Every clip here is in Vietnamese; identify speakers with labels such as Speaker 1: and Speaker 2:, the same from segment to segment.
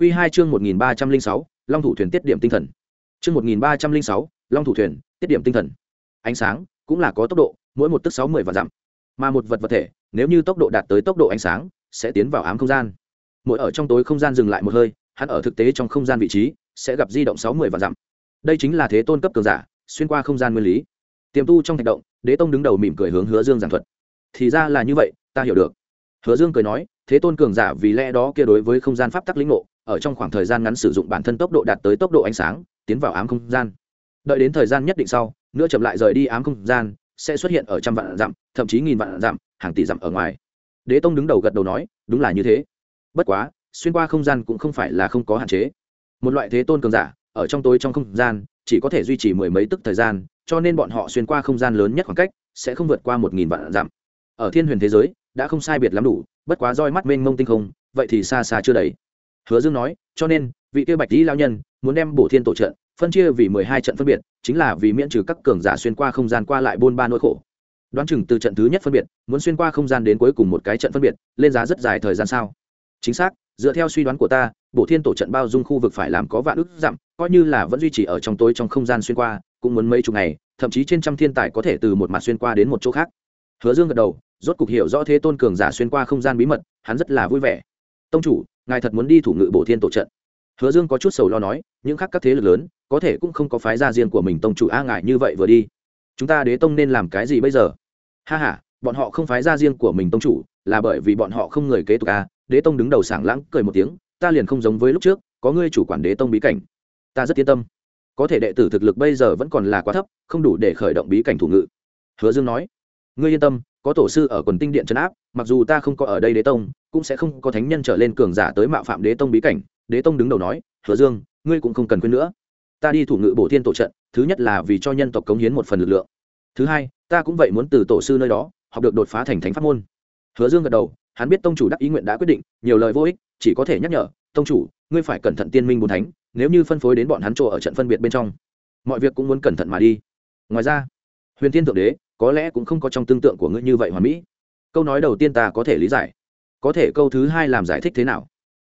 Speaker 1: Quy 2 chương 1306, Long thủ thuyền tiết điểm tinh thần. Chương 1306, Long thủ thuyền, tiết điểm tinh thần. Ánh sáng cũng là có tốc độ, mỗi một tức 60 và dặm. Mà một vật vật thể, nếu như tốc độ đạt tới tốc độ ánh sáng, sẽ tiến vào ám không gian. Mỗi ở trong tối không gian dừng lại một hơi, hắn ở thực tế trong không gian vị trí, sẽ gặp di động 60 và dặm. Đây chính là thế tôn cấp cường giả, xuyên qua không gian nguyên lý. Tiềm tu trong thạch động, Đế Tông đứng đầu mỉm cười hướng Hứa Dương giảng thuật. Thì ra là như vậy, ta hiểu được. Hứa Dương cười nói, thế tôn cường giả vì lẽ đó kia đối với không gian pháp tắc lĩnh ngộ, ở trong khoảng thời gian ngắn sử dụng bản thân tốc độ đạt tới tốc độ ánh sáng, tiến vào ám không gian. Đợi đến thời gian nhất định sau, nữa chậm lại rời đi ám không gian, sẽ xuất hiện ở trăm vạn dặm, thậm chí nghìn vạn dặm, hàng tỷ dặm ở ngoài. Đế tông đứng đầu gật đầu nói, đúng là như thế. Bất quá, xuyên qua không gian cũng không phải là không có hạn chế. Một loại thế tôn cường giả, ở trong tối trong không gian, chỉ có thể duy trì mười mấy tức thời gian, cho nên bọn họ xuyên qua không gian lớn nhất khoảng cách, sẽ không vượt qua một nghìn vạn dặm. Ở thiên huyền thế giới, đã không sai biệt lắm đủ, bất quá roi mắt mênh mông tinh không, vậy thì xa xa chưa đầy hứa dương nói, cho nên, vị kia bạch lý lao nhân muốn đem bổ thiên tổ trận phân chia vì mười hai trận phân biệt, chính là vì miễn trừ các cường giả xuyên qua không gian qua lại buôn ba nỗi khổ. Đoán chừng từ trận thứ nhất phân biệt, muốn xuyên qua không gian đến cuối cùng một cái trận phân biệt, lên giá rất dài thời gian sao? Chính xác, dựa theo suy đoán của ta, bổ thiên tổ trận bao dung khu vực phải làm có vạn ức dặm, coi như là vẫn duy trì ở trong tối trong không gian xuyên qua, cũng muốn mấy chục ngày, thậm chí trên trăm thiên tài có thể từ một mặt xuyên qua đến một chỗ khác. Hứa dương gật đầu, rốt cục hiểu rõ thế tôn cường giả xuyên qua không gian bí mật, hắn rất là vui vẻ. Tông chủ ngài thật muốn đi thủ ngự bổ thiên tổ trận. Hứa dương có chút sầu lo nói, những khác các thế lực lớn, có thể cũng không có phái gia riêng của mình tông chủ a ngài như vậy vừa đi. Chúng ta đế tông nên làm cái gì bây giờ? Ha h a bọn họ không phái gia riêng của mình tông chủ, là bởi vì bọn họ không người kế tục a, đế tông đứng đầu sảng lãng, cười một tiếng, ta liền không giống với lúc trước, có ngươi chủ quản đế tông bí cảnh. Ta rất yên tâm. Có thể đệ tử thực lực bây giờ vẫn còn là quá thấp, không đủ để khởi động bí cảnh thủ ngự. Hứa dương nói, ngươi yên tâm có tổ sư ở quần tinh điện trấn áp, mặc dù ta không có ở đây đế tông, cũng sẽ không có thánh nhân trở lên cường giả tới mạo phạm đế tông bí cảnh. Đế tông đứng đầu nói, hứa dương, ngươi cũng không cần quên nữa. Ta đi thủ ngự bổ thiên tổ trận, thứ nhất là vì cho nhân tộc cống hiến một phần lực lượng. Thứ hai, ta cũng vậy muốn từ tổ sư nơi đó, học được đột phá thành thánh pháp môn. Hứa dương gật đầu, hắn biết tông chủ đắc ý nguyện đã quyết định, nhiều lời vô ích, chỉ có thể nhắc nhở, tông chủ, ngươi phải cẩn thận tiên minh bùn thánh, nếu như phân phối đến bọn hắn chỗ ở trận phân biệt bên trong, mọi việc cũng muốn cẩn thận mà đi. Ngoài ra, huyền thiên thượng đế có lẽ cũng không có trong tương tượng của ngươi như vậy hoàn mỹ. Câu nói đầu tiên ta có thể lý giải. Có thể câu thứ hai làm giải thích thế nào?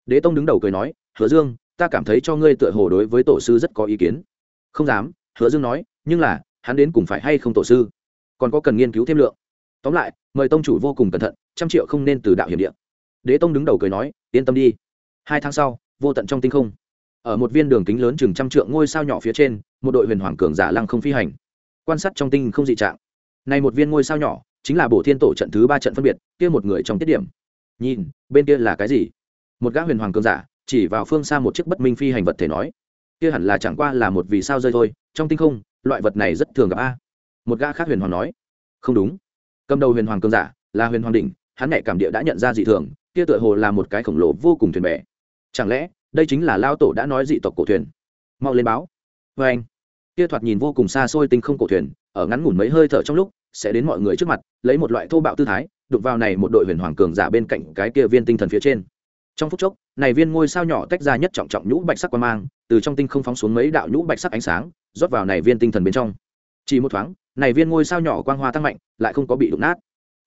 Speaker 1: Đế tông đứng đầu cười nói, hứa dương, ta cảm thấy cho ngươi tựa hồ đối với tổ sư rất có ý kiến. Không dám, hứa dương nói, nhưng là, hắn đến cùng phải hay không tổ sư? Còn có cần nghiên cứu thêm lượng. Tóm lại, mời tông chủ vô cùng cẩn thận, trăm triệu không nên từ đạo hiểm địa. Đế tông đứng đầu cười nói, yên tâm đi. Hai tháng sau, vô tận trong tinh không. Ở một viên đường kính lớn chừng trăm trượng ngôi sao nhỏ phía trên, một đội huyền hoàng cường giả lăng không phi hành. Quan sát trong tinh không dị trạng này một viên ngôi sao nhỏ, chính là bổ thiên tổ trận thứ ba trận phân biệt, kia một người trong tiết điểm. Nhìn, bên kia là cái gì? Một gã huyền hoàng cường giả, chỉ vào phương xa một chiếc bất minh phi hành vật thể nói. Kia hẳn là chẳng qua là một vì sao rơi thôi, trong tinh không, loại vật này rất thường gặp a. Một gã khác huyền hoàng nói. Không đúng. Cầm đầu huyền hoàng cường giả, là huyền hoàng đỉnh, hắn nhạy cảm địa đã nhận ra dị thường, kia tựa hồ là một cái khổng lồ vô cùng thuyền bè. Chẳng lẽ, đây chính là lao tổ đã nói dị tộc cổ thuyền? Mau lên báo. Vê anh kia thoạt nhìn vô cùng xa xôi tinh không cổ thuyền, ở ngắn ngủn mấy hơi thở trong lúc sẽ đến mọi người trước mặt, lấy một loại thô bạo tư thái, đụng vào này một đội huyền hoàng cường giả bên cạnh cái kia viên tinh thần phía trên. Trong phút chốc, này viên ngôi sao nhỏ tách ra nhất trọng trọng nhũ bạch sắc quan mang, từ trong tinh không phóng xuống mấy đạo nhũ bạch sắc ánh sáng, rót vào này viên tinh thần bên trong. Chỉ một thoáng, này viên ngôi sao nhỏ quang hoa tăng mạnh, lại không có bị đụng nát.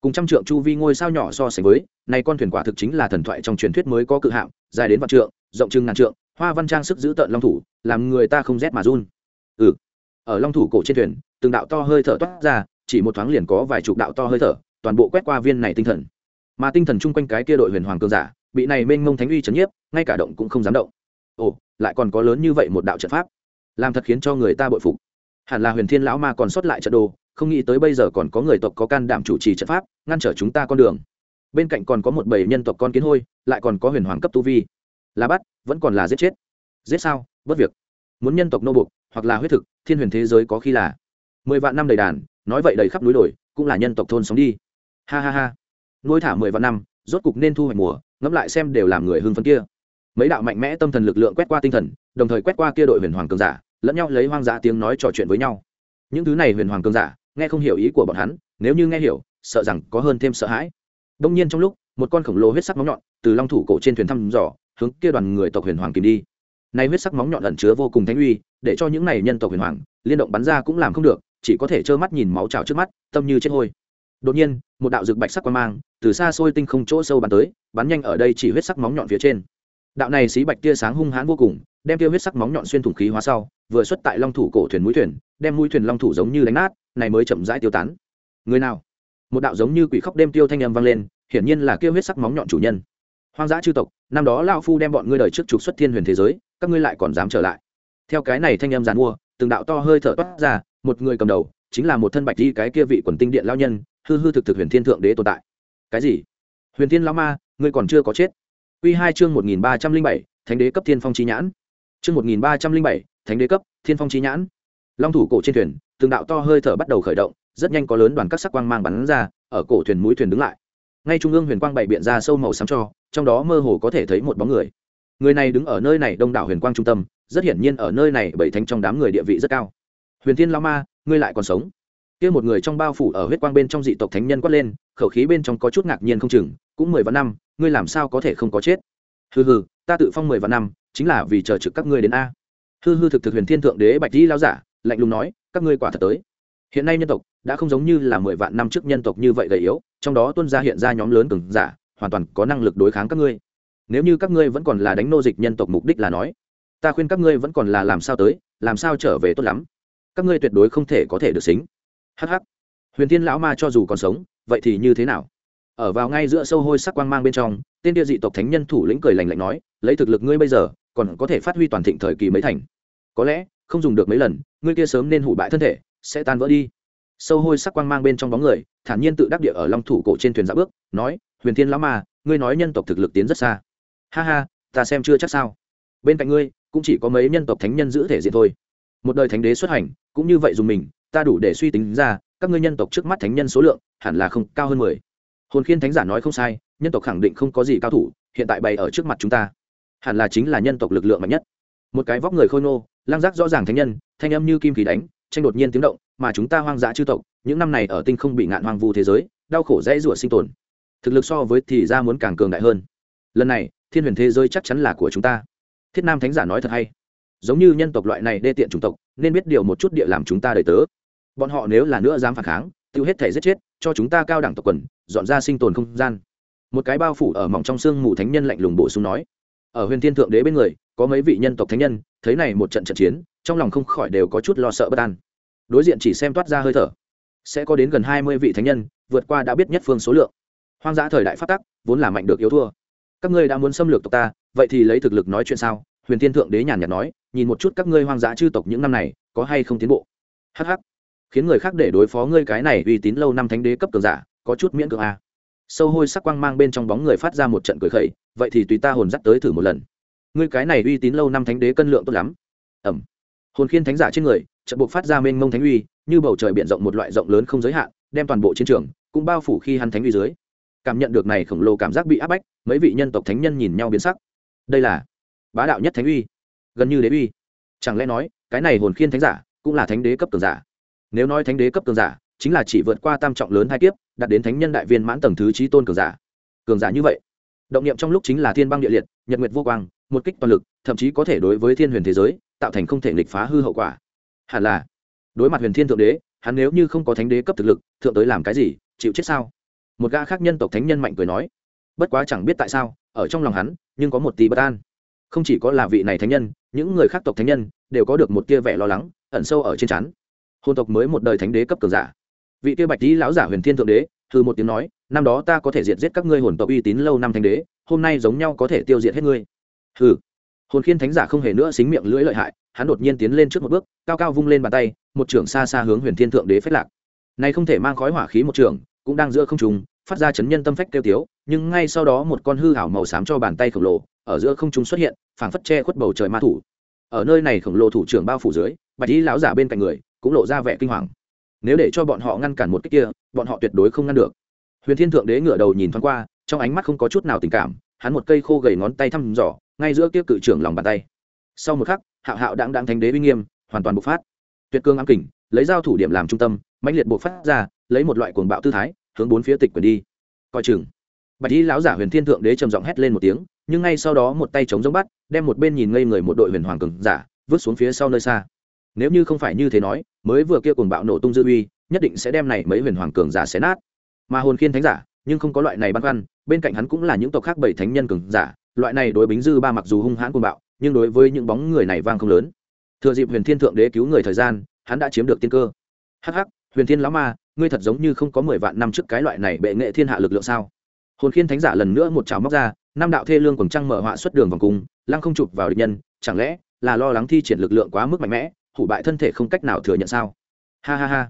Speaker 1: Cùng trăm trượng chu vi ngôi sao nhỏ so sánh với, này con thuyền quả thực chính là thần thoại trong truyền thuyết mới có cự hạm, dài đến vạn trượng, rộng chừng ngàn trượng, hoa văn trang sức giữ tợn long thủ, làm người ta không rét mà run. Ừ. Ở long thủ cổ trên thuyền, từng đạo to hơi thở toát ra chỉ một thoáng liền có vài chục đạo to hơi thở, toàn bộ quét qua viên này tinh thần. Mà tinh thần chung quanh cái kia đội huyền hoàng cường giả, bị này mênh mông thánh uy chấn nhiếp, ngay cả động cũng không dám động. Ồ, lại còn có lớn như vậy một đạo trận pháp. Làm thật khiến cho người ta bội phục. Hẳn là huyền thiên lão ma còn sót lại trận đồ, không nghĩ tới bây giờ còn có người tộc có can đảm chủ trì trận pháp, ngăn trở chúng ta con đường. Bên cạnh còn có một bầy nhân tộc con kiến hôi, lại còn có huyền hoàng cấp tu vi. Là bắt, vẫn còn là giết chết. Giết sao? Bất việc. Muốn nhân tộc nô buộc, hoặc là huyết thực, thiên huyền thế giới có khi là mười vạn năm đầy đàn nói vậy đầy khắp núi đồi, cũng là nhân tộc thôn sống đi. Ha ha ha. Nuôi thả mười vạn năm, rốt cục nên thu hoạch mùa, ngẫm lại xem đều làm người hưng phấn kia. Mấy đạo mạnh mẽ tâm thần lực lượng quét qua tinh thần, đồng thời quét qua kia đội huyền hoàng cường giả, lẫn nhau lấy hoang dã tiếng nói trò chuyện với nhau. Những thứ này huyền hoàng cường giả, nghe không hiểu ý của bọn hắn, nếu như nghe hiểu, sợ rằng có hơn thêm sợ hãi. Đông nhiên trong lúc, một con khổng lồ huyết sắc móng nhọn từ long thủ cổ trên thuyền thăm dò, hướng kia đoàn người tộc huyền hoàng kìm đi. Nay huyết sắc móng nhọn ẩn chứa vô cùng thánh uy, để cho những này nhân tộc huyền hoàng, liên động bắn ra cũng làm không được chỉ có thể trơ mắt nhìn máu trào trước mắt, tâm như chết hôi. Đột nhiên, một đạo rực bạch sắc quang mang từ xa xôi tinh không chỗ sâu bắn tới, bắn nhanh ở đây chỉ huyết sắc móng nhọn phía trên. Đạo này xí bạch tia sáng hung hãn vô cùng, đem tia huyết sắc móng nhọn xuyên thủng khí hóa sau, vừa xuất tại long thủ cổ thuyền mũi thuyền, đem mũi thuyền long thủ giống như đánh nát, này mới chậm rãi tiêu tán. Người nào? Một đạo giống như quỷ khóc đêm tiêu thanh âm vang lên, hiển nhiên là kia huyết sắc móng nhọn chủ nhân. Hoang dã chư tộc, năm đó lao phu đem bọn ngươi đời trước trục xuất thiên huyền thế giới, các ngươi lại còn dám trở lại. Theo cái này thanh âm giàn mua, từng đạo to hơi thở toát ra một người cầm đầu chính là một thân bạch đi cái kia vị quần tinh điện lao nhân, hư hư thực thực huyền thiên thượng đế tồn tại. Cái gì? Huyền thiên lao ma, ngươi còn chưa có chết. Quy hai chương một nghìn ba trăm linh bảy, thánh đế cấp thiên phong chi nhãn. Chương một nghìn ba trăm linh bảy, thánh đế cấp thiên phong chi nhãn. Long thủ cổ trên thuyền, từng đạo to hơi thở bắt đầu khởi động, rất nhanh có lớn đoàn các sắc quang mang bắn ra, ở cổ thuyền mũi thuyền đứng lại. Ngay trung ương huyền quang bảy biện ra sâu màu xám cho, trong đó mơ hồ có thể thấy một bóng người. Người này đứng ở nơi này đông đảo huyền quang trung tâm, rất hiển nhiên ở nơi này bảy thánh trong đám người địa vị rất cao huyền thiên lao ma, ngươi lại còn sống. Kia một người trong bao phủ ở huyết quang bên trong dị tộc thánh nhân quát lên, khẩu khí bên trong có chút ngạc nhiên không chừng, cũng mười vạn năm, ngươi làm sao có thể không có chết? Hừ hừ, ta tự phong mười vạn năm, chính là vì chờ trực các ngươi đến a. Hư hư thực thực huyền thiên thượng đế bạch di lao giả, lạnh lùng nói, các ngươi quả thật tới. Hiện nay nhân tộc đã không giống như là mười vạn năm trước nhân tộc như vậy gầy yếu, trong đó tuân ra hiện ra nhóm lớn cường giả, hoàn toàn có năng lực đối kháng các ngươi. Nếu như các ngươi vẫn còn là đánh nô dịch nhân tộc mục đích là nói, ta khuyên các ngươi vẫn còn là làm sao tới, làm sao trở về tốt lắm các ngươi tuyệt đối không thể có thể được xính. Hh huyền thiên lão ma cho dù còn sống, vậy thì như thế nào? Ở vào ngay giữa sâu hôi sắc quang mang bên trong, tên địa dị tộc thánh nhân thủ lĩnh cười lành lạnh nói, lấy thực lực ngươi bây giờ, còn có thể phát huy toàn thịnh thời kỳ mấy thành. Có lẽ, không dùng được mấy lần, ngươi kia sớm nên hủ bại thân thể, sẽ tan vỡ đi. Sâu hôi sắc quang mang bên trong bóng người, thản nhiên tự đắc địa ở long thủ cổ trên thuyền dạ bước, nói, huyền thiên lão ma, ngươi nói nhân tộc thực lực tiến rất xa. Ha ha, ta xem chưa chắc sao. Bên cạnh ngươi, cũng chỉ có mấy nhân tộc thánh nhân giữ thể diện thôi một đời thánh đế xuất hành, cũng như vậy dùng mình, ta đủ để suy tính ra, các ngươi nhân tộc trước mắt thánh nhân số lượng, hẳn là không cao hơn mười. Hồn khiên thánh giả nói không sai, nhân tộc khẳng định không có gì cao thủ, hiện tại bày ở trước mặt chúng ta. Hẳn là chính là nhân tộc lực lượng mạnh nhất. Một cái vóc người khôi nô lang giác rõ ràng thánh nhân, thanh âm như kim khí đánh, tranh đột nhiên tiếng động, mà chúng ta hoang dã chư tộc, những năm này ở tinh không bị ngạn hoang vu thế giới, đau khổ dễ rủa sinh tồn. Thực lực so với thì ra muốn càng cường đại hơn. Lần này, thiên huyền thế giới chắc chắn là của chúng ta. Thiết nam thánh giả nói thật hay giống như nhân tộc loại này đê tiện chủng tộc, nên biết điều một chút địa làm chúng ta đời tớ. Bọn họ nếu là nữa dám phản kháng, tiêu hết thể giết chết, cho chúng ta cao đẳng tộc quần, dọn ra sinh tồn không gian. Một cái bao phủ ở mỏng trong xương mù thánh nhân lạnh lùng bổ sung nói. Ở huyền thiên thượng đế bên người, có mấy vị nhân tộc thánh nhân, thấy này một trận trận chiến, trong lòng không khỏi đều có chút lo sợ bất an. Đối diện chỉ xem toát ra hơi thở. Sẽ có đến gần hai mươi vị thánh nhân, vượt qua đã biết nhất phương số lượng. Hoang dã thời đại phát tắc, vốn là mạnh được yếu thua. Các ngươi đã muốn xâm lược tộc ta, vậy thì lấy thực lực nói chuyện sao? Huyền thiên thượng đế nhàn nhạt nói nhìn một chút các ngươi hoang dã chư tộc những năm này, có hay không tiến bộ? Hh khiến người khác để đối phó ngươi cái này uy tín lâu năm thánh đế cấp cường giả, có chút miễn cưỡng a à. sâu hôi sắc quang mang bên trong bóng người phát ra một trận cười khẩy, vậy thì tùy ta hồn dắt tới thử một lần. Ngươi cái này uy tín lâu năm thánh đế cân lượng tốt lắm. Ẩm. Hồn khiên thánh giả trên người trận buộc phát ra mênh mông thánh uy, như bầu trời b i ể n rộng một loại rộng lớn không giới hạn, đem toàn bộ chiến trường, cũng bao phủ khi hắn thánh uy dưới. Cảm nhận được này khổng lồ cảm giác bị áp bách, mấy vị nhân tộc thánh nhân nhìn nhau biến sắc. Đây là bá đạo nhất thánh uy gần như đế uy. Chẳng lẽ nói, cái này hồn khiên thánh giả cũng là thánh đế cấp cường giả? Nếu nói thánh đế cấp cường giả, chính là chỉ vượt qua tam trọng lớn hai kiếp, đạt đến thánh nhân đại viên mãn tầng thứ trí tôn cường giả. Cường giả như vậy, động niệm trong lúc chính là thiên băng địa liệt, nhật nguyệt vô quang, một kích toàn lực, thậm chí có thể đối với thiên huyền thế giới, tạo thành không thể nghịch phá hư hậu quả. Hẳn là, đối mặt huyền thiên thượng đế, hắn nếu như không có thánh đế cấp thực lực, thượng tới làm cái gì, chịu chết sao? Một gã khác nhân tộc thánh nhân mạnh cười nói, bất quá chẳng biết tại sao, ở trong lòng hắn, nhưng có một tí bất an không chỉ có là vị này thánh nhân, những người khác tộc thánh nhân đều có được một tia vẻ lo lắng, ẩn sâu ở trên chắn hôn tộc mới một đời thánh đế cấp cường giả. Vị tia bạch tý lão giả huyền thiên thượng đế thư một tiếng nói, năm đó ta có thể diệt giết các ngươi hồn tộc uy tín lâu năm thánh đế, hôm nay giống nhau có thể tiêu diệt hết ngươi. Hừ. Hồn khiên thánh giả không hề nữa xính miệng lưỡi lợi hại, hắn đột nhiên tiến lên trước một bước, cao cao vung lên bàn tay, một trưởng xa xa hướng huyền thiên thượng đế phách lạc. Này không thể mang khói hỏa khí một trưởng, cũng đang giữa không trung phát ra chấn nhân tâm phách tiêu tiếu, nhưng ngay sau đó một con hư hảo màu xám cho bàn tay khổng lồ, ở giữa không trung xuất hiện, phảng phất che khuất bầu trời ma thủ. Ở nơi này khổng lồ thủ trưởng bao phủ dưới, bạch y lão giả bên cạnh người, cũng lộ ra vẻ kinh hoàng. Nếu để cho bọn họ ngăn cản một cách kia, bọn họ tuyệt đối không ngăn được. Huyền thiên thượng đế ngửa đầu nhìn thoáng qua, trong ánh mắt không có chút nào tình cảm, hắn một cây khô gầy ngón tay thăm dò, ngay giữa kia cự trưởng lòng bàn tay. Sau một khắc, hạo hạo đãng đãng thánh đế uy nghiêm, hoàn toàn bộc phát. Tuyệt cương ám kình, lấy dao thủ điểm làm trung tâm, mãnh liệt bộc phát ra, lấy một loại cuồng bạo tư thái hướng bốn phía tịch quyền đi. Coi chừng. Bạch y lão giả huyền thiên thượng đế trầm giọng hét lên một tiếng, nhưng ngay sau đó một tay chống giống bắt, đem một bên nhìn ngây người một đội huyền hoàng cường giả, vứt xuống phía sau nơi xa. Nếu như không phải như thế nói, mới vừa kia cuồng bạo nổ tung dư uy, nhất định sẽ đem này mấy huyền hoàng cường giả xé nát. Mà hồn khiên thánh giả, nhưng không có loại này băn khoăn, bên cạnh hắn cũng là những tộc khác bảy thánh nhân cường giả, loại này đối bính dư ba mặc dù hung hãn cuồng bạo, nhưng đối với những bóng người này vang không lớn. Thừa dịp huyền thiên thượng đế cứu người thời gian, hắn đã chiếm được tiên cơ. Hắc hắc huyền thiên lão ma, ngươi thật giống như không có mười vạn năm trước cái loại này bệ nghệ thiên hạ lực lượng sao? Hồn khiên thánh giả lần nữa một chảo móc ra, năm đạo thê lương quần trăng mở họa xuất đường vòng cung, lăng không chụp vào địch nhân, chẳng lẽ là lo lắng thi triển lực lượng quá mức mạnh mẽ, hủ bại thân thể không cách nào thừa nhận sao? Ha ha ha.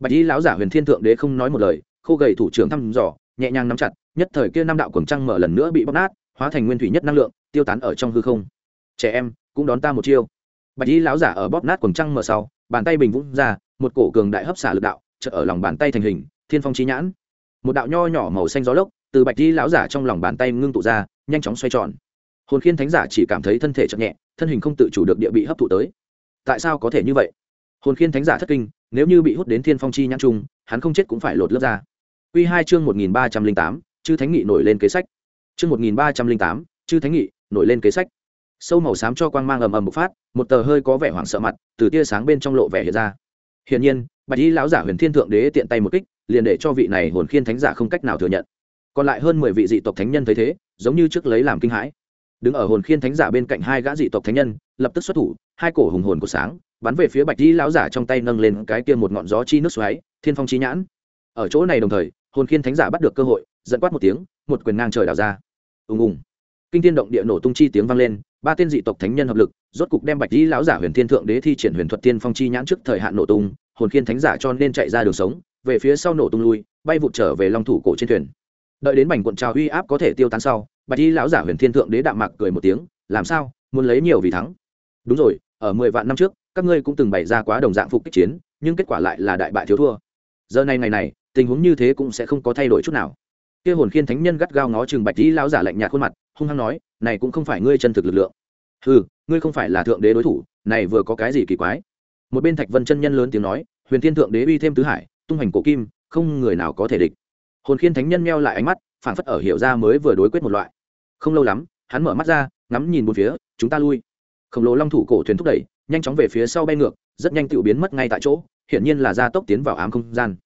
Speaker 1: Bạch y lão giả huyền thiên thượng đế không nói một lời, khô gầy thủ trưởng thăm dò, nhẹ nhàng nắm chặt, nhất thời kia năm đạo quần trăng mở lần nữa bị bóc nát, hóa thành nguyên thủy nhất năng lượng, tiêu tán ở trong hư không. Trẻ em, cũng đón ta một chiêu. Bạch y lão giả ở bóp nát quần trăng mở sau, bàn tay bình vũng ra một cổ cường đại hấp xả lực đạo, chợt ở lòng bàn tay thành hình, thiên phong trí nhãn. Một đạo nho nhỏ màu xanh gió lốc, từ bạch y lão giả trong lòng bàn tay ngưng tụ ra, nhanh chóng xoay tròn. Hồn khiên thánh giả chỉ cảm thấy thân thể chậm nhẹ, thân hình không tự chủ được địa bị hấp thụ tới. Tại sao có thể như vậy? Hồn khiên thánh giả thất kinh, nếu như bị hút đến thiên phong chi nhãn trung, hắn không chết cũng phải lột lớp ra. Quy hai chương một nghìn ba trăm linh tám, chư thánh nghị nổi lên kế sách. Chương một nghìn ba trăm linh tám, chư thánh nghị nổi lên kế sách. Sâu màu xám cho quang mang ầm ầm bộc phát, một tờ hơi có vẻ hoảng sợ mặt, từ tia sáng bên trong lộ vẻ hiện ra hiển nhiên, bạch y lão giả huyền thiên thượng đế tiện tay một kích, liền để cho vị này hồn khiên thánh giả không cách nào thừa nhận. Còn lại hơn mười vị dị tộc thánh nhân thấy thế, giống như trước lấy làm kinh hãi. Đứng ở hồn khiên thánh giả bên cạnh hai gã dị tộc thánh nhân, lập tức xuất thủ, hai cổ hùng hồn của sáng, bắn về phía bạch y lão giả trong tay nâng lên cái kia một ngọn gió chi nước xoáy, thiên phong chi nhãn. Ở chỗ này đồng thời, hồn khiên thánh giả bắt được cơ hội, dẫn quát một tiếng, một quyền ngang trời đào ra. Ùng ùng. Kinh thiên động địa nổ tung chi tiếng vang lên ba tên dị tộc thánh nhân hợp lực, rốt cục đem bạch y lão giả huyền thiên thượng đế thi triển huyền thuật tiên phong chi nhãn trước thời hạn nổ tung, hồn khiên thánh giả cho nên chạy ra đường sống, về phía sau nổ tung lui, bay vụt trở về long thủ cổ trên thuyền. Đợi đến bành cuộn trào uy áp có thể tiêu tán sau, bạch y lão giả huyền thiên thượng đế đạm mạc cười một tiếng, làm sao? Muốn lấy nhiều vì thắng? Đúng rồi, ở mười vạn năm trước, các ngươi cũng từng bày ra quá đồng dạng phục kích chiến, nhưng kết quả lại là đại bại thiếu thua. Giờ này ngày này, tình huống như thế cũng sẽ không có thay đổi chút nào. Kia hồn khiên thánh nhân gắt gao ngó chừng bạch dĩ lão giả lạnh nhạt khuôn mặt hung hăng nói, này cũng không phải ngươi chân thực lực lượng. Ừ ngươi không phải là thượng đế đối thủ, này vừa có cái gì kỳ quái? Một bên thạch vân chân nhân lớn tiếng nói, huyền thiên thượng đế uy thêm tứ hải, tung hành cổ kim, không người nào có thể địch. Hồn khiên thánh nhân meo lại ánh mắt, phản phất ở hiểu ra mới vừa đối quyết một loại. Không lâu lắm, hắn mở mắt ra, ngắm nhìn một phía, chúng ta lui. Khổng lồ long thủ cổ thuyền thúc đẩy, nhanh chóng về phía sau bay ngược, rất nhanh tự biến mất ngay tại chỗ, hiển nhiên là gia tốc tiến vào ám không gian.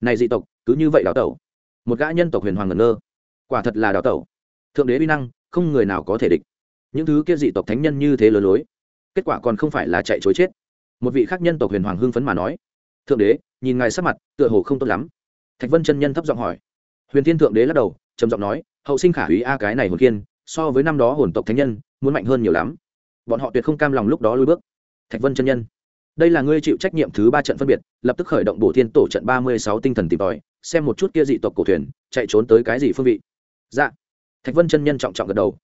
Speaker 1: Này dị tộc, cứ như vậy đào tẩu. Một gã nhân tộc huyền hoàng ngẩn ngơ. Quả thật là đào tẩu thượng đế uy năng, không người nào có thể địch. Những thứ kia dị tộc thánh nhân như thế lừa lối, kết quả còn không phải là chạy chối chết. Một vị khác nhân tộc huyền hoàng hưng phấn mà nói, thượng đế, nhìn ngài sắc mặt, tựa hồ không tốt lắm. Thạch vân chân nhân thấp giọng hỏi. Huyền thiên thượng đế lắc đầu, trầm giọng nói, hậu sinh khả úy a cái này hồn kiên, so với năm đó hồn tộc thánh nhân, muốn mạnh hơn nhiều lắm. Bọn họ tuyệt không cam lòng lúc đó lui bước. Thạch vân chân nhân, đây là ngươi chịu trách nhiệm thứ ba trận phân biệt, lập tức khởi động bổ thiên tổ trận ba mươi sáu tinh thần tìm tòi, xem một chút kia dị tộc cổ thuyền, chạy trốn tới cái gì phương vị. Dạ thạch vân chân nhân trọng trọng gật đầu.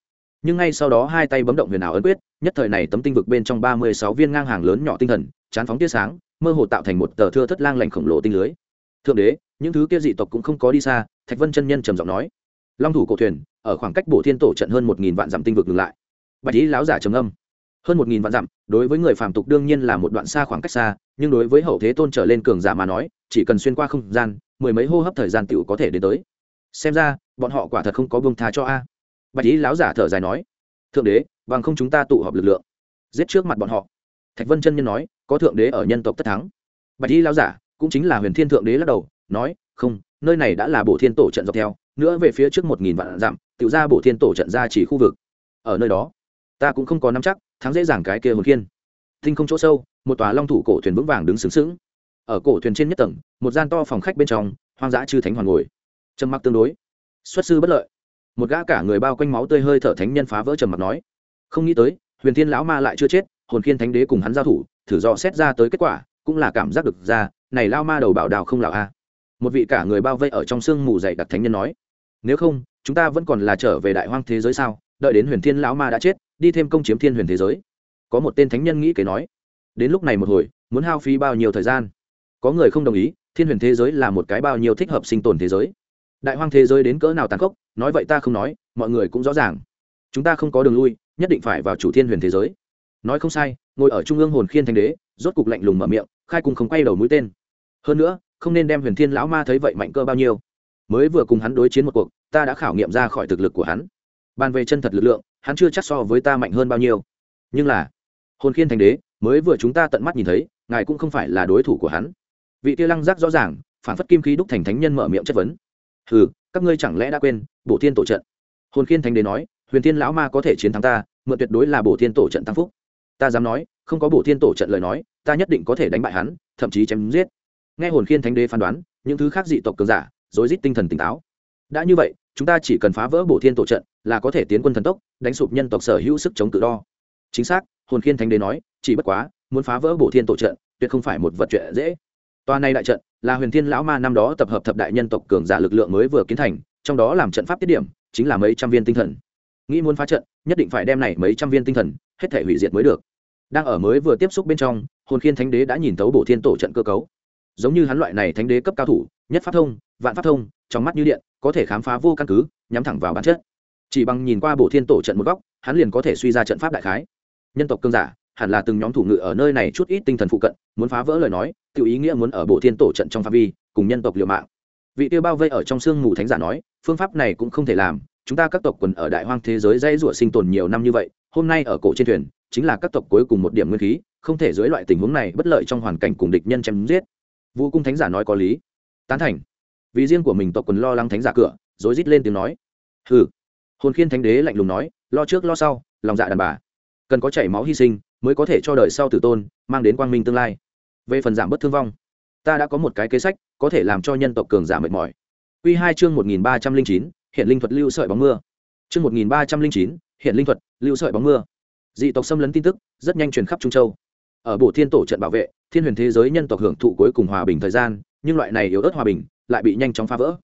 Speaker 1: Nhưng ngay sau đó hai tay bấm động huyền ảo ấn quyết, nhất thời này tấm tinh vực bên trong ba mươi sáu viên ngang hàng lớn nhỏ tinh thần, chán phóng tia sáng, mơ hồ tạo thành một tờ thưa thất lang lành khổng lồ tinh lưới. Thượng đế, những thứ kia dị tộc cũng không có đi xa, thạch vân chân nhân trầm giọng nói. Long thủ cổ thuyền, ở khoảng cách bổ thiên tổ trận hơn một nghìn vạn dặm tinh vực ngừng lại. Bạch lý láo giả trầm âm hơn một nghìn vạn dặm, đối với người phàm tục đương nhiên là một đoạn xa khoảng cách xa, nhưng đối với hậu thế tôn trở lên cường giả mà nói, chỉ cần xuyên qua không gian, mười mấy hô hấp thời gian tựu có thể đến tới. Xem ra bọn họ quả thật không có bông tha cho a. Bạch lý láo giả thở dài nói, thượng đế, bằng không chúng ta tụ họp lực lượng, giết trước mặt bọn họ. Thạch vân chân nhân nói, có thượng đế ở nhân tộc tất thắng. Bạch lý láo giả cũng chính là huyền thiên thượng đế lắc đầu, nói, không, nơi này đã là bộ thiên tổ trận dọc theo, nữa về phía trước một nghìn vạn dặm tự ra bộ thiên tổ trận ra chỉ khu vực. Ở nơi đó, ta cũng không có nắm chắc, thắng dễ dàng cái kia hồn khiên. Thinh không chỗ sâu, một tòa long thủ cổ thuyền vững vàng đứng sướng sướng ở cổ thuyền trên nhất tầng, một gian to phòng khách bên trong, hoang dã chư thánh hoàn ngồi. Trầm mặc tương đối xuất sư bất lợi. Một gã cả người bao quanh máu tươi hơi thở thánh nhân phá vỡ trầm mặt nói, không nghĩ tới, huyền thiên lão ma lại chưa chết, hồn khiên thánh đế cùng hắn giao thủ, thử dò xét ra tới kết quả, cũng là cảm giác được ra, này lao ma đầu bảo đào không lào a. Một vị cả người bao vây ở trong sương mù dày đặc thánh nhân nói, nếu không, chúng ta vẫn còn là trở về đại hoang thế giới sao? Đợi đến huyền thiên lão ma đã chết, đi thêm công chiếm thiên huyền thế giới. Có một tên thánh nhân nghĩ kế nói, đến lúc này một hồi, muốn hao phí bao nhiêu thời gian? Có người không đồng ý, thiên huyền thế giới là một cái bao nhiêu thích hợp sinh tồn thế giới? Đại hoang thế giới đến cỡ nào tàn khốc, nói vậy ta không nói, mọi người cũng rõ ràng. Chúng ta không có đường lui, nhất định phải vào chủ thiên huyền thế giới. Nói không sai, ngồi ở trung ương hồn khiên thanh đế, rốt cục lạnh lùng mở miệng, khai cùng không quay đầu mũi tên. Hơn nữa, không nên đem huyền thiên lão ma thấy vậy mạnh cơ bao nhiêu. Mới vừa cùng hắn đối chiến một cuộc, ta đã khảo nghiệm ra khỏi thực lực của hắn. Bàn về chân thật lực lượng, hắn chưa chắc so với ta mạnh hơn bao nhiêu. Nhưng là, hồn khiên thành đế, mới vừa chúng ta tận mắt nhìn thấy, ngài cũng không phải là đối thủ của hắn. Vị tia lăng giác rõ ràng, phản phất kim khí đúc thành thánh nhân mở miệng chất vấn ừ các ngươi chẳng lẽ đã quên bộ thiên tổ trận? Hồn khiên thánh đế nói, huyền thiên lão ma có thể chiến thắng ta, mượn tuyệt đối là bổ thiên tổ trận tăng phúc. Ta dám nói, không có bổ thiên tổ trận lời nói, ta nhất định có thể đánh bại hắn, thậm chí chém giết. Nghe hồn khiên thánh đế phán đoán, những thứ khác dị tộc cường giả, rối rít tinh thần tỉnh táo. Đã như vậy, chúng ta chỉ cần phá vỡ bổ thiên tổ trận là có thể tiến quân thần tốc, đánh sụp nhân tộc sở hữu sức chống tự đo. Chính xác, hồn khiên thánh đế nói, chỉ bất quá, muốn phá vỡ bổ thiên tổ trận, tuyệt không phải một vật chuyện dễ. Toa này đại trận là huyền thiên lão ma năm đó tập hợp thập đại nhân tộc cường giả lực lượng mới vừa kiến thành, trong đó làm trận pháp tiết điểm, chính là mấy trăm viên tinh thần. Nghĩ muốn phá trận, nhất định phải đem này mấy trăm viên tinh thần, hết thể hủy diệt mới được. Đang ở mới vừa tiếp xúc bên trong, hồn khiên thánh đế đã nhìn thấu bổ thiên tổ trận cơ cấu. Giống như hắn loại này thánh đế cấp cao thủ, nhất pháp thông, vạn pháp thông, trong mắt như điện, có thể khám phá vô căn cứ, nhắm thẳng vào bản chất. Chỉ bằng nhìn qua bổ thiên tổ trận một góc, hắn liền có thể suy ra trận pháp đại khái. Nhân tộc cương giả hẳn là từng nhóm thủ ngự ở nơi này chút ít tinh thần phụ cận, muốn phá vỡ lời nói tự ý nghĩa muốn ở bộ thiên tổ trận trong phạm vi, cùng nhân tộc liều mạng. Vị tiêu bao vây ở trong sương mù thánh giả nói, phương pháp này cũng không thể làm, chúng ta các tộc quần ở đại hoang thế giới dây rủa sinh tồn nhiều năm như vậy, hôm nay ở cổ trên thuyền, chính là các tộc cuối cùng một điểm nguyên khí, không thể dưới loại tình huống này bất lợi trong hoàn cảnh cùng địch nhân chém giết. Vũ cung thánh giả nói có lý. Tán thành. Vì riêng của mình tộc quần lo lắng thánh giả cửa, rối rít lên tiếng nói. Hừ. Hồn khiên thánh đế lạnh lùng nói, lo trước lo sau, lòng dạ đàn bà cần có chảy máu hy sinh mới có thể cho đời sau tử tôn mang đến quang minh tương lai. Về phần giảm bớt thương vong, ta đã có một cái kế sách có thể làm cho nhân tộc cường giả mệt mỏi. Quy hai chương một nghìn ba trăm linh chín, hiện linh thuật lưu sợi bóng mưa. Chương một nghìn ba trăm linh chín, hiện linh thuật lưu sợi bóng mưa. Dị tộc xâm lấn tin tức rất nhanh truyền khắp trung châu. Ở bộ thiên tổ trận bảo vệ, thiên huyền thế giới nhân tộc hưởng thụ cuối cùng hòa bình thời gian, nhưng loại này yếu ớt hòa bình lại bị nhanh chóng phá vỡ.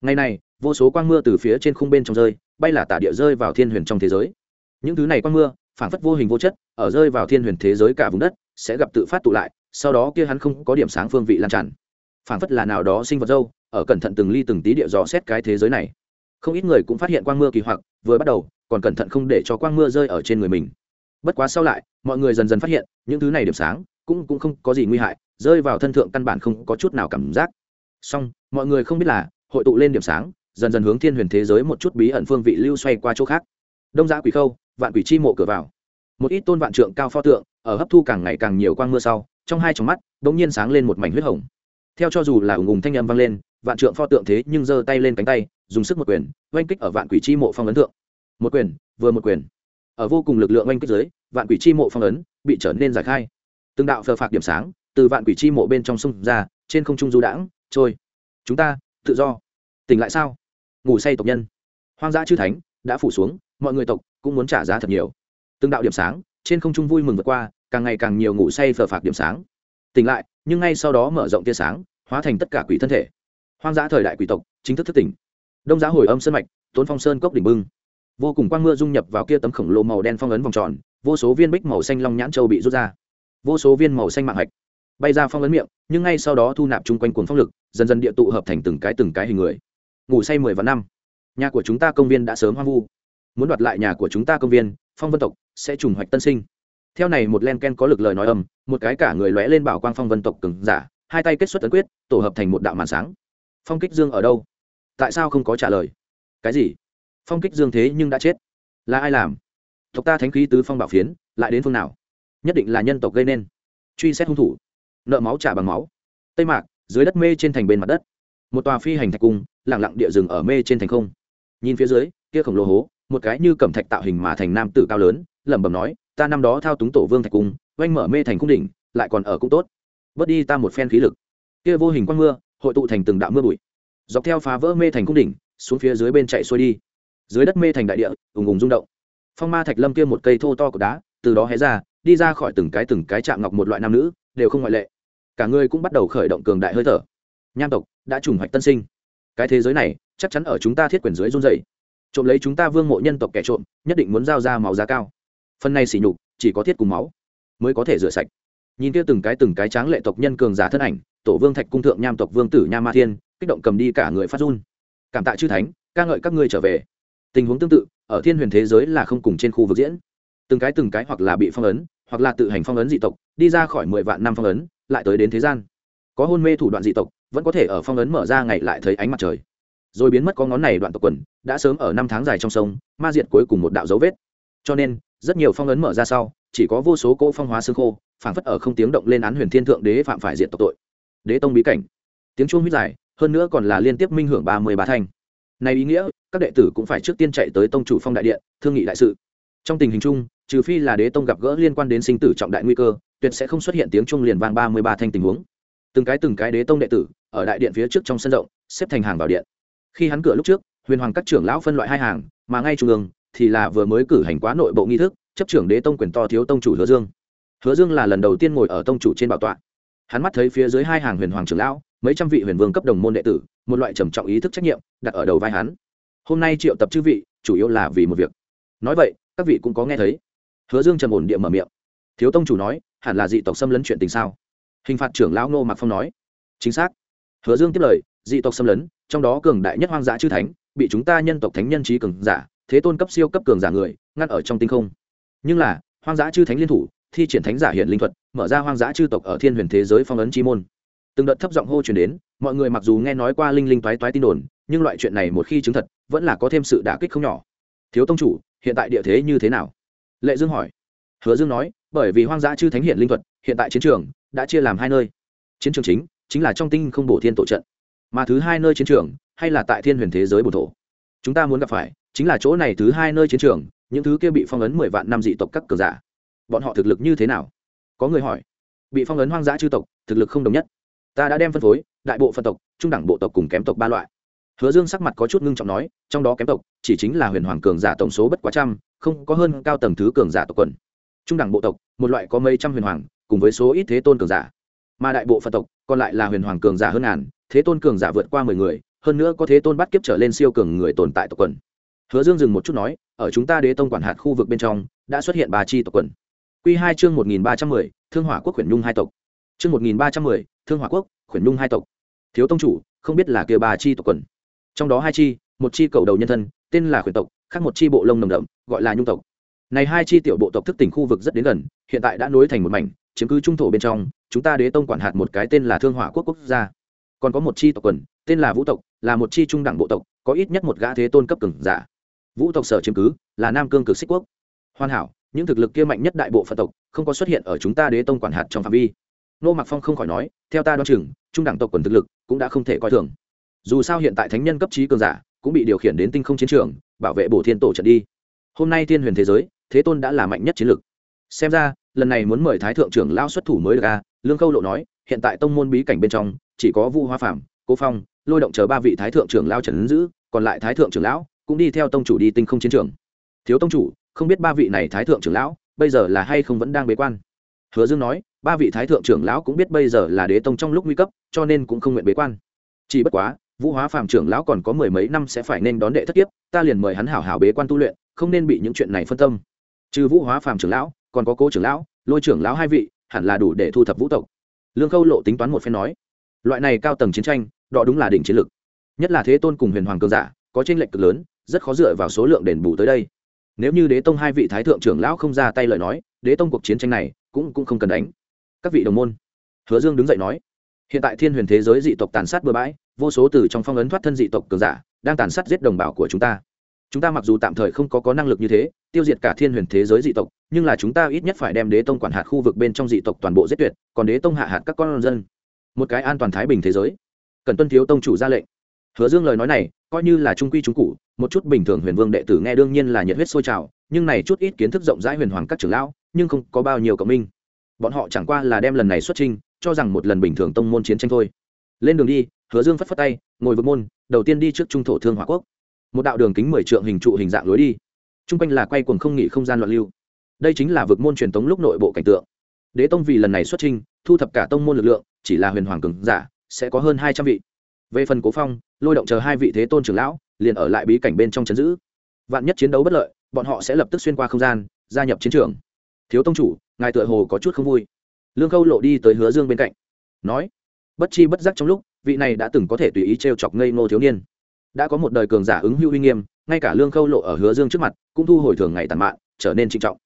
Speaker 1: Ngày này, vô số quang mưa từ phía trên khung bên trong rơi, bay là tả địa rơi vào thiên huyền trong thế giới. Những thứ này quang mưa phản phất vô hình vô chất, ở rơi vào thiên huyền thế giới cả vùng đất, sẽ gặp tự phát tụ lại, sau đó kia hắn không có điểm sáng phương vị lan tràn. Phản phất là nào đó sinh vật dâu, ở cẩn thận từng ly từng tí địa dò xét cái thế giới này. Không ít người cũng phát hiện quang mưa kỳ hoặc, vừa bắt đầu, còn cẩn thận không để cho quang mưa rơi ở trên người mình. Bất quá sau lại, mọi người dần dần phát hiện, những thứ này điểm sáng, cũng cũng không có gì nguy hại, rơi vào thân thượng căn bản không có chút nào cảm giác. Song mọi người không biết là, hội tụ lên điểm sáng, dần dần hướng thiên huyền thế giới một chút bí ẩn phương vị lưu xoay qua chỗ khác. Đông giã quỷ khâu vạn quỷ chi mộ cửa vào. Một ít tôn vạn trượng cao pho tượng, ở hấp thu càng ngày càng nhiều quang mưa sau, trong hai trong mắt đ ỗ n g nhiên sáng lên một mảnh huyết hồng. Theo cho dù là ủng ùng thanh â m vang lên, vạn trượng pho tượng thế nhưng giơ tay lên cánh tay, dùng sức một quyền, oanh kích ở vạn quỷ chi mộ phong ấn thượng. Một quyền, vừa một quyền. Ở vô cùng lực lượng oanh kích dưới, vạn quỷ chi mộ phong ấn bị trở nên giải khai. Từng đạo phờ phạc điểm sáng từ vạn quỷ chi mộ bên trong sông ra, trên không trung du đãng, trôi. Chúng ta, tự do. Tỉnh lại sao? Ngủ say tộc nhân. Hoang dã chư thánh đã phủ xuống, mọi người tộc cũng muốn trả giá thật nhiều. Từng đạo điểm sáng, trên không trung vui mừng vượt qua, càng ngày càng nhiều ngủ say phờ phạc điểm sáng. Tỉnh lại, nhưng ngay sau đó mở rộng tia sáng, hóa thành tất cả quỷ thân thể. Hoang dã thời đại quỷ tộc, chính thức thức tỉnh. Đông giá hồi âm sơn mạch, tốn phong sơn cốc đỉnh bưng. Vô cùng quang mưa dung nhập vào kia tấm khổng lồ màu đen phong ấn vòng tròn, vô số viên bích màu xanh long nhãn châu bị rút ra. Vô số viên màu xanh mạng hạch bay ra phong ấn miệng, nhưng ngay sau đó thu nạp chung quanh cuồng phong lực, dần dần địa tụ hợp thành từng cái từng cái hình người. Ngủ say mười vạn năm. Nhà của chúng ta công viên đã sớm hoang vu muốn đoạt lại nhà của chúng ta công viên, phong vân tộc sẽ trùng hoạch tân sinh. Theo này một len ken có lực lời nói âm, một cái cả người lóe lên bảo quang phong vân tộc cứng giả, hai tay kết xuất tấn quyết, tổ hợp thành một đạo màn sáng. Phong kích dương ở đâu? Tại sao không có trả lời? Cái gì? Phong kích dương thế nhưng đã chết. Là ai làm? Tộc ta thánh khí tứ phong bảo phiến, lại đến phương nào? Nhất định là nhân tộc gây nên. Truy xét hung thủ. Nợ máu trả bằng máu. Tây mạc, dưới đất mê trên thành bên mặt đất. Một tòa phi hành thạch cung lẳng lặng địa rừng ở mê trên thành không. Nhìn phía dưới, kia khổng lồ hố một cái như cẩm thạch tạo hình mà thành nam tử cao lớn, lẩm bẩm nói, ta năm đó thao túng tổ vương thạch cung, oanh mở mê thành cung đỉnh, lại còn ở cũng tốt. Bớt đi ta một phen khí lực. Kia vô hình quang mưa, hội tụ thành từng đạo mưa bụi. Dọc theo phá vỡ mê thành cung đỉnh, xuống phía dưới bên chạy xuôi đi. Dưới đất mê thành đại địa, ùng ùng rung động. Phong ma thạch lâm kia một cây thô to của đá, từ đó hé ra, đi ra khỏi từng cái từng cái chạm ngọc một loại nam nữ, đều không ngoại lệ. Cả người cũng bắt đầu khởi động cường đại hơi thở. Nham tộc đã trùng hoạch tân sinh. Cái thế giới này, chắc chắn ở chúng ta thiết quyền dưới run dày trộm lấy chúng ta vương mộ nhân tộc kẻ trộm, nhất định muốn giao ra máu giá cao. Phần này xỉ nhục, chỉ có thiết cùng máu, mới có thể rửa sạch. Nhìn kia từng cái từng cái tráng lệ tộc nhân cường giả thân ảnh, tổ vương thạch cung thượng nham tộc vương tử nha ma thiên, kích động cầm đi cả người phát run. Cảm tạ chư thánh, ca ngợi các ngươi trở về. Tình huống tương tự, ở thiên huyền thế giới là không cùng trên khu vực diễn. Từng cái từng cái hoặc là bị phong ấn, hoặc là tự hành phong ấn dị tộc, đi ra khỏi mười vạn năm phong ấn, lại tới đến thế gian. Có hôn mê thủ đoạn dị tộc, vẫn có thể ở phong ấn mở ra ngày lại thấy ánh mặt trời rồi biến mất có ngón này đoạn tộc quần, đã sớm ở năm tháng dài trong sông, ma diệt cuối cùng một đạo dấu vết. Cho nên, rất nhiều phong ấn mở ra sau, chỉ có vô số cỗ phong hóa xương khô, phảng phất ở không tiếng động lên án huyền thiên thượng đế phạm phải diện tộc tội. Đế tông bí cảnh. Tiếng chuông huyết dài, hơn nữa còn là liên tiếp minh hưởng ba mươi ba thanh. Này ý nghĩa, các đệ tử cũng phải trước tiên chạy tới tông chủ phong đại điện, thương nghị đại sự. Trong tình hình chung, trừ phi là đế tông gặp gỡ liên quan đến sinh tử trọng đại nguy cơ, tuyệt sẽ không xuất hiện tiếng chuông liền vang ba mươi ba thanh tình huống. Từng cái từng cái đế tông đệ tử, ở đại điện phía trước trong sân rộng, xếp thành hàng vào điện khi hắn cửa lúc trước, huyền hoàng các trưởng lão phân loại hai hàng, mà ngay trung ương thì là vừa mới cử hành quá nội bộ nghi thức, chấp trưởng đế tông quyền to thiếu tông chủ hứa dương. Hứa dương là lần đầu tiên ngồi ở tông chủ trên bảo tọa. Hắn mắt thấy phía dưới hai hàng huyền hoàng trưởng lão, mấy trăm vị huyền vương cấp đồng môn đệ tử, một loại trầm trọng ý thức trách nhiệm đặt ở đầu vai hắn. Hôm nay triệu tập chư vị, chủ yếu là vì một việc. Nói vậy, các vị cũng có nghe thấy. Hứa dương trầm ổn địa mở miệng. Thiếu tông chủ nói, hẳn là dị tộc xâm lấn chuyện tình sao? Hình phạt trưởng lão nô mạc phong nói. Chính xác. Hứa dương tiếp lời dị tộc xâm lấn, trong đó cường đại nhất hoang dã chư thánh, bị chúng ta nhân tộc thánh nhân trí cường giả, thế tôn cấp siêu cấp cường giả người, ngăn ở trong tinh không. Nhưng là, hoang dã chư thánh liên thủ, thi triển thánh giả hiện linh thuật, mở ra hoang dã chư tộc ở thiên huyền thế giới phong ấn chi môn. Từng đợt thấp giọng hô truyền đến, mọi người mặc dù nghe nói qua linh linh toái toái tin đồn, nhưng loại chuyện này một khi chứng thật, vẫn là có thêm sự đả kích không nhỏ. Thiếu tông chủ, hiện tại địa thế như thế nào? Lệ dương hỏi. Hứa dương nói, bởi vì hoang dã chư thánh hiện linh thuật, hiện tại chiến trường, đã chia làm hai nơi. Chiến trường chính chính là trong tinh không bổ thiên tổ trận mà thứ hai nơi chiến trường, hay là tại thiên huyền thế giới bổ thổ. Chúng ta muốn gặp phải, chính là chỗ này thứ hai nơi chiến trường, những thứ kia bị phong ấn mười vạn năm dị tộc các cờ giả. Bọn họ thực lực như thế nào? Có người hỏi. Bị phong ấn hoang dã chư tộc, thực lực không đồng nhất. Ta đã đem phân phối, đại bộ phân tộc, trung đẳng bộ tộc cùng kém tộc ba loại. Hứa dương sắc mặt có chút ngưng trọng nói, trong đó kém tộc, chỉ chính là huyền hoàng cường giả tổng số bất quá trăm, không có hơn cao tầng thứ cường giả tộc quần. Trung đẳng bộ tộc, một loại có mấy trăm huyền hoàng, cùng với số ít thế tôn cường giả mà đại bộ phật tộc còn lại là huyền hoàng cường giả hơn ngàn, thế tôn cường giả vượt qua mười người, hơn nữa có thế tôn bắt kiếp trở lên siêu cường người tồn tại tộc quần. Hứa dương dừng một chút nói, ở chúng ta đế tông quản hạt khu vực bên trong, đã xuất hiện ba chi tộc quần. Q hai chương một nghìn ba trăm mười, thương hỏa quốc khuyển nhung hai tộc. Chương một nghìn ba trăm mười, thương hỏa quốc khuyển nhung hai tộc. Thiếu tông chủ, không biết là kia ba chi tộc quần. Trong đó hai chi, một chi cầu đầu nhân thân, tên là khuyển tộc, khác một chi bộ lông nồng đậm, gọi là nhung tộc. Này hai chi tiểu bộ tộc thức tỉnh khu vực rất đến gần, hiện tại đã nối thành một mảnh chiếm cứ trung thổ bên trong, chúng ta đế tông quản hạt một cái tên là thương hỏa quốc quốc gia. Còn có một chi tộc quần, tên là vũ tộc, là một chi trung đẳng bộ tộc, có ít nhất một gã thế tôn cấp cường giả. Vũ tộc sở chiếm cứ, là nam cương cực xích quốc. Hoàn hảo, những thực lực kia mạnh nhất đại bộ phận tộc, không có xuất hiện ở chúng ta đế tông quản hạt trong phạm vi. Nô mạc phong không khỏi nói, theo ta đoan chừng, trung đẳng tộc quần thực lực cũng đã không thể coi thường. Dù sao hiện tại thánh nhân cấp trí cường giả cũng bị điều khiển đến tinh không chiến trường, bảo vệ bổ thiên tổ trận đi. Hôm nay thiên huyền thế giới, thế tôn đã là mạnh nhất chiến lực xem ra lần này muốn mời thái thượng trưởng lao xuất thủ mới được a lương khâu lộ nói hiện tại tông môn bí cảnh bên trong chỉ có vu hoa phạm cố phong lôi động chờ ba vị thái thượng trưởng lao trần ứng giữ, còn lại thái thượng trưởng lão cũng đi theo tông chủ đi tinh không chiến trường. Thiếu tông chủ không biết ba vị này thái thượng trưởng lão bây giờ là hay không vẫn đang bế quan? Hứa dương nói ba vị thái thượng trưởng lão cũng biết bây giờ là đế tông trong lúc nguy cấp cho nên cũng không nguyện bế quan. Chỉ bất quá vũ hóa phàm trưởng lão còn có mười mấy năm sẽ phải nên đón đệ thất kiếp ta liền mời hắn hảo hảo bế quan tu luyện không nên bị những chuyện này phân tâm. Trừ vũ hóa phàm trưởng lão còn có cố trưởng lão, lôi trưởng lão hai vị, hẳn là đủ để thu thập vũ tộc. Lương khâu lộ tính toán một phen nói, loại này cao tầng chiến tranh, đó đúng là đỉnh chiến lực nhất là thế tôn cùng huyền hoàng cường giả, có tranh lệch cực lớn, rất khó dựa vào số lượng đền bù tới đây. Nếu như đế tông hai vị thái thượng trưởng lão không ra tay lời nói, đế tông cuộc chiến tranh này cũng cũng không cần đánh. Các vị đồng môn, hứa dương đứng dậy nói, hiện tại thiên huyền thế giới dị tộc tàn sát bừa bãi, vô số từ trong phong ấn thoát thân dị tộc cường giả, đang tàn sát giết đồng bào của chúng ta chúng ta mặc dù tạm thời không có có năng lực như thế, tiêu diệt cả thiên huyền thế giới dị tộc, nhưng là chúng ta ít nhất phải đem đế tông quản hạt khu vực bên trong dị tộc toàn bộ giết tuyệt, còn đế tông hạ hạt các con dân. Một cái an toàn thái bình thế giới. Cần tuân thiếu tông chủ ra lệnh. Hứa dương lời nói này, coi như là trung quy trung cụ, một chút bình thường huyền vương đệ tử nghe đương nhiên là nhiệt huyết sôi trào, nhưng này chút ít kiến thức rộng rãi huyền hoàng các trưởng lão, nhưng không có bao nhiêu cộng minh. Bọn họ chẳng qua là đem lần này xuất trình cho rằng một lần bình thường tông môn chiến tranh thôi. Lên đường đi, hứa dương phất phất tay, ngồi vượt môn, đầu tiên đi trước trung thổ thương hỏa quốc một đạo đường kính mười trượng hình trụ hình dạng lối đi. T r u n g quanh là quay cuồng không nghỉ không gian loạn lưu. Đây chính là vực môn truyền thống lúc nội bộ cảnh tượng. Đế tông vì lần này xuất trình thu thập cả tông môn lực lượng, chỉ là huyền hoàng cường giả, sẽ có hơn hai trăm vị. Về phần cố phong, lôi động chờ hai vị thế tôn trưởng lão, liền ở lại bí cảnh bên trong chấn giữ. Vạn nhất chiến đấu bất lợi, bọn họ sẽ lập tức xuyên qua không gian, gia nhập chiến trường. Thiếu tông chủ, ngài tựa hồ có chút không vui. Lương khâu lộ đi tới hứa dương bên cạnh, nói, bất chi bất giác trong lúc, vị này đã từng có thể tùy ý t r e o chọc ngây ngô thiếu niên đã có một đời cường giả ứng hữu uy nghiêm, ngay cả lương khâu lộ ở hứa dương trước mặt cũng thu hồi thường ngày tàn mạn, trở nên trinh trọng.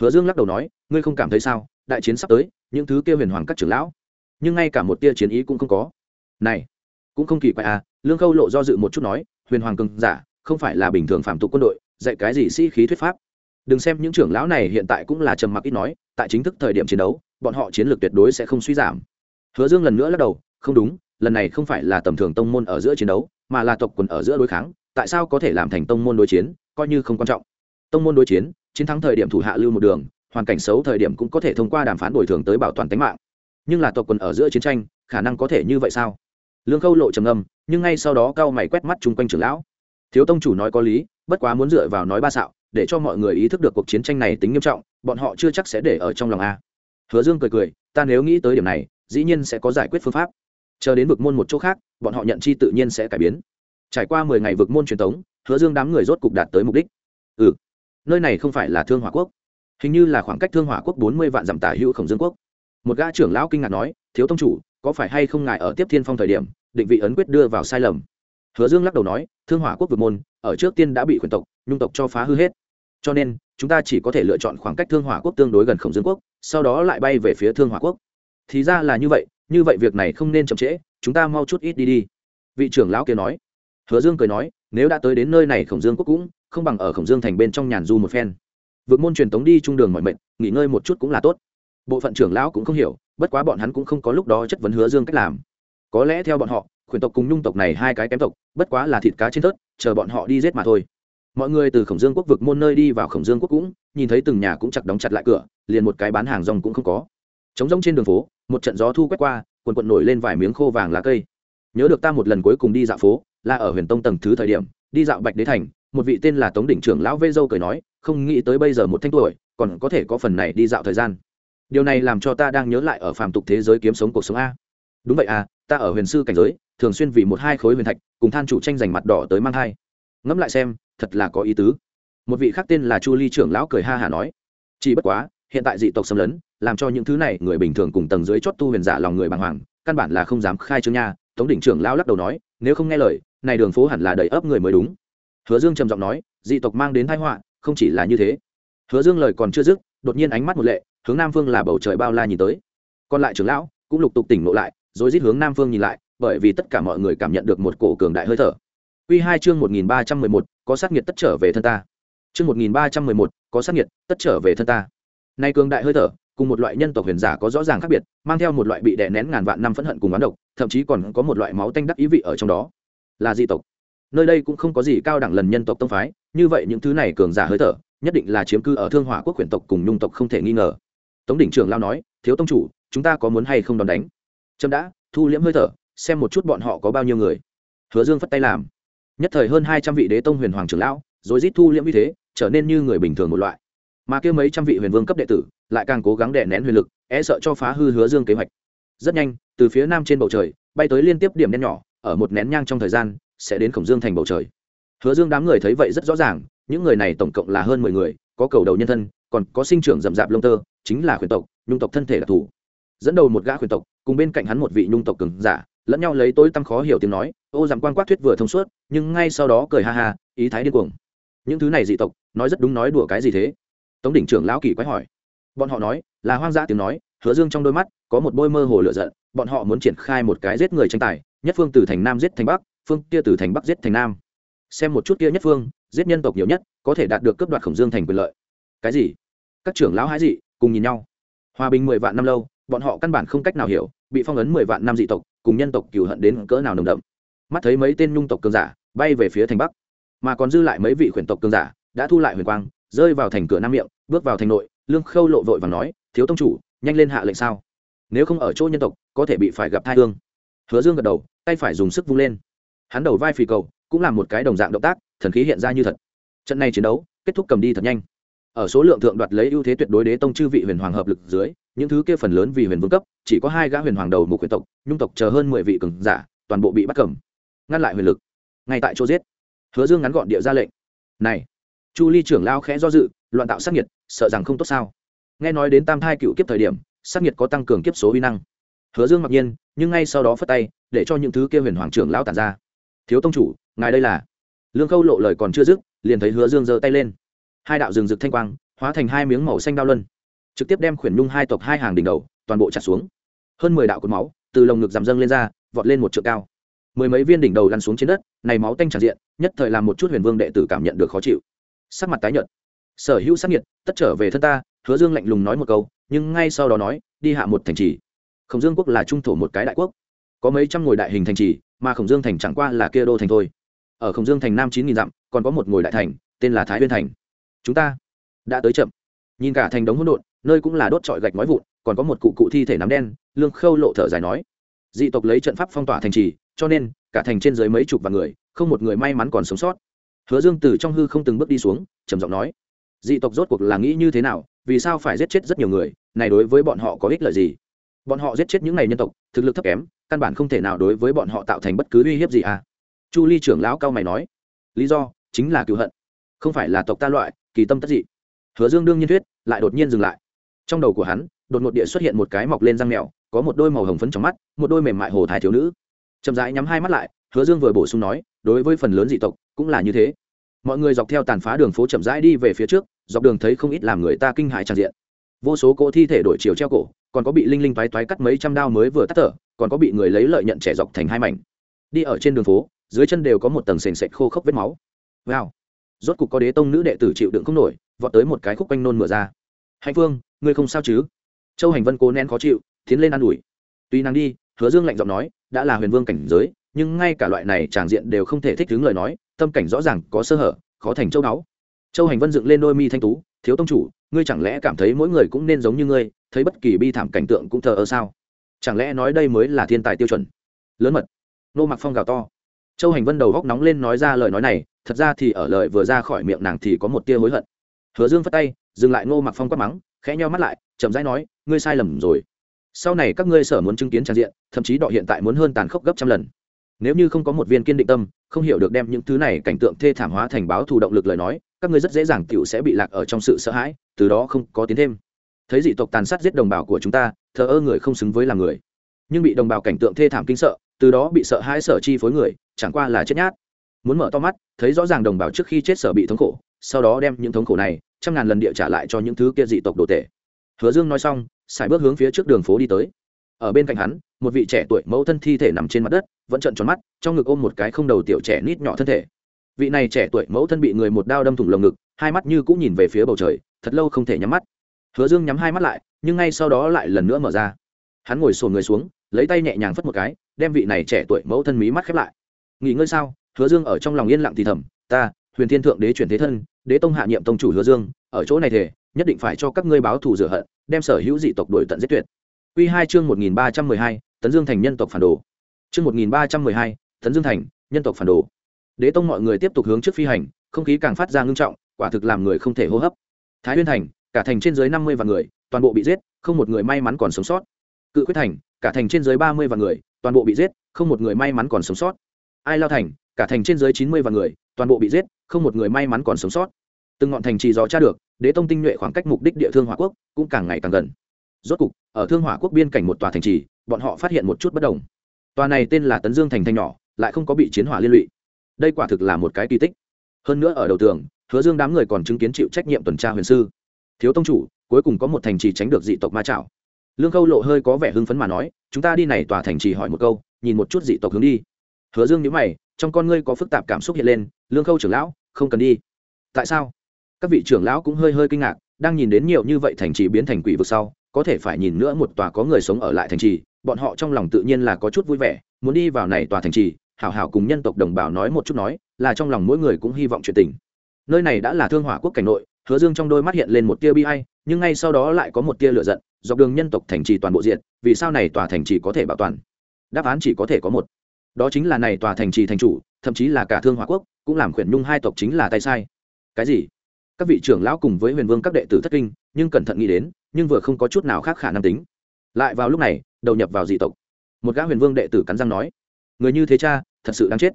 Speaker 1: Hứa dương lắc đầu nói, ngươi không cảm thấy sao? Đại chiến sắp tới, những thứ kêu huyền hoàng các trưởng lão, nhưng ngay cả một tia chiến ý cũng không có. Này, cũng không kỳ quái à? Lương khâu lộ do dự một chút nói, huyền hoàng cường giả, không phải là bình thường phạm tục quân đội, dạy cái gì sĩ、si、khí thuyết pháp? Đừng xem những trưởng lão này hiện tại cũng là trầm mặc ít nói, tại chính thức thời điểm chiến đấu, bọn họ chiến lược tuyệt đối sẽ không suy giảm. Hứa dương lần nữa lắc đầu, không đúng, lần này không phải là tầm thường tông môn ở giữa chiến đấu mà là tộc quần ở giữa đối kháng, tại sao có thể làm thành tông môn đối chiến, coi như không quan trọng. Tông môn đối chiến chiến thắng thời điểm thủ hạ lưu một đường, hoàn cảnh xấu thời điểm cũng có thể thông qua đàm phán bồi thường tới bảo toàn tính mạng. Nhưng là tộc quần ở giữa chiến tranh, khả năng có thể như vậy sao? Lương khâu lộ trầm âm nhưng ngay sau đó cao mày quét mắt chung quanh trưởng lão. Thiếu tông chủ nói có lý, bất quá muốn dựa vào nói ba xạo, để cho mọi người ý thức được cuộc chiến tranh này tính nghiêm trọng, bọn họ chưa chắc sẽ để ở trong lòng a. Hứa dương cười cười, ta nếu nghĩ tới điểm này, dĩ nhiên sẽ có giải quyết phương pháp. Chờ đến vực môn một chỗ khác bọn họ nhận chi tự nhiên sẽ cải biến. Trải qua mười ngày vực môn truyền thống hứa dương đám người rốt cục đạt tới mục đích. Ừ nơi này không phải là thương hỏa quốc. Hình như là khoảng cách thương hỏa quốc bốn mươi vạn dặm tả hữu khổng dương quốc. Một gã trưởng lão kinh ngạc nói, thiếu tông chủ, có phải hay không ngại ở tiếp thiên phong thời điểm, định vị ấn quyết đưa vào sai lầm? Hứa dương lắc đầu nói, thương hỏa quốc vực môn, ở trước tiên đã bị quyền tộc, nhung tộc cho phá hư hết. Cho nên, chúng ta chỉ có thể lựa chọn khoảng cách thương hỏa quốc tương đối gần khổng dương quốc, sau đó lại bay về phía thương hỏa quốc. Thì ra là như vậy như vậy việc này không nên chậm trễ chúng ta mau chút ít đi đi. Vị trưởng lão kia nói. Hứa dương cười nói, nếu đã tới đến nơi này khổng dương quốc cũng không bằng ở khổng dương thành bên trong nhàn du một phen. Vượt môn truyền tống đi trung đường mọi mệnh, nghỉ ngơi một chút cũng là tốt. Bộ phận trưởng lão cũng không hiểu, bất quá bọn hắn cũng không có lúc đó chất vấn hứa dương cách làm. Có lẽ theo bọn họ, khuyển tộc cùng nhung tộc này hai cái kém tộc, bất quá là thịt cá trên tớt chờ bọn họ đi giết mà thôi. Mọi người từ khổng dương quốc vực môn nơi đi vào khổng dương quốc cũng, nhìn thấy từng nhà cũng chặt đóng chặt lại cửa, liền một cái bán hàng rong cũng không có. Trống rông trên đường phố, một trận gió thu quét qua quần quận nổi lên vài miếng khô vàng lá cây. Nhớ được ta một lần cuối cùng đi dạo phố, là ở huyền tông tầng thứ thời điểm, đi dạo bạch đế thành, một vị tên là tống đỉnh trưởng lão vê dâu cười nói, không nghĩ tới bây giờ một thanh tuổi, còn có thể có phần này đi dạo thời gian. Điều này làm cho ta đang nhớ lại ở phàm tục thế giới kiếm sống cuộc sống a. Đúng vậy à ta ở huyền sư cảnh giới, thường xuyên vì một hai khối huyền thạch, cùng than chủ tranh giành mặt đỏ tới mang hai ngẫm lại xem, thật là có ý tứ. Một vị khác tên là chu ly trưởng lão cười ha hả nói, chỉ bất quá, hiện tại dị tộc xâm lấn làm cho những thứ này người bình thường cùng tầng dưới chót tu huyền giả lòng người bàng hoàng, căn bản là không dám khai trương nha. Tống đỉnh trưởng lão lắc đầu nói, nếu không nghe lời, này đường phố hẳn là đầy ấp người mới đúng. Hứa dương trầm giọng nói, dị tộc mang đến thái họa, không chỉ là như thế. Hứa dương lời còn chưa dứt, đột nhiên ánh mắt một lệ, hướng nam phương là bầu trời bao la nhìn tới. Còn lại trưởng lão cũng lục tục tỉnh lộ lại, rồi rít hướng nam phương nhìn lại, bởi vì tất cả mọi người cảm nhận được một cổ cường đại hơi thở. Quy hai chương một nghìn ba trăm mười một, có sát nhiệt tất trở về thân ta. Chương một nghìn ba trăm mười một, có sát nhiệt tất trở về thân ta. Nay cường đại hơi thở cùng một loại nhân tộc huyền giả có rõ ràng khác biệt, mang theo một loại bị đè nén ngàn vạn năm phẫn hận cùng oán độc, thậm chí còn có một loại máu tanh đắc ý vị ở trong đó. Là dị tộc. Nơi đây cũng không có gì cao đẳng lần nhân tộc tông phái, như vậy những thứ này cường giả hơi thở, nhất định là chiếm cư ở thương hỏa quốc huyền tộc cùng nhung tộc không thể nghi ngờ. Tống đỉnh trưởng lao nói, thiếu tông chủ, chúng ta có muốn hay không đòn đánh? Trâm đã. Thu liễm hơi thở, xem một chút bọn họ có bao nhiêu người. Hứa dương phất tay làm. Nhất thời hơn hai trăm vị đế tông huyền hoàng trưởng lão rồi rít thu liễm như thế, trở nên như người bình thường một loại mà kia mấy trăm vị huyền vương cấp đệ tử lại càng cố gắng đè nén huyền lực e sợ cho phá hư hứa dương kế hoạch. Rất nhanh, từ phía nam trên bầu trời, bay tới liên tiếp điểm đen nhỏ, ở một nén nhang trong thời gian, sẽ đến khổng dương thành bầu trời. Hứa dương đám người thấy vậy rất rõ ràng, những người này tổng cộng là hơn mười người, có cầu đầu nhân thân, còn có sinh trưởng rậm rạp lông tơ, chính là khuyển tộc, nhung tộc thân thể đặc thù. Dẫn đầu một gã khuyển tộc, cùng bên cạnh hắn một vị nhung tộc cường giả, lẫn nhau lấy tối tăm khó hiểu tiếng nói, ô giảm quan quát thuyết vừa thông suốt, nhưng ngay sau đó cười ha ha, ý thái điên cuồng. Những thứ này dị tộc, nói rất đúng nói đùa cái gì thế? Tống đỉnh trưởng lão kỳ quái hỏi. Bọn họ nói, là hoang dã tiếng nói, hứa dương trong đôi mắt có một bôi mơ hồ lửa giận, bọn họ muốn triển khai một cái giết người tranh tài, nhất phương từ thành nam giết thành bắc, phương kia từ thành bắc giết thành nam. Xem một chút kia nhất phương, giết nhân tộc nhiều nhất, có thể đạt được cấp đoạt khổng dương thành quyền lợi. Cái gì? Các trưởng lão hái dị, cùng nhìn nhau. Hòa bình mười vạn năm lâu, bọn họ căn bản không cách nào hiểu, bị phong ấn mười vạn năm dị tộc, cùng nhân tộc cừu hận đến cỡ nào nồng đậm. Mắt thấy mấy tên nhung tộc cường giả bay về phía thành bắc, mà còn dư lại mấy vị khuyển tộc cường giả, đã thu lại huyền quang rơi vào thành cửa nam miệng, bước vào thành nội, lương khâu lộ vội và nói, thiếu tông chủ, nhanh lên hạ lệnh sao? Nếu không ở chỗ nhân tộc, có thể bị phải gặp thai hương. Hứa dương gật đầu, tay phải dùng sức vung lên. Hắn đầu vai phì cầu, cũng làm một cái đồng dạng động tác, thần khí hiện ra như thật. Trận này chiến đấu, kết thúc cầm đi thật nhanh. Ở số lượng thượng đoạt lấy ưu thế tuyệt đối đế tông chư vị huyền hoàng hợp lực dưới, những thứ kia phần lớn vì huyền vương cấp, chỉ có hai gã huyền hoàng đầu một huyền tộc, nhung tộc chờ hơn mười vị cường giả, toàn bộ bị bắt cầm. Ngăn lại huyền lực. Ngay tại chỗ giết. Hứa dương ngắn gọn địa ra lệnh. Này chu ly trưởng lao khẽ do dự, loạn tạo sát nhiệt sợ rằng không tốt sao. Nghe nói đến tam thai cựu kiếp thời điểm, sát nhiệt có tăng cường kiếp số uy năng. Hứa dương mặc nhiên, nhưng ngay sau đó phất tay, để cho những thứ kia huyền hoàng trưởng lão tản ra. Thiếu tông chủ, ngài đây là? Lương khâu lộ lời còn chưa dứt, liền thấy hứa dương giơ tay lên. Hai đạo rừng rực thanh quang, hóa thành hai miếng màu xanh đao luân, trực tiếp đem khuyển nhung hai tộc hai hàng đỉnh đầu, toàn bộ chặt xuống. Hơn mười đạo cột máu, từ lồng ngực giảm dâng lên ra, vọt lên một trượng cao. Mười mấy viên đỉnh đầu lăn xuống trên đất, này máu tanh tràn diện, nhất thời làm một chút huyền vương đệ tử cảm nhận được khó chịu sắc mặt tái nhợt. Sở hữu sắc nhiệt, tất trở về thân ta, hứa dương lạnh lùng nói một câu, nhưng ngay sau đó nói, đi hạ một thành trì. Khổng dương quốc là trung thổ một cái đại quốc. Có mấy trăm ngồi đại hình thành trì, mà khổng dương thành chẳng qua là kia đô thành thôi. Ở khổng dương thành nam chín nghìn dặm, còn có một ngồi đại thành, tên là thái huyên thành. Chúng ta đã tới chậm. Nhìn cả thành đống hỗn độn, nơi cũng là đốt trọi gạch nói vụn, còn có một cụ cụ thi thể nắm đen, lương khâu lộ thở dài nói. Dị tộc lấy trận pháp phong tỏa thành trì, cho nên, cả thành trên dưới mấy chục vạn người, không một người may mắn còn sống sót hứa dương từ trong hư không từng bước đi xuống, trầm giọng nói, dị tộc rốt cuộc là nghĩ như thế nào? Vì sao phải giết chết rất nhiều người? Này đối với bọn họ có ích lợi gì? Bọn họ giết chết những này nhân tộc, thực lực thấp kém, căn bản không thể nào đối với bọn họ tạo thành bất cứ uy hiếp gì à? Chu ly trưởng lão cao mày nói, lý do chính là cựu hận, không phải là tộc ta loại, kỳ tâm tất dị. Hứa dương đương nhiên thuyết, lại đột nhiên dừng lại. Trong đầu của hắn, đột ngột địa xuất hiện một cái mọc lên răng mèo, có một đôi màu hồng phấn trong mắt, một đôi mềm mại hồ thái thiếu nữ. Chậm rãi nhắm hai mắt lại hứa dương vừa bổ sung nói, đối với phần lớn dị tộc, cũng là như thế. Mọi người dọc theo tàn phá đường phố chậm rãi đi về phía trước, dọc đường thấy không ít làm người ta kinh hại tràn diện. Vô số cỗ thi thể đổi chiều treo cổ, còn có bị linh linh toái toái cắt mấy trăm đao mới vừa tắt thở, còn có bị người lấy lợi nhận trẻ dọc thành hai mảnh. Đi ở trên đường phố, dưới chân đều có một tầng sền sệt khô khốc vết máu. Wow! Rốt cục có đế tông nữ đệ tử chịu đựng không nổi, vọt tới một cái khúc quanh nôn mửa ra. Hạnh phương ngươi không sao chứ? Châu hành vân cố nén khó chịu, tiến lên an ủi. Tuy nàng đi, hứa dương lạnh giọng nói, đã là huyền vương cảnh giới nhưng ngay cả loại này tràng diện đều không thể thích đứng lời nói, tâm cảnh rõ ràng có sơ hở, khó thành châu đáo châu hành vân dựng lên đôi mi thanh tú, thiếu tông chủ, ngươi chẳng lẽ cảm thấy mỗi người cũng nên giống như ngươi, thấy bất kỳ bi thảm cảnh tượng cũng thờ ơ sao? Chẳng lẽ nói đây mới là thiên tài tiêu chuẩn? Lớn mật. Nô mặc phong gào to. Châu hành vân đầu góc nóng lên nói ra lời nói này, thật ra thì ở lời vừa ra khỏi miệng nàng thì có một tia hối hận. Hứa dương phất tay, dừng lại ngô mặc phong quát mắng, khẽ nheo mắt lại, chậm rãi nói, ngươi sai lầm rồi. Sau này các ngươi sở muốn chứng kiến trang diện, thậm chí đọ hiện tại muốn hơn tàn khốc gấp trăm lần nếu như không có một viên kiên định tâm, không hiểu được đem những thứ này cảnh tượng thê thảm hóa thành báo thù động lực lời nói, các ngươi rất dễ dàng tiểu sẽ bị lạc ở trong sự sợ hãi, từ đó không có tiến thêm. Thấy dị tộc tàn sát giết đồng bào của chúng ta, thờ ơ người không xứng với là người. Nhưng bị đồng bào cảnh tượng thê thảm kinh sợ, từ đó bị sợ hãi sợ chi phối người, chẳng qua là chết nhát. Muốn mở to mắt, thấy rõ ràng đồng bào trước khi chết sở bị thống khổ, sau đó đem những thống khổ này, trăm ngàn lần địa trả lại cho những thứ kia dị tộc đồ tể. Hứa dương nói xong, sải bước hướng phía trước đường phố đi tới. Ở bên cạnh hắn một vị trẻ tuổi mẫu thân thi thể nằm trên mặt đất vẫn trợn tròn mắt trong ngực ôm một cái không đầu tiểu trẻ nít nhỏ thân thể. Vị này trẻ tuổi mẫu thân bị người một đao đâm thủng lồng ngực hai mắt như cũng nhìn về phía bầu trời thật lâu không thể nhắm mắt. Hứa dương nhắm hai mắt lại nhưng ngay sau đó lại lần nữa mở ra. Hắn ngồi sồn người xuống lấy tay nhẹ nhàng phất một cái đem vị này trẻ tuổi mẫu thân mí mắt khép lại. Nghỉ ngơi sao? Hứa dương ở trong lòng yên lặng thì thầm ta huyền thiên thượng đế chuyển thế thân đế tông hạ nhiệm tông chủ hứa dương ở chỗ này thể nhất định phải cho các ngươi báo thù rửa hận đem sở hữu dị tộc đuổi tận giết tuyệt. Quy 2 chương 1312, tấn dương thành nhân tộc phản đồ. Chương một nghìn ba trăm mười hai, tấn dương thành nhân tộc phản đồ. Đế tông mọi người tiếp tục hướng trước phi hành, không khí càng phát ra ngưng trọng, quả thực làm người không thể hô hấp. Thái huyên thành, cả thành trên dưới năm mươi vạn người, toàn bộ bị giết, không một người may mắn còn sống sót. Cự quyết thành, cả thành trên dưới ba mươi vạn người, toàn bộ bị giết, không một người may mắn còn sống sót. Ai lao thành, cả thành trên dưới chín mươi vạn người, toàn bộ bị giết, không một người may mắn còn sống sót. Từng ngọn thành trì dò tra được, đế tông tinh nhuệ khoảng cách mục đích địa thương hỏa quốc cũng càng ngày càng gần. Rốt cục, ở thương hỏa quốc biên cảnh một tòa thành trì bọn họ phát hiện một chút bất đồng. Tòa này tên là tấn dương thành thành nhỏ, lại không có bị chiến hỏa liên lụy. Đây quả thực là một cái kỳ tích. Hơn nữa ở đầu tường, hứa dương đám người còn chứng kiến chịu trách nhiệm tuần tra huyền sư. Thiếu tông chủ, cuối cùng có một thành trì tránh được dị tộc ma trảo lương khâu lộ hơi có vẻ hưng phấn mà nói, chúng ta đi này tòa thành trì hỏi một câu, nhìn một chút dị tộc hướng đi. Hứa dương nhớ mày, trong con ngươi có phức tạp cảm xúc hiện lên, lương khâu trưởng lão, không cần đi. Tại sao? Các vị trưởng lão cũng hơi hơi kinh ngạc, đang nhìn đến nhiều như vậy thành trì biến thành quỷ vực sau, có thể phải nhìn nữa một tòa có người sống ở lại thành trì bọn họ trong lòng tự nhiên là có chút vui vẻ, muốn đi vào này tòa thành trì, hảo hảo cùng nhân tộc đồng bào nói một chút nói, là trong lòng mỗi người cũng hy vọng chuyện tình. Nơi này đã là thương hỏa quốc cảnh nội, hứa dương trong đôi mắt hiện lên một tia bi hay nhưng ngay sau đó lại có một tia lựa giận, dọc đường nhân tộc thành trì toàn bộ diện vì sao này tòa thành trì có thể bảo toàn? Đáp án chỉ có thể có một. Đó chính là này tòa thành trì thành chủ, thậm chí là cả thương hỏa quốc, cũng làm khuyển nhung hai tộc chính là tay sai. Cái gì? Các vị trưởng lão cùng với huyền vương các đệ tử thất kinh, nhưng cẩn thận nghĩ đến, nhưng vừa không có chút nào khác khả năng tính. Lại vào lúc này đầu nhập vào dị tộc. Một gã huyền vương đệ tử cắn răng nói người như thế cha thật sự đáng chết.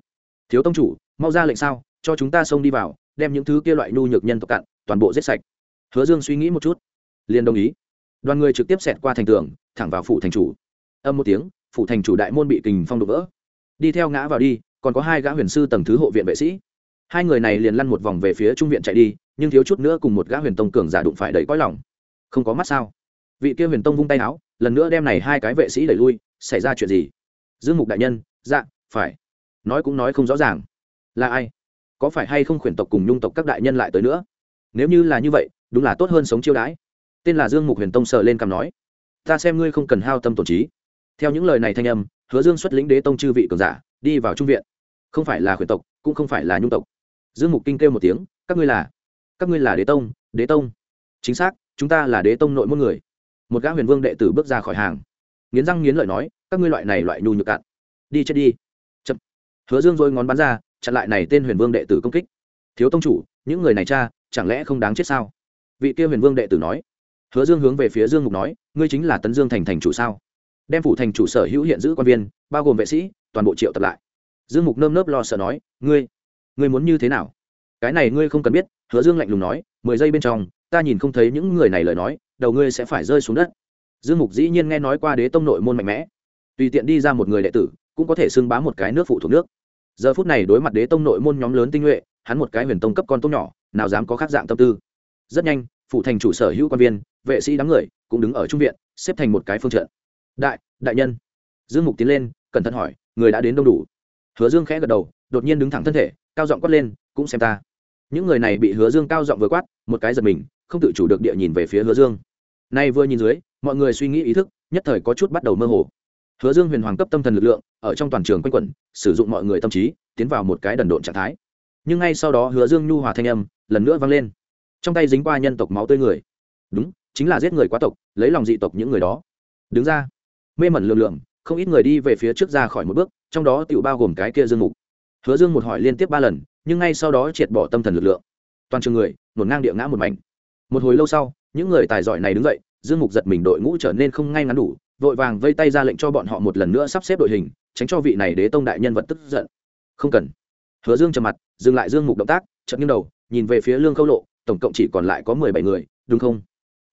Speaker 1: Thiếu tông chủ mau ra lệnh sao cho chúng ta xông đi vào đem những thứ kia loại nhu nhược nhân tộc cạn, toàn bộ giết sạch. Hứa dương suy nghĩ một chút liền đồng ý. Đoàn người trực tiếp xẹt qua thành tường thẳng vào phủ thành chủ. Âm một tiếng phủ thành chủ đại môn bị kình phong đục vỡ. Đi theo ngã vào đi còn có hai gã huyền sư tầng thứ hộ viện vệ sĩ. Hai người này liền lăn một vòng về phía trung viện chạy đi nhưng thiếu chút nữa cùng một gã huyền tông cường giả đụng phải đầy cõi lòng. Không có mắt sao? Vị kia huyền tông vung tay áo lần nữa đem này hai cái vệ sĩ đẩy lui, xảy ra chuyện gì? Dương mục đại nhân dạ phải. Nói cũng nói không rõ ràng. Là ai? Có phải hay không khuyển tộc cùng nhung tộc các đại nhân lại tới nữa? Nếu như là như vậy, đúng là tốt hơn sống chiêu đãi. Tên là dương mục huyền tông sờ lên cằm nói, ta xem ngươi không cần hao tâm tổn trí. Theo những lời này thanh âm, hứa dương xuất lĩnh đế tông chư vị cường giả, đi vào trung viện. Không phải là khuyển tộc, cũng không phải là nhung tộc. Dương mục kinh kêu một tiếng, các ngươi là, các ngươi là đế tông đế tông. Chính xác, chúng ta là đế tông nội môn người một gã huyền vương đệ tử bước ra khỏi hàng. Nghiến răng nghiến lợi nói, các ngươi loại này loại nhu nhược cạn. Đi chết đi. Chậm. Hứa dương dôi ngón bắn ra, chặn lại này tên huyền vương đệ tử công kích. Thiếu tông chủ, những người này cha, chẳng lẽ không đáng chết sao? Vị kia huyền vương đệ tử nói. Hứa dương hướng về phía dương mục nói, ngươi chính là tấn dương thành thành chủ sao? Đem phủ thành chủ sở hữu hiện giữ quan viên, bao gồm vệ sĩ, toàn bộ triệu tập lại. Dương mục nơm nớp lo sợ nói, ngươi ngươi muốn như thế nào? Cái này ngươi không cần biết, hứa dương lạnh lùng nói, mười giây bên trong, ta nhìn không thấy những người này lời nói đầu ngươi sẽ phải rơi xuống đất. Dương mục dĩ nhiên nghe nói qua đế tông nội môn mạnh mẽ. Tùy tiện đi ra một người đệ tử, cũng có thể xưng bá một cái nước phụ thuộc nước. Giờ phút này đối mặt đế tông nội môn nhóm lớn tinh nhuệ, hắn một cái huyền tông cấp con tốt nhỏ, nào dám có khác dạng tâm tư. Rất nhanh, phụ thành chủ sở hữu quan viên, vệ sĩ đám người cũng đứng ở trung viện, xếp thành một cái phương trận. Đại đại nhân. Dương mục tiến lên, cẩn thận hỏi, người đã đến đông đủ. Hứa dương khẽ gật đầu, đột nhiên đứng thẳng thân thể, cao giọng quát lên, cũng xem ta những người này bị hứa dương cao giọng vừa quát, một cái giật mình, không tự chủ được địa nhìn về phía hứa dương. Nay vừa nhìn dưới, mọi người suy nghĩ ý thức, nhất thời có chút bắt đầu mơ hồ. Hứa dương huyền hoàng cấp tâm thần lực lượng, ở trong toàn trường quanh quẩn, sử dụng mọi người tâm trí, tiến vào một cái đần độn trạng thái. Nhưng ngay sau đó hứa dương nhu hòa thanh âm, lần nữa vang lên. Trong tay dính qua nhân tộc máu tươi người. Đúng, chính là giết người quá tộc, lấy lòng dị tộc những người đó. Đứng ra. Mê mẩn lượng lượng, không ít người đi về phía trước ra khỏi một bước, trong đó tựu bao gồm cái kia dương mục. Hứa dương một hỏi liên tiếp ba lần nhưng ngay sau đó triệt bỏ tâm thần lực lượng. Toàn trường người, nổn ngang địa ngã một mảnh. Một hồi lâu sau, những người tài giỏi này đứng dậy, dương mục giật mình đội ngũ trở nên không ngay ngắn đủ, vội vàng vây tay ra lệnh cho bọn họ một lần nữa sắp xếp đội hình, tránh cho vị này đế tông đại nhân vật tức giận. Không cần. Hứa dương trầm mặt, dừng lại dương mục động tác chậm nghiêng đầu, nhìn về phía lương khâu lộ, tổng cộng chỉ còn lại có mười bảy người, đúng không?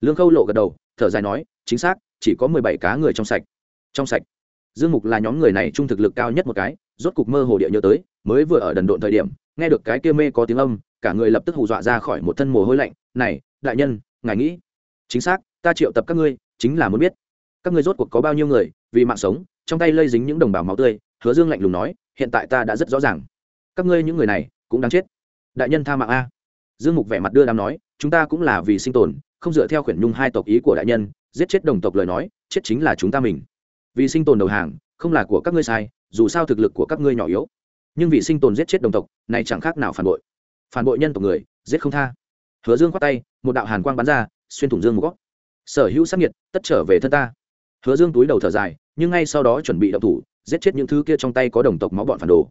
Speaker 1: Lương khâu lộ gật đầu, thở dài nói, chính xác, chỉ có mười bảy cá người trong sạch. Trong sạch. Dương mục là nhóm người này trung thực lực cao nhất một cái, rốt cục mơ hồ địa nhớ tới mới vừa ở đần độn thời điểm, nghe được cái kia mê có tiếng âm, cả người lập tức hù dọa ra khỏi một thân mồ hôi lạnh, này, đại nhân, ngài nghĩ chính xác, ta triệu tập các ngươi, chính là muốn biết các ngươi rốt cuộc có bao nhiêu người, vì mạng sống, trong tay lây dính những đồng bào máu tươi. Hứa dương lạnh lùng nói, hiện tại ta đã rất rõ ràng. Các ngươi những người này cũng đáng chết. Đại nhân tha mạng a. Dương mục vẻ mặt đưa đám nói, chúng ta cũng là vì sinh tồn, không dựa theo khuyển nhung hai tộc ý của đại nhân, giết chết đồng tộc lời nói, chết chính là chúng ta mình. Vì sinh tồn đầu hàng, không là của các ngươi sai, dù sao thực lực của các ngươi nhỏ yếu nhưng vì sinh tồn giết chết đồng tộc này chẳng khác nào phản bội. Phản bội nhân tộc người, giết không tha. Hứa dương khoát tay, một đạo hàn quang bắn ra, xuyên thủng dương một góc. Sở hữu sắc nhiệt, tất trở về thân ta. Hứa dương túi đầu thở dài, nhưng ngay sau đó chuẩn bị động thủ, giết chết những thứ kia trong tay có đồng tộc máu bọn phản đồ.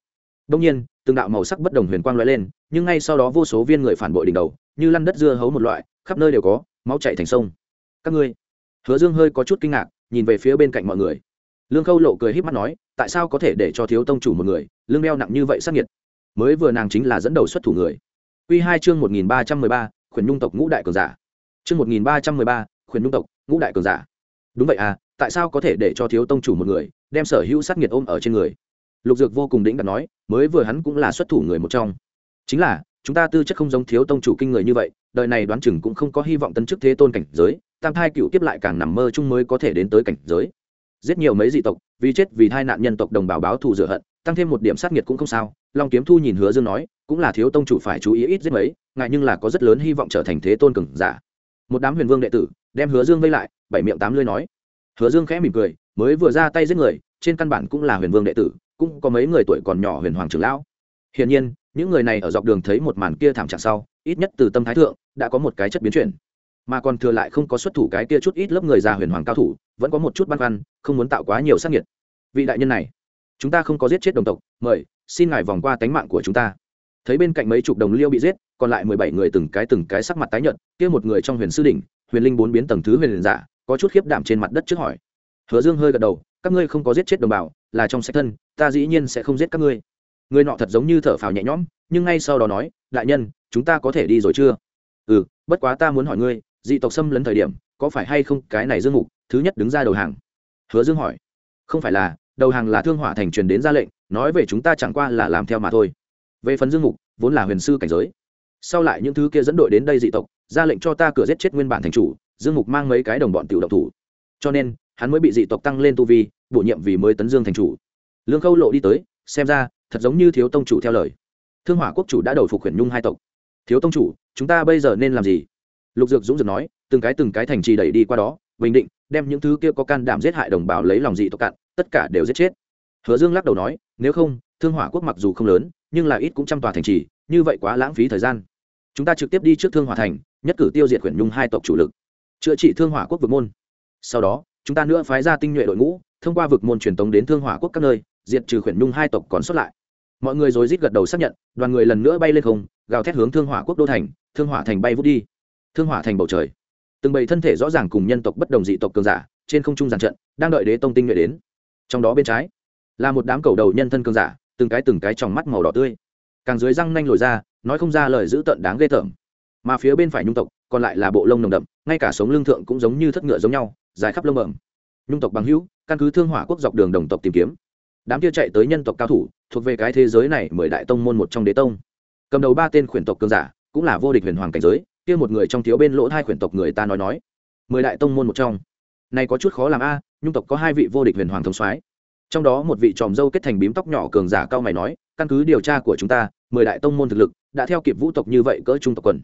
Speaker 1: Đông nhiên, từng đạo màu sắc bất đồng huyền quang lóe lên, nhưng ngay sau đó vô số viên người phản bội đỉnh đầu, như lăn đất dưa hấu một loại, khắp nơi đều có, máu chảy thành sông. Các ngươi. Hứa dương hơi có chút kinh ngạc, nhìn về phía bên cạnh mọi người. Lương khâu lộ cười h í p mắt nói tại sao có thể để cho thiếu tông chủ một người lương đeo nặng như vậy sắc nhiệt mới vừa nàng chính là dẫn đầu xuất thủ người. Q hai chương một nghìn ba trăm mười ba, khuyển nhung tộc ngũ đại cường giả. Chương một nghìn ba trăm mười ba, khuyển nhung tộc ngũ đại cường giả. Đúng vậy à tại sao có thể để cho thiếu tông chủ một người, đem sở hữu sắc nhiệt ôm ở trên người? Lục dược vô cùng đĩnh đặt nói, mới vừa hắn cũng là xuất thủ người một trong. Chính là, chúng ta tư chất không giống thiếu tông chủ kinh người như vậy, đời này đoán chừng cũng không có hy vọng tấn chức thế tôn cảnh giới, tam thai cựu tiếp lại càng nằm mơ chung mới có thể đến tới cảnh giới. Giết nhiều mấy dị tộc vì chết vì hai nạn nhân tộc đồng bào báo thù rửa hận, tăng thêm một điểm sát nghiệt cũng không sao. Long kiếm thu nhìn hứa dương nói, cũng là thiếu tông chủ phải chú ý ít giết mấy, ngại nhưng là có rất lớn hy vọng trở thành thế tôn cường giả. Một đám huyền vương đệ tử đem hứa dương vây lại, bảy miệng tám lưỡi nói. Hứa dương khẽ mỉm cười, mới vừa ra tay giết người, trên căn bản cũng là huyền vương đệ tử, cũng có mấy người tuổi còn nhỏ huyền hoàng trưởng lão. Hiển nhiên, những người này ở dọc đường thấy một màn kia thảm trạng sau, ít nhất từ tâm thái thượng, đã có một cái chất biến chuyển. Mà còn thừa lại không có xuất thủ cái kia chút ít lớp người già huyền hoàng cao thủ vẫn có một chút băn khoăn, không muốn tạo quá nhiều sát nhiệt vị đại nhân này, chúng ta không có giết chết đồng tộc, mời, xin ngài vòng qua tánh mạng của chúng ta. Thấy bên cạnh mấy chục đồng liêu bị giết, còn lại mười bảy người từng cái từng cái sắc mặt tái nhợt, kia một người trong huyền sư đỉnh, huyền linh bốn biến tầng thứ huyền giả, có chút khiếp đảm trên mặt đất trước hỏi. Hứa dương hơi gật đầu, các ngươi không có giết chết đồng bào, là trong sách thân, ta dĩ nhiên sẽ không giết các ngươi. Người nọ thật giống như thở phào nhẹ nhõm, nhưng ngay sau đó nói, đại nhân, chúng ta có thể đi rồi chưa? Ừ bất quá ta muốn hỏi ngươi, dị tộc xâm lấn thời điểm, có phải hay không cái này dương mục thứ nhất đứng ra đầu hàng. Hứa dương hỏi, không phải là, đầu hàng là thương hỏa thành truyền đến ra lệnh, nói về chúng ta chẳng qua là làm theo mà thôi. Về phần dương mục, vốn là huyền sư cảnh giới. Sau lại những thứ kia dẫn đội đến đây dị tộc, ra lệnh cho ta cửa giết chết nguyên bản thành chủ, dương mục mang mấy cái đồng bọn tiểu độc thủ. Cho nên, hắn mới bị dị tộc tăng lên tu vi, bổ nhiệm vì mới tấn dương thành chủ. Lương khâu lộ đi tới, xem ra, thật giống như thiếu tông chủ theo lời. Thương hỏa quốc chủ đã đầu phục huyền nhung hai tộc. Thiếu tông chủ, chúng ta bây giờ nên làm gì? Lục dược dũng dược nói, từng cái từng cái thành trì đẩy đi qua đó, bình định đem những thứ kia có can đảm giết hại đồng bào lấy lòng dị tộc cạn, tất cả đều giết chết. Hứa dương lắc đầu nói, nếu không, thương hỏa quốc mặc dù không lớn, nhưng là ít cũng trăm tòa thành trì, như vậy quá lãng phí thời gian. Chúng ta trực tiếp đi trước thương hỏa thành, nhất cử tiêu diệt Quyển nhung hai tộc chủ lực. Chữa trị thương hỏa quốc vực môn. Sau đó, chúng ta nữa phái ra tinh nhuệ đội ngũ, thông qua vực môn truyền tống đến thương hỏa quốc các nơi, diệt trừ khuyển nhung hai tộc còn xuất lại. Mọi người rồi rít gật đầu xác nhận, đoàn người lần nữa bay lên không, gào thét hướng thương hỏa quốc đô thành, thương hỏa thành bay vút đi. Thương hỏa thành bầu trời từng bầy thân thể rõ ràng cùng nhân tộc bất đồng dị tộc cường giả, trên không trung giàn trận, đang đợi đế tông tinh nhuệ đến. Trong đó bên trái, là một đám cầu đầu nhân thân cường giả, từng cái từng cái trong mắt màu đỏ tươi. Càng dưới răng nanh lồi ra, nói không ra lời dữ tợn đáng ghê tởm. Mà phía bên phải nhung tộc, còn lại là bộ lông nồng đậm, ngay cả sống lương thượng cũng giống như thất ngựa giống nhau, dài khắp lông bẩm. Nhung tộc bằng hữu, căn cứ thương hỏa quốc dọc đường đồng tộc tìm kiếm. Đám kia chạy tới nhân tộc cao thủ, thuộc về cái thế giới này mười đại tông môn một trong đế tông. Cầm đầu ba tên khuyển tộc cường giả, cũng là vô địch huyền hoàng cảnh giới kia một người trong thiếu bên lỗ hai khuyển tộc người ta nói nói. Mười đại tông môn một trong. Này có chút khó làm a, nhung tộc có hai vị vô địch huyền hoàng thống soái. Trong đó một vị tròm dâu kết thành bím tóc nhỏ cường giả cao mày nói, căn cứ điều tra của chúng ta, mười đại tông môn thực lực đã theo kịp vũ tộc như vậy cỡ trung tộc quần.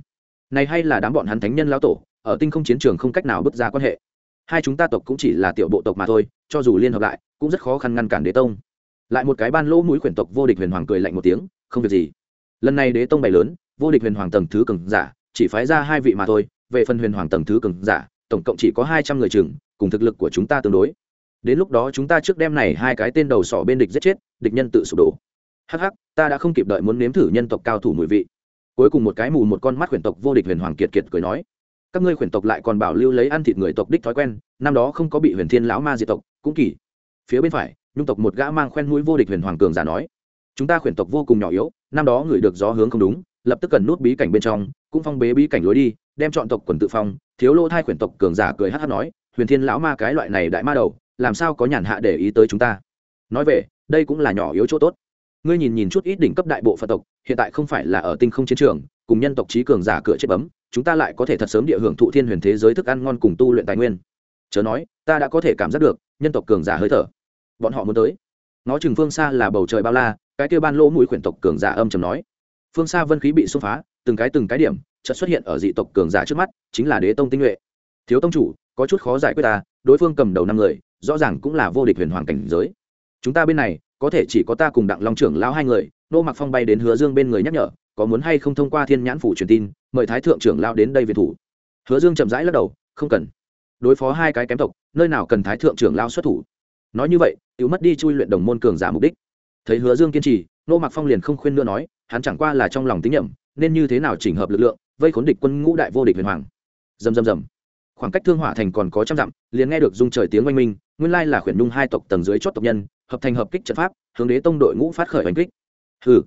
Speaker 1: Này hay là đám bọn hắn thánh nhân lão tổ, ở tinh không chiến trường không cách nào bước ra quan hệ. Hai chúng ta tộc cũng chỉ là tiểu bộ tộc mà thôi, cho dù liên hợp lại, cũng rất khó khăn ngăn cản đế tông. Lại một cái ban lỗ mũi khuyển tộc vô địch huyền hoàng cười lạnh một tiếng, không việc gì. Lần này đế tông bày lớn, vô địch huyền hoàng tầng thứ cường giả chỉ phái ra hai vị mà thôi, về phần huyền hoàng tầng thứ cường giả, tổng cộng chỉ có hai trăm người chừng, cùng thực lực của chúng ta tương đối. Đến lúc đó chúng ta trước đêm này hai cái tên đầu sỏ bên địch giết chết, địch nhân tự sụp đổ. Hắc hắc, ta đã không kịp đợi muốn nếm thử nhân tộc cao thủ mùi vị. Cuối cùng một cái mù một con mắt huyền tộc vô địch huyền hoàng kiệt kiệt cười nói, các ngươi huyền tộc lại còn bảo lưu lấy ăn thịt người tộc đích thói quen, năm đó không có bị huyền thiên lão ma diệt tộc, cũng kỳ. Phía bên phải, nhung tộc một gã mang khoen mũi vô địch huyền hoàng cường giả nói, chúng ta huyền tộc vô cùng nhỏ yếu, năm đó người được gió hướng không đúng lập tức cần nút bí cảnh bên trong, cũng phong bế bí cảnh lối đi, đem chọn tộc quần tự phong, thiếu lô thai huyền tộc cường giả cười hát hát nói, huyền thiên lão ma cái loại này đại ma đầu, làm sao có nhàn hạ để ý tới chúng ta? Nói về, đây cũng là nhỏ yếu chỗ tốt. Ngươi nhìn nhìn chút ít đỉnh cấp đại bộ phật tộc, hiện tại không phải là ở tinh không chiến trường, cùng nhân tộc trí cường giả cửa chết bấm, chúng ta lại có thể thật sớm địa hưởng thụ thiên huyền thế giới thức ăn ngon cùng tu luyện tài nguyên. Chớ nói, ta đã có thể cảm giác được, nhân tộc cường giả hơi thở. Bọn họ muốn tới. Nó chừng phương xa là bầu trời bao la, cái kêu ban lỗ mũi khuyển tộc cường giả âm chầm nói phương xa vân khí bị xung phá, từng cái từng cái điểm chợt xuất hiện ở dị tộc cường giả trước mắt, chính là đế tông tinh nhuệ. Thiếu tông chủ, có chút khó giải quyết ta, đối phương cầm đầu năm người, rõ ràng cũng là vô địch huyền hoàng cảnh giới. Chúng ta bên này, có thể chỉ có ta cùng đặng long trưởng lão hai người, nô mặc phong bay đến hứa dương bên người nhắc nhở, có muốn hay không thông qua thiên nhãn phủ truyền tin, mời thái thượng trưởng lão đến đây về thủ. Hứa dương chậm rãi lắc đầu, không cần. Đối phó hai cái kém tộc, nơi nào cần thái thượng trưởng lão xuất thủ. Nói như vậy tự mất đi chui luyện đồng môn cường giả mục đích. Thấy hứa dương kiên trì, nô mặc phong liền không khuyên nữa nói hắn chẳng qua là trong lòng tín nhiệm, nên như thế nào chỉnh hợp lực lượng, vây khốn địch quân ngũ đại vô địch huyền hoàng. Dầm dầm dầm khoảng cách thương hỏa thành còn có trăm dặm, liền nghe được dung trời tiếng oanh minh, nguyên lai là khuyển nhung hai tộc tầng dưới chót tộc nhân, hợp thành hợp kích trận pháp, hướng đế tông đội ngũ phát khởi oanh kích. Hừ.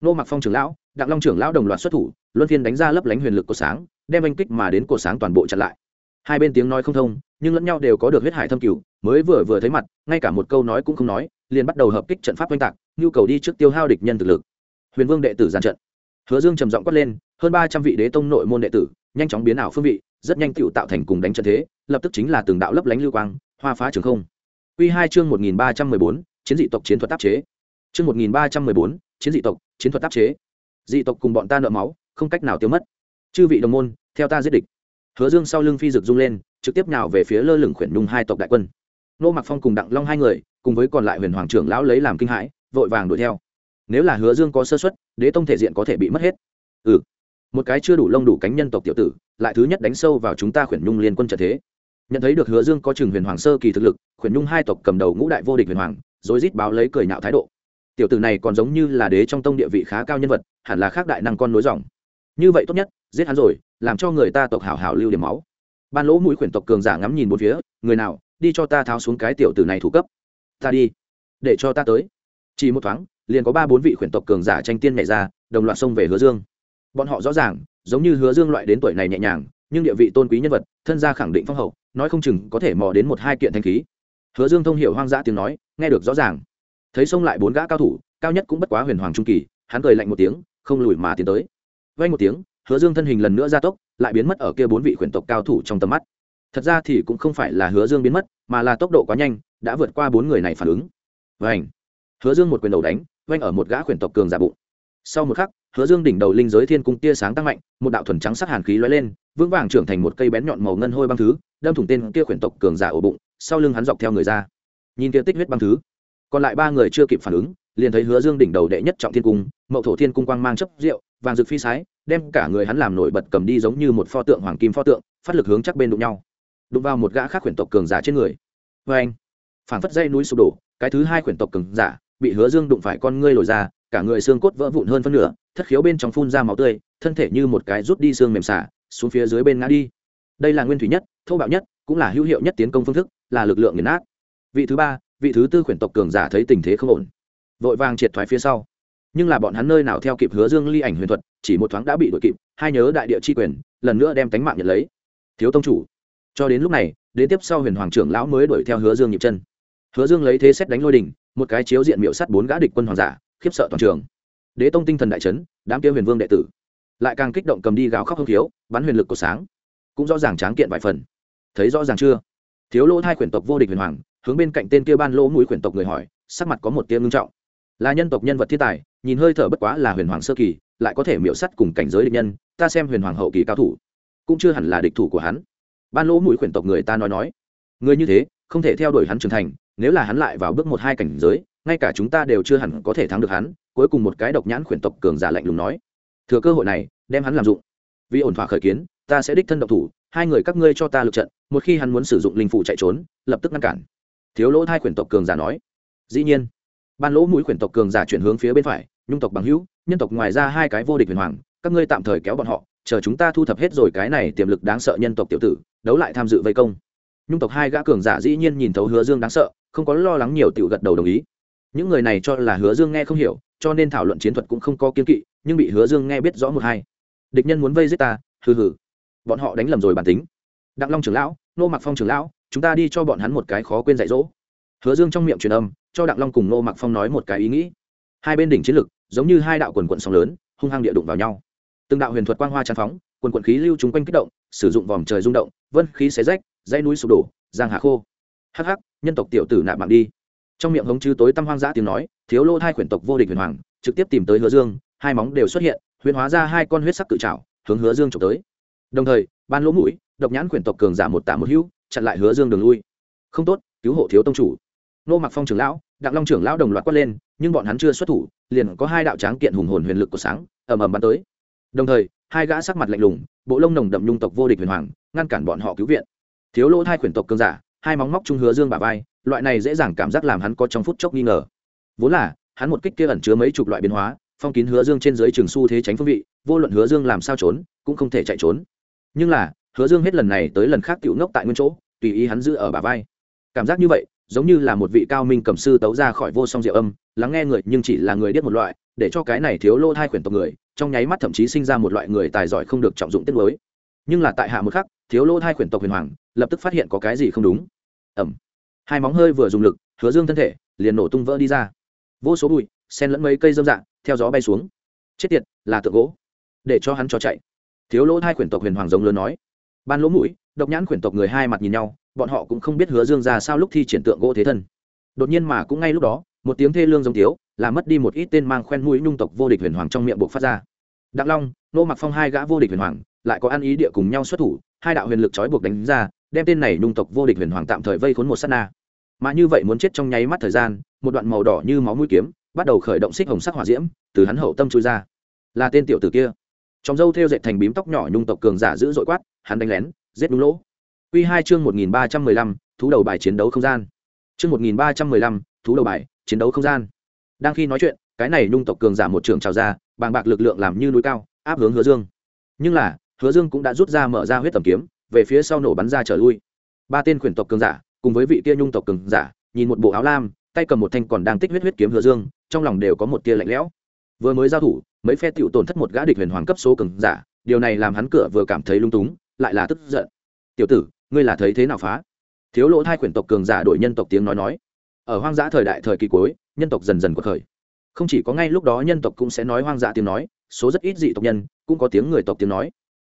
Speaker 1: Nô mặc phong trưởng lão, đặng long trưởng lão đồng loạt xuất thủ, luân phiên đánh ra lấp lánh huyền lực của sáng, đem oanh kích mà đến cổ sáng toàn bộ chặn lại. Hai bên tiếng nói không thông, nhưng lẫn nhau đều có được huyết hải thâm cửu, mới vừa vừa thấy mặt, ngay cả một câu nói cũng không nói, liền bắt đầu hợp kích trận pháp oanh tạc, nhu cầu đi trước tiêu hao địch nhân thực lực huyền vương đệ tử giàn trận. Hứa dương trầm giọng quát lên, hơn ba trăm vị đế tông nội môn đệ tử, nhanh chóng biến ảo phương vị, rất nhanh tựu tạo thành cùng đánh trận thế, lập tức chính là từng đạo lấp lánh lưu quang, hoa phá trường không. Quy hai chương một nghìn ba trăm mười bốn, chiến dị tộc chiến thuật tác chế. Chương một nghìn ba trăm mười bốn, chiến dị tộc chiến thuật tác chế. Dị tộc cùng bọn ta nợ máu, không cách nào tiêu mất. Chư vị đồng môn, theo ta giết địch. Hứa dương sau lưng phi rực rung lên, trực tiếp nào về phía lơ lửng khuyển nhung hai tộc đại quân. Nô mặc phong cùng đặng long hai người, cùng với còn lại huyền hoàng trưởng lão lấy làm kinh hãi, vội vàng đuổi theo nếu là hứa dương có sơ xuất đế tông thể diện có thể bị mất hết. Ừ. Một cái chưa đủ lông đủ cánh nhân tộc tiểu tử, lại thứ nhất đánh sâu vào chúng ta khuyển nhung liên quân trợ thế. Nhận thấy được hứa dương có chừng huyền hoàng sơ kỳ thực lực, khuyển nhung hai tộc cầm đầu ngũ đại vô địch huyền hoàng rồi rít báo lấy cười nhạo thái độ. Tiểu tử này còn giống như là đế trong tông địa vị khá cao nhân vật, hẳn là khác đại năng con nối dòng. Như vậy tốt nhất, giết hắn rồi, làm cho người ta tộc hảo hảo lưu điểm máu. Ban lỗ mũi khuyển tộc cường giả ngắm nhìn một phía, người nào, đi cho ta tháo xuống cái tiểu tử này thủ cấp. Ta đi, để cho ta tới. Chỉ một thoáng liền có ba bốn vị khuyển tộc cường giả tranh tiên nhảy ra, đồng loạt xông về hứa dương. Bọn họ rõ ràng, giống như hứa dương loại đến tuổi này nhẹ nhàng, nhưng địa vị tôn quý nhân vật, thân gia khẳng định phong hậu, nói không chừng có thể mò đến một hai kiện thanh khí. Hứa dương thông hiểu hoang dã tiếng nói, nghe được rõ ràng. Thấy xông lại bốn gã cao thủ, cao nhất cũng bất quá huyền hoàng trung kỳ, hắn cười lạnh một tiếng, không lùi mà tiến tới. Vay một tiếng, hứa dương thân hình lần nữa gia tốc, lại biến mất ở kia bốn vị khuyển tộc cao thủ trong tầm mắt. Thật ra thì cũng không phải là hứa dương biến mất, mà là tốc độ quá nhanh, đã vượt qua bốn người này phản ứng. Vảnh hứa dương một quyền đầu đánh vanh ở một gã khuyển tộc cường giả bụng. Sau một khắc, hứa dương đỉnh đầu linh giới thiên cung tia sáng tăng mạnh, một đạo thuần trắng sắc hàn khí lóe lên, vững vàng trưởng thành một cây bén nhọn màu ngân hôi băng thứ, đâm thủng tên kia khuyển tộc cường giả ổ bụng, sau lưng hắn dọc theo người ra. Nhìn kia tích huyết băng thứ, còn lại ba người chưa kịp phản ứng, liền thấy hứa dương đỉnh đầu đệ nhất trọng thiên cung, mậu thổ thiên cung quang mang chấp rượu, vàng rực phi sái, đem cả người hắn làm nổi bật cầm đi giống như một pho tượng, hoàng kim pho tượng, phát lực hướng chắc bên đụng nhau. Đụng vào một gã khác khuyển tộc cường giả trên người. Vê anh phảng phất dây núi sụp đổ, cái thứ hai khuyển tộc cường giả bị hứa dương đụng phải con ngươi lồi ra, cả người xương cốt vỡ vụn hơn phân nửa, thất khiếu bên trong phun ra máu tươi, thân thể như một cái rút đi xương mềm xả, xuống phía dưới bên ngã đi. Đây là nguyên thủy nhất, thô bạo nhất, cũng là hữu hiệu nhất tiến công phương thức, là lực lượng nghiền nát. Vị thứ ba, vị thứ tư khuyển tộc cường giả thấy tình thế không ổn, vội vàng triệt thoái phía sau. Nhưng là bọn hắn nơi nào theo kịp hứa dương ly ảnh huyền thuật, chỉ một thoáng đã bị đội kịp, hai nhớ đại địa chi quyền, lần nữa đem tánh mạng nhận lấy. Thiếu tông chủ, cho đến lúc này, đến tiếp sau huyền hoàng trưởng lão mới đuổi theo hứa dương nhịp chân. Hứa dương lấy thế xét đánh lôi đỉnh một cái chiếu diện miệu sắt bốn gã địch quân hoàng giả, khiếp sợ toàn trường. Đế tông tinh thần đại trấn đám kia huyền vương đệ tử. Lại càng kích động cầm đi gào khóc hông thiếu bắn huyền lực của sáng. Cũng rõ ràng tráng kiện vài phần. Thấy rõ ràng chưa? Thiếu lỗ hai quyển tộc vô địch huyền hoàng, hướng bên cạnh tên kia ban lỗ mũi quyển tộc người hỏi, sắc mặt có một tiêm ngưng trọng. Là nhân tộc nhân vật thiên tài, nhìn hơi thở bất quá là huyền hoàng sơ kỳ, lại có thể miễu sắt cùng cảnh giới địch nhân, ta xem huyền hoàng hậu kỳ cao thủ. Cũng chưa hẳn là địch thủ của hắn. Ban lỗ mũi quyển tộc người ta nói nói, người như thế, không thể theo đuổi hắn trưởng thành nếu là hắn lại vào bước một hai cảnh giới, ngay cả chúng ta đều chưa hẳn có thể thắng được hắn, cuối cùng một cái độc nhãn khuyển tộc cường giả lạnh lùng nói. Thừa cơ hội này, đem hắn làm dụng. Vì ổn thỏa khởi kiến, ta sẽ đích thân độc thủ, hai người các ngươi cho ta lực trận, một khi hắn muốn sử dụng linh phụ chạy trốn, lập tức ngăn cản. Thiếu lỗ hai khuyển tộc cường giả nói. Dĩ nhiên, ban lỗ mũi khuyển tộc cường giả chuyển hướng phía bên phải, nhung tộc bằng hữu, nhân tộc ngoài ra hai cái vô địch huyền hoàng, các ngươi tạm thời kéo bọn họ, chờ chúng ta thu thập hết rồi cái này tiềm lực đáng sợ nhân tộc tiểu tử, đấu lại tham dự vây công. Nhung tộc hai gã cường giả dĩ nhiên nhìn thấu hứa dương đáng sợ không có lo lắng nhiều tiểu gật đầu đồng ý. Những người này cho là hứa dương nghe không hiểu, cho nên thảo luận chiến thuật cũng không có kiên kỵ, nhưng bị hứa dương nghe biết rõ một hai. Địch nhân muốn vây giết ta, hừ hừ. Bọn họ đánh lầm rồi bản tính. Đặng long trưởng lão, nô mặc phong trưởng lão, chúng ta đi cho bọn hắn một cái khó quên dạy dỗ. Hứa dương trong miệng truyền âm, cho đặng long cùng nô mặc phong nói một cái ý nghĩ. Hai bên đỉnh chiến lực giống như hai đạo quần quận sóng lớn, hung hăng địa đụng vào nhau. Từng đạo huyền thuật quang hoa tràn phóng, quần quận khí lưu chung quanh kích động, sử dụng vòm trời rung động, vân khí xé rách, dãy núi sụp đổ, giang hà khô. Hắc hắc nhân tộc tiểu tử nạp mạng đi. Trong miệng hống chư tối tăm hoang dã tiếng nói, thiếu lô hai quyển tộc vô địch huyền hoàng, trực tiếp tìm tới hứa dương, hai móng đều xuất hiện, huyền hóa ra hai con huyết sắc cự trào hướng hứa dương trộm tới. Đồng thời, ban lỗ mũi, độc nhãn quyển tộc cường giả một tả một hữu, chặn lại hứa dương đường lui. Không tốt, cứu hộ thiếu tông chủ. Nô mặc phong trưởng lão, đặng long trưởng lão đồng loạt quát lên, nhưng bọn hắn chưa xuất thủ, liền có hai đạo tráng kiện hùng hồn huyền lực của sáng, ầm ầm bắn tới. Đồng thời, hai gã sắc mặt lạnh lùng, bộ lông nồng đậm nhung tộc vô địch huyền hoàng, ngăn cản bọn họ cứu viện. Thiếu lỗ hai quyển tộc cường giả hai móng móc trung hứa dương bà vai, loại này dễ dàng cảm giác làm hắn có trong phút chốc nghi ngờ. Vốn là, hắn một kích kia ẩn chứa mấy chục loại biến hóa, phong kín hứa dương trên dưới trường su thế tránh phương vị, vô luận hứa dương làm sao trốn, cũng không thể chạy trốn. Nhưng là, hứa dương hết lần này tới lần khác tiểu ngốc tại nguyên chỗ, tùy ý hắn giữ ở bà vai. Cảm giác như vậy, giống như là một vị cao minh cầm sư tấu ra khỏi vô song diệu âm, lắng nghe người nhưng chỉ là người điếc một loại, để cho cái này thiếu lô thai khuyển tộc người, trong nháy mắt thậm chí sinh ra một loại người tài giỏi không được trọng dụng tiết mới nhưng là tại hạ một khắc, thiếu lô thai khuyển tộc huyền hoàng, lập tức phát hiện có cái gì không đúng ẩm. Hai móng hơi vừa dùng lực, hứa dương thân thể liền nổ tung vỡ đi ra. Vô số bụi, sen lẫn mấy cây dâm dạng, theo gió bay xuống. Chết tiệt, là tượng gỗ. Để cho hắn cho chạy. Thiếu lỗ hai quyển tộc huyền hoàng giống lớn nói. Ban lỗ mũi, độc nhãn quyển tộc người hai mặt nhìn nhau, bọn họ cũng không biết hứa dương ra sao lúc thi triển tượng gỗ thế thân. Đột nhiên mà cũng ngay lúc đó, một tiếng thê lương giống tiếu là mất đi một ít tên mang khoen mũi nhung tộc vô địch huyền hoàng trong miệng buộc phát ra. Đặng long, nô mặc phong hai gã vô địch huyền hoàng, lại có ăn ý địa cùng nhau xuất thủ, hai đạo huyền lực trói buộc đánh ra đem tên này nhung tộc vô địch huyền hoàng tạm thời vây khốn một sát na. Mà như vậy muốn chết trong nháy mắt thời gian, một đoạn màu đỏ như máu mũi kiếm bắt đầu khởi động xích hồng sắc hỏa diễm từ hắn hậu tâm chui ra. Là tên tiểu tử kia. Trong dâu theo dệt thành bím tóc nhỏ nhung tộc cường giả giữ dội quát, hắn đánh lén, giết đúng lỗ. Quy hai chương một nghìn ba trăm mười lăm, thú đầu bài chiến đấu không gian. Chương một nghìn ba trăm mười lăm, thú đầu bài chiến đấu không gian. Đang khi nói chuyện, cái này nhung tộc cường giả một trường trào ra, bàng bạc lực lượng làm như núi cao, áp hướng hứa dương. Nhưng là, hứa dương cũng đã rút ra mở ra huyết tầm kiếm về phía sau nổ bắn ra trở lui. Ba tên khuyển tộc cường giả, cùng với vị tia nhung tộc cường giả, nhìn một bộ áo lam, tay cầm một thanh còn đang tích huyết huyết kiếm hứa dương, trong lòng đều có một tia lạnh lẽo. Vừa mới giao thủ, mấy phe tiểu tổn thất một gã địch huyền hoàng cấp số cường giả, điều này làm hắn cửa vừa cảm thấy lung túng, lại là tức giận. Tiểu tử, ngươi là thấy thế nào phá? Thiếu lỗ thai quyển tộc cường giả đổi nhân tộc tiếng nói nói. Ở hoang dã thời đại thời kỳ cuối, nhân tộc dần dần cuộc khởi. Không chỉ có ngay lúc đó nhân tộc cũng sẽ nói hoang dã tiếng nói, số rất ít dị tộc nhân cũng có tiếng người tộc tiếng nói.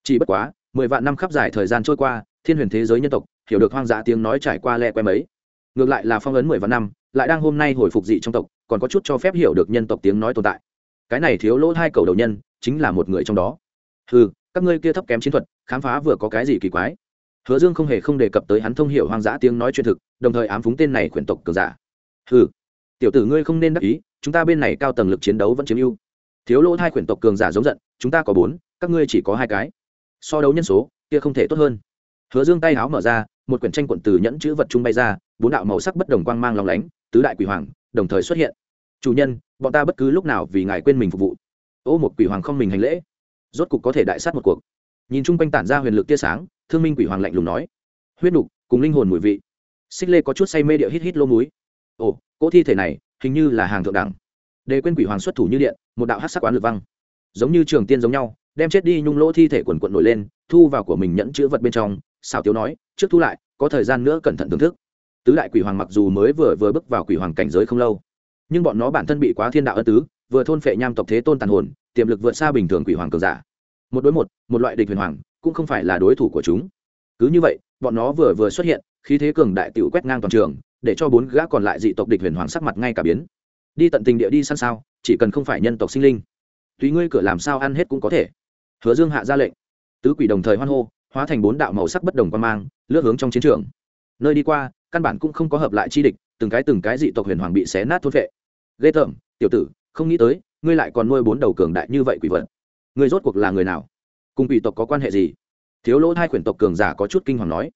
Speaker 1: Chỉ bất quá mười vạn năm khắp dài thời gian trôi qua, thiên huyền thế giới nhân tộc, hiểu được hoang dã tiếng nói trải qua le que mấy. Ngược lại là phong ấn mười vạn năm, lại đang hôm nay hồi phục dị trong tộc, còn có chút cho phép hiểu được nhân tộc tiếng nói tồn tại. Cái này thiếu lỗ hai cầu đầu nhân, chính là một người trong đó. Ừ các ngươi kia thấp kém chiến thuật, khám phá vừa có cái gì kỳ quái? Hứa dương không hề không đề cập tới hắn thông hiểu hoang dã tiếng nói chuyện thực, đồng thời ám phúng tên này khuyển tộc cường giả. Ừ tiểu tử ngươi không nên đắc ý, chúng ta bên này cao tầng lực chiến đấu vẫn chiếm ưu. Thiếu lỗ hai quyển tộc cường giả giống giận, chúng ta có bốn, các ngươi chỉ có hai cái so đấu nhân số, kia không thể tốt hơn. Hứa dương tay háo mở ra, một quyển tranh quận từ nhẫn chữ vật trung bay ra, bốn đạo màu sắc bất đồng quang mang lòng lánh, tứ đại quỷ hoàng đồng thời xuất hiện. Chủ nhân, bọn ta bất cứ lúc nào vì ngài quên mình phục vụ. Ô một quỷ hoàng không mình hành lễ. Rốt cục có thể đại sát một cuộc. Nhìn chung quanh tản ra huyền lực tia sáng, thương minh quỷ hoàng lạnh lùng nói, huyết nục, cùng linh hồn mùi vị. Xích lê có chút say mê điệu hít hít lô múi ồ, cỗ thi thể này, hình như là hàng thượng đẳng. Đề quên quỷ hoàng xuất thủ như điện, một đạo hát sắc quán lực văng giống như trường tiên giống nhau đem chết đi nhung lỗ thi thể quần quận nổi lên, thu vào của mình nhẫn chữ vật bên trong xào tiếu nói, trước thu lại, có thời gian nữa cẩn thận thưởng thức. Tứ đại quỷ hoàng mặc dù mới vừa vừa bước vào quỷ hoàng cảnh giới không lâu, nhưng bọn nó bản thân bị quá thiên đạo ân tứ, vừa thôn phệ nham tộc thế tôn tàn hồn, tiềm lực vượt xa bình thường quỷ hoàng cường giả. Một đối một một loại địch huyền hoàng, cũng không phải là đối thủ của chúng. Cứ như vậy, bọn nó vừa vừa xuất hiện, khí thế cường đại tiểu quét ngang toàn trường, để cho bốn gã còn lại dị tộc địch huyền hoàng sắc mặt ngay cả biến. Đi tận tình địa đi săn sao, chỉ cần không phải nhân tộc sinh linh. Tùy ngươi cửa làm sao ăn hết cũng có thể hứa dương hạ ra lệnh. Tứ quỷ đồng thời hoan hô, hóa thành bốn đạo màu sắc bất đồng quan mang, lướt hướng trong chiến trường. Nơi đi qua, căn bản cũng không có hợp lại chi địch, từng cái từng cái dị tộc huyền hoàng bị xé nát thôn vệ. Ghê tởm, tiểu tử, không nghĩ tới, ngươi lại còn nuôi bốn đầu cường đại như vậy quỷ vật. Ngươi rốt cuộc là người nào? Cùng quỷ tộc có quan hệ gì? Thiếu lỗ hai quyển tộc cường giả có chút kinh hoàng nói.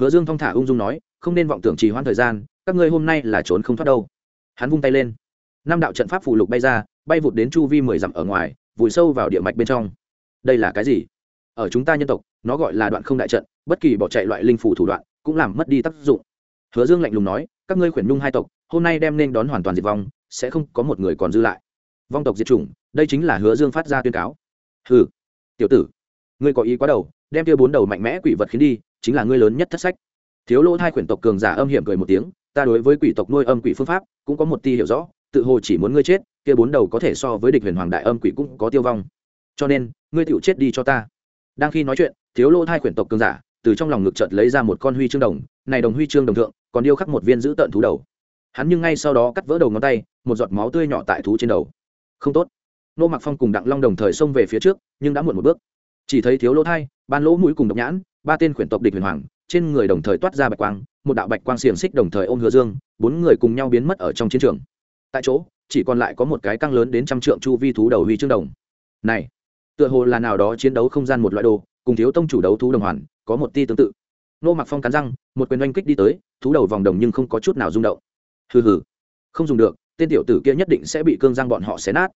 Speaker 1: Hứa dương thong thả ung dung nói, không nên vọng tưởng trì hoãn thời gian, các ngươi hôm nay là trốn không thoát đâu. Hắn vung tay lên. Năm đạo trận pháp phù lục bay ra, bay vụt đến chu vi mười dặm ở ngoài, vùi sâu vào địa mạch bên trong đây là cái gì? Ở chúng ta nhân tộc, nó gọi là đoạn không đại trận, bất kỳ bỏ chạy loại linh phủ thủ đoạn cũng làm mất đi tác dụng. Hứa dương lạnh lùng nói, các ngươi khuyển nhung hai tộc, hôm nay đem nên đón hoàn toàn diệt vong, sẽ không có một người còn dư lại. Vong tộc diệt chủng, đây chính là hứa dương phát ra tuyên cáo. Hừ, tiểu tử, ngươi có ý quá đầu, đem kia bốn đầu mạnh mẽ quỷ vật khiến đi, chính là ngươi lớn nhất thất sách. Thiếu lỗ hai quyển tộc cường giả âm hiểm cười một tiếng, ta đối với quỷ tộc nuôi âm quỷ phương pháp cũng có một ti hiểu rõ, tự hồ chỉ muốn ngươi chết, kia bốn đầu có thể so với địch huyền hoàng đại âm quỷ cũng có tiêu vong. Cho nên ngươi tựu chết đi cho ta. Đang khi nói chuyện, thiếu lỗ thai quyển tộc cường giả, từ trong lòng ngực chợt lấy ra một con huy chương đồng, này đồng huy chương đồng thượng, còn điêu khắc một viên giữ tợn thú đầu. Hắn nhưng ngay sau đó cắt vỡ đầu ngón tay, một giọt máu tươi nhỏ tại thú trên đầu. Không tốt. Nô mặc phong cùng đặng long đồng thời xông về phía trước, nhưng đã muộn một bước. Chỉ thấy thiếu lỗ thai, ban lỗ mũi cùng độc nhãn, ba tên quyển tộc địch huyền hoàng, trên người đồng thời toát ra bạch quang, một đạo bạch quang xiềng xích đồng thời ôm hứa dương, bốn người cùng nhau biến mất ở trong chiến trường. Tại chỗ, chỉ còn lại có một cái căng lớn đến trăm trượng chu vi thú đầu huy chương đồng. Này tựa hồ là nào đó chiến đấu không gian một loại đồ, cùng thiếu tông chủ đấu thú đồng hoàn, có một ti tương tự. Nô mặc phong cắn răng, một quyền oanh kích đi tới, thú đầu vòng đồng nhưng không có chút nào rung động. Hừ hừ, không dùng được, tên tiểu tử kia nhất định sẽ bị cương giang bọn họ xé nát.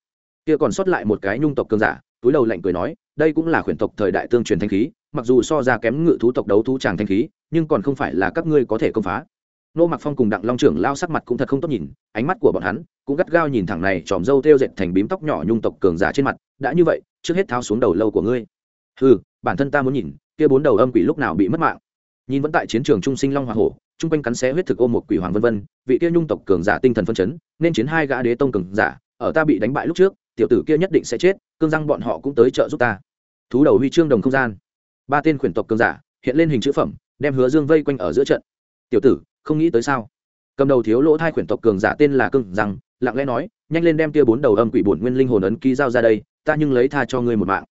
Speaker 1: Kia còn sót lại một cái nhung tộc cương giả, túi đầu lạnh cười nói, đây cũng là khuyển tộc thời đại tương truyền thanh khí, mặc dù so ra kém ngự thú tộc đấu thú tràng thanh khí, nhưng còn không phải là các ngươi có thể công phá nô mặc phong cùng đặng long trưởng lao sắc mặt cũng thật không tốt nhìn, ánh mắt của bọn hắn cũng gắt gao nhìn thẳng này tròm râu thêu dệt thành bím tóc nhỏ nhung tộc cường giả trên mặt, đã như vậy, trước hết tháo xuống đầu lâu của ngươi. Ừ bản thân ta muốn nhìn, kia bốn đầu âm quỷ lúc nào bị mất mạng. Nhìn vẫn tại chiến trường trung sinh long hoa hổ, chung quanh cắn xé huyết thực ôm một quỷ hoàng vân vân, vị kia nhung tộc cường giả tinh thần phân chấn, nên chiến hai gã đế tông cường giả, ở ta bị đánh bại lúc trước, tiểu tử kia nhất định sẽ chết, cương răng bọn họ cũng tới trợ giúp ta. Thú đầu huy chương đồng không gian. Ba tên khuyển tộc cường giả hiện lên hình chữ phẩm, đem hứa dương vây quanh ở giữa trận. Tiểu tử không nghĩ tới sao? Cầm đầu thiếu lỗ thai khuyển tộc cường giả tên là cưng rằng lặng lẽ nói, nhanh lên đem tia bốn đầu âm quỷ bổn nguyên linh hồn ấn ký giao ra đây, ta nhưng lấy tha cho ngươi một mạng.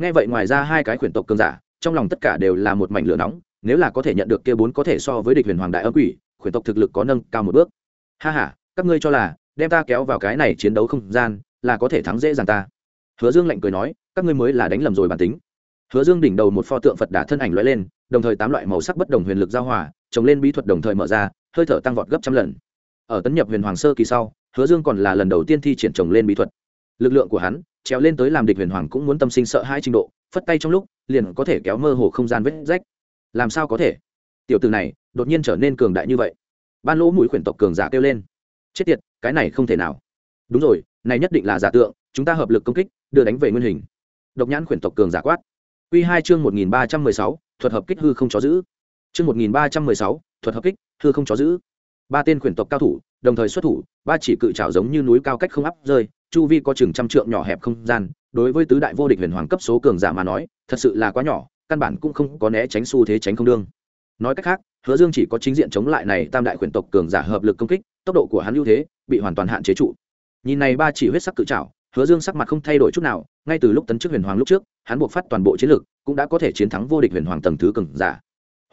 Speaker 1: Nghe vậy ngoài ra hai cái khuyển tộc cường giả, trong lòng tất cả đều là một mảnh lửa nóng, nếu là có thể nhận được kia bốn có thể so với địch huyền hoàng đại âm quỷ, khuyển tộc thực lực có nâng cao một bước. Ha ha, các ngươi cho là, đem ta kéo vào cái này chiến đấu không gian, là có thể thắng dễ dàng ta. Hứa dương lạnh cười nói, các ngươi mới là đánh lầm rồi bản tính. Hứa dương đỉnh đầu một pho tượng phật đả thân ảnh lóe lên đồng thời tám loại màu sắc bất đồng huyền lực giao hòa, trồng lên bí thuật đồng thời mở ra, hơi thở tăng vọt gấp trăm lần. Ở tấn nhập huyền hoàng sơ kỳ sau, hứa dương còn là lần đầu tiên thi triển trồng lên bí thuật. Lực lượng của hắn, trèo lên tới làm địch huyền hoàng cũng muốn tâm sinh sợ hai trình độ, phất tay trong lúc, liền có thể kéo mơ hồ không gian vết rách. Làm sao có thể? Tiểu từ này, đột nhiên trở nên cường đại như vậy. Ban lỗ mũi khuyển tộc cường giả kêu lên. Chết tiệt, cái này không thể nào. Đúng rồi, này nhất định là giả tượng, chúng ta hợp lực công kích, đưa đánh về nguyên hình. Độc nhãn khuyển tộc cường giả quát. Q hai chương một nghìn ba trăm mười sáu thuật hợp kích hư không chó giữ. Chương một nghìn ba trăm mười sáu, thuật hợp kích hư không chó giữ. Ba tên quyển tộc cao thủ, đồng thời xuất thủ, ba chỉ cự trào giống như núi cao cách không áp rơi, chu vi có chừng trăm trượng nhỏ hẹp không gian, đối với tứ đại vô địch huyền hoàng cấp số cường giả mà nói, thật sự là quá nhỏ, căn bản cũng không có né tránh xu thế tránh không đương. Nói cách khác, hứa dương chỉ có chính diện chống lại này tam đại quyển tộc cường giả hợp lực công kích, tốc độ của hắn ưu thế bị hoàn toàn hạn chế trụ. Nhìn này ba chỉ huyết sắc cự trảo, hứa dương sắc mặt không thay đổi chút nào, ngay từ lúc tấn chức huyền hoàng lúc trước hắn buộc phát toàn bộ chiến lược cũng đã có thể chiến thắng vô địch huyền hoàng tầng thứ cường giả.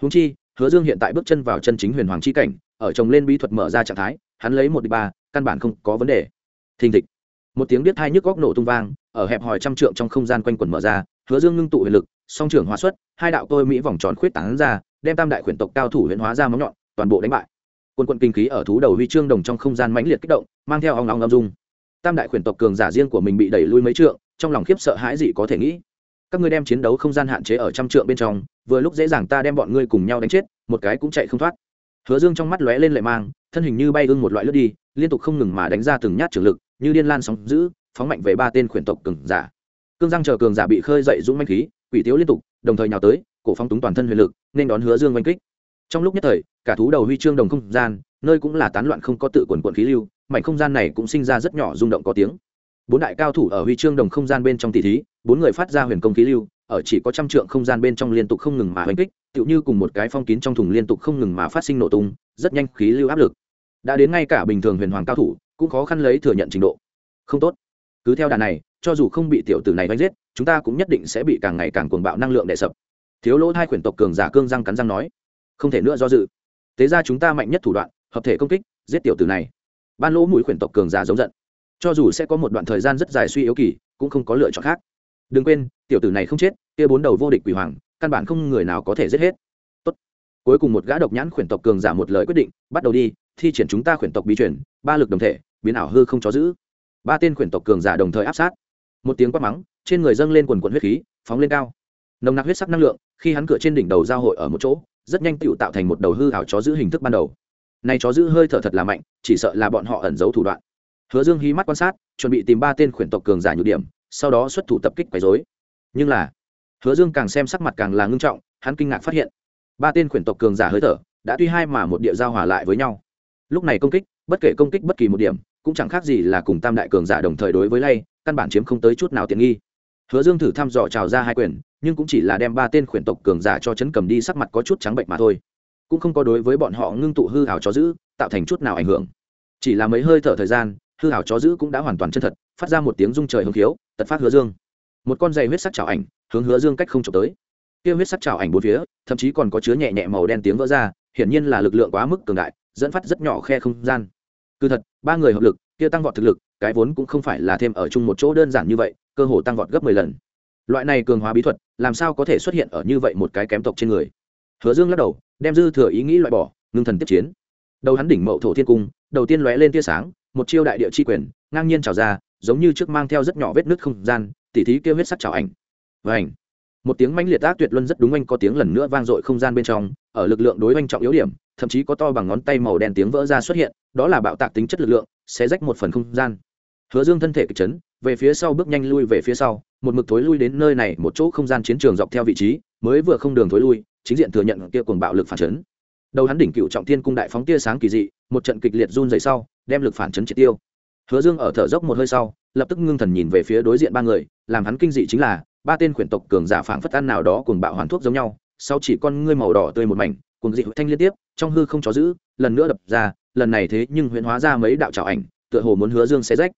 Speaker 1: Húng chi, hứa dương hiện tại bước chân vào chân chính huyền hoàng chi cảnh, ở trồng lên bí thuật mở ra trạng thái, hắn lấy một đi ba, căn bản không có vấn đề. Thình thịch. Một tiếng biết hai nhức góc nổ tung vang, ở hẹp hòi trăm trượng trong không gian quanh quần mở ra, hứa dương ngưng tụ huyền lực, song trưởng hóa xuất, hai đạo tôi mỹ vòng tròn khuyết tán ra, đem tam đại khuyển tộc cao thủ huyền hóa ra móng nhọn, toàn bộ đánh bại. Quân quận kinh khí ở thú đầu huy chương đồng trong không gian mãnh liệt kích động, mang theo ong ong âm dung. Tam đại khuyển tộc cường giả riêng của mình bị đẩy lui mấy trượng, trong lòng khiếp sợ hãi gì có thể nghĩ các ngươi đem chiến đấu không gian hạn chế ở trăm trượng bên trong, vừa lúc dễ dàng ta đem bọn ngươi cùng nhau đánh chết, một cái cũng chạy không thoát. Hứa dương trong mắt lóe lên lệ mang, thân hình như bay ưng một loại lướt đi, liên tục không ngừng mà đánh ra từng nhát trường lực, như điên lan sóng giữ phóng mạnh về ba tên khuyển tộc cường giả. Cương giang chờ cường giả bị khơi dậy dũng manh khí, quỷ tiếu liên tục, đồng thời nhào tới, cổ phong túng toàn thân huyền lực, nên đón hứa dương oanh kích. Trong lúc nhất thời, cả thú đầu huy chương đồng không gian, nơi cũng là tán loạn không có tự quần quận khí lưu, mảnh không gian này cũng sinh ra rất nhỏ rung động có tiếng bốn đại cao thủ ở huy chương đồng không gian bên trong tỷ thí, bốn người phát ra huyền công khí lưu, ở chỉ có trăm trượng không gian bên trong liên tục không ngừng mà oanh kích, tựu như cùng một cái phong kín trong thùng liên tục không ngừng mà phát sinh nổ tung, rất nhanh khí lưu áp lực. Đã đến ngay cả bình thường huyền hoàng cao thủ, cũng khó khăn lấy thừa nhận trình độ. Không tốt. Cứ theo đà này, cho dù không bị tiểu tử này đánh giết, chúng ta cũng nhất định sẽ bị càng ngày càng cuồng bạo năng lượng đè sập. Thiếu lỗ hai quyển tộc cường giả cương răng cắn răng nói. Không thể nữa do dự. Tế ra chúng ta mạnh nhất thủ đoạn, hợp thể công kích, giết tiểu tử này. Ban lỗ mũi quyển tộc cường giả giống giận cho dù sẽ có một đoạn thời gian rất dài suy yếu kỳ, cũng không có lựa chọn khác. Đừng quên, tiểu tử này không chết, kia bốn đầu vô địch quỷ hoàng, căn bản không người nào có thể giết hết. Tốt. cuối cùng một gã độc nhãn khuyển tộc cường giả một lời quyết định, bắt đầu đi, thi triển chúng ta khuyển tộc bí chuyển ba lực đồng thể, biến ảo hư không chó giữ ba tên khuyển tộc cường giả đồng thời áp sát. Một tiếng quát mắng, trên người dâng lên quần quần huyết khí, phóng lên cao. Nồng nặc huyết sắc năng lượng, khi hắn cửa trên đỉnh đầu giao hội ở một chỗ, rất nhanh tựu tạo thành một đầu hư ảo chó giữ hình thức ban đầu. Này chó giữ hơi thở thật là mạnh, chỉ sợ là bọn họ ẩn giấu thủ đoạn hứa dương hí mắt quan sát, chuẩn bị tìm ba tên khuyển tộc cường giả nhược điểm, sau đó xuất thủ tập kích quấy dối nhưng là, hứa dương càng xem sắc mặt càng là ngưng trọng, hắn kinh ngạc phát hiện, ba tên khuyển tộc cường giả hơi thở đã tuy hai mà một địa giao hòa lại với nhau. Lúc này công kích, bất kể công kích bất kỳ một điểm, cũng chẳng khác gì là cùng tam đại cường giả đồng thời đối với lay, căn bản chiếm không tới chút nào tiện nghi. Hứa dương thử thăm dò trào ra hai quyền, nhưng cũng chỉ là đem ba tên khuyển tộc cường giả cho chấn cầm đi sắc mặt có chút trắng bệnh mà thôi. Cũng không có đối với bọn họ ngưng tụ hư ảo cho giữ, tạo thành chút nào ảnh hưởng. Chỉ là mấy hơi thở thời gian hư hảo chó giữ cũng đã hoàn toàn chân thật, phát ra một tiếng rung trời hứng khiếu, tật phát hứa dương. Một con dày huyết sắc chảo ảnh, hướng hứa dương cách không trộm tới. Kia huyết sắc chảo ảnh bốn phía, thậm chí còn có chứa nhẹ nhẹ màu đen tiếng vỡ ra, hiển nhiên là lực lượng quá mức cường đại, dẫn phát rất nhỏ khe không gian. Cứ thật, ba người hợp lực, kia tăng vọt thực lực, cái vốn cũng không phải là thêm ở chung một chỗ đơn giản như vậy, cơ hồ tăng vọt gấp mười lần. Loại này cường hóa bí thuật, làm sao có thể xuất hiện ở như vậy một cái kém tộc trên người? Hứa dương lắc đầu, đem dư thừa ý nghĩ loại bỏ, ngưng thần tiếp chiến. Đầu hắn đỉnh mậu thổ thiên cung, đầu tiên lóe lên tia sáng một chiêu đại địa chi quyền, ngang nhiên trào ra, giống như trước mang theo rất nhỏ vết nứt không gian, tỉ thí kêu huyết sắc trào ảnh. Và ảnh một tiếng mãnh liệt ác tuyệt luân rất đúng anh có tiếng lần nữa vang dội không gian bên trong, ở lực lượng đối oanh trọng yếu điểm, thậm chí có to bằng ngón tay màu đen tiếng vỡ ra xuất hiện, đó là bạo tạc tính chất lực lượng, sẽ rách một phần không gian. Hứa dương thân thể kịch chấn, về phía sau bước nhanh lui về phía sau, một mực thối lui đến nơi này, một chỗ không gian chiến trường dọc theo vị trí, mới vừa không đường thối lui, chính diện thừa nhận kia cuồng bạo lực phản chấn. Đầu hắn đỉnh cựu trọng thiên cung đại phóng tia sáng kỳ dị, một trận kịch liệt run dày sau đem lực phản chấn triệt tiêu. Hứa dương ở thở dốc một hơi sau, lập tức ngưng thần nhìn về phía đối diện ba người, làm hắn kinh dị chính là, ba tên khuyển tộc cường giả phảng phất ăn nào đó cùng bạo hoàn thuốc giống nhau, sau chỉ con ngươi màu đỏ tươi một mảnh, cuồng dị thanh liên tiếp, trong hư không chó giữ lần nữa đập ra, lần này thế nhưng huyễn hóa ra mấy đạo trào ảnh, tựa hồ muốn hứa dương sẽ rách.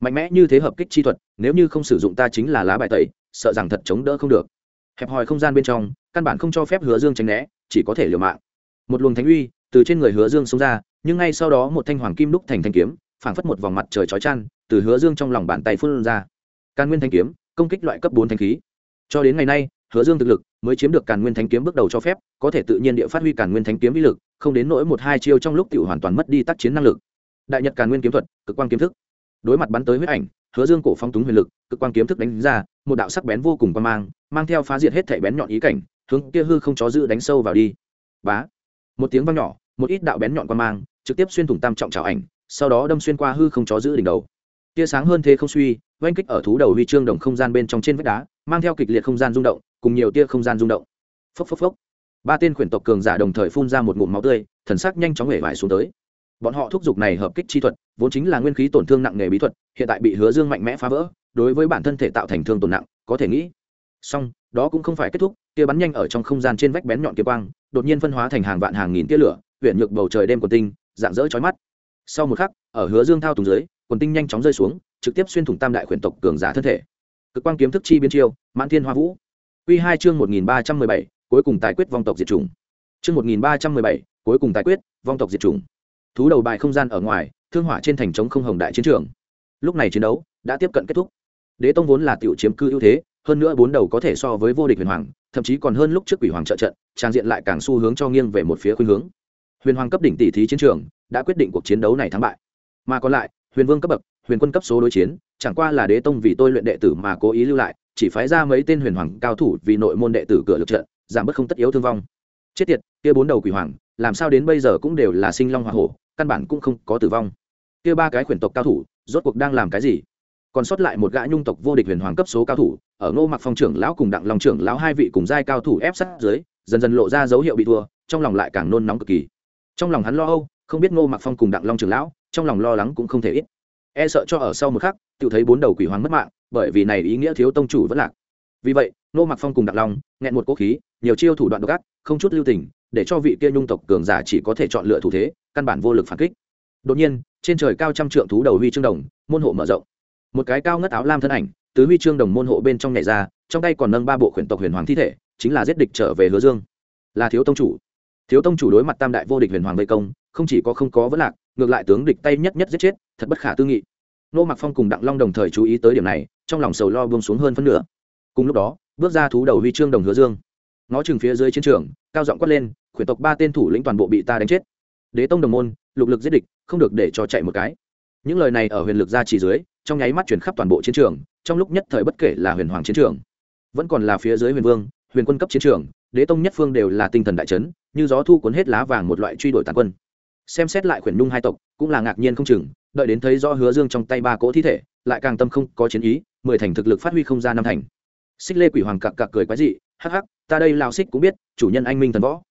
Speaker 1: Mạnh mẽ như thế hợp kích chi thuật, nếu như không sử dụng ta chính là lá bài tẩy, sợ rằng thật chống đỡ không được. Hẹp hòi không gian bên trong, căn bản không cho phép hứa dương tránh né, chỉ có thể liều mạng. Một luồng thánh uy từ trên người hứa dương xông ra nhưng ngay sau đó một thanh hoàng kim đúc thành thanh kiếm, phảng phất một vòng mặt trời chói chăn từ hứa dương trong lòng bàn tay phun ra. Càn nguyên thanh kiếm, công kích loại cấp bốn thanh khí. Cho đến ngày nay, hứa dương thực lực mới chiếm được càn nguyên thanh kiếm bước đầu cho phép, có thể tự nhiên địa phát huy càn nguyên thanh kiếm uy lực, không đến nỗi một hai chiêu trong lúc tự hoàn toàn mất đi tác chiến năng lực. Đại nhật càn nguyên kiếm thuật, cực quan kiếm thức. Đối mặt bắn tới huyết ảnh, hứa dương cổ phong túng huyền lực, cực quan kiếm thức đánh ra, một đạo sắc bén vô cùng quan mang mang theo phá diệt hết thể bén nhọn ý cảnh, hướng kia hư không chó dữ đánh sâu vào đi. Bá! Một tiếng vang nhỏ một ít đạo bén nhọn quan mang, trực tiếp xuyên thủng tam trọng trào ảnh, sau đó đâm xuyên qua hư không chó giữ đỉnh đầu. Tia sáng hơn thế không suy, oanh kích ở thú đầu huy chương đồng không gian bên trong trên vách đá, mang theo kịch liệt không gian rung động, cùng nhiều tia không gian rung động. Phốc phốc phốc. Ba tên khuyển tộc cường giả đồng thời phun ra một ngụm máu tươi, thần sắc nhanh chóng hể vải xuống tới. Bọn họ thúc giục này hợp kích chi thuật, vốn chính là nguyên khí tổn thương nặng nghề bí thuật, hiện tại bị hứa dương mạnh mẽ phá vỡ, đối với bản thân thể tạo thành thương tổn nặng, có thể nghĩ. Song đó cũng không phải kết thúc tia bắn nhanh ở trong không gian trên vách bén nhọn kia quang, đột nhiên phân hóa thành hàng vạn hàng nghìn tia lửa huyện nhược bầu trời đêm quần tinh, dạng dỡ chói mắt. Sau một khắc, ở hứa dương thao tùng dưới, quần tinh nhanh chóng rơi xuống, trực tiếp xuyên thủng tam đại khuyển tộc cường giả thân thể. Cực quang kiếm thức chi biến chiêu, mãn thiên hoa vũ. Quy hai chương một nghìn ba trăm mười bảy, cuối cùng tài quyết vong tộc diệt chủng. Chương một nghìn ba trăm mười bảy, cuối cùng tài quyết vong tộc diệt chủng. Thú đầu bài không gian ở ngoài, thương hỏa trên thành trống không hồng đại chiến trường. Lúc này chiến đấu đã tiếp cận kết thúc. Đế tông vốn là tiểu chiếm cư ưu thế, hơn nữa bốn đầu có thể so với vô địch huyền hoàng thậm chí còn hơn lúc trước quỷ hoàng trợ trận, trang diện lại càng xu hướng cho nghiêng về một phía khuynh hướng. Huyền hoàng cấp đỉnh tỷ thí chiến trường đã quyết định cuộc chiến đấu này thắng bại. Mà còn lại, huyền vương cấp bậc, huyền quân cấp số đối chiến, chẳng qua là đế tông vì tôi luyện đệ tử mà cố ý lưu lại, chỉ phái ra mấy tên huyền hoàng cao thủ vì nội môn đệ tử cửa lực trận, giảm bớt không tất yếu thương vong. Chết tiệt, kia bốn đầu quỷ hoàng, làm sao đến bây giờ cũng đều là sinh long hoa hổ, căn bản cũng không có tử vong. Kia ba cái khuyển tộc cao thủ, rốt cuộc đang làm cái gì? Còn sót lại một gã nhung tộc vô địch huyền hoàng cấp số cao thủ, ở ngô mặc phong trưởng lão cùng đặng long trưởng lão hai vị cùng giai cao thủ ép sát dưới, dần dần lộ ra dấu hiệu bị thua, trong lòng lại càng nôn nóng cực kỳ. Trong lòng hắn lo âu, không biết ngô mặc phong cùng đặng long trưởng lão, trong lòng lo lắng cũng không thể ít. E sợ cho ở sau một khắc, tự thấy bốn đầu quỷ hoàng mất mạng, bởi vì này ý nghĩa thiếu tông chủ vẫn lạc. Vì vậy, ngô mặc phong cùng đặng long, nghẹn một cố khí, nhiều chiêu thủ đoạn độc ác, không chút lưu tình, để cho vị kia nhung tộc cường giả chỉ có thể chọn lựa thủ thế, căn bản vô lực phản kích. Đột nhiên, trên trời cao trăm trượng thú đầu huy chương đồng, môn hộ mở rộng một cái cao ngất áo lam thân ảnh, tứ huy chương đồng môn hộ bên trong nhảy ra, trong tay còn nâng ba bộ khuyển tộc huyền hoàng thi thể, chính là giết địch trở về hứa dương. Là thiếu tông chủ. Thiếu tông chủ đối mặt tam đại vô địch huyền hoàng vây công, không chỉ có không có vấn lạc, ngược lại tướng địch tay nhất nhất giết chết, thật bất khả tư nghị. Nô mặc phong cùng đặng long đồng thời chú ý tới điểm này, trong lòng sầu lo buông xuống hơn phân nửa. Cùng lúc đó, bước ra thú đầu huy chương đồng hứa dương. Ngó chừng phía dưới chiến trường, cao giọng quát lên, khuyển tộc ba tên thủ lĩnh toàn bộ bị ta đánh chết. Đế tông đồng môn, lục lực giết địch, không được để cho chạy một cái. Những lời này ở huyền lực ra chỉ dưới trong nháy mắt chuyển khắp toàn bộ chiến trường, trong lúc nhất thời bất kể là huyền hoàng chiến trường, vẫn còn là phía dưới huyền vương, huyền quân cấp chiến trường, đế tông nhất phương đều là tinh thần đại chấn, như gió thu cuốn hết lá vàng một loại truy đuổi tàn quân. Xem xét lại khuyển nhung hai tộc, cũng là ngạc nhiên không chừng, đợi đến thấy do hứa dương trong tay ba cỗ thi thể, lại càng tâm không có chiến ý, mười thành thực lực phát huy không ra năm thành. Xích lê quỷ hoàng cặc cặc cười quái dị, hắc hắc, ta đây lao xích cũng biết, chủ nhân anh minh thần võ.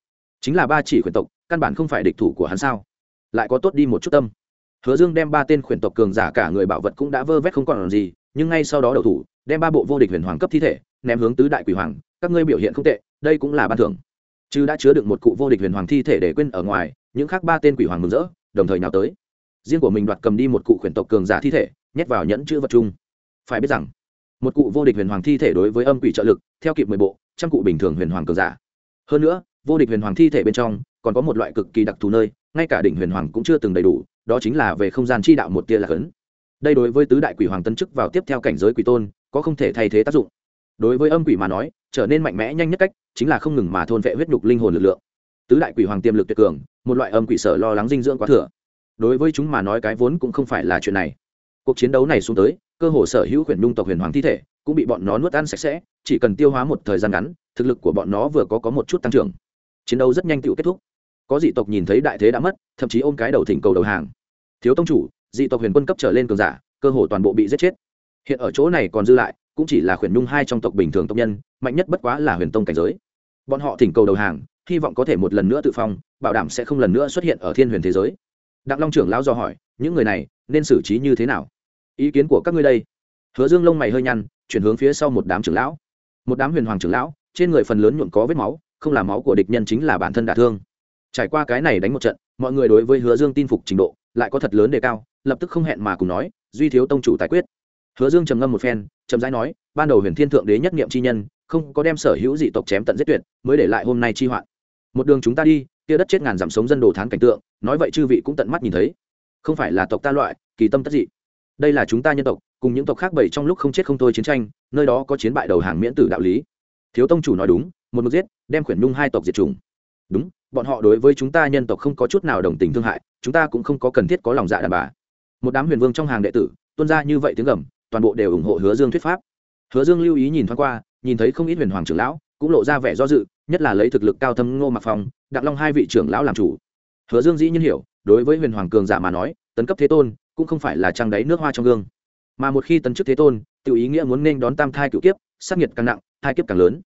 Speaker 1: Chính là ba chỉ khuyển tộc, căn bản không phải địch thủ của hắn sao? Lại có tốt đi một chút tâm hứa dương đem ba tên khuyển tộc cường giả cả người bảo vật cũng đã vơ vét không còn gì, nhưng ngay sau đó đầu thủ, đem ba bộ vô địch huyền hoàng cấp thi thể, ném hướng tứ đại quỷ hoàng, các ngươi biểu hiện không tệ, đây cũng là ban thưởng. Chứ đã chứa được một cụ vô địch huyền hoàng thi thể để quên ở ngoài, những khác ba tên quỷ hoàng mừng rỡ, đồng thời nào tới. Riêng của mình đoạt cầm đi một cụ khuyển tộc cường giả thi thể, nhét vào nhẫn chữ vật chung. Phải biết rằng, một cụ vô địch huyền hoàng thi thể đối với âm quỷ trợ lực, theo kịp mười bộ, trăm cụ bình thường huyền hoàng cường giả. Hơn nữa, vô địch huyền hoàng thi thể bên trong, còn có một loại cực kỳ đặc thù nơi, ngay cả đỉnh huyền hoàng cũng chưa từng đầy đủ đó chính là về không gian chi đạo một tia là cấn đây đối với tứ đại quỷ hoàng tân chức vào tiếp theo cảnh giới quỷ tôn, có không thể thay thế tác dụng. Đối với âm quỷ mà nói, trở nên mạnh mẽ nhanh nhất cách chính là không ngừng mà thôn vệ huyết nhục linh hồn lực lượng. Tứ đại quỷ hoàng tiềm lực tuyệt cường, một loại âm quỷ sở lo lắng dinh dưỡng quá thừa. Đối với chúng mà nói cái vốn cũng không phải là chuyện này. Cuộc chiến đấu này xuống tới, cơ hồ sở hữu huyền nhung tộc huyền hoàng thi thể cũng bị bọn nó nuốt ăn sạch sẽ, chỉ cần tiêu hóa một thời gian ngắn, thực lực của bọn nó vừa có có một chút tăng trưởng. Chiến đấu rất nhanh tựu kết thúc. Có dị tộc nhìn thấy đại thế đã mất, thậm chí ôm cái đầu thỉnh cầu đầu hàng thiếu tông chủ, dị tộc huyền quân cấp trở lên cường giả, cơ hồ toàn bộ bị giết chết. Hiện ở chỗ này còn dư lại, cũng chỉ là khuyển nhung hai trong tộc bình thường tộc nhân, mạnh nhất bất quá là huyền tông cảnh giới. Bọn họ thỉnh cầu đầu hàng, hy vọng có thể một lần nữa tự phong, bảo đảm sẽ không lần nữa xuất hiện ở thiên huyền thế giới. Đặng long trưởng lão do hỏi, những người này nên xử trí như thế nào? Ý kiến của các ngươi đây. Hứa dương lông mày hơi nhăn, chuyển hướng phía sau một đám trưởng lão. Một đám huyền hoàng trưởng lão, trên người phần lớn nhuộm có vết máu, không là máu của địch nhân chính là bản thân đả thương trải qua cái này đánh một trận, mọi người đối với hứa dương tin phục trình độ lại có thật lớn đề cao, lập tức không hẹn mà cùng nói, duy thiếu tông chủ tài quyết. Hứa dương trầm ngâm một phen trầm rãi nói, ban đầu huyền thiên thượng đế nhất niệm chi nhân, không có đem sở hữu dị tộc chém tận giết tuyệt, mới để lại hôm nay chi hoạn. Một đường chúng ta đi, kia đất chết ngàn giảm sống dân đồ thán cảnh tượng, nói vậy chư vị cũng tận mắt nhìn thấy. Không phải là tộc ta loại, kỳ tâm tất dị. Đây là chúng ta nhân tộc, cùng những tộc khác bảy trong lúc không chết không thôi chiến tranh, nơi đó có chiến bại đầu hàng miễn tử đạo lý. Thiếu tông chủ nói đúng, một mực giết, đem khuyển nhung hai tộc diệt chủng. Đúng bọn họ đối với chúng ta nhân tộc không có chút nào đồng tình thương hại, chúng ta cũng không có cần thiết có lòng dạ đàn bà. Một đám huyền vương trong hàng đệ tử tuân ra như vậy tiếng gầm, toàn bộ đều ủng hộ hứa dương thuyết pháp. Hứa dương lưu ý nhìn thoáng qua, nhìn thấy không ít huyền hoàng trưởng lão, cũng lộ ra vẻ do dự, nhất là lấy thực lực cao thâm ngô mặc phong, đặng long hai vị trưởng lão làm chủ. Hứa dương dĩ nhiên hiểu, đối với huyền hoàng cường giả mà nói, tấn cấp thế tôn, cũng không phải là trăng đáy nước hoa trong gương. Mà một khi tấn chức thế tôn tự ý nghĩa muốn nên đón tam thai cựu kiếp, sát nhiệt càng nặng, thai kiếp càng lớn.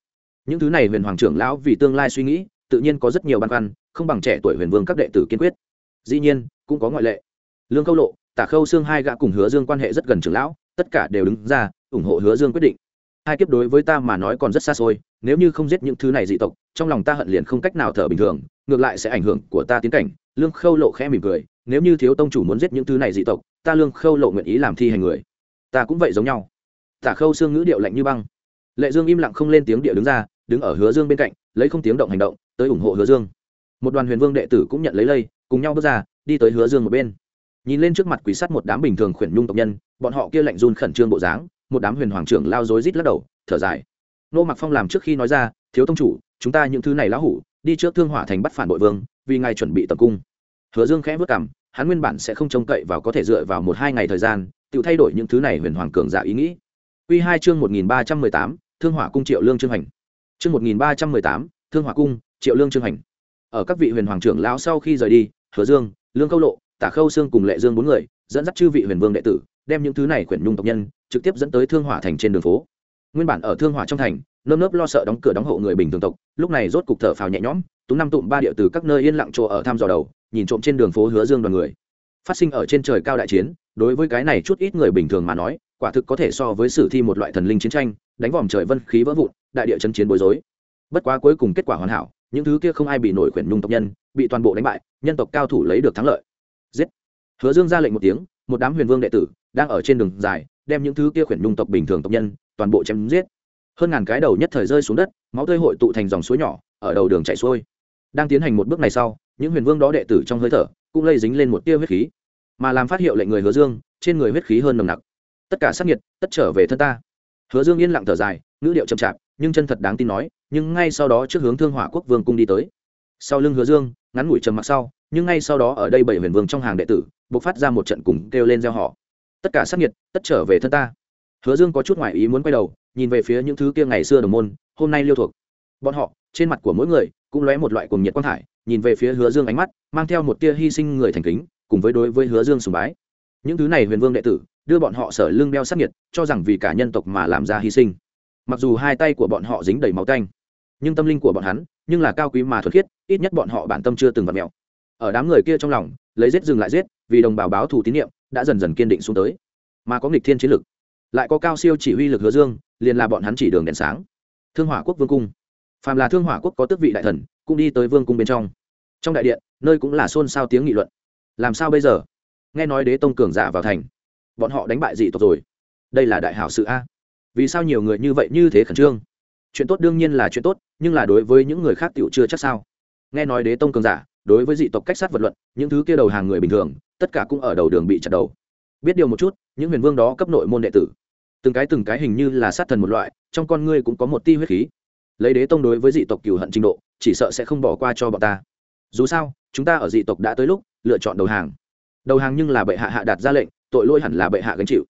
Speaker 1: Những thứ này huyền hoàng trưởng lão vì tương lai suy nghĩ tự nhiên có rất nhiều băn khoăn, không bằng trẻ tuổi huyền vương các đệ tử kiên quyết. Dĩ nhiên, cũng có ngoại lệ. Lương khâu lộ, tả khâu xương hai gã cùng hứa dương quan hệ rất gần trưởng lão, tất cả đều đứng ra, ủng hộ hứa dương quyết định. Hai kiếp đối với ta mà nói còn rất xa xôi, nếu như không giết những thứ này dị tộc, trong lòng ta hận liền không cách nào thở bình thường, ngược lại sẽ ảnh hưởng của ta tiến cảnh. Lương khâu lộ khẽ mỉm cười, nếu như thiếu tông chủ muốn giết những thứ này dị tộc, ta lương khâu lộ nguyện ý làm thi hành người. Ta cũng vậy giống nhau. Tả khâu xương ngữ điệu lạnh như băng. Lệ dương im lặng không lên tiếng địa đứng ra, đứng ở hứa dương bên cạnh, lấy không tiếng động hành động tới ủng hộ hứa dương. Một đoàn huyền vương đệ tử cũng nhận lấy lây, cùng nhau bước ra, đi tới hứa dương một bên. Nhìn lên trước mặt quỷ sắt một đám bình thường khuyển nhung tộc nhân, bọn họ kia lạnh run khẩn trương bộ dáng, một đám huyền hoàng trưởng lao rối rít lắc đầu, thở dài. Nô mặc phong làm trước khi nói ra, thiếu tông chủ, chúng ta những thứ này lão hủ, đi trước thương hỏa thành bắt phản bội vương, vì ngài chuẩn bị tập cung. Hứa dương khẽ vất cảm hắn nguyên bản sẽ không trông cậy vào có thể dựa vào một hai ngày thời gian, tự thay đổi những thứ này huyền hoàng cường giả ý nghĩ. Quy hai chương một nghìn ba trăm mười tám, thương hỏa cung triệu lương trương hành. Chương một nghìn ba trăm mười tám, thương hỏa cung triệu lương trương hành. Ở các vị huyền hoàng trưởng lão sau khi rời đi, hứa dương, lương câu lộ, tả khâu xương cùng lệ dương bốn người, dẫn dắt chư vị huyền vương đệ tử, đem những thứ này quyển nhung tộc nhân, trực tiếp dẫn tới thương hỏa thành trên đường phố. Nguyên bản ở thương hỏa trong thành, nơm nớp lo sợ đóng cửa đóng hộ người bình thường tộc, lúc này rốt cục thở phào nhẹ nhõm tú năm tụm ba địa từ các nơi yên lặng chỗ ở thăm dò đầu, nhìn trộm trên đường phố hứa dương đoàn người. Phát sinh ở trên trời cao đại chiến, đối với cái này chút ít người bình thường mà nói, quả thực có thể so với sử thi một loại thần linh chiến tranh, đánh vòm trời vân khí vỡ vụn, đại địa chân chiến bối rối. Bất quá cuối cùng kết quả hoàn hảo những thứ kia không ai bị nổi quyển nhung tộc nhân, bị toàn bộ đánh bại, nhân tộc cao thủ lấy được thắng lợi. Giết. Hứa dương ra lệnh một tiếng, một đám huyền vương đệ tử đang ở trên đường dài, đem những thứ kia quyển nhung tộc bình thường tộc nhân toàn bộ chém giết. Hơn ngàn cái đầu nhất thời rơi xuống đất, máu tươi hội tụ thành dòng suối nhỏ, ở đầu đường chạy xuôi. Đang tiến hành một bước này sau, những huyền vương đó đệ tử trong hơi thở cũng lây dính lên một tia huyết khí. Mà làm phát hiệu lệnh người hứa dương, trên người huyết khí hơn nồng nặc. Tất cả sắc nhiệt tất trở về thân ta hứa dương yên lặng thở dài, ngữ điệu chậm chạp, nhưng chân thật đáng tin nói, nhưng ngay sau đó trước hướng thương hỏa quốc vương cung đi tới. Sau lưng hứa dương, ngắn ngủi trầm mặc sau, nhưng ngay sau đó ở đây bảy huyền vương trong hàng đệ tử buộc phát ra một trận cùng kêu lên gieo họ tất cả sát nhiệt tất trở về thân ta. Hứa dương có chút ngoại ý muốn quay đầu, nhìn về phía những thứ kia ngày xưa đồng môn, hôm nay liêu thuộc. Bọn họ, trên mặt của mỗi người, cũng lóe một loại cuồng nhiệt quang hải, nhìn về phía hứa dương ánh mắt, mang theo một tia hy sinh người thành kính, cùng với đối với hứa dương sùng bái. Những thứ này huyền vương đệ tử đưa bọn họ sở lưng đeo sát nhiệt, cho rằng vì cả nhân tộc mà làm ra hy sinh. Mặc dù hai tay của bọn họ dính đầy máu tanh, nhưng tâm linh của bọn hắn, nhưng là cao quý mà thuật khiết, ít nhất bọn họ bản tâm chưa từng vặt mẹo ở đám người kia trong lòng, lấy giết dừng lại giết, vì đồng bào báo thù tín nhiệm, đã dần dần kiên định xuống tới. Mà có nghịch thiên chiến lực, lại có cao siêu chỉ huy lực hứa dương, liền là bọn hắn chỉ đường đèn sáng. Thương hỏa quốc vương cung. Phàm là thương hỏa quốc có tước vị đại thần, cũng đi tới vương cung bên trong. Trong đại điện, nơi cũng là xôn xao tiếng nghị luận. Làm sao bây giờ? Nghe nói đế tông cường giả vào thành bọn họ đánh bại dị tộc rồi. Đây là đại hảo sự a. Vì sao nhiều người như vậy như thế khẩn trương? Chuyện tốt đương nhiên là chuyện tốt, nhưng là đối với những người khác tựu chưa chắc sao? Nghe nói đế tông cường giả, đối với dị tộc cách sát vật luận, những thứ kia đầu hàng người bình thường, tất cả cũng ở đầu đường bị chặt đầu. Biết điều một chút, những huyền vương đó cấp nội môn đệ tử. Từng cái từng cái hình như là sát thần một loại, trong con ngươi cũng có một ti huyết khí. Lấy đế tông đối với dị tộc cừu hận trình độ, chỉ sợ sẽ không bỏ qua cho bọn ta. Dù sao, chúng ta ở dị tộc đã tới lúc, lựa chọn đầu hàng. Đầu hàng nhưng là bệ hạ hạ đạt ra lệnh tội lỗi hẳn là bệ hạ gánh chịu.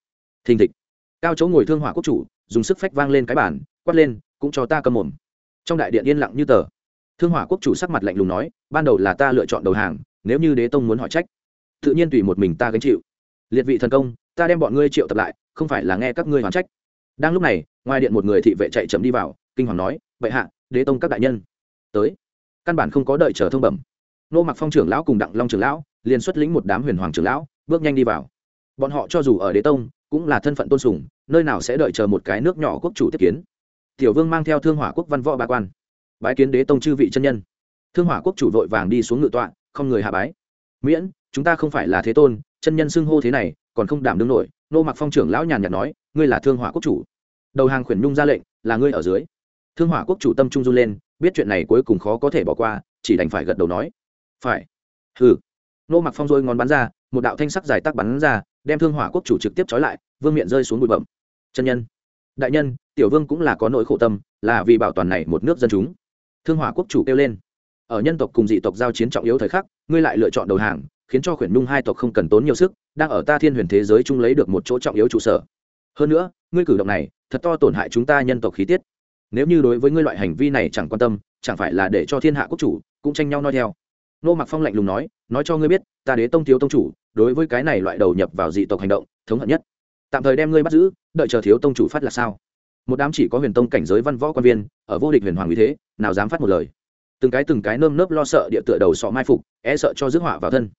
Speaker 1: Thình thịch. Cao chỗ ngồi thương hỏa quốc chủ, dùng sức phách vang lên cái bản quát lên, cũng cho ta cầm mồm. Trong đại điện yên lặng như tờ. Thương hỏa quốc chủ sắc mặt lạnh lùng nói, ban đầu là ta lựa chọn đầu hàng, nếu như đế tông muốn hỏi trách, tự nhiên tùy một mình ta gánh chịu. Liệt vị thần công, ta đem bọn ngươi triệu tập lại, không phải là nghe các ngươi hoàn trách. Đang lúc này, ngoài điện một người thị vệ chạy chậm đi vào, kinh hoàng nói, bệ hạ, đế tông các đại nhân, tới. Căn bản không có đợi chờ thông bẩm. Nô mặc phong trưởng lão cùng đặng long trưởng lão, liền xuất lĩnh một đám huyền hoàng trưởng lão, bước nhanh đi vào bọn họ cho dù ở đế tông, cũng là thân phận tôn sùng, nơi nào sẽ đợi chờ một cái nước nhỏ quốc chủ tiếp kiến. Tiểu vương mang theo thương hỏa quốc văn võ ba quan, bái kiến đế tông chư vị chân nhân. Thương hỏa quốc chủ vội vàng đi xuống ngự tọa, không người hạ bái. Miễn, chúng ta không phải là thế tôn, chân nhân xưng hô thế này, còn không đảm đương nổi. Nô mặc phong trưởng lão nhàn nhạt nói, ngươi là thương hỏa quốc chủ. Đầu hàng khuyển nhung ra lệnh, là ngươi ở dưới. Thương hỏa quốc chủ tâm trung run lên, biết chuyện này cuối cùng khó có thể bỏ qua, chỉ đành phải gật đầu nói, phải. Hừ. Nô mặc phong rồi ngón bắn ra, một đạo thanh sắc dài tắc bắn ra đem thương hỏa quốc chủ trực tiếp trói lại, vương miệng rơi xuống bụi bẩm chân nhân. Đại nhân, tiểu vương cũng là có nỗi khổ tâm, là vì bảo toàn này một nước dân chúng. Thương hỏa quốc chủ kêu lên. Ở nhân tộc cùng dị tộc giao chiến trọng yếu thời khắc, ngươi lại lựa chọn đầu hàng, khiến cho khuyển nhung hai tộc không cần tốn nhiều sức, đang ở ta thiên huyền thế giới chung lấy được một chỗ trọng yếu trụ sở. Hơn nữa, ngươi cử động này, thật to tổn hại chúng ta nhân tộc khí tiết. Nếu như đối với ngươi loại hành vi này chẳng quan tâm, chẳng phải là để cho thiên hạ quốc chủ cũng tranh nhau nói theo. Nô mặc phong lạnh lùng nói nói cho ngươi biết, ta đế tông thiếu tông chủ đối với cái này loại đầu nhập vào dị tộc hành động, thống hận nhất. Tạm thời đem ngươi bắt giữ, đợi chờ thiếu tông chủ phát là sao? Một đám chỉ có huyền tông cảnh giới văn võ quan viên, ở vô địch huyền hoàng uy thế, nào dám phát một lời. Từng cái từng cái nơm nớp lo sợ địa tựa đầu sọ mai phục e sợ cho rước họa vào thân.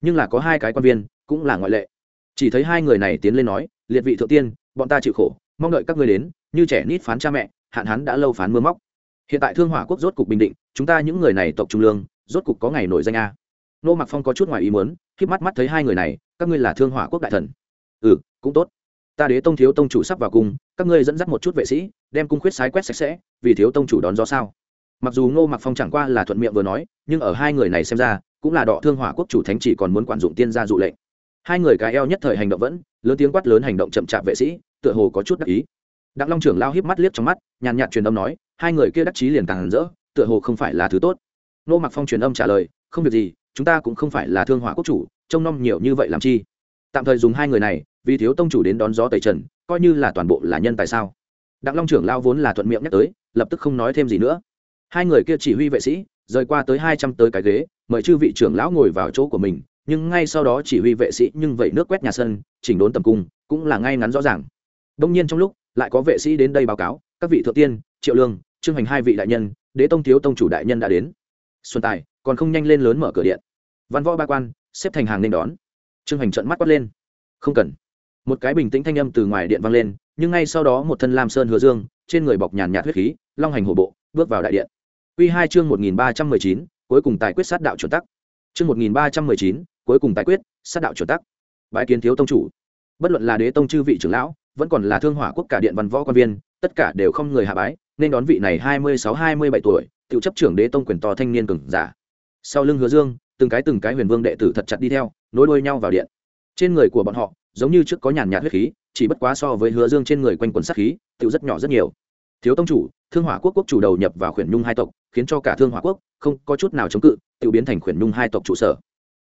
Speaker 1: Nhưng là có hai cái quan viên, cũng là ngoại lệ. Chỉ thấy hai người này tiến lên nói, liệt vị thượng tiên, bọn ta chịu khổ, mong đợi các ngươi đến, như trẻ nít phán cha mẹ, hạn hán đã lâu phán mưa móc. Hiện tại thương hỏa quốc rốt cục bình định, chúng ta những người này tộc trung lương, rốt cục có ngày nổi danh a nô mặc phong có chút ngoài ý muốn khi mắt mắt thấy hai người này, các ngươi là thương hỏa quốc đại thần. Ừ cũng tốt. Ta đế tông thiếu tông chủ sắp vào cung, các ngươi dẫn dắt một chút vệ sĩ, đem cung khuyết sái quét sạch sẽ, vì thiếu tông chủ đón gió sao? Mặc dù ngô mặc phong chẳng qua là thuận miệng vừa nói, nhưng ở hai người này xem ra, cũng là đọ thương hỏa quốc chủ thánh chỉ còn muốn quản dụng tiên gia dụ lệnh. Hai người cái eo nhất thời hành động vẫn, lớn tiếng quát lớn hành động chậm chạp vệ sĩ, tựa hồ có chút đắc ý. Đặng long trưởng lao híp mắt liếc trong mắt, nhàn nhạt truyền âm nói, hai người kia đắc chí liền càng rỡ, tựa hồ không phải là thứ tốt. Nô mặc phong truyền âm trả lời, không việc gì chúng ta cũng không phải là thương hỏa quốc chủ, trông nom nhiều như vậy làm chi? Tạm thời dùng hai người này, vì thiếu tông chủ đến đón gió tẩy trần, coi như là toàn bộ là nhân tại sao? Đặng long trưởng lao vốn là thuận miệng nhắc tới, lập tức không nói thêm gì nữa. Hai người kia chỉ huy vệ sĩ, rời qua tới hai trăm tới cái ghế, mời chư vị trưởng lão ngồi vào chỗ của mình, nhưng ngay sau đó chỉ huy vệ sĩ nhưng vậy nước quét nhà sân, chỉnh đốn tầm cung, cũng là ngay ngắn rõ ràng. Đông nhiên trong lúc, lại có vệ sĩ đến đây báo cáo, các vị thượng tiên, triệu lương, trương hành hai vị đại nhân, đế tông thiếu tông chủ đại nhân đã đến. Xuân tài còn không nhanh lên lớn mở cửa điện. Văn võ ba quan, xếp thành hàng nên đón. Trương hành trận mắt quát lên. Không cần. Một cái bình tĩnh thanh âm từ ngoài điện vang lên, nhưng ngay sau đó một thân lam sơn hứa dương, trên người bọc nhàn nhạt huyết khí, long hành hổ bộ, bước vào đại điện. Quy hai chương một nghìn ba trăm mười chín, cuối cùng tài quyết sát đạo chuẩn tắc. Chương một nghìn ba trăm mười chín, cuối cùng tài quyết sát đạo chuẩn tắc. Bãi kiến thiếu tông chủ. Bất luận là đế tông chư vị trưởng lão, vẫn còn là thương hỏa quốc cả điện văn võ quan viên, tất cả đều không người hạ bái, nên đón vị này hai mươi sáu, hai mươi bảy tuổi tiểu chấp trưởng đế tông quyền to thanh niên cường giả sau lưng hứa dương, từng cái từng cái huyền vương đệ tử thật chặt đi theo, nối đuôi nhau vào điện. Trên người của bọn họ, giống như trước có nhàn nhạt huyết khí, chỉ bất quá so với hứa dương trên người quanh quần sát khí tự rất nhỏ rất nhiều. Thiếu tông chủ, thương hỏa quốc quốc chủ đầu nhập vào khuyển nhung hai tộc, khiến cho cả thương hỏa quốc không có chút nào chống cự tự biến thành khuyển nhung hai tộc trụ sở.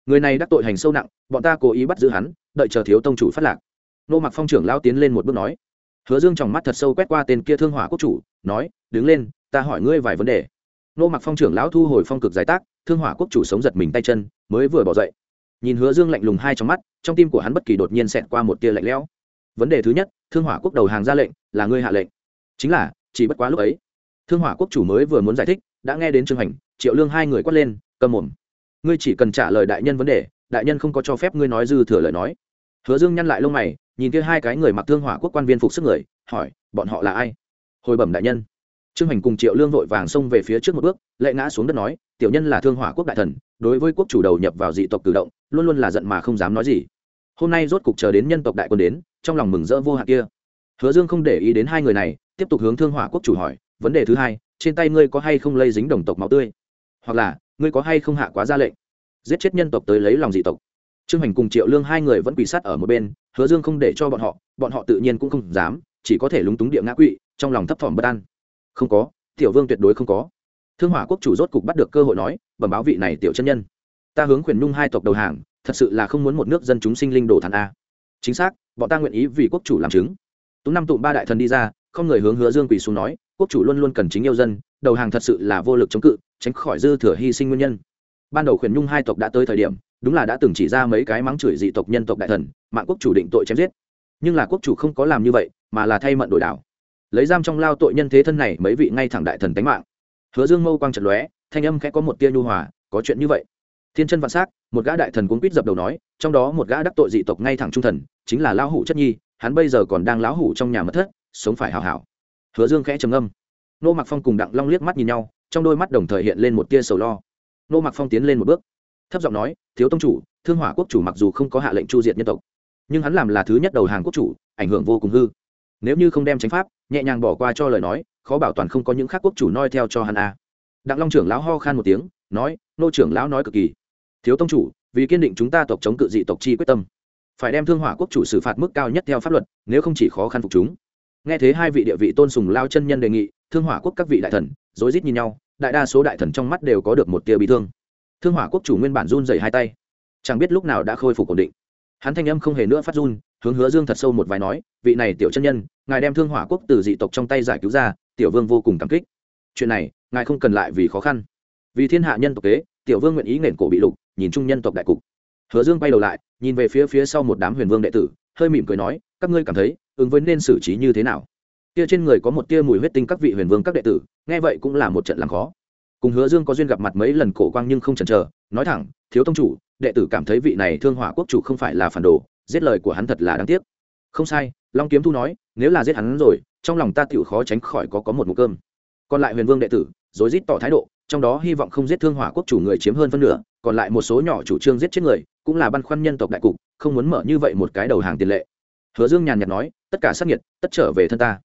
Speaker 1: Người này đắc tội hành sâu nặng, bọn ta cố ý bắt giữ hắn, đợi chờ thiếu tông chủ phát lạc. Nô mặc phong trưởng lao tiến lên một bước nói. Hứa dương trong mắt thật sâu quét qua tên kia thương hỏa quốc chủ, nói, đứng lên, ta hỏi ngươi vài vấn đề nô mặc phong trưởng lão thu hồi phong cực giải tác, thương hỏa quốc chủ sống giật mình tay chân, mới vừa bỏ dậy. Nhìn hứa dương lạnh lùng hai trong mắt, trong tim của hắn bất kỳ đột nhiên xẹt qua một tia lạnh lẽo. Vấn đề thứ nhất, thương hỏa quốc đầu hàng ra lệnh, là ngươi hạ lệnh. Chính là, chỉ bất quá lúc ấy, thương hỏa quốc chủ mới vừa muốn giải thích, đã nghe đến trương hành triệu lương hai người quát lên, cầm mồm. Ngươi chỉ cần trả lời đại nhân vấn đề, đại nhân không có cho phép ngươi nói dư thừa lời nói. Hứa dương nhăn lại lông mày, nhìn kia hai cái người mặc thương hỏa quốc quan viên phục sức người, hỏi, bọn họ là ai? Hồi bẩm đại nhân trương hành cùng triệu lương vội vàng xông về phía trước một bước, lệ ngã xuống đất nói, tiểu nhân là thương hỏa quốc đại thần, đối với quốc chủ đầu nhập vào dị tộc cử động, luôn luôn là giận mà không dám nói gì. Hôm nay rốt cục chờ đến nhân tộc đại quân đến, trong lòng mừng rỡ vô hạn kia. Hứa dương không để ý đến hai người này, tiếp tục hướng thương hỏa quốc chủ hỏi, vấn đề thứ hai, trên tay ngươi có hay không lây dính đồng tộc máu tươi? Hoặc là, ngươi có hay không hạ quá ra lệnh, giết chết nhân tộc tới lấy lòng dị tộc? Trương hành cùng triệu lương hai người vẫn quỳ sát ở một bên, hứa dương không để cho bọn họ bọn họ tự nhiên cũng không dám, chỉ có thể lúng túng địa ngã quỵ, trong lòng thấp thỏm bất an không có, tiểu vương tuyệt đối không có. Thương hỏa quốc chủ rốt cục bắt được cơ hội nói, bẩm báo vị này tiểu chân nhân. Ta hướng khuyển nhung hai tộc đầu hàng, thật sự là không muốn một nước dân chúng sinh linh đổ thàn a. Chính xác, bọn ta nguyện ý vì quốc chủ làm chứng. Tú năm tụm ba đại thần đi ra, không người hướng hứa dương quỳ xuống nói, quốc chủ luôn luôn cần chính yêu dân, đầu hàng thật sự là vô lực chống cự, tránh khỏi dư thừa hy sinh nguyên nhân. Ban đầu khuyển nhung hai tộc đã tới thời điểm, đúng là đã từng chỉ ra mấy cái mắng chửi dị tộc nhân tộc đại thần, mạng quốc chủ định tội chém giết. Nhưng là quốc chủ không có làm như vậy, mà là thay mận đổi đảo lấy giam trong lao tội nhân thế thân này mấy vị ngay thẳng đại thần tánh mạng. Hứa dương mâu quang trận lóe, thanh âm khẽ có một tia nhu hòa, có chuyện như vậy? Thiên chân vạn s á c một gã đại thần cuốn quýt dập đầu nói, trong đó một gã đắc tội dị tộc ngay thẳng trung thần, chính là lão hủ chất nhi, hắn bây giờ còn đang lão hủ trong nhà mất thất, sống phải hào hảo. Hứa dương khẽ trầm âm nô mặc phong cùng đặng long liếc mắt nhìn nhau, trong đôi mắt đồng thời hiện lên một tia sầu lo. Nô mặc phong tiến lên một bước, thấp giọng nói, thiếu tông chủ, thương hỏa quốc chủ mặc dù không có hạ lệnh chu diệt nhân tộc, nhưng hắn làm là thứ nhất đầu hàng quốc chủ, ảnh hưởng vô cùng hư nếu như không đem tránh pháp, nhẹ nhàng bỏ qua cho lời nói, khó bảo toàn không có những khác quốc chủ noi theo cho hắn a. À. đặng long trưởng lão ho khan một tiếng, nói, nô trưởng lão nói cực kỳ. Thiếu tông chủ, vì kiên định chúng ta tộc chống cự dị tộc chi quyết tâm, phải đem thương hỏa quốc chủ xử phạt mức cao nhất theo pháp luật, nếu không chỉ khó khăn phục chúng. Nghe thế hai vị địa vị tôn sùng lao chân nhân đề nghị, thương hỏa quốc các vị đại thần, rối rít nhìn nhau, đại đa số đại thần trong mắt đều có được một tia bị thương. Thương hỏa quốc chủ nguyên bản run dày hai tay, chẳng biết lúc nào đã khôi phục ổn định hắn thanh âm không hề nữa phát run, hướng hứa dương thật sâu một vài nói, vị này tiểu chân nhân, ngài đem thương hỏa quốc từ dị tộc trong tay giải cứu ra, tiểu vương vô cùng cảm kích. Chuyện này, ngài không cần lại vì khó khăn. Vì thiên hạ nhân tộc kế, tiểu vương nguyện ý nền cổ bị lục, nhìn chung nhân tộc đại cục. Hứa dương bay đầu lại, nhìn về phía phía sau một đám huyền vương đệ tử, hơi mỉm cười nói, các ngươi cảm thấy, ứng với nên xử trí như thế nào? Tia trên người có một tia mùi huyết tinh các vị huyền vương các đệ tử, nghe vậy cũng là một trận làm khó. Cùng hứa dương có duyên gặp mặt mấy lần cổ quang nhưng không chần chờ, nói thẳng, thiếu tông chủ đệ tử cảm thấy vị này thương hỏa quốc chủ không phải là phản đồ, giết lời của hắn thật là đáng tiếc. Không sai, long kiếm thu nói, nếu là giết hắn rồi, trong lòng ta tựu khó tránh khỏi có có một mục cơm. Còn lại huyền vương đệ tử, rối rít tỏ thái độ, trong đó hy vọng không giết thương hỏa quốc chủ người chiếm hơn phân nửa, còn lại một số nhỏ chủ trương giết chết người, cũng là băn khoăn nhân tộc đại cục, không muốn mở như vậy một cái đầu hàng tiền lệ. Hứa dương nhàn nhạt nói, tất cả sát nhiệt tất trở về thân ta.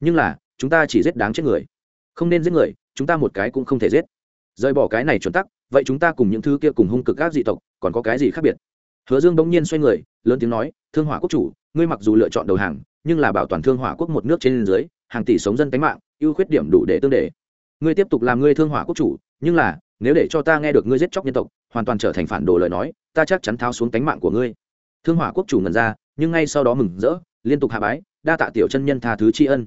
Speaker 1: Nhưng là, chúng ta chỉ giết đáng chết người. Không nên giết người, chúng ta một cái cũng không thể giết. Rời bỏ cái này chuẩn tắc vậy chúng ta cùng những thứ kia cùng hung cực các dị tộc, còn có cái gì khác biệt? Hứa dương bỗng nhiên xoay người, lớn tiếng nói, thương hỏa quốc chủ, ngươi mặc dù lựa chọn đầu hàng, nhưng là bảo toàn thương hỏa quốc một nước trên dưới, hàng tỷ sống dân tánh mạng, ưu khuyết điểm đủ để tương đề ngươi tiếp tục làm ngươi thương hỏa quốc chủ, nhưng là, nếu để cho ta nghe được ngươi giết chóc nhân tộc, hoàn toàn trở thành phản đồ lời nói, ta chắc chắn tháo xuống tánh mạng của ngươi. Thương hỏa quốc chủ ngần ra, nhưng ngay sau đó mừng rỡ, liên tục hạ bái, đa tạ tiểu chân nhân tha thứ tri ân.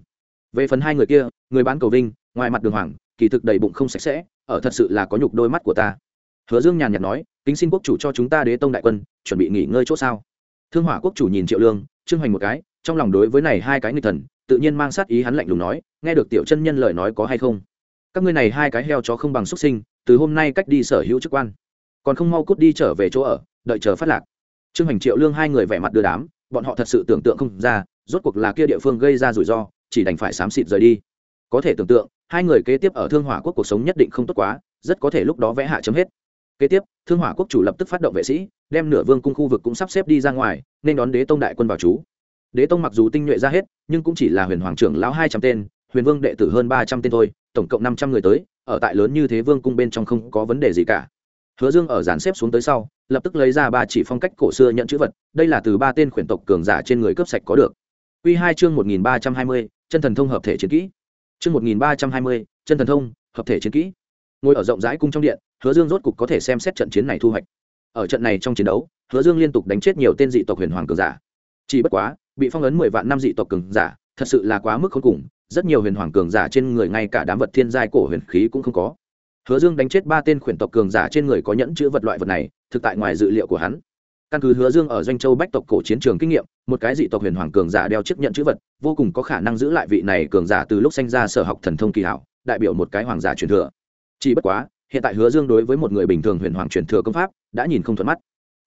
Speaker 1: Về phần hai người kia, người bán cầu vinh, ngoài mặt đường hoàng kỳ thực đầy bụng không sạch sẽ, ở thật sự là có nhục đôi mắt của ta. Hứa dương nhàn nhạt nói, kính xin quốc chủ cho chúng ta đế tông đại quân, chuẩn bị nghỉ ngơi chỗ sao? Thương hỏa quốc chủ nhìn triệu lương trưng hoành một cái, trong lòng đối với này hai cái nghịch thần, tự nhiên mang sát ý hắn lạnh lùng nói, nghe được tiểu chân nhân lời nói có hay không? Các ngươi này hai cái heo chó không bằng xuất sinh, từ hôm nay cách đi sở hữu chức quan, còn không mau cút đi trở về chỗ ở, đợi chờ phát lạc. Trương Hoành, triệu lương hai người vẻ mặt đưa đám, bọn họ thật sự tưởng tượng không ra, rốt cuộc là kia địa phương gây ra rủi ro, chỉ đành phải xám xịt rời đi. Có thể tưởng tượng hai người kế tiếp ở thương hỏa quốc cuộc sống nhất định không tốt quá, rất có thể lúc đó vẽ hạ chấm hết. Kế tiếp, thương hỏa quốc chủ lập tức phát động vệ sĩ, đem nửa vương cung khu vực cũng sắp xếp đi ra ngoài, nên đón đế tông đại quân vào chú đế tông mặc dù tinh nhuệ ra hết, nhưng cũng chỉ là huyền hoàng trưởng lão hai trăm tên, huyền vương đệ tử hơn ba trăm tên thôi, tổng cộng năm trăm người tới, ở tại lớn như thế vương cung bên trong không có vấn đề gì cả. Hứa dương ở dàn xếp xuống tới sau, lập tức lấy ra ba chỉ phong cách cổ xưa nhận chữ vật, đây là từ ba tên khuyển tộc cường giả trên người cướp sạch có được. Quy hai chương một nghìn ba trăm hai mươi, chân thần thông hợp thể chiến kỹ chương một nghìn ba trăm hai mươi, chân thần thông, hợp thể chiến kỹ. Ngồi ở rộng rãi cung trong điện, hứa dương rốt cục có thể xem xét trận chiến này thu hoạch. Ở trận này trong chiến đấu, hứa dương liên tục đánh chết nhiều tên dị tộc huyền hoàng cường giả. Chỉ bất quá, bị phong ấn mười vạn năm dị tộc cường giả, thật sự là quá mức khốn cùng, rất nhiều huyền hoàng cường giả trên người ngay cả đám vật thiên giai cổ huyền khí cũng không có. Hứa dương đánh chết ba tên khuyển tộc cường giả trên người có nhẫn chứa vật loại vật này, thực tại ngoài dự liệu của hắn căn cứ hứa dương ở doanh châu bách tộc cổ chiến trường kinh nghiệm, một cái dị tộc huyền hoàng cường giả đeo chiếc nhận chữ vật, vô cùng có khả năng giữ lại vị này cường giả từ lúc sinh ra sở học thần thông kỳ hảo, đại biểu một cái hoàng giả truyền thừa. Chỉ bất quá, hiện tại hứa dương đối với một người bình thường huyền hoàng truyền thừa công pháp, đã nhìn không thuận mắt.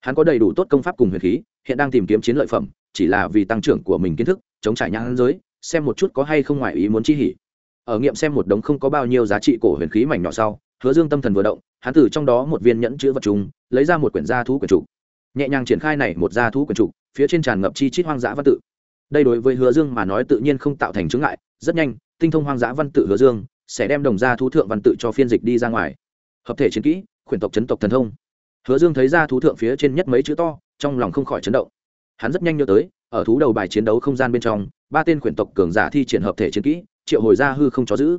Speaker 1: Hắn có đầy đủ tốt công pháp cùng huyền khí, hiện đang tìm kiếm chiến lợi phẩm, chỉ là vì tăng trưởng của mình kiến thức, chống trải nhãn giới, xem một chút có hay không ngoài ý muốn chi hỉ. Ở nghiệm xem một đống không có bao nhiêu giá trị cổ huyền khí mảnh nhỏ sau, hứa dương tâm thần vừa động, hắn từ trong đó một viên nhẫn chữ vật chung lấy ra một quyển gia thú quyển trục nhẹ nhàng triển khai này một gia thú quyển trục, phía trên tràn ngập chi chít hoang dã văn tự. Đây đối với hứa dương mà nói tự nhiên không tạo thành chứng ngại, rất nhanh, tinh thông hoang dã văn tự hứa dương sẽ đem đồng gia thú thượng văn tự cho phiên dịch đi ra ngoài. Hợp thể chiến kỹ, khuyển tộc chấn tộc thần thông. Hứa dương thấy ra thú thượng phía trên nhất mấy chữ to, trong lòng không khỏi chấn động. Hắn rất nhanh nhớ tới, ở thú đầu bài chiến đấu không gian bên trong, ba tên khuyển tộc cường giả thi triển hợp thể chiến kỹ, triệu hồi ra hư không cho giữ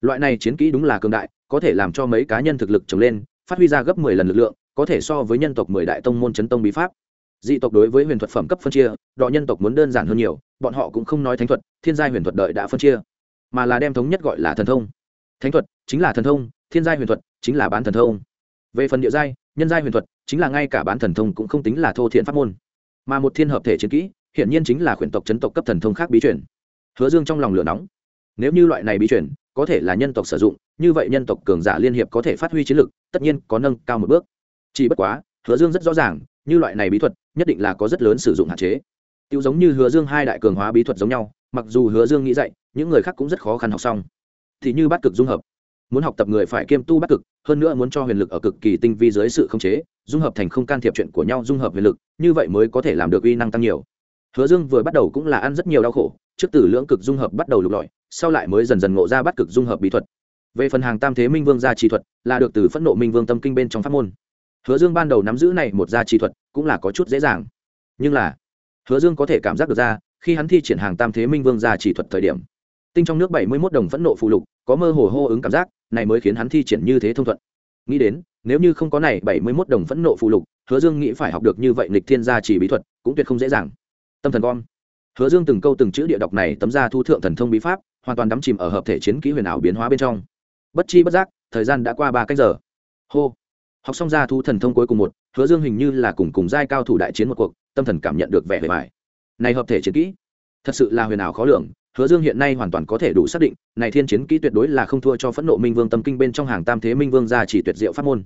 Speaker 1: loại này chiến kỹ đúng là cường đại, có thể làm cho mấy cá nhân thực lực trồng lên, phát huy ra gấp mười lần lực lượng có thể so với nhân tộc mười đại tông môn chấn tông bí pháp. Dị tộc đối với huyền thuật phẩm cấp phân chia, đọ nhân tộc muốn đơn giản hơn nhiều, bọn họ cũng không nói thánh thuật, thiên giai huyền thuật đợi đã phân chia, mà là đem thống nhất gọi là thần thông. Thánh thuật chính là thần thông, thiên giai huyền thuật chính là bán thần thông. Về phần địa giai, nhân giai huyền thuật chính là ngay cả bán thần thông cũng không tính là thô thiện pháp môn. Mà một thiên hợp thể chiến kỹ, hiển nhiên chính là khuyển tộc chấn tộc cấp thần thông khác bí chuyển hứa dương trong lòng lửa nóng. Nếu như loại này bí chuyển có thể là nhân tộc sử dụng, như vậy nhân tộc cường giả liên hiệp có thể phát huy chiến lực, tất nhiên có nâng cao một bước chỉ bất quá, hứa dương rất rõ ràng, như loại này bí thuật, nhất định là có rất lớn sử dụng hạn chế. Tiêu giống như hứa dương hai đại cường hóa bí thuật giống nhau, mặc dù hứa dương nghĩ dạy, những người khác cũng rất khó khăn học xong. Thì như bát cực dung hợp. Muốn học tập người phải kiêm tu bát cực, hơn nữa muốn cho huyền lực ở cực kỳ tinh vi dưới sự khống chế, dung hợp thành không can thiệp chuyện của nhau dung hợp huyền lực, như vậy mới có thể làm được uy năng tăng nhiều. Hứa dương vừa bắt đầu cũng là ăn rất nhiều đau khổ, trước từ lưỡng cực dung hợp bắt đầu lục lọi, sau lại mới dần dần ngộ ra bắt cực dung hợp bí thuật. Về phần hàng tam thế minh vương gia trì thuật, là được từ phẫn nộ minh vương tâm kinh bên trong pháp môn hứa dương ban đầu nắm giữ này một gia chi thuật cũng là có chút dễ dàng. Nhưng là, hứa dương có thể cảm giác được ra, khi hắn thi triển hàng tam thế minh vương gia chỉ thuật thời điểm, tinh trong nước bảy mươi mốt đồng phẫn nộ phụ lục, có mơ hồ hô ứng cảm giác, này mới khiến hắn thi triển như thế thông thuận. Nghĩ đến, nếu như không có này bảy mươi mốt đồng phẫn nộ phụ lục, hứa dương nghĩ phải học được như vậy nghịch thiên gia chỉ bí thuật cũng tuyệt không dễ dàng. Tâm thần con hứa dương từng câu từng chữ địa đọc này tấm ra thu thượng thần thông bí pháp, hoàn toàn đắm chìm ở hợp thể chiến kỹ huyền ảo biến hóa bên trong. Bất chi bất giác, thời gian đã qua ba cách giờ. Hô học xong ra thu thần thông cuối cùng một, hứa dương hình như là cùng cùng giai cao thủ đại chiến một cuộc, tâm thần cảm nhận được vẻ bề bài này hợp thể chiến kỹ, thật sự là huyền ảo khó lường, hứa dương hiện nay hoàn toàn có thể đủ xác định, này thiên chiến kỹ tuyệt đối là không thua cho phẫn nộ minh vương tâm kinh bên trong hàng tam thế minh vương gia chỉ tuyệt diệu pháp môn.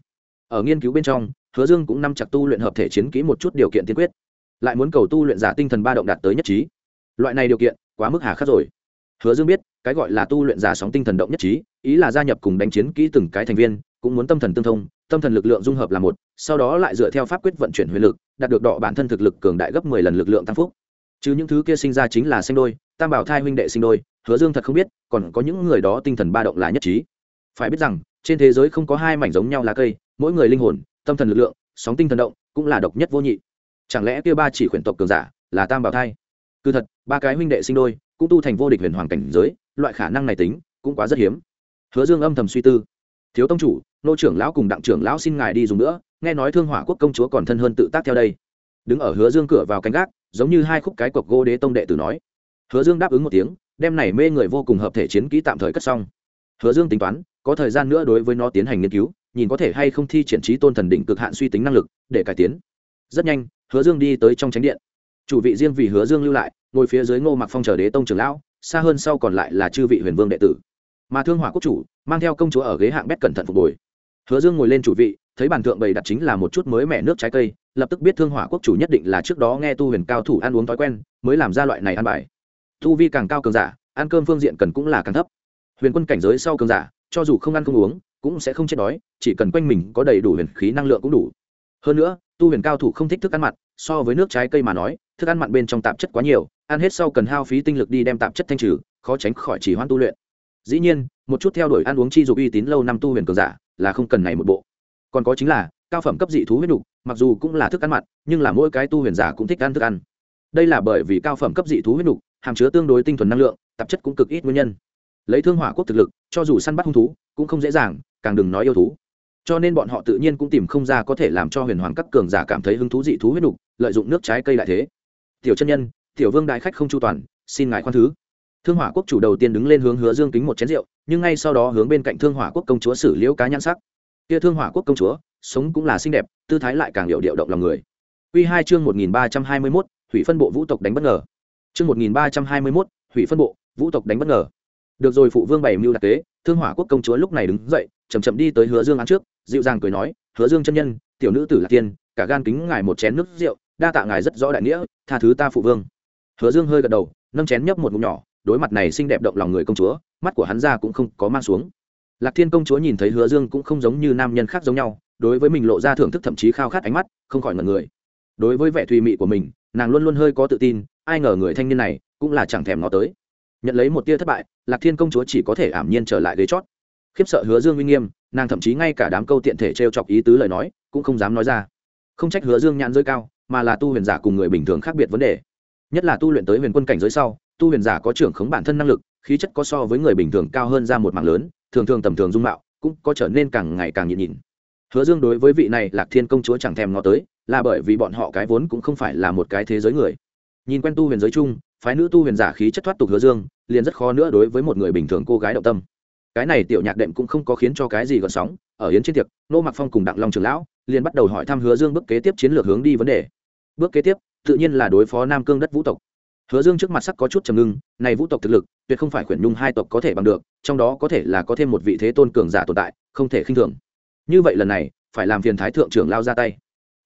Speaker 1: Ở nghiên cứu bên trong, hứa dương cũng nắm chặt tu luyện hợp thể chiến kỹ một chút điều kiện tiên quyết, lại muốn cầu tu luyện giả tinh thần ba động đạt tới nhất trí. Loại này điều kiện, quá mức hà khắc rồi. Hứa dương biết, cái gọi là tu luyện giả sóng tinh thần động nhất trí, ý là gia nhập cùng đánh chiến kỹ từng cái thành viên cũng muốn tâm thần tương thông, tâm thần lực lượng dung hợp là một, sau đó lại dựa theo pháp quyết vận chuyển huyền lực, đạt được độ bản thân thực lực cường đại gấp mười lần lực lượng tăng phúc. Chứ những thứ kia sinh ra chính là sinh đôi, tam bảo thai huynh đệ sinh đôi, hứa dương thật không biết, còn có những người đó tinh thần ba động là nhất trí. Phải biết rằng, trên thế giới không có hai mảnh giống nhau lá cây, mỗi người linh hồn, tâm thần lực lượng, sóng tinh thần động, cũng là độc nhất vô nhị. Chẳng lẽ kia ba chỉ khuyển tộc cường giả là tam bảo thai? Cứ thật, ba cái huynh đệ sinh đôi, cũng tu thành vô địch huyền hoàng cảnh giới, loại khả năng này tính, cũng quá rất hiếm. Hứa dương âm thầm suy tư. Thiếu tông chủ nô trưởng lão cùng đặng trưởng lão xin ngài đi dùng nữa, nghe nói thương hỏa quốc công chúa còn thân hơn tự tác theo đây. Đứng ở hứa dương cửa vào cánh gác, giống như hai khúc cái cọc gô đế tông đệ tử nói. Hứa dương đáp ứng một tiếng, đem này mê người vô cùng hợp thể chiến kỹ tạm thời cất xong. Hứa dương tính toán, có thời gian nữa đối với nó tiến hành nghiên cứu, nhìn có thể hay không thi triển trí tôn thần đỉnh cực hạn suy tính năng lực, để cải tiến. Rất nhanh, hứa dương đi tới trong tránh điện. Chủ vị riêng vì hứa dương lưu lại, ngồi phía dưới ngô mặc phong chờ đế tông trưởng lão, xa hơn sau còn lại là chư vị huyền vương đệ tử. Mà thương hỏa quốc chủ, mang theo công chúa ở ghế hạng bét cẩn thận phục hồi hứa dương ngồi lên chủ vị, thấy bàn thượng bày đặt chính là một chút mới mẻ nước trái cây, lập tức biết thương hỏa quốc chủ nhất định là trước đó nghe tu huyền cao thủ ăn uống thói quen, mới làm ra loại này ăn bài. Tu vi càng cao cường giả, ăn cơm phương diện cần cũng là càng thấp. Huyền quân cảnh giới sau cường giả, cho dù không ăn không uống, cũng sẽ không chết đói, chỉ cần quanh mình có đầy đủ huyền khí năng lượng cũng đủ. Hơn nữa, tu huyền cao thủ không thích thức ăn mặn, so với nước trái cây mà nói, thức ăn mặn bên trong tạp chất quá nhiều, ăn hết sau cần hao phí tinh lực đi đem tạp chất thanh trừ, khó tránh khỏi chỉ hoãn tu luyện. Dĩ nhiên, một chút theo đuổi ăn uống chi dục uy tín lâu năm tu huyền cường giả là không cần này một bộ. Còn có chính là, cao phẩm cấp dị thú huyết đục, mặc dù cũng là thức ăn mặn, nhưng là mỗi cái tu huyền giả cũng thích ăn thức ăn. Đây là bởi vì cao phẩm cấp dị thú huyết đục, hàm chứa tương đối tinh thuần năng lượng, tạp chất cũng cực ít nguyên nhân. Lấy thương hỏa quốc thực lực, cho dù săn bắt hung thú, cũng không dễ dàng, càng đừng nói yêu thú. Cho nên bọn họ tự nhiên cũng tìm không ra có thể làm cho huyền hoàng các cường giả cảm thấy hứng thú dị thú huyết đục, lợi dụng nước trái cây lại thế. Tiểu chân nhân, tiểu vương đại khách không chu toàn, xin ngài khoan thứ thương hỏa quốc chủ đầu tiên đứng lên hướng hứa dương kính một chén rượu nhưng ngay sau đó hướng bên cạnh thương hỏa quốc công chúa xử liễu cá nhãn sắc kia thương hỏa quốc công chúa sống cũng là xinh đẹp tư thái lại càng hiệu điệu động lòng người Quy hai chương một nghìn ba trăm hai mươi 1321, hủy phân bộ vũ tộc đánh bất ngờ. Chương một nghìn ba trăm hai mươi 1321, hủy phân bộ, vũ tộc đánh bất ngờ. Được rồi phụ vương bày mưu đặc kế, Thương Hỏa quốc công chúa lúc này đứng dậy, chậm chậm đi tới Hứa Dương án trước, dịu dàng cười nói, "Hứa Dương chân nhân, tiểu nữ tử là tiên, cả gan kính ngài một chén nước rượu, đa tạ ngài rất rõ đại nghĩa, tha thứ ta phụ vương." Hứa Dương hơi gật đầu, nâng chén nhấp một ngụm nhỏ, đối mặt này xinh đẹp động lòng người công chúa, mắt của hắn ra cũng không có mang xuống. Lạc Thiên công chúa nhìn thấy Hứa Dương cũng không giống như nam nhân khác giống nhau, đối với mình lộ ra thưởng thức thậm chí khao khát ánh mắt, không khỏi ngẩn người. Đối với vẻ thùy mị của mình, nàng luôn luôn hơi có tự tin, ai ngờ người thanh niên này cũng là chẳng thèm ngó tới. Nhận lấy một tia thất bại, Lạc Thiên công chúa chỉ có thể ảm nhiên trở lại ghế chót. Khiếp sợ Hứa Dương uy nghiêm, nàng thậm chí ngay cả đám câu tiện thể trêu chọc ý tứ lời nói, cũng không dám nói ra. Không trách Hứa Dương nhãn rơi cao, mà là tu huyền giả cùng người bình thường khác biệt vấn đề. Nhất là tu luyện tới huyền quân cảnh giới sau, tu huyền giả có trưởng khống bản thân năng lực, khí chất có so với người bình thường cao hơn ra một mảng lớn, thường thường tầm thường dung mạo, cũng có trở nên càng ngày càng nhịn nhịn. Hứa dương đối với vị này lạc thiên công chúa chẳng thèm ngó tới là bởi vì bọn họ cái vốn cũng không phải là một cái thế giới người. Nhìn quen tu huyền giới chung phái nữ tu huyền giả khí chất thoát tục hứa dương liền rất khó nữa đối với một người bình thường cô gái động tâm. Cái này tiểu nhạc đệm cũng không có khiến cho cái gì gợn sóng ở yến trên tiệc nô mặc phong cùng đặng long trường lão liền bắt đầu hỏi thăm hứa dương bước kế tiếp chiến lược hướng đi vấn đề. Bước kế tiếp tự nhiên là đối phó nam cương đất vũ tộc hứa dương trước mặt sắc có chút trầm ngưng, này vũ tộc thực lực, tuyệt không phải khuyển nhung hai tộc có thể bằng được, trong đó có thể là có thêm một vị thế tôn cường giả tồn tại, không thể khinh thường. Như vậy lần này, phải làm phiền thái thượng trưởng lao ra tay.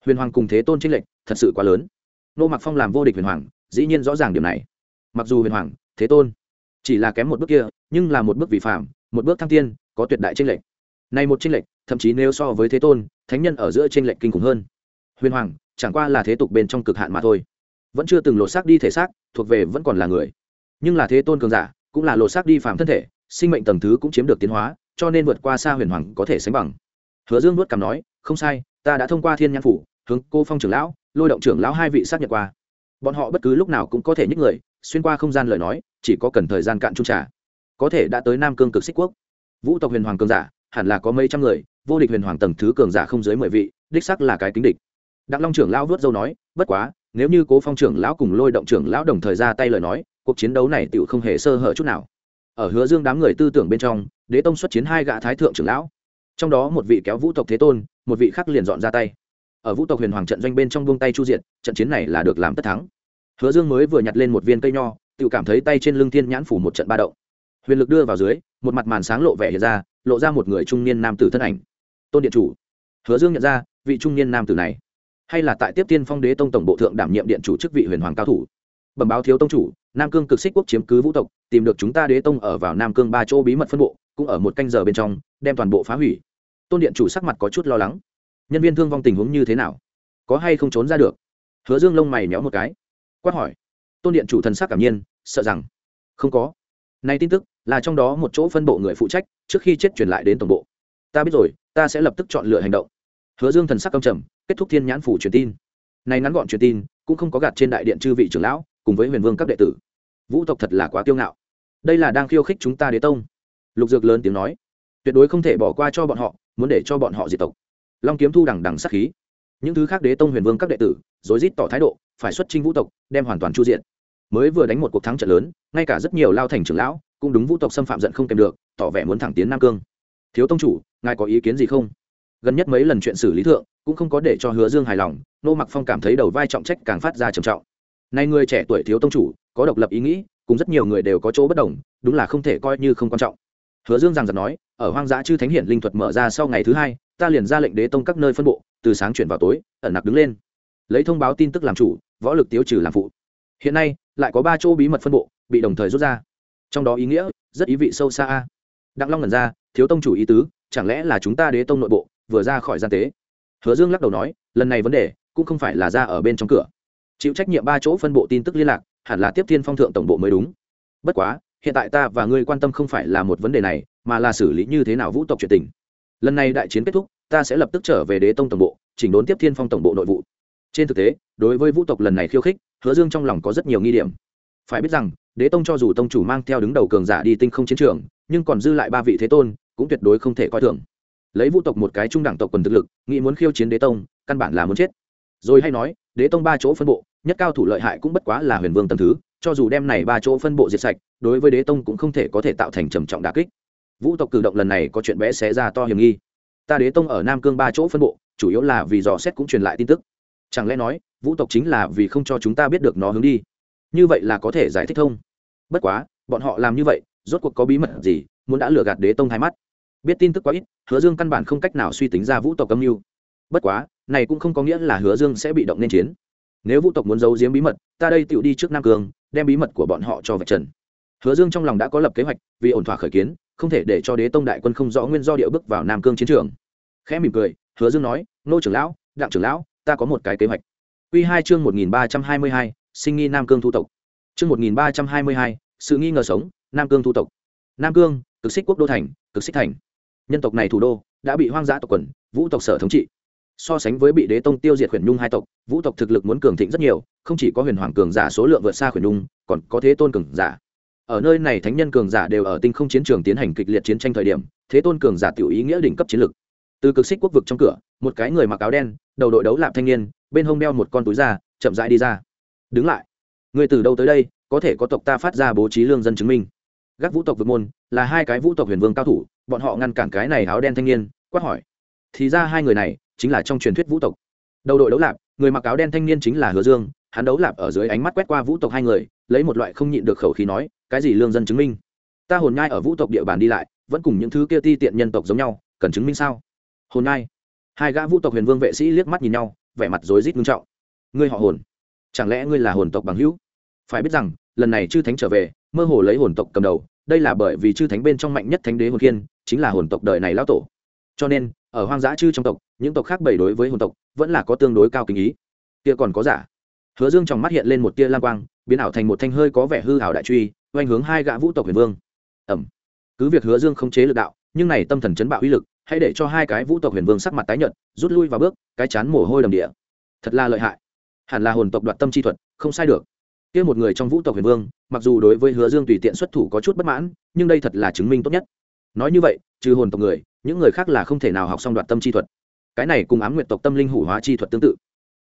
Speaker 1: Huyền hoàng cùng thế tôn trinh lệnh thật sự quá lớn. Nô mặc phong làm vô địch huyền hoàng, dĩ nhiên rõ ràng điểm này. Mặc dù huyền hoàng, thế tôn, chỉ là kém một bước kia, nhưng là một bước vi phạm một bước thăng tiên, có tuyệt đại trinh lệnh này một trinh lệnh thậm chí nếu so với thế tôn, thánh nhân ở giữa trinh lệnh kinh khủng hơn. Huyền hoàng, chẳng qua là thế tục bên trong cực hạn mà thôi vẫn chưa từng lột xác đi thể xác, thuộc về vẫn còn là người. Nhưng là thế tôn cường giả, cũng là lột xác đi phạm thân thể, sinh mệnh tầng thứ cũng chiếm được tiến hóa, cho nên vượt qua xa huyền hoàng có thể sánh bằng. Hứa dương vớt cằm nói, không sai, ta đã thông qua thiên nhãn phủ, hướng cô phong trưởng lão, lôi động trưởng lão hai vị xác nhận qua. Bọn họ bất cứ lúc nào cũng có thể nhích người, xuyên qua không gian lời nói, chỉ có cần thời gian cạn trung trả có thể đã tới nam cương cực xích quốc. Vũ tộc huyền hoàng cường giả, hẳn là có mấy trăm người, vô địch huyền hoàng tầng thứ cường giả không dưới mười vị, đích sắc là cái kính địch. Đặng long trưởng lão vớt dâu nói, bất quá nếu như cố phong trưởng lão cùng lôi động trưởng lão đồng thời ra tay lời nói, cuộc chiến đấu này tựu không hề sơ hở chút nào. Ở hứa dương đám người tư tưởng bên trong, đế tông xuất chiến hai gã thái thượng trưởng lão. Trong đó một vị kéo vũ tộc thế tôn, một vị khác liền dọn ra tay. Ở vũ tộc huyền hoàng trận doanh bên trong buông tay chu diện trận chiến này là được làm tất thắng. Hứa dương mới vừa nhặt lên một viên cây nho tự cảm thấy tay trên lưng thiên nhãn phủ một trận ba động. Huyền lực đưa vào dưới, một mặt màn sáng lộ vẻ hiện ra, lộ ra một người trung niên nam tử thân ảnh. Tôn điện chủ. Hứa dương nhận ra vị trung niên nam tử này hay là tại tiếp tiên phong đế tông tổng bộ thượng đảm nhiệm điện chủ chức vị huyền hoàng cao thủ. Bẩm báo thiếu tông chủ, nam cương cực xích quốc chiếm cứ vũ tộc, tìm được chúng ta đế tông ở vào nam cương ba chỗ bí mật phân bộ, cũng ở một canh giờ bên trong, đem toàn bộ phá hủy. Tôn điện chủ sắc mặt có chút lo lắng. Nhân viên thương vong tình huống như thế nào? Có hay không trốn ra được? Hứa dương lông mày méo một cái. Quát hỏi. Tôn điện chủ thần sắc cảm nhiên, sợ rằng không có. Này tin tức, là trong đó một chỗ phân bộ người phụ trách, trước khi chết truyền lại đến tổng bộ. Ta biết rồi, ta sẽ lập tức chọn lựa hành động hứa dương thần sắc căm trầm, kết thúc thiên nhãn phủ truyền tin. Này ngắn gọn truyền tin, cũng không có gạt trên đại điện chư vị trưởng lão, cùng với huyền vương các đệ tử. Vũ tộc thật là quá kiêu ngạo. Đây là đang khiêu khích chúng ta đế tông. Lục dược lớn tiếng nói, tuyệt đối không thể bỏ qua cho bọn họ, muốn để cho bọn họ diệt tộc. Long kiếm thu đằng đằng sát khí. Những thứ khác đế tông huyền vương các đệ tử, rối rít tỏ thái độ, phải xuất chinh vũ tộc, đem hoàn toàn chu diện mới vừa đánh một cuộc thắng trận lớn, ngay cả rất nhiều lao thành trưởng lão, cũng đúng vũ tộc xâm phạm giận không kèm được, tỏ vẻ muốn thẳng tiến nam cương. Thiếu tông chủ, ngài có ý kiến gì không? Gần nhất mấy lần chuyện xử lý thượng, cũng không có để cho hứa dương hài lòng, nô mặc phong cảm thấy đầu vai trọng trách càng phát ra trầm trọng. Nay người trẻ tuổi thiếu tông chủ, có độc lập ý nghĩ, cùng rất nhiều người đều có chỗ bất đồng, đúng là không thể coi như không quan trọng. Hứa dương rằng giật nói, ở hoang dã chư thánh hiển linh thuật mở ra sau ngày thứ hai, ta liền ra lệnh đế tông các nơi phân bộ, từ sáng chuyển vào tối, ẩn nặc đứng lên. Lấy thông báo tin tức làm chủ, võ lực tiêu trừ làm phụ. Hiện nay, lại có ba chỗ bí mật phân bộ, bị đồng thời rút ra. Trong đó ý nghĩa, rất ý vị sâu xa đặng long lần ra, thiếu tông chủ ý tứ, chẳng lẽ là chúng ta đế tông nội bộ vừa ra khỏi gian tế. Hứa dương lắc đầu nói, lần này vấn đề cũng không phải là ra ở bên trong cửa. Chịu trách nhiệm ba chỗ phân bộ tin tức liên lạc, hẳn là tiếp thiên phong thượng tổng bộ mới đúng. Bất quá, hiện tại ta và ngươi quan tâm không phải là một vấn đề này, mà là xử lý như thế nào vũ tộc chuyện tình. Lần này đại chiến kết thúc, ta sẽ lập tức trở về đế tông tổng bộ, chỉnh đốn tiếp thiên phong tổng bộ nội vụ. Trên thực tế, đối với vũ tộc lần này khiêu khích, hứa dương trong lòng có rất nhiều nghi điểm. Phải biết rằng, đế tông cho dù tông chủ mang theo đứng đầu cường giả đi tinh không chiến trường, nhưng còn dư lại ba vị thế tôn, cũng tuyệt đối không thể coi thường lấy vũ tộc một cái trung đẳng tộc quần thực lực, nghĩ muốn khiêu chiến đế tông, căn bản là muốn chết. Rồi hay nói, đế tông ba chỗ phân bộ, nhất cao thủ lợi hại cũng bất quá là huyền vương tầm thứ, cho dù đem này ba chỗ phân bộ diệt sạch, đối với đế tông cũng không thể có thể tạo thành trầm trọng đà kích. Vũ tộc cử động lần này có chuyện bé xé ra to hiểm nghi. Ta đế tông ở nam cương ba chỗ phân bộ, chủ yếu là vì dò xét cũng truyền lại tin tức. Chẳng lẽ nói, vũ tộc chính là vì không cho chúng ta biết được nó hướng đi? Như vậy là có thể giải thích thông bất quá, bọn họ làm như vậy, rốt cuộc có bí mật gì, muốn đã lừa gạt đế tông hai mắt biết tin tức quá ít, hứa dương căn bản không cách nào suy tính ra vũ tộc âm mưu. Bất quá, này cũng không có nghĩa là hứa dương sẽ bị động nên chiến. Nếu vũ tộc muốn giấu giếm bí mật, ta đây tựu đi trước nam cương đem bí mật của bọn họ cho vạch trần. Hứa dương trong lòng đã có lập kế hoạch, vì ổn thỏa khởi kiến, không thể để cho đế tông đại quân không rõ nguyên do địa bước vào nam cương chiến trường. Khẽ mỉm cười, hứa dương nói, nô trưởng lão, đặng trưởng lão, ta có một cái kế hoạch. Quy hai chương một nghìn ba trăm hai mươi hai, sinh nghi nam cương thu tộc. Chương một nghìn ba trăm hai mươi hai, sự nghi ngờ sống, nam cương thu tộc. Nam cương cực xích quốc đô thành, cực xích thành nhân tộc này thủ đô đã bị hoang dã tộc quần, vũ tộc sở thống trị. So sánh với bị đế tông tiêu diệt khuyển nhung hai tộc, vũ tộc thực lực muốn cường thịnh rất nhiều, không chỉ có huyền hoàng cường giả số lượng vượt xa khuyển nhung, còn có thế tôn cường giả. Ở nơi này thánh nhân cường giả đều ở tinh không chiến trường tiến hành kịch liệt chiến tranh thời điểm, thế tôn cường giả tiểu ý nghĩa đỉnh cấp chiến lực. Từ cực xích quốc vực trong cửa, một cái người mặc áo đen, đầu đội đấu lạp thanh niên, bên hông đeo một con túi da, chậm rãi đi ra. Đứng lại. Người từ đâu tới đây, có thể có tộc ta phát ra bố trí lương dân chứng minh. Gác vũ tộc vực môn là hai cái vũ tộc huyền vương cao thủ bọn họ ngăn cản cái này áo đen thanh niên, quát hỏi. Thì ra hai người này chính là trong truyền thuyết vũ tộc. Đầu đội đấu lạp, người mặc áo đen thanh niên chính là hứa dương, hắn đấu lạp ở dưới ánh mắt quét qua vũ tộc hai người, lấy một loại không nhịn được khẩu khí nói, cái gì lương dân chứng minh? Ta hồn nhai ở vũ tộc địa bàn đi lại, vẫn cùng những thứ kia ti tiện nhân tộc giống nhau, cần chứng minh sao? Hồn nhai hai gã vũ tộc huyền vương vệ sĩ liếc mắt nhìn nhau, vẻ mặt rối rít nghiêm trọng. Ngươi họ hồn? Chẳng lẽ ngươi là hồn tộc bằng hữu? Phải biết rằng, lần này chư thánh trở về, mơ hồ lấy hồn tộc cầm đầu đây là bởi vì chư thánh bên trong mạnh nhất thánh đế hồn kiên chính là hồn tộc đời này lão tổ. Cho nên, ở hoang dã chư trong tộc, những tộc khác bày đối với hồn tộc, vẫn là có tương đối cao kính ý. Kia còn có giả. Hứa dương trong mắt hiện lên một tia lam quang, biến ảo thành một thanh hơi có vẻ hư hảo đại truy, oanh hướng hai gã vũ tộc huyền vương. Ẩm cứ việc hứa dương không chế lực đạo, nhưng này tâm thần chấn bạo uy lực, hãy để cho hai cái vũ tộc huyền vương sắc mặt tái nhợt, rút lui vào bước, cái chán mồ hôi đầm địa. Thật là lợi hại. Hẳn là hồn tộc đoạt tâm chi thuật, không sai được kia một người trong vũ tộc huyền vương, mặc dù đối với hứa dương tùy tiện xuất thủ có chút bất mãn, nhưng đây thật là chứng minh tốt nhất. Nói như vậy, trừ hồn tộc người, những người khác là không thể nào học xong đoạt tâm chi thuật. Cái này cùng ám nguyệt tộc tâm linh hủ hóa chi thuật tương tự.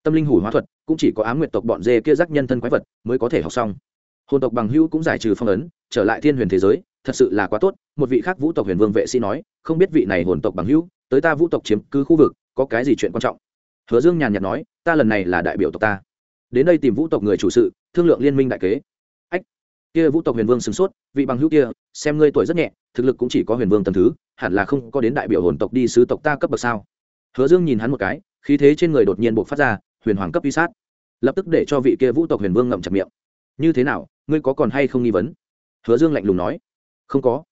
Speaker 1: Tâm linh hủ hóa thuật, cũng chỉ có ám nguyệt tộc bọn dê kia rắc nhân thân quái vật mới có thể học xong. Hồn tộc bằng hữu cũng giải trừ phong ấn, trở lại thiên huyền thế giới, thật sự là quá tốt, một vị khác vũ tộc huyền vương vệ sĩ nói, không biết vị này hồn tộc bằng hữu, tới ta vũ tộc chiếm cứ khu vực, có cái gì chuyện quan trọng? Hứa dương nhàn nhạt nói, ta lần này là đại biểu tộc ta đến đây tìm vũ tộc người chủ sự, thương lượng liên minh đại kế. Ách, kia vũ tộc huyền vương sửng sốt, vị bằng hữu kia, xem ngươi tuổi rất nhẹ, thực lực cũng chỉ có huyền vương tầm thứ, hẳn là không có đến đại biểu hồn tộc đi sứ tộc ta cấp bậc sao? Hứa dương nhìn hắn một cái, khí thế trên người đột nhiên bộc phát ra, huyền hoàng cấp uy sát. Lập tức để cho vị kia vũ tộc huyền vương ngậm chặt miệng. Như thế nào, ngươi có còn hay không nghi vấn? Hứa dương lạnh lùng nói. Không có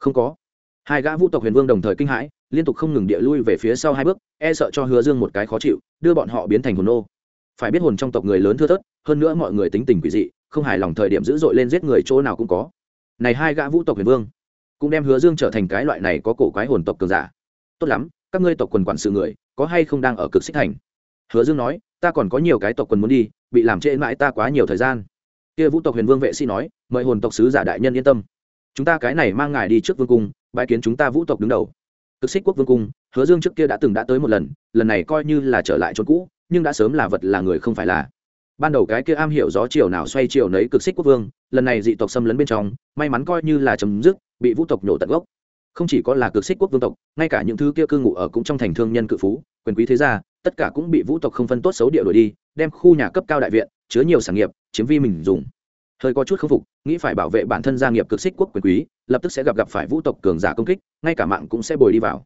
Speaker 1: không có. Hai gã vũ tộc huyền vương đồng thời kinh hãi, liên tục không ngừng địa lui về phía sau hai bước e sợ cho hứa dương một cái khó chịu, đưa bọn họ biến thành hồn nô phải biết hồn trong tộc người lớn thưa thớt, hơn nữa mọi người tính tình quỷ dị, không hài lòng thời điểm dữ dội lên giết người chỗ nào cũng có. Này hai gã vũ tộc huyền vương, cũng đem hứa dương trở thành cái loại này có cổ quái hồn tộc cường giả. Tốt lắm, các ngươi tộc quần quản sự người, có hay không đang ở cực xích thành? Hứa dương nói, ta còn có nhiều cái tộc quần muốn đi, bị làm trễ mãi ta quá nhiều thời gian. Kia vũ tộc huyền vương vệ sĩ nói, mời hồn tộc sứ giả đại nhân yên tâm. Chúng ta cái này mang ngài đi trước vương cung bãi kiến chúng ta vũ tộc đứng đầu cực xích quốc vương cung, hứa dương trước kia đã từng đã tới một lần lần này coi như là trở lại chỗ cũ, nhưng đã sớm là vật là người không phải là. Ban đầu cái kia am hiểu gió chiều nào xoay chiều nấy cực xích quốc vương, lần này dị tộc xâm lấn bên trong, may mắn coi như là chấm dứt, bị vũ tộc nhổ tận gốc. Không chỉ có là cực xích quốc vương tộc, ngay cả những thứ kia cư ngụ ở cũng trong thành thương nhân cự phú, quyền quý thế gia, tất cả cũng bị vũ tộc không phân tốt xấu địa đổi đi, đem khu nhà cấp cao đại viện, chứa nhiều sản nghiệp, chiếm vi mình dùng hơi có chút k phục, nghĩ phải bảo vệ bản thân gia nghiệp cực xích quốc quyền quý, lập tức sẽ gặp gặp phải vũ tộc cường giả công kích, ngay cả mạng cũng sẽ bồi đi vào.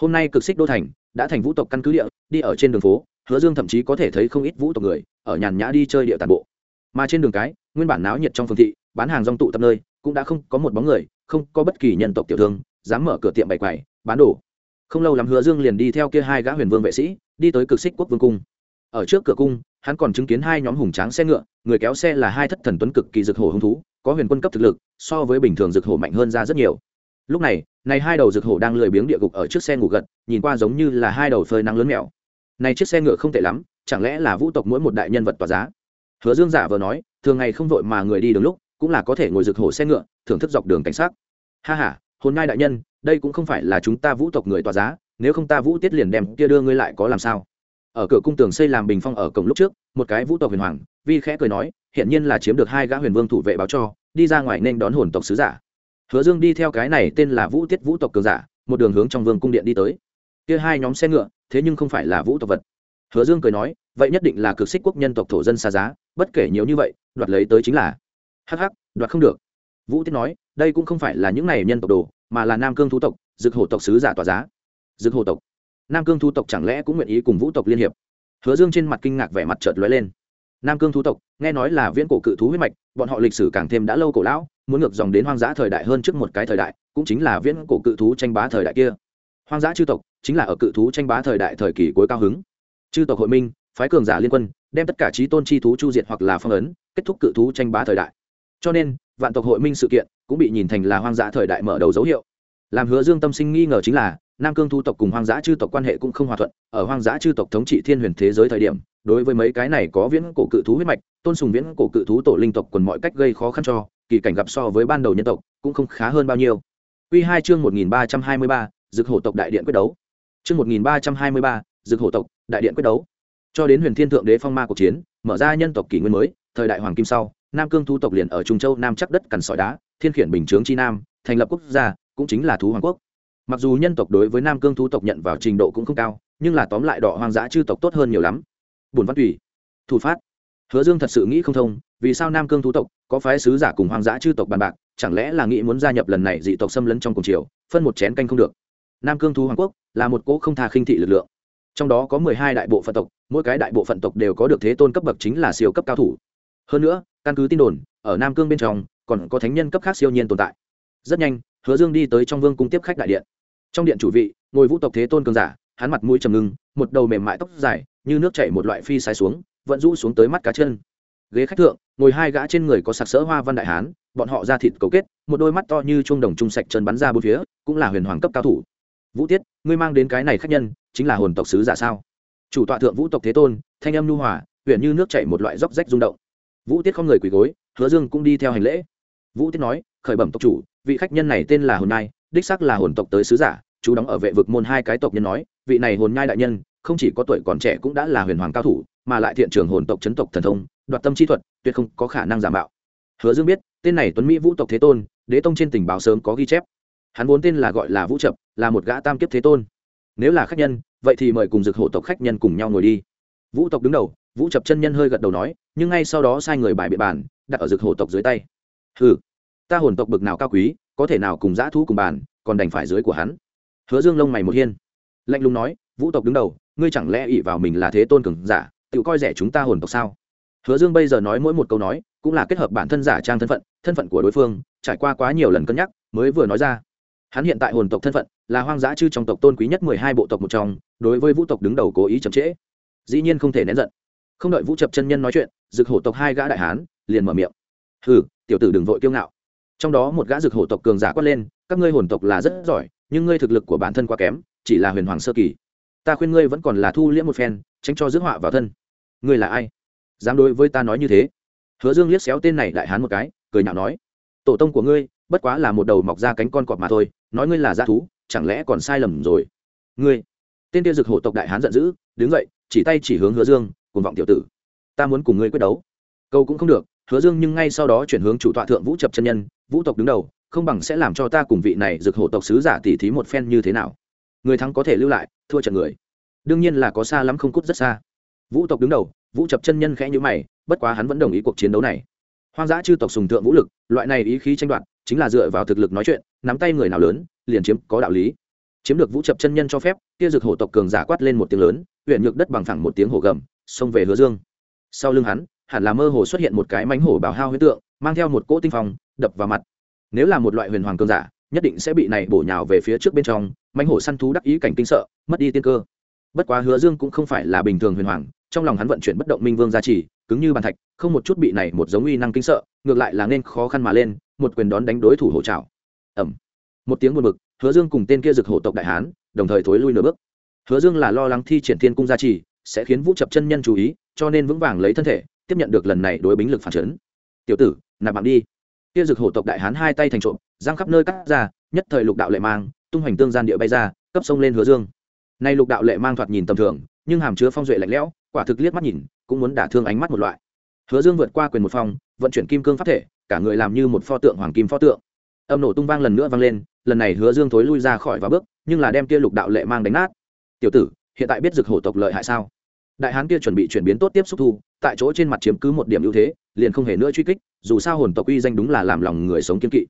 Speaker 1: Hôm nay cực xích đô thành đã thành vũ tộc căn cứ địa, đi ở trên đường phố, hứa dương thậm chí có thể thấy không ít vũ tộc người, ở nhàn nhã đi chơi địa tàn bộ. Mà trên đường cái, nguyên bản náo nhiệt trong phương thị, bán hàng rong tụ tập nơi, cũng đã không có một bóng người, không có bất kỳ nhân tộc tiểu thương, dám mở cửa tiệm bày quầy, bán đồ. Không lâu lắm hứa dương liền đi theo kia hai gã huyền vương vệ sĩ, đi tới cực xích quốc vương cung. Ở trước cửa cung hắn còn chứng kiến hai nhóm hùng tráng xe ngựa, người kéo xe là hai thất thần tuấn cực kỳ dược hổ hung thú, có huyền quân cấp thực lực, so với bình thường dược hổ mạnh hơn ra rất nhiều. Lúc này này hai đầu dược hổ đang lười biếng địa gục ở trước xe ngủ gật, nhìn qua giống như là hai đầu phơi nắng lớn mèo. Này chiếc xe ngựa không tệ lắm, chẳng lẽ là vũ tộc mỗi một đại nhân vật tỏa giá? Hứa dương giả vờ nói, thường ngày không vội mà người đi đường lúc, cũng là có thể ngồi rực hổ xe ngựa, thưởng thức dọc đường cảnh sát ha ha, hồn ngai đại nhân, đây cũng không phải là chúng ta vũ tộc người tỏa giá, nếu không ta vũ tiết liền đem kia đưa ngươi lại có làm sao? Ở cửa cung tường xây làm bình phong ở cổng lúc trước, một cái vũ tộc huyền hoàng, vi khẽ cười nói hiện nhiên là chiếm được hai gã huyền vương thủ vệ báo cho, đi ra ngoài nên đón hồn tộc sứ giả. Hứa dương đi theo cái này tên là vũ tiết vũ tộc cường giả, một đường hướng trong vương cung điện đi tới. Kia hai nhóm xe ngựa, thế nhưng không phải là vũ tộc vật. Hứa dương cười nói, vậy nhất định là cực xích quốc nhân tộc thổ dân xa giá, bất kể nhiều như vậy, đoạt lấy tới chính là. Hắc hắc, đoạt không được. Vũ tiết nói, đây cũng không phải là những này nhân tộc đồ, mà là nam cương thú tộc, dực hổ tộc sứ giả tỏa giá. Dực hổ tộc? Nam cương thú tộc chẳng lẽ cũng nguyện ý cùng vũ tộc liên hiệp? Hứa dương trên mặt kinh ngạc vẻ mặt chợt lóe lên. Nam cương thú tộc, nghe nói là viễn cổ cự thú huyết mạch, bọn họ lịch sử càng thêm đã lâu cổ lão, muốn ngược dòng đến hoang dã thời đại hơn trước một cái thời đại, cũng chính là viễn cổ cự thú tranh bá thời đại kia. Hoang dã chư tộc, chính là ở cự thú tranh bá thời đại thời kỳ cuối cao hứng. Chư tộc hội minh, phái cường giả liên quân, đem tất cả trí tôn chi thú chu diệt hoặc là phong ấn, kết thúc cự thú tranh bá thời đại. Cho nên, vạn tộc hội minh sự kiện cũng bị nhìn thành là hoang dã thời đại mở đầu dấu hiệu. Làm hứa dương tâm sinh nghi ngờ chính là nam cương thu tộc cùng hoang dã chư tộc quan hệ cũng không hòa thuận, ở hoang dã chư tộc thống trị thiên huyền thế giới thời điểm, đối với mấy cái này có viễn cổ cự thú huyết mạch, tôn sùng viễn cổ cự thú tổ linh tộc quần mọi cách gây khó khăn cho, kỳ cảnh gặp so với ban đầu nhân tộc cũng không khá hơn bao nhiêu. Quy hai chương một nghìn ba trăm hai mươi ba, dực hổ tộc đại điện quyết đấu. Chương một nghìn ba trăm hai mươi ba, dực hổ tộc đại điện quyết đấu. Cho đến huyền thiên thượng đế phong ma cuộc chiến, mở ra nhân tộc kỷ nguyên mới, thời đại hoàng kim sau, nam cương Thú tộc liền ở trung châu nam chắc đất cằn sỏi đá, thiên khiển bình chướng chi nam, thành lập quốc gia, cũng chính là thú hoàng quốc mặc dù nhân tộc đối với nam cương thú tộc nhận vào trình độ cũng không cao, nhưng là tóm lại đỏ hoang dã chư tộc tốt hơn nhiều lắm. Bùn văn tùy, thủ phát, hứa dương thật sự nghĩ không thông, vì sao nam cương thú tộc có phái sứ giả cùng hoang dã chư tộc bàn bạc, chẳng lẽ là nghĩ muốn gia nhập lần này dị tộc xâm lấn trong cùng triều, phân một chén canh không được? Nam cương thú hoàng quốc là một cỗ không thà khinh thị lực lượng. Trong đó có mười hai đại bộ phận tộc, mỗi cái đại bộ phận tộc đều có được thế tôn cấp bậc chính là siêu cấp cao thủ. Hơn nữa, căn cứ tin đồn, ở nam cương bên trong, còn có thánh nhân cấp khác siêu nhiên tồn tại. Rất nhanh hứa dương đi tới trong vương cung tiếp khách đại điện. Trong điện chủ vị, ngồi vũ tộc thế tôn cường giả, hắn mặt mũi trầm ngưng, một đầu mềm mại tóc dài, như nước chảy một loại phi sai xuống, vẫn rũ xuống tới mắt cá chân. Ghế khách thượng, ngồi hai gã trên người có sặc sỡ hoa văn đại hán, bọn họ ra thịt cấu kết, một đôi mắt to như chuông đồng trung sạch chân bắn ra bốn phía, cũng là huyền hoàng cấp cao thủ. Vũ tiết, ngươi mang đến cái này khách nhân, chính là hồn tộc sứ giả sao? Chủ tọa thượng vũ tộc thế tôn, thanh âm nhu hòa huyện như nước chảy một loại róc rách rung động. Vũ tiết không người quỳ gối, hứa dương cũng đi theo hành lễ. Vũ tiết nói khởi bẩm tộc chủ, vị khách nhân này tên là hồn nai đích sắc là hồn tộc tới sứ giả, chú đóng ở vệ vực môn hai cái tộc nhân nói, vị này hồn nhai đại nhân, không chỉ có tuổi còn trẻ cũng đã là huyền hoàng cao thủ, mà lại thiện trường hồn tộc chấn tộc thần thông, đoạt tâm chi thuật, tuyệt không có khả năng giả mạo. Hứa dương biết, tên này tuấn mỹ vũ tộc thế tôn, đế tông trên tình báo sớm có ghi chép. Hắn vốn tên là gọi là vũ trập là một gã tam kiếp thế tôn. Nếu là khách nhân, vậy thì mời cùng dực hộ tộc khách nhân cùng nhau ngồi đi. Vũ tộc đứng đầu, vũ trập chân nhân hơi gật đầu nói, nhưng ngay sau đó sai người bài biện bàn đặt ở dực hộ tộc dưới tay. Hừ ta hồn tộc bực nào cao quý, có thể nào cùng dã thú cùng bàn, còn đành phải dưới của hắn. Hứa dương lông mày một hiên. Lạnh lùng nói, vũ tộc đứng đầu, ngươi chẳng lẽ ỷ vào mình là thế tôn cường giả, tự coi rẻ chúng ta hồn tộc sao? Hứa dương bây giờ nói mỗi một câu nói, cũng là kết hợp bản thân giả trang thân phận thân phận của đối phương, trải qua quá nhiều lần cân nhắc, mới vừa nói ra. Hắn hiện tại hồn tộc thân phận, là hoang dã chư trong tộc tôn quý nhất mười hai bộ tộc một trong, đối với vũ tộc đứng đầu cố ý chậm trễ. Dĩ nhiên không thể nén giận. Không đợi vũ chập chân nhân nói chuyện, dực hổ tộc hai gã đại hán, liền mở miệng. Hừ, tiểu tử đừng vội kiêu ngạo trong đó một gã dược hổ tộc cường giả quát lên, các ngươi hồn tộc là rất giỏi, nhưng ngươi thực lực của bản thân quá kém, chỉ là huyền hoàng sơ kỳ. Ta khuyên ngươi vẫn còn là thu liễm một phen, tránh cho rước họa vào thân. Ngươi là ai? Dám đối với ta nói như thế? Hứa dương liếc xéo tên này đại hán một cái, cười nhạo nói, tổ tông của ngươi, bất quá là một đầu mọc ra cánh con cọp mà thôi, nói ngươi là g thú, chẳng lẽ còn sai lầm rồi? Ngươi? Tên tiêu dực hổ tộc đại hán giận dữ, đứng dậy, chỉ tay chỉ hướng hứa dương cùng vọng tiểu tử, ta muốn cùng ngươi quyết đấu. Câu cũng không được. Hứa dương nhưng ngay sau đó chuyển hướng chủ tọa thượng vũ chập chân nhân vũ tộc đứng đầu, không bằng sẽ làm cho ta cùng vị này rực hổ tộc sứ giả tỉ thí một phen như thế nào. Người thắng có thể lưu lại, thua trận người. Đương nhiên là có xa lắm không cút rất xa. Vũ tộc đứng đầu, vũ chập chân nhân khẽ nhữ mày, bất quá hắn vẫn đồng ý cuộc chiến đấu này. Hoang dã chư tộc sùng thượng vũ lực, loại này ý khí tranh đoạt, chính là dựa vào thực lực nói chuyện, nắm tay người nào lớn, liền chiếm có đạo lý. Chiếm được vũ chập chân nhân cho phép, kia dược hổ tộc cường giả quát lên một tiếng lớn, huyện nhược đất bằng phẳng một tiếng hổ gầm, xông về hứa dương. Sau lưng hắn, hẳn là mơ hồ xuất hiện một cái mánh hổ bảo hao huyết tượng, mang theo một cỗ tinh phong đập vào mặt. Nếu là một loại huyền hoàng cường giả, nhất định sẽ bị này bổ nhào về phía trước bên trong, mãnh hổ săn thú đắc ý cảnh kinh sợ, mất đi tiên cơ. Bất quá hứa dương cũng không phải là bình thường huyền hoàng, trong lòng hắn vận chuyển bất động minh vương gia trì, cứng như bàn thạch, không một chút bị này một giống uy năng kinh sợ, ngược lại là nên khó khăn mà lên, một quyền đón đánh đối thủ hổ trào ẩm một tiếng buồn bực, hứa dương cùng tên kia rực hổ tộc đại hán, đồng thời thối lui nửa bước. Hứa dương là lo lắng thi triển thiên cung gia trì, sẽ khiến vũ chập chân nhân chú ý, cho nên vững vàng lấy thân thể, tiếp nhận được lần này đối bính lực phản chấn. Tiểu tử, nạp mạng đi kia rực hổ tộc đại hán hai tay thành trộm, giang khắp nơi cắt ra, nhất thời lục đạo lệ mang, tung hoành tương gian địa bay ra, cấp sông lên hứa dương. Nay lục đạo lệ mang thoạt nhìn tầm thường, nhưng hàm chứa phong duệ lạnh lẽo, quả thực liếc mắt nhìn, cũng muốn đả thương ánh mắt một loại. Hứa dương vượt qua quyền một phong, vận chuyển kim cương pháp thể, cả người làm như một pho tượng hoàng kim pho tượng. Âm nổ tung vang lần nữa vang lên, lần này hứa dương thối lui ra khỏi và bước, nhưng là đem kia lục đạo lệ mang đánh nát. Tiểu tử, hiện tại biết dực hổ tộc lợi hại sao? Đại hán kia chuẩn bị chuyển biến tốt tiếp xúc thu tại chỗ trên mặt chiếm cứ một điểm ưu thế, liền không hề nữa truy kích, dù sao hồn tộc uy danh đúng là làm lòng người sống kiên kỵ.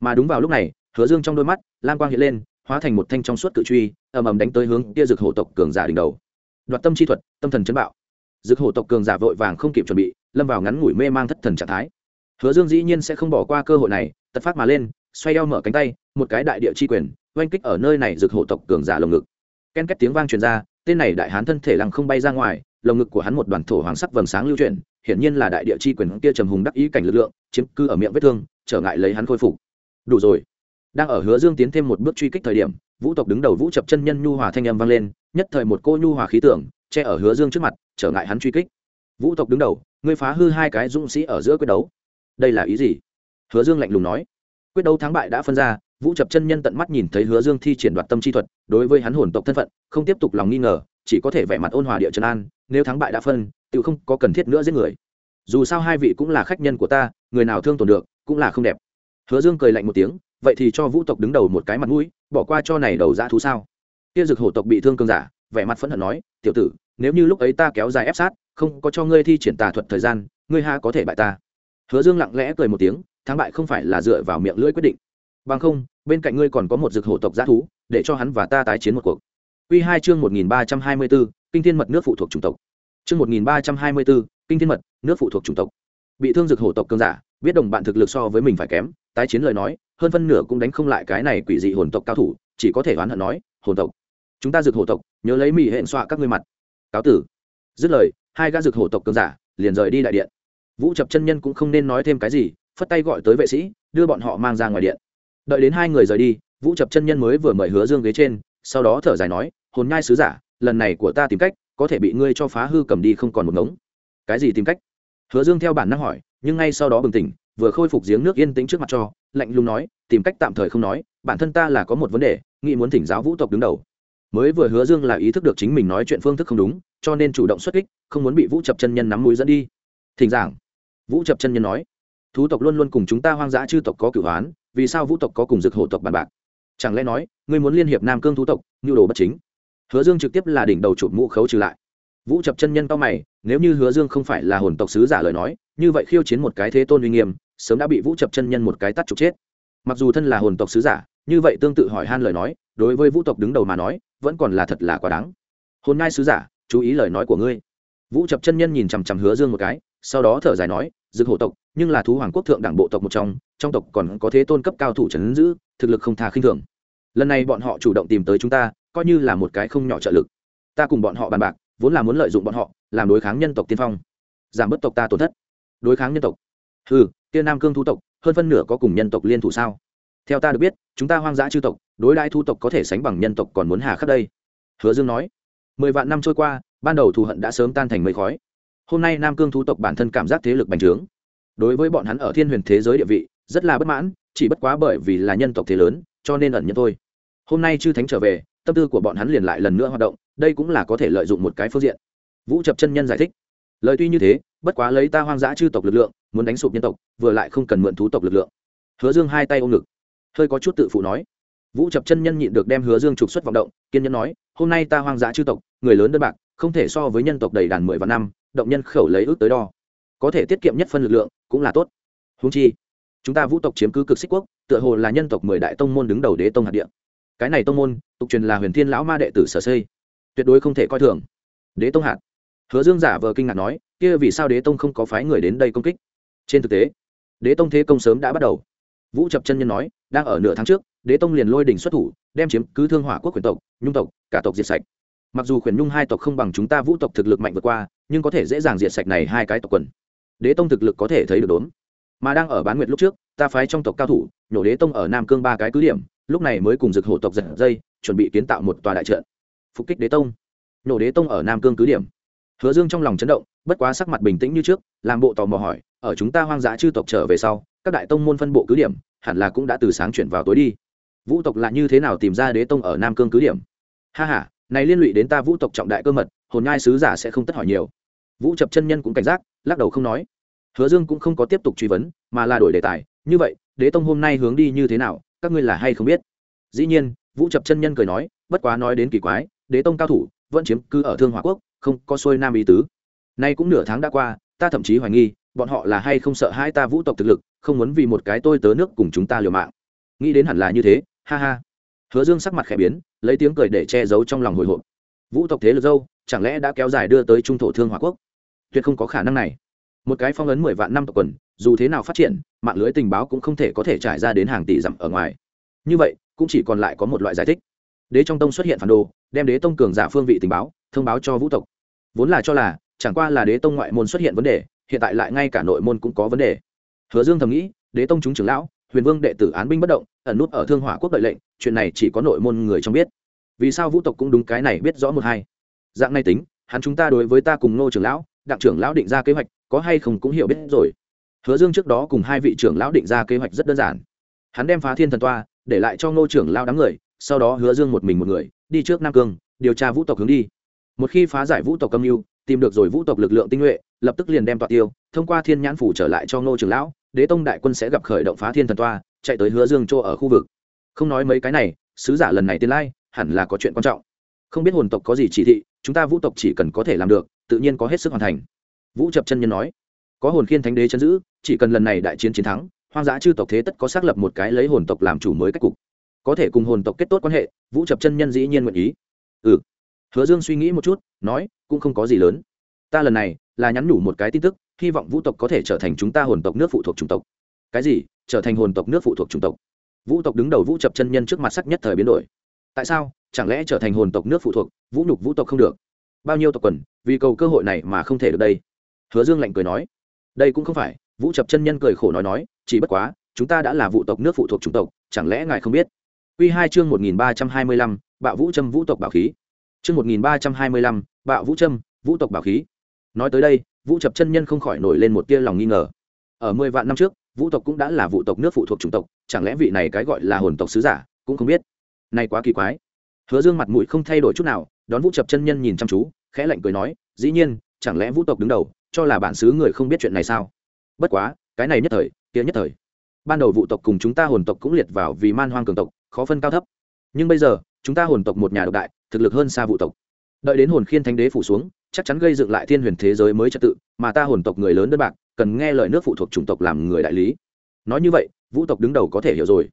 Speaker 1: Mà đúng vào lúc này, hứa dương trong đôi mắt, lam quang hiện lên, hóa thành một thanh trong suốt cự truy, ầm ầm đánh tới hướng kia rực hổ tộc cường giả đỉnh đầu. Đoạt tâm chi thuật, tâm thần chấn bạo. Rực hổ tộc cường giả vội vàng không kịp chuẩn bị, lâm vào ngắn ngủi mê mang thất thần trạng thái. Hứa dương dĩ nhiên sẽ không bỏ qua cơ hội này, tật phát mà lên, xoay eo mở cánh tay, một cái đại địa chi quyền, oanh kích ở nơi này rực hổ tộc cường giả lồng ngực. Ken két tiếng vang truyền ra, tên này đại hán thân thể lăng không bay ra ngoài lồng ngực của hắn một đoàn thổ hoàng sắc vầng sáng lưu chuyển, hiển nhiên là đại địa chi quyền kia trầm hùng đắc ý cảnh lực lượng, chiếm cư ở miệng vết thương, trở ngại lấy hắn khôi phục. Đủ rồi. Đang ở hứa dương tiến thêm một bước truy kích thời điểm, vũ tộc đứng đầu vũ chập chân nhân nhu hòa thanh âm vang lên, nhất thời một cô nhu hòa khí tưởng, che ở hứa dương trước mặt, trở ngại hắn truy kích. Vũ tộc đứng đầu, ngươi phá hư hai cái dũng sĩ ở giữa quyết đấu. Đây là ý gì? Hứa dương lạnh lùng nói. Quyết đấu thắng bại đã phân ra, vũ chập chân nhân tận mắt nhìn thấy hứa dương thi triển đoạt tâm chi thuật, đối với hắn hồn tộc thân phận, không tiếp tục lòng nghi ngờ, chỉ có thể vẻ mặt ôn hòa địa trần an nếu thắng bại đã phân, tự không có cần thiết nữa giết người. Dù sao hai vị cũng là khách nhân của ta, người nào thương tổn được, cũng là không đẹp. Hứa dương cười lạnh một tiếng, vậy thì cho vũ tộc đứng đầu một cái mặt mũi, bỏ qua cho này đầu dã thú sao? Kia dực hổ tộc bị thương cương giả, vẻ mặt phẫn hận nói, tiểu tử, nếu như lúc ấy ta kéo dài ép sát, không có cho ngươi thi triển tà thuật thời gian, ngươi ha có thể bại ta. Hứa dương lặng lẽ cười một tiếng, thắng bại không phải là dựa vào miệng lưỡi quyết định. Bằng không, bên cạnh ngươi còn có một dực hổ tộc g thú, để cho hắn và ta tái chiến một cuộc. Q hai chương một nghìn ba trăm hai mươi b ố kinh thiên mật nước phụ thuộc chủng tộc. Chương một nghìn ba trăm hai mươi b ố kinh thiên mật nước phụ thuộc chủng tộc. Bị thương Dược hổ tộc cơn giả, biết đồng bạn thực lực so với mình phải kém, tái chiến lời nói, hơn phân nửa cũng đánh không lại cái này quỷ dị hồn tộc cao thủ, chỉ có thể oán hận nói, hồn tộc, chúng ta Dược hổ tộc, nhớ lấy mỹ hẹn xoa các ngươi mặt. Cáo tử. Dứt lời, hai gã Dược hổ tộc cơn giả liền rời đi đại điện. Vũ chập chân nhân cũng không nên nói thêm cái gì, phất tay gọi tới vệ sĩ, đưa bọn họ mang ra ngoài điện. Đợi đến hai người rời đi, vũ chập chân nhân mới vừa mời hứa dương ghế trên, sau đó thở dài nói, hồn nhai sứ giả lần này của ta tìm cách, có thể bị ngươi cho phá hư cầm đi không còn một ngống. Cái gì tìm cách? Hứa dương theo bản năng hỏi, nhưng ngay sau đó bừng tỉnh, vừa khôi phục giếng nước yên tĩnh trước mặt cho, lạnh lùng nói, tìm cách tạm thời không nói, bản thân ta là có một vấn đề, nghĩ muốn thỉnh giáo vũ tộc đứng đầu. Mới vừa hứa dương là ý thức được chính mình nói chuyện phương thức không đúng, cho nên chủ động xuất kích, không muốn bị vũ chập chân nhân nắm mũi dẫn đi. Thỉnh giảng. Vũ chập chân nhân nói, thú tộc luôn luôn cùng chúng ta hoang dã chư tộc có cửu hoán, vì sao vũ tộc có cùng dược hộ tộc bàn bạc? Chẳng lẽ nói, ngươi muốn liên hiệp nam cương thú tộc, nhu đồ bất chính? Hứa dương trực tiếp là đỉnh đầu chụp mũ khấu trừ lại. Vũ chập chân nhân cao mày, nếu như hứa dương không phải là hồn tộc sứ giả lời nói, như vậy khiêu chiến một cái thế tôn uy nghiêm, sớm đã bị vũ chập chân nhân một cái tắt trục chết. Mặc dù thân là hồn tộc sứ giả, như vậy tương tự hỏi han lời nói, đối với vũ tộc đứng đầu mà nói, vẫn còn là thật là quá đáng. Hồn ngai sứ giả, chú ý lời nói của ngươi. Vũ chập chân nhân nhìn chằm chằm hứa dương một cái, sau đó thở dài nói, dực hổ tộc, nhưng là thú hoàng quốc thượng đảng bộ tộc một trong trong tộc còn có thế tôn cấp cao thủ trấn giữ, thực lực không tha khinh thường lần này bọn họ chủ động tìm tới chúng ta, coi như là một cái không nhỏ trợ lực. Ta cùng bọn họ bàn bạc, vốn là muốn lợi dụng bọn họ, làm đối kháng nhân tộc tiên phong. Giảm bớt tộc ta tổn thất. Đối kháng nhân tộc. Ừ tiên nam cương thu tộc, hơn phân nửa có cùng nhân tộc liên thủ sao? Theo ta được biết, chúng ta hoang dã chư tộc, đối đãi thu tộc có thể sánh bằng nhân tộc còn muốn hà khắc đây. Hứa dương nói. Mười vạn năm trôi qua, ban đầu thù hận đã sớm tan thành mây khói. Hôm nay nam cương thu tộc bản thân cảm giác thế lực bành trướng. Đối với bọn hắn ở thiên huyền thế giới địa vị, rất là bất mãn, chỉ bất quá bởi vì là nhân tộc thế lớn cho nên ẩn nhân thôi. Hôm nay chư thánh trở về, tâm tư của bọn hắn liền lại lần nữa hoạt động, đây cũng là có thể lợi dụng một cái phương diện. Vũ chập chân nhân giải thích. Lời tuy như thế, bất quá lấy ta hoang dã chư tộc lực lượng, muốn đánh sụp nhân tộc, vừa lại không cần mượn thú tộc lực lượng. Hứa dương hai tay ôm ngực. Hơi có chút tự phụ nói. Vũ chập chân nhân nhịn được đem hứa dương trục xuất vọng động, kiên nhẫn nói, hôm nay ta hoang dã chư tộc, người lớn đơn bạc, không thể so với nhân tộc đầy đàn mười vạn năm, động nhân khẩu lấy ước tới đo. Có thể tiết kiệm nhất phân lực lượng, cũng là tốt. Húng chi, chúng ta vũ tộc chiếm cứ cực xích quốc tựa hồ là nhân tộc mười đại tông môn đứng đầu đế tông hạt địa. Cái này tông môn, tục truyền là huyền thiên lão ma đệ tử sở xây. Tuyệt đối không thể coi thường. Đế tông hạt. Hứa dương giả vờ kinh ngạc nói, kia vì sao đế tông không có phái người đến đây công kích? Trên thực tế, đế tông thế công sớm đã bắt đầu. Vũ chập chân nhân nói, đang ở nửa tháng trước, đế tông liền lôi đỉnh xuất thủ, đem chiếm cứ thương hỏa quốc quyền tộc, nhung tộc, cả tộc diệt sạch. Mặc dù khuyển nhung hai tộc không bằng chúng ta vũ tộc thực lực mạnh vượt qua, nhưng có thể dễ dàng diệt sạch này hai cái tộc quần. Đế tông thực lực có thể thấy được đốn mà đang ở bán nguyệt lúc trước, ta phái trong tộc cao thủ, nhổ đế tông ở nam cương ba cái cứ điểm, lúc này mới cùng dực hổ tộc giật dây, chuẩn bị kiến tạo một tòa đại trận. Phục kích đế tông. Nhổ đế tông ở nam cương cứ điểm. Hứa dương trong lòng chấn động, bất quá sắc mặt bình tĩnh như trước, làm bộ tò mò hỏi, ở chúng ta hoang dã chư tộc trở về sau, các đại tông môn phân bộ cứ điểm, hẳn là cũng đã từ sáng chuyển vào tối đi. Vũ tộc là như thế nào tìm ra đế tông ở nam cương cứ điểm? Ha h a này liên lụy đến ta vũ tộc trọng đại cơ mật, hồn nhai sứ giả sẽ không tất hỏi nhiều. Vũ chập chân nhân cũng cảnh giác, lắc đầu không nói hứa dương cũng không có tiếp tục truy vấn, mà là đổi đề tài. Như vậy, đế tông hôm nay hướng đi như thế nào, các ngươi là hay không biết? Dĩ nhiên, vũ chập chân nhân cười nói, bất quá nói đến kỳ quái, đế tông cao thủ, vẫn chiếm cứ ở thương hòa quốc, không có xuôi nam ý tứ. Nay cũng nửa tháng đã qua, ta thậm chí hoài nghi, bọn họ là hay không sợ hai ta vũ tộc thực lực, không muốn vì một cái tôi tớ nước cùng chúng ta liều mạng. Nghĩ đến hẳn là như thế, ha ha. Hứa dương sắc mặt khẽ biến, lấy tiếng cười để che giấu trong lòng hồi hộp. Vũ tộc thế lực dâu, chẳng lẽ đã kéo dài đưa tới trung thổ thương hòa quốc? Tuyệt không có khả năng này một cái phong ấn mười vạn năm tộc quần, dù thế nào phát triển, mạng lưới tình báo cũng không thể có thể trải ra đến hàng tỷ dặm ở ngoài. Như vậy, cũng chỉ còn lại có một loại giải thích. Đế trong tông xuất hiện phản đồ, đem đế tông cường giả phương vị tình báo, thông báo cho vũ tộc. Vốn là cho là, chẳng qua là đế tông ngoại môn xuất hiện vấn đề, hiện tại lại ngay cả nội môn cũng có vấn đề. Hứa dương thầm nghĩ, đế tông chúng trưởng lão, huyền vương đệ tử án binh bất động, ẩn nút ở thương hỏa quốc đợi lệnh, chuyện này chỉ có nội môn người trong biết. Vì sao vũ tộc cũng đúng cái này biết rõ một hai? Dạng này tính, hắn chúng ta đối với ta cùng nô trưởng lão, đặng trưởng lão định ra kế hoạch có hay không cũng hiểu biết rồi. Hứa dương trước đó cùng hai vị trưởng lão định ra kế hoạch rất đơn giản. Hắn đem phá thiên thần toa, để lại cho nô trưởng lão đám người, sau đó hứa dương một mình một người, đi trước nam cương, điều tra vũ tộc hướng đi. Một khi phá giải vũ tộc âm mưu, tìm được rồi vũ tộc lực lượng tinh nhuệ, lập tức liền đem toa tiêu, thông qua thiên nhãn phủ trở lại cho ngô trưởng lão, đế tông đại quân sẽ gặp khởi động phá thiên thần toa, chạy tới hứa dương chỗ ở khu vực. Không nói mấy cái này, sứ giả lần này tiên lai, hẳn là có chuyện quan trọng. Không biết hồn tộc có gì chỉ thị, chúng ta vũ tộc chỉ cần có thể làm được, tự nhiên có hết sức hoàn thành vũ chập chân nhân nói, có hồn khiên thánh đế chấn giữ, chỉ cần lần này đại chiến chiến thắng, hoang dã chư tộc thế tất có xác lập một cái lấy hồn tộc làm chủ mới cách cục. Có thể cùng hồn tộc kết tốt quan hệ, vũ chập chân nhân dĩ nhiên nguyện ý. Ừ. Hứa dương suy nghĩ một chút, nói, cũng không có gì lớn. Ta lần này là nhắn nhủ một cái tin tức, hy vọng vũ tộc có thể trở thành chúng ta hồn tộc nước phụ thuộc chủng tộc. Cái gì? Trở thành hồn tộc nước phụ thuộc chủng tộc? Vũ tộc đứng đầu vũ chập chân nhân trước mặt sắc nhất thời biến đổi. Tại sao? Chẳng lẽ trở thành hồn tộc nước phụ thuộc, vũ nhục vũ tộc không được? Bao nhiêu tộc quần, vì cầu cơ hội này mà không thể được đây? Hứa dương lạnh cười nói, đây cũng không phải, vũ chập chân nhân cười khổ nói nói, chỉ bất quá, chúng ta đã là vụ tộc nước phụ thuộc chủng tộc, chẳng lẽ ngài không biết? Quy hai chương một nghìn ba trăm hai mươi lăm, bạo vũ trâm vũ tộc bảo khí. Chương một nghìn ba trăm hai mươi lăm, bạo vũ trâm vũ tộc bảo khí. Nói tới đây, vũ chập chân nhân không khỏi nổi lên một tia lòng nghi ngờ. Ở mười vạn năm trước, vũ tộc cũng đã là vũ tộc nước phụ thuộc chủng tộc, chẳng lẽ vị này cái gọi là hồn tộc sứ giả cũng không biết? Này quá kỳ quái. Hứa dương mặt mũi không thay đổi chút nào, đón vũ chập chân nhân nhìn chăm chú, khẽ lạnh cười nói, dĩ nhiên, chẳng lẽ vũ tộc đứng đầu cho là bản xứ người không biết chuyện này sao? Bất quá, cái này nhất thời, kia nhất thời. Ban đầu vũ tộc cùng chúng ta hồn tộc cũng liệt vào vì man hoang cường tộc, khó phân cao thấp. Nhưng bây giờ, chúng ta hồn tộc một nhà độc đại, thực lực hơn xa vũ tộc. Đợi đến hồn khiên thánh đế phủ xuống, chắc chắn gây dựng lại thiên huyền thế giới mới trật tự, mà ta hồn tộc người lớn đơn bạc, cần nghe lời nước phụ thuộc chủng tộc làm người đại lý. Nói như vậy, vũ tộc đứng đầu có thể hiểu rồi.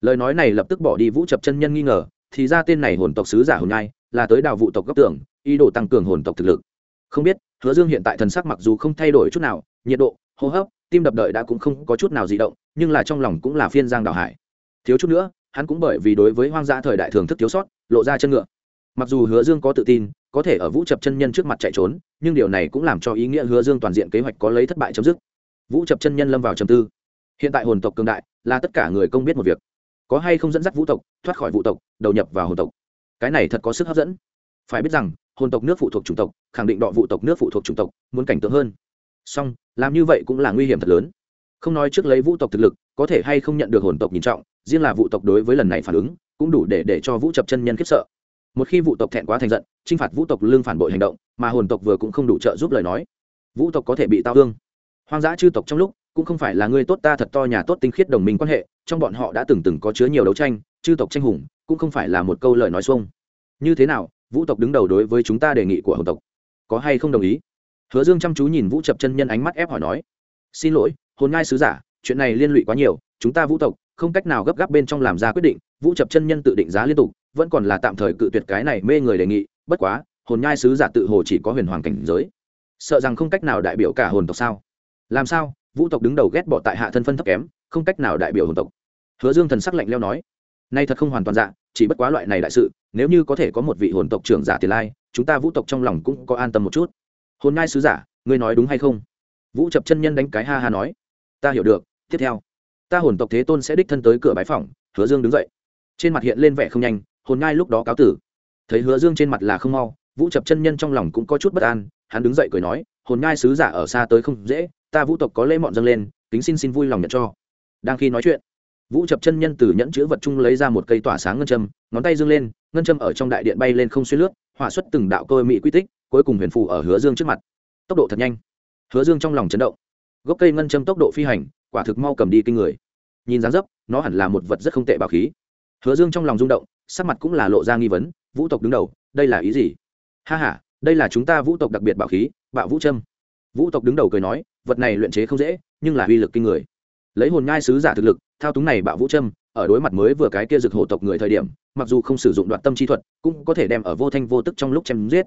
Speaker 1: Lời nói này lập tức bỏ đi vũ chập chân nhân nghi ngờ, thì ra tên này hồn tộc sứ giả hồn nhai, là tới đào vụ tộc góc tưởng ý đồ tăng cường hồn tộc thực lực. Không biết hứa dương hiện tại thần sắc mặc dù không thay đổi chút nào, nhiệt độ, hô hấp, tim đập đợi đã cũng không có chút nào di động, nhưng là trong lòng cũng là phiên giang đào hải. Thiếu chút nữa, hắn cũng bởi vì đối với hoang dã thời đại thường thức thiếu sót, lộ ra chân ngựa. Mặc dù hứa dương có tự tin, có thể ở vũ chập chân nhân trước mặt chạy trốn, nhưng điều này cũng làm cho ý nghĩa hứa dương toàn diện kế hoạch có lấy thất bại chấm dứt. Vũ chập chân nhân lâm vào trầm tư. Hiện tại hồn tộc cường đại, là tất cả người công biết một việc. Có hay không dẫn dắt vũ tộc, thoát khỏi vũ tộc, đầu nhập vào hồn tộc. Cái này thật có sức hấp dẫn. Phải biết rằng hồn tộc nước phụ thuộc chủng tộc, khẳng định đọ vụ tộc nước phụ thuộc chủng tộc, muốn cảnh tượng hơn. Song, làm như vậy cũng là nguy hiểm thật lớn. Không nói trước lấy vũ tộc thực lực, có thể hay không nhận được hồn tộc nhìn trọng, riêng là vụ tộc đối với lần này phản ứng, cũng đủ để để cho vũ chập chân nhân khiếp sợ. Một khi vụ tộc thẹn quá thành giận t r i n h phạt vũ tộc lương phản bội hành động, mà hồn tộc vừa cũng không đủ trợ giúp lời nói, vũ tộc có thể bị tao thương. Hoang dã chư tộc trong lúc, cũng không phải là người tốt ta thật to nhà tốt tinh khiết đồng minh quan hệ, trong bọn họ đã từng từng có chứa nhiều đấu tranh, chư tộc tranh hùng, cũng không phải là một câu lời nói xuông. Như thế nào vũ tộc đứng đầu đối với chúng ta đề nghị của hồng tộc. Có hay không đồng ý? Hứa dương chăm chú nhìn vũ chập chân nhân ánh mắt ép hỏi nói. Xin lỗi, hồn ngai sứ giả, chuyện này liên lụy quá nhiều, chúng ta vũ tộc, không cách nào gấp gáp bên trong làm ra quyết định, vũ chập chân nhân tự định giá liên tục, vẫn còn là tạm thời cự tuyệt cái này mê người đề nghị, bất quá, hồn nhai sứ giả tự hồ chỉ có huyền hoàng cảnh giới. Sợ rằng không cách nào đại biểu cả hồn tộc sao? Làm sao? Vũ tộc đứng đầu ghét bỏ tại hạ thân phân thấp kém, không cách nào đại biểu hồn tộc. Hứa dương thần sắc lạnh leo nói nay thật không hoàn toàn dạ chỉ bất quá loại này đại sự, nếu như có thể có một vị hồn tộc trưởng giả tiền lai, chúng ta vũ tộc trong lòng cũng có an tâm một chút. Hồn nhai sứ giả, ngươi nói đúng hay không? Vũ chập chân nhân đánh cái ha ha nói. Ta hiểu được, tiếp theo. Ta hồn tộc thế tôn sẽ đích thân tới cửa bái phòng hứa dương đứng dậy. Trên mặt hiện lên vẻ không nhanh, hồn ngai lúc đó cáo tử. Thấy hứa dương trên mặt là không mau, vũ chập chân nhân trong lòng cũng có chút bất an, hắn đứng dậy cười nói, hồn ngai sứ giả ở xa tới không dễ, ta vũ tộc có lễ mọn dâng lên, kính xin xin vui lòng nhận cho. Đang khi nói chuyện vũ chập chân nhân từ nhẫn chữ vật chung lấy ra một cây tỏa sáng ngân châm, ngón tay dương lên, ngân châm ở trong đại điện bay lên không xuyên lướt hỏa xuất từng đạo cơ mỹ quy tích, cuối cùng huyền phù ở hứa dương trước mặt. Tốc độ thật nhanh. Hứa dương trong lòng chấn động. Gốc cây ngân châm tốc độ phi hành, quả thực mau cầm đi kinh người. Nhìn dáng dấp, nó hẳn là một vật rất không tệ bảo khí. Hứa dương trong lòng rung động, sắc mặt cũng là lộ ra nghi vấn, vũ tộc đứng đầu, đây là ý gì? Ha h a đây là chúng ta vũ tộc đặc biệt bảo khí, bạo vũ trâm vũ tộc đứng đầu cười nói, vật này luyện chế không dễ, nhưng là uy lực kinh người. Lấy hồn nhai sứ giả thực lực thao túng này bạo vũ trâm ở đối mặt mới vừa cái kia rực hổ tộc người thời điểm, mặc dù không sử dụng đoạn tâm chi thuật, cũng có thể đem ở vô thanh vô tức trong lúc chém giết.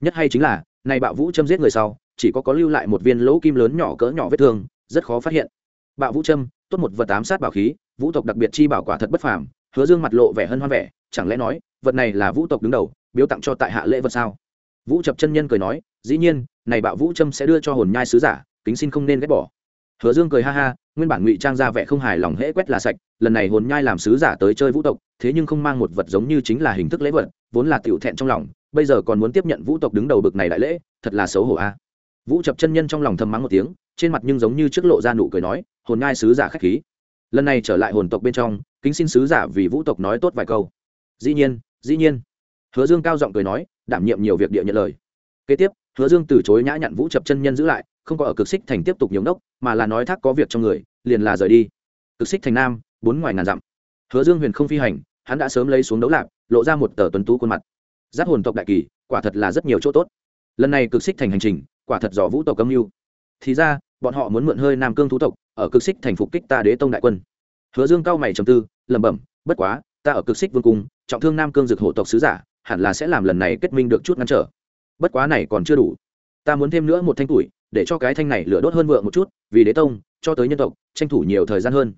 Speaker 1: Nhất hay chính là, này bạo vũ châm giết người sau, chỉ có có lưu lại một viên lỗ kim lớn nhỏ cỡ nhỏ vết thương, rất khó phát hiện. Bạo vũ trâm tốt một vật ám sát bảo khí, vũ tộc đặc biệt chi bảo quả thật bất phàm, hứa dương mặt lộ vẻ hân hoan vẻ, chẳng lẽ nói, vật này là vũ tộc đứng đầu, biếu tặng cho tại hạ lễ vật sao? Vũ chập chân nhân cười nói, dĩ nhiên, này bạo vũ trâm sẽ đưa cho hồn nhai sứ giả, kính xin không nên ghét bỏ. Hứa dương cười ha ha nguyên bản ngụy trang ra vẻ không hài lòng hễ quét là sạch, lần này hồn nhai làm sứ giả tới chơi vũ tộc, thế nhưng không mang một vật giống như chính là hình thức lễ vật, vốn là tiểu thẹn trong lòng, bây giờ còn muốn tiếp nhận vũ tộc đứng đầu bực này đại lễ, thật là xấu hổ a. Vũ chập chân nhân trong lòng thầm mắng một tiếng, trên mặt nhưng giống như trước lộ ra nụ cười nói, hồn nhai sứ giả khách khí. Lần này trở lại hồn tộc bên trong, kính xin sứ giả vì vũ tộc nói tốt vài câu. Dĩ nhiên dĩ nhiên. Hứa dương cao giọng cười nói, đảm nhiệm nhiều việc địa nhận lời. Kế tiếp, hứa dương từ chối nhã nhặn vũ chập chân nhân giữ lại không có ở cực xích thành tiếp tục nhiều nốc mà là nói thác có việc trong người, liền là rời đi. Cực xích thành nam, bốn ngoài ngàn dặm. Hứa dương huyền không phi hành, hắn đã sớm lấy xuống đấu lạc lộ ra một tờ tuấn tú khuôn mặt. Giác hồn tộc đại kỳ, quả thật là rất nhiều chỗ tốt. Lần này cực xích thành hành trình, quả thật dò vũ tộc âm mưu. Thì ra, bọn họ muốn mượn hơi nam cương thú tộc, ở cực xích thành phục kích ta đế tông đại quân. Hứa dương cao mày trầm tư, lẩm bẩm, bất quá, ta ở cực xích vương cung, trọng thương nam cương dực hộ tộc sứ giả, hẳn là sẽ làm lần này kết minh được chút ngăn trở. Bất quá này còn chưa đủ. Ta muốn thêm nữa một thanh tuổi để cho cái thanh này lửa đốt hơn vượng một chút, vì đế tông, cho tới nhân tộc, tranh thủ nhiều thời gian hơn.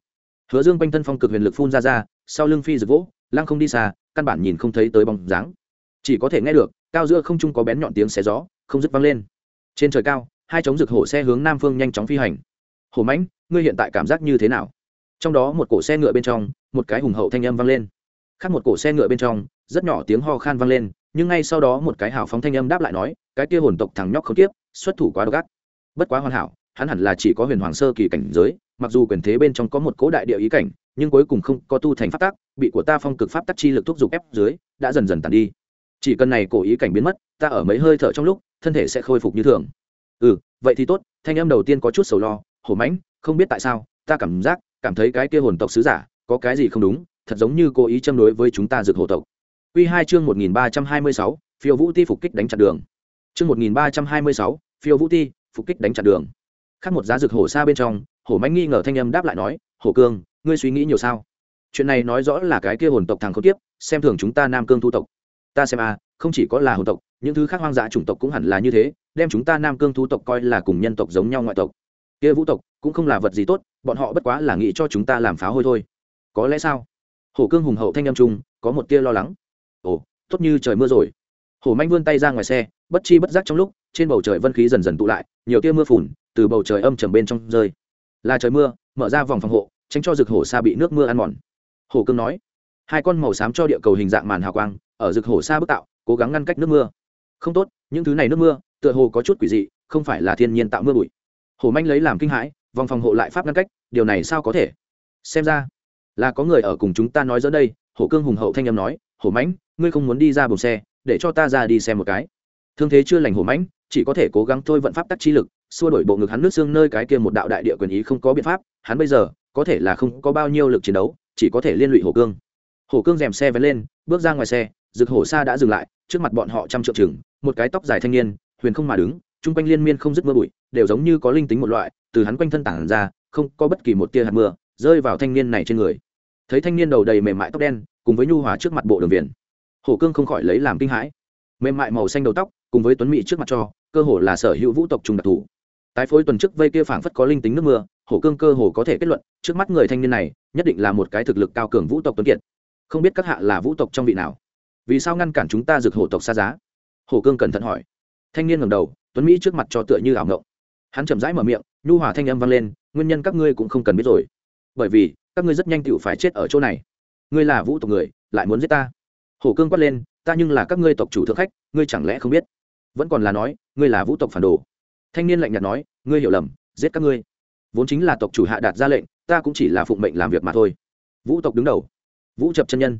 Speaker 1: Hứa dương quanh thân phong cực huyền lực phun ra ra, sau lưng phi rực vỗ, lăng không đi xa, căn bản nhìn không thấy tới bóng dáng. Chỉ có thể nghe được, cao giữa không trung có bén nhọn tiếng xé gió, không dứt vang lên. Trên trời cao, hai chống rực hổ xe hướng nam phương nhanh chóng phi hành. Hổ mãnh, ngươi hiện tại cảm giác như thế nào? Trong đó một cổ xe ngựa bên trong, một cái hùng hậu thanh âm vang lên. Khác một cổ xe ngựa bên trong, rất nhỏ tiếng ho khan vang lên, nhưng ngay sau đó một cái hào phóng thanh âm đáp lại nói, cái kia hồn tộc thằng nhóc không tiếp xuất thủ quá độc ác bất quá hoàn hảo, hắn hẳn là chỉ có huyền hoàng sơ kỳ cảnh giới, mặc dù quyền thế bên trong có một cố đại địa ý cảnh, nhưng cuối cùng không có tu thành pháp tắc, bị của ta phong cực pháp tắc chi lực thúc giục ép dưới, đã dần dần tàn đi. Chỉ cần này cổ ý cảnh biến mất, ta ở mấy hơi thở trong lúc, thân thể sẽ khôi phục như thường. Ừ vậy thì tốt, thanh em đầu tiên có chút sầu lo, hổ mãnh, không biết tại sao, ta cảm giác, cảm thấy cái kia hồn tộc sứ giả, có cái gì không đúng, thật giống như cố ý châm đối với chúng ta dược hồ tộc. Quy hai chương một nghìn ba trăm hai mươi sáu, phiêu vũ ti phục kích đánh chặn đường. Chương một nghìn ba trăm hai mươi sáu, phiêu vũ ti phục kích đánh chặn đường. Khác một giá dược hổ xa bên trong, hổ mãnh nghi ngờ thanh âm đáp lại nói, hổ cương, ngươi suy nghĩ nhiều sao? Chuyện này nói rõ là cái kia hồn tộc thằng không tiếp xem thường chúng ta nam cương thu tộc. Ta xem a không chỉ có là hồn tộc, những thứ khác hoang dã chủng tộc cũng hẳn là như thế, đem chúng ta nam cương thu tộc coi là cùng nhân tộc giống nhau ngoại tộc. Kia vũ tộc cũng không là vật gì tốt, bọn họ bất quá là nghĩ cho chúng ta làm phá hôi thôi. Có lẽ sao? Hổ cương hùng hậu thanh â m trung, có một tia lo lắng. Ồ, tốt như trời mưa rồi hổ manh vươn tay ra ngoài xe, bất chi bất giác trong lúc, trên bầu trời vân khí dần dần tụ lại, nhiều tia mưa phùn từ bầu trời âm trầm bên trong rơi. Là trời mưa, mở ra vòng phòng hộ, tránh cho rực hổ xa bị nước mưa ăn mòn. Hổ cương nói, hai con màu xám cho địa cầu hình dạng màn hào quang, ở rực hổ xa bức tạo, cố gắng ngăn cách nước mưa. Không tốt, những thứ này nước mưa, tựa hồ có chút quỷ dị, không phải là thiên nhiên tạo mưa bụi. Hổ manh lấy làm kinh hãi, vòng phòng hộ lại pháp ngăn cách, điều này sao có thể? Xem ra, là có người ở cùng chúng ta nói giữa đây, hổ cương hùng hậu thanh âm nói, hổ mãnh, ngươi không muốn đi ra buồng xe để cho ta ra đi xem một cái. Thương thế chưa lành hổ mãnh, chỉ có thể cố gắng thôi vận pháp tắc chi lực, xua đổi bộ ngực hắn nước xương nơi cái kia một đạo đại địa quyền ý không có biện pháp, hắn bây giờ, có thể là không có bao nhiêu lực chiến đấu, chỉ có thể liên lụy hổ cương. Hổ cương dèm xe vén lên, bước ra ngoài xe, rực hổ xa đã dừng lại, trước mặt bọn họ trăm triệu chừng, một cái tóc dài thanh niên, huyền không mà đứng, chung quanh liên miên không dứt mưa bụi, đều giống như có linh tính một loại, từ hắn quanh thân tản ra, không có bất kỳ một tia hạt mưa, rơi vào thanh niên này trên người. Thấy thanh niên đầu đầy mềm mại tóc đen, cùng với nhu hòa trước mặt bộ đường viền hổ cương không khỏi lấy làm kinh hãi. Mềm mại màu xanh đầu tóc, cùng với tuấn mỹ trước mặt cho, cơ hồ là sở hữu vũ tộc trùng đặc thù tái phối tuần trước vây kia phảng phất có linh tính nước mưa hổ cương cơ hồ có thể kết luận, trước mắt người thanh niên này, nhất định là một cái thực lực cao cường vũ tộc tuấn kiệt. Không biết các hạ là vũ tộc trong vị nào. Vì sao ngăn cản chúng ta rực hổ tộc xa giá? Hổ cương cẩn thận hỏi. Thanh niên ngầm đầu, tuấn mỹ trước mặt cho tựa như ảo ngộng. Hắn chậm rãi mở miệng, nhu hòa thanh âm vang lên, nguyên nhân các ngươi cũng không cần biết rồi. Bởi vì, các ngươi rất nhanh tựu phải chết ở chỗ này. Ngươi là vũ tộc người, lại muốn giết ta hổ cương quát lên, ta nhưng là các ngươi tộc chủ thượng khách, ngươi chẳng lẽ không biết? Vẫn còn là nói, ngươi là vũ tộc phản đồ. Thanh niên lạnh nhạt nói, ngươi hiểu lầm, giết các ngươi. Vốn chính là tộc chủ hạ đạt ra lệnh, ta cũng chỉ là phụng mệnh làm việc mà thôi. Vũ tộc đứng đầu. Vũ chập chân nhân.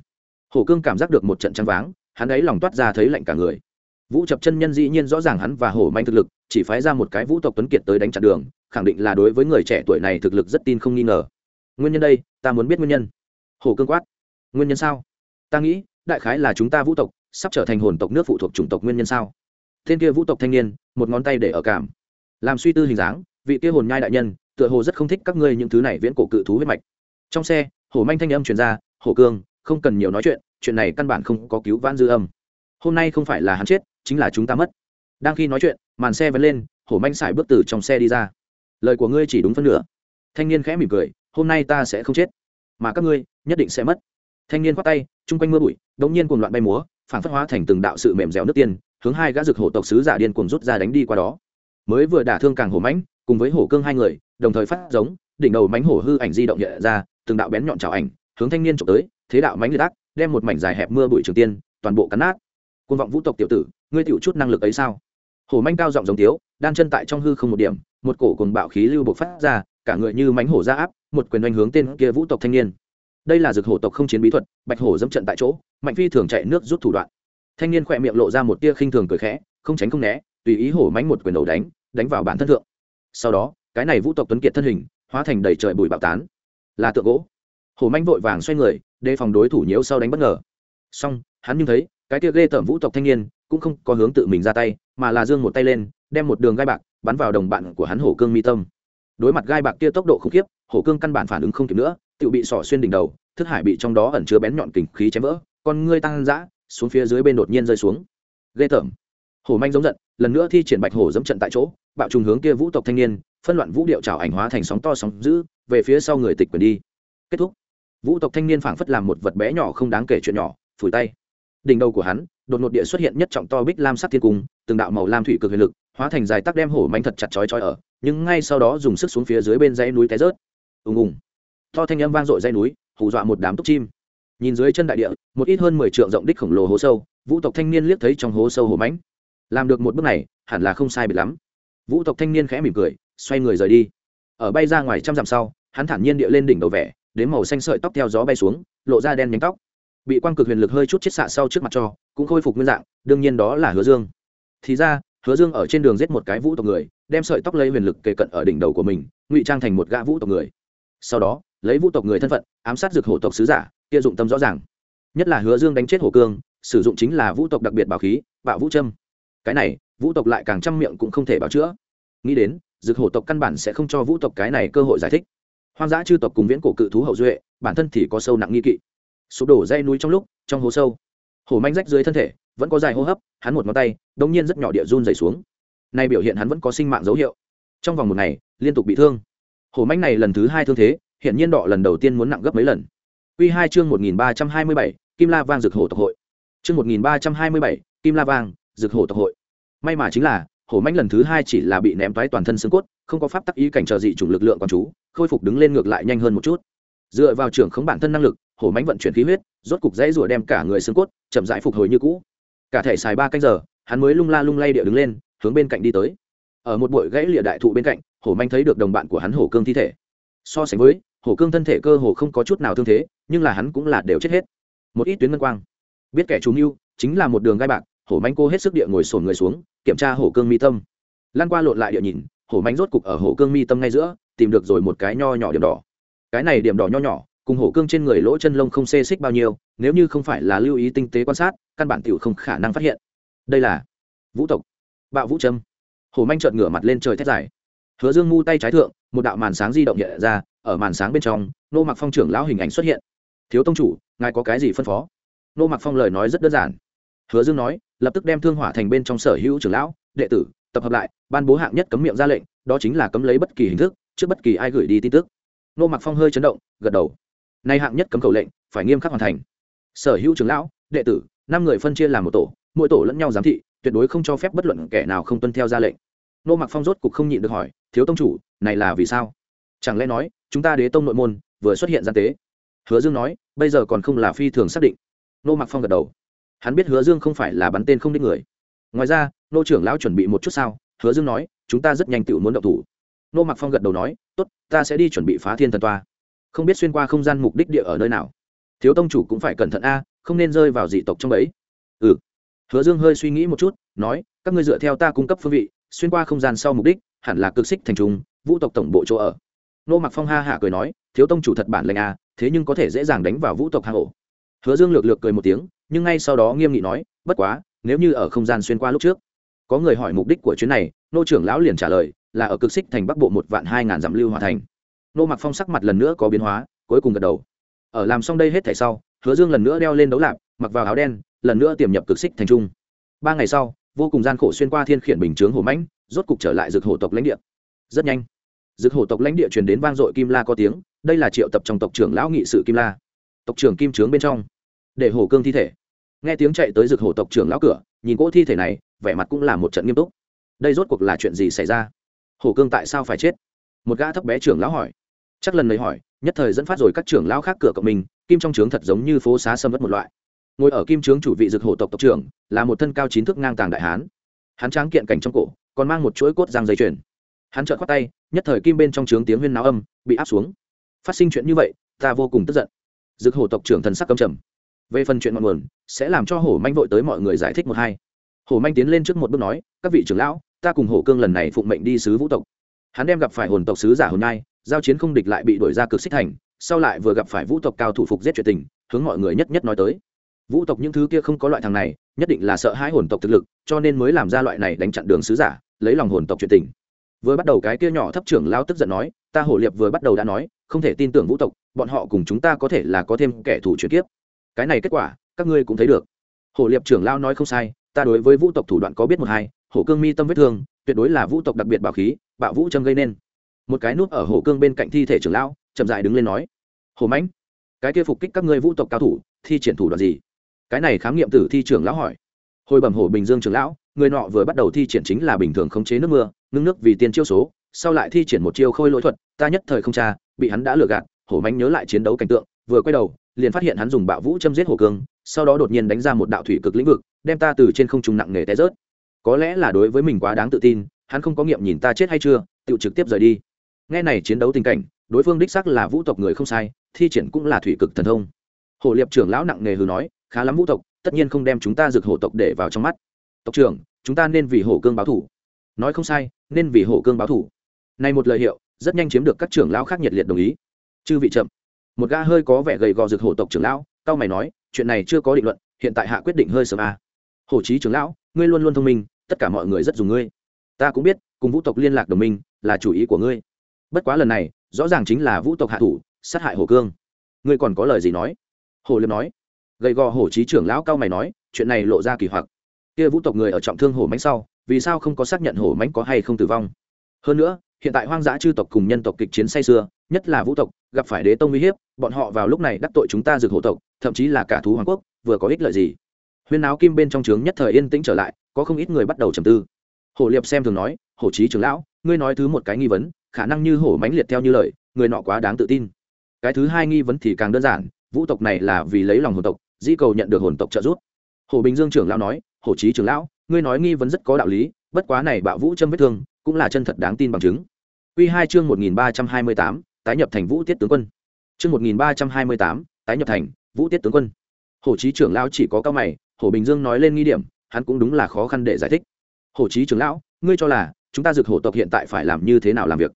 Speaker 1: Hổ cương cảm giác được một trận trăng váng, hắn ấy lòng toát ra thấy lạnh cả người. Vũ chập chân nhân dĩ nhiên rõ ràng hắn và hổ manh thực lực, chỉ phái ra một cái vũ tộc tuấn kiệt tới đánh chặn đường, khẳng định là đối với người trẻ tuổi này thực lực rất tin không nghi ngờ. Nguyên nhân đây, ta muốn biết nguyên nhân. Hổ cương quát. Nguyên nhân sao? Ta nghĩ đại khái là chúng ta vũ tộc, sắp trở thành hồn tộc nước phụ thuộc chủng tộc nguyên nhân sao? Tên kia vũ tộc thanh niên, một ngón tay để ở cảm. Làm suy tư hình dáng, vị kia hồn nhai đại nhân, tựa hồ rất không thích các ngươi những thứ này viễn cổ cự thú huyết mạch. Trong xe, hổ manh thanh âm truyền ra, hổ cương, không cần nhiều nói chuyện chuyện này căn bản không có cứu vãn dư âm. Hôm nay không phải là hắn chết, chính là chúng ta mất. Đang khi nói chuyện, màn xe vẫn lên, hổ manh xài bước từ trong xe đi ra. Lời của ngươi chỉ đúng phân nửa. Thanh niên khẽ mỉm cười, hôm nay ta sẽ không chết, mà các ngươi nhất định sẽ mất thanh niên khoát tay, chung quanh mưa bụi, đống nhiên cuồng loạn bay múa, phản phất hóa thành từng đạo sự mềm dẻo nước tiên, hướng hai gã rực hổ tộc sứ giả điên cuồng rút ra đánh đi qua đó. Mới vừa đả thương càng hổ mãnh, cùng với hổ cương hai người, đồng thời phát giống, đỉnh đầu mánh hổ hư ảnh di động nhẹ ra, từng đạo bén nhọn trào ảnh, hướng thanh niên trộm tới, thế đạo mánh liệt ác, đem một mảnh dài hẹp mưa bụi trường tiên, toàn bộ cắn nát. Côn vọng vũ tộc tiểu tử, ngươi tiểu chút năng lực ấy sao? Hổ manh cao giọng giống tiếu đan chân tại trong hư không một điểm, một cổ cùng bạo khí lưu bộc phát ra, cả người như mánh hổ ra áp, một quyền đánh hướng tên kia vũ tộc thanh niên đây là dược hổ tộc không chiến bí thuật, bạch hổ dẫm trận tại chỗ, mạnh phi thường chạy nước rút thủ đoạn. Thanh niên khỏe miệng lộ ra một tia khinh thường cười khẽ, không tránh không né, tùy ý hổ mánh một quyền đầu đánh đánh vào bản thân thượng. Sau đó, cái này vũ tộc tuấn kiệt thân hình, hóa thành đầy trời bụi bạo tán. Là tượng gỗ. Hổ manh vội vàng xoay người, đề phòng đối thủ nhiễu sau đánh bất ngờ. Xong, hắn nhưng thấy, cái tia ghê tởm vũ tộc thanh niên, cũng không có hướng tự mình ra tay, mà là giương một tay lên, đem một đường gai bạc, bắn vào đồng bạn của hắn hổ cương mi tâm. Đối mặt gai bạc kia tốc độ khủng khiếp, hổ cương căn bản phản ứng không kịp nữa tự bị sỏ xuyên đỉnh đầu, thức hải bị trong đó ẩn chứa bén nhọn kình khí chém vỡ, con ngươi tăng dã, xuống phía dưới bên đột nhiên rơi xuống. Ghê tởm. Hổ manh giống giận, lần nữa thi triển bạch hổ dẫm trận tại chỗ, bạo trùng hướng kia vũ tộc thanh niên, phân loạn vũ điệu trào ảnh hóa thành sóng to sóng dữ, về phía sau người tịch quyền đi. Kết thúc. Vũ tộc thanh niên phảng phất làm một vật bé nhỏ không đáng kể chuyện nhỏ, phủi tay. Đỉnh đầu của hắn, đột ngột địa xuất hiện nhất trọng to bích lam sắc thiên cung, từng đạo màu lam thủy cực huyền lực, hóa thành dài tắc đem hổ manh thật chặt chói chói ở, nhưng ngay sau đó dùng sức xuống phía dưới bên dãy núi té rớt. Ùng ùng to thanh âm vang dội dãy núi, hù dọa một đám túc chim. Nhìn dưới chân đại địa, một ít hơn mười trượng rộng đích khổng lồ hố sâu, vũ tộc thanh niên liếc thấy trong hố sâu hổ mãnh. Làm được một bước này, hẳn là không sai biệt lắm. Vũ tộc thanh niên khẽ mỉm cười, xoay người rời đi. Ở bay ra ngoài trăm dặm sau, hắn thản nhiên địa lên đỉnh đầu vẻ, đến màu xanh sợi tóc theo gió bay xuống, lộ ra đen nhánh tóc. Bị quang cực huyền lực hơi chút chết xạ sau trước mặt cho, cũng khôi phục nguyên dạng, đương nhiên đó là hứa dương. Thì ra, hứa dương ở trên đường giết một cái vũ tộc người, đem sợi tóc lấy huyền lực kề cận ở đỉnh đầu của mình, ngụy trang thành một gã vũ tộc người. Sau đó lấy vũ tộc người thân phận, ám sát dược hổ tộc sứ giả, kia dụng tâm rõ ràng. Nhất là hứa dương đánh chết hổ cương, sử dụng chính là vũ tộc đặc biệt bảo khí, bạo vũ trâm cái này, vũ tộc lại càng trăm miệng cũng không thể bảo chữa. Nghĩ đến, dược hổ tộc căn bản sẽ không cho vũ tộc cái này cơ hội giải thích. Hoang dã chư tộc cùng viễn cổ cự thú hậu duệ, bản thân thì có sâu nặng nghi kỵ. Sụp đổ dây núi trong lúc, trong hố sâu. Hổ manh rách dưới thân thể, vẫn có dài hô hấp, hắn một ngón tay đông nhiên rất nhỏ địa run dày xuống. Nay biểu hiện hắn vẫn có sinh mạng dấu hiệu. Trong vòng một ngày, liên tục bị thương. Hổ manh này lần thứ hai thương thế hiện nhiên đọ lần đầu tiên muốn nặng gấp mấy lần. Quy hai chương một nghìn ba trăm hai mươi bảy, kim la vang rực hổ tộc hội. Chương một nghìn ba trăm hai mươi bảy, kim la vang rực hổ tộc hội. May mà chính là, hổ mãnh lần thứ hai chỉ là bị ném toái toàn thân xương cốt, không có pháp tắc ý cảnh trợ dị chủng lực lượng quan chú, khôi phục đứng lên ngược lại nhanh hơn một chút. Dựa vào trưởng khống bản thân năng lực, hổ mãnh vận chuyển khí huyết, rốt cục dãy rủa đem cả người xương cốt chậm rãi phục hồi như cũ. Cả thể xài ba canh giờ, hắn mới lung la lung lay địa đứng lên, hướng bên cạnh đi tới. Ở một bụi gãy lìa đại thụ bên cạnh, hổ mãnh thấy được đồng bạn của hắn hổ cương thi thể so sánh với hổ cương thân thể cơ hồ không có chút nào thương thế, nhưng là hắn cũng là đều chết hết. Một ít tuyến ngân quang. Biết kẻ trú mưu, chính là một đường gai bạc hổ manh cô hết sức địa ngồi sổn người xuống, kiểm tra hổ cương mi tâm. Lan qua lộn lại địa nhìn hổ manh rốt cục ở hổ cương mi tâm ngay giữa, tìm được rồi một cái nho nhỏ điểm đỏ. Cái này điểm đỏ nho nhỏ, cùng hổ cương trên người lỗ chân lông không xê xích bao nhiêu, nếu như không phải là lưu ý tinh tế quan sát, căn bản tiểu không khả năng phát hiện. Đây là vũ tộc. Bạo vũ trâm. Hổ manh trợn ngửa mặt lên trời thét dài hứa dương mu tay trái thượng, một đạo màn sáng di động hiện ra, ở màn sáng bên trong, nô mặc phong trưởng lão hình ảnh xuất hiện. Thiếu tông chủ, ngài có cái gì phân phó? Nô mặc phong lời nói rất đơn giản. Hứa dương nói, lập tức đem thương hỏa thành bên trong sở hữu trưởng lão, đệ tử, tập hợp lại, ban bố hạng nhất cấm miệng ra lệnh, đó chính là cấm lấy bất kỳ hình thức, trước bất kỳ ai gửi đi tin tức. Nô mặc phong hơi chấn động, gật đầu. Nay hạng nhất cấm cầu lệnh, phải nghiêm khắc hoàn thành. Sở hữu trưởng lão, đệ tử, năm người phân chia làm một tổ, mỗi tổ lẫn nhau giám thị, tuyệt đối không cho phép bất luận kẻ nào không tuân theo ra lệnh nô mặc phong rốt cục không nhịn được hỏi, thiếu tông chủ, này là vì sao? Chẳng lẽ nói, chúng ta đế tông nội môn vừa xuất hiện gian tế? Hứa dương nói, bây giờ còn không là phi thường xác định. Nô mặc phong gật đầu. Hắn biết hứa dương không phải là bắn tên không đích người. Ngoài ra, nô trưởng lão chuẩn bị một chút sao? Hứa dương nói, chúng ta rất nhanh tự muốn động thủ. Nô mặc phong gật đầu nói, tốt, ta sẽ đi chuẩn bị phá thiên thần toa. Không biết xuyên qua không gian mục đích địa ở nơi nào. Thiếu tông chủ cũng phải cẩn thận a, không nên rơi vào dị tộc trong ấy ừ. Hứa dương hơi suy nghĩ một chút, nói, các ngươi dựa theo ta cung cấp phương vị xuyên qua không gian sau mục đích, hẳn là cực xích thành trung, vũ tộc tổng bộ chỗ ở. Nô mặc phong ha hạ cười nói, thiếu tông chủ thật bản lệnh a à, thế nhưng có thể dễ dàng đánh vào vũ tộc hang ổ. Hứa dương lược lược cười một tiếng, nhưng ngay sau đó nghiêm nghị nói, bất quá, nếu như ở không gian xuyên qua lúc trước, có người hỏi mục đích của chuyến này, nô trưởng lão liền trả lời, là ở cực xích thành bắc bộ một vạn hai ngàn dặm lưu hòa thành. Nô mặc phong sắc mặt lần nữa có biến hóa, cuối cùng gật đầu. Ở làm xong đây hết thảy sau, hứa dương lần nữa đeo lên đấu lạp, mặc vào áo đen, lần nữa tiềm nhập cực xích thành trung. Ba ngày sau vô cùng gian khổ xuyên qua thiên khiển bình chướng hồ mãnh, rốt cục trở lại dược hổ tộc lãnh địa. Rất nhanh dược hổ tộc lãnh địa truyền đến vang dội kim la có tiếng, đây là triệu tập trong tộc trưởng lão nghị sự kim la. Tộc trưởng kim trướng bên trong, để hổ cương thi thể. Nghe tiếng chạy tới dược hổ tộc trưởng lão cửa, nhìn cỗ thi thể này, vẻ mặt cũng là một trận nghiêm túc. Đây rốt cuộc là chuyện gì xảy ra? Hổ cương tại sao phải chết? Một gã thấp bé trưởng lão hỏi. Chắc lần này hỏi, nhất thời dẫn phát rồi các trưởng lão khác cửa cộng mình, kim trong trướng thật giống như phố xá sâm vất một loại ngồi ở kim trướng chủ vị Dực hổ tộc tộc trưởng, là một thân cao chín thước ngang tàng đại hán. Hắn tráng kiện cảnh trong cổ, còn mang một chuỗi cốt giang dây chuyền. Hắn trợn khoát tay, nhất thời kim bên trong trướng tiếng huyên náo âm bị áp xuống. Phát sinh chuyện như vậy, ta vô cùng tức giận. Dực hổ tộc trưởng thần sắc cầm trầm. Về phần chuyện ngọn nguồn, sẽ làm cho hổ manh vội tới mọi người giải thích một hai. Hổ manh tiến lên trước một bước nói, các vị trưởng lão, ta cùng hổ cương lần này phụng mệnh đi sứ vũ tộc. Hắn đem gặp phải hồn tộc sứ giả hồn nai, giao chiến không địch lại bị đuổi ra cực xích thành, sau lại vừa gặp phải vũ tộc cao thủ phục giết chuyện tình, hướng mọi người nhất nhất nói tới vũ tộc những thứ kia không có loại thằng này, nhất định là sợ hãi hồn tộc thực lực, cho nên mới làm ra loại này đánh chặn đường sứ giả, lấy lòng hồn tộc chuyện tình. Vừa bắt đầu cái kia nhỏ thấp trưởng lao tức giận nói, ta hổ liệp vừa bắt đầu đã nói, không thể tin tưởng vũ tộc, bọn họ cùng chúng ta có thể là có thêm kẻ thù chuyển kiếp. Cái này kết quả, các ngươi cũng thấy được. Hổ liệp trưởng lao nói không sai, ta đối với vũ tộc thủ đoạn có biết một hai, hổ cương mi tâm vết thương, tuyệt đối là vũ tộc đặc biệt bảo khí, bạo vũ châm gây nên. Một cái nút ở hổ cương bên cạnh thi thể trưởng lão, chậm dại đứng lên nói, hổ mãnh, cái kia phục kích các ngươi vũ tộc cao thủ, thi triển thủ đoạn gì? Cái này khám nghiệm tử thi trưởng lão hỏi. Hồi bẩm hổ bình dương trưởng lão, người nọ vừa bắt đầu thi triển chính là bình thường khống chế nước mưa, ngưng nước vì tiên chiêu số, sau lại thi triển một chiêu khôi lỗi thuật, ta nhất thời không cha bị hắn đã lừa gạt, hổ mánh nhớ lại chiến đấu cảnh tượng, vừa quay đầu, liền phát hiện hắn dùng bạo vũ châm giết hổ cương sau đó đột nhiên đánh ra một đạo thủy cực lĩnh vực, đem ta từ trên không trung nặng nề té rớt. Có lẽ là đối với mình quá đáng tự tin, hắn không có nghiệm nhìn ta chết hay chưa, tự trực tiếp rời đi. Nghe này chiến đấu tình cảnh, đối phương đích xác là vũ tộc người không sai, thi triển cũng là thủy cực thần thông. Hồ liệp trưởng lão nặng nề hừ nói khá lắm vũ tộc, tất nhiên không đem chúng ta dược hổ tộc để vào trong mắt. Tộc trưởng, chúng ta nên vì hổ cương báo thủ. Nói không sai, nên vì hổ cương báo thủ. Này một lời hiệu, rất nhanh chiếm được các trưởng lão khác nhiệt liệt đồng ý. Chư vị chậm. Một gã hơi có vẻ gầy gò dược hổ tộc trưởng lão cao mày nói, chuyện này chưa có định luận, hiện tại hạ quyết định hơi sớm à. hổ trí trưởng lão, ngươi luôn luôn thông minh, tất cả mọi người rất dùng ngươi. Ta cũng biết, cùng vũ tộc liên lạc đồng minh là chủ ý của ngươi. Bất quá lần này, rõ ràng chính là vũ tộc hạ thủ, sát hại hổ cương. Ngươi còn có lời gì nói? Hồ liêm nói gầy gò hổ trí trưởng lão cao mày nói, chuyện này lộ ra kỳ hoặc. Kia vũ tộc người ở trọng thương hổ mánh sau, vì sao không có xác nhận hổ mánh có hay không tử vong? Hơn nữa, hiện tại hoang dã chư tộc cùng nhân tộc kịch chiến say xưa nhất là vũ tộc, gặp phải đế tông uy hiếp, bọn họ vào lúc này đắc tội chúng ta dược hổ tộc, thậm chí là cả thú hoàng quốc, vừa có ích lợi gì? Huyên áo kim bên trong trướng nhất thời yên tĩnh trở lại, có không ít người bắt đầu trầm tư. Hổ liệp xem thường nói, hổ trí trưởng lão, ngươi nói thứ một cái nghi vấn, khả năng như hổ mãnh liệt theo như lời, người nọ quá đáng tự tin. Cái thứ hai nghi vấn thì càng đơn giản, vũ tộc này là vì lấy lòng hồn tộc dĩ cầu nhận được hồn tộc trợ giúp. Hồ bình dương trưởng lão nói, hồ Chí trưởng lão, ngươi nói nghi vấn rất có đạo lý, bất quá này bạo vũ châm vết thương, cũng là chân thật đáng tin bằng chứng. Quy hai chương một nghìn ba trăm hai mươi tám, tái nhập thành vũ tiết tướng quân. Chương một nghìn ba trăm hai mươi tám, tái nhập thành vũ tiết tướng quân. Hồ chí trưởng lão chỉ có cao mày, hồ bình dương nói lên nghi điểm, hắn cũng đúng là khó khăn để giải thích. Hồ chí trưởng lão, ngươi cho là chúng ta dược hổ tộc hiện tại phải làm như thế nào làm việc?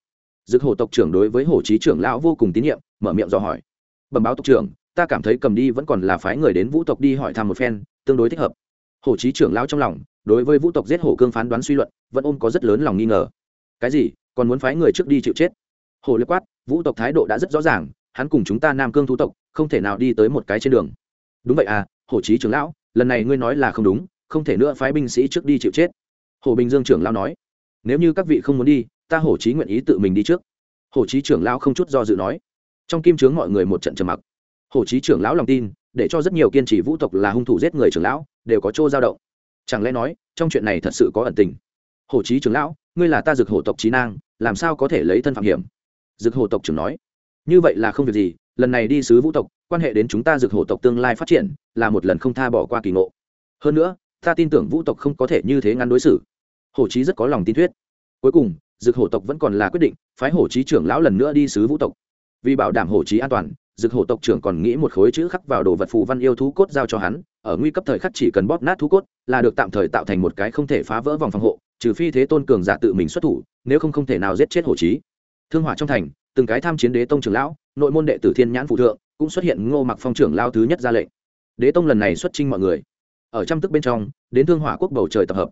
Speaker 1: Dược hổ tộc trưởng đối với hồ chí trưởng lão vô cùng tín nhiệm, mở miệng dò hỏi. Bẩm báo tộc trưởng ta cảm thấy cầm đi vẫn còn là phái người đến vũ tộc đi hỏi thăm một phen, tương đối thích hợp. Hồ chí trưởng lão trong lòng, đối với vũ tộc giết hổ cương phán đoán suy luận, vẫn ôm có rất lớn lòng nghi ngờ. Cái gì? Còn muốn phái người trước đi chịu chết? Hồ liệt quát, vũ tộc thái độ đã rất rõ ràng, hắn cùng chúng ta nam cương thú tộc, không thể nào đi tới một cái trên đường. Đúng vậy à hồ chí trưởng lão, lần này ngươi nói là không đúng, không thể nữa phái binh sĩ trước đi chịu chết. Hồ bình dương trưởng lão nói, nếu như các vị không muốn đi, ta hồ chí nguyện ý tự mình đi trước. Hồ chí trưởng lão không chút do dự nói. Trong kim chướng mọi người một trận trầm mặc hồ chí trưởng lão lòng tin, để cho rất nhiều kiên trì vũ tộc là hung thủ giết người trưởng lão, đều có chỗ dao động. Chẳng lẽ nói, trong chuyện này thật sự có ẩn tình? Hồ chí trưởng lão, ngươi là ta dược hổ tộc trí nang, làm sao có thể lấy thân phạm hiểm? Dược hổ tộc trưởng nói, như vậy là không việc gì, lần này đi sứ vũ tộc, quan hệ đến chúng ta dược hổ tộc tương lai phát triển, là một lần không tha bỏ qua kỳ ngộ. Hơn nữa, ta tin tưởng vũ tộc không có thể như thế ngăn đối xử. Hổ chí rất có lòng tin thuyết. Cuối cùng dược hổ tộc vẫn còn là quyết định, phái hổ chí trưởng lão lần nữa đi sứ vũ tộc. Vì bảo đảm hổ chí an toàn dược hổ tộc trưởng còn nghĩ một khối chữ khắc vào đồ vật phù văn yêu thú cốt giao cho hắn, ở nguy cấp thời khắc chỉ cần bóp nát thú cốt là được tạm thời tạo thành một cái không thể phá vỡ vòng phòng hộ, trừ phi thế tôn cường giả tự mình xuất thủ, nếu không không thể nào giết chết hổ chí. Thương hỏa trong thành, từng cái tham chiến đế tông trưởng lão, nội môn đệ tử thiên nhãn phụ thượng, cũng xuất hiện ngô mặc phong trưởng lao thứ nhất ra lệnh. Đế tông lần này xuất trinh mọi người. Ở trăm tức bên trong, đến thương hỏa quốc bầu trời tập hợp.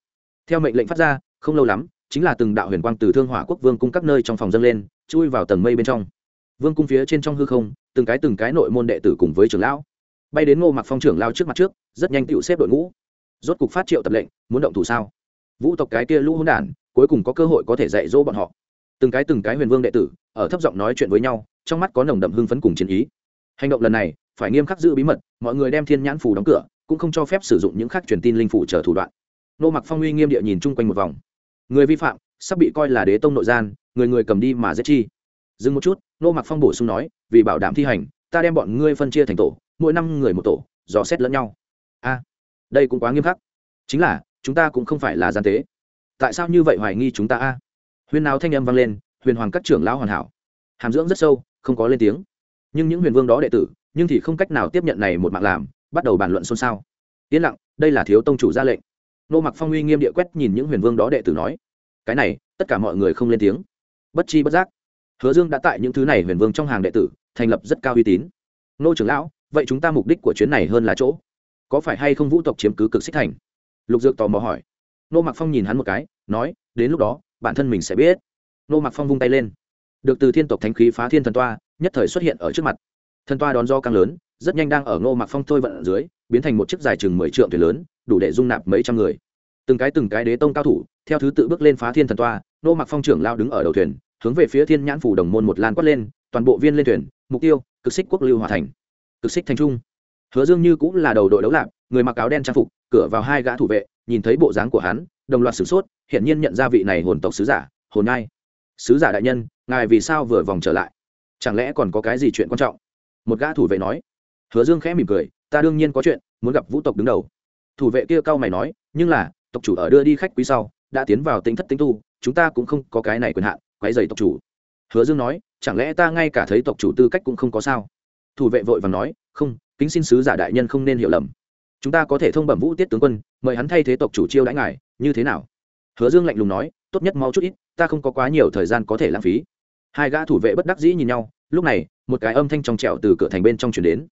Speaker 1: Theo mệnh lệnh phát ra, không lâu lắm, chính là từng đạo huyền quang từ thương hỏa quốc vương cung các nơi trong phòng dâng lên, chui vào tầng mây bên trong vương cung phía trên trong hư không, từng cái từng cái nội môn đệ tử cùng với trưởng lão. Bay đến ngô mặc phong trưởng lao trước mặt trước, rất nhanh tựu xếp đội ngũ. Rốt cục phát triệu tập lệnh, muốn động thủ sao? Vũ tộc cái kia lũ hỗn đản, cuối cùng có cơ hội có thể dạy dỗ bọn họ. Từng cái từng cái huyền vương đệ tử, ở thấp giọng nói chuyện với nhau, trong mắt có nồng đậm hưng phấn cùng chiến ý. Hành động lần này, phải nghiêm khắc giữ bí mật, mọi người đem thiên nhãn phủ đóng cửa, cũng không cho phép sử dụng những khắc truyền tin linh phủ chờ thủ đoạn. Nô mặc phong uy nghiêm địa nhìn chung quanh một vòng. Người vi phạm, sắp bị coi là đế tông nội gian, người người cầm đi mà giết chi dừng một chút nô mặc phong bổ sung nói, vì bảo đảm thi hành, ta đem bọn ngươi phân chia thành tổ, mỗi năm người một tổ, dò xét lẫn nhau. A, đây cũng quá nghiêm khắc. Chính là, chúng ta cũng không phải là gian tế. Tại sao như vậy hoài nghi chúng ta a? Huyền nào thanh âm vang lên, huyền hoàng các trưởng lão hoàn hảo. Hàm dưỡng rất sâu, không có lên tiếng. Nhưng những huyền vương đó đệ tử, nhưng thì không cách nào tiếp nhận này một mạng làm, bắt đầu bàn luận xôn xao. Yên lặng, đây là thiếu tông chủ ra lệnh. Nô mặc phong uy nghiêm địa quét nhìn những huyền vương đó đệ tử nói, cái này, tất cả mọi người không lên tiếng. Bất chi bất giác hứa dương đã tại những thứ này huyền vương trong hàng đệ tử, thành lập rất cao uy tín. Nô trưởng lão, vậy chúng ta mục đích của chuyến này hơn là chỗ? Có phải hay không vũ tộc chiếm cứ cực xích thành? Lục dược tò mò hỏi. Nô mặc phong nhìn hắn một cái, nói, đến lúc đó, bản thân mình sẽ biết. Nô mặc phong vung tay lên. Được từ thiên tộc thánh khí phá thiên thần toa, nhất thời xuất hiện ở trước mặt. Thần toa đón do càng lớn, rất nhanh đang ở ngô mặc phong thôi vận ở dưới, biến thành một chiếc dài chừng mười trượng thuyền lớn, đủ để dung nạp mấy trăm người. Từng cái từng cái đế tông cao thủ, theo thứ tự bước lên phá thiên thần toa, nô mặc phong trưởng lao đứng ở đầu thuyền hướng về phía thiên nhãn phủ đồng môn một lan quát lên, toàn bộ viên lên thuyền, mục tiêu, cực xích quốc lưu hòa thành, cực xích thành trung. Hứa dương như cũng là đầu đội đấu lạc người mặc áo đen trang phục, cửa vào hai gã thủ vệ, nhìn thấy bộ dáng của hắn, đồng loạt sửng sốt, hiển nhiên nhận ra vị này hồn tộc sứ giả, hồn nai sứ giả đại nhân, ngài vì sao vừa vòng trở lại? Chẳng lẽ còn có cái gì chuyện quan trọng? Một gã thủ vệ nói. Hứa dương khẽ mỉm cười, ta đương nhiên có chuyện, muốn gặp vũ tộc đứng đầu. Thủ vệ kia cau mày nói, nhưng là, tộc chủ ở đưa đi khách quý sau, đã tiến vào tính thất tính tu, chúng ta cũng không có cái này quyền hạn quấy dày tộc chủ. Hứa dương nói, chẳng lẽ ta ngay cả thấy tộc chủ tư cách cũng không có sao? Thủ vệ vội và nói, không, kính xin sứ giả đại nhân không nên hiểu lầm. Chúng ta có thể thông bẩm vũ tiết tướng quân, mời hắn thay thế tộc chủ chiêu đãi ngài, như thế nào? Hứa dương lạnh lùng nói, tốt nhất mau chút ít, ta không có quá nhiều thời gian có thể lãng phí. Hai gã thủ vệ bất đắc dĩ nhìn nhau, lúc này, một cái âm thanh trong trẻo từ cửa thành bên trong chuyển đến.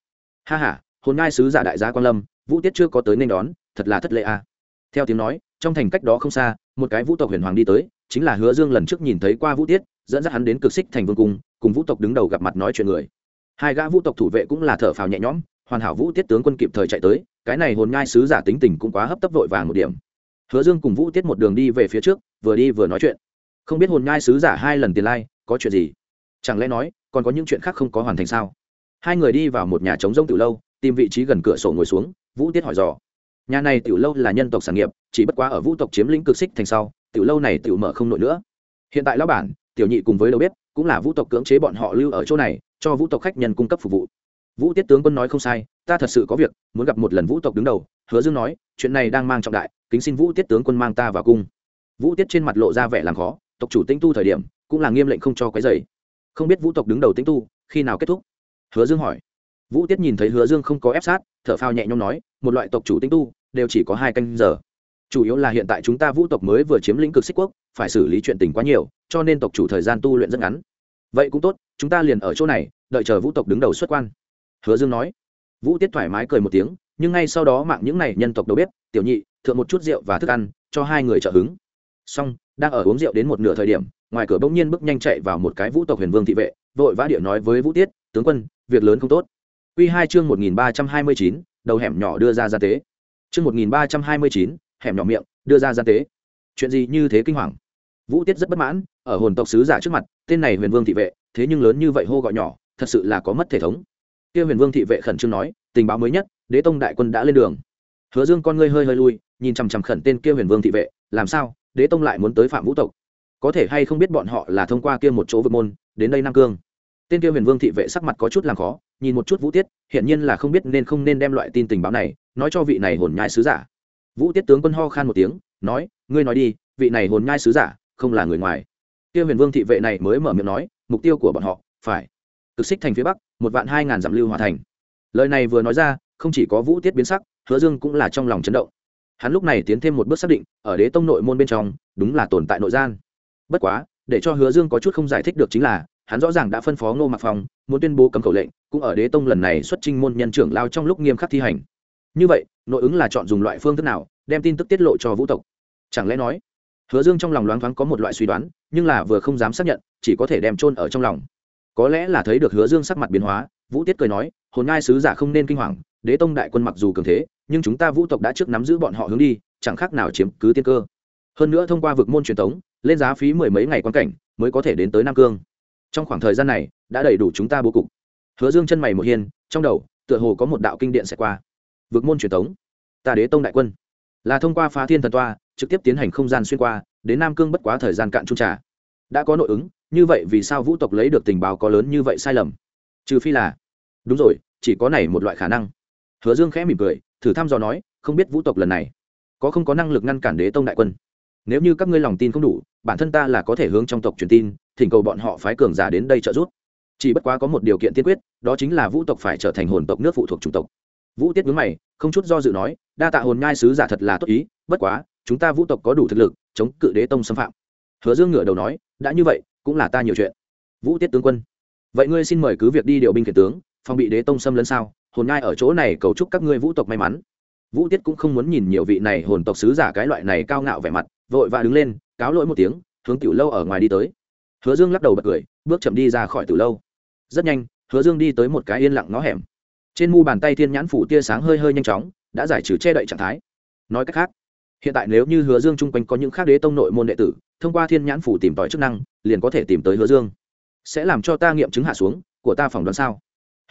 Speaker 1: Ha h a hồn ngai sứ giả đại gia quan lâm, vũ tiết chưa có tới nên đón, thật là thất lệ a. Theo tiếng nói, trong thành cách đó không xa, một cái vũ tộc huyền hoàng đi tới chính là hứa dương lần trước nhìn thấy qua vũ tiết, dẫn dắt hắn đến cực xích thành vương cung, cùng vũ tộc đứng đầu gặp mặt nói chuyện người. Hai gã vũ tộc thủ vệ cũng là thở phào nhẹ nhõm, hoàn hảo vũ tiết tướng quân kịp thời chạy tới, cái này hồn ngai sứ giả tính tình cũng quá hấp tấp vội vàng một điểm. Hứa dương cùng vũ tiết một đường đi về phía trước, vừa đi vừa nói chuyện. Không biết hồn ngai sứ giả hai lần tiền lai, có chuyện gì? Chẳng lẽ nói, còn có những chuyện khác không có hoàn thành sao? Hai người đi vào một nhà trống rông từ lâu, tìm vị trí gần cửa sổ ngồi xuống, vũ tiết hỏi dò. Nhà này tiểu lâu là nhân tộc sản nghiệp, chỉ bất quá ở vũ tộc chiếm lĩnh cực xích thành sau tiểu lâu này tiểu mở không nổi nữa. Hiện tại lão bản, tiểu nhị cùng với đầu bếp, cũng là vũ tộc cưỡng chế bọn họ lưu ở chỗ này, cho vũ tộc khách nhân cung cấp phục vụ. Vũ tiết tướng quân nói không sai, ta thật sự có việc, muốn gặp một lần vũ tộc đứng đầu, hứa dương nói, chuyện này đang mang trọng đại, kính xin vũ tiết tướng quân mang ta vào cung. Vũ tiết trên mặt lộ ra vẻ làm khó, tộc chủ tinh tu thời điểm, cũng là nghiêm lệnh không cho quấy dày không biết vũ tộc đứng đầu tinh tu, khi nào kết thúc? Hứa dương hỏi. Vũ tiết nhìn thấy hứa dương không có ép sát, thở phao nhẹ nhõm nói, một loại tộc chủ tinh tu, đều chỉ có hai canh giờ chủ yếu là hiện tại chúng ta vũ tộc mới vừa chiếm lĩnh cực xích quốc, phải xử lý chuyện tình quá nhiều, cho nên tộc chủ thời gian tu luyện rất ngắn. Vậy cũng tốt, chúng ta liền ở chỗ này, đợi chờ vũ tộc đứng đầu xuất quan. Hứa dương nói. Vũ tiết thoải mái cười một tiếng, nhưng ngay sau đó mạng những n à y nhân tộc đầu bếp, tiểu nhị, thượng một chút rượu và thức ăn, cho hai người trợ hứng. Xong, đang ở uống rượu đến một nửa thời điểm, ngoài cửa bỗng nhiên bước nhanh chạy vào một cái vũ tộc huyền vương thị vệ, vội vã địa nói với vũ tiết, tướng quân, việc lớn không tốt. Q hai chương một nghìn ba trăm hai mươi chín, đầu hẻm nhỏ đưa ra ra tế. Chương một nghìn ba trăm hai mươi chín hẻm nhỏ miệng, đưa ra gian tế. Chuyện gì như thế kinh hoàng? Vũ tiết rất bất mãn, ở hồn tộc sứ giả trước mặt, tên này huyền vương thị vệ, thế nhưng lớn như vậy hô gọi nhỏ, thật sự là có mất thể thống. Kia huyền vương thị vệ khẩn trương nói, tình báo mới nhất, đế tông đại quân đã lên đường. Hứa dương con ngươi hơi hơi lui, nhìn chằm chằm khẩn tên kia huyền vương thị vệ, làm sao, đế tông lại muốn tới phạm vũ tộc? Có thể hay không biết bọn họ là thông qua kia một chỗ vực môn, đến đây nam cương? Tên kia huyền vương thị vệ sắc mặt có chút làm khó, nhìn một chút vũ tiết hiện nhiên là không biết nên không nên đem loại tin tình báo này, nói cho vị này hồn nhai sứ giả vũ tiết tướng quân ho khan một tiếng, nói, ngươi nói đi, vị này hồn nhai sứ giả, không là người ngoài. Kia huyền vương thị vệ này mới mở miệng nói, mục tiêu của bọn họ, phải. Cực xích thành phía bắc, một vạn hai ngàn dặm lưu hòa thành. Lời này vừa nói ra, không chỉ có vũ tiết biến sắc, hứa dương cũng là trong lòng chấn động. Hắn lúc này tiến thêm một bước xác định, ở đế tông nội môn bên trong, đúng là tồn tại nội gian. Bất quá, để cho hứa dương có chút không giải thích được chính là, hắn rõ ràng đã phân phó ngô mặc phong, muốn tuyên bố cấm khẩu lệnh, cũng ở đế tông lần này xuất trình môn nhân trưởng lao trong lúc nghiêm khắc thi hành như vậy, nội ứng là chọn dùng loại phương thức nào, đem tin tức tiết lộ cho vũ tộc? Chẳng lẽ nói, hứa dương trong lòng loáng thoáng có một loại suy đoán, nhưng là vừa không dám xác nhận, chỉ có thể đem trôn ở trong lòng. Có lẽ là thấy được hứa dương sắc mặt biến hóa, vũ tiết cười nói, hồn ngai sứ giả không nên kinh hoàng, đế tông đại quân mặc dù cường thế, nhưng chúng ta vũ tộc đã trước nắm giữ bọn họ hướng đi, chẳng khác nào chiếm cứ tiên cơ. Hơn nữa thông qua vực môn truyền thống, lên giá phí mười mấy ngày quan cảnh, mới có thể đến tới nam cương. Trong khoảng thời gian này, đã đầy đủ chúng ta bố cục. Hứa dương chân mày một hiên trong đầu, tựa hồ có một đạo kinh điện sẽ qua vượt môn truyền thống. Ta đế tông đại quân. Là thông qua phá thiên thần toa, trực tiếp tiến hành không gian xuyên qua, đến nam cương bất quá thời gian cạn trung trà. Đã có nội ứng, như vậy vì sao vũ tộc lấy được tình báo có lớn như vậy sai lầm? Trừ phi là, đúng rồi, chỉ có này một loại khả năng. Hứa dương khẽ mỉm cười, thử thăm dò nói, không biết vũ tộc lần này, có không có năng lực ngăn cản đế tông đại quân? Nếu như các ngươi lòng tin không đủ, bản thân ta là có thể hướng trong tộc truyền tin, thỉnh cầu bọn họ phái cường giả đến đây trợ giúp. Chỉ bất quá có một điều kiện tiên quyết, đó chính là vũ tộc phải trở thành hồn tộc nước phụ thuộc chủng tộc vũ tiết nhướng mày, không chút do dự nói, đa tạ hồn nhai sứ giả thật là tốt ý, bất quá, chúng ta vũ tộc có đủ thực lực, chống cự đế tông xâm phạm. Hứa dương ngửa đầu nói, đã như vậy, cũng là ta nhiều chuyện. Vũ tiết tướng quân, vậy ngươi xin mời cứ việc đi điều binh khiển tướng, phòng bị đế tông xâm lấn sao? Hồn nhai ở chỗ này cầu chúc các ngươi vũ tộc may mắn. Vũ tiết cũng không muốn nhìn nhiều vị này hồn tộc sứ giả cái loại này cao ngạo vẻ mặt, vội và đứng lên, cáo lỗi một tiếng, hướng tiểu lâu ở ngoài đi tới. Hứa dương lắc đầu bật cười, bước chậm đi ra khỏi tiểu lâu. Rất nhanh, hứa dương đi tới một cái yên lặng ngõ hẻm trên mu bàn tay thiên nhãn phủ tia sáng hơi hơi nhanh chóng, đã giải trừ che đậy trạng thái. Nói cách khác, hiện tại nếu như hứa dương chung quanh có những khác đế tông nội môn đệ tử, thông qua thiên nhãn phủ tìm tòi chức năng, liền có thể tìm tới hứa dương. Sẽ làm cho ta nghiệm chứng hạ xuống, của ta phỏng đoán sao?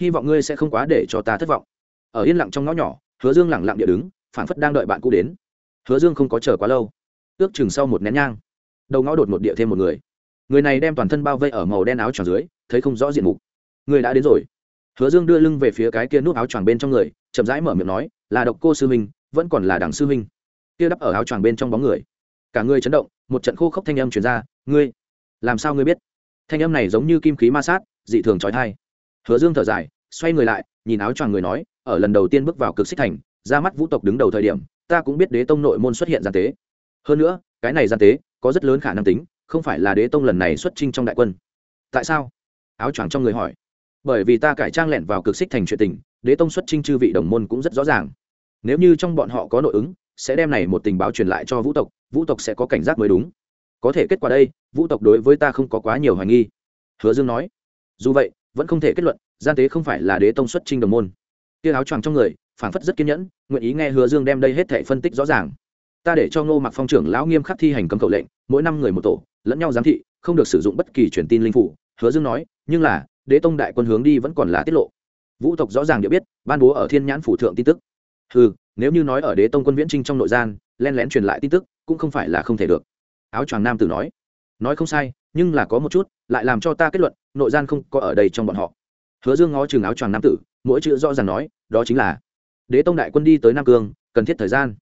Speaker 1: Hy vọng ngươi sẽ không quá để cho ta thất vọng. Ở yên lặng trong ngõ nhỏ, hứa dương lẳng lặng địa đứng phản phất đang đợi bạn cũ đến. Hứa dương không có chờ quá lâu. Ước chừng sau một nén nhang, đầu ngõ đột một địa thêm một người. Người này đem toàn thân bao vây ở màu đen áo tròn dưới, thấy không rõ diện mục. Người đã đến rồi hứa dương đưa lưng về phía cái kia nút áo choàng bên trong người, chậm rãi mở miệng nói, là độc cô sư huynh, vẫn còn là đảng sư huynh. Kia đắp ở áo choàng bên trong bóng người. Cả người chấn động, một trận khô khốc thanh âm truyền ra, ngươi, làm sao ngươi biết? Thanh âm này giống như kim khí ma sát, dị thường trói thai hứa dương thở dài, xoay người lại, nhìn áo choàng người nói, ở lần đầu tiên bước vào cực xích thành, ra mắt vũ tộc đứng đầu thời điểm, ta cũng biết đế tông nội môn xuất hiện gian tế. Hơn nữa, cái này gian tế có rất lớn khả năng tính, không phải là đế tông lần này xuất trinh trong đại quân. Tại sao? Áo choàng trong người hỏi bởi vì ta cải trang lẻn vào cực xích thành chuyện tình, đế tông xuất trinh chư vị đồng môn cũng rất rõ ràng. Nếu như trong bọn họ có nội ứng, sẽ đem này một tình báo truyền lại cho vũ tộc vũ tộc sẽ có cảnh giác mới đúng. Có thể kết quả đây, vũ tộc đối với ta không có quá nhiều hoài nghi. Hứa dương nói. Dù vậy, vẫn không thể kết luận, gian tế không phải là đế tông xuất trinh đồng môn. Kia áo choàng trong người phản phất rất kiên nhẫn, nguyện ý nghe hứa dương đem đây hết thể phân tích rõ ràng. Ta để cho ngô mặc phong trưởng lão nghiêm khắc thi hành cấm cầu lệnh, mỗi năm người một tổ, lẫn nhau giám thị, không được sử dụng bất kỳ truyền tin linh phủ. Hứa dương nói. Nhưng là đế tông đại quân hướng đi vẫn còn là tiết lộ. Vũ tộc rõ ràng địa biết, ban bố ở thiên nhãn phủ thượng tin tức. Ừ nếu như nói ở đế tông quân viễn trinh trong nội gian, len lén truyền lại tin tức, cũng không phải là không thể được. Áo choàng nam tử nói. Nói không sai, nhưng là có một chút, lại làm cho ta kết luận, nội gian không có ở đây trong bọn họ. Hứa dương ngó chừng áo choàng nam tử, mỗi chữ rõ ràng nói, đó chính là, đế tông đại quân đi tới nam cương, cần thiết thời gian.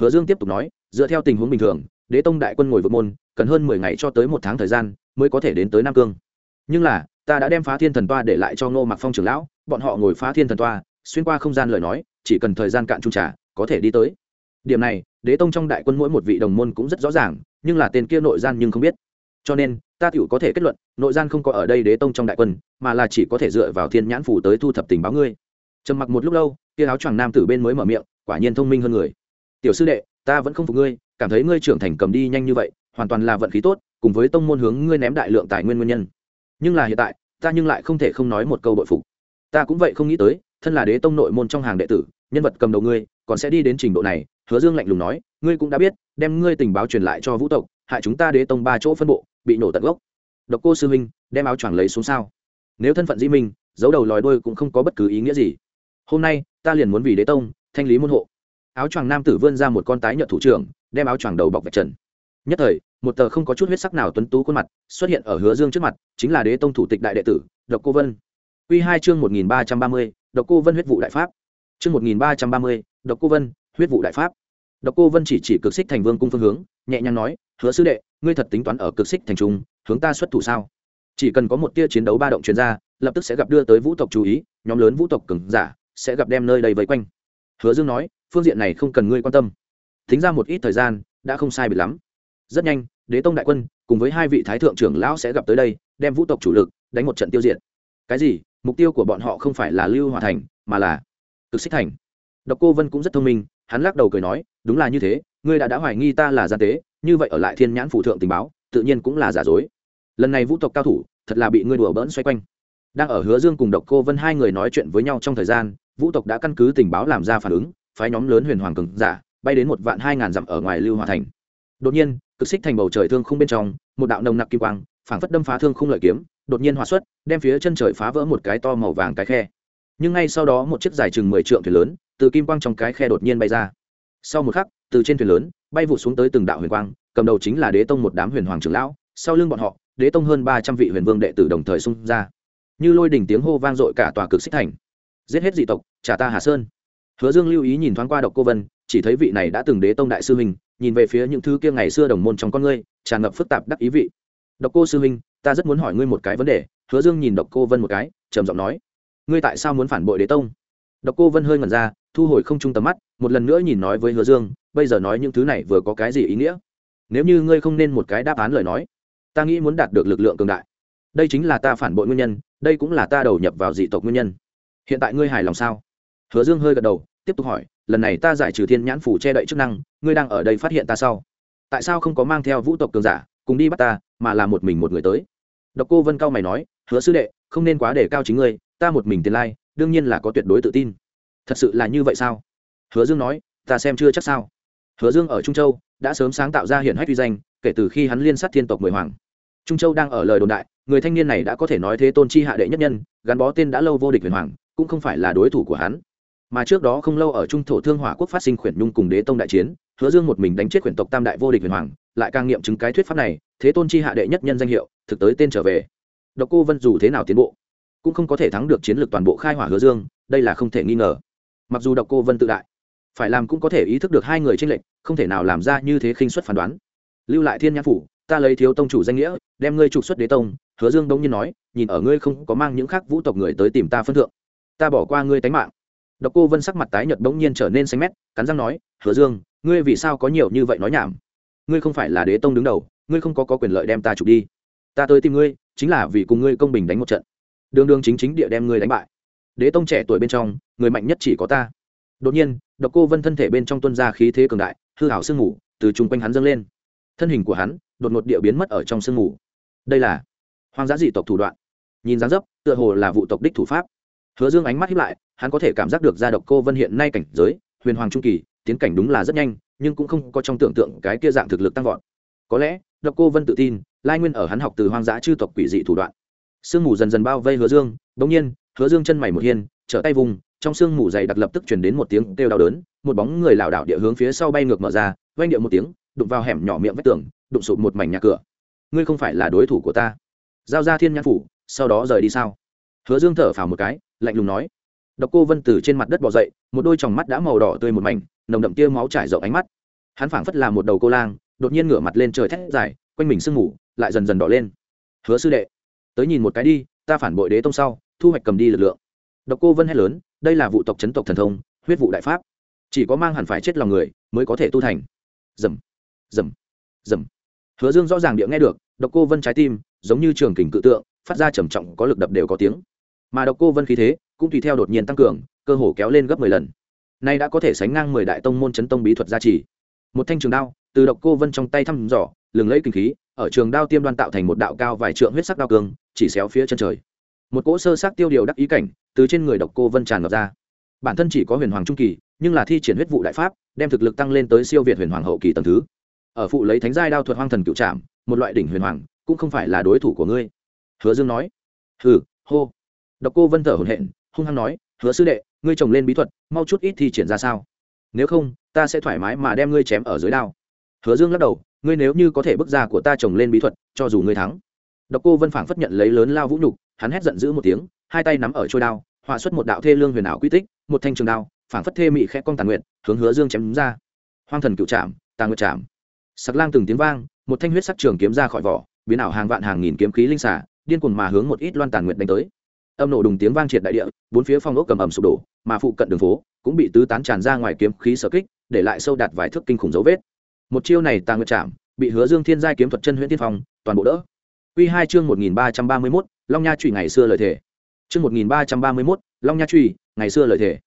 Speaker 1: Hứa dương tiếp tục nói, dựa theo tình huống bình thường, đế tông đại quân ngồi vượt môn, cần hơn mười ngày cho tới một tháng thời gian mới có thể đến tới nam cương. Nhưng là ta đã đem phá thiên thần toa để lại cho ngô mặc phong trưởng lão, bọn họ ngồi phá thiên thần toa, xuyên qua không gian lời nói, chỉ cần thời gian cạn trung trả có thể đi tới. Điểm này, đế tông trong đại quân mỗi một vị đồng môn cũng rất rõ ràng, nhưng là tên kia nội gian nhưng không biết. Cho nên, ta tựu có thể kết luận, nội gian không có ở đây đế tông trong đại quân, mà là chỉ có thể dựa vào thiên nhãn phủ tới thu thập tình báo ngươi. Trầm mặc một lúc lâu, kia áo choàng nam tử bên mới mở miệng, quả nhiên thông minh hơn người. Tiểu sư đệ, ta vẫn không phục ngươi, cảm thấy ngươi trưởng thành cầm đi nhanh như vậy, hoàn toàn là vận khí tốt, cùng với tông môn hướng ngươi ném đại lượng tài nguyên nguyên nhân nhưng là hiện tại, ta nhưng lại không thể không nói một câu bội phục. Ta cũng vậy không nghĩ tới, thân là đế tông nội môn trong hàng đệ tử, nhân vật cầm đầu ngươi, còn sẽ đi đến trình độ này, hứa dương lạnh lùng nói, ngươi cũng đã biết, đem ngươi tình báo truyền lại cho vũ tộc, hại chúng ta đế tông ba chỗ phân bộ, bị nổ tận gốc. Độc cô sư huynh, đem áo choàng lấy xuống sao? Nếu thân phận dĩ minh, giấu đầu lòi đôi cũng không có bất cứ ý nghĩa gì. Hôm nay, ta liền muốn vì đế tông, thanh lý môn hộ. Áo choàng nam tử vươn ra một con tái nhợt thủ trưởng, đem áo choàng đầu bọc vạch trần. Nhất thời một tờ không có chút huyết sắc nào tuấn tú khuôn mặt, xuất hiện ở hứa dương trước mặt, chính là đế tông thủ tịch đại đệ tử, độc cô vân. Quy hai chương một nghìn ba trăm ba mươi, độc cô vân huyết vụ đại pháp. Chương một nghìn ba trăm ba mươi, độc cô vân huyết vụ đại pháp. Độc cô vân chỉ chỉ cực xích thành vương cung phương hướng, nhẹ nhàng nói, hứa sư đệ, ngươi thật tính toán ở cực xích thành trung, hướng ta xuất thủ sao? Chỉ cần có một tia chiến đấu ba động chuyên gia lập tức sẽ gặp đưa tới vũ tộc chú ý, nhóm lớn vũ tộc cứng giả sẽ gặp đem nơi đây vây quanh. Hứa dương nói, phương diện này không cần ngươi quan tâm. Thính ra một ít thời gian, đã không sai biệt lắm rất nhanh, đế tông đại quân cùng với hai vị thái thượng trưởng lão sẽ gặp tới đây, đem vũ tộc chủ lực đánh một trận tiêu diệt. Cái gì? Mục tiêu của bọn họ không phải là lưu hòa thành, mà là cực xích thành. Độc cô vân cũng rất thông minh, hắn lắc đầu cười nói, đúng là như thế, ngươi đã đã hoài nghi ta là gian tế, như vậy ở lại thiên nhãn phụ thượng tình báo, tự nhiên cũng là giả dối. Lần này vũ tộc cao thủ thật là bị ngươi đùa bỡn xoay quanh. Đang ở hứa dương cùng độc cô vân hai người nói chuyện với nhau trong thời gian, vũ tộc đã căn cứ tình báo làm ra phản ứng, phái nhóm lớn huyền hoàng cường giả, bay đến một vạn hai ngàn dặm ở ngoài lưu hòa thành đột nhiên, cực xích thành bầu trời thương khung bên trong, một đạo nồng nặc kim quang, phảng phất đâm phá thương khung lợi kiếm, đột nhiên hòa xuất, đem phía chân trời phá vỡ một cái to màu vàng cái khe. Nhưng ngay sau đó một chiếc dài chừng mười trượng thuyền lớn, từ kim quang trong cái khe đột nhiên bay ra. Sau một khắc, từ trên thuyền lớn, bay vụ xuống tới từng đạo huyền quang, cầm đầu chính là đế tông một đám huyền hoàng trưởng lão, sau lưng bọn họ, đế tông hơn ba trăm vị huyền vương đệ tử đồng thời xung ra. Như lôi đỉnh tiếng hô vang dội cả tòa cực xích thành. Giết hết dị tộc, trả ta hà sơn. Hứa dương lưu ý nhìn thoáng qua độc cô vân, chỉ thấy vị này đã từng đế tông đại sư huynh nhìn về phía những thứ kia ngày xưa đồng môn trong con ngươi, tràn ngập phức tạp đắc ý vị. Độc cô sư huynh, ta rất muốn hỏi ngươi một cái vấn đề. Hứa dương nhìn độc cô vân một cái, trầm giọng nói, ngươi tại sao muốn phản bội đế tông? Độc cô vân hơi ngẩn ra, thu hồi không trung tầm mắt, một lần nữa nhìn nói với hứa dương, bây giờ nói những thứ này vừa có cái gì ý nghĩa? Nếu như ngươi không nên một cái đáp án lời nói, ta nghĩ muốn đạt được lực lượng cường đại. Đây chính là ta phản bội nguyên nhân, đây cũng là ta đầu nhập vào dị tộc nguyên nhân. Hiện tại ngươi hài lòng sao? Hứa dương hơi gật đầu tiếp tục hỏi, lần này ta giải trừ thiên nhãn phủ che đậy chức năng, ngươi đang ở đây phát hiện ta sau? Tại sao không có mang theo vũ tộc cường giả, cùng đi bắt ta, mà là một mình một người tới? Độc cô vân cao mày nói, hứa sư đệ, không nên quá để cao chính ngươi, ta một mình tiền lai, đương nhiên là có tuyệt đối tự tin. Thật sự là như vậy sao? Hứa dương nói, ta xem chưa chắc sao. Hứa dương ở trung châu, đã sớm sáng tạo ra hiển hách uy danh, kể từ khi hắn liên sát thiên tộc mười hoàng. Trung châu đang ở lời đồn đại, người thanh niên này đã có thể nói thế tôn chi hạ đệ nhất nhân, gắn bó tên đã lâu vô địch huyền hoàng, cũng không phải là đối thủ của hắn mà trước đó không lâu ở trung thổ thương hỏa quốc phát sinh khuyển nhung cùng đế tông đại chiến, hứa dương một mình đánh chết khuyển tộc tam đại vô địch huyền hoàng, lại càng nghiệm chứng cái thuyết pháp này, thế tôn chi hạ đệ nhất nhân danh hiệu, thực tới tên trở về. Độc cô vân dù thế nào tiến bộ, cũng không có thể thắng được chiến lược toàn bộ khai hỏa hứa dương, đây là không thể nghi ngờ. Mặc dù độc cô vân tự đại, phải làm cũng có thể ý thức được hai người tranh lệch, không thể nào làm ra như thế khinh suất phán đoán. Lưu lại thiên nhãn phủ, ta lấy thiếu tông chủ danh nghĩa, đem ngươi trục xuất đế tông, hứa dương đống nhiên nói, nhìn ở ngươi không có mang những khác vũ tộc người tới tìm ta phân thượng, ta bỏ qua ngươi tánh mạng độc cô vân sắc mặt tái nhợt bỗng nhiên trở nên xanh mét cắn răng nói hứa dương ngươi vì sao có nhiều như vậy nói nhảm? Ngươi không phải là đế tông đứng đầu ngươi không có, có quyền lợi đem ta chụp đi. Ta tới tìm ngươi chính là vì cùng ngươi công bình đánh một trận. Đường đường chính chính địa đem ngươi đánh bại. Đế tông trẻ tuổi bên trong người mạnh nhất chỉ có ta. Đột nhiên độc cô vân thân thể bên trong tuôn ra khí thế cường đại hư ảo sương mù từ chung quanh hắn dâng lên. Thân hình của hắn đột ngột địa biến mất ở trong sương mù. Đây là hoang dã dị tộc thủ đoạn. Nhìn dáng dấp tựa hồ là vụ tộc đích thủ pháp hứa dương ánh mắt hiếp lại, hắn có thể cảm giác được gia độc cô vân hiện nay cảnh giới, huyền hoàng trung kỳ, tiến cảnh đúng là rất nhanh, nhưng cũng không có trong tưởng tượng cái kia dạng thực lực tăng vọt. Có lẽ, độc cô vân tự tin, lai nguyên ở hắn học từ hoang dã chư tộc quỷ dị thủ đoạn. Sương mù dần dần bao vây hứa dương, bỗng nhiên, hứa dương chân mày một hiên, trở tay vùng, trong sương mù dày đặc lập tức chuyển đến một tiếng kêu đau đớn, một bóng người lảo đảo địa hướng phía sau bay ngược mở ra, vang điệu một tiếng, đụng vào hẻm nhỏ miệng vách tường, đụng sụp một mảnh nhà cửa. Ngươi không phải là đối thủ của ta. Giao ra thiên nhãn phủ, sau đó rời đi sao? Hứa dương thở phào một cái, lạnh lùng nói. Độc cô vân từ trên mặt đất bỏ dậy, một đôi tròng mắt đã màu đỏ tươi một mảnh, nồng đậm tia máu trải rộng ánh mắt. Hắn phảng phất là một đầu cô lang, đột nhiên ngửa mặt lên trời thét dài, quanh mình sương mù, lại dần dần đỏ lên. Hứa sư đệ, tới nhìn một cái đi, ta phản bội đế tông sau, thu hoạch cầm đi lực lượng. Độc cô vân hét lớn, đây là vụ tộc chấn tộc thần thông, huyết vụ đại pháp. Chỉ có mang hẳn phải chết lòng người, mới có thể tu thành. Dầm dầm dầm. Hứa dương rõ ràng địa nghe được, độc cô vân trái tim, giống như trường kình cự tượng, phát ra trầm trọng có lực đập đều có tiếng mà độc cô vân khí thế cũng tùy theo đột nhiên tăng cường, cơ hồ kéo lên gấp mười lần. Nay đã có thể sánh ngang mười đại tông môn chấn tông bí thuật gia trì. Một thanh trường đao từ độc cô vân trong tay thăm dò, lừng lẫy kinh khí, ở trường đao tiêm đoan tạo thành một đạo cao vài trượng huyết sắc đao cường, chỉ xéo phía chân trời. Một cỗ sơ sắc tiêu điều đắc ý cảnh từ trên người độc cô vân tràn ngập ra. Bản thân chỉ có huyền hoàng trung kỳ, nhưng là thi triển huyết vụ đại pháp, đem thực lực tăng lên tới siêu việt huyền hoàng hậu kỳ tầng thứ. Ở phụ lấy thánh giai đao thuật hoang thần cựu trạm một loại đỉnh huyền hoàng, cũng không phải là đối thủ của ngươi. Hứa dương nói. Hừ, hô độc cô vân thở hổn hển, hung hăng nói hứa sư đệ ngươi trồng lên bí thuật mau chút ít thi triển ra sao? Nếu không ta sẽ thoải mái mà đem ngươi chém ở dưới đao. Hứa dương lắc đầu ngươi nếu như có thể bước ra của ta trồng lên bí thuật cho dù ngươi thắng. Độc cô vân phảng phất nhận lấy lớn lao vũ nhục hắn hét giận dữ một tiếng hai tay nắm ở chôi đao hòa xuất một đạo thê lương huyền ảo quy tích một thanh trường đao phảng phất thê mị khẽ cong tàn nguyện hướng hứa dương chém đúng ra. Hoang thần cựu trảm, tàn nguyệt trảm. Sắc lang từng tiếng vang một thanh huyết sắc trường kiếm ra khỏi vỏ biến ảo hàng vạn hàng nghìn kiếm khí linh xả điên cuồng mà hướng một ít loan tàn nguyệt đánh tới âm nổ đùng tiếng vang triệt đại địa bốn phía phong ốc cầm ẩm sụp đổ mà phụ cận đường phố cũng bị tứ tán tràn ra ngoài kiếm khí sở kích để lại sâu đạt vài thước kinh khủng dấu vết một chiêu này tàng nguyệt chạm bị hứa dương thiên giai kiếm thuật chân huyễn tiên phong toàn bộ đỡ Quy hai chương một nghìn ba trăm ba mươi mốt Long Nha Trụy ngày xưa lời thề. Chương một nghìn ba trăm ba mươi mốt Long Nha Trụy, ngày xưa lời thề.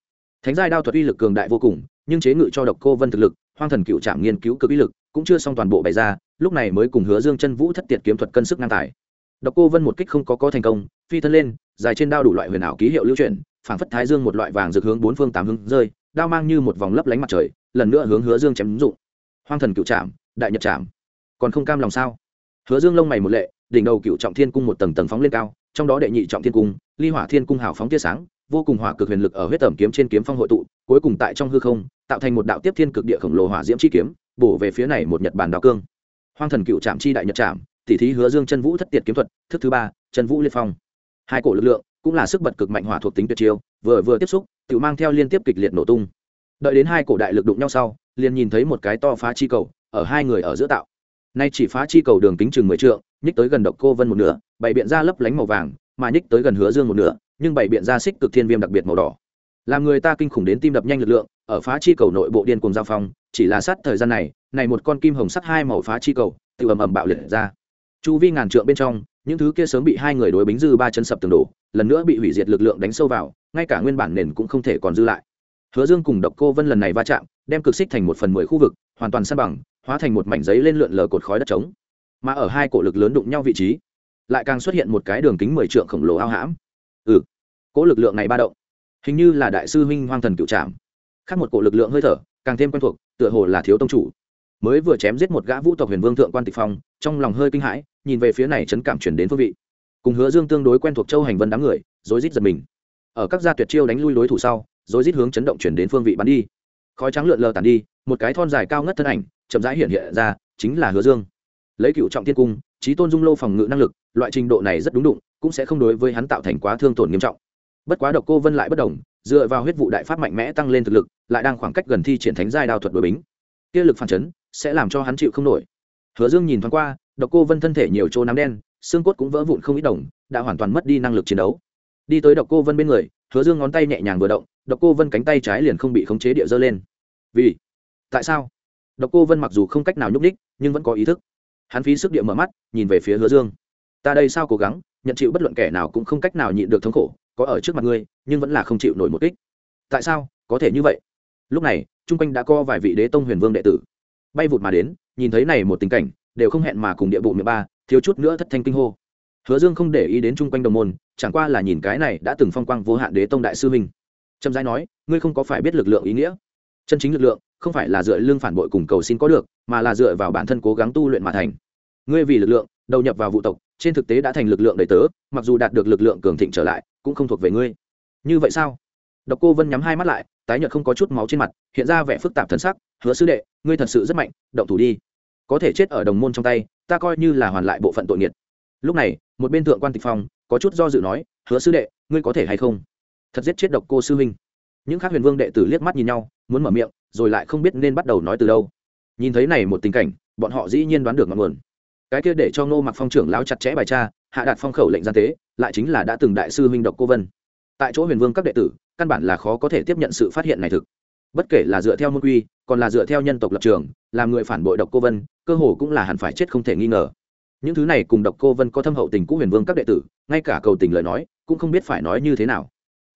Speaker 1: Thánh giai đao thuật uy lực cường đại vô cùng, nhưng chế ngự cho độc cô vân thực lực, hoang thần cựu trạm nghiên cứu cực uy lực, cũng chưa xong toàn bộ bày ra, lúc này mới cùng Hứa Dương chân vũ thất tiệt kiếm thuật cân sức ngang tài. Độc Cô Vân một kích không có có thành công, phi thân lên, dài trên đao đủ loại huyền ảo ký hiệu lưu truyền phảng phất thái dương một loại vàng rực hướng bốn phương tám hướng rơi, đao mang như một vòng lấp lánh mặt trời, lần nữa hướng Hứa Dương chém đúng dụng. Hoang thần cựu trạm, đại nhật trạm. Còn không cam lòng sao? Hứa Dương lông mày một lệ, đỉnh đầu cựu trọng thiên cung một tầng tầng phóng lên cao, trong đó đệ nhị trọng thiên cung, ly hỏa thiên cung hào phóng tia sáng, vô cùng hỏa cực huyền lực ở huyết tẩm kiếm trên kiếm phong hội tụ, cuối cùng tại trong hư không, tạo thành một đạo tiếp thiên cực địa khổng lồ hỏa diễm chi kiếm, bổ về phía này một nhật bản đào cương. Hoang thần cựu trạm chi đại nhật trạm, tỷ thí hứa dương chân vũ thất tiệt kiếm thuật thức thứ ba chân vũ liệt phong hai cổ lực lượng cũng là sức bật cực mạnh hỏa thuộc tính tuyệt chiêu, vừa vừa tiếp xúc tự mang theo liên tiếp kịch liệt nổ tung. Đợi đến hai cổ đại lực đụng nhau sau, liền nhìn thấy một cái to phá chi cầu, ở hai người ở giữa tạo. Nay chỉ phá chi cầu đường kính chừng mười trượng, nhích tới gần độc cô vân một nửa, bày biện ra lấp lánh màu vàng, mà nhích tới gần hứa dương một nửa, nhưng bày biện ra xích cực thiên viêm đặc biệt màu đỏ. Làm người ta kinh khủng đến tim đập nhanh lực lượng, ở phá chi cầu nội bộ điên cùng giao phong, chỉ là sát thời gian này này một con kim hồng sắt hai màu phá chi cầu, tự ầm ầm bạo liệt ra. Chu vi ngàn trượng bên trong những thứ kia sớm bị hai người đối bính dư ba chân sập tường đổ, lần nữa bị hủy diệt lực lượng đánh sâu vào, ngay cả nguyên bản nền cũng không thể còn dư lại. Hứa dương cùng độc cô vân lần này va chạm, đem cực xích thành một phần mười khu vực, hoàn toàn san bằng, hóa thành một mảnh giấy lên lượn lờ cột khói đất trống. Mà ở hai cổ lực lớn đụng nhau vị trí, lại càng xuất hiện một cái đường kính mười trượng khổng lồ ao hãm. Ừ cỗ lực lượng này ba động. Hình như là đại sư huynh hoang thần cựu trạm khác một cổ lực lượng hơi thở, càng thêm quen thuộc, tựa hồ là thiếu tông chủ. Mới vừa chém giết một gã vũ tộc huyền vương thượng quan tịch phong, trong lòng hơi kinh hãi nhìn về phía này chấn cảm chuyển đến phương vị. Cùng hứa dương tương đối quen thuộc châu hành vân đám người, rối rít giật mình. Ở các gia tuyệt chiêu đánh lui đối thủ sau, rối rít hướng chấn động chuyển đến phương vị bắn đi. Khói trắng lượn lờ tàn đi, một cái thon dài cao ngất thân ảnh, chậm rãi hiện hiện ra, chính là hứa dương. Lấy cựu trọng thiên cung trí tôn dung lô phòng ngự năng lực, loại trình độ này rất đúng đụng, cũng sẽ không đối với hắn tạo thành quá thương tổn nghiêm trọng. Bất quá độc cô vân lại bất đồng dựa vào huyết vụ đại pháp mạnh mẽ tăng lên thực lực, lại đang khoảng cách gần thi triển thánh giai đao thuật đội bính. Kia lực phản chấn, sẽ làm cho hắn chịu không nổi. Hứa dương nhìn thoáng qua độc cô vân thân thể nhiều chỗ nám đen, xương cốt cũng vỡ vụn không ít đồng, đã hoàn toàn mất đi năng lực chiến đấu. Đi tới độc cô vân bên người, hứa dương ngón tay nhẹ nhàng vừa động, độc cô vân cánh tay trái liền không bị khống chế địa dơ lên. Vì? Tại sao? Độc cô vân mặc dù không cách nào nhúc ních nhưng vẫn có ý thức. Hắn phí sức địa mở mắt, nhìn về phía hứa dương. Ta đây sao cố gắng, nhận chịu bất luận kẻ nào cũng không cách nào nhịn được thống khổ, có ở trước mặt ngươi, nhưng vẫn là không chịu nổi một kích. Tại sao? Có thể như vậy. Lúc này, chung quanh đã có vài vị đế tông huyền vương đệ tử. Bay vụt mà đến, nhìn thấy này một tình cảnh đều không hẹn mà cùng địa bộ mười ba, thiếu chút nữa thất thanh kinh hô. Hứa dương không để ý đến chung quanh đồng môn, chẳng qua là nhìn cái này đã từng phong quang vô hạn đế tông đại sư mình trầm giai nói, ngươi không có phải biết lực lượng ý nghĩa. Chân chính lực lượng, không phải là dựa lương phản bội cùng cầu xin có được, mà là dựa vào bản thân cố gắng tu luyện mà thành. Ngươi vì lực lượng, đầu nhập vào vụ tộc, trên thực tế đã thành lực lượng đầy tớ, mặc dù đạt được lực lượng cường thịnh trở lại, cũng không thuộc về ngươi. Như vậy sao? Độc cô vân nhắm hai mắt lại, tái nhợt không có chút máu trên mặt, hiện ra vẻ phức tạp thần sắc. Hứa sư đệ, ngươi thật sự rất mạnh, động thủ đi có thể chết ở đồng môn trong tay, ta coi như là hoàn lại bộ phận tội nghiệt. Lúc này, một bên thượng quan tịch phong, có chút do dự nói, hứa sư đệ, ngươi có thể hay không? Thật giết chết độc cô sư huynh. Những khác huyền vương đệ tử liếc mắt nhìn nhau, muốn mở miệng, rồi lại không biết nên bắt đầu nói từ đâu. Nhìn thấy này một tình cảnh, bọn họ dĩ nhiên đoán được ngọn nguồn. Cái kia để cho ngô mặc phong trưởng lão chặt chẽ bài cha hạ đạt phong khẩu lệnh gian tế, lại chính là đã từng đại sư huynh độc cô vân. Tại chỗ huyền vương các đệ tử, căn bản là khó có thể tiếp nhận sự phát hiện này thực. Bất kể là dựa theo môn quy còn là dựa theo nhân tộc lập trường, làm người phản bội độc cô vân, cơ hồ cũng là hẳn phải chết không thể nghi ngờ. Những thứ này cùng độc cô vân có thâm hậu tình cũ huyền vương các đệ tử, ngay cả cầu tình lời nói, cũng không biết phải nói như thế nào.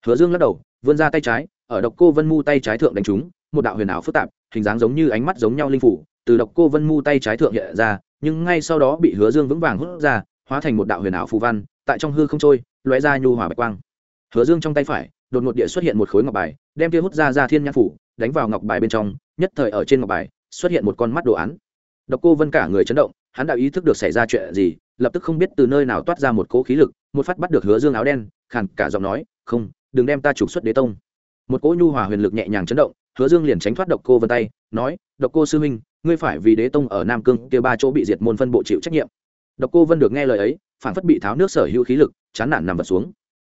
Speaker 1: Hứa dương lắc đầu, vươn ra tay trái, ở độc cô vân mu tay trái thượng đánh trúng một đạo huyền ảo phức tạp, hình dáng giống như ánh mắt giống nhau linh phủ, từ độc cô vân mu tay trái thượng hiện ra, nhưng ngay sau đó bị hứa dương vững vàng hút ra, hóa thành một đạo huyền ảo phù văn, tại trong hư không trôi, lóe ra nhu hòa bạch quang. Hứa dương trong tay phải, đột ngột địa xuất hiện một khối ngọc bài, đem kia hút ra ra thiên nhãn phủ đánh vào ngọc bài bên trong nhất thời ở trên ngọc bài xuất hiện một con mắt đồ án. Độc cô vân cả người chấn động hắn đã ý thức được xảy ra chuyện gì lập tức không biết từ nơi nào toát ra một cỗ khí lực một phát bắt được hứa dương áo đen khàn cả giọng nói không đừng đem ta trục xuất đế tông. Một cỗ nhu hòa huyền lực nhẹ nhàng chấn động hứa dương liền tránh thoát độc cô vân tay nói độc cô sư huynh, ngươi phải vì đế tông ở nam cương kia ba chỗ bị diệt môn phân bộ chịu trách nhiệm. Độc cô vân được nghe lời ấy phản phất bị tháo nước sở hữu khí lực chán nản nằm vật xuống.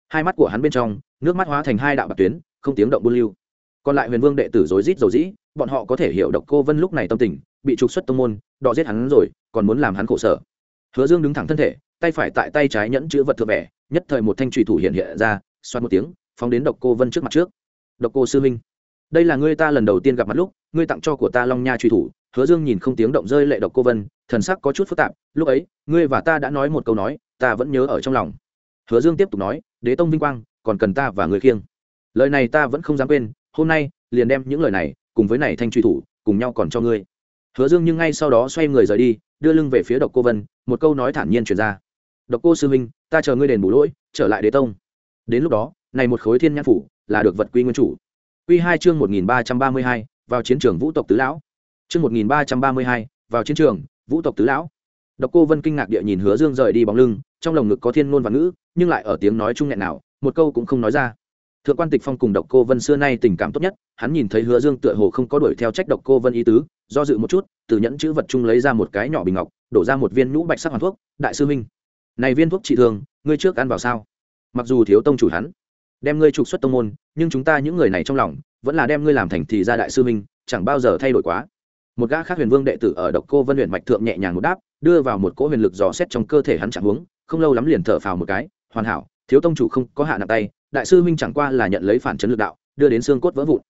Speaker 1: Hai mắt của hắn bên trong nước mắt hóa thành hai đạo bạc tuyến không tiếng động buôn lưu còn lại huyền vương đệ tử rối rít dầu dĩ bọn họ có thể hiểu độc cô vân lúc này tâm tình, bị trục xuất tông môn, đọ giết hắn rồi, còn muốn làm hắn khổ sở. Hứa dương đứng thẳng thân thể, tay phải tại tay trái nhẫn chữ vật thượng vẻ nhất thời một thanh trùy thủ hiện hiện ra, xoát một tiếng, phóng đến độc cô vân trước mặt trước. Độc cô sư minh đây là ngươi ta lần đầu tiên gặp mặt lúc, ngươi tặng cho của ta long nha truy thủ. Hứa dương nhìn không tiếng động rơi lệ độc cô vân, thần sắc có chút phức tạp, lúc ấy, ngươi và ta đã nói một câu nói, ta vẫn nhớ ở trong lòng. Hứa dương tiếp tục nói, đế tông vinh quang, còn cần ta và người khiêng. Lời này ta vẫn không dám quên hôm nay, liền đem những lời này cùng với này thanh truy thủ cùng nhau còn cho ngươi. Hứa dương nhưng ngay sau đó xoay người rời đi, đưa lưng về phía độc cô vân, một câu nói thản nhiên truyền ra. Độc cô sư huynh, ta chờ ngươi đền bù lỗi, trở lại đế tông. Đến lúc đó, này một khối thiên nhãn phủ là được vật quy nguyên chủ. Quy hai chương một nghìn ba trăm ba mươi hai, vào chiến trường vũ tộc tứ lão. Chương một nghìn ba trăm ba mươi hai, vào chiến trường vũ tộc tứ lão. Độc cô vân kinh ngạc địa nhìn hứa dương rời đi bóng lưng, trong lồng ngực có thiên ngôn và ngữ, nhưng lại ở tiếng nói chung nghẹn nào, một câu cũng không nói ra thượng quan tịch phong cùng độc cô vân xưa nay tình cảm tốt nhất, hắn nhìn thấy hứa dương tựa hồ không có đuổi theo trách độc cô vân ý tứ, do dự một chút, từ nhẫn chữ vật chung lấy ra một cái nhỏ bình ngọc, đổ ra một viên nhũ bạch sắc hoàn thuốc, đại sư minh này viên thuốc trị thương ngươi trước ăn vào sao? Mặc dù thiếu tông chủ hắn đem ngươi trục xuất tông môn, nhưng chúng ta những người này trong lòng vẫn là đem ngươi làm thành thì ra đại sư minh chẳng bao giờ thay đổi quá. Một gã khác huyền vương đệ tử ở độc cô vân huyền mạch thượng nhẹ nhàng một đáp, đưa vào một cỗ huyền lực dò xét trong cơ thể hắn chẳng uống, không lâu lắm liền thở phào một cái, hoàn hảo, thiếu tông chủ không có hạ nặng tay đại sư minh chẳng qua là nhận lấy phản chấn lực đạo, đưa đến xương cốt vỡ vụn.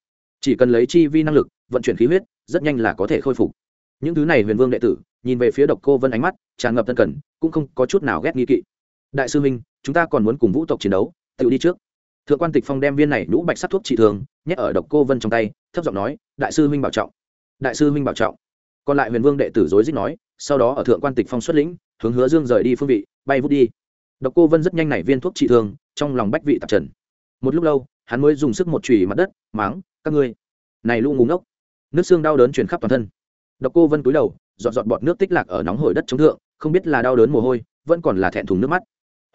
Speaker 1: Chỉ cần lấy chi vi năng lực, vận chuyển khí huyết, rất nhanh là có thể khôi phục. Những thứ này huyền vương đệ tử, nhìn về phía độc cô vân ánh mắt, tràn ngập tân cần cũng không có chút nào ghét nghi kỵ. Đại sư minh chúng ta còn muốn cùng vũ tộc chiến đấu, tự đi trước. Thượng quan tịch phong đem viên này nhũ bạch sắc thuốc trị thường, nhét ở độc cô vân trong tay, thấp giọng nói, đại sư minh bảo trọng. Đại sư minh bảo trọng. Còn lại huyền vương đệ tử dối dích nói, sau đó ở thượng quan tịch phong xuất lĩnh, hướng hứa dương rời đi phương vị, bay vút đi độc cô vân rất nhanh nảy viên thuốc trị thương, trong lòng bách vị tạp trần. Một lúc lâu, hắn mới dùng sức một chùy mặt đất, máng, các ngươi, này lũ ngủ ngốc. Nước xương đau đớn chuyển khắp toàn thân. Độc cô vân cúi đầu dọn dọn bọt nước tích lạc ở nóng hổi đất chống thượng, không biết là đau đớn mồ hôi, vẫn còn là thẹn thùng nước mắt.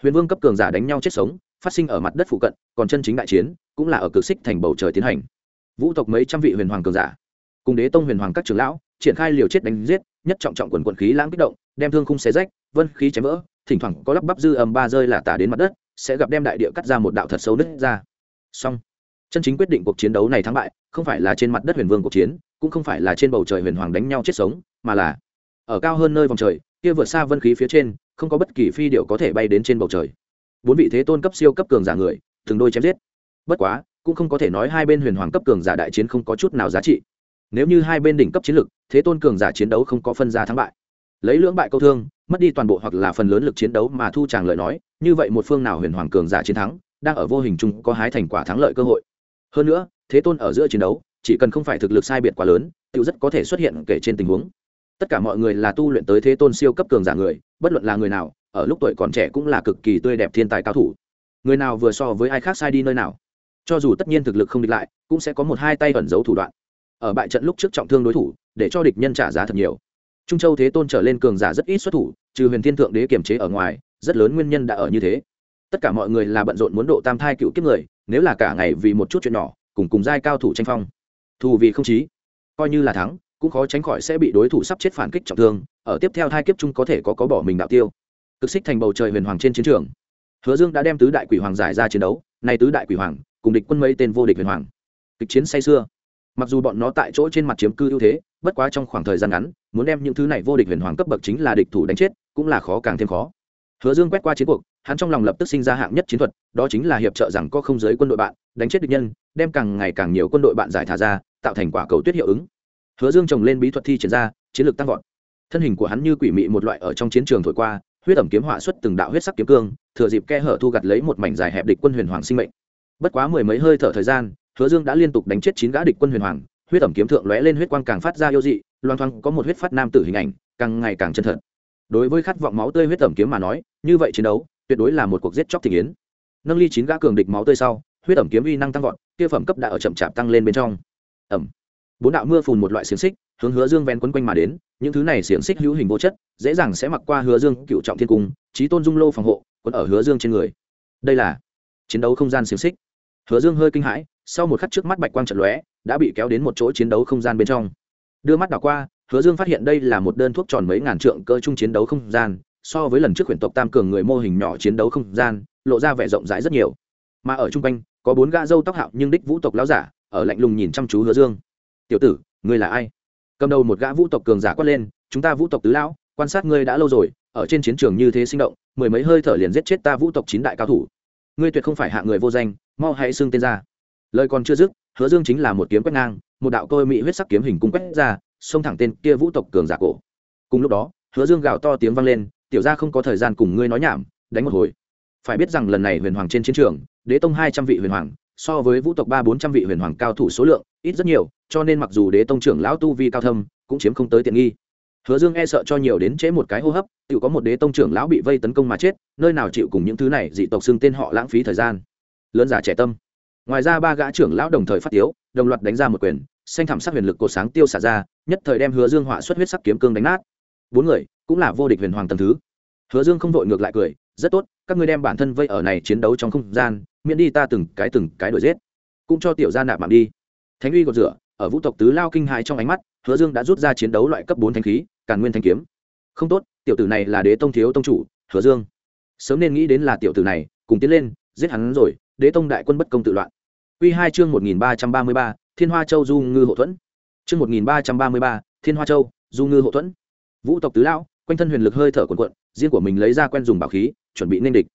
Speaker 1: Huyền vương cấp cường giả đánh nhau chết sống, phát sinh ở mặt đất phụ cận, còn chân chính đại chiến, cũng là ở cực xích thành bầu trời tiến hành. Vũ tộc mấy trăm vị huyền hoàng cường giả, cùng đế tông huyền hoàng các trưởng lão, triển khai liều chết đánh giết, nhất trọng trọng quần quần khí lãng kích động, đem thương khung xé rách, vân khí chém vỡ thỉnh thoảng có lắp bắp dư âm ba rơi là tả đến mặt đất, sẽ gặp đem đại địa cắt ra một đạo thật sâu nứt ra. Song chân chính quyết định cuộc chiến đấu này thắng bại, không phải là trên mặt đất huyền vương cuộc chiến, cũng không phải là trên bầu trời huyền hoàng đánh nhau chết sống, mà là ở cao hơn nơi vòng trời, kia vượt xa vân khí phía trên, không có bất kỳ phi điệu có thể bay đến trên bầu trời. Bốn vị thế tôn cấp siêu cấp cường giả người, từng đôi chém giết. Bất quá, cũng không có thể nói hai bên huyền hoàng cấp cường giả đại chiến không có chút nào giá trị. Nếu như hai bên đỉnh cấp chiến lực, thế tôn cường giả chiến đấu không có phân ra thắng bại. Lấy lưỡng bại câu thương mất đi toàn bộ hoặc là phần lớn lực chiến đấu mà thu chàng lợi nói, như vậy một phương nào huyền hoàng cường giả chiến thắng, đang ở vô hình chung có hái thành quả thắng lợi cơ hội. Hơn nữa, thế tôn ở giữa chiến đấu, chỉ cần không phải thực lực sai biệt quá lớn tự rất có thể xuất hiện kể trên tình huống. Tất cả mọi người là tu luyện tới thế tôn siêu cấp cường giả người, bất luận là người nào, ở lúc tuổi còn trẻ cũng là cực kỳ tươi đẹp thiên tài cao thủ. Người nào vừa so với ai khác sai đi nơi nào. Cho dù tất nhiên thực lực không địch lại, cũng sẽ có một hai tay ẩn giấu thủ đoạn. Ở bại trận lúc trước trọng thương đối thủ, để cho địch nhân trả giá thật nhiều trung châu thế tôn trở lên cường giả rất ít xuất thủ, trừ huyền thiên thượng đế kiềm chế ở ngoài, rất lớn nguyên nhân đã ở như thế. Tất cả mọi người là bận rộn muốn độ tam thai cựu kiếp người, nếu là cả ngày vì một chút chuyện nhỏ, cùng cùng giai cao thủ tranh phong. Thù vì không chí, coi như là thắng, cũng khó tránh khỏi sẽ bị đối thủ sắp chết phản kích trọng thương, ở tiếp theo thai kiếp chung có thể có có bỏ mình đạo tiêu. Cực xích thành bầu trời huyền hoàng trên chiến trường. Hứa dương đã đem tứ đại quỷ hoàng giải ra chiến đấu, nay tứ đại quỷ hoàng, cùng địch quân mấy tên vô địch huyền hoàng. Kịch chiến say xưa mặc dù bọn nó tại chỗ trên mặt chiếm cư ưu thế, bất quá trong khoảng thời gian ngắn, muốn đem những thứ này vô địch huyền hoàng cấp bậc chính là địch thủ đánh chết, cũng là khó càng thêm khó. Hứa dương quét qua chiến cuộc, hắn trong lòng lập tức sinh ra hạng nhất chiến thuật, đó chính là hiệp trợ rằng có không giới quân đội bạn, đánh chết địch nhân, đem càng ngày càng nhiều quân đội bạn giải thả ra, tạo thành quả cầu tuyết hiệu ứng. Hứa dương trồng lên bí thuật thi triển ra, chiến lược tăng vọt. Thân hình của hắn như quỷ mị một loại ở trong chiến trường thổi qua, huyết ẩm kiếm họa xuất từng đạo huyết sắc kiếm cương, thừa dịp khe hở thu gặt lấy một mảnh dài hẹp địch quân huyền hoàng sinh mệnh. Bất quá mười mấy hơi thở thời gian hứa dương đã liên tục đánh chết chín gã địch quân huyền hoàng, huyết ẩm kiếm thượng lóe lên huyết quang càng phát ra yêu dị loan thoang có một huyết phát nam tử hình ảnh, càng ngày càng chân thật. Đối với khát vọng máu tươi huyết ẩm kiếm mà nói, như vậy chiến đấu, tuyệt đối là một cuộc giết chóc thị kiến nâng ly chín gã cường địch máu tươi sau, huyết ẩm kiếm uy năng tăng vọt, kia phẩm cấp đã ở chậm chạp tăng lên bên trong. Ẩm. Bốn đạo mưa phùn một loại xiềng xích, hướng hứa dương ven quấn quanh mà đến, những thứ này xiềng xích hữu hình vô chất, dễ dàng sẽ mặc qua hứa dương cựu trọng thiên cung trí tôn dung lô phòng hộ, quấn ở hứa dương trên người. Đây là chiến đấu không gian xiềng xích. Hứa dương hơi kinh hãi sau một khắc trước mắt bạch quang trận lóe, đã bị kéo đến một chỗ chiến đấu không gian bên trong. Đưa mắt đảo qua, hứa dương phát hiện đây là một đơn thuốc tròn mấy ngàn trượng cơ chung chiến đấu không gian, so với lần trước huyền tộc tam cường người mô hình nhỏ chiến đấu không gian, lộ ra vẻ rộng rãi rất nhiều. Mà ở chung quanh, có bốn gã dâu tóc hạo nhưng đích vũ tộc lão giả, ở lạnh lùng nhìn chăm chú hứa dương. Tiểu tử, ngươi là ai? Cầm đầu một gã vũ tộc cường giả quát lên, chúng ta vũ tộc tứ lão, quan sát ngươi đã lâu rồi, ở trên chiến trường như thế sinh động, mười mấy hơi thở liền giết chết ta vũ tộc chín đại cao thủ. Ngươi tuyệt không phải hạ người vô danh, mau hãy xưng tên ra lời còn chưa dứt, hứa dương chính là một kiếm quét ngang, một đạo tôi mỹ huyết sắc kiếm hình cung quét ra, xông thẳng tên kia vũ tộc cường giả cổ. Cùng lúc đó, hứa dương gào to tiếng vang lên, tiểu ra không có thời gian cùng ngươi nói nhảm, đánh một hồi. Phải biết rằng lần này huyền hoàng trên chiến trường, đế tông hai trăm vị huyền hoàng, so với vũ tộc ba bốn trăm vị huyền hoàng cao thủ số lượng, ít rất nhiều, cho nên mặc dù đế tông trưởng lão tu vi cao thâm, cũng chiếm không tới tiện nghi. Hứa dương e sợ cho nhiều đến trễ một cái hô hấp tự có một đế tông trưởng lão bị vây tấn công mà chết, nơi nào chịu cùng những thứ này dị tộc xưng tên họ lãng phí thời gian. Lớn giả trẻ tâm ngoài ra ba gã trưởng lão đồng thời phát tiếu, đồng loạt đánh ra một quyền, xanh thảm sắc huyền lực cổ sáng tiêu xả ra, nhất thời đem hứa dương họa xuất huyết sắc kiếm cương đánh nát. Bốn người, cũng là vô địch huyền hoàng tầm thứ. Hứa dương không vội ngược lại cười, rất tốt, các ngươi đem bản thân vây ở này chiến đấu trong không gian, miễn đi ta từng cái từng cái đuổi giết. Cũng cho tiểu gia nạp mạng đi. Thánh uy gột rửa, ở vũ tộc tứ lao kinh hại trong ánh mắt, hứa dương đã rút ra chiến đấu loại cấp bốn thanh khí, càn nguyên thanh kiếm. Không tốt, tiểu tử này là đế tông thiếu tông chủ, hứa dương. Sớm nên nghĩ đến là tiểu tử này, cùng tiến lên, giết hắn rồi, đế tông đại quân bất công tự loạn. Quy hai chương một nghìn ba trăm ba mươi ba, thiên hoa châu du ngư hộ thuẫn. Chương một nghìn ba trăm ba mươi ba, thiên hoa châu du ngư hộ thuẫn. Vũ tộc tứ lão, quanh thân huyền lực hơi thở cuồn cuộn, riêng của mình lấy ra quen dùng bảo khí, chuẩn bị nên địch.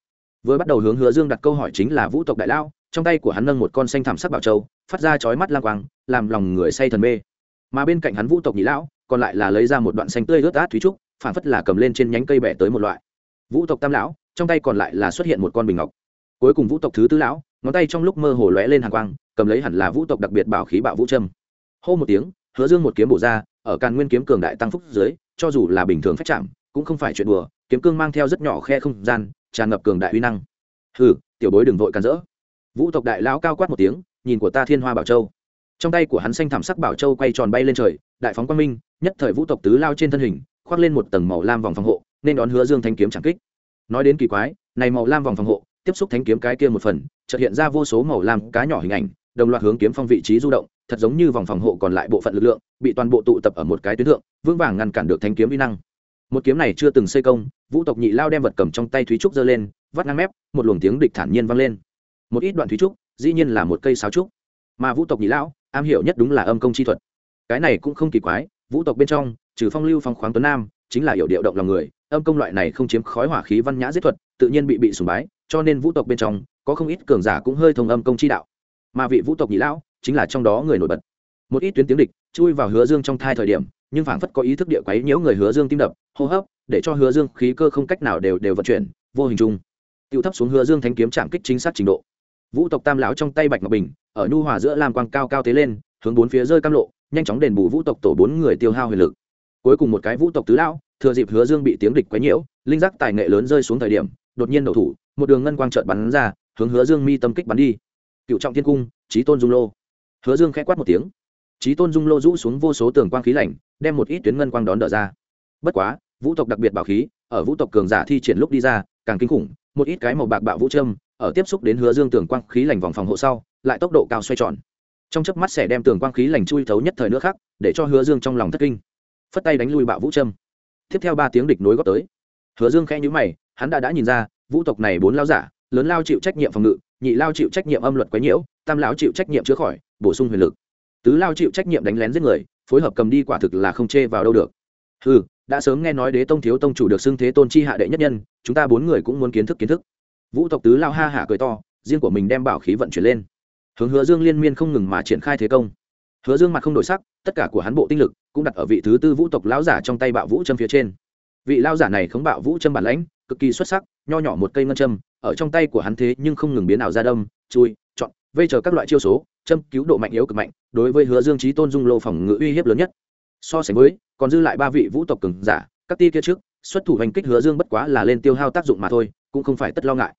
Speaker 1: Vừa bắt đầu hướng hứa dương đặt câu hỏi chính là vũ tộc đại lão, trong tay của hắn nâng một con xanh thảm sắc bảo châu, phát ra chói mắt lang quang, làm lòng người say thần mê. Mà bên cạnh hắn vũ tộc nhị lão, còn lại là lấy ra một đoạn xanh tươi rớt át thúy trúc phản phất là cầm lên trên nhánh cây bẻ tới một loại. Vũ tộc tam lão, trong tay còn lại là xuất hiện một con bình ngọc cuối cùng vũ tộc thứ tư lão, ngón tay trong lúc mơ hồ lóe lên hàng quang, cầm lấy hẳn là vũ tộc đặc biệt bảo khí bạo vũ trâm hô một tiếng, hứa dương một kiếm bổ ra, ở càn nguyên kiếm cường đại tăng phúc dưới, cho dù là bình thường phép chạm cũng không phải chuyện đùa, kiếm cương mang theo rất nhỏ khe không gian, tràn ngập cường đại uy năng. Hừ, tiểu bối đừng vội càn rỡ. Vũ tộc đại lão cao quát một tiếng, nhìn của ta thiên hoa bảo châu. Trong tay của hắn xanh thảm sắc bảo châu quay tròn bay lên trời, đại phóng quang minh, nhất thời vũ tộc tứ lao trên thân hình, khoác lên một tầng màu lam vòng phòng hộ, nên đón hứa dương thanh kiếm chẳng kích. Nói đến kỳ quái, này màu lam vòng phòng hộ tiếp xúc thanh kiếm cái kia một phần, chợt hiện ra vô số màu lam cá nhỏ hình ảnh, đồng loạt hướng kiếm phong vị trí du động, thật giống như vòng phòng hộ còn lại bộ phận lực lượng, bị toàn bộ tụ tập ở một cái tuyến thượng, vững vàng ngăn cản được thanh kiếm vi năng. Một kiếm này chưa từng xây công, vũ tộc nhị lao đem vật cầm trong tay thúy trúc giơ lên, vắt ngang mép, một luồng tiếng địch thản nhiên vang lên. Một ít đoạn thúy trúc, dĩ nhiên là một cây sáo trúc. Mà vũ tộc nhị lão, am hiểu nhất đúng là âm công chi thuật. Cái này cũng không kỳ quái, vũ tộc bên trong, trừ phong lưu phong khoáng tuấn nam, chính là hiểu điệu động lòng người, âm công loại này không chiếm khói hỏa khí văn nhã giết thuật, tự nhiên bị bị sùng bái cho nên vũ tộc bên trong có không ít cường giả cũng hơi thông âm công chi đạo. Mà vị vũ tộc nhị lão chính là trong đó người nổi bật. Một ít tuyến tiếng địch chui vào hứa dương trong thai thời điểm, nhưng phảng phất có ý thức địa quấy nhiễu người hứa dương tim đập, hô hấp, để cho hứa dương khí cơ không cách nào đều đều vận chuyển, vô hình chung. Tiêu thấp xuống hứa dương thanh kiếm chạm kích chính xác trình độ. Vũ tộc tam lão trong tay bạch ngọc bình, ở nhu hòa giữa lam quang cao cao tế lên, hướng bốn phía rơi cam lộ, nhanh chóng đền bù vũ tộc tổ bốn người tiêu hao huyền lực. Cuối cùng một cái vũ tộc tứ lão, thừa dịp hứa dương bị tiếng địch quấy nhiễu, linh giác tài nghệ lớn rơi xuống thời điểm, đột nhiên đầu thủ một đường ngân quang trợn bắn ra, hướng hứa dương mi tâm kích bắn đi. Cựu trọng thiên cung trí tôn dung lô. Hứa dương khẽ quát một tiếng. Trí tôn dung lô rũ xuống vô số tường quang khí lạnh, đem một ít tuyến ngân quang đón đỡ ra. Bất quá, vũ tộc đặc biệt bảo khí, ở vũ tộc cường giả thi triển lúc đi ra, càng kinh khủng, một ít cái màu bạc bạo vũ trâm ở tiếp xúc đến hứa dương tường quang khí lành vòng phòng hộ sau, lại tốc độ cao xoay tròn. Trong chớp mắt sẽ đem tường quang khí lành chui thấu nhất thời nữa khác, để cho hứa dương trong lòng thất kinh. Phất tay đánh lui bạo vũ trâm. tiếp theo ba tiếng địch nối góp tới. Hứa dương khẽ nhíu mày, hắn đã đã nhìn ra vũ tộc này bốn lao giả, lớn lao chịu trách nhiệm phòng ngự, nhị lao chịu trách nhiệm âm luật quấy nhiễu, tam lão chịu trách nhiệm chữa khỏi, bổ sung huyền lực. Tứ lao chịu trách nhiệm đánh lén giết người, phối hợp cầm đi quả thực là không chê vào đâu được. Ừ đã sớm nghe nói đế tông thiếu tông chủ được xưng thế tôn chi hạ đệ nhất nhân, chúng ta bốn người cũng muốn kiến thức kiến thức. Vũ tộc tứ lao ha hả cười to, riêng của mình đem bảo khí vận chuyển lên. Hướng hứa dương liên miên không ngừng mà triển khai thế công. Hứa dương mặt không đổi sắc, tất cả của hắn bộ tinh lực cũng đặt ở vị thứ tư vũ tộc lão giả trong tay bạo vũ châm phía trên vị lao giả này khống bạo vũ châm bản lãnh, cực kỳ xuất sắc, nho nhỏ một cây ngân châm, ở trong tay của hắn thế nhưng không ngừng biến ảo ra đâm, chui, chọn, vây chờ các loại chiêu số, châm cứu độ mạnh yếu cực mạnh, đối với hứa dương trí tôn dung lô phòng ngự uy hiếp lớn nhất. So sánh với, còn dư lại ba vị vũ tộc cường giả, các ti kia trước, xuất thủ hành kích hứa dương bất quá là lên tiêu hao tác dụng mà thôi, cũng không phải tất lo ngại.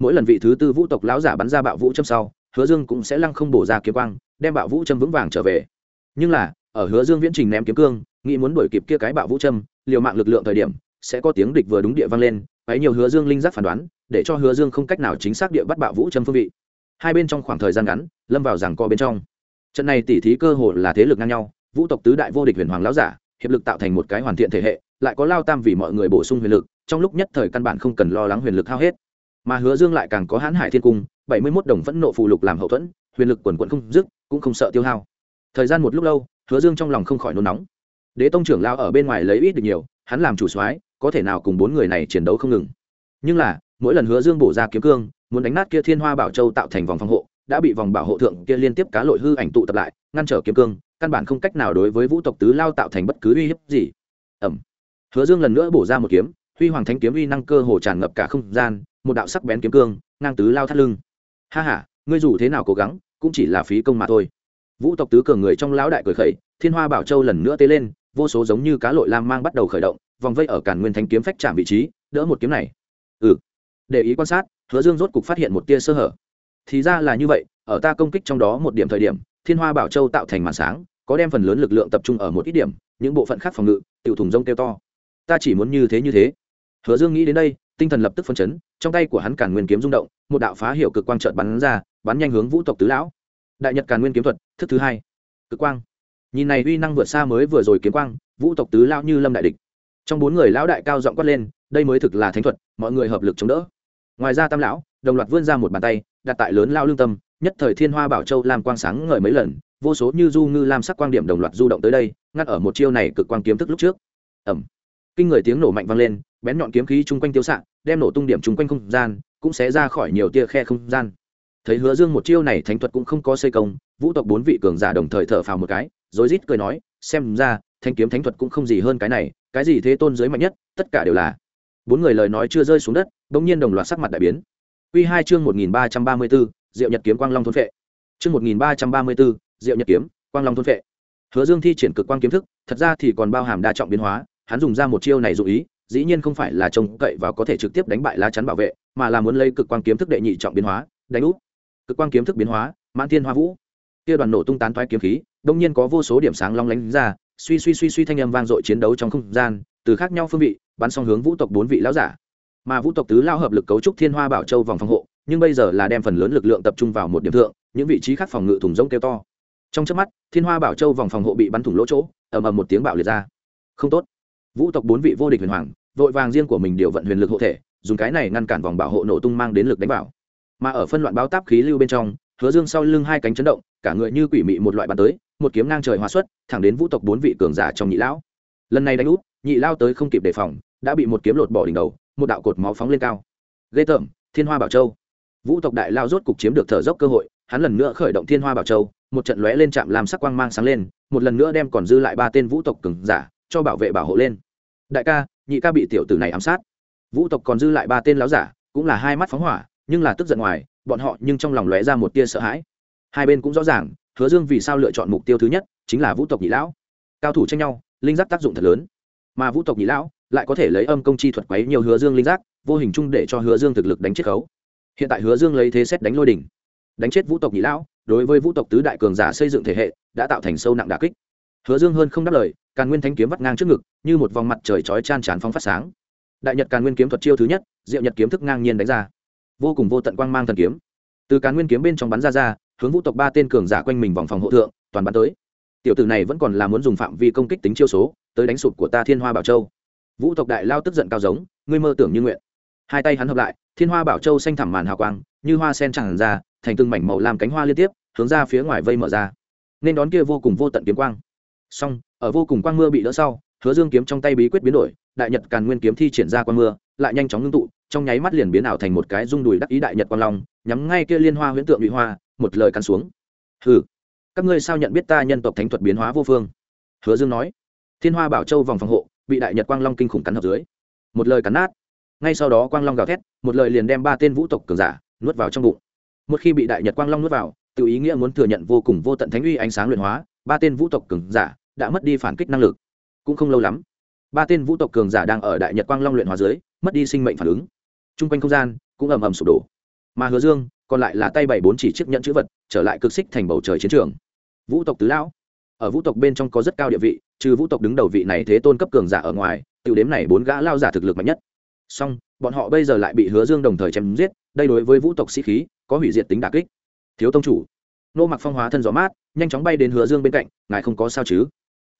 Speaker 1: Mỗi lần vị thứ tư vũ tộc lão giả bắn ra bạo vũ châm sau, hứa dương cũng sẽ lăng không bổ ra kiếm quang, đem bạo vũ châm vững vàng trở về. Nhưng là, ở hứa dương viễn trình ném kiếm cương, nghĩ muốn đuổi kịp kia cái bạo vũ châm liều mạng lực lượng thời điểm, sẽ có tiếng địch vừa đúng địa vang lên, ấy nhiều hứa dương linh giác phán đoán, để cho hứa dương không cách nào chính xác địa bắt bạo vũ châm phương vị. Hai bên trong khoảng thời gian ngắn, lâm vào rằng co bên trong. Trận này tỉ thí cơ hội là thế lực ngang nhau, vũ tộc tứ đại vô địch huyền hoàng lão giả, hiệp lực tạo thành một cái hoàn thiện thể hệ, lại có lao tam vì mọi người bổ sung huyền lực, trong lúc nhất thời căn bản không cần lo lắng huyền lực hao hết. Mà hứa dương lại càng có hãn hải thiên cung, bảy mươi mốt đồng phẫn nộ phù lục làm hậu thuẫn, huyền lực quần quận không dứt, cũng không sợ tiêu hao. Thời gian một lúc lâu, hứa dương trong lòng không khỏi nôn nóng đế tông trưởng lao ở bên ngoài lấy ít được nhiều, hắn làm chủ soái, có thể nào cùng bốn người này chiến đấu không ngừng. Nhưng là, mỗi lần hứa dương bổ ra kiếm cương, muốn đánh nát kia thiên hoa bảo châu tạo thành vòng phòng hộ, đã bị vòng bảo hộ thượng kia liên tiếp cá lội hư ảnh tụ tập lại, ngăn trở kiếm cương, căn bản không cách nào đối với vũ tộc tứ lao tạo thành bất cứ uy hiếp gì. Ẩm. Hứa dương lần nữa bổ ra một kiếm, huy hoàng thánh kiếm uy năng cơ hồ tràn ngập cả không gian, một đạo sắc bén kiếm cương, ngang tứ lao thắt lưng. Ha h a ngươi dù thế nào cố gắng, cũng chỉ là phí công mà thôi. Vũ tộc tứ cường người trong lão đại cười khẩy, thiên hoa bảo châu lần nữa tê lên vô số giống như cá lội lam mang bắt đầu khởi động, vòng vây ở cản nguyên thanh kiếm phách chạm vị trí, đỡ một kiếm này. Ừ. Để ý quan sát, hứa dương rốt cục phát hiện một tia sơ hở. Thì ra là như vậy, ở ta công kích trong đó một điểm thời điểm, thiên hoa bảo châu tạo thành màn sáng, có đem phần lớn lực lượng tập trung ở một ít điểm, những bộ phận khác phòng ngự, tiểu thùng rông kêu to. Ta chỉ muốn như thế như thế. Hứa dương nghĩ đến đây, tinh thần lập tức phân chấn, trong tay của hắn càn nguyên kiếm rung động, một đạo phá hiệu cực quang trợn bắn ra, bắn nhanh hướng vũ tộc tứ lão. Đại nhật càn nguyên kiếm thuật, thức thứ hai. Cực quang nhìn này uy năng vượt xa mới vừa rồi kiếm quang, vũ tộc tứ lao như lâm đại địch. Trong bốn người lão đại cao giọng quát lên, đây mới thực là thánh thuật, mọi người hợp lực chống đỡ. Ngoài ra tam lão, đồng loạt vươn ra một bàn tay, đặt tại lớn lao lương tâm, nhất thời thiên hoa bảo châu làm quang sáng ngời mấy lần, vô số như du ngư làm sắc quang điểm đồng loạt du động tới đây, ngắt ở một chiêu này cực quang kiếm thức lúc trước. Ẩm kinh người tiếng nổ mạnh vang lên, bén nhọn kiếm khí chung quanh tiêu xạ, đem nổ tung điểm chung quanh không gian, cũng sẽ ra khỏi nhiều tia khe không gian. Thấy hứa dương một chiêu này thánh thuật cũng không có xây công, vũ tộc bốn vị cường giả đồng thời thở phào một cái rồi rít cười nói xem ra thanh kiếm thánh thuật cũng không gì hơn cái này cái gì thế tôn giới mạnh nhất tất cả đều là bốn người lời nói chưa rơi xuống đất bỗng nhiên đồng loạt sắc mặt đại biến Quy hai chương một nghìn ba trăm ba mươi 1334, Diệu Nhật kiếm quang long thôn phệ. Chương một nghìn ba trăm ba mươi 1334, Diệu Nhật kiếm, quang long thôn phệ. Hứa Dương thi triển cực quang kiếm thức, thật ra thì còn bao hàm đa trọng biến hóa, hắn dùng ra một chiêu này dụ ý, dĩ nhiên không phải là trông cậy vào có thể trực tiếp đánh bại lá chắn bảo vệ, mà là muốn lấy cực quang kiếm thức đệ nhị trọng biến hóa, đánh úp. Cực quang kiếm thức biến hóa, Mãn Thiên Hoa Vũ. Kia đoàn nổ tung tán toái kiếm khí, đông nhiên có vô số điểm sáng long lánh ra, suy suy suy suy thanh âm vang dội chiến đấu trong không gian, từ khác nhau phương vị, bắn xong hướng vũ tộc bốn vị lão giả. Mà vũ tộc tứ lão hợp lực cấu trúc Thiên Hoa Bảo Châu vòng phòng hộ, nhưng bây giờ là đem phần lớn lực lượng tập trung vào một điểm thượng, những vị trí khác phòng ngự thủng rỗng kêu to. Trong trước mắt, Thiên Hoa Bảo Châu vòng phòng hộ bị bắn thủng lỗ chỗ, ầm ầm một tiếng bạo liệt ra. Không tốt vũ tộc bốn vị vô địch huyền hoàng vội vàng riêng của mình điều vận huyền lực hộ thể dùng cái này ngăn cản vòng bảo hộ nổ tung mang đến lực đánh vào mà ở phân loạn báo táp khí lưu bên trong hứa dương sau lưng hai cánh chấn động cả người như quỷ mị một loại bàn tới một kiếm ngang trời hóa xuất, thẳng đến vũ tộc bốn vị cường giả trong nhị lão. Lần này đánh úp nhị lao tới không kịp đề phòng, đã bị một kiếm lột bỏ đỉnh đầu, một đạo cột máu phóng lên cao. Ghê tởm, thiên hoa bảo châu. Vũ tộc đại lao rốt cục chiếm được thở dốc cơ hội, hắn lần nữa khởi động thiên hoa bảo châu, một trận lóe lên chạm làm sắc quang mang sáng lên, một lần nữa đem còn dư lại ba tên vũ tộc cường giả cho bảo vệ bảo hộ lên. Đại ca, nhị ca bị tiểu tử này ám sát. Vũ tộc còn dư lại ba tên láo giả, cũng là hai mắt phóng hỏa, nhưng là tức giận ngoài, bọn họ nhưng trong lòng lóe ra một tia sợ hãi. Hai bên cũng rõ ràng hứa dương vì sao lựa chọn mục tiêu thứ nhất chính là vũ tộc nhị lão. Cao thủ tranh nhau, linh giác tác dụng thật lớn. Mà vũ tộc nhị lão lại có thể lấy âm công chi thuật quấy nhiều hứa dương linh giác, vô hình chung để cho hứa dương thực lực đánh chiết khấu. Hiện tại hứa dương lấy thế xét đánh lôi đỉnh. Đánh chết vũ tộc nhị lão, đối với vũ tộc tứ đại cường giả xây dựng thể hệ, đã tạo thành sâu nặng đà kích. Hứa dương hơn không đáp lời, càn nguyên thanh kiếm vắt ngang trước ngực, như một vòng mặt trời chói chan chán phóng phát sáng. Đại nhật càn nguyên kiếm thuật chiêu thứ nhất, diệu nhật kiếm thức ngang nhiên đánh ra. Vô cùng vô tận quang mang thần kiếm. Từ càn nguyên kiếm bên trong bắn ra ra hướng vũ tộc ba tên cường giả quanh mình vòng phòng hộ thượng, toàn bắn tới. Tiểu tử này vẫn còn là muốn dùng phạm vi công kích tính chiêu số, tới đánh sụp của ta thiên hoa bảo châu. Vũ tộc đại lao tức giận cao giống, ngươi mơ tưởng như nguyện. Hai tay hắn hợp lại, thiên hoa bảo châu xanh thẳm màn hào quang, như hoa sen tràn ra, thành từng mảnh màu làm cánh hoa liên tiếp, hướng ra phía ngoài vây mở ra. Nên đón kia vô cùng vô tận kiếm quang. Song, ở vô cùng quang mưa bị đỡ sau, hứa dương kiếm trong tay bí quyết biến đổi, đại nhật càn nguyên kiếm thi triển ra quang mưa, lại nhanh chóng ngưng tụ, trong nháy mắt liền biến ảo thành một cái rung đùi đắc ý đại nhật quang long, nhắm ngay kia liên hoa huyễn tượng bị hoa một lời cắn xuống. Hừ, các ngươi sao nhận biết ta nhân tộc thánh thuật biến hóa vô phương? Hứa dương nói. Thiên hoa bảo châu vòng phòng hộ, bị đại nhật quang long kinh khủng cắn hợp dưới. Một lời cắn nát. Ngay sau đó quang long gào thét, một lời liền đem ba tên vũ tộc cường giả nuốt vào trong bụng. Một khi bị đại nhật quang long nuốt vào, tự ý nghĩa muốn thừa nhận vô cùng vô tận thánh uy ánh sáng luyện hóa, ba tên vũ tộc cường giả đã mất đi phản kích năng lực. Cũng không lâu lắm, ba tên vũ tộc cường giả đang ở đại nhật quang long luyện hóa dưới, mất đi sinh mệnh phản ứng. T r u n g quanh không gian cũng ầm ầm sụp đổ. Mà hứa dương còn lại là tay bảy bốn chỉ chiếc nhận chữ vật, trở lại cực xích thành bầu trời chiến trường. Vũ tộc tứ lão. Ở vũ tộc bên trong có rất cao địa vị, trừ vũ tộc đứng đầu vị này thế tôn cấp cường giả ở ngoài, tiểu đếm này bốn gã lao giả thực lực mạnh nhất. Song, bọn họ bây giờ lại bị hứa dương đồng thời chém giết, đây đối với vũ tộc sĩ khí, có hủy diệt tính đà kích. Thiếu tông chủ. Nô mặc phong hóa thân gió mát, nhanh chóng bay đến hứa dương bên cạnh, ngài không có sao chứ?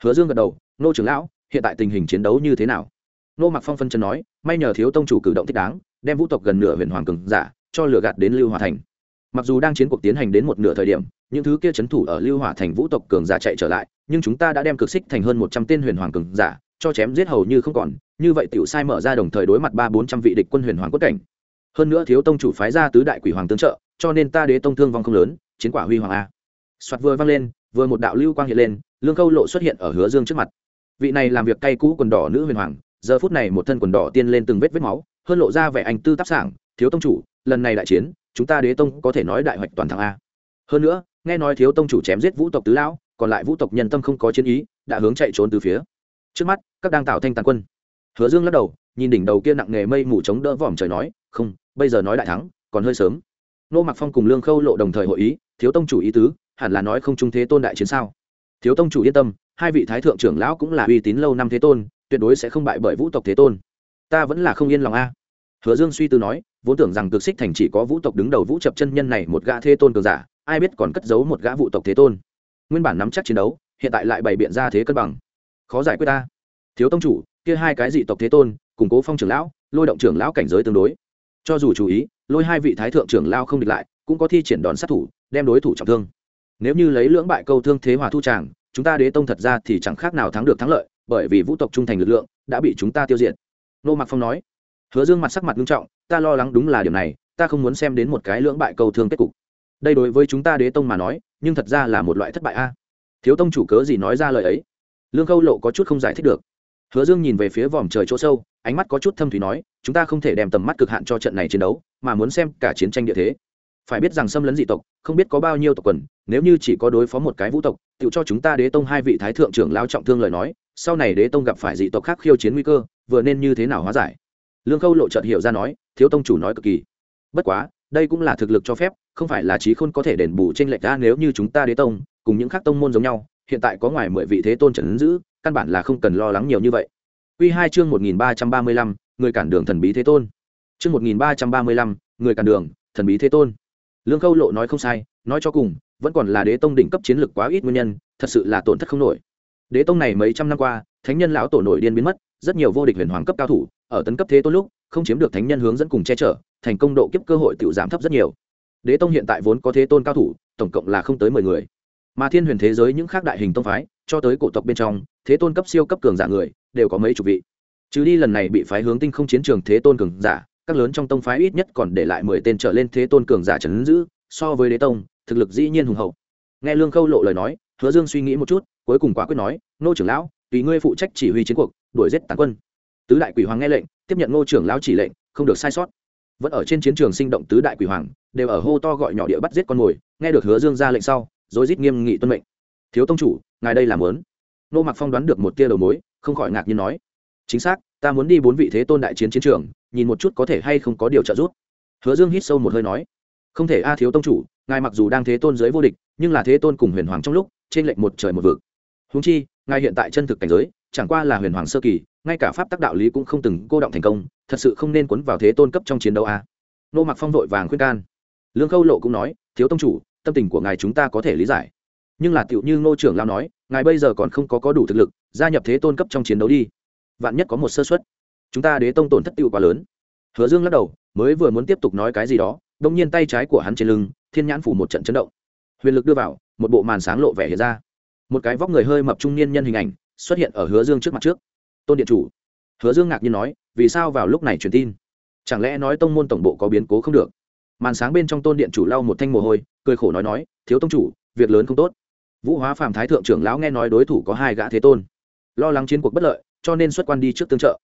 Speaker 1: Hứa dương gật đầu, nô trưởng lão, hiện tại tình hình chiến đấu như thế nào? Nô mặc phong phân chân nói, may nhờ thiếu tông chủ cử động thích đáng, đem vũ tộc gần nửa huyền hoàng cường giả cho lừa gạt đến lưu hòa thành. Mặc dù đang chiến cuộc tiến hành đến một nửa thời điểm, những thứ kia c h ấ n thủ ở lưu hòa thành vũ tộc cường giả chạy trở lại, nhưng chúng ta đã đem cực xích thành hơn một trăm tên huyền hoàng cường giả cho chém giết hầu như không còn, như vậy t i ể u sai mở ra đồng thời đối mặt ba bốn trăm vị địch quân huyền hoàng quất cảnh. Hơn nữa thiếu tông chủ phái ra tứ đại quỷ hoàng tương trợ, cho nên ta đế tông thương vong không lớn, chiến quả huy hoàng a. Soạt vừa vang lên, vừa một đạo lưu quang hiện lên, lương khâu lộ xuất hiện ở hứa dương trước mặt. Vị này làm việc cay cũ quần đỏ nữ huyền hoàng, giờ phút này một thân quần đỏ tiên lên từng vết vết máu hơn lộ ra vẻ anh tư tác sảng, thiếu tông chủ, lần này đại chiến, chúng ta đế tông có thể nói đại hoạch toàn thắng a. Hơn nữa, nghe nói thiếu tông chủ chém giết vũ tộc tứ lão, còn lại vũ tộc nhân tâm không có chiến ý, đã hướng chạy trốn từ phía. Trước mắt, các đang tạo thanh tàn quân. Hứa dương lắc đầu, nhìn đỉnh đầu kia nặng nghề mây mù chống đỡ vòm trời nói, không, bây giờ nói đại thắng, còn hơi sớm. Nô mặc phong cùng lương khâu lộ đồng thời hội ý, thiếu tông chủ ý tứ, hẳn là nói không trung thế tôn đại chiến sao? Thiếu tông chủ yên tâm, hai vị thái thượng trưởng lão cũng là uy tín lâu năm thế tôn, tuyệt đối sẽ không bại bởi vũ tộc thế tôn ta vẫn là không yên lòng a. Hứa dương suy tư nói, vốn tưởng rằng cực xích thành chỉ có vũ tộc đứng đầu vũ chập chân nhân này một gã thế tôn cường giả, ai biết còn cất giấu một gã vũ tộc thế tôn. Nguyên bản nắm chắc chiến đấu, hiện tại lại bày biện ra thế cân bằng. Khó giải quyết ta. Thiếu tông chủ, kia hai cái dị tộc thế tôn củng cố phong trưởng lão, lôi động trưởng lão cảnh giới tương đối. Cho dù chú ý, lôi hai vị thái thượng trưởng lao không địch lại, cũng có thi triển đòn sát thủ, đem đối thủ trọng thương. Nếu như lấy lưỡng bại câu thương thế hòa thu tràng, chúng ta đế tông thật ra thì chẳng khác nào thắng được thắng lợi, bởi vì vũ tộc trung thành lực lượng đã bị chúng ta tiêu diệt nô mạc phong nói, hứa dương mặt sắc mặt nghiêm trọng, ta lo lắng đúng là điều này, ta không muốn xem đến một cái lưỡng bại cầu thương kết cục. Đây đối với chúng ta đế tông mà nói, nhưng thật ra là một loại thất bại a. Thiếu tông chủ cớ gì nói ra lời ấy? Lương khâu lộ có chút không giải thích được. Hứa dương nhìn về phía vòm trời chỗ sâu, ánh mắt có chút thâm thủy nói, chúng ta không thể đem tầm mắt cực hạn cho trận này chiến đấu, mà muốn xem cả chiến tranh địa thế phải biết rằng xâm lấn dị tộc, không biết có bao nhiêu tộc quần, nếu như chỉ có đối phó một cái vũ tộc tự cho chúng ta đế tông hai vị thái thượng trưởng lao trọng thương lời nói, sau này đế tông gặp phải dị tộc khác khiêu chiến nguy cơ, vừa nên như thế nào hóa giải? Lương khâu lộ trợt hiểu ra nói, thiếu tông chủ nói cực kỳ. Bất quá, đây cũng là thực lực cho phép, không phải là trí khôn có thể đền bù trên lệch ra nếu như chúng ta đế tông, cùng những khác tông môn giống nhau, hiện tại có ngoài mười vị thế tôn trần giữ, căn bản là không cần lo lắng nhiều như vậy. Quy hai chương một nghìn ba trăm ba mươi lăm, người cản đường thần bí thế tôn. Chương một nghìn ba trăm ba mươi lăm, người cản đường thần bí thế tôn lương khâu lộ nói không sai, nói cho cùng, vẫn còn là đế tông đỉnh cấp chiến lược quá ít nguyên nhân, thật sự là tổn thất không nổi. Đế tông này mấy trăm năm qua, thánh nhân lão tổ nổi điên biến mất, rất nhiều vô địch huyền hoàng cấp cao thủ, ở tấn cấp thế tôn lúc, không chiếm được thánh nhân hướng dẫn cùng che chở, thành công độ kiếp cơ hội tự giảm thấp rất nhiều. Đế tông hiện tại vốn có thế tôn cao thủ, tổng cộng là không tới mười người. Mà thiên huyền thế giới những khác đại hình tông phái, cho tới cổ tộc bên trong, thế tôn cấp siêu cấp cường giả người, đều có mấy chục vị. Trừ đi lần này bị phái hướng tinh không chiến trường thế tôn cường giả các lớn trong tông phái ít nhất còn để lại mười tên trở lên thế tôn cường giả trấn giữ, so với đế tông, thực lực dĩ nhiên hùng hậu. Nghe lương khâu lộ lời nói, hứa dương suy nghĩ một chút, cuối cùng quả quyết nói nô trưởng lão, tùy ngươi phụ trách chỉ huy chiến cuộc, đuổi giết tàn quân. Tứ đại quỷ hoàng nghe lệnh, tiếp nhận ngô trưởng lão chỉ lệnh, không được sai sót. Vẫn ở trên chiến trường sinh động tứ đại quỷ hoàng, đều ở hô to gọi nhỏ địa bắt giết con mồi, nghe được hứa dương ra lệnh sau, rồi rít nghiêm nghị tuân mệnh. Thiếu tông chủ, ngài đây làm muốn nô mặc phong đoán được một tia đầu mối, không khỏi ngạc nhiên nói, chính xác, ta muốn đi bốn vị thế tôn đại chiến chiến trường nhìn một chút có thể hay không có điều trợ giúp. Hứa dương hít sâu một hơi nói, không thể a thiếu tông chủ, ngài mặc dù đang thế tôn giới vô địch, nhưng là thế tôn cùng huyền hoàng trong lúc, trên lệnh một trời một vực. Húng chi, ngài hiện tại chân thực cảnh giới, chẳng qua là huyền hoàng sơ kỳ, ngay cả pháp tắc đạo lý cũng không từng cô động thành công, thật sự không nên quấn vào thế tôn cấp trong chiến đấu a. Nô mặc phong vội vàng khuyên can. Lương khâu lộ cũng nói, thiếu tông chủ, tâm tình của ngài chúng ta có thể lý giải. Nhưng là tựu như ngô trưởng lao nói, ngài bây giờ còn không có có đủ thực lực, gia nhập thế tôn cấp trong chiến đấu đi. Vạn nhất có một sơ suất chúng ta đế tông tổn thất tiêu quá lớn. Hứa dương lắc đầu, mới vừa muốn tiếp tục nói cái gì đó đông nhiên tay trái của hắn trên lưng, thiên nhãn phủ một trận chấn động. Huyền lực đưa vào, một bộ màn sáng lộ vẻ hiện ra. Một cái vóc người hơi mập trung niên nhân hình ảnh xuất hiện ở hứa dương trước mặt trước. Tôn điện chủ. Hứa dương ngạc nhiên nói, vì sao vào lúc này truyền tin? Chẳng lẽ nói tông môn tổng bộ có biến cố không được? Màn sáng bên trong tôn điện chủ lau một thanh mồ hôi, cười khổ nói nói, thiếu tông chủ, việc lớn không tốt. Vũ hóa phạm thái thượng trưởng lão nghe nói đối thủ có hai gã thế tôn. Lo lắng chiến cuộc bất lợi, cho nên xuất quan đi trước tương trợ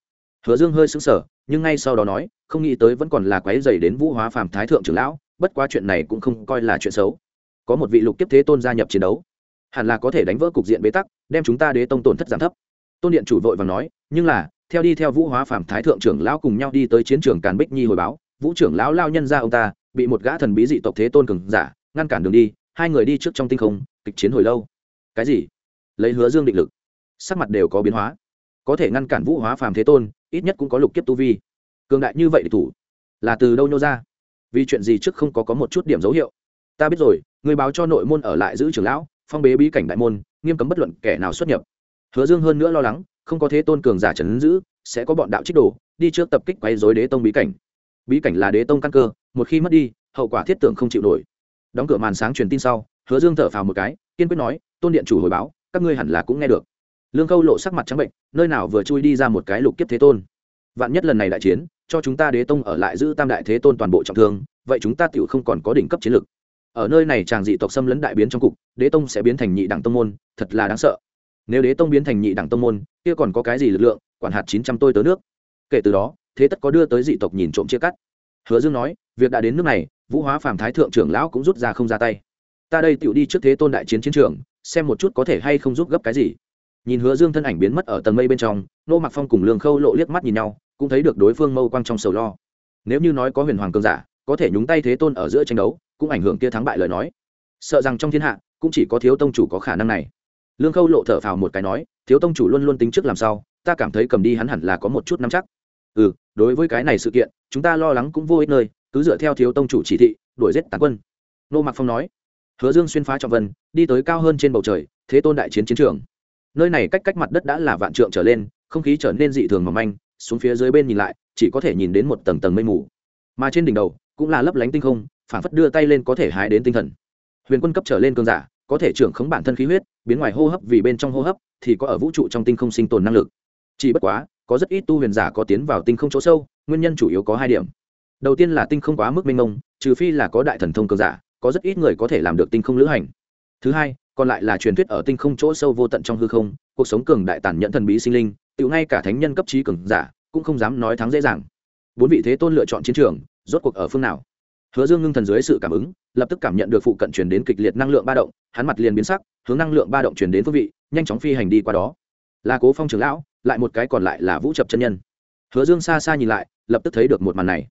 Speaker 1: hứa dương hơi sững sờ, nhưng ngay sau đó nói, không nghĩ tới vẫn còn là quái dày đến vũ hóa phạm thái thượng trưởng lão, bất quá chuyện này cũng không coi là chuyện xấu. Có một vị lục kiếp thế tôn gia nhập chiến đấu, hẳn là có thể đánh vỡ cục diện bế tắc, đem chúng ta đế tông tổn thất giảm thấp. Tôn điện chủ vội và nói, nhưng là, theo đi theo vũ hóa phạm thái thượng trưởng lão cùng nhau đi tới chiến trường càn bích nhi hồi báo, vũ trưởng lão lao nhân ra ông ta, bị một gã thần bí dị tộc thế tôn cường giả, ngăn cản đường đi, hai người đi trước trong tinh không, kịch chiến hồi lâu. Cái gì? Lấy hứa dương định lực. Sắc mặt đều có biến hóa. Có thể ngăn cản vũ hóa phàm thế tôn ít nhất cũng có lục kiếp tu vi. Cường đại như vậy địch thủ, là từ đâu nhô ra? Vì chuyện gì trước không có có một chút điểm dấu hiệu? Ta biết rồi, người báo cho nội môn ở lại giữ trưởng lão, phong bế bí cảnh đại môn, nghiêm cấm bất luận kẻ nào xuất nhập. Hứa dương hơn nữa lo lắng, không có thế tôn cường giả trấn giữ, sẽ có bọn đạo trích đồ, đi trước tập kích quay dối đế tông bí cảnh. Bí cảnh là đế tông căn cơ, một khi mất đi, hậu quả thiết tưởng không chịu nổi. Đóng cửa màn sáng truyền tin sau, hứa dương thở phào một cái, kiên quyết nói, tôn điện chủ hồi báo, các ngươi hẳn là cũng nghe được lương khâu lộ sắc mặt trắng bệnh, nơi nào vừa chui đi ra một cái lục kiếp thế tôn. Vạn nhất lần này đại chiến, cho chúng ta đế tông ở lại giữ tam đại thế tôn toàn bộ trọng thương, vậy chúng ta tựu không còn có đỉnh cấp chiến lực. Ở nơi này chàng dị tộc xâm lấn đại biến trong cục, đế tông sẽ biến thành nhị đẳng tông môn, thật là đáng sợ. Nếu đế tông biến thành nhị đẳng tông môn, kia còn có cái gì lực lượng, quản hạt chín trăm tôi tớ nước. Kể từ đó, thế tất có đưa tới dị tộc nhìn trộm chia cắt. Hứa dương nói, việc đã đến nước này, vũ hóa phàm thái thượng trưởng lão cũng rút ra không ra tay. Ta đây tựu đi trước thế tôn đại chiến chiến trường, xem một chút có thể hay không giúp gấp cái gì nhìn hứa dương thân ảnh biến mất ở tầng mây bên trong, nô mặc phong cùng lương khâu lộ liếc mắt nhìn nhau, cũng thấy được đối phương mâu quang trong sầu lo. Nếu như nói có huyền hoàng cường giả, có thể nhúng tay thế tôn ở giữa tranh đấu, cũng ảnh hưởng kia thắng bại lời nói. Sợ rằng trong thiên hạ, cũng chỉ có thiếu tông chủ có khả năng này. Lương khâu lộ thở phào một cái nói, thiếu tông chủ luôn luôn tính trước làm sao, ta cảm thấy cầm đi hắn hẳn là có một chút nắm chắc. Ừ đối với cái này sự kiện, chúng ta lo lắng cũng vô ích nơi, cứ dựa theo thiếu tông chủ chỉ thị, đuổi giết tàn quân. Nô Mặc phong nói. Hứa dương xuyên phá trọng vân, đi tới cao hơn trên bầu trời, thế tôn đại chiến chiến trường nơi này cách cách mặt đất đã là vạn trượng trở lên, không khí trở nên dị thường mỏng manh, xuống phía dưới bên nhìn lại, chỉ có thể nhìn đến một tầng tầng mây mù. Mà trên đỉnh đầu, cũng là lấp lánh tinh không, phản phất đưa tay lên có thể hái đến tinh thần. Huyền quân cấp trở lên cơn giả, có thể trưởng khống bản thân khí huyết, biến ngoài hô hấp vì bên trong hô hấp, thì có ở vũ trụ trong tinh không sinh tồn năng lực. Chỉ bất quá, có rất ít tu huyền giả có tiến vào tinh không chỗ sâu, nguyên nhân chủ yếu có hai điểm. Đầu tiên là tinh không quá mức minh mông, trừ phi là có đại thần thông cường giả, có rất ít người có thể làm được tinh không lữ hành. Thứ hai còn lại là truyền thuyết ở tinh không chỗ sâu vô tận trong hư không, cuộc sống cường đại tàn nhẫn thần bí sinh linh tự ngay cả thánh nhân cấp trí cường giả, cũng không dám nói thắng dễ dàng. Bốn vị thế tôn lựa chọn chiến trường, rốt cuộc ở phương nào? Hứa dương ngưng thần dưới sự cảm ứng, lập tức cảm nhận được phụ cận truyền đến kịch liệt năng lượng ba động, hắn mặt liền biến sắc, hướng năng lượng ba động truyền đến phương vị, nhanh chóng phi hành đi qua đó. Là cố phong trưởng lão, lại một cái còn lại là vũ trập chân nhân. Hứa dương xa xa nhìn lại, lập tức thấy được một màn này.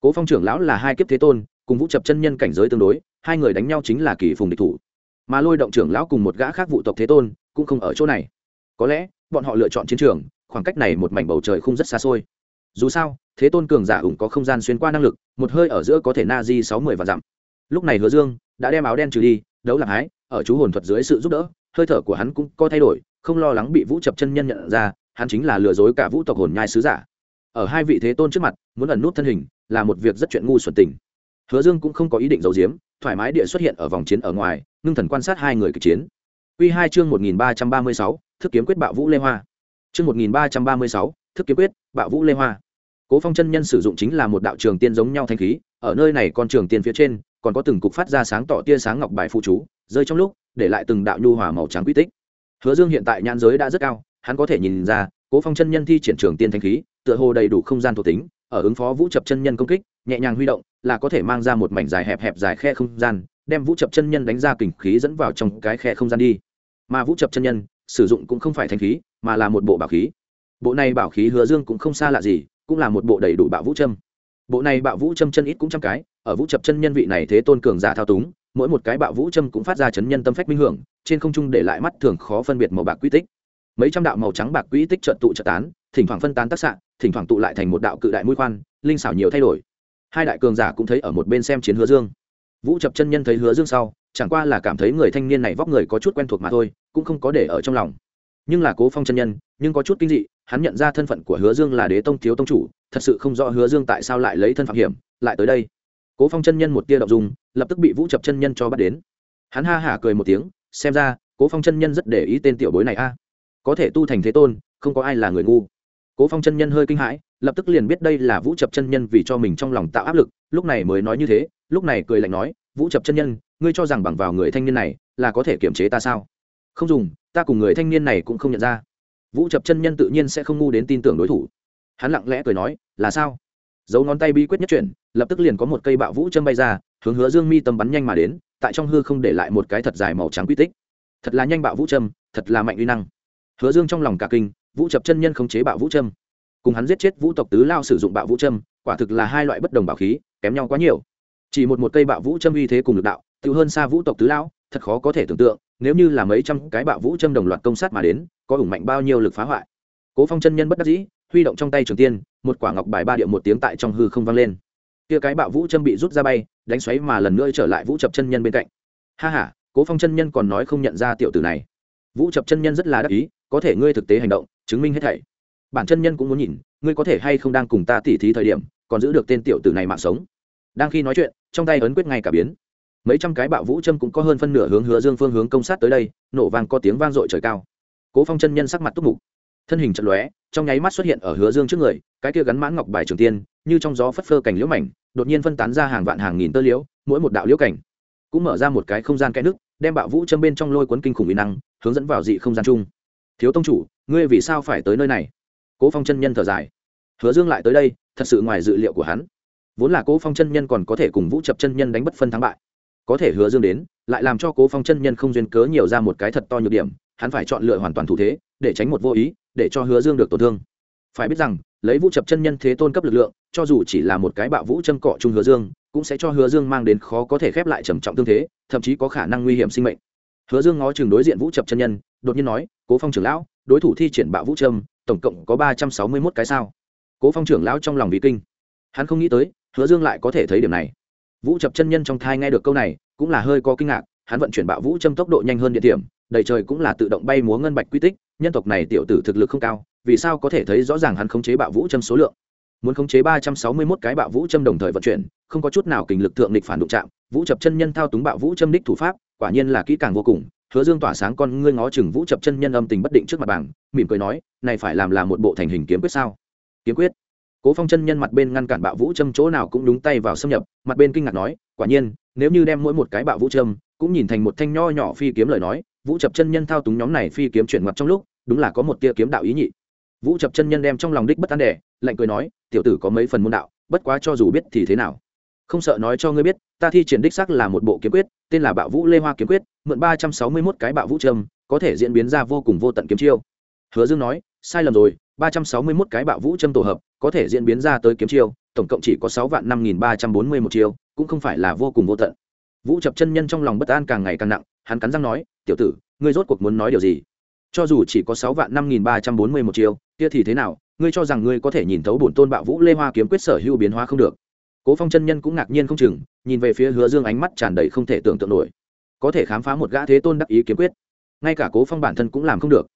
Speaker 1: Cố phong trưởng lão là hai kiếp thế tôn, cùng vũ trập chân nhân cảnh giới tương đối, hai người đánh nhau chính là kỳ phùng địch thủ mà lôi động trưởng lão cùng một gã khác vụ tộc thế tôn cũng không ở chỗ này. Có lẽ, bọn họ lựa chọn chiến trường, khoảng cách này một mảnh bầu trời không rất xa xôi. Dù sao, thế tôn cường giả ủng có không gian xuyên qua năng lực, một hơi ở giữa có thể na di sáu mươi và dặm. Lúc này hứa dương đã đem áo đen trừ đi, đấu lạc hái, ở chú hồn thuật dưới sự giúp đỡ, hơi thở của hắn cũng có thay đổi, không lo lắng bị vũ chập chân nhân nhận ra, hắn chính là lừa dối cả vũ tộc hồn nhai sứ giả. Ở hai vị thế tôn trước mặt, muốn ẩn nút thân hình là một việc rất chuyện ngu xuẩn tình hứa dương cũng không có ý định giấu giếm, thoải mái địa xuất hiện ở vòng chiến ở ngoài, ngưng thần quan sát hai người kịch chiến. Quy hai chương một nghìn ba trăm ba mươi sáu, thức kiếm quyết bạo vũ lê hoa. Chương một nghìn ba trăm ba mươi sáu, thức kiếm quyết bạo vũ lê hoa. Cố phong chân nhân sử dụng chính là một đạo trường tiên giống nhau thanh khí, ở nơi này con trường tiên phía trên, còn có từng cục phát ra sáng tỏ tia sáng ngọc bài phụ chú, rơi trong lúc, để lại từng đạo nhu hòa màu trắng quy tích. Hứa dương hiện tại nhãn giới đã rất cao, hắn có thể nhìn ra, cố phong chân nhân thi triển trường tiên thanh khí, tựa hồ đầy đủ không gian thuộc tính ở ứng phó vũ chập chân nhân công kích, nhẹ nhàng huy động, là có thể mang ra một mảnh dài hẹp hẹp dài khe không gian, đem vũ chập chân nhân đánh ra kình khí dẫn vào trong cái khe không gian đi. Mà vũ chập chân nhân sử dụng cũng không phải thanh khí, mà là một bộ bảo khí. Bộ này bảo khí hứa dương cũng không xa lạ gì, cũng là một bộ đầy đủ bạo vũ châm. Bộ này bạo vũ châm chân ít cũng trăm cái, ở vũ chập chân nhân vị này thế tôn cường giả thao túng, mỗi một cái bạo vũ châm cũng phát ra chấn nhân tâm phách minh hưởng, trên không trung để lại mắt thường khó phân biệt màu bạc quy tích. Mấy trăm đạo màu trắng bạc quy tích trợn tụ trợn tán thỉnh thoảng phân tán tác xạ, thỉnh thoảng tụ lại thành một đạo cự đại mũi khoan, linh xảo nhiều thay đổi. Hai đại cường giả cũng thấy ở một bên xem chiến hứa dương. Vũ chập chân nhân thấy hứa dương sau, chẳng qua là cảm thấy người thanh niên này vóc người có chút quen thuộc mà thôi, cũng không có để ở trong lòng. Nhưng là cố phong chân nhân, nhưng có chút kinh dị, hắn nhận ra thân phận của hứa dương là đế tông thiếu tông chủ, thật sự không rõ hứa dương tại sao lại lấy thân phạm hiểm, lại tới đây. Cố phong chân nhân một tia đậu dùng lập tức bị vũ chập chân nhân cho bắt đến. Hắn ha hả cười một tiếng, xem ra, cố phong chân nhân rất để ý tên tiểu bối này a. Có thể tu thành thế tôn, không có ai là người ngu cố phong chân nhân hơi kinh hãi, lập tức liền biết đây là vũ chập chân nhân vì cho mình trong lòng tạo áp lực, lúc này mới nói như thế, lúc này cười lạnh nói, vũ chập chân nhân, ngươi cho rằng bằng vào người thanh niên này là có thể kiềm chế ta sao? Không dùng, ta cùng người thanh niên này cũng không nhận ra. Vũ chập chân nhân tự nhiên sẽ không ngu đến tin tưởng đối thủ. Hắn lặng lẽ cười nói, là sao? Dấu ngón tay bí quyết nhất chuyển, lập tức liền có một cây bạo vũ châm bay ra, hướng hứa dương mi tâm bắn nhanh mà đến, tại trong hư không để lại một cái thật dài màu trắng quy tích. Thật là nhanh bạo vũ châm, thật là mạnh uy năng. Hứa dương trong lòng cả kinh vũ chập chân nhân khống chế bạo vũ trâm, cùng hắn giết chết vũ tộc tứ lao sử dụng bạo vũ trâm, quả thực là hai loại bất đồng bảo khí kém nhau quá nhiều. Chỉ một một cây bạo vũ trâm uy thế cùng lực đạo tự hơn xa vũ tộc tứ lao, thật khó có thể tưởng tượng nếu như là mấy trăm cái bạo vũ châm đồng loạt công sát mà đến có ủng mạnh bao nhiêu lực phá hoại. Cố phong chân nhân bất đắc dĩ huy động trong tay trường tiên một quả ngọc bài ba điệu một tiếng tại trong hư không vang lên. Kia cái bạo vũ châm bị rút ra bay đánh xoáy mà lần nữa trở lại vũ chập chân nhân bên cạnh. Ha ha cố phong chân nhân còn nói không nhận ra tiểu tử này. Vũ chập chân nhân rất là đắc ý có thể ngươi thực tế hành động chứng minh hết thảy. Bản chân nhân cũng muốn nhìn, ngươi có thể hay không đang cùng ta tỉ thí thời điểm, còn giữ được tên tiểu tử này mạng sống. Đang khi nói chuyện, trong tay ấn quyết ngay cả biến. Mấy trăm cái bạo vũ châm cũng có hơn phân nửa hướng hứa dương phương hướng công sát tới đây, nổ vàng có tiếng vang dội trời cao. Cố phong chân nhân sắc mặt túc mục. Thân hình chật lóe, trong nháy mắt xuất hiện ở hứa dương trước người, cái kia gắn mãn ngọc bài trường tiên, như trong gió phất phơ cảnh liễu mảnh, đột nhiên phân tán ra hàng vạn hàng nghìn tơ liễu, mỗi một đạo liễu cảnh cũng mở ra một cái không gian kẽ nước, đem bạo vũ châm bên trong lôi cuốn kinh khủng uy năng hướng dẫn vào dị không gian chung. Thiếu tông chủ ngươi vì sao phải tới nơi này? Cố phong chân nhân thở dài. Hứa dương lại tới đây, thật sự ngoài dự liệu của hắn. Vốn là cố phong chân nhân còn có thể cùng vũ chập chân nhân đánh bất phân thắng bại. Có thể hứa dương đến, lại làm cho cố phong chân nhân không duyên cớ nhiều ra một cái thật to nhược điểm, hắn phải chọn lựa hoàn toàn thủ thế, để tránh một vô ý, để cho hứa dương được tổn thương. Phải biết rằng, lấy vũ chập chân nhân thế tôn cấp lực lượng, cho dù chỉ là một cái bạo vũ châm cọ chung hứa dương, cũng sẽ cho hứa dương mang đến khó có thể khép lại trầm trọng tương thế, thậm chí có khả năng nguy hiểm sinh mệnh. Hứa dương ngó chừng đối diện vũ chập chân nhân, đột nhiên nói, cố phong trưởng lão đối thủ thi triển bạo vũ trâm tổng cộng có ba trăm sáu mươi mốt cái sao. Cố phong trưởng lão trong lòng vì kinh. Hắn không nghĩ tới, hứa dương lại có thể thấy điểm này. Vũ chập chân nhân trong thai nghe được câu này, cũng là hơi có kinh ngạc, hắn vận chuyển bạo vũ châm tốc độ nhanh hơn địa điểm, đầy trời cũng là tự động bay múa ngân bạch quy tích, nhân tộc này tiểu tử thực lực không cao, vì sao có thể thấy rõ ràng hắn khống chế bạo vũ châm số lượng? Muốn khống chế ba trăm sáu mươi mốt cái bạo vũ châm đồng thời vận chuyển, không có chút nào kình lực thượng địch phản đụng chạm, vũ chập chân nhân thao túng bạo vũ châm đích thủ pháp, quả nhiên là kỹ càng vô cùng hứa dương tỏa sáng con ngươi ngó chừng vũ chập chân nhân âm tình bất định trước mặt bảng, mỉm cười nói, này phải làm là một bộ thành hình kiếm quyết sao? Kiếm quyết? Cố phong chân nhân mặt bên ngăn cản bạo vũ châm chỗ nào cũng đúng tay vào xâm nhập, mặt bên kinh ngạc nói, quả nhiên, nếu như đem mỗi một cái bạo vũ châm cũng nhìn thành một thanh nho nhỏ phi kiếm lời nói, vũ chập chân nhân thao túng nhóm này phi kiếm chuyển mặt trong lúc, đúng là có một tia kiếm đạo ý nhị. Vũ chập chân nhân đem trong lòng đích bất an đẻ lạnh cười nói, tiểu tử có mấy phần môn đạo, bất quá cho dù biết thì thế nào? Không sợ nói cho ngươi biết, ta thi triển đích sắc là một bộ kiếm quyết, tên là bạo vũ lê hoa kiếm quyết, mượn ba trăm sáu mươi mốt cái bạo vũ trâm, có thể diễn biến ra vô cùng vô tận kiếm chiêu. Hứa dương nói, sai lầm rồi, ba trăm sáu mươi mốt cái bạo vũ trâm tổ hợp, có thể diễn biến ra tới kiếm chiêu, tổng cộng chỉ có sáu vạn năm nghìn ba trăm bốn mươi một chiêu, cũng không phải là vô cùng vô tận. Vũ chập chân nhân trong lòng bất an càng ngày càng nặng, hắn cắn răng nói, tiểu tử, ngươi rốt cuộc muốn nói điều gì? Cho dù chỉ có sáu vạn năm nghìn ba trăm bốn mươi một chiêu, kia thì thế nào? Ngươi cho rằng ngươi có thể nhìn thấu bổn tôn bạo vũ lê hoa kiếm quyết sở hữu biến hóa không được? Cố phong chân nhân cũng ngạc nhiên không chừng, nhìn về phía hứa dương ánh mắt tràn đầy không thể tưởng tượng nổi. Có thể khám phá một gã thế tôn đắc ý kiếm quyết, ngay cả cố phong bản thân cũng làm không được.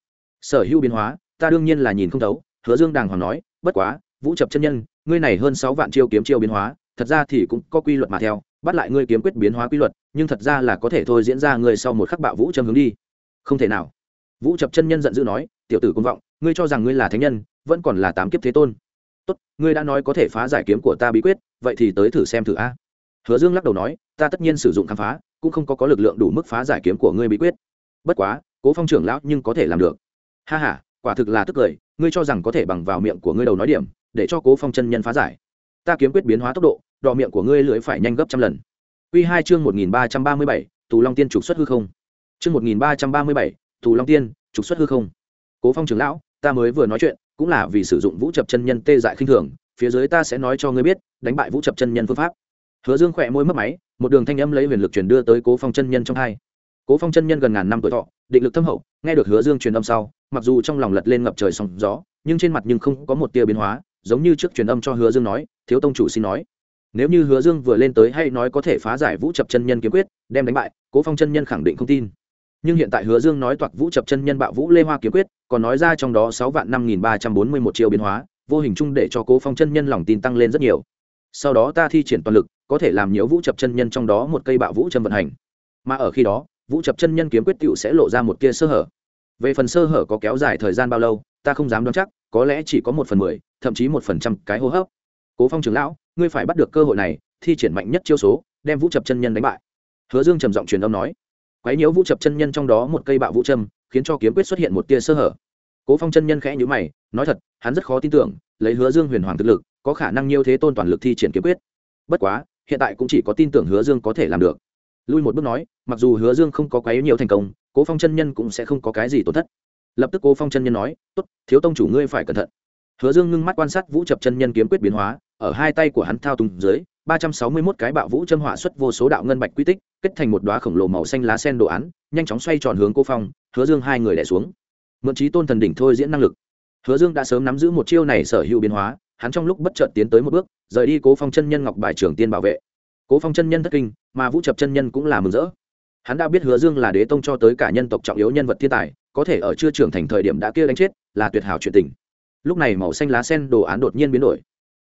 Speaker 1: Sở hữu biến hóa, ta đương nhiên là nhìn không thấu, hứa dương đàng hoàng nói, bất quá, vũ chập chân nhân, ngươi này hơn sáu vạn chiêu kiếm chiêu biến hóa, thật ra thì cũng có quy luật mà theo, bắt lại ngươi kiếm quyết biến hóa quy luật, nhưng thật ra là có thể thôi diễn ra ngươi sau một khắc bạo vũ châm hướng đi. Không thể nào. Vũ chập chân nhân giận dữ nói, tiểu tử công vọng, ngươi cho rằng ngươi là thánh nhân, vẫn còn là tám kiếp thế tôn tốt ngươi đã nói có thể phá giải kiếm của ta bí quyết vậy thì tới thử xem thử a. Hứa dương lắc đầu nói ta tất nhiên sử dụng khám phá cũng không có có lực lượng đủ mức phá giải kiếm của ngươi bí quyết. Bất quá cố phong trưởng lão nhưng có thể làm được. Ha ha quả thực là tức cười ngươi cho rằng có thể bằng vào miệng của ngươi đầu nói điểm để cho cố phong chân nhân phá giải. Ta kiếm quyết biến hóa tốc độ đọ miệng của ngươi lưỡi phải nhanh gấp trăm lần. Quy hai chương một nghìn ba trăm ba mươi bảy, Tù Long Tiên trục xuất hư không. Chương một nghìn ba trăm ba mươi bảy, Tù Long Tiên, trục xuất hư không. Cố Phong trưởng lão, ta mới vừa nói chuyện, cũng là vì sử dụng Vũ Chập chân nhân tê dại khinh thường, phía dưới ta sẽ nói cho ngươi biết, đánh bại Vũ Chập chân nhân phương pháp. Hứa dương khỏe môi mất máy một đường thanh âm lấy huyền lực truyền đưa tới cố phong chân nhân trong hai. Cố phong chân nhân gần ngàn năm tuổi thọ định lực thâm hậu nghe được hứa dương truyền âm sau mặc dù trong lòng lật lên ngập trời sóng gió nhưng trên mặt nhưng không có một tia biến hóa giống như trước truyền âm cho hứa dương nói thiếu tông chủ xin nói. Nếu như hứa dương vừa lên tới hay nói có thể phá giải vũ chập chân nhân kiếm quyết đem đánh bại cố phong chân nhân khẳng định không tin nhưng hiện tại hứa dương nói toạc vũ chập chân nhân bạo vũ lê hoa kiếm quyết, còn nói ra trong đó sáu vạn năm nghìn ba trăm bốn mươi một triệu biến hóa, vô hình chung để cho cố phong chân nhân lòng tin tăng lên rất nhiều. Sau đó ta thi triển toàn lực, có thể làm nhiễu vũ chập chân nhân trong đó một cây bạo vũ châm vận hành. Mà ở khi đó, vũ chập chân nhân kiếm quyết tựu sẽ lộ ra một tia sơ hở. Về phần sơ hở có kéo dài thời gian bao lâu, ta không dám đoán chắc, có lẽ chỉ có một phần mười, thậm chí một phần trăm cái hô hấp. Cố phong trưởng lão, ngươi phải bắt được cơ hội này, thi triển mạnh nhất chiêu số, đem vũ chập chân nhân đánh bại. Hứa dương trầm giọng truyền âm nói quấy nhiễu vũ chập chân nhân trong đó một cây bạo vũ châm, khiến cho kiếm quyết xuất hiện một tia sơ hở. Cố phong chân nhân khẽ nhíu mày, nói thật, hắn rất khó tin tưởng, lấy hứa dương huyền hoàng thực lực, có khả năng nhiêu thế tôn toàn lực thi triển kiếm quyết. Bất quá, hiện tại cũng chỉ có tin tưởng hứa dương có thể làm được. Lui một bước nói, mặc dù hứa dương không có quá nhiều thành công, cố phong chân nhân cũng sẽ không có cái gì tổn thất. Lập tức cố phong chân nhân nói, tốt, thiếu tông chủ ngươi phải cẩn thận. Hứa dương ngưng mắt quan sát vũ chập chân nhân kiếm quyết biến hóa, ở hai tay của hắn thao túng dưới ba trăm sáu mươi 361 cái bạo vũ châm hỏa xuất vô số đạo ngân bạch quy tích, kết thành một đóa khổng lồ màu xanh lá sen đồ án, nhanh chóng xoay tròn hướng cố phong, hứa dương hai người đè xuống. Mượn trí tôn thần đỉnh thôi diễn năng lực. Hứa dương đã sớm nắm giữ một chiêu này sở hữu biến hóa, hắn trong lúc bất chợt tiến tới một bước, rời đi cố phong chân nhân ngọc bài trưởng tiên bảo vệ. Cố phong chân nhân thất kinh, mà vũ chập chân nhân cũng là mừng rỡ. Hắn đã biết hứa dương là đế tông cho tới cả nhân tộc trọng yếu nhân vật thiên tài, có thể ở chưa trưởng thành thời điểm đã kia đánh chết, là tuyệt hảo chuyện tình. Lúc này màu xanh lá sen đồ án đột nhiên biến đổi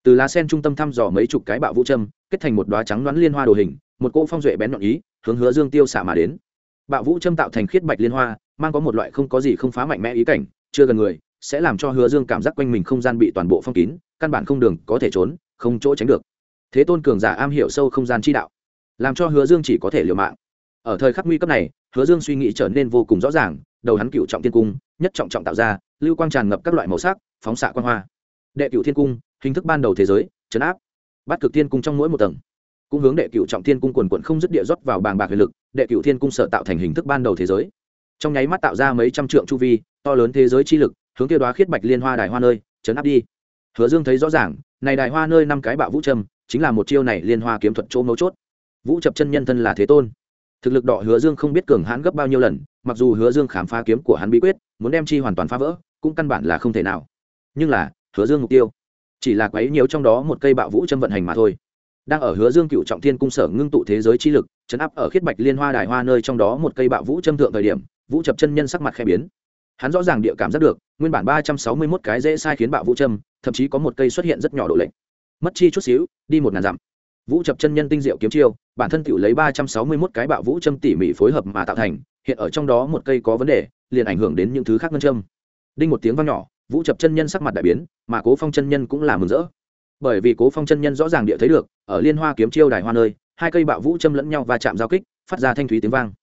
Speaker 1: từ lá sen trung tâm thăm dò mấy chục cái bạo vũ châm, kết thành một đoá trắng đoán liên hoa đồ hình, một cỗ phong duệ bén nhọn ý, hướng hứa dương tiêu xả mà đến. Bạo vũ châm tạo thành khiết bạch liên hoa, mang có một loại không có gì không phá mạnh mẽ ý cảnh, chưa gần người, sẽ làm cho hứa dương cảm giác quanh mình không gian bị toàn bộ phong kín, căn bản không đường có thể trốn, không chỗ tránh được. Thế tôn cường giả am hiểu sâu không gian chi đạo, làm cho hứa dương chỉ có thể liều mạng. Ở thời khắc nguy cấp này, hứa dương suy nghĩ trở nên vô cùng rõ ràng, đầu hắn cựu trọng tiên cung, nhất trọng trọng tạo ra, lưu quang tràn ngập các loại màu sắc, phóng xạ quan hoa. Đệ cựu thiên cung hình thức ban đầu thế giới, chấn áp. Bắt cực thiên cung trong mỗi một tầng, cũng hướng đệ cựu trọng thiên cung quần quận không dứt địa rót vào bàng bạc huyền lực, đệ cựu thiên cung sở tạo thành hình thức ban đầu thế giới. Trong nháy mắt tạo ra mấy trăm trượng chu vi, to lớn thế giới chi lực, hướng tiêu đoá khiết bạch liên hoa đài hoa nơi, chấn áp đi. Hứa dương thấy rõ ràng, này đài hoa nơi năm cái bạo vũ trầm chính là một chiêu này liên hoa kiếm thuật chỗ mấu chốt. Vũ chập chân nhân thân là thế tôn. Thực lực đỏ hứa dương không biết cường hãn gấp bao nhiêu lần, mặc dù hứa dương khám phá kiếm của hắn bí quyết, muốn đem chi hoàn toàn phá vỡ, cũng căn bản là không thể nào. Nhưng là, hứa dương mục tiêu chỉ là quấy nhiều trong đó một cây bạo vũ châm vận hành mà thôi. Đang ở hứa dương cựu trọng thiên cung sở ngưng tụ thế giới chi lực, chấn áp ở khiết bạch liên hoa đài hoa nơi trong đó một cây bạo vũ châm thượng thời điểm, vũ chập chân nhân sắc mặt khẽ biến. Hắn rõ ràng địa cảm giác được, nguyên bản ba trăm sáu mươi mốt cái dễ sai khiến bạo vũ châm, thậm chí có một cây xuất hiện rất nhỏ độ lệnh mất chi chút xíu, đi một ngàn dặm. Vũ chập chân nhân tinh diệu kiếm chiêu, bản thân tự lấy ba trăm sáu mươi mốt cái bạo vũ châm tỉ mỉ phối hợp mà tạo thành, hiện ở trong đó một cây có vấn đề, liền ảnh hưởng đến những thứ khác ngân châm. Đinh một tiếng vang nhỏ vũ chập chân nhân sắc mặt đại biến, mà cố phong chân nhân cũng là mừng rỡ. Bởi vì cố phong chân nhân rõ ràng địa thấy được, ở liên hoa kiếm chiêu đài hoa nơi, hai cây bạo vũ châm lẫn nhau và chạm giao kích, phát ra thanh thúy tiếng vang.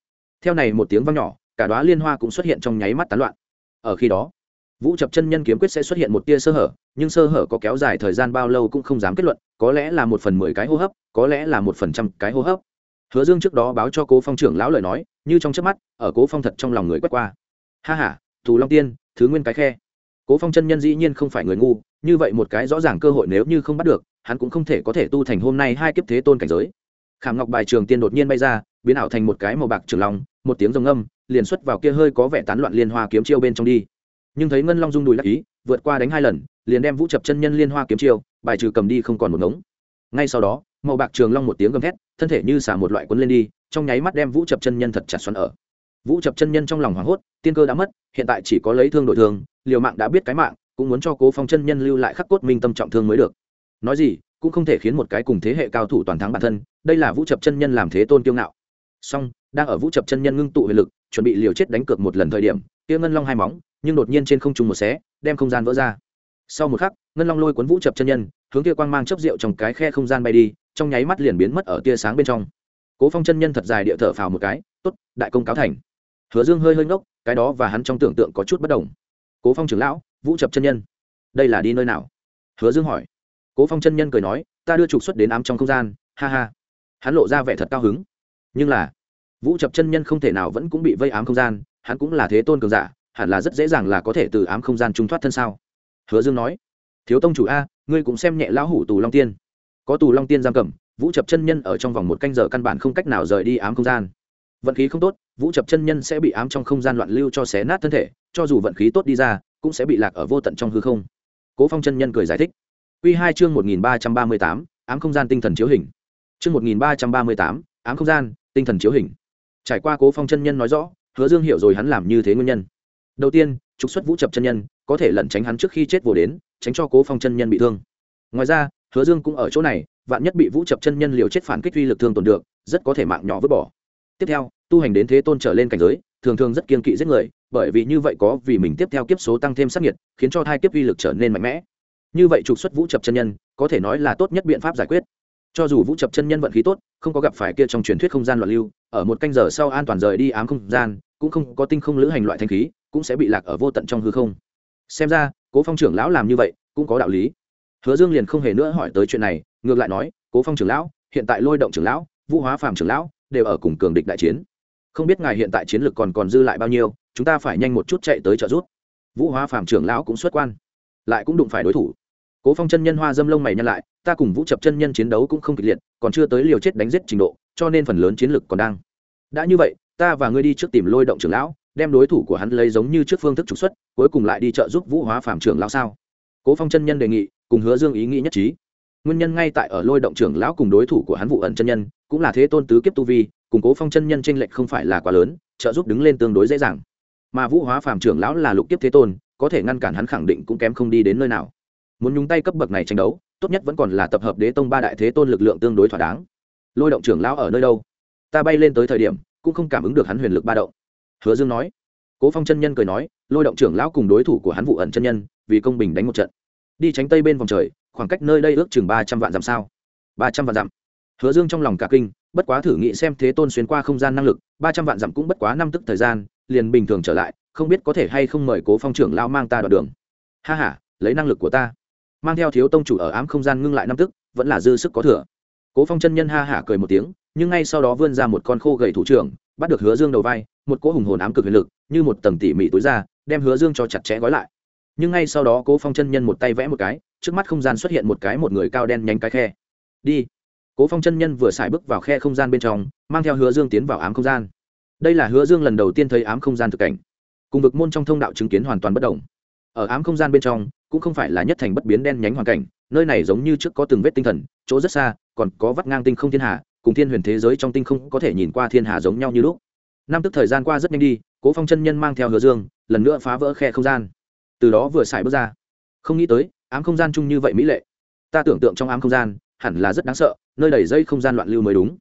Speaker 1: Theo này một tiếng vang nhỏ, cả đoá liên hoa cũng xuất hiện trong nháy mắt tán loạn. Ở khi đó, vũ chập chân nhân kiếm quyết sẽ xuất hiện một tia sơ hở, nhưng sơ hở có kéo dài thời gian bao lâu cũng không dám kết luận, có lẽ là một phần mười cái hô hấp, có lẽ là một phần trăm cái hô hấp. Hứa dương trước đó báo cho cố phong trưởng lão lời nói, như trong trước mắt, ở cố phong thật trong lòng người quét qua. Ha h a thù long tiên, thứ nguyên cái khe cố phong chân nhân dĩ nhiên không phải người ngu, như vậy một cái rõ ràng cơ hội nếu như không bắt được, hắn cũng không thể có thể tu thành hôm nay hai kiếp thế tôn cảnh giới. Khảm ngọc bài trường tiên đột nhiên bay ra, biến ảo thành một cái màu bạc trường long, một tiếng rồng âm liền xuất vào kia hơi có vẻ tán loạn liên hoa kiếm chiêu bên trong đi. Nhưng thấy ngân long rung đùi lắc ý, vượt qua đánh hai lần, liền đem vũ chập chân nhân liên hoa kiếm chiêu, bài trừ cầm đi không còn một ngống. Ngay sau đó, màu bạc trường long một tiếng gầm thét, thân thể như xả một loại cuốn lên đi, trong nháy mắt đem vũ chập chân nhân thật chặt xoắn ở. Vũ chập chân nhân trong lòng hoảng hốt, tiên cơ đã mất, hiện tại chỉ có lấy thương đội thương liều mạng đã biết cái mạng, cũng muốn cho cố phong chân nhân lưu lại khắc cốt minh tâm trọng thương mới được. Nói gì, cũng không thể khiến một cái cùng thế hệ cao thủ toàn thắng bản thân, đây là vũ chập chân nhân làm thế tôn kiêu ngạo. Song, đang ở vũ chập chân nhân ngưng tụ huyền lực, chuẩn bị liều chết đánh cược một lần thời điểm, kia ngân long hai móng, nhưng đột nhiên trên không trung một xé, đem không gian vỡ ra. Sau một khắc, ngân long lôi cuốn vũ chập chân nhân, hướng kia quang mang chấp rượu trong cái khe không gian bay đi, trong nháy mắt liền biến mất ở tia sáng bên trong. Cố phong chân nhân thật dài địa thở phào một cái, tốt, đại công cáo thành. Hứa dương hơi hơi ngốc, cái đó và hắn trong tưởng tượng có chút bất đồng cố phong trưởng lão, vũ chập chân nhân. Đây là đi nơi nào? Hứa dương hỏi. Cố phong chân nhân cười nói, ta đưa trục xuất đến ám trong không gian, ha ha. Hắn lộ ra vẻ thật cao hứng. Nhưng là, vũ chập chân nhân không thể nào vẫn cũng bị vây ám không gian, hắn cũng là thế tôn cường giả, hẳn là rất dễ dàng là có thể từ ám không gian trung thoát thân sao? Hứa dương nói. Thiếu tông chủ a, ngươi cũng xem nhẹ lão hủ tù long tiên. Có tù long tiên giam cầm, vũ chập chân nhân ở trong vòng một canh giờ căn bản không cách nào rời đi ám không gian. Vận khí không tốt vũ chập chân nhân sẽ bị ám trong không gian loạn lưu cho xé nát thân thể, cho dù vận khí tốt đi ra, cũng sẽ bị lạc ở vô tận trong hư không. Cố phong chân nhân cười giải thích. Quy hai chương một nghìn ba trăm ba mươi tám, ám không gian tinh thần chiếu hình. Chương một nghìn ba trăm ba mươi tám, ám không gian, tinh thần chiếu hình. Trải qua cố phong chân nhân nói rõ, hứa dương hiểu rồi hắn làm như thế nguyên nhân. Đầu tiên, trục xuất vũ chập chân nhân, có thể lẩn tránh hắn trước khi chết vô đến, tránh cho cố phong chân nhân bị thương. Ngoài ra, hứa dương cũng ở chỗ này, vạn nhất bị vũ chập chân nhân liều chết phản kích uy lực thương tổn được, rất có thể mạng nhỏ vứt bỏ tiếp theo, tu hành đến thế tôn trở lên cảnh giới, thường thường rất kiên kỵ giết người, bởi vì như vậy có vì mình tiếp theo kiếp số tăng thêm sắc nhiệt, khiến cho thai kiếp uy lực trở nên mạnh mẽ. Như vậy trục xuất vũ chập chân nhân, có thể nói là tốt nhất biện pháp giải quyết. Cho dù vũ chập chân nhân vận khí tốt, không có gặp phải kia trong truyền thuyết không gian loạn lưu, ở một canh giờ sau an toàn rời đi ám không gian, cũng không có tinh không lữ hành loại thanh khí, cũng sẽ bị lạc ở vô tận trong hư không. Xem ra, cố phong trưởng lão làm như vậy, cũng có đạo lý. Hứa dương liền không hề nữa hỏi tới chuyện này, ngược lại nói, cố phong trưởng lão, hiện tại lôi động trưởng lão, vũ hóa phàm trưởng lão đều ở cùng cường địch đại chiến. Không biết ngài hiện tại chiến lược còn còn dư lại bao nhiêu, chúng ta phải nhanh một chút chạy tới trợ giúp. Vũ hóa phàm trưởng lão cũng xuất quan, lại cũng đụng phải đối thủ. Cố phong chân nhân hoa dâm lông mày nhân lại, ta cùng vũ chập chân nhân chiến đấu cũng không kịch liệt, còn chưa tới liều chết đánh giết trình độ, cho nên phần lớn chiến lược còn đang. Đã như vậy, ta và ngươi đi trước tìm lôi động trưởng lão, đem đối thủ của hắn lấy giống như trước phương thức trục xuất, cuối cùng lại đi trợ giúp vũ hóa phạm trưởng lão sao? Cố phong chân nhân đề nghị, cùng hứa dương ý nghĩ nhất trí nguyên nhân ngay tại ở lôi động trưởng lão cùng đối thủ của hắn vụ ẩn chân nhân, cũng là thế tôn tứ kiếp tu vi củng cố phong chân nhân tranh lệch không phải là quá lớn, trợ giúp đứng lên tương đối dễ dàng. Mà vũ hóa phàm trưởng lão là lục kiếp thế tôn, có thể ngăn cản hắn khẳng định cũng kém không đi đến nơi nào. Muốn nhúng tay cấp bậc này tranh đấu, tốt nhất vẫn còn là tập hợp đế tông ba đại thế tôn lực lượng tương đối thỏa đáng. Lôi động trưởng lão ở nơi đâu? Ta bay lên tới thời điểm, cũng không cảm ứng được hắn huyền lực ba động. Hứa dương nói. Cố phong chân nhân cười nói, lôi động trưởng lão cùng đối thủ của hắn vụ ẩn chân nhân, vì công bình đánh một trận. Đi tránh tây bên vòng trời khoảng cách nơi đây ước chừng ba trăm vạn dặm sao? Ba trăm vạn dặm. Hứa dương trong lòng cả kinh, bất quá thử nghĩ xem thế tôn xuyên qua không gian năng lực, ba trăm vạn dặm cũng bất quá năm tức thời gian, liền bình thường trở lại, không biết có thể hay không mời cố phong trưởng lao mang ta đoạn đường. Ha h a lấy năng lực của ta. Mang theo thiếu tông chủ ở ám không gian ngưng lại năm tức, vẫn là dư sức có thừa. Cố phong chân nhân ha hả cười một tiếng, nhưng ngay sau đó vươn ra một con khô gầy thủ trưởng, bắt được hứa dương đầu vai, một cỗ hùng hồn ám cực huyền lực, như một tầng tỉ mỉ túi ra, đem hứa dương cho chặt chẽ gói lại nhưng ngay sau đó cố phong chân nhân một tay vẽ một cái, trước mắt không gian xuất hiện một cái một người cao đen nhánh cái khe. Đi. Cố phong chân nhân vừa xài bước vào khe không gian bên trong, mang theo hứa dương tiến vào ám không gian. Đây là hứa dương lần đầu tiên thấy ám không gian thực cảnh. Cùng vực môn trong thông đạo chứng kiến hoàn toàn bất động. Ở ám không gian bên trong, cũng không phải là nhất thành bất biến đen nhánh hoàn cảnh, nơi này giống như trước có từng vết tinh thần, chỗ rất xa, còn có vắt ngang tinh không thiên hà, cùng thiên huyền thế giới trong tinh không có thể nhìn qua thiên hà giống nhau như lúc. Năm tức thời gian qua rất nhanh đi, cố phong chân nhân mang theo hứa dương, lần nữa phá vỡ khe không gian từ đó vừa xài bước ra. Không nghĩ tới, ám không gian chung như vậy mỹ lệ. Ta tưởng tượng trong ám không gian, hẳn là rất đáng sợ, nơi đầy dây không gian loạn lưu mới đúng.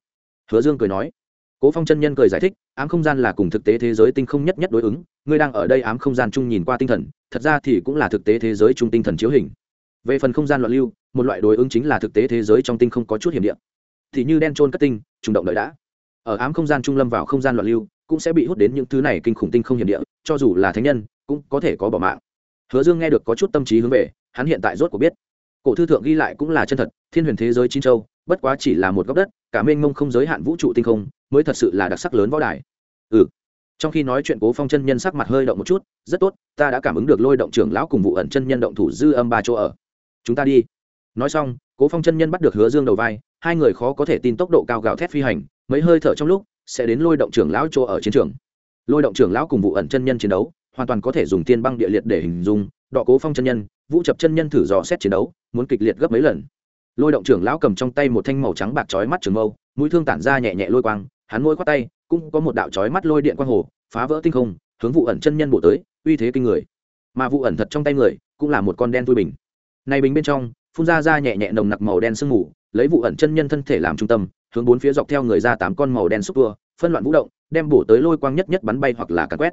Speaker 1: Hứa dương cười nói. Cố phong chân nhân cười giải thích, ám không gian là cùng thực tế thế giới tinh không nhất nhất đối ứng, ngươi đang ở đây ám không gian chung nhìn qua tinh thần, thật ra thì cũng là thực tế thế giới chung tinh thần chiếu hình. Về phần không gian loạn lưu, một loại đối ứng chính là thực tế thế giới trong tinh không có chút hiểm điện thì như đen trôn cất tinh, trùng động đợi đã. Ở ám không gian trung lâm vào không gian loạn lưu, cũng sẽ bị hút đến những thứ này kinh khủng tinh không hiểm địa, cho dù là thánh nhân, cũng có thể có bỏ mạng hứa dương nghe được có chút tâm trí hướng về, hắn hiện tại rốt cuộc biết. Cổ thư thượng ghi lại cũng là chân thật, thiên huyền thế giới chín châu, bất quá chỉ là một góc đất, cả mênh mông không giới hạn vũ trụ tinh không, mới thật sự là đặc sắc lớn võ đài. Ừ. Trong khi nói chuyện cố phong chân nhân sắc mặt hơi động một chút, rất tốt, ta đã cảm ứng được lôi động trưởng lão cùng vụ ẩn chân nhân động thủ dư âm ba chỗ ở. Chúng ta đi. Nói xong, cố phong chân nhân bắt được hứa dương đầu vai, hai người khó có thể tin tốc độ cao gạo thét phi hành, mấy hơi thở trong lúc, sẽ đến lôi động trưởng lão chỗ ở chiến trường. Lôi động trưởng lão cùng vụ ẩn chân nhân chiến đấu hoàn toàn có thể dùng tiên băng địa liệt để hình dung, đọ cố phong chân nhân, vũ chập chân nhân thử dò xét chiến đấu, muốn kịch liệt gấp mấy lần. Lôi động trưởng lão cầm trong tay một thanh màu trắng bạc chói mắt trường mâu, mũi thương tản ra nhẹ nhẹ lôi quang, hắn môi khoát tay, cũng có một đạo chói mắt lôi điện quang hồ, phá vỡ tinh không, hướng vụ ẩn chân nhân bổ tới, uy thế kinh người. Mà vụ ẩn thật trong tay người, cũng là một con đen tui bình. Này bình bên trong, phun ra ra nhẹ nhẹ nồng nặc màu đen sương mù, lấy vụ ẩn chân nhân thân thể làm trung tâm, hướng bốn phía dọc theo người ra tám con màu đen xúc tua, phân loạn vũ động, đem bổ tới lôi quang nhất nhất bắn bay hoặc là cắn quét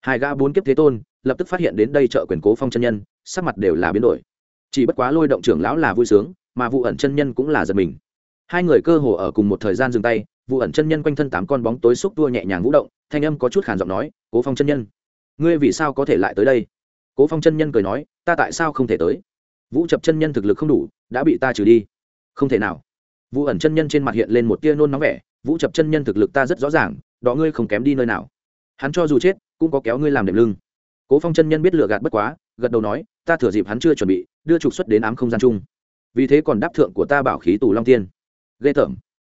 Speaker 1: hai gã bốn kiếp thế tôn lập tức phát hiện đến đây trợ quyền cố phong chân nhân, sắc mặt đều là biến đổi. Chỉ bất quá lôi động trưởng lão là vui sướng, mà vụ ẩn chân nhân cũng là giật mình. Hai người cơ hồ ở cùng một thời gian dừng tay, vụ ẩn chân nhân quanh thân tám con bóng tối xúc tua nhẹ nhàng vũ động, thanh âm có chút khản giọng nói, cố phong chân nhân, ngươi vì sao có thể lại tới đây? Cố phong chân nhân cười nói, ta tại sao không thể tới? Vũ chập chân nhân thực lực không đủ, đã bị ta trừ đi. Không thể nào. Vũ ẩn chân nhân trên mặt hiện lên một tia nôn nóng vẻ, vũ chập chân nhân thực lực ta rất rõ ràng, đó ngươi không kém đi nơi nào. Hắn cho dù chết cũng có kéo ngươi làm đệm lưng. Cố phong chân nhân biết lựa gạt bất quá, gật đầu nói, ta thừa dịp hắn chưa chuẩn bị, đưa trục xuất đến ám không gian chung. Vì thế còn đáp thượng của ta bảo khí tù long tiên. Ghê tởm.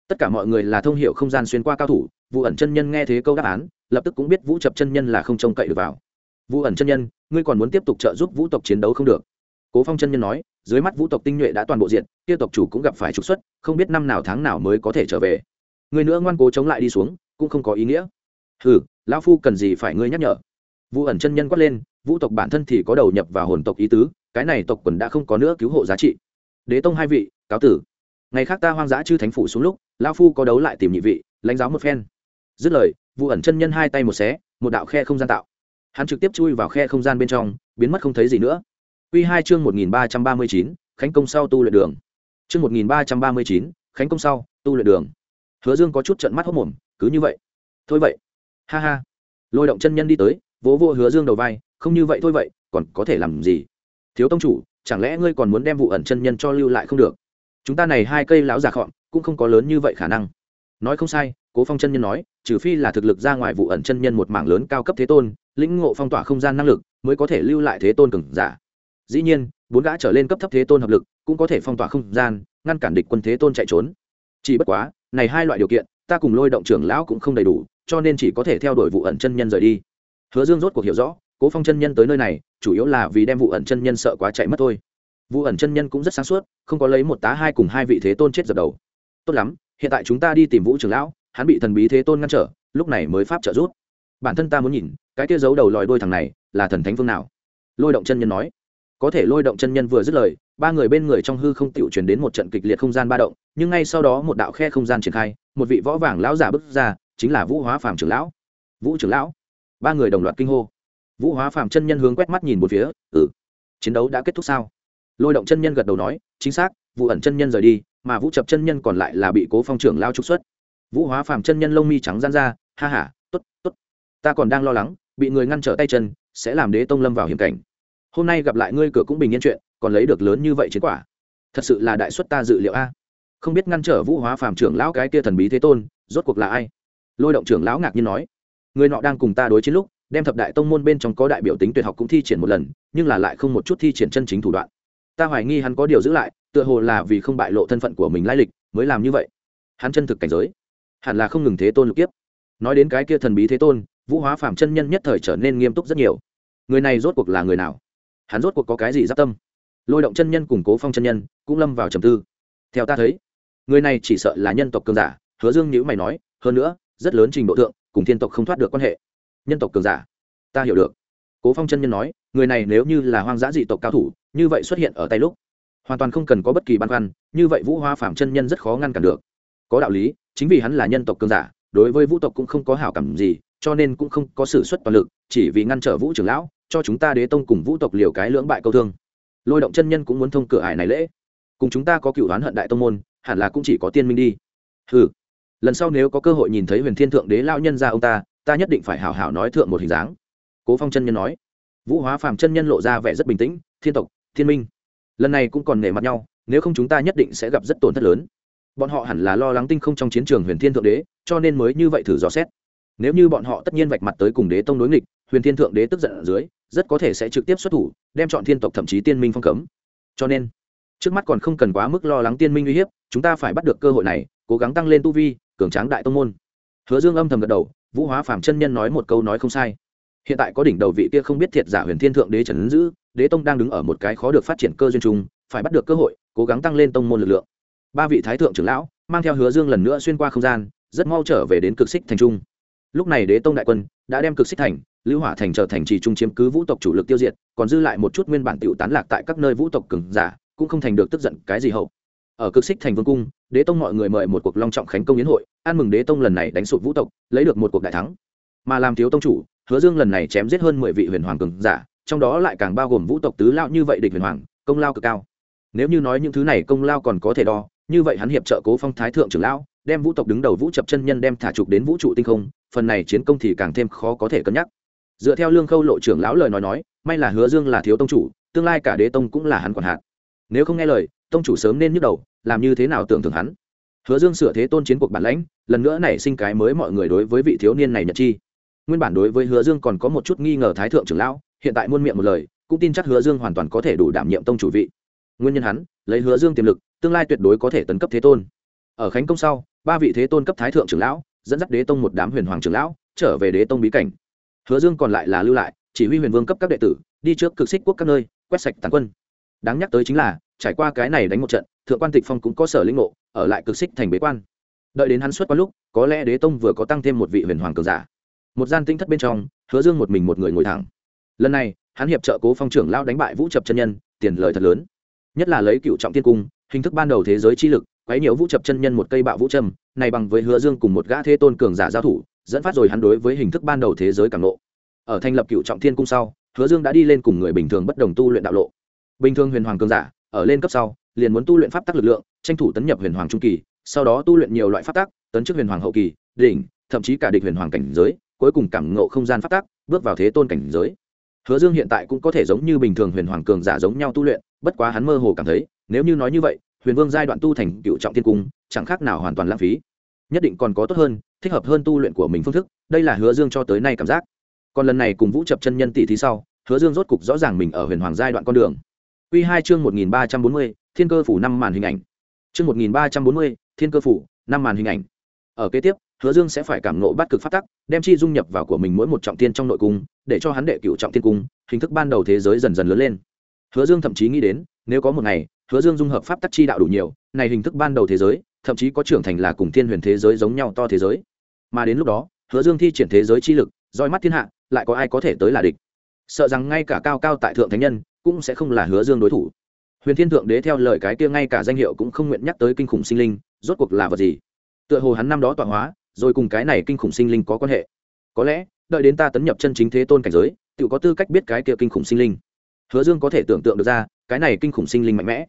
Speaker 1: Tất cả mọi người là thông hiệu không gian xuyên qua cao thủ vụ ẩn chân nhân nghe thế câu đáp án, lập tức cũng biết vũ chập chân nhân là không trông cậy được vào. Vũ ẩn chân nhân, ngươi còn muốn tiếp tục trợ giúp vũ tộc chiến đấu không được. Cố phong chân nhân nói, dưới mắt vũ tộc tinh nhuệ đã toàn bộ diện tiêu tộc chủ cũng gặp phải trục xuất, không biết năm nào tháng nào mới có thể trở về. Người nữa ngoan cố chống lại đi xuống, cũng không có ý nghĩa. Ừ lão phu cần gì phải ngươi nhắc nhở? Vũ ẩn chân nhân quát lên, vũ tộc bản thân thì có đầu nhập vào hồn tộc ý tứ, cái này tộc quần đã không có nữa cứu hộ giá trị. Đế tông hai vị, cáo tử. Ngày khác ta hoang dã chư thánh phủ xuống lúc, lão phu có đấu lại tìm nhị vị, lãnh giáo một phen. Dứt lời, vũ ẩn chân nhân hai tay một xé, một đạo khe không gian tạo. Hắn trực tiếp chui vào khe không gian bên trong, biến mất không thấy gì nữa. Quy hai chương một nghìn ba trăm ba mươi chín, khánh công sau tu luyện đường. Chương một nghìn ba trăm ba mươi chín, khánh công sau tu luyện đường. Hứa dương có chút trợn mắt hốc mồm, cứ như vậy. Thôi vậy ha ha. Lôi động chân nhân đi tới, vỗ vô hứa dương đầu vai, không như vậy thôi vậy, còn có thể làm gì? Thiếu tông chủ, chẳng lẽ ngươi còn muốn đem vụ ẩn chân nhân cho lưu lại không được? Chúng ta này hai cây lão già khọn cũng không có lớn như vậy khả năng. Nói không sai, cố phong chân nhân nói, trừ phi là thực lực ra ngoài vụ ẩn chân nhân một mảng lớn cao cấp thế tôn, lĩnh ngộ phong tỏa không gian năng lực, mới có thể lưu lại thế tôn cường giả. Dĩ nhiên, bốn gã trở lên cấp thấp thế tôn hợp lực, cũng có thể phong tỏa không gian, ngăn cản địch quân thế tôn chạy trốn. Chỉ bất quá, này hai loại điều kiện, ta cùng lôi động trưởng lão cũng không đầy đủ cho nên chỉ có thể theo đuổi vụ ẩn chân nhân rời đi. Hứa dương rốt cuộc hiểu rõ, cố phong chân nhân tới nơi này, chủ yếu là vì đem vụ ẩn chân nhân sợ quá chạy mất thôi. Vụ ẩn chân nhân cũng rất sáng suốt, không có lấy một tá hai cùng hai vị thế tôn chết dập đầu. Tốt lắm, hiện tại chúng ta đi tìm vũ trưởng lão, hắn bị thần bí thế tôn ngăn trở, lúc này mới pháp trợ rút. bản thân ta muốn nhìn, cái kia giấu đầu lòi đôi thằng này, là thần thánh phương nào? Lôi động chân nhân nói. Có thể lôi động chân nhân vừa dứt lời, ba người bên người trong hư không tựu chuyển đến một trận kịch liệt không gian ba động, nhưng ngay sau đó một đạo khe không gian triển khai, một vị võ vàng lão giả bước ra chính là vũ hóa phàm trưởng lão. Vũ trưởng lão? Ba người đồng loạt kinh hô. Vũ hóa phàm chân nhân hướng quét mắt nhìn một phía ừ chiến đấu đã kết thúc sao? Lôi động chân nhân gật đầu nói, chính xác vụ ẩn chân nhân rời đi, mà vũ chập chân nhân còn lại là bị cố phong trưởng lao trục xuất. Vũ hóa phàm chân nhân lông mi trắng gian ra, ha ha t ố t t ố t ta còn đang lo lắng, bị người ngăn trở tay chân, sẽ làm đế tông lâm vào hiểm cảnh. Hôm nay gặp lại ngươi cửa cũng bình yên chuyện, còn lấy được lớn như vậy chiến quả. Thật sự là đại xuất ta dự liệu a. Không biết ngăn trở vũ hóa phàm trưởng lão cái kia thần bí thế tôn, rốt cuộc là ai? Lôi động trưởng lão ngạc nhiên nói, người nọ đang cùng ta đối chiến lúc, đem thập đại tông môn bên trong có đại biểu tính tuyệt học cũng thi triển một lần, nhưng là lại không một chút thi triển chân chính thủ đoạn. Ta hoài nghi hắn có điều giữ lại, tựa hồ là vì không bại lộ thân phận của mình lai lịch, mới làm như vậy. Hắn chân thực cảnh giới, hẳn là không ngừng thế tôn lục kiếp. Nói đến cái kia thần bí thế tôn, vũ hóa phạm chân nhân nhất thời trở nên nghiêm túc rất nhiều. Người này rốt cuộc là người nào? Hắn rốt cuộc có cái gì giáp tâm? Lôi động chân nhân củng cố phong chân nhân cũng lâm vào trầm tư. Theo ta thấy, người này chỉ sợ là nhân tộc cường giả, hứa dương nhữ mày nói, hơn nữa rất lớn trình độ thượng, cùng thiên tộc không thoát được quan hệ. Nhân tộc cường giả, ta hiểu được. Cố phong chân nhân nói, người này nếu như là hoang dã dị tộc cao thủ, như vậy xuất hiện ở tay lúc, hoàn toàn không cần có bất kỳ băn khoăn, như vậy vũ hoa phạm chân nhân rất khó ngăn cản được. Có đạo lý, chính vì hắn là nhân tộc cường giả, đối với vũ tộc cũng không có hảo cảm gì, cho nên cũng không có sự xuất toàn lực, chỉ vì ngăn trở vũ trưởng lão, cho chúng ta đế tông cùng vũ tộc liều cái lưỡng bại câu thương. Lôi động chân nhân cũng muốn thông cửa ải này lễ. Cùng chúng ta có cựu oán hận đại tông môn, hẳn là cũng chỉ có tiên minh đi. Ừ lần sau nếu có cơ hội nhìn thấy huyền thiên thượng đế lao nhân ra ông ta ta nhất định phải hảo hảo nói thượng một hình dáng. Cố phong chân nhân nói. Vũ hóa phàm chân nhân lộ ra vẻ rất bình tĩnh, thiên tộc, thiên minh, lần này cũng còn nể mặt nhau, nếu không chúng ta nhất định sẽ gặp rất tổn thất lớn. Bọn họ hẳn là lo lắng tinh không trong chiến trường huyền thiên thượng đế, cho nên mới như vậy thử dò xét. Nếu như bọn họ tất nhiên vạch mặt tới cùng đế tông đối nghịch, huyền thiên thượng đế tức giận ở dưới, rất có thể sẽ trực tiếp xuất thủ, đem chọn thiên tộc thậm chí tiên minh phong cấm. Cho nên, trước mắt còn không cần quá mức lo lắng tiên minh uy hiếp, chúng ta phải bắt được cơ hội này, cố gắng tăng lên tu vi cường tráng đại tông môn. Hứa dương âm thầm gật đầu, vũ hóa phàm chân nhân nói một câu nói không sai. Hiện tại có đỉnh đầu vị kia không biết thiệt giả huyền thiên thượng đế trần ứng dữ, đế tông đang đứng ở một cái khó được phát triển cơ duyên trùng phải bắt được cơ hội, cố gắng tăng lên tông môn lực lượng. Ba vị thái thượng trưởng lão, mang theo hứa dương lần nữa xuyên qua không gian, rất mau trở về đến cực xích thành trung. Lúc này đế tông đại quân đã đem cực xích thành, lưu hỏa thành trở thành trì trung chiếm cứ vũ tộc chủ lực tiêu diệt, còn dư lại một chút nguyên bản t tán lạc tại các nơi vũ tộc cường giả, cũng không thành được tức giận cái gì hậu ở cực xích thành vương cung, đế tông mọi người mời một cuộc long trọng khánh công yến hội, ăn mừng đế tông lần này đánh sụp vũ tộc, lấy được một cuộc đại thắng. Mà làm thiếu tông chủ, hứa dương lần này chém giết hơn mười vị huyền hoàng cường giả, trong đó lại càng bao gồm vũ tộc tứ lao như vậy địch huyền hoàng, công lao cực cao. Nếu như nói những thứ này công lao còn có thể đo, như vậy hắn hiệp trợ cố phong thái thượng trưởng lão, đem vũ tộc đứng đầu vũ chập chân nhân đem thả trục đến vũ trụ tinh không, phần này chiến công thì càng thêm khó có thể cân nhắc. Dựa theo lương khâu lộ trưởng lão lời nói nói, may là hứa dương là thiếu tông chủ, tương lai cả đế tông cũng là hắn còn hạn nếu không nghe lời, tông chủ sớm nên nhức đầu, làm như thế nào tưởng thưởng hắn? Hứa dương sửa thế tôn chiến cuộc bản lãnh, lần nữa nảy sinh cái mới mọi người đối với vị thiếu niên này Nhật chi. Nguyên bản đối với hứa dương còn có một chút nghi ngờ thái thượng trưởng lão, hiện tại muôn miệng một lời, cũng tin chắc hứa dương hoàn toàn có thể đủ đảm nhiệm tông chủ vị. Nguyên nhân hắn, lấy hứa dương tiềm lực, tương lai tuyệt đối có thể tấn cấp thế tôn. Ở khánh công sau, ba vị thế tôn cấp thái thượng trưởng lão, dẫn dắt đế tông một đám huyền hoàng trưởng lão, trở về đế tông bí cảnh. Hứa dương còn lại là lưu lại, chỉ huy huyền vương cấp các đệ tử, đi trước cực xích quốc các nơi, quét sạch tàn quân đáng nhắc tới chính là, trải qua cái này đánh một trận, thượng quan tịch phong cũng có sở linh ngộ, ở lại cực xích thành bế quan. Đợi đến hắn xuất quan lúc, có lẽ đế tông vừa có tăng thêm một vị huyền hoàng cường giả. Một gian tinh thất bên trong, hứa dương một mình một người ngồi thẳng. Lần này, hắn hiệp trợ cố phong trưởng lao đánh bại vũ trập chân nhân, tiền lời thật lớn. Nhất là lấy cựu trọng tiên cung, hình thức ban đầu thế giới chi lực, quấy nhiễu vũ trập chân nhân một cây bạo vũ trâm này bằng với hứa dương cùng một gã thế tôn cường giả giao thủ, dẫn phát rồi hắn đối với hình thức ban đầu thế giới càng lộ ở thành lập cựu trọng thiên cung sau, hứa dương đã đi lên cùng người bình thường bất đồng tu luyện đạo lộ bình thường huyền hoàng cường giả, ở lên cấp sau, liền muốn tu luyện pháp tắc lực lượng, tranh thủ tấn nhập huyền hoàng trung kỳ, sau đó tu luyện nhiều loại pháp tắc, tấn chức huyền hoàng hậu kỳ, đỉnh, thậm chí cả địch huyền hoàng cảnh giới, cuối cùng cảm ngộ không gian pháp tắc, bước vào thế tôn cảnh giới. Hứa dương hiện tại cũng có thể giống như bình thường huyền hoàng cường giả giống nhau tu luyện, bất quá hắn mơ hồ cảm thấy, nếu như nói như vậy, huyền vương giai đoạn tu thành cựu trọng thiên cung, chẳng khác nào hoàn toàn lãng phí. Nhất định còn có tốt hơn, thích hợp hơn tu luyện của mình phương thức, đây là hứa dương cho tới nay cảm giác. Còn lần này cùng vũ chập chân nhân tỷ thí sau, hứa dương rốt cục rõ ràng mình ở huyền hoàng giai đoạn con đường. Quy hai chương một nghìn ba trăm bốn mươi, thiên cơ phủ năm màn hình ảnh. Chương một nghìn ba trăm bốn mươi, thiên cơ phủ năm màn hình ảnh. Ở kế tiếp, hứa dương sẽ phải cảm ngộ bắt cực pháp tắc, đem chi dung nhập vào của mình mỗi một trọng thiên trong nội cung, để cho hắn đệ cửu trọng thiên cung, hình thức ban đầu thế giới dần dần lớn lên. Hứa dương thậm chí nghĩ đến, nếu có một ngày, hứa dương dung hợp pháp tắc chi đạo đủ nhiều, này hình thức ban đầu thế giới, thậm chí có trưởng thành là cùng thiên huyền thế giới giống nhau to thế giới. Mà đến lúc đó, hứa dương thi triển thế giới chi lực, roi mắt thiên hạ, lại có ai có thể tới là địch? Sợ rằng ngay cả cao cao tại thượng thánh nhân cũng sẽ không là hứa dương đối thủ. Huyền thiên thượng đế theo lời cái kia ngay cả danh hiệu cũng không nguyện nhắc tới kinh khủng sinh linh, rốt cuộc là vật gì? Tựa hồ hắn năm đó tọa hóa, rồi cùng cái này kinh khủng sinh linh có quan hệ. Có lẽ, đợi đến ta tấn nhập chân chính thế tôn cảnh giới tự có tư cách biết cái kia kinh khủng sinh linh. Hứa dương có thể tưởng tượng được ra, cái này kinh khủng sinh linh mạnh mẽ.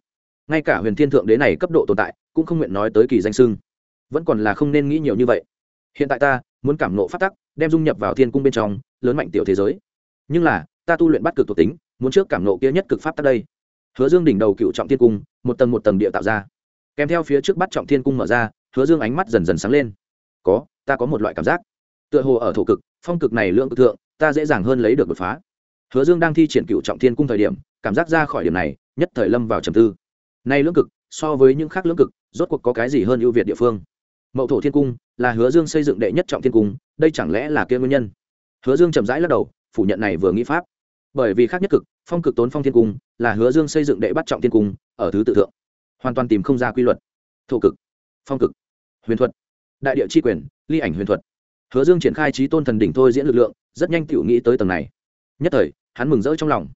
Speaker 1: Ngay cả huyền thiên thượng đế này cấp độ tồn tại, cũng không nguyện nói tới kỳ danh sưng vẫn còn là không nên nghĩ nhiều như vậy. Hiện tại ta, muốn cảm nộ phát tắc, đem dung nhập vào thiên cung bên trong, lớn mạnh tiểu thế giới nhưng là, ta tu luyện bắt cực thuộc tính, muốn trước cảm nộ kia nhất cực pháp tắc đây. Hứa dương đỉnh đầu cựu trọng thiên cung, một tầng một tầng địa tạo ra. Kèm theo phía trước bắt trọng thiên cung mở ra, hứa dương ánh mắt dần dần sáng lên. Có, ta có một loại cảm giác. Tựa hồ ở thổ cực, phong cực này lượng cực thượng, ta dễ dàng hơn lấy được đột phá. Hứa dương đang thi triển cựu trọng thiên cung thời điểm, cảm giác ra khỏi điểm này, nhất thời lâm vào trầm tư. Nay lưỡng cực, so với những khác lưỡng cực, rốt cuộc có cái gì hơn ưu việt địa phương? Mậu thổ thiên cung là hứa dương xây dựng đệ nhất trọng thiên cung, đây chẳng lẽ là kia nguyên nhân? Hứa dương chậm rãi lắc đầu phủ nhận này vừa nghĩ pháp. Bởi vì khác nhất cực, phong cực tốn phong thiên cung, là hứa dương xây dựng đệ bắt trọng thiên cung, ở thứ tự thượng. Hoàn toàn tìm không ra quy luật. Thổ cực, phong cực, huyền thuật, đại địa chi quyền, ly ảnh huyền thuật. Hứa dương triển khai trí tôn thần đỉnh thôi diễn lực lượng, rất nhanh tự nghĩ tới tầng này. Nhất thời, hắn mừng rỡ trong lòng.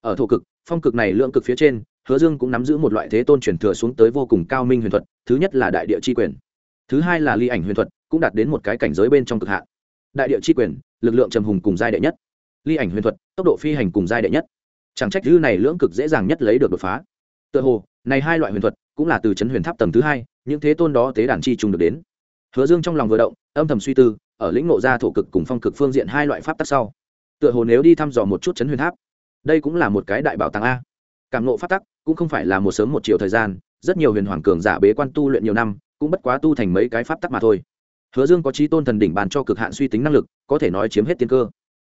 Speaker 1: Ở thổ cực, phong cực này lượng cực phía trên, hứa dương cũng nắm giữ một loại thế tôn truyền thừa xuống tới vô cùng cao minh huyền thuật, thứ nhất là đại địa chi quyền. Thứ hai là ly ảnh huyền thuật, cũng đạt đến một cái cảnh giới bên trong cực hạn. Đại địa chi quyền, lực lượng trầm hùng cùng giai đệ nhất ly ảnh huyền thuật, tốc độ phi hành cùng giai đệ nhất. Chẳng trách thứ này lưỡng cực dễ dàng nhất lấy được đột phá. Tựa hồ, này hai loại huyền thuật cũng là từ chấn huyền tháp tầng thứ hai, những thế tôn đó tế đàn chi trùng được đến. Hứa dương trong lòng vừa động, âm thầm suy tư, ở lĩnh ngộ ra thổ cực cùng phong cực phương diện hai loại pháp tắc sau, tựa hồ nếu đi thăm dò một chút chấn huyền tháp, đây cũng là một cái đại bảo tàng a. Cảm ngộ pháp tắc cũng không phải là một sớm một chiều thời gian, rất nhiều huyền hoàng cường giả bế quan tu luyện nhiều năm, cũng bất quá tu thành mấy cái pháp tắc mà thôi. Hứa dương có trí tôn thần đỉnh bàn cho cực hạn suy tính năng lực, có thể nói chiếm hết tiên cơ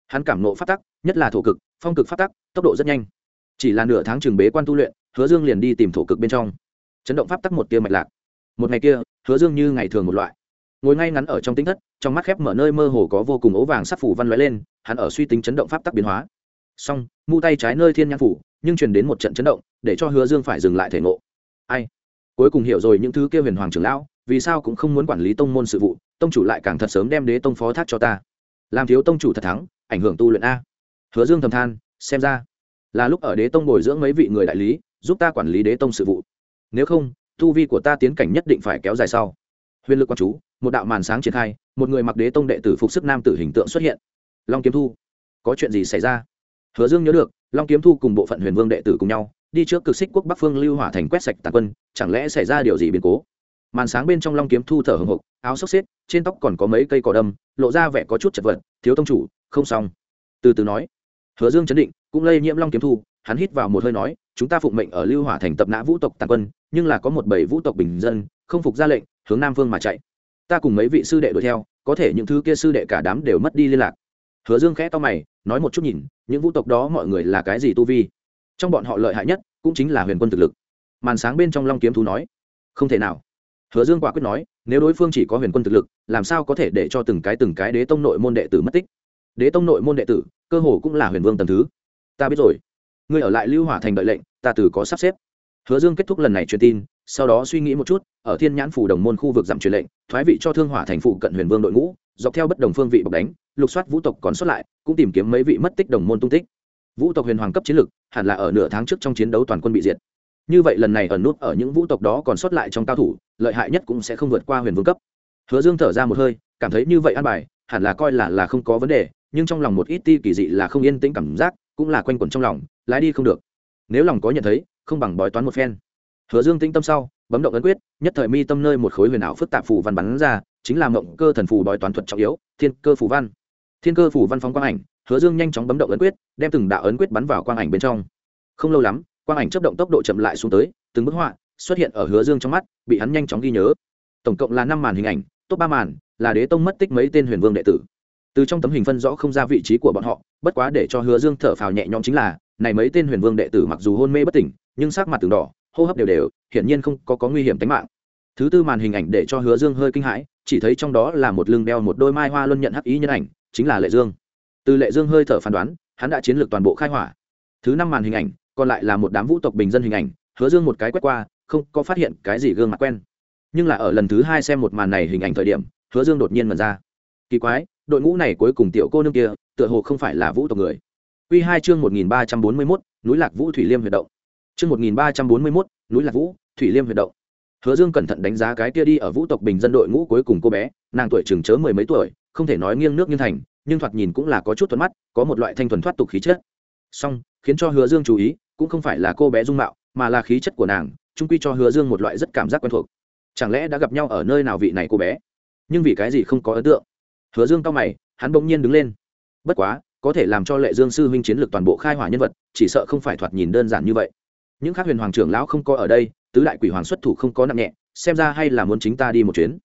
Speaker 1: hắn cảm nộ pháp tắc, nhất là thổ cực, phong cực pháp tắc, tốc độ rất nhanh. Chỉ là nửa tháng trường bế quan tu luyện, hứa dương liền đi tìm thổ cực bên trong. Chấn động pháp tắc một tia mạch lạc. Một ngày kia, hứa dương như ngày thường một loại. Ngồi ngay ngắn ở trong tính thất, trong mắt khép mở nơi mơ hồ có vô cùng ố vàng sắc phủ văn loại lên, hắn ở suy tính chấn động pháp tắc biến hóa. Xong, mu tay trái nơi thiên nhãn phủ, nhưng truyền đến một trận chấn động, để cho hứa dương phải dừng lại thể ngộ. Ai? Cuối cùng hiểu rồi những thứ kia huyền hoàng trưởng lão, vì sao cũng không muốn quản lý tông môn sự vụ, tông chủ lại càng thật sớm đem đế tông phó thác cho ta làm thiếu tông chủ thật thắng, ảnh hưởng tu luyện a. Hứa dương thầm than, xem ra là lúc ở đế tông bồi dưỡng mấy vị người đại lý, giúp ta quản lý đế tông sự vụ. Nếu không, tu vi của ta tiến cảnh nhất định phải kéo dài sau. Huyền lực quan chú, một đạo màn sáng triển khai, một người mặc đế tông đệ tử phục sức nam tử hình tượng xuất hiện. Long kiếm thu, có chuyện gì xảy ra? Hứa dương nhớ được, long kiếm thu cùng bộ phận huyền vương đệ tử cùng nhau, đi trước cực xích quốc bắc phương lưu hỏa thành quét sạch tàn quân, chẳng lẽ xảy ra điều gì biến cố? Màn sáng bên trong long kiếm thu thở hồng hộc áo xốc xếp, trên tóc còn có mấy cây cỏ đâm, lộ ra vẻ có chút chật vật, thiếu tông chủ, không xong. Từ từ nói. Hứa dương chấn định, cũng lây nhiễm long kiếm thu, hắn hít vào một hơi nói, chúng ta phụng mệnh ở lưu hỏa thành tập nã vũ tộc tàn quân, nhưng là có một bảy vũ tộc bình dân, không phục ra lệnh, hướng nam phương mà chạy. Ta cùng mấy vị sư đệ đuổi theo, có thể những thứ kia sư đệ cả đám đều mất đi liên lạc. Hứa dương khẽ to mày, nói một chút nhìn, những vũ tộc đó mọi người là cái gì tu vi? Trong bọn họ lợi hại nhất cũng chính là huyền quân thực lực. Màn sáng bên trong long kiếm thú nói, không thể nào hứa dương quả quyết nói, nếu đối phương chỉ có huyền quân thực lực, làm sao có thể để cho từng cái từng cái đế tông nội môn đệ tử mất tích? Đế tông nội môn đệ tử, cơ hồ cũng là huyền vương tầm thứ. Ta biết rồi. Ngươi ở lại lưu hỏa thành đợi lệnh, ta từ có sắp xếp. Hứa dương kết thúc lần này truyền tin, sau đó suy nghĩ một chút, ở thiên nhãn phủ đồng môn khu vực giảm truyền lệnh, thoái vị cho thương hỏa thành phụ cận huyền vương đội ngũ, dọc theo bất đồng phương vị bọc đánh, lục soát vũ tộc còn xuất lại, cũng tìm kiếm mấy vị mất tích đồng môn tung tích. Vũ tộc huyền hoàng cấp chiến lực hẳn là ở nửa tháng trước trong chiến đấu toàn quân bị diệt. Như vậy lần này ẩn nút ở những vũ tộc đó còn sót lại trong cao thủ lợi hại nhất cũng sẽ không vượt qua huyền vương cấp. Hứa dương thở ra một hơi, cảm thấy như vậy an bài, hẳn là coi là là không có vấn đề, nhưng trong lòng một ít ti kỳ dị là không yên tĩnh cảm giác, cũng là quanh quẩn trong lòng, lái đi không được. Nếu lòng có nhận thấy, không bằng bói toán một phen. Hứa dương tĩnh tâm sau, bấm động ấn quyết, nhất thời mi tâm nơi một khối huyền ảo phức tạp phù văn bắn ra, chính là mộng cơ thần phù bói toán thuật trọng yếu, thiên cơ phù văn. Thiên cơ phù văn phóng quang ảnh, hứa dương nhanh chóng bấm động ấn quyết, đem từng đạo ấn quyết bắn vào quang ảnh bên trong. Không lâu lắm, quang ảnh chấp động tốc độ chậm lại xuống tới, từng bức họa xuất hiện ở hứa dương trong mắt bị hắn nhanh chóng ghi nhớ. Tổng cộng là năm màn hình ảnh top ba màn là đế tông mất tích mấy tên huyền vương đệ tử. Từ trong tấm hình phân rõ không ra vị trí của bọn họ bất quá để cho hứa dương thở phào nhẹ nhõm chính là này mấy tên huyền vương đệ tử mặc dù hôn mê bất tỉnh nhưng sắc mặt từng đỏ hô hấp đều đều hiển nhiên không có, có nguy hiểm tính mạng. Thứ tư màn hình ảnh để cho hứa dương hơi kinh hãi chỉ thấy trong đó là một lưng đeo một đôi mai hoa luân nhận hắc ý nhân ảnh chính là lệ dương. Từ lệ dương hơi thở phán đoán hắn đã chiến lược toàn bộ khai hỏa. Thứ năm màn hình ảnh còn lại là một đám vũ tộc bình dân hình ảnh hứa dương một cái quét qua không có phát hiện cái gì gương mặt quen. Nhưng là ở lần thứ hai xem một màn này hình ảnh thời điểm, hứa dương đột nhiên mật ra. Kỳ quái, đội ngũ này cuối cùng tiểu cô nương kia, tựa hồ không phải là vũ tộc người. Quy hai chương một nghìn ba trăm bốn mươi mốt, núi lạc vũ thủy liêm huyệt động. Chương một nghìn ba trăm bốn mươi mốt, núi lạc vũ thủy liêm huyệt động. Hứa dương cẩn thận đánh giá cái kia đi ở vũ tộc bình dân đội ngũ cuối cùng cô bé, nàng tuổi chừng chớ mười mấy tuổi, không thể nói nghiêng nước nghiêng thành, nhưng thoạt nhìn cũng là có chút thuận mắt, có một loại thanh thuần thoát tục khí chất. Song khiến cho hứa dương chú ý, cũng không phải là cô bé dung mạo, mà là khí chất của nàng trung quy cho hứa dương một loại rất cảm giác quen thuộc. Chẳng lẽ đã gặp nhau ở nơi nào vị này cô bé? Nhưng vì cái gì không có ấn tượng? Hứa dương cao mày, hắn bỗng nhiên đứng lên. Bất quá, có thể làm cho lệ dương sư huynh chiến lược toàn bộ khai hỏa nhân vật, chỉ sợ không phải thoạt nhìn đơn giản như vậy. Những khác huyền hoàng trưởng lão không có ở đây, tứ đại quỷ hoàng xuất thủ không có nặng nhẹ, xem ra hay là muốn chính ta đi một chuyến.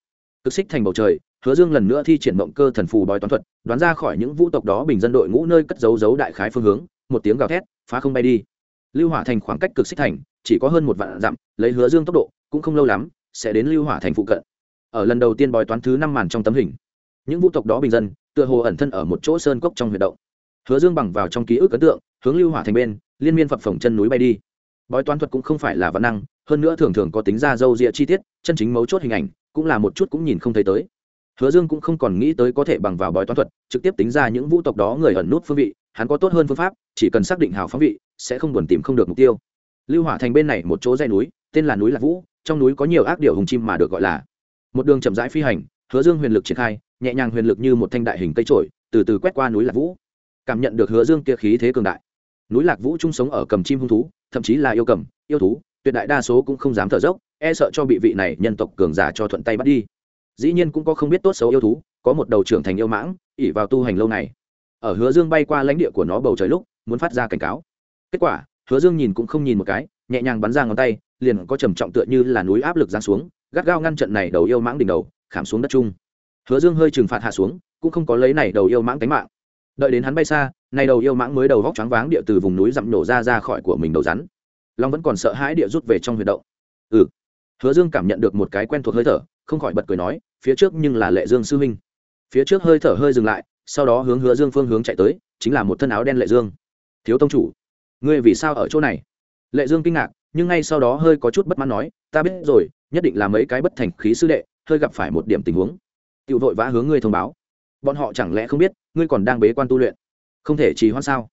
Speaker 1: Cực xích thành bầu trời, hứa dương lần nữa thi triển mộng cơ thần phù bói toán thuật, đoán ra khỏi những vũ tộc đó bình dân đội ngũ nơi cất giấu giấu đại khái phương hướng, một tiếng gào thét, phá không bay đi. Lưu hỏa thành khoảng cách cực xích thành chỉ có hơn một vạn dặm, lấy hứa dương tốc độ, cũng không lâu lắm, sẽ đến lưu hỏa thành phụ cận. Ở lần đầu tiên bói toán thứ năm màn trong tấm hình, những vũ tộc đó bình dân, tựa hồ ẩn thân ở một chỗ sơn cốc trong huyệt động. Hứa dương bằng vào trong ký ức ấn tượng, hướng lưu hỏa thành bên, liên miên phập phồng chân núi bay đi. Bói toán thuật cũng không phải là văn năng, hơn nữa thường thường có tính ra dâu rịa chi tiết, chân chính mấu chốt hình ảnh, cũng là một chút cũng nhìn không thấy tới. Hứa dương cũng không còn nghĩ tới có thể bằng vào bói toán thuật, trực tiếp tính ra những vũ tộc đó người ẩn nút phương vị, hắn có tốt hơn phương pháp, chỉ cần xác định hào phóng vị, sẽ không buồn tìm không được mục tiêu lưu hỏa thành bên này một chỗ dây núi, tên là núi lạc vũ, trong núi có nhiều ác điệu hùng chim mà được gọi là. Một đường chậm rãi phi hành, hứa dương huyền lực triển khai, nhẹ nhàng huyền lực như một thanh đại hình cây trổi từ từ quét qua núi lạc vũ. Cảm nhận được hứa dương kia khí thế cường đại. Núi lạc vũ chung sống ở cầm chim hung thú, thậm chí là yêu cầm, yêu thú, tuyệt đại đa số cũng không dám thở dốc e sợ cho bị vị này nhân tộc cường giả cho thuận tay bắt đi. Dĩ nhiên cũng có không biết tốt xấu yêu thú, có một đầu trưởng thành yêu mãng ỉ vào tu hành lâu này. Ở hứa dương bay qua lãnh địa của nó bầu trời lúc, muốn phát ra cảnh cáo. Kết quả hứa dương nhìn cũng không nhìn một cái, nhẹ nhàng bắn ra ngón tay, liền có trầm trọng tựa như là núi áp lực giáng xuống, gắt gao ngăn trận này đầu yêu mãng đỉnh đầu, khảm xuống đất chung. Hứa dương hơi trừng phạt hạ xuống, cũng không có lấy này đầu yêu mãng tánh mạng. Đợi đến hắn bay xa, này đầu yêu mãng mới đầu vóc choáng váng địa từ vùng núi dặm nổ ra ra khỏi của mình đầu rắn. Long vẫn còn sợ hãi địa rút về trong huyệt động. Ừ. Hứa dương cảm nhận được một cái quen thuộc hơi thở, không khỏi bật cười nói, phía trước nhưng là lệ dương sư huynh. Phía trước hơi thở hơi dừng lại, sau đó hướng hứa dương phương hướng chạy tới, chính là một thân áo đen lệ dương. Thiếu tông chủ ngươi vì sao ở chỗ này? Lệ dương kinh ngạc, nhưng ngay sau đó hơi có chút bất mãn nói, ta biết rồi, nhất định là mấy cái bất thành khí sư đệ, hơi gặp phải một điểm tình huống. Tự vội vã hướng ngươi thông báo. Bọn họ chẳng lẽ không biết, ngươi còn đang bế quan tu luyện? Không thể trì hoãn sao?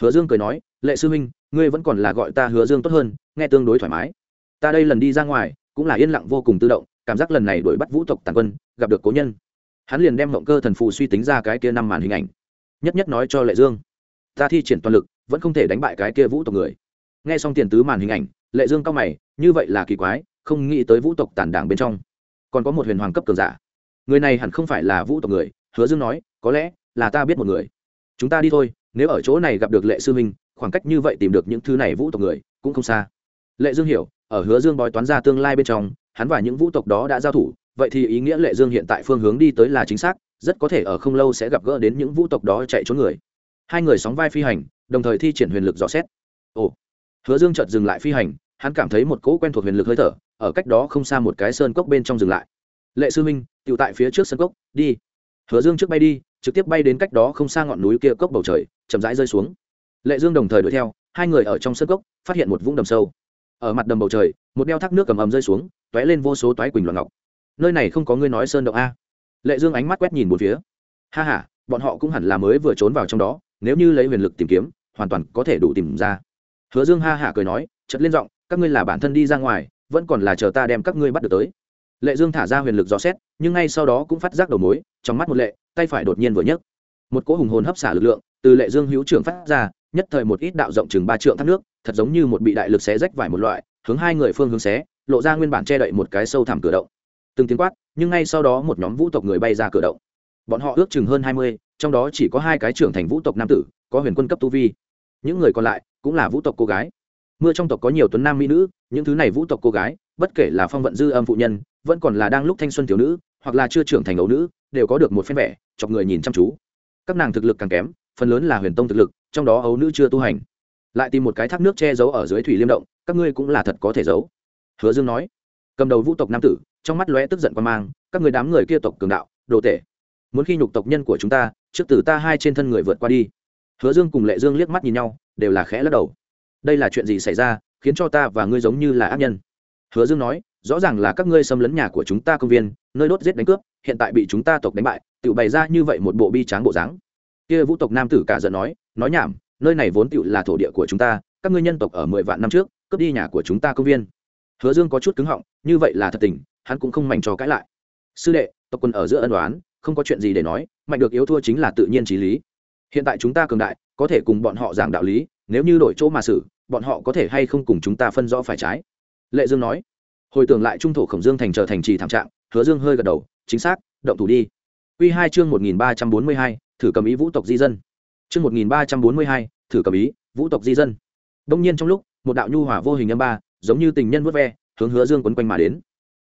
Speaker 1: Hứa dương cười nói, lệ sư huynh ngươi vẫn còn là gọi ta hứa dương tốt hơn, nghe tương đối thoải mái. Ta đây lần đi ra ngoài, cũng là yên lặng vô cùng tự động, cảm giác lần này đuổi bắt vũ tộc tàn quân, gặp được cố nhân. Hắn liền đem động cơ thần phù suy tính ra cái kia năm màn hình ảnh. Nhất nhất nói cho lệ dương, ta thi triển toàn lực vẫn không thể đánh bại cái kia vũ tộc người. Nghe xong tiền tứ màn hình ảnh, lệ dương cao mày, như vậy là kỳ quái, không nghĩ tới vũ tộc tàn đảng bên trong. Còn có một huyền hoàng cấp cường giả. Người này hẳn không phải là vũ tộc người, hứa dương nói, có lẽ là ta biết một người. Chúng ta đi thôi, nếu ở chỗ này gặp được lệ sư minh, khoảng cách như vậy tìm được những thứ này vũ tộc người, cũng không xa. Lệ dương hiểu, ở hứa dương bói toán ra tương lai bên trong, hắn và những vũ tộc đó đã giao thủ, vậy thì ý nghĩa lệ dương hiện tại phương hướng đi tới là chính xác, rất có thể ở không lâu sẽ gặp gỡ đến những vũ tộc đó chạy trốn người. Hai người sóng vai phi hành đồng thời thi triển huyền lực dò xét. Ồ, hứa dương chợt dừng lại phi hành, hắn cảm thấy một cỗ quen thuộc huyền lực hơi thở, ở cách đó không xa một cái sơn cốc bên trong dừng lại. Lệ sư minh tựu tại phía trước sơn cốc, đi. Hứa dương trước bay đi, trực tiếp bay đến cách đó không xa ngọn núi kia cốc bầu trời, chậm rãi rơi xuống. Lệ dương đồng thời đuổi theo, hai người ở trong sơn cốc, phát hiện một vũng đầm sâu. Ở mặt đầm bầu trời, một đeo thác nước cầm ầm rơi xuống t ó é lên vô số toái quỳnh loạn ngọc. Nơi này không có ngươi nói sơn động a? Lệ dương ánh mắt quét nhìn một phía. Ha h a bọn họ cũng hẳn là mới vừa trốn vào trong đó, nếu như lấy huyền lực tìm kiếm hoàn toàn có thể đủ tìm ra. Hứa dương ha hả cười nói chật lên giọng, các ngươi là bản thân đi ra ngoài, vẫn còn là chờ ta đem các ngươi bắt được tới. Lệ dương thả ra huyền lực dò xét, nhưng ngay sau đó cũng phát giác đầu mối, trong mắt một lệ, tay phải đột nhiên vừa nhấc. Một cỗ hùng hồn hấp xả lực lượng, từ lệ dương hữu trưởng phát ra, nhất thời một ít đạo rộng chừng ba trượng thác nước, thật giống như một bị đại lực xé rách vải một loại, hướng hai người phương hướng xé, lộ ra nguyên bản che đậy một cái sâu thẳm cửa động. Từng tiếng quát, nhưng ngay sau đó một nhóm vũ tộc người bay ra cửa động. Bọn họ ước chừng hơn hai mươi, trong đó chỉ có hai cái trưởng thành vũ tộc nam tử, có huyền quân cấp tu vi những người còn lại cũng là vũ tộc cô gái. Mưa trong tộc có nhiều tuấn nam mỹ nữ, những thứ này vũ tộc cô gái, bất kể là phong vận dư âm phụ nhân, vẫn còn là đang lúc thanh xuân thiếu nữ, hoặc là chưa trưởng thành ấu nữ, đều có được một phen vẻ, chọc người nhìn chăm chú. Các nàng thực lực càng kém, phần lớn là huyền tông thực lực, trong đó ấu nữ chưa tu hành. Lại tìm một cái thác nước che giấu ở dưới thủy liêm động, các ngươi cũng là thật có thể giấu. Hứa dương nói. Cầm đầu vũ tộc nam tử, trong mắt lóe tức giận quan mang, các người đám người kia tộc cường đạo, đồ tể. Muốn khi nhục tộc nhân của chúng ta, trước từ ta hai trên thân người vượt qua đi hứa dương cùng lệ dương liếc mắt nhìn nhau, đều là khẽ lắc đầu. Đây là chuyện gì xảy ra, khiến cho ta và ngươi giống như là ác nhân? Hứa dương nói, rõ ràng là các ngươi xâm lấn nhà của chúng ta công viên, nơi đốt giết đánh cướp, hiện tại bị chúng ta tộc đánh bại tự bày ra như vậy một bộ bi tráng bộ dáng. Kia vũ tộc nam tử cả giận nói nói nhảm, nơi này vốn tựu là thổ địa của chúng ta, các ngươi nhân tộc ở mười vạn năm trước, cướp đi nhà của chúng ta công viên. Hứa dương có chút cứng họng, như vậy là thật tình, hắn cũng không mảnh cho cãi lại. Sư đệ, tộc quân ở giữa ân đoán không có chuyện gì để nói, mạnh được yếu thua chính là tự nhiên trí lý hiện tại chúng ta cường đại, có thể cùng bọn họ giảng đạo lý, nếu như đổi chỗ mà xử, bọn họ có thể hay không cùng chúng ta phân rõ phải trái. Lệ dương nói. Hồi tưởng lại trung thổ khổng dương thành trở thành trì thảm trạng, hứa dương hơi gật đầu, chính xác, động thủ đi. Q hai chương một nghìn ba trăm bốn mươi hai, thử cầm ý vũ tộc di dân. Chương một nghìn ba trăm bốn mươi hai, thử cầm ý vũ tộc di dân. Đông nhiên trong lúc, một đạo nhu hỏa vô hình âm ba, giống như tình nhân vớt ve, hướng hứa dương quấn quanh mà đến.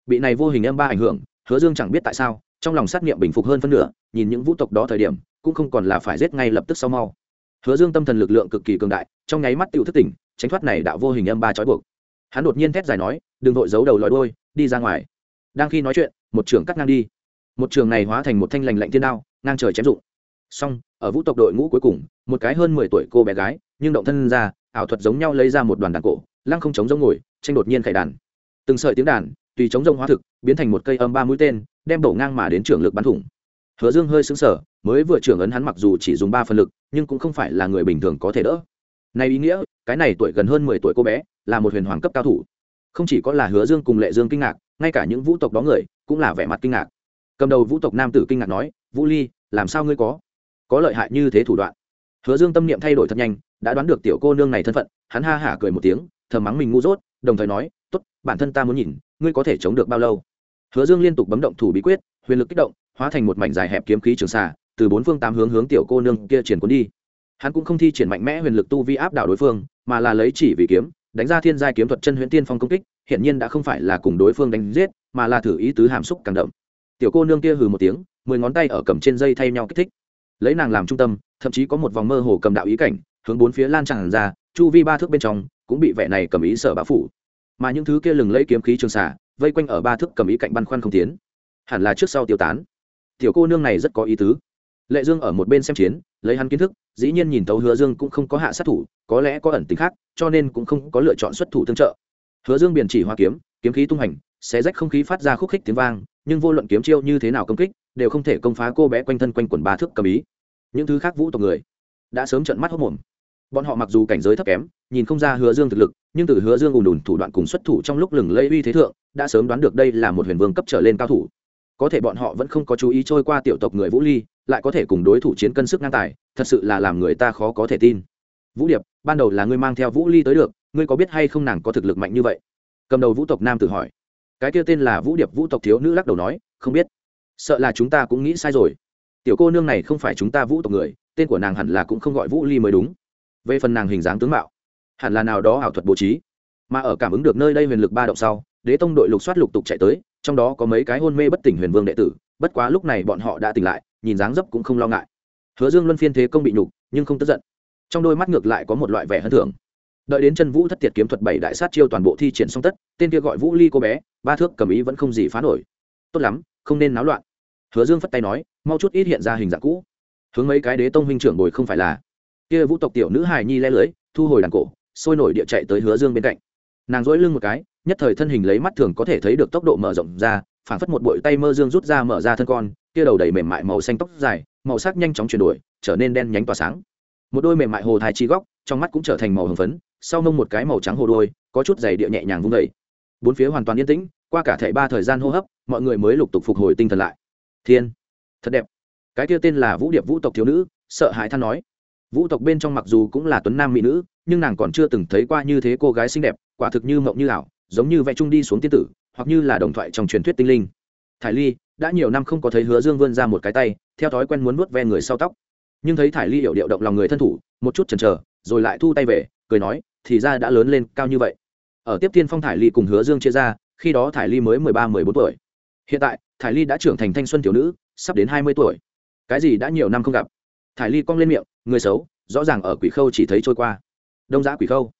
Speaker 1: Bị này vô hình âm ba ảnh hưởng, hứa dương chẳng biết tại sao, trong lòng sát nghiệm bình phục hơn phân nửa, nhìn những vũ tộc đó thời điểm cũng không còn là phải giết ngay lập tức sau mau. Hứa dương tâm thần lực lượng cực kỳ cường đại, trong nháy mắt tự thức tỉnh, tránh thoát này đạo vô hình âm ba trói buộc. Hắn đột nhiên thét dài nói, đừng vội giấu đầu lòi đôi đi ra ngoài. Đang khi nói chuyện, một trường cắt ngang đi. Một trường này hóa thành một thanh lành lạnh thiên đao, ngang trời chém dụng song ở vũ tộc đội ngũ cuối cùng, một cái hơn mười tuổi cô bé gái, nhưng động thân ra, ảo thuật giống nhau lấy ra một đoàn đàn cổ, lăng không chống giống ngồi, tranh đột nhiên khải đàn. Từng sợi tiếng đàn, tùy chống rông hóa thực, biến thành một cây âm ba mũi tên, đem bổ ngang mà đến trưởng lực bắn thủng. Hứa dương hơi xứng sở mới vừa trưởng ấn hắn mặc dù chỉ dùng ba phần lực, nhưng cũng không phải là người bình thường có thể đỡ. Này ý nghĩa, cái này tuổi gần hơn mười tuổi cô bé, là một huyền hoàng cấp cao thủ. Không chỉ có là hứa dương cùng lệ dương kinh ngạc, ngay cả những vũ tộc đó người, cũng là vẻ mặt kinh ngạc. Cầm đầu vũ tộc nam tử kinh ngạc nói, vũ ly, làm sao ngươi có? Có lợi hại như thế thủ đoạn. Hứa dương tâm niệm thay đổi thật nhanh, đã đoán được tiểu cô nương này thân phận, hắn ha hả cười một tiếng, thầm mắng mình ngu dốt, đồng thời nói, tốt, bản thân ta muốn nhìn, ngươi có thể chống được bao lâu? Hứa dương liên tục bấm động thủ bí quyết, huyền lực kích động, hóa thành một mảnh dài hẹp kiếm khí trường xà từ bốn phương tám hướng hướng tiểu cô nương kia triển cuốn đi. Hắn cũng không thi triển mạnh mẽ huyền lực tu vi áp đảo đối phương, mà là lấy chỉ vì kiếm, đánh ra thiên giai kiếm thuật chân huyễn tiên phong công kích hiện nhiên đã không phải là cùng đối phương đánh giết, mà là thử ý tứ hàm xúc càng đậm. Tiểu cô nương kia hừ một tiếng, mười ngón tay ở cầm trên dây thay nhau kích thích. Lấy nàng làm trung tâm, thậm chí có một vòng mơ hồ cầm đạo ý cảnh, hướng bốn phía lan tràn ra, chu vi ba thước bên trong, cũng bị vẻ này cầm ý sở bá phủ. Mà những thứ kia lừng lấy kiếm khí trường xả vây quanh ở ba thước cầm ý cạnh băn khoăn không tiến. Hẳn là trước sau tiêu tán. Tiểu cô nương này rất có ý tứ lệ dương ở một bên xem chiến, lấy hắn kiến thức, dĩ nhiên nhìn tấu hứa dương cũng không có hạ sát thủ, có lẽ có ẩn tính khác, cho nên cũng không có lựa chọn xuất thủ tương trợ. Hứa dương biển chỉ hoa kiếm kiếm khí tung hành, xé rách không khí phát ra khúc khích tiếng vang, nhưng vô luận kiếm chiêu như thế nào công kích, đều không thể công phá cô bé quanh thân quanh quần ba thước cầm ý. Những thứ khác vũ tộc người đã sớm trận mắt hốc mồm bọn họ mặc dù cảnh giới thấp kém, nhìn không ra hứa dương thực lực, nhưng từ hứa dương ùn đùn thủ đoạn cùng xuất thủ trong lúc lừng lây uy thế thượng, đã sớm đoán được đây là một huyền vương cấp trở lên cao thủ. Có thể bọn họ vẫn không có chú ý trôi qua tiểu tộc người vũ ly lại có thể cùng đối thủ chiến cân sức ngang tài, thật sự là làm người ta khó có thể tin. Vũ điệp, ban đầu là ngươi mang theo vũ ly tới được, ngươi có biết hay không nàng có thực lực mạnh như vậy? Cầm đầu vũ tộc nam tự hỏi. Cái kia tên là vũ điệp, vũ tộc thiếu nữ lắc đầu nói, không biết. Sợ là chúng ta cũng nghĩ sai rồi. Tiểu cô nương này không phải chúng ta vũ tộc người, tên của nàng hẳn là cũng không gọi vũ ly mới đúng. Về phần nàng hình dáng tướng mạo, hẳn là nào đó ảo thuật bố trí. Mà ở cảm ứng được nơi đây huyền lực ba động sau đế tông đội lục soát lục tục chạy tới, trong đó có mấy cái hôn mê bất tỉnh huyền vương đệ tử, bất quá lúc này bọn họ đã tỉnh lại, nhìn dáng dấp cũng không lo ngại. Hứa dương luân phiên thế công bị nhục, nhưng không tức giận. Trong đôi mắt ngược lại có một loại vẻ hân thưởng. Đợi đến chân vũ thất tiệt kiếm thuật bảy đại sát chiêu toàn bộ thi triển xong tất, tên kia gọi vũ ly cô bé, ba thước cầm ý vẫn không gì phá nổi. Tốt lắm, không nên náo loạn. Hứa dương phất tay nói, mau chút ít hiện ra hình dạng cũ. Hướng mấy cái đế tông huynh trưởng bồi không phải là. Kia vũ tộc tiểu nữ hài nhi le lưới, thu hồi đàn cổ, sôi nổi địa chạy tới hứa dương bên cạnh. Nàng dỗi lưng một cái nhất thời thân hình lấy mắt thường có thể thấy được tốc độ mở rộng ra phản phất một bụi tay mơ dương rút ra mở ra thân con, kia đầu đầy mềm mại màu xanh tóc dài, màu sắc nhanh chóng chuyển đổi, trở nên đen nhánh tỏa sáng. Một đôi mềm mại hồ thai chi góc, trong mắt cũng trở thành màu hồng phấn, sau mông một cái màu trắng hồ đôi, có chút giày địa nhẹ nhàng vung đầy bốn phía hoàn toàn yên tĩnh, qua cả thảy ba thời gian hô hấp, mọi người mới lục tục phục hồi tinh thần lại. Thiên, thật đẹp. Cái kia tên là vũ điệp vũ tộc thiếu nữ, sợ hãi than nói. Vũ tộc bên trong mặc dù cũng là tuấn nam mỹ nữ, nhưng nàng còn chưa từng thấy qua như thế cô gái xinh đẹp, quả thực như mộng như ảo giống như vẽ trung đi xuống tiên tử, hoặc như là đồng thoại trong truyền thuyết tinh linh. Thải ly, đã nhiều năm không có thấy hứa dương vươn ra một cái tay, theo thói quen muốn nuốt ve người sau tóc. Nhưng thấy thải ly hiểu điệu động lòng người thân thủ, một chút chần chờ, rồi lại thu tay về, cười nói, thì ra đã lớn lên cao như vậy. Ở tiếp tiên phong thải ly cùng hứa dương chia ra, khi đó thải ly mới mười ba, mười bốn tuổi. Hiện tại, thải ly đã trưởng thành thanh xuân thiếu nữ, sắp đến hai mươi tuổi. Cái gì đã nhiều năm không gặp? Thải ly cong lên miệng, người xấu, rõ ràng ở quỷ khâu chỉ thấy trôi qua. Đông giã quỷ khâu.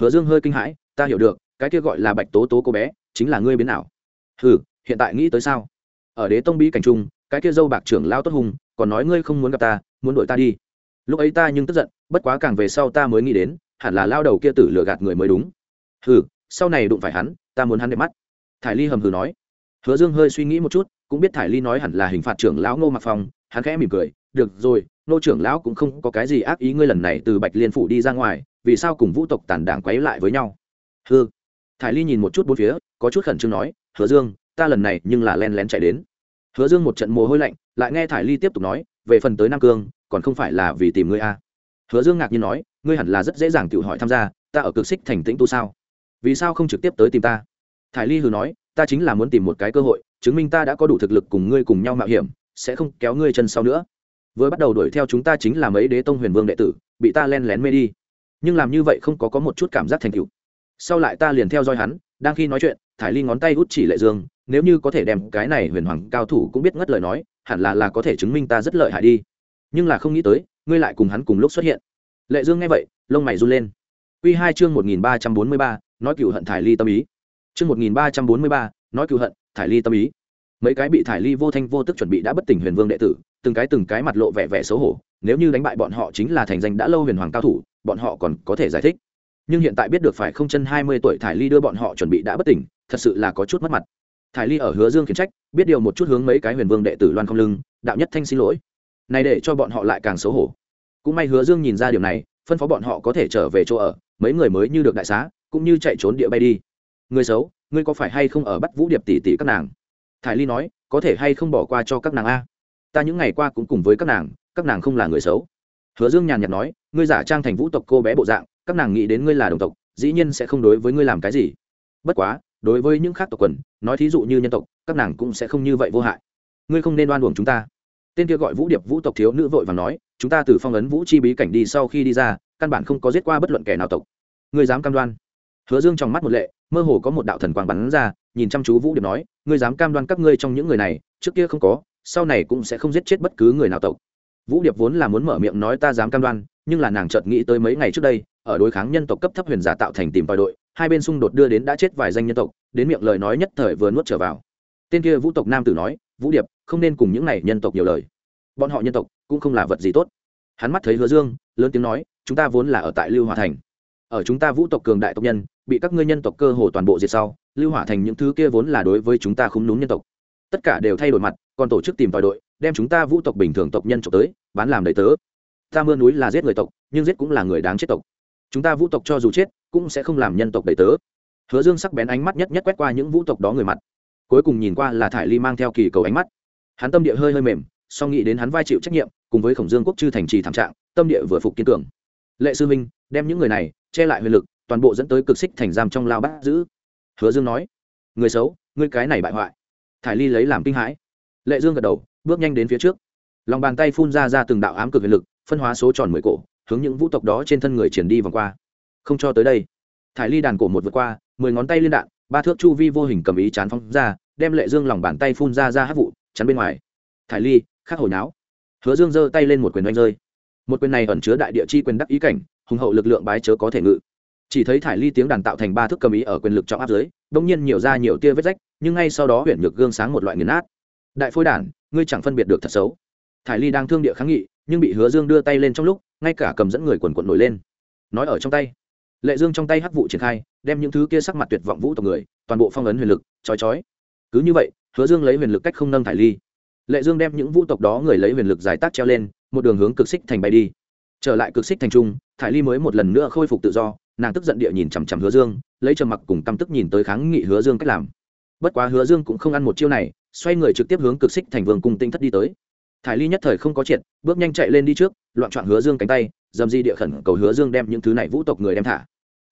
Speaker 1: Hứa dương hơi kinh hãi, ta hiểu được cái kia gọi là bạch tố tố cô bé chính là ngươi biến nào ừ hiện tại nghĩ tới sao? Ở đế tông bí cảnh trung cái kia dâu bạc trưởng lao tốt hùng còn nói ngươi không muốn gặp ta muốn đuổi ta đi. Lúc ấy ta nhưng tức giận bất quá càng về sau ta mới nghĩ đến hẳn là lao đầu kia tử lừa gạt người mới đúng. Hừ sau này đụng phải hắn ta muốn hắn đẹp mắt. Thải ly hầm hừ nói. Hứa dương hơi suy nghĩ một chút cũng biết thải ly nói hẳn là hình phạt trưởng lão ngô mặc phòng, hắn khẽ mỉm cười được rồi nô trưởng lão cũng không có cái gì ác ý ngươi lần này từ bạch liên phủ đi ra ngoài vì sao cùng vũ tộc tàn đảng quấy lại với nhau? Hừ thải ly nhìn một chút bốn phía, có chút khẩn trương nói, hứa dương, ta lần này nhưng là len lén chạy đến. Hứa dương một trận mồ hôi lạnh, lại nghe thải ly tiếp tục nói, về phần tới nam cương, còn không phải là vì tìm ngươi a à. hứa dương ngạc nhiên nói, ngươi hẳn là rất dễ dàng tự hỏi tham gia, ta ở cực xích thành tĩnh tu sao? Vì sao không trực tiếp tới tìm ta? Thải ly hừ nói, ta chính là muốn tìm một cái cơ hội, chứng minh ta đã có đủ thực lực cùng ngươi cùng nhau mạo hiểm, sẽ không kéo ngươi chân sau nữa. Vừa bắt đầu đuổi theo chúng ta chính là mấy đế tông huyền vương đệ tử, bị ta len lén mê đi. Nhưng làm như vậy không có có một chút cảm giác thành tựu sau lại ta liền theo dõi hắn, đang khi nói chuyện, thải ly ngón tay út chỉ lệ dương, nếu như có thể đem cái này huyền hoàng cao thủ cũng biết ngất lời nói, hẳn là là có thể chứng minh ta rất lợi hại đi. Nhưng là không nghĩ tới, ngươi lại cùng hắn cùng lúc xuất hiện. Lệ dương nghe vậy, lông mày run lên. Q hai chương một nghìn ba trăm bốn mươi ba, nói cựu hận thải ly tâm ý. Chương một nghìn ba trăm bốn mươi ba, nói cựu hận thải ly tâm ý. Mấy cái bị thải ly vô thanh vô tức chuẩn bị đã bất tỉnh huyền vương đệ tử, từng cái từng cái mặt lộ vẻ vẻ xấu hổ, nếu như đánh bại bọn họ chính là thành danh đã lâu huyền hoàng cao thủ, bọn họ còn có thể giải thích nhưng hiện tại biết được phải không chân hai mươi tuổi thải ly đưa bọn họ chuẩn bị đã bất tỉnh, thật sự là có chút mất mặt. Thải ly ở hứa dương khiển trách, biết điều một chút hướng mấy cái huyền vương đệ tử loan không lưng, đạo nhất thanh xin lỗi. Này để cho bọn họ lại càng xấu hổ. Cũng may hứa dương nhìn ra điều này, phân phó bọn họ có thể trở về chỗ ở, mấy người mới như được đại xá, cũng như chạy trốn địa bay đi. Người xấu, ngươi có phải hay không ở bắt vũ điệp tỷ tỷ các nàng? Thải ly nói, có thể hay không bỏ qua cho các nàng a. Ta những ngày qua cũng cùng với các nàng các nàng không là người xấu. Hứa dương nhàn nhạt nói, ngươi giả trang thành vũ tộc cô bé bộ dạng các nàng nghĩ đến ngươi là đồng tộc, dĩ nhiên sẽ không đối với ngươi làm cái gì. Bất quá, đối với những khác tộc quần, nói thí dụ như nhân tộc, các nàng cũng sẽ không như vậy vô hại. Ngươi không nên đoan uổng chúng ta. Tên kia gọi vũ điệp vũ tộc thiếu nữ vội và nói, chúng ta từ phong ấn vũ chi bí cảnh đi sau khi đi ra, căn bản không có giết qua bất luận kẻ nào tộc. Ngươi dám cam đoan? Hứa dương trong mắt một lệ, mơ hồ có một đạo thần quang bắn ra, nhìn chăm chú vũ điệp nói, ngươi dám cam đoan các ngươi trong những người này, trước kia không có, sau này cũng sẽ không giết chết bất cứ người nào tộc. Vũ điệp vốn là muốn mở miệng nói ta dám cam đoan, nhưng là nàng chợt nghĩ tới mấy ngày trước đây ở đối kháng nhân tộc cấp thấp huyền giả tạo thành tìm tòi đội, hai bên xung đột đưa đến đã chết vài danh nhân tộc, đến miệng lời nói nhất thời vừa nuốt trở vào. Tên kia vũ tộc nam tử nói, vũ điệp, không nên cùng những này nhân tộc nhiều lời. Bọn họ nhân tộc cũng không là vật gì tốt. Hắn mắt thấy hứa dương, lớn tiếng nói, chúng ta vốn là ở tại lưu hòa thành. Ở chúng ta vũ tộc cường đại tộc nhân, bị các ngươi nhân tộc cơ hồ toàn bộ diệt sau, lưu hỏa thành những thứ kia vốn là đối với chúng ta không đúng nhân tộc. Tất cả đều thay đổi mặt, còn tổ chức tìm tòi đội, đem chúng ta vũ tộc bình thường tộc nhân trộm tới, bán làm đầy tớ. Ta mưa núi là giết người tộc, nhưng giết cũng là người đáng chết tộc chúng ta vũ tộc cho dù chết, cũng sẽ không làm nhân tộc đầy tớ. Hứa dương sắc bén ánh mắt nhất nhất quét qua những vũ tộc đó người mặt. Cuối cùng nhìn qua là thải ly mang theo kỳ cầu ánh mắt. Hắn tâm địa hơi hơi mềm, song nghĩ đến hắn vai chịu trách nhiệm, cùng với khổng dương quốc chư thành trì thảm trạng, tâm địa vừa phục kiên cường. Lệ sư minh đem những người này che lại huyền lực, toàn bộ dẫn tới cực xích thành giam trong lao bắt giữ. Hứa dương nói, người xấu, ngươi cái này bại hoại. Thải ly lấy làm kinh hãi. Lệ dương gật đầu, bước nhanh đến phía trước. Lòng bàn tay phun ra ra từng đạo ám cực huyền lực, phân hóa số tròn mười cổ hướng những vũ tộc đó trên thân người triển đi vòng qua. Không cho tới đây. Thải ly đàn cổ một vượt qua, mười ngón tay liên đạn, ba thước chu vi vô hình cầm ý chán phong ra, đem lệ dương lòng bàn tay phun ra ra hát vụ, chắn bên ngoài. Thải ly, khắc hồi náo. Hứa dương giơ tay lên một quyền oanh rơi. Một quyền này ẩn chứa đại địa chi quyền đắc ý cảnh, hùng hậu lực lượng bái chớ có thể ngự. Chỉ thấy thải ly tiếng đàn tạo thành ba thước cầm ý ở quyền lực trọng áp dưới, đông nhiên nhiều ra nhiều tia vết rách, nhưng ngay sau đó huyện nhược gương sáng một loại nghiền nát. Đại phôi đản ngươi chẳng phân biệt được thật xấu. Thải ly đang thương địa kháng nghị, nhưng bị hứa dương đưa tay lên trong lúc ngay cả cầm dẫn người quần quận nổi lên. Nói ở trong tay, lệ dương trong tay hắc vụ triển khai, đem những thứ kia sắc mặt tuyệt vọng vũ tộc người, toàn bộ phong ấn huyền lực, chói chói. Cứ như vậy, hứa dương lấy huyền lực cách không nâng thải ly. Lệ dương đem những vũ tộc đó người lấy huyền lực giải tác treo lên, một đường hướng cực xích thành bay đi. Trở lại cực xích thành trung, thải ly mới một lần nữa khôi phục tự do, nàng tức giận địa nhìn chằm chằm hứa dương, lấy trầm mặc cùng căm tức nhìn tới kháng nghị hứa dương cách làm. Bất quá hứa dương cũng không ăn một chiêu này, xoay người trực tiếp hướng cực xích thành vương cung tinh thất đi tới thải ly nhất thời không có triệt, bước nhanh chạy lên đi trước, loạn trọn hứa dương cánh tay, dầm di địa khẩn cầu hứa dương đem những thứ này vũ tộc người đem thả.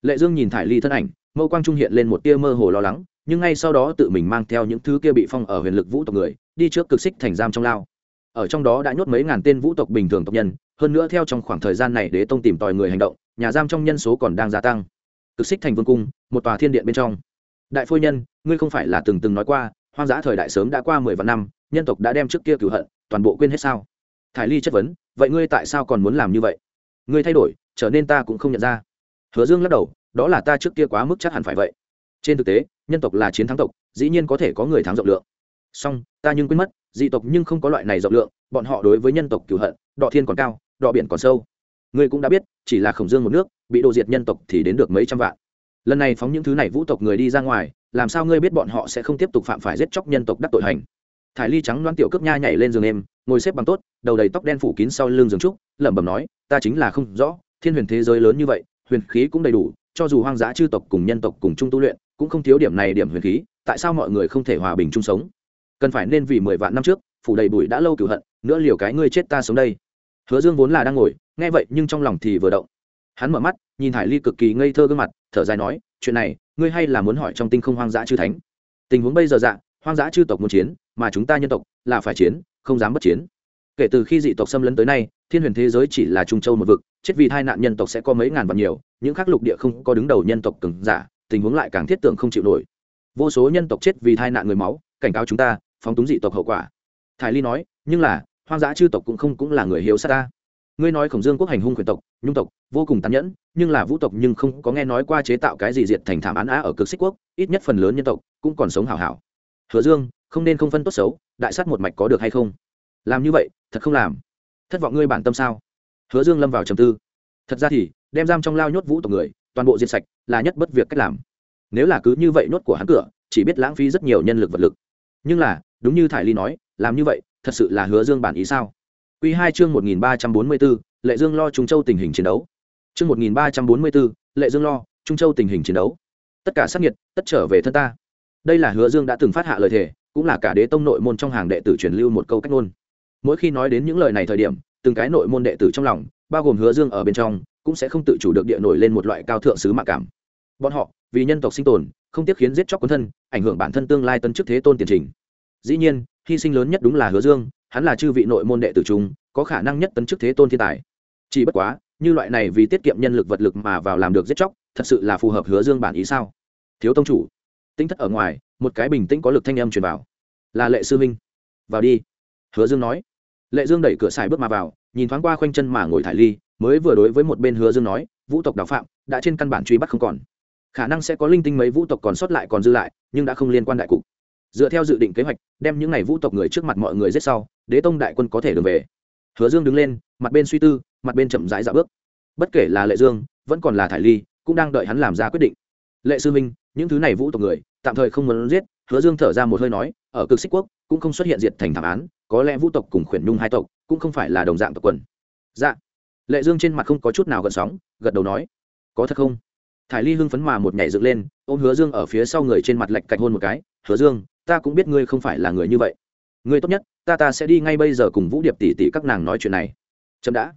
Speaker 1: Lệ dương nhìn thải ly thân ảnh, mâu quang trung hiện lên một tia mơ hồ lo lắng, nhưng ngay sau đó tự mình mang theo những thứ kia bị phong ở huyền lực vũ tộc người, đi trước cực xích thành giam trong lao. Ở trong đó đã nhốt mấy ngàn tên vũ tộc bình thường tộc nhân, hơn nữa theo trong khoảng thời gian này đế tông tìm tòi người hành động, nhà giam trong nhân số còn đang gia tăng. Cực xích thành vương cung, một tòa thiên điện bên trong. Đại phôi nhân, ngươi không phải là từng từng nói qua, hoang dã thời đại sớm đã qua mười vạn năm, nhân tộc đã đem trước kia cửu hận toàn bộ quên hết sao? Thải ly chất vấn, vậy ngươi tại sao còn muốn làm như vậy? Ngươi thay đổi, trở nên ta cũng không nhận ra. Hứa dương lắc đầu, đó là ta trước kia quá mức chắc hẳn phải vậy. Trên thực tế, nhân tộc là chiến thắng tộc, dĩ nhiên có thể có người thắng rộng lượng. Song, ta nhưng quên mất, dị tộc nhưng không có loại này rộng lượng, bọn họ đối với nhân tộc cửu hận, đọ thiên còn cao, đọ biển còn sâu. Ngươi cũng đã biết, chỉ là khổng dương một nước, bị đồ diệt nhân tộc thì đến được mấy trăm vạn. Lần này phóng những thứ này vũ tộc người đi ra ngoài, làm sao ngươi biết bọn họ sẽ không tiếp tục phạm phải giết chóc nhân tộc đắc tội hành? Thải ly trắng loan tiểu cướp nha nhảy lên giường em ngồi xếp bằng tốt, đầu đầy tóc đen phủ kín sau lưng giường trúc, lẩm bẩm nói, ta chính là không rõ, thiên huyền thế giới lớn như vậy, huyền khí cũng đầy đủ, cho dù hoang dã chư tộc cùng nhân tộc cùng chung tu luyện, cũng không thiếu điểm này điểm huyền khí, tại sao mọi người không thể hòa bình chung sống? Cần phải nên vì mười vạn năm trước, phủ đầy bụi đã lâu cửu hận, nữa liều cái ngươi chết ta sống đây. Hứa dương vốn là đang ngồi, nghe vậy nhưng trong lòng thì vừa động. Hắn mở mắt, nhìn hải ly cực kỳ ngây thơ gương mặt, thở dài nói, chuyện này, ngươi hay là muốn hỏi trong tinh không hoang dã chư thánh. Tình huống bây giờ dạ hoang dã chư tộc muốn chiến, mà chúng ta nhân tộc là phải chiến, không dám bất chiến. Kể từ khi dị tộc xâm lấn tới nay, thiên huyền thế giới chỉ là trung châu một vực, chết vì hai nạn nhân tộc sẽ có mấy ngàn vạn nhiều, những khác lục địa không có đứng đầu nhân tộc cứng giả, tình huống lại càng thiết tưởng không chịu nổi. Vô số nhân tộc chết vì tai nạn người máu, cảnh cáo chúng ta, phóng túng dị tộc hậu quả. Thái ly nói, nhưng là, hoang dã chư tộc cũng không cũng là người hiếu sát ta. Ngươi nói khổng dương quốc hành hung quyền tộc, nhung tộc, vô cùng tàn nhẫn, nhưng là vũ tộc nhưng không có nghe nói qua chế tạo cái gì diệt thành thảm án á ở cực xích quốc, ít nhất phần lớn nhân tộc cũng còn sống hảo hảo hứa dương không nên không phân tốt xấu đại sát một mạch có được hay không? Làm như vậy thật không làm. Thất vọng ngươi bản tâm sao? Hứa dương lâm vào trầm tư. Thật ra thì đem giam trong lao nhốt vũ tộc người toàn bộ diệt sạch là nhất bất việc cách làm. Nếu là cứ như vậy nhốt của hắn cửa chỉ biết lãng phí rất nhiều nhân lực vật lực. Nhưng là đúng như thải ly nói làm như vậy thật sự là hứa dương bản ý sao? Quy hai chương 1344, Lệ Dương lo Trung Châu tình hình chiến đấu. Chương 1344, Lệ Dương lo Trung Châu tình hình chiến đấu. Tất cả sát nhiệt, tất trở về thân ta. Đây là Hứa Dương đã từng phát hạ lời thề, cũng là cả đế tông nội môn trong hàng đệ tử truyền lưu một câu cách ngôn. Mỗi khi nói đến những lời này thời điểm, từng cái nội môn đệ tử trong lòng, bao gồm Hứa Dương ở bên trong, cũng sẽ không tự chủ được địa nổi lên một loại cao thượng sứ mạng cảm. Bọn họ, vì nhân tộc sinh tồn, không tiếc khiến giết chóc quân thân, ảnh hưởng bản thân tương lai tân chức thế tôn tiền trình. Dĩ nhiên, hy sinh lớn nhất đúng là Hứa Dương, hắn là chư vị nội môn đệ tử chúng có khả năng nhất tấn chức thế tôn thiên tài chỉ bất quá như loại này vì tiết kiệm nhân lực vật lực mà vào làm được giết chóc thật sự là phù hợp hứa dương bản ý sao thiếu tông chủ tinh thất ở ngoài, một cái bình tĩnh có lực thanh âm truyền vào. Là lệ sư minh. Vào đi. Hứa dương nói. Lệ dương đẩy cửa xài bước mà vào, nhìn thoáng qua khoanh chân mà ngồi thải ly, mới vừa đối với một bên hứa dương nói, vũ tộc đào phạm, đã trên căn bản truy bắt không còn. Khả năng sẽ có linh tinh mấy vũ tộc còn sót lại còn dư lại, nhưng đã không liên quan đại cục. Dựa theo dự định kế hoạch, đem những ngày vũ tộc người trước mặt mọi người giết sau, đế tông đại quân có thể đường về. Hứa dương đứng lên, mặt bên suy tư, mặt bên chậm rãi dạo bước. Bất kể là lệ dương, vẫn còn là thải ly, cũng đang đợi hắn làm ra quyết định lệ sư minh những thứ này vũ tộc người, tạm thời không muốn giết, hứa dương thở ra một hơi nói, ở cực xích quốc, cũng không xuất hiện diệt thành thảm án, có lẽ vũ tộc cùng khuyển nhung hai tộc, cũng không phải là đồng dạng tộc quần. Dạ. Lệ dương trên mặt không có chút nào gợn sóng, gật đầu nói, có thật không? Thải ly hưng phấn mà một nhảy dựng lên, ôm hứa dương ở phía sau người trên mặt lạch cạch hôn một cái, hứa dương, ta cũng biết ngươi không phải là người như vậy. Ngươi tốt nhất, ta ta sẽ đi ngay bây giờ cùng vũ điệp tỷ tỷ các nàng nói chuyện này. Chậm đã.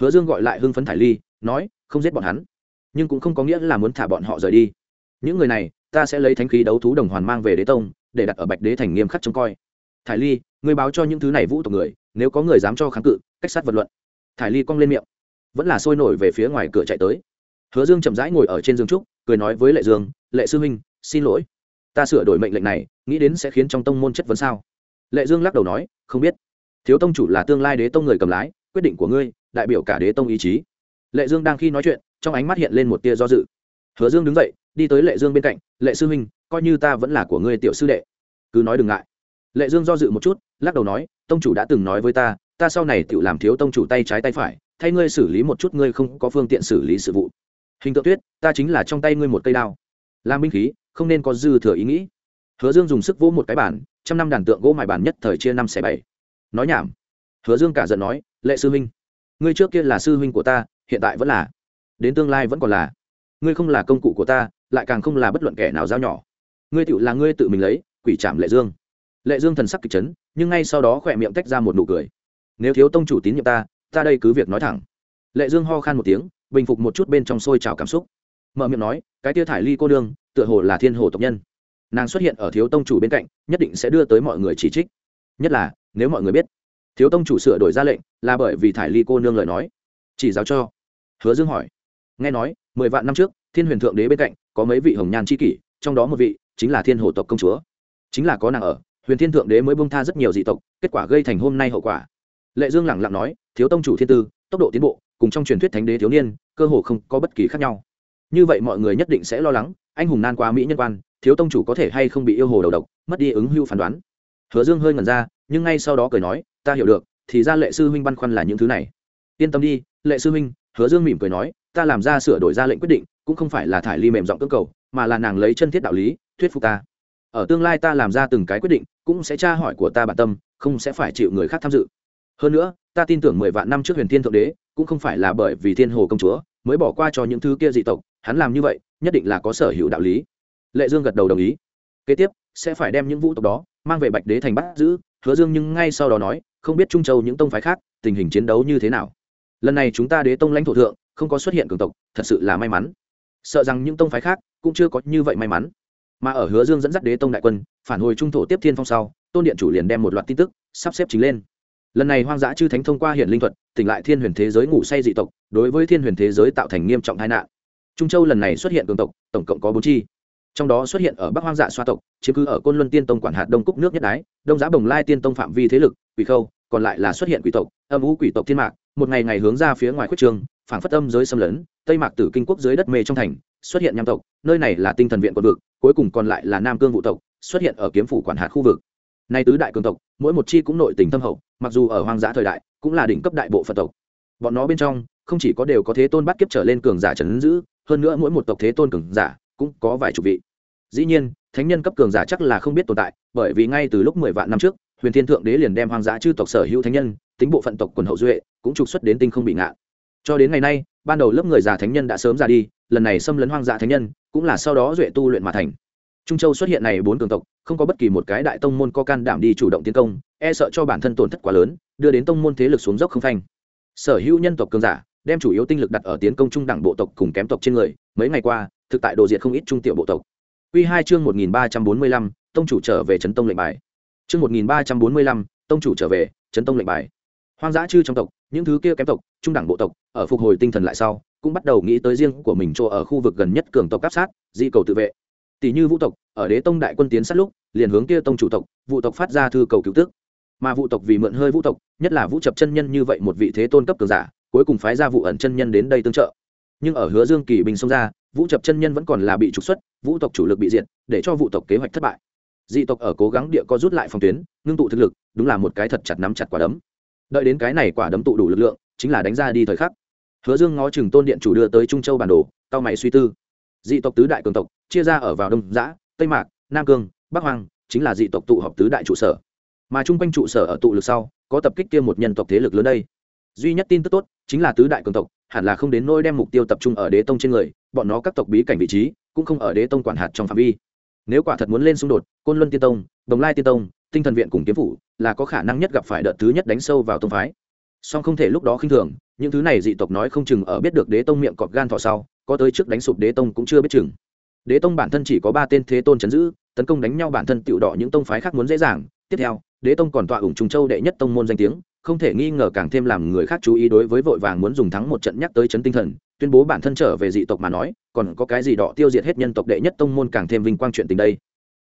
Speaker 1: Hứa dương gọi lại hưng phấn thải ly, nói, không giết bọn hắn, nhưng cũng không có nghĩa là muốn thả bọn họ rời đi những người này, ta sẽ lấy thánh khí đấu thú đồng hoàn mang về đế tông, để đặt ở bạch đế thành nghiêm khắc trông coi. Thải ly, ngươi báo cho những thứ này vũ tộc người, nếu có người dám cho kháng cự, cách sát vật luận. Thải ly cong lên miệng. Vẫn là sôi nổi về phía ngoài cửa chạy tới. Hứa dương chậm rãi ngồi ở trên giường trúc, cười nói với lệ dương, lệ sư huynh, xin lỗi. Ta sửa đổi mệnh lệnh này, nghĩ đến sẽ khiến trong tông môn chất vấn sao? Lệ dương lắc đầu nói, không biết. Thiếu tông chủ là tương lai đế tông người cầm lái, quyết định của ngươi, đại biểu cả đế tông ý chí. Lệ dương đang khi nói chuyện, trong ánh mắt hiện lên một tia do dự. Hứa dương đứng dậy đi tới lệ dương bên cạnh, lệ sư huynh, coi như ta vẫn là của ngươi tiểu sư đệ. Cứ nói đừng ngại. Lệ dương do dự một chút, lắc đầu nói, tông chủ đã từng nói với ta ta sau này tự làm thiếu tông chủ tay trái tay phải, thay ngươi xử lý một chút ngươi không có phương tiện xử lý sự vụ. Hình tượng tuyết, ta chính là trong tay ngươi một cây đao. Làm binh khí, không nên có dư thừa ý nghĩ. Hứa dương dùng sức vỗ một cái bản trăm năm đàn tượng gỗ mài bản nhất thời chia năm xẻ bảy. Nói nhảm. Hứa dương cả giận nói, lệ sư huynh, ngươi trước kia là sư huynh của ta, hiện tại vẫn là. Đến tương lai vẫn còn là. Ngươi không là công cụ của ta lại càng không là bất luận kẻ nào giao nhỏ. Ngươi tự là ngươi tự mình lấy, quỷ trảm lệ dương. Lệ dương thần sắc kịch chấn, nhưng ngay sau đó khỏe miệng tách ra một nụ cười. Nếu thiếu tông chủ tín nhiệm ta ta đây cứ việc nói thẳng. Lệ dương ho khan một tiếng, bình phục một chút bên trong sôi trào cảm xúc. Mở miệng nói, cái tia thải ly cô đương tựa hồ là thiên hồ tộc nhân. Nàng xuất hiện ở thiếu tông chủ bên cạnh, nhất định sẽ đưa tới mọi người chỉ trích. Nhất là, nếu mọi người biết, thiếu tông chủ sửa đổi ra lệnh là bởi vì thải ly cô nương lời nói. Chỉ giáo cho. Hứa dương hỏi. Nghe nói, mười vạn năm trước, thiên huyền thượng đế bên cạnh có mấy vị hồng nhan c kỷ, trong đó một vị chính là thiên hồ tộc công chúa. Chính là có nàng ở, huyền thiên thượng đế mới bông tha rất nhiều dị tộc, kết quả gây thành hôm nay hậu quả. Lệ dương lẳng lặng nói, thiếu tông chủ thiên tư, tốc độ tiến bộ, cùng trong truyền thuyết thánh đế thiếu niên, cơ hồ không có bất kỳ khác nhau. Như vậy mọi người nhất định sẽ lo lắng, anh hùng nan quá mỹ nhân quan, thiếu tông chủ có thể hay không bị yêu hồ đầu độc, mất đi ứng hưu phán đoán. Hứa dương hơi ngẩn ra, nhưng ngay sau đó cười nói, ta hiểu được, thì ra lệ sư huynh băn khoăn là những thứ này. Yên tâm đi, lệ sư huynh, hứa dương mỉm cười nói, ta làm ra sửa đổi ra lệnh quyết định cũng không phải là thải ly mềm giọng cưỡng cầu, mà là nàng lấy chân thiết đạo lý, thuyết phục ta. Ở tương lai ta làm ra từng cái quyết định, cũng sẽ tra hỏi của ta bản tâm, không sẽ phải chịu người khác tham dự. Hơn nữa, ta tin tưởng mười vạn năm trước huyền thiên thượng đế, cũng không phải là bởi vì thiên hồ công chúa, mới bỏ qua cho những thứ kia dị tộc, hắn làm như vậy, nhất định là có sở hữu đạo lý. Lệ dương gật đầu đồng ý. Kế tiếp, sẽ phải đem những vũ tộc đó, mang về bạch đế thành bắt giữ, hứa dương nhưng ngay sau đó nói, không biết trung châu những tông phái khác, tình hình chiến đấu như thế nào. Lần này chúng ta đế tông lãnh thổ thượng, không có xuất hiện cường tộc, thật sự là may mắn sợ rằng những tông phái khác cũng chưa có như vậy may mắn. Mà ở hứa dương dẫn dắt đế tông đại quân, phản hồi trung thổ tiếp thiên phong sau, tôn điện chủ liền đem một loạt tin tức sắp xếp chính lên. Lần này hoang dã chư thánh thông qua hiện linh thuật, tỉnh lại thiên huyền thế giới ngủ say dị tộc, đối với thiên huyền thế giới tạo thành nghiêm trọng tai nạn. Trung châu lần này xuất hiện cường tộc, tổng cộng có bốn chi. Trong đó xuất hiện ở bắc hoang dạ xoa tộc, chiếm cứ ở côn luân tiên tông quản hạt đông cúc nước nhất đái, đông giá bồng lai tiên tông phạm vi thế lực, quỷ khâu, còn lại là xuất hiện quỷ tộc, âm u quỷ tộc thiên mạc, một ngày ngày hướng ra phía ngoài khuất trường phảng phất âm giới xâm lấn, tây mạc tử kinh quốc dưới đất mê trong thành, xuất hiện nham tộc, nơi này là tinh thần viện quận vực, cuối cùng còn lại là nam cương vũ tộc, xuất hiện ở kiếm phủ quản hạt khu vực. Nay tứ đại cường tộc, mỗi một chi cũng nội tình thâm hậu, mặc dù ở hoang dã thời đại, cũng là đỉnh cấp đại bộ phật tộc. Bọn nó bên trong, không chỉ có đều có thế tôn bắt kiếp trở lên cường giả trấn giữ, hơn nữa mỗi một tộc thế tôn cường giả cũng có vài chục vị. Dĩ nhiên, thánh nhân cấp cường giả chắc là không biết tồn tại, bởi vì ngay từ lúc mười vạn năm trước, huyền thiên thượng đế liền đem hoang dã chư tộc sở hữu thánh nhân, tính bộ phận tộc quần hậu duệ, cũng trục xuất đến tinh không bị ngạn cho đến ngày nay, ban đầu lớp người già thánh nhân đã sớm ra đi, lần này xâm lấn hoang dã thánh nhân, cũng là sau đó duệ tu luyện mà thành. Trung châu xuất hiện này bốn cường tộc, không có bất kỳ một cái đại tông môn có can đảm đi chủ động tiến công e sợ cho bản thân tổn thất quá lớn, đưa đến tông môn thế lực xuống dốc không phanh. Sở hữu nhân tộc cường giả, đem chủ yếu tinh lực đặt ở tiến công trung đẳng bộ tộc cùng kém tộc trên người, mấy ngày qua, thực tại đồ diệt không ít trung tiểu bộ tộc. Quy hai chương một nghìn ba trăm bốn mươi lăm, tông chủ trở về trấn tông lệnh bài. Chương một nghìn ba trăm bốn mươi lăm, tông chủ trở về trấn tông lệnh bài hoang dã chư trong tộc, những thứ kia kém tộc, trung đẳng bộ tộc, ở phục hồi tinh thần lại sau, cũng bắt đầu nghĩ tới riêng của mình chỗ ở khu vực gần nhất cường tộc áp sát, di cầu tự vệ. Tỷ như vũ tộc, ở đế tông đại quân tiến sát lúc, liền hướng kia tông chủ tộc, vũ tộc phát ra thư cầu cứu tước mà vũ tộc vì mượn hơi vũ tộc, nhất là vũ chập chân nhân như vậy một vị thế tôn cấp cường giả, cuối cùng phái ra vụ ẩn chân nhân đến đây tương trợ. Nhưng ở hứa dương kỳ bình xông ra, vũ chập chân nhân vẫn còn là bị trục xuất, vũ tộc chủ lực bị diệt, để cho vũ tộc kế hoạch thất bại. Dị tộc ở cố gắng địa co rút lại phòng tuyến, ngưng tụ thực lực, đúng là một cái thật chặt nắm chặt quả đấm đợi đến cái này quả đấm tụ đủ lực lượng, chính là đánh ra đi thời khắc. Hứa dương ngó chừng tôn điện chủ đưa tới trung châu bản đồ tao mày suy tư. Dị tộc tứ đại cường tộc, chia ra ở vào đông giã, tây mạc, nam cương, bắc hoàng chính là dị tộc tụ họp tứ đại trụ sở. Mà chung quanh trụ sở ở tụ lực sau, có tập kích kia một nhân tộc thế lực lớn đây. Duy nhất tin tức tốt, chính là tứ đại cường tộc, hẳn là không đến nôi đem mục tiêu tập trung ở đế tông trên người, bọn nó các tộc bí cảnh vị trí, cũng không ở đế tông quản hạt trong phạm vi. Nếu quả thật muốn lên xung đột, côn luân tiên tông, đồng lai tiên tông tinh thần viện cùng kiếm phủ là có khả năng nhất gặp phải đợt thứ nhất đánh sâu vào tông phái. Song không thể lúc đó khinh thường, những thứ này dị tộc nói không chừng ở biết được đế tông miệng cọp gan thọ sau, có tới trước đánh sụp đế tông cũng chưa biết chừng. Đế tông bản thân chỉ có ba tên thế tôn chấn giữ, tấn công đánh nhau bản thân tiểu đỏ những tông phái khác muốn dễ dàng. Tiếp theo, đế tông còn tọa ủng trùng châu đệ nhất tông môn danh tiếng, không thể nghi ngờ càng thêm làm người khác chú ý đối với vội vàng muốn dùng thắng một trận nhắc tới chấn tinh thần, tuyên bố bản thân trở về dị tộc mà nói, còn có cái gì đỏ tiêu diệt hết nhân tộc đệ nhất tông môn càng thêm vinh quang chuyện tình đây.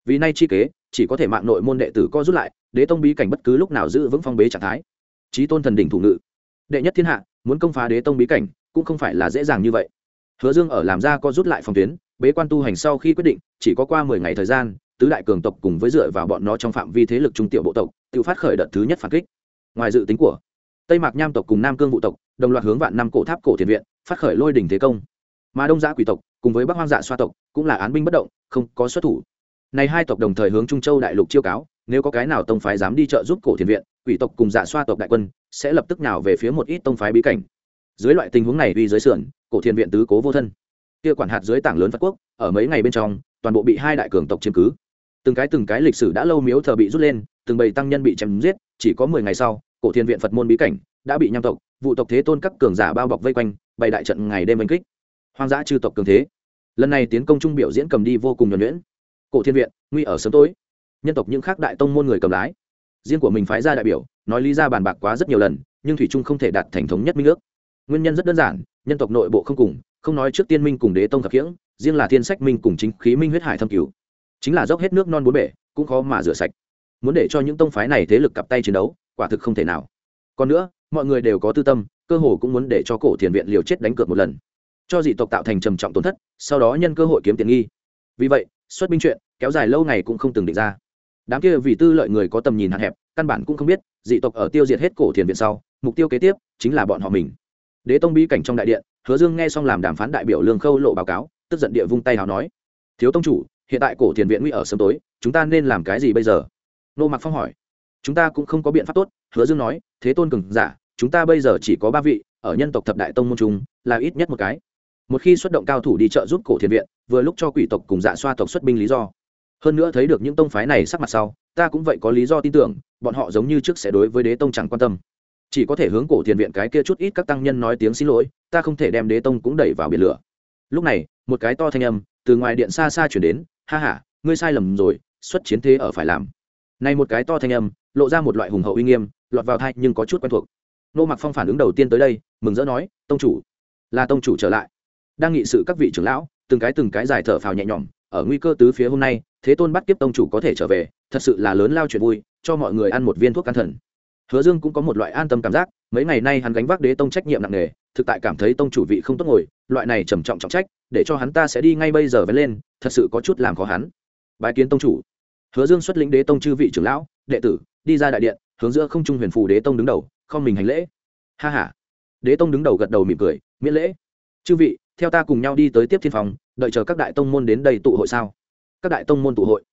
Speaker 1: Vì nay chi kế chỉ có thể mạng nội môn đệ tử co rút lại, đế tông bí cảnh bất cứ lúc nào giữ vững phong bế trạng thái. Trí tôn thần đỉnh thủ ngự. Đệ nhất thiên hạ, muốn công phá đế tông bí cảnh, cũng không phải là dễ dàng như vậy. Hứa dương ở làm ra co rút lại phòng tuyến, bế quan tu hành sau khi quyết định, chỉ có qua mười ngày thời gian, tứ đại cường tộc cùng với dựa vào bọn nó trong phạm vi thế lực trung tiểu bộ tộc, tự phát khởi đợt thứ nhất phản kích. Ngoài dự tính của tây mạc nham tộc cùng nam cương vụ tộc, đồng loạt hướng vạn năm cổ tháp cổ thiền viện, phát khởi lôi đỉnh thế công. Mà đông giã quỷ tộc cùng với bắc hoang dạ xoa tộc cũng là án binh bất động, không có xuất thủ này hai tộc đồng thời hướng trung châu đại lục chiêu cáo, nếu có cái nào tông phái dám đi trợ giúp cổ thiền viện, quỷ tộc cùng dạ xoa tộc đại quân sẽ lập tức nào về phía một ít tông phái bí cảnh. Dưới loại tình huống này uy dưới sườn, cổ thiền viện tứ cố vô thân. Kia quản hạt dưới tảng lớn phật quốc, ở mấy ngày bên trong, toàn bộ bị hai đại cường tộc chiếm cứ. Từng cái từng cái lịch sử đã lâu miếu thờ bị rút lên, từng bầy tăng nhân bị chém giết, chỉ có mười ngày sau, cổ thiên viện phật môn bí cảnh đã bị nham tộc, vụ tộc thế tôn các cường giả bao bọc vây quanh, bày đại trận ngày đêm oanh kích. Hoang dã chư tộc cường thế. Lần này tiến công trung biểu diễn cầm đi vô cùng nhuẩn nhuyễn cổ thiên viện, nguy ở sớm tối. Nhân tộc những khác đại tông môn người cầm lái. Riêng của mình phái ra đại biểu, nói lý ra bàn bạc quá rất nhiều lần, nhưng thủy trung không thể đạt thành thống nhất minh ước. Nguyên nhân rất đơn giản, nhân tộc nội bộ không cùng, không nói trước tiên minh cùng đế tông thập khiễng, riêng là thiên sách minh cùng chính khí minh huyết hải thâm cứu chính là dốc hết nước non bốn bể, cũng khó mà rửa sạch. Muốn để cho những tông phái này thế lực cặp tay chiến đấu, quả thực không thể nào. Còn nữa, mọi người đều có tư tâm, cơ hồ cũng muốn để cho cổ thiền viện liều chết đánh cược một lần. Cho dị tộc tạo thành trầm trọng tổn thất, sau đó nhân cơ hội kiếm tiền nghi. Vì vậy xuất binh chuyện, kéo dài lâu ngày cũng không từng định ra. Đám kia vì tư lợi người có tầm nhìn hạn hẹp, căn bản cũng không biết, dị tộc ở tiêu diệt hết cổ thiền viện sau, mục tiêu kế tiếp chính là bọn họ mình. Đế tông bí cảnh trong đại điện, hứa dương nghe xong làm đàm phán đại biểu lương khâu lộ báo cáo, tức giận địa vung tay hào nói, thiếu tông chủ, hiện tại cổ thiền viện nguy ở sớm tối, chúng ta nên làm cái gì bây giờ? Nô mặc phong hỏi. Chúng ta cũng không có biện pháp tốt, hứa dương nói, thế tôn cường giả, chúng ta bây giờ chỉ có ba vị, ở nhân tộc thập đại tông môn trung là ít nhất một cái một khi xuất động cao thủ đi trợ giúp cổ thiền viện, vừa lúc cho quỷ tộc cùng dạ xoa tộc xuất binh lý do. Hơn nữa thấy được những tông phái này sắc mặt sau, ta cũng vậy có lý do tin tưởng, bọn họ giống như trước sẽ đối với đế tông chẳng quan tâm. Chỉ có thể hướng cổ thiền viện cái kia chút ít các tăng nhân nói tiếng xin lỗi, ta không thể đem đế tông cũng đẩy vào biển lửa. Lúc này, một cái to thanh âm từ ngoài điện xa xa chuyển đến, ha h a ngươi sai lầm rồi, xuất chiến thế ở phải làm. Này một cái to thanh âm, lộ ra một loại hùng hậu uy nghiêm, lọt vào thai nhưng có chút quen thuộc. Nô mặc phong phản ứng đầu tiên tới đây, mừng rỡ nói, tông chủ. Là tông chủ trở lại đang nghị sự các vị trưởng lão, từng cái từng cái dài thở phào nhẹ nhõm, ở nguy cơ tứ phía hôm nay, thế tôn bắt kiếp tông chủ có thể trở về, thật sự là lớn lao chuyện vui, cho mọi người ăn một viên thuốc can thần. Hứa dương cũng có một loại an tâm cảm giác, mấy ngày nay hắn gánh vác đế tông trách nhiệm nặng nề, thực tại cảm thấy tông chủ vị không tốt ngồi, loại này trầm trọng trọng trách, để cho hắn ta sẽ đi ngay bây giờ vẫn lên, thật sự có chút làm khó hắn. Bài kiến tông chủ. Hứa dương xuất lĩnh đế tông chư vị trưởng lão, đệ tử, đi ra đại điện, hướng giữa không trung huyền phù đế tông đứng đầu, không mình hành lễ. Ha ha. Đế tông đứng đầu gật đầu mỉm cười, miễn lễ. Chư vị theo ta cùng nhau đi tới tiếp thiên phòng, đợi chờ các đại tông môn đến đây tụ hội sao? Các đại tông môn tụ hội?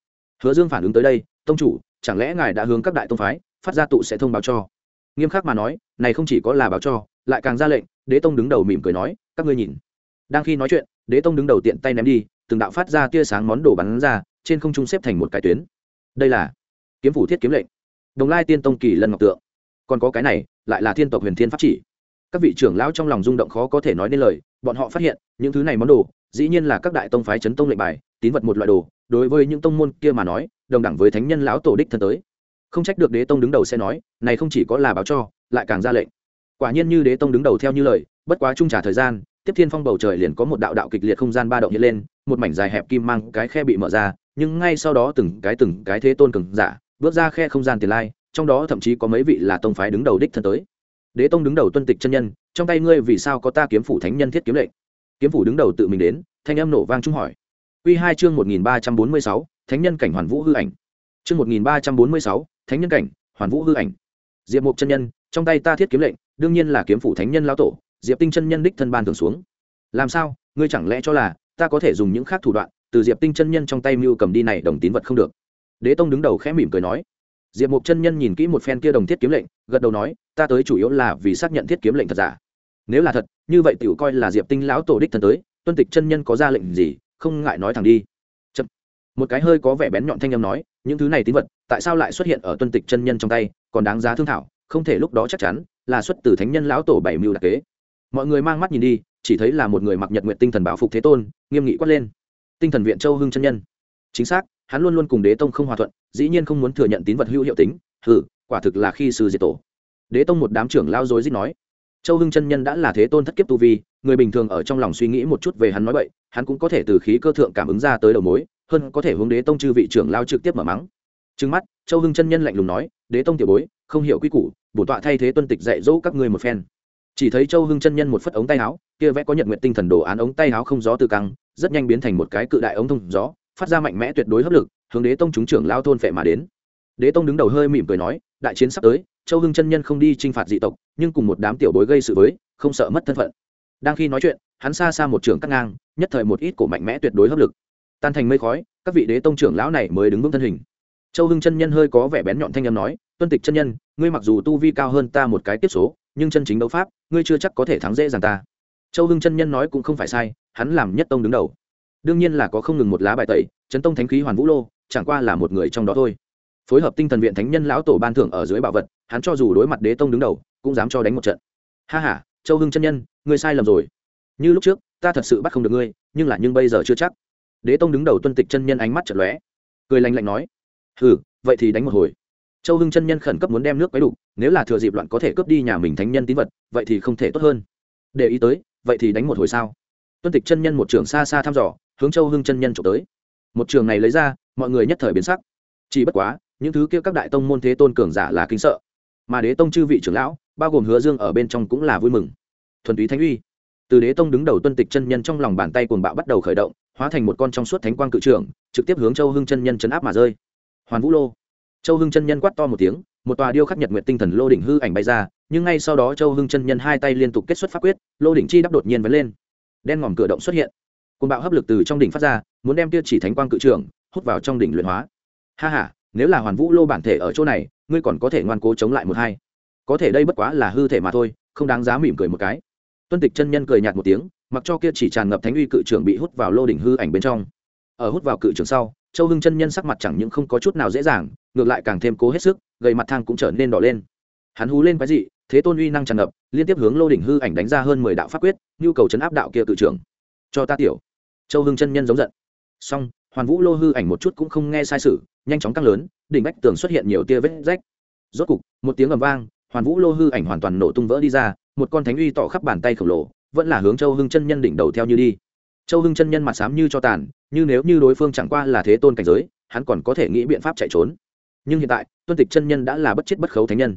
Speaker 1: Hứa dương phản ứng tới đây, tông chủ, chẳng lẽ ngài đã hướng các đại tông phái phát ra tụ sẽ thông báo cho? Nghiêm khắc mà nói, này không chỉ có là báo cho, lại càng ra lệnh, đế tông đứng đầu mỉm cười nói, các ngươi nhìn. Đang khi nói chuyện, đế tông đứng đầu tiện tay ném đi, từng đạo phát ra tia sáng món đồ bắn ra, trên không trung xếp thành một cái tuyến. Đây là kiếm phủ thiết kiếm lệnh. Đồng lai tiên tông kỳ lân ngọc tượng. Còn có cái này, lại là thiên tộc huyền thiên pháp chỉ các vị trưởng lão trong lòng rung động khó có thể nói nên lời, bọn họ phát hiện, những thứ này món đồ, dĩ nhiên là các đại tông phái chấn tông lệnh bài, tín vật một loại đồ, đối với những tông môn kia mà nói, đồng đẳng với thánh nhân lão tổ đích thân tới. Không trách được đế tông đứng đầu sẽ nói, này không chỉ có là báo cho, lại càng ra lệnh. Quả nhiên như đế tông đứng đầu theo như lời, bất quá trung trả thời gian, tiếp thiên phong bầu trời liền có một đạo đạo kịch liệt không gian ba động hiện lên, một mảnh dài hẹp kim mang cái khe bị mở ra, nhưng ngay sau đó từng cái từng cái thế tôn cường giả, bước ra khe không gian tiền lai, trong đó thậm chí có mấy vị là tông phái đứng đầu đích thân tới đế tông đứng đầu tuân tịch chân nhân, trong tay ngươi vì sao có ta kiếm phủ thánh nhân thiết kiếm lệnh? Kiếm phủ đứng đầu tự mình đến, thanh âm nổ vang trung hỏi. Quy hai chương một nghìn ba trăm bốn mươi sáu, thánh nhân cảnh hoàn vũ hư ảnh. Chương một nghìn ba trăm bốn mươi sáu, thánh nhân cảnh, hoàn vũ hư ảnh. Diệp mục chân nhân, trong tay ta thiết kiếm lệnh, đương nhiên là kiếm phủ thánh nhân lao tổ, diệp tinh chân nhân đích thân ban thường xuống. Làm sao? Ngươi chẳng lẽ cho là ta có thể dùng những khác thủ đoạn, từ diệp tinh chân nhân trong tay mưu cầm đi này đồng tín vật không được? Đế tông đứng đầu khẽ mỉm cười nói diệp mục chân nhân nhìn kỹ một phen kia đồng thiết kiếm lệnh, gật đầu nói, ta tới chủ yếu là vì xác nhận thiết kiếm lệnh thật giả. Nếu là thật, như vậy tiểu coi là diệp tinh lão tổ đích thân tới, tuân tịch chân nhân có ra lệnh gì, không ngại nói thẳng đi. Chậm. một cái hơi có vẻ bén nhọn thanh âm nói, những thứ này tín vật, tại sao lại xuất hiện ở tuân tịch chân nhân trong tay, còn đáng giá thương thảo, không thể lúc đó chắc chắn là xuất từ thánh nhân lão tổ bảy mưu đặc kế. Mọi người mang mắt nhìn đi, chỉ thấy là một người mặc nhật nguyện tinh thần bảo phục thế tôn, nghiêm nghị quát lên. Tinh thần viện châu hưng chân nhân. Chính xác hắn luôn luôn cùng đế tông không hòa thuận, dĩ nhiên không muốn thừa nhận tín vật hữu hiệu tính. Hừ, quả thực là khi sư diệt tổ. Đế tông một đám trưởng lao dối dít nói, châu hưng chân nhân đã là thế tôn thất kiếp tu vi, người bình thường ở trong lòng suy nghĩ một chút về hắn nói vậy hắn cũng có thể từ khí cơ thượng cảm ứng ra tới đầu mối, hơn có thể hướng đế tông chư vị trưởng lao trực tiếp mở mắng. Trừng mắt, châu hưng chân nhân lạnh lùng nói, đế tông tiểu bối, không hiểu quy củ, bổ tọa thay thế tuân tịch dạy dỗ các ngươi một phen. Chỉ thấy châu hưng chân nhân một phất ống tay áo, kia vẽ có nhận nguyện tinh thần đồ án ống tay áo không gió từ căng, rất nhanh biến thành một cái cự đại ống thông gió phát ra mạnh mẽ tuyệt đối hấp lực, hướng đế tông chúng trưởng lao thôn phệ mà đến. Đế tông đứng đầu hơi mỉm cười nói, đại chiến sắp tới, châu hưng chân nhân không đi t r i n h phạt dị tộc, nhưng cùng một đám tiểu bối gây sự với, không sợ mất thân phận. Đang khi nói chuyện, hắn xa xa một trường cắt ngang, nhất thời một ít cổ mạnh mẽ tuyệt đối hấp lực. Tan thành mây khói, các vị đế tông trưởng lão này mới đứng vững thân hình. Châu hưng chân nhân hơi có vẻ bén nhọn thanh â m nói, tuân tịch chân nhân, ngươi mặc dù tu vi cao hơn ta một cái tiếp số, nhưng chân chính đấu pháp, ngươi chưa chắc có thể thắng dễ dàng ta. Châu hưng chân nhân nói cũng không phải sai, hắn làm nhất tông đứng đầu đương nhiên là có không ngừng một lá bài tẩy, chấn tông thánh khí hoàn vũ lô, chẳng qua là một người trong đó thôi. Phối hợp tinh thần viện thánh nhân lão tổ ban thưởng ở dưới bảo vật, hắn cho dù đối mặt đế tông đứng đầu, cũng dám cho đánh một trận. Ha h a châu hưng chân nhân, ngươi sai lầm rồi. Như lúc trước, ta thật sự bắt không được ngươi, nhưng là nhưng bây giờ chưa chắc. Đế tông đứng đầu tuân tịch chân nhân ánh mắt chật lóe, cười lạnh lạnh nói, hừ, vậy thì đánh một hồi. Châu hưng chân nhân khẩn cấp muốn đem nước quấy đục nếu là thừa dịp loạn có thể cướp đi nhà mình thánh nhân tín vật, vậy thì không thể tốt hơn. Để ý tới, vậy thì đánh một hồi sao? Tuân tịch chân nhân một trường xa xa thăm dò hướng châu hưng chân nhân trộm tới. Một trường này lấy ra, mọi người nhất thời biến sắc. Chỉ bất quá, những thứ kia các đại tông môn thế tôn cường giả là kinh sợ. Mà đế tông chư vị trưởng lão, bao gồm hứa dương ở bên trong cũng là vui mừng. Thuần túy thánh uy. Từ đế tông đứng đầu tuân tịch chân nhân trong lòng bàn tay cuồng bạo bắt đầu khởi động, hóa thành một con trong suốt thánh quang cự trưởng, trực tiếp hướng châu hưng chân nhân chấn áp mà rơi. Hoàn vũ lô. Châu hưng chân nhân quát to một tiếng, một tòa điêu khắc nhật nguyện tinh thần lô đỉnh hư ảnh bay ra, nhưng ngay sau đó châu hưng chân nhân hai tay liên tục kết xuất pháp quyết, lô đỉnh chi đắp đột nhiên vấn lên. Đen ngòm cửa động xuất hiện côn bạo hấp lực từ trong đỉnh phát ra, muốn đem tiêu chỉ thánh quang cự trưởng hút vào trong đỉnh luyện hóa. Ha h a nếu là hoàn vũ lô bản thể ở chỗ này, ngươi còn có thể ngoan cố chống lại một hai. Có thể đây bất quá là hư thể mà thôi, không đáng giá mỉm cười một cái. Tuân tịch chân nhân cười nhạt một tiếng, mặc cho kia chỉ tràn ngập thánh uy cự trưởng bị hút vào lô đỉnh hư ảnh bên trong. Ở hút vào cự trưởng sau, châu hưng chân nhân sắc mặt chẳng những không có chút nào dễ dàng, ngược lại càng thêm cố hết sức, gầy mặt thang cũng trở nên đỏ lên. Hắn hú lên cái gì thế tôn uy năng tràn ngập, liên tiếp hướng lô đỉnh hư ảnh đánh ra hơn mười đạo pháp quyết, nhu cầu chấn áp đạo kia cự trưởng. Cho ta tiểu châu hưng chân nhân giống giận. Song hoàn vũ lô hư ảnh một chút cũng không nghe sai sự, nhanh chóng tăng lớn, đỉnh bách tường xuất hiện nhiều tia vết rách. Rốt cục, một tiếng ầm vang, hoàn vũ lô hư ảnh hoàn toàn nổ tung vỡ đi ra, một con thánh uy tỏ khắp bàn tay khổng lồ, vẫn là hướng châu hưng chân nhân đỉnh đầu theo như đi. Châu hưng chân nhân mặt xám như cho tàn, như nếu như đối phương chẳng qua là thế tôn cảnh giới, hắn còn có thể nghĩ biện pháp chạy trốn. Nhưng hiện tại, tuân tịch chân nhân đã là bất chết bất khấu thánh nhân.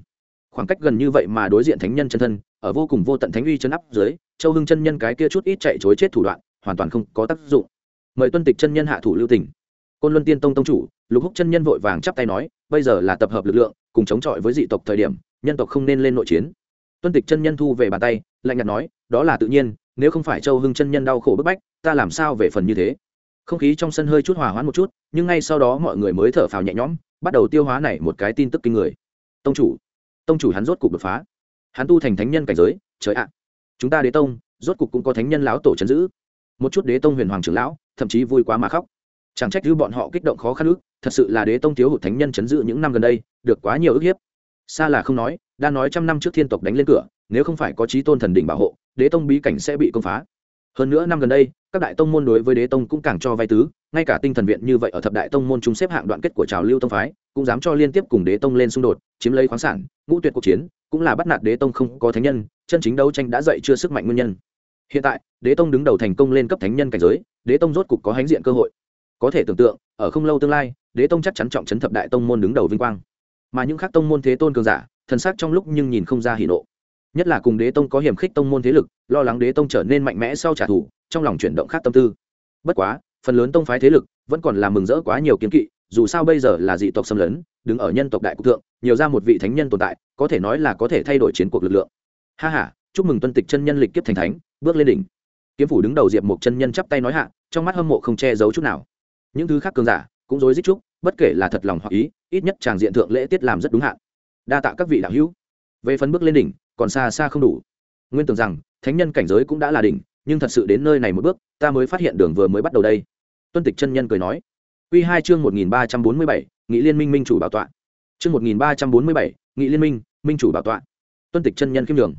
Speaker 1: Khoảng cách gần như vậy mà đối diện thánh nhân chân thân, ở vô cùng vô tận thánh uy chân áp dưới, châu hưng chân nhân cái kia chút ít chạy chối chết thủ đoạn hoàn toàn không có tác dụng. Mời tuân tịch chân nhân hạ thủ lưu tỉnh côn luân tiên tông tông chủ, lục húc chân nhân vội vàng chắp tay nói, bây giờ là tập hợp lực lượng, cùng chống chọi với dị tộc thời điểm, nhân tộc không nên lên nội chiến. Tuân tịch chân nhân thu về bàn tay, lạnh nhạt nói, đó là tự nhiên, nếu không phải châu hưng chân nhân đau khổ bức bách, ta làm sao về phần như thế? Không khí trong sân hơi chút hòa hoãn một chút, nhưng ngay sau đó mọi người mới thở phào nhẹ nhõm, bắt đầu tiêu hóa này một cái tin tức kinh người. Tông chủ tông chủ hắn rốt cục đột phá. Hắn tu thành thánh nhân cảnh giới, trời ạ. Chúng ta đế tông, rốt cục cũng có thánh nhân lão tổ chấn giữ một chút đế tông huyền hoàng trưởng lão, thậm chí vui quá mà khóc. Chẳng trách thứ bọn họ kích động khó khăn ước thật sự là đế tông thiếu hụt thánh nhân chấn giữ những năm gần đây, được quá nhiều ức hiếp. Xa là không nói, đã nói trăm năm trước thiên tộc đánh lên cửa, nếu không phải có trí tôn thần đỉnh bảo hộ, đế tông bí cảnh sẽ bị công phá. Hơn nữa năm gần đây, các đại tông môn đối với đế tông cũng càng cho vay tứ, ngay cả tinh thần viện như vậy ở thập đại tông môn chúng xếp hạng đoạn kết của trào lưu tông phái, cũng dám cho liên tiếp cùng đế tông lên xung đột, chiếm lấy khoáng sản, ngũ tuyệt cuộc chiến, cũng là bắt nạt đế tông không có thánh nhân, chân chính đấu tranh đã dậy chưa sức mạnh nguyên nhân hiện tại, đế tông đứng đầu thành công lên cấp thánh nhân cảnh giới, đế tông rốt cục có hãnh diện cơ hội. Có thể tưởng tượng, ở không lâu tương lai, đế tông chắc chắn trọng chấn thập đại tông môn đứng đầu vinh quang. Mà những khác tông môn thế tôn cường giả, thần sắc trong lúc nhưng nhìn không ra hỉ nộ. Nhất là cùng đế tông có hiểm khích tông môn thế lực, lo lắng đế tông trở nên mạnh mẽ sau trả thù, trong lòng chuyển động khác tâm tư. Bất quá, phần lớn tông phái thế lực vẫn còn làm mừng rỡ quá nhiều kiến kỵ, dù sao bây giờ là dị tộc xâm lấn, đứng ở nhân tộc đại quốc thượng, nhiều ra một vị thánh nhân tồn tại, có thể nói là có thể thay đổi chiến cuộc lực lượng. Ha h a chúc mừng tuân tịch chân nhân lịch kiếp thành thánh bước lên đỉnh. Kiếm phủ đứng đầu diệp một chân nhân chắp tay nói hạ, trong mắt hâm mộ không che giấu chút nào. Những thứ khác cường giả cũng rối rít chúc, bất kể là thật lòng hoặc ý, ít nhất chàng diện thượng lễ tiết làm rất đúng hạn. Đa tạ các vị đạo hữu. Về phần bước lên đỉnh, còn xa xa không đủ. Nguyên tưởng rằng, thánh nhân cảnh giới cũng đã là đỉnh, nhưng thật sự đến nơi này một bước, ta mới phát hiện đường vừa mới bắt đầu đây. Tuân tịch chân nhân cười nói. Q hai chương một nghìn ba trăm bốn mươi bảy, nghị liên minh minh chủ bảo tọa. Chương một nghìn ba trăm bốn mươi bảy, nghị liên minh minh chủ bảo tọa. Tuân tịch chân nhân khiêm đường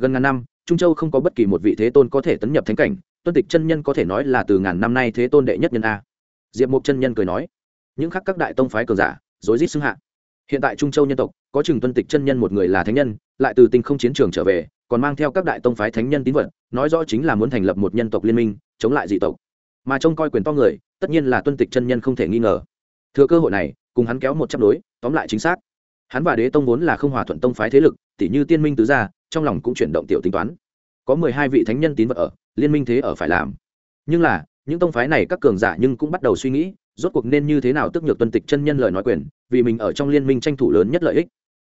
Speaker 1: gần ngàn năm trung châu không có bất kỳ một vị thế tôn có thể tấn nhập thánh cảnh, tuân tịch chân nhân có thể nói là từ ngàn năm nay thế tôn đệ nhất nhân a. Diệp mục chân nhân cười nói, những khác các đại tông phái cường giả, rối rít xưng hạ. Hiện tại trung châu nhân tộc, có chừng tuân tịch chân nhân một người là thánh nhân, lại từ tinh không chiến trường trở về, còn mang theo các đại tông phái thánh nhân tín vật, nói rõ chính là muốn thành lập một nhân tộc liên minh, chống lại dị tộc. Mà trông coi quyền to người, tất nhiên là tuân tịch chân nhân không thể nghi ngờ. Thừa cơ hội này, cùng hắn kéo một chấp đối, tóm lại chính xác. Hắn và đế tông vốn là không hòa thuận tông phái thế lực tỷ như tiên minh tứ gia trong lòng cũng chuyển động tiểu tính toán. Có mười hai vị thánh nhân tín vật ở, liên minh thế ở phải làm. Nhưng là, những tông phái này các cường giả nhưng cũng bắt đầu suy nghĩ, rốt cuộc nên như thế nào tức nhược tuân tịch chân nhân lời nói quyền, vì mình ở trong liên minh tranh thủ lớn nhất lợi ích.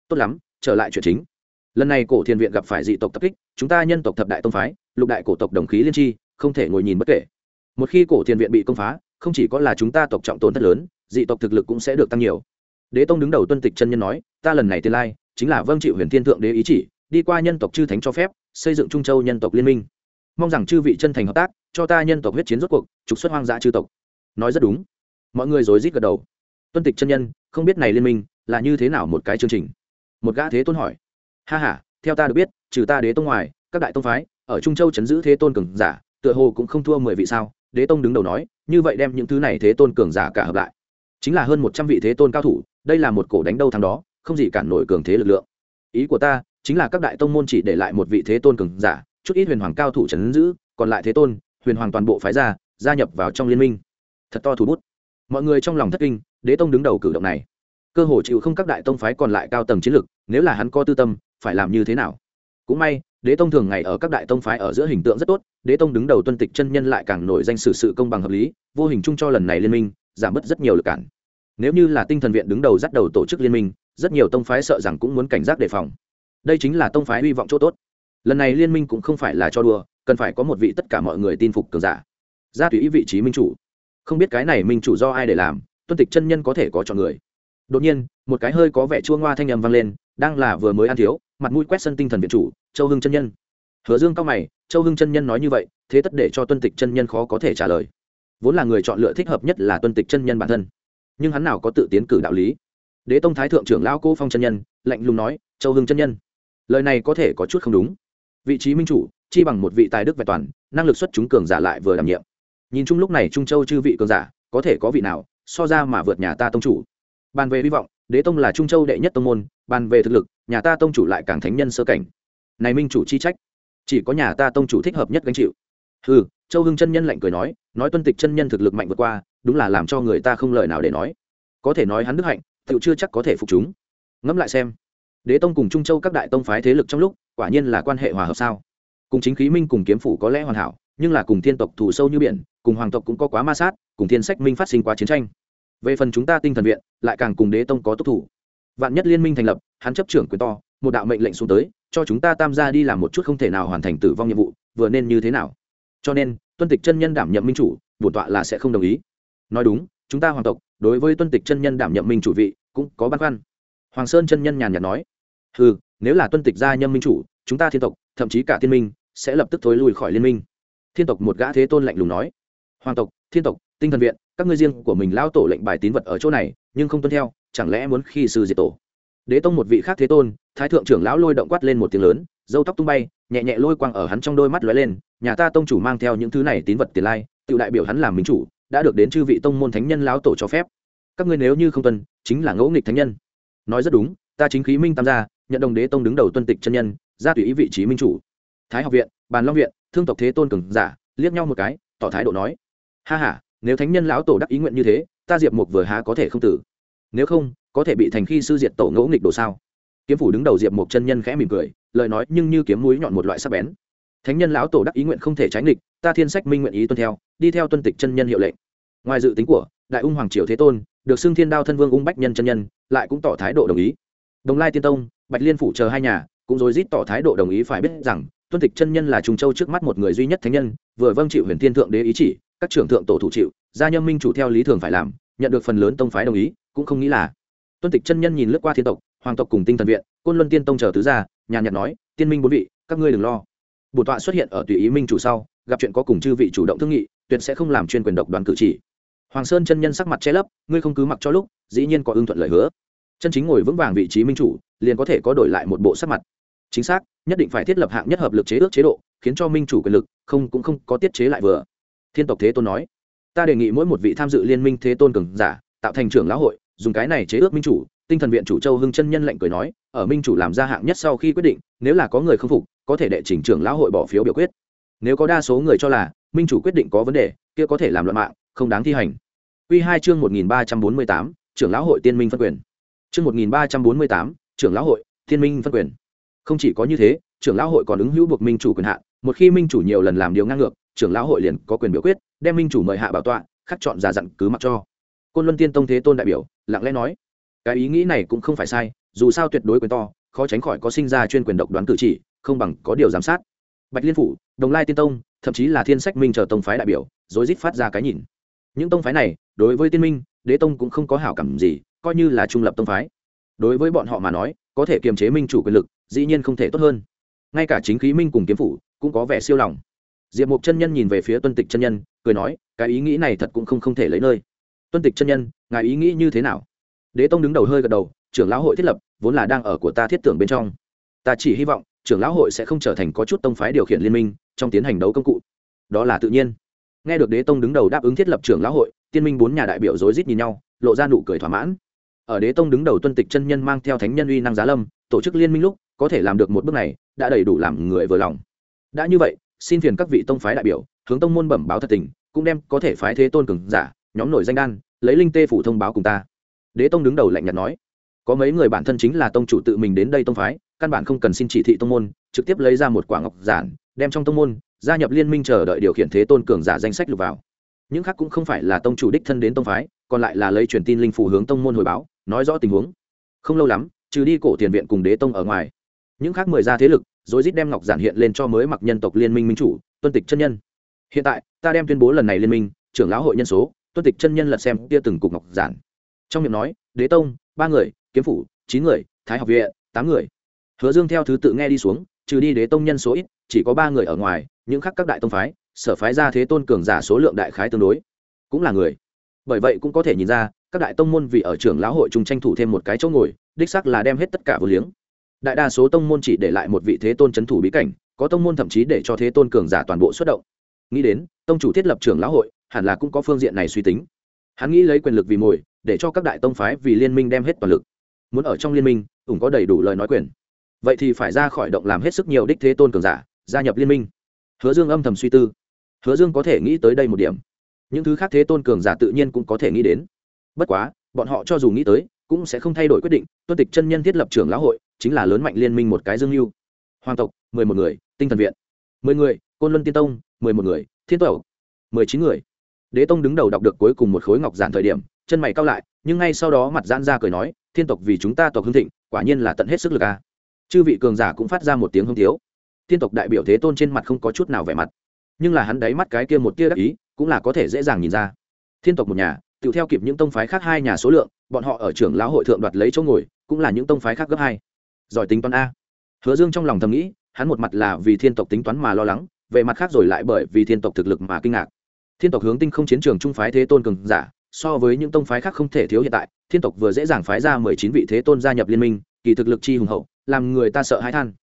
Speaker 1: Tốt lắm, trở lại chuyện chính. Lần này cổ thiền viện gặp phải dị tộc tập kích, chúng ta nhân tộc thập đại tông phái, lục đại cổ tộc đồng khí liên tri không thể ngồi nhìn bất kể. Một khi cổ thiền viện bị công phá, không chỉ có là chúng ta tộc trọng tổn thất lớn, dị tộc thực lực cũng sẽ được tăng nhiều. Đế tông đứng đầu tuân tịch chân nhân nói, ta lần này tiên lai, chính là vâng chịu huyền thiên thượng đế ý chỉ đi qua nhân tộc chư thánh cho phép, xây dựng trung châu nhân tộc liên minh. Mong rằng chư vị chân thành hợp tác, cho ta nhân tộc huyết chiến rốt cuộc, trục xuất hoang dã chư tộc. Nói rất đúng. Mọi người rối rít gật đầu. Tuân tịch chân nhân, không biết này liên minh là như thế nào một cái chương trình? Một gã thế tôn hỏi. Ha ha, theo ta được biết, trừ ta đế tông ngoài, các đại tông phái ở trung châu chấn giữ thế tôn cường giả, tựa hồ cũng không thua mười vị sao? Đế tông đứng đầu nói, như vậy đem những thứ này thế tôn cường giả cả hợp lại. Chính là hơn một trăm vị thế tôn cao thủ, đây là một cổ đánh đâu thắng đó, không gì cản nổi cường thế lực lượng. Ý của ta chính là các đại tông môn chỉ để lại một vị thế tôn cường giả chút ít huyền hoàng cao thủ trấn giữ còn lại thế tôn huyền hoàng toàn bộ phái ra gia nhập vào trong liên minh. Thật to thủ bút. Mọi người trong lòng thất kinh đế tông đứng đầu cử động này. Cơ hồ chịu không các đại tông phái còn lại cao tầng chiến lược, nếu là hắn có tư tâm phải làm như thế nào? Cũng may đế tông thường ngày ở các đại tông phái ở giữa hình tượng rất tốt đế tông đứng đầu tuân tịch chân nhân lại càng nổi danh sự sự công bằng hợp lý vô hình chung cho lần này liên minh giảm bớt rất nhiều lực cản. Nếu như là tinh thần viện đứng đầu dắt đầu tổ chức liên minh rất nhiều tông phái sợ rằng cũng muốn cảnh giác đề phòng đây chính là tông phái hy vọng chỗ tốt. Lần này liên minh cũng không phải là cho đùa, cần phải có một vị tất cả mọi người tin phục cường giả. Ra tùy ý vị trí minh chủ. Không biết cái này minh chủ do ai để làm, tuân tịch chân nhân có thể có chọn người. Đột nhiên, một cái hơi có vẻ chua ngoa thanh âm vang lên, đang là vừa mới ăn thiếu, mặt mũi quét sân tinh thần viện chủ, châu hưng chân nhân. Hứa dương cao mày, châu hưng chân nhân nói như vậy, thế tất để cho tuân tịch chân nhân khó có thể trả lời. Vốn là người chọn lựa thích hợp nhất là tuân tịch chân nhân bản thân. Nhưng hắn nào có tự tiến cử đạo lý? Đế tông thái thượng trưởng lão cô phong chân nhân, lạnh lùng nói, châu hưng chân nhân lời này có thể có chút không đúng. Vị trí minh chủ, chi bằng một vị tài đức vẹn toàn, năng lực xuất chúng cường giả lại vừa đảm nhiệm. Nhìn chung lúc này trung châu chư vị cường giả, có thể có vị nào, so ra mà vượt nhà ta tông chủ. Bàn về hy vọng, đế tông là trung châu đệ nhất tông môn, bàn về thực lực, nhà ta tông chủ lại càng thánh nhân sơ cảnh. Này minh chủ chi trách, chỉ có nhà ta tông chủ thích hợp nhất gánh chịu. Ừ châu hưng chân nhân lạnh cười nói nói tuân tịch chân nhân thực lực mạnh vượt qua, đúng là làm cho người ta không lời nào để nói. Có thể nói hắn đức hạnh tự chưa chắc có thể phục chúng. Ngẫm lại xem đế tông cùng trung châu các đại tông phái thế lực trong lúc, quả nhiên là quan hệ hòa hợp sao? Cùng chính khí minh cùng kiếm phủ có lẽ hoàn hảo, nhưng là cùng thiên tộc thủ sâu như biển, cùng hoàng tộc cũng có quá ma sát, cùng thiên sách minh phát sinh quá chiến tranh. Về phần chúng ta tinh thần viện, lại càng cùng đế tông có tốc thủ. Vạn nhất liên minh thành lập, hắn chấp trưởng quyền to, một đạo mệnh lệnh xuống tới, cho chúng ta tam gia đi làm một chút không thể nào hoàn thành tử vong nhiệm vụ, vừa nên như thế nào? Cho nên, tuân tịch chân nhân đảm nhiệm minh chủ, bổn tọa là sẽ không đồng ý. Nói đúng, chúng ta hoàng tộc, đối với tuân tịch chân nhân đảm nhiệm minh chủ vị, cũng có băn khoăn. Hoàng sơn chân nhân nhàn nhạt nói ừ nếu là tuân tịch gia nhâm minh chủ, chúng ta thiên tộc, thậm chí cả thiên minh, sẽ lập tức thối lui khỏi liên minh. Thiên tộc một gã thế tôn lạnh lùng nói. Hoàng tộc, thiên tộc, tinh thần viện, các ngươi riêng của mình lao tổ lệnh bài tín vật ở chỗ này, nhưng không tuân theo, chẳng lẽ muốn khi sư diệt tổ? Đế tông một vị khác thế tôn, thái thượng trưởng lão lôi động quát lên một tiếng lớn dâu tóc tung bay, nhẹ nhẹ lôi quang ở hắn trong đôi mắt lóe lên, nhà ta tông chủ mang theo những thứ này tín vật tiền lai, tự đại biểu hắn làm minh chủ, đã được đến chư vị tông môn thánh nhân lão tổ cho phép. Các ngươi nếu như không tuân, chính là ngẫu nghịch thánh nhân. Nói rất đúng, ta chính khí minh tam gia nhận đồng đế tông đứng đầu tuân tịch chân nhân, ra tùy ý vị trí minh chủ. Thái học viện, bàn long viện, thương tộc thế tôn cường giả, liếc nhau một cái, tỏ thái độ nói, ha ha, nếu thánh nhân lão tổ đắc ý nguyện như thế, ta diệp mục vừa há có thể không tử. Nếu không, có thể bị thành khi sư diệt tổ ngẫu nghịch đồ sao? Kiếm phủ đứng đầu diệp mục chân nhân khẽ mỉm cười, lời nói nhưng như kiếm mũi nhọn một loại sắc bén. Thánh nhân lão tổ đắc ý nguyện không thể tránh nghịch, ta thiên sách minh nguyện ý tuân theo, đi theo tuân tịch chân nhân hiệu lệnh. Ngoài dự tính của đại ung hoàng triều thế tôn, được xưng thiên đao thân vương ung bách nhân chân nhân, lại cũng tỏ thái độ đồng ý. Đồng lai tiên tông bạch liên phủ chờ hai nhà, cũng rối rít tỏ thái độ đồng ý phải biết rằng, tuân tịch chân nhân là trùng châu trước mắt một người duy nhất thánh nhân, vừa vâng chịu huyền thiên thượng đế ý chỉ, các trưởng thượng tổ thủ chịu, gia nhâm minh chủ theo lý thường phải làm, nhận được phần lớn tông phái đồng ý, cũng không nghĩ là. Tuân tịch chân nhân nhìn lướt qua thiên tộc, hoàng tộc cùng tinh thần viện, côn luân tiên tông chờ tứ gia, nhàn nhạt nói, tiên minh bốn vị, các ngươi đừng lo. Bổn tọa xuất hiện ở tùy ý minh chủ sau, gặp chuyện có cùng chư vị chủ động thương nghị, tuyệt sẽ không làm chuyên quyền độc đoán cử chỉ. Hoàng sơn chân nhân sắc mặt che lấp, ngươi không cứ mặc cho lúc, dĩ nhiên có ưng thuận lời hứa chân chính ngồi vững vàng vị trí minh chủ, liền có thể có đổi lại một bộ sắc mặt. Chính xác, nhất định phải thiết lập hạng nhất hợp lực chế ước chế độ, khiến cho minh chủ quyền lực không, cũng không có tiết chế lại vừa. Thiên tộc thế tôn nói, ta đề nghị mỗi một vị tham dự liên minh thế tôn cường giả, tạo thành trưởng lão hội, dùng cái này chế ước minh chủ. Tinh thần viện chủ châu hưng chân nhân lệnh cười nói, ở minh chủ làm ra hạng nhất sau khi quyết định, nếu là có người không phục, có thể đệ chỉnh trưởng lão hội bỏ phiếu biểu quyết. Nếu có đa số người cho là minh chủ quyết định có vấn đề, kia có thể làm luận mạng, không đáng thi hành. Quy hai chương một nghìn ba trăm bốn mươi tám, trưởng lão hội tiên minh phân quyền chương một nghìn ba trăm bốn mươi tám, trưởng lão hội, Thiên minh phân quyền. Không chỉ có như thế, trưởng lão hội còn ứng hữu buộc minh chủ quyền hạn một khi minh chủ nhiều lần làm điều ngang ngược, trưởng lão hội liền có quyền biểu quyết, đem minh chủ mời hạ bảo tọa, khắc chọn giả dặn cứ mặc cho. Côn luân tiên tông thế tôn đại biểu, lặng lẽ nói, cái ý nghĩ này cũng không phải sai, dù sao tuyệt đối quyền to, khó tránh khỏi có sinh ra chuyên quyền độc đoán cử chỉ, không bằng có điều giám sát. Bạch liên phủ, đồng lai tiên tông, thậm chí là thiên sách minh chờ tông phái đại biểu, rối rít phát ra cái nhìn. Những tông phái này, đối với tiên minh, đế tông cũng không có hảo cảm gì coi như là trung lập tông phái. Đối với bọn họ mà nói, có thể kiềm chế minh chủ quyền lực, dĩ nhiên không thể tốt hơn. Ngay cả chính khí minh cùng kiếm phủ cũng có vẻ siêu lòng. Diệp mục chân nhân nhìn về phía tuân tịch chân nhân, cười nói, cái ý nghĩ này thật cũng không không thể lấy nơi. Tuân tịch chân nhân, ngài ý nghĩ như thế nào? Đế tông đứng đầu hơi gật đầu, trưởng lão hội thiết lập vốn là đang ở của ta thiết tưởng bên trong. Ta chỉ hy vọng trưởng lão hội sẽ không trở thành có chút tông phái điều khiển liên minh trong tiến hành đấu công cụ. Đó là tự nhiên. Nghe được đế tông đứng đầu đáp ứng thiết lập trưởng lão hội, tiên minh bốn nhà đại biểu rối rít nhìn nhau, lộ ra nụ cười thỏa mãn ở đế tông đứng đầu tuân tịch chân nhân mang theo thánh nhân uy năng giá lâm, tổ chức liên minh lúc, có thể làm được một bước này, đã đầy đủ làm người vừa lòng. Đã như vậy, xin phiền các vị tông phái đại biểu, hướng tông môn bẩm báo thật tình, cũng đem có thể phái thế tôn cường giả, nhóm nổi danh đan, lấy linh tê phủ thông báo cùng ta. Đế tông đứng đầu lạnh nhạt nói, có mấy người bản thân chính là tông chủ tự mình đến đây tông phái, căn bản không cần xin chỉ thị tông môn, trực tiếp lấy ra một quả ngọc giản, đem trong tông môn, gia nhập liên minh chờ đợi điều khiển thế tôn cường giả danh sách lục vào. Những khác cũng không phải là tông chủ đích thân đến tông phái, còn lại là lấy truyền tin linh phủ hướng tông môn hồi báo nói rõ tình huống. Không lâu lắm, trừ đi cổ tiền viện cùng đế tông ở ngoài, những khác mười gia thế lực, rồi rít đem ngọc giản hiện lên cho mới mặc nhân tộc liên minh minh chủ, tuân tịch chân nhân. Hiện tại, ta đem tuyên bố lần này liên minh, trưởng lão hội nhân số, tuân tịch chân nhân lật xem kia từng cục ngọc giản. Trong miệng nói, đế tông, ba người, kiếm phủ, chín người, thái học viện, tám người. Hứa dương theo thứ tự nghe đi xuống, trừ đi đế tông nhân số ít, chỉ có ba người ở ngoài, những khác các đại tông phái, sở phái ra thế tôn cường giả số lượng đại khái tương đối. Cũng là người. Bởi vậy cũng có thể nhìn ra các đại tông môn vì ở trường lão hội chung tranh thủ thêm một cái chỗ ngồi, đích xác là đem hết tất cả vô liếng. Đại đa số tông môn chỉ để lại một vị thế tôn c h ấ n thủ bí cảnh, có tông môn thậm chí để cho thế tôn cường giả toàn bộ xuất động. Nghĩ đến, tông chủ thiết lập trường lão hội, hẳn là cũng có phương diện này suy tính. Hắn nghĩ lấy quyền lực vì mồi, để cho các đại tông phái vì liên minh đem hết toàn lực. Muốn ở trong liên minh, ủng có đầy đủ lời nói quyền. Vậy thì phải ra khỏi động làm hết sức nhiều đích thế tôn cường giả, gia nhập liên minh. Hứa dương âm thầm suy tư. Hứa dương có thể nghĩ tới đây một điểm. Những thứ khác thế tôn cường giả tự nhiên cũng có thể nghĩ đến bất quá, bọn họ cho dù nghĩ tới, cũng sẽ không thay đổi quyết định, tuân tịch chân nhân thiết lập trưởng lão hội, chính là lớn mạnh liên minh một cái dương mưu. Hoàng tộc, mười một người, tinh thần viện, mười người, côn luân tiên tông, mười một người, thiên tẩu mười chín người. Đế tông đứng đầu đọc được cuối cùng một khối ngọc giản thời điểm, chân mày cao lại, nhưng ngay sau đó mặt giãn ra cười nói, thiên tộc vì chúng ta tộc hưng thịnh, quả nhiên là tận hết sức lực a. Chư vị cường giả cũng phát ra một tiếng hưng thiếu. Thiên tộc đại biểu thế tôn trên mặt không có chút nào vẻ mặt, nhưng là hắn đáy mắt cái kia một tia đắc ý, cũng là có thể dễ dàng nhìn ra. Thiên tộc một nhà tự theo kịp những tông phái khác hai nhà số lượng, bọn họ ở trưởng lão hội thượng đoạt lấy chỗ ngồi, cũng là những tông phái khác gấp hai. Giỏi tính toán a. Hứa dương trong lòng thầm nghĩ, hắn một mặt là vì thiên tộc tính toán mà lo lắng, về mặt khác rồi lại bởi vì thiên tộc thực lực mà kinh ngạc. Thiên tộc hướng tinh không chiến trường trung phái thế tôn cường giả, so với những tông phái khác không thể thiếu hiện tại, thiên tộc vừa dễ dàng phái ra mười chín vị thế tôn gia nhập liên minh, kỳ thực lực chi hùng hậu, làm người ta sợ hãi than.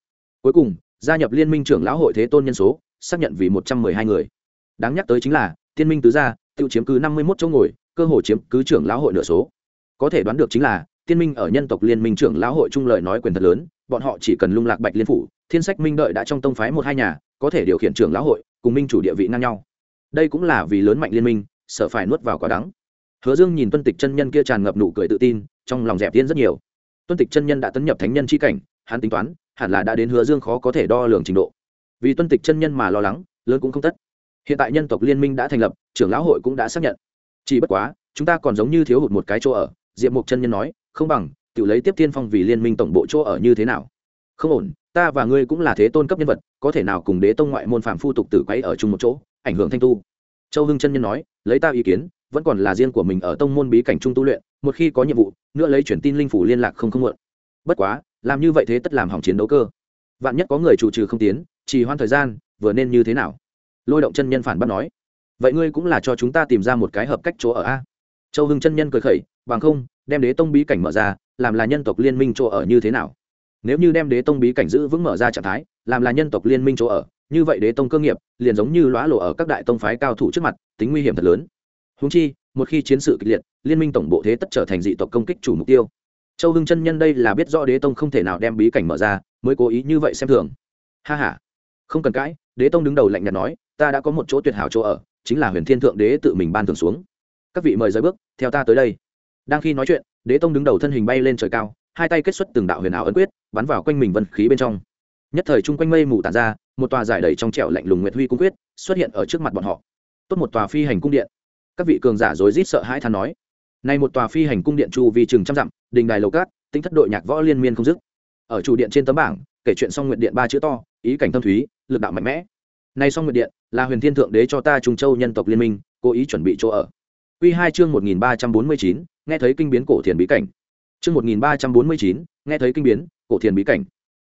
Speaker 1: Cuối cùng, gia nhập liên minh trưởng lão hội thế tôn nhân số, xác nhận vì một trăm mười hai người. Đáng nhắc tới chính là tiên minh tứ gia tự chiếm cứ năm mươi một chỗ ngồi cơ hội chiếm cứ trưởng lão hội nửa số. Có thể đoán được chính là, tiên minh ở nhân tộc liên minh trưởng lão hội trung lời nói quyền thật lớn, bọn họ chỉ cần lung lạc bạch liên phủ, thiên sách minh đợi đã trong tông phái một hai nhà, có thể điều khiển trưởng lão hội, cùng minh chủ địa vị ngang nhau. Đây cũng là vì lớn mạnh liên minh, sợ phải nuốt vào quả đắng. Hứa dương nhìn tuân tịch chân nhân kia tràn ngập nụ cười tự tin, trong lòng dẹp tiên rất nhiều. Tuân tịch chân nhân đã tấn nhập thánh nhân c h i cảnh, hắn tính toán, hẳn là đã đến hứa dương khó có thể đo lường trình độ. Vì tuân tịch chân nhân mà lo lắng, lớn cũng không tất. Hiện tại nhân tộc liên minh đã thành lập, trưởng lão hội cũng đã xác nhận chỉ bất quá, chúng ta còn giống như thiếu hụt một cái chỗ ở, diệp mục chân nhân nói, không bằng, tự lấy tiếp tiên phong vì liên minh tổng bộ chỗ ở như thế nào? Không ổn, ta và ngươi cũng là thế tôn cấp nhân vật, có thể nào cùng đế tông ngoại môn phạm phu tục tử quay ở chung một chỗ, ảnh hưởng thanh tu? Châu hưng chân nhân nói, lấy ta ý kiến, vẫn còn là riêng của mình ở tông môn bí cảnh trung tu luyện, một khi có nhiệm vụ, nữa lấy chuyển tin linh phủ liên lạc không không muộn. Bất quá, làm như vậy thế tất làm hỏng chiến đấu cơ. Vạn nhất có người chủ trừ không tiến chỉ hoan thời gian, vừa nên như thế nào? Lôi động chân nhân phản bác nói vậy ngươi cũng là cho chúng ta tìm ra một cái hợp cách chỗ ở a? Châu hưng chân nhân cười khẩy, bằng không, đem đế tông bí cảnh mở ra, làm là nhân tộc liên minh chỗ ở như thế nào? Nếu như đem đế tông bí cảnh giữ vững mở ra trạng thái, làm là nhân tộc liên minh chỗ ở, như vậy đế tông cơ nghiệp, liền giống như lõa lộ ở các đại tông phái cao thủ trước mặt, tính nguy hiểm thật lớn. Húng chi, một khi chiến sự kịch liệt, liên minh tổng bộ thế tất trở thành dị tộc công kích chủ mục tiêu. Châu hưng chân nhân đây là biết rõ đế tông không thể nào đem bí cảnh mở ra, mới cố ý như vậy xem thường. Ha h a không cần cãi, đế tông đứng đầu lạnh nhạt nói, ta đã có một chỗ tuyệt hảo chỗ ở chính là huyền thiên thượng đế tự mình ban thường xuống. Các vị mời rời bước, theo ta tới đây. Đang khi nói chuyện, đế tông đứng đầu thân hình bay lên trời cao, hai tay kết xuất từng đạo huyền ảo ấn quyết, bắn vào quanh mình vân khí bên trong. Nhất thời chung quanh mây mù tàn ra, một tòa giải đầy trong trẻo lạnh lùng nguyệt huy cung quyết xuất hiện ở trước mặt bọn họ. Tốt một tòa phi hành cung điện. Các vị cường giả rối rít sợ hãi than nói. Nay một tòa phi hành cung điện chu vi chừng trăm dặm, đình đài lầu cát, tính thất đội nhạc võ liên miên không dứt. Ở chủ điện trên tấm bảng, kể chuyện xong nguyện điện ba chữ to, ý cảnh tâm thúy, lực đạo mạnh mẽ nay xong nguyện điện là huyền thiên thượng đế cho ta trung châu nhân tộc liên minh cố ý chuẩn bị chỗ ở. Quy 2 chương 1349, nghe thấy kinh biến cổ thiền bí cảnh. Chương 1349, nghe thấy kinh biến, cổ thiền bí cảnh.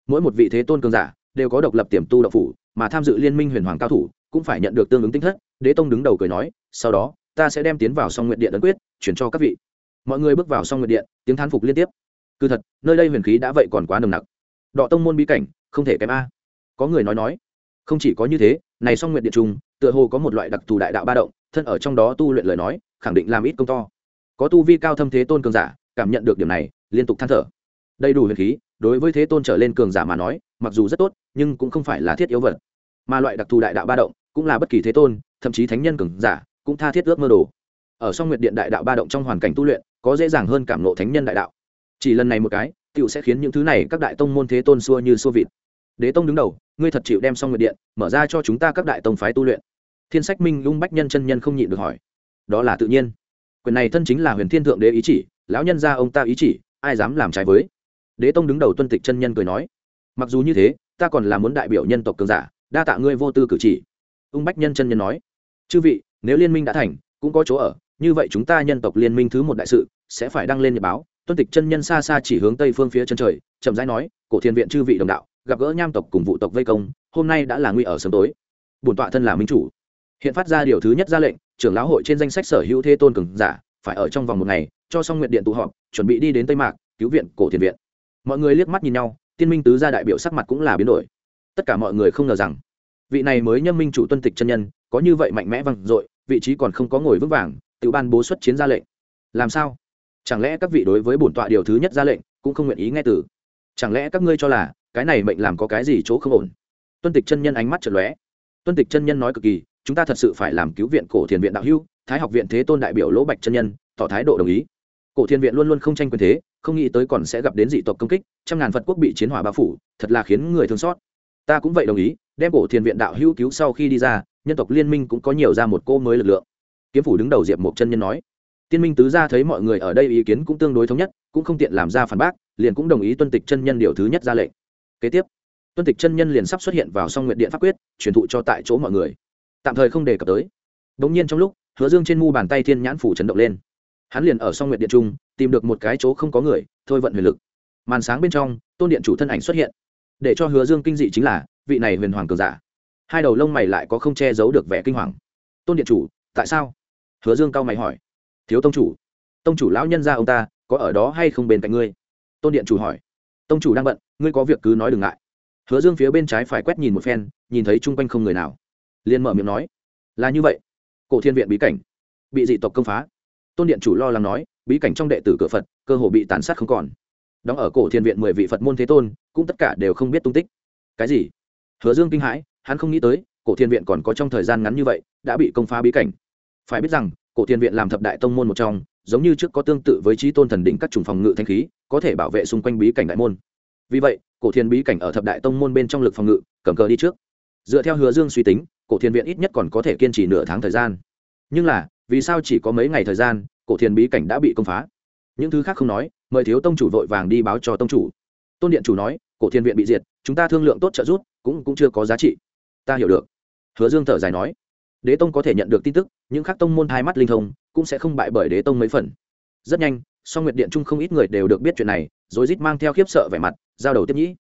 Speaker 1: Mỗi một vị thế tôn cường giả đều có độc lập tiềm tu đạo phủ, mà tham dự liên minh huyền hoàng cao thủ cũng phải nhận được tương ứng tinh thất. Đế tông đứng đầu cười nói sau đó ta sẽ đem tiến vào song nguyện điện ấn quyết chuyển cho các vị. Mọi người bước vào song nguyện điện tiếng thán phục liên tiếp. Cứ thật nơi đây huyền khí đã vậy còn quá nồng nặc. Đọ tông môn bí cảnh không thể kém a. Có người nói nói không chỉ có như thế, này song nguyện điện trung tựa hồ có một loại đặc thù đại đạo ba động, thân ở trong đó tu luyện lời nói, khẳng định làm ít công to. Có tu vi cao thâm thế tôn cường giả, cảm nhận được điểm này, liên tục than thở. Đầy đủ huyền khí, đối với thế tôn trở lên cường giả mà nói, mặc dù rất tốt, nhưng cũng không phải là thiết yếu vật. Mà loại đặc thù đại đạo ba động, cũng là bất kỳ thế tôn, thậm chí thánh nhân cường giả, cũng tha thiết ước mơ đồ. Ở song nguyệt điện đại đạo ba động trong hoàn cảnh tu luyện, có dễ dàng hơn cảm nộ thánh nhân đại đạo. Chỉ lần này một cái tựu sẽ khiến những thứ này các đại tông môn thế tôn xua như xua vịt đế tông đứng đầu, ngươi thật chịu đem xong nguyệt điện, mở ra cho chúng ta các đại tông phái tu luyện. Thiên sách minh lung bách nhân chân nhân không nhịn được hỏi. Đó là tự nhiên. Quyền này thân chính là huyền thiên thượng đế ý chỉ, lão nhân ra ông ta ý chỉ, ai dám làm trái với? Đế tông đứng đầu tuân tịch chân nhân cười nói. Mặc dù như thế, ta còn là muốn đại biểu nhân tộc cường giả, đa tạ ngươi vô tư cử chỉ. Ung bách nhân chân nhân nói. Chư vị, nếu liên minh đã thành, cũng có chỗ ở, như vậy chúng ta nhân tộc liên minh thứ một đại sự, sẽ phải đăng lên nhật báo. Tuân tịch chân nhân xa xa chỉ hướng tây phương phía chân trời, chậm rãi nói, cổ thiên viện chư vị đồng đạo gặp gỡ nham tộc cùng vụ tộc vây công, hôm nay đã là nguy ở sớm tối. Bổn tọa thân là minh chủ. Hiện phát ra điều thứ nhất ra lệnh, trưởng lão hội trên danh sách sở hữu thế tôn cường giả, phải ở trong vòng một ngày, cho xong nguyện điện tụ họp, chuẩn bị đi đến tây mạc, cứu viện cổ thiền viện. Mọi người liếc mắt nhìn nhau, tiên minh tứ gia đại biểu sắc mặt cũng là biến đổi. Tất cả mọi người không ngờ rằng, vị này mới nhâm minh chủ tuân tịch chân nhân, có như vậy mạnh mẽ văng dội, vị trí còn không có ngồi vững vàng, tự ban bố xuất chiến ra lệnh. Làm sao? Chẳng lẽ các vị đối với bổn tọa điều thứ nhất ra lệnh, cũng không nguyện ý nghe từ? Chẳng lẽ các ngươi cho là cái này mệnh làm có cái gì chỗ không ổn? Tuân tịch chân nhân ánh mắt chật lóe. Tuân tịch chân nhân nói cực kỳ, chúng ta thật sự phải làm cứu viện cổ thiền viện đạo hưu thái học viện thế tôn đại biểu lỗ bạch chân nhân, tỏ thái độ đồng ý. Cổ thiên viện luôn luôn không tranh quyền thế, không nghĩ tới còn sẽ gặp đến dị tộc công kích, trăm ngàn phật quốc bị chiến hỏa bao phủ, thật là khiến người thương xót. Ta cũng vậy đồng ý, đem cổ thiên viện đạo hữu cứu sau khi đi ra, nhân tộc liên minh cũng có nhiều ra một cô mới lực lượng. Kiếm phủ đứng đầu diệp một chân nhân nói. Tiên minh tứ gia thấy mọi người ở đây ý kiến cũng tương đối thống nhất, cũng không tiện làm ra phản bác, liền cũng đồng ý tuân tịch chân nhân điều thứ nhất ra lệnh kế tiếp, tuân tịch chân nhân liền sắp xuất hiện vào song nguyện điện pháp quyết, truyền thụ cho tại chỗ mọi người. Tạm thời không đề cập tới. Đ ỗ n g nhiên trong lúc, hứa dương trên mu bàn tay thiên nhãn phủ chấn động lên. Hắn liền ở song nguyện điện trung, tìm được một cái chỗ không có người, thôi vận huyền lực. Màn sáng bên trong, tôn điện chủ thân ảnh xuất hiện. Để cho hứa dương kinh dị chính là, vị này huyền hoàng cường giả. Hai đầu lông mày lại có không che giấu được vẻ kinh hoàng. Tôn điện chủ, tại sao? Hứa dương cao mày hỏi. Thiếu tông chủ. Tông chủ lão nhân ra ông ta, có ở đó hay không bên cạnh ngươi? Tôn điện chủ hỏi tông chủ đang bận, ngươi có việc cứ nói đừng ngại. Hứa dương phía bên trái phải quét nhìn một phen, nhìn thấy chung quanh không người nào. Liền mở miệng nói, là như vậy. Cổ thiên viện bí cảnh, bị dị tộc công phá. Tôn điện chủ lo lắng nói, bí cảnh trong đệ tử cửa phật, cơ hồ bị tàn sát không còn. Đóng ở cổ thiên viện mười vị phật môn thế tôn, cũng tất cả đều không biết tung tích. Cái gì? Hứa dương kinh hãi, hắn không nghĩ tới, cổ thiên viện còn có trong thời gian ngắn như vậy, đã bị công phá bí cảnh. Phải biết rằng, cổ thiên viện làm thập đại tông môn một trong giống như trước có tương tự với trí tôn thần đỉnh các chủng phòng ngự thanh khí, có thể bảo vệ xung quanh bí cảnh đại môn. Vì vậy, cổ thiên bí cảnh ở thập đại tông môn bên trong lực phòng ngự, cầm cờ đi trước. Dựa theo hứa dương suy tính, cổ thiên viện ít nhất còn có thể kiên trì nửa tháng thời gian. Nhưng là, vì sao chỉ có mấy ngày thời gian, cổ thiền bí cảnh đã bị công phá? Những thứ khác không nói, mời thiếu tông chủ vội vàng đi báo cho tông chủ. Tôn điện chủ nói, cổ thiên viện bị diệt, chúng ta thương lượng tốt trợ giúp, cũng cũng chưa có giá trị. Ta hiểu được. Hứa dương thở dài nói đế tông có thể nhận được tin tức, những khác tông môn hai mắt linh thông, cũng sẽ không bại bởi đế tông mấy phần. Rất nhanh, song nguyệt điện chung không ít người đều được biết chuyện này rồi rít mang theo khiếp sợ vẻ mặt, giao đầu tiếp nhĩ.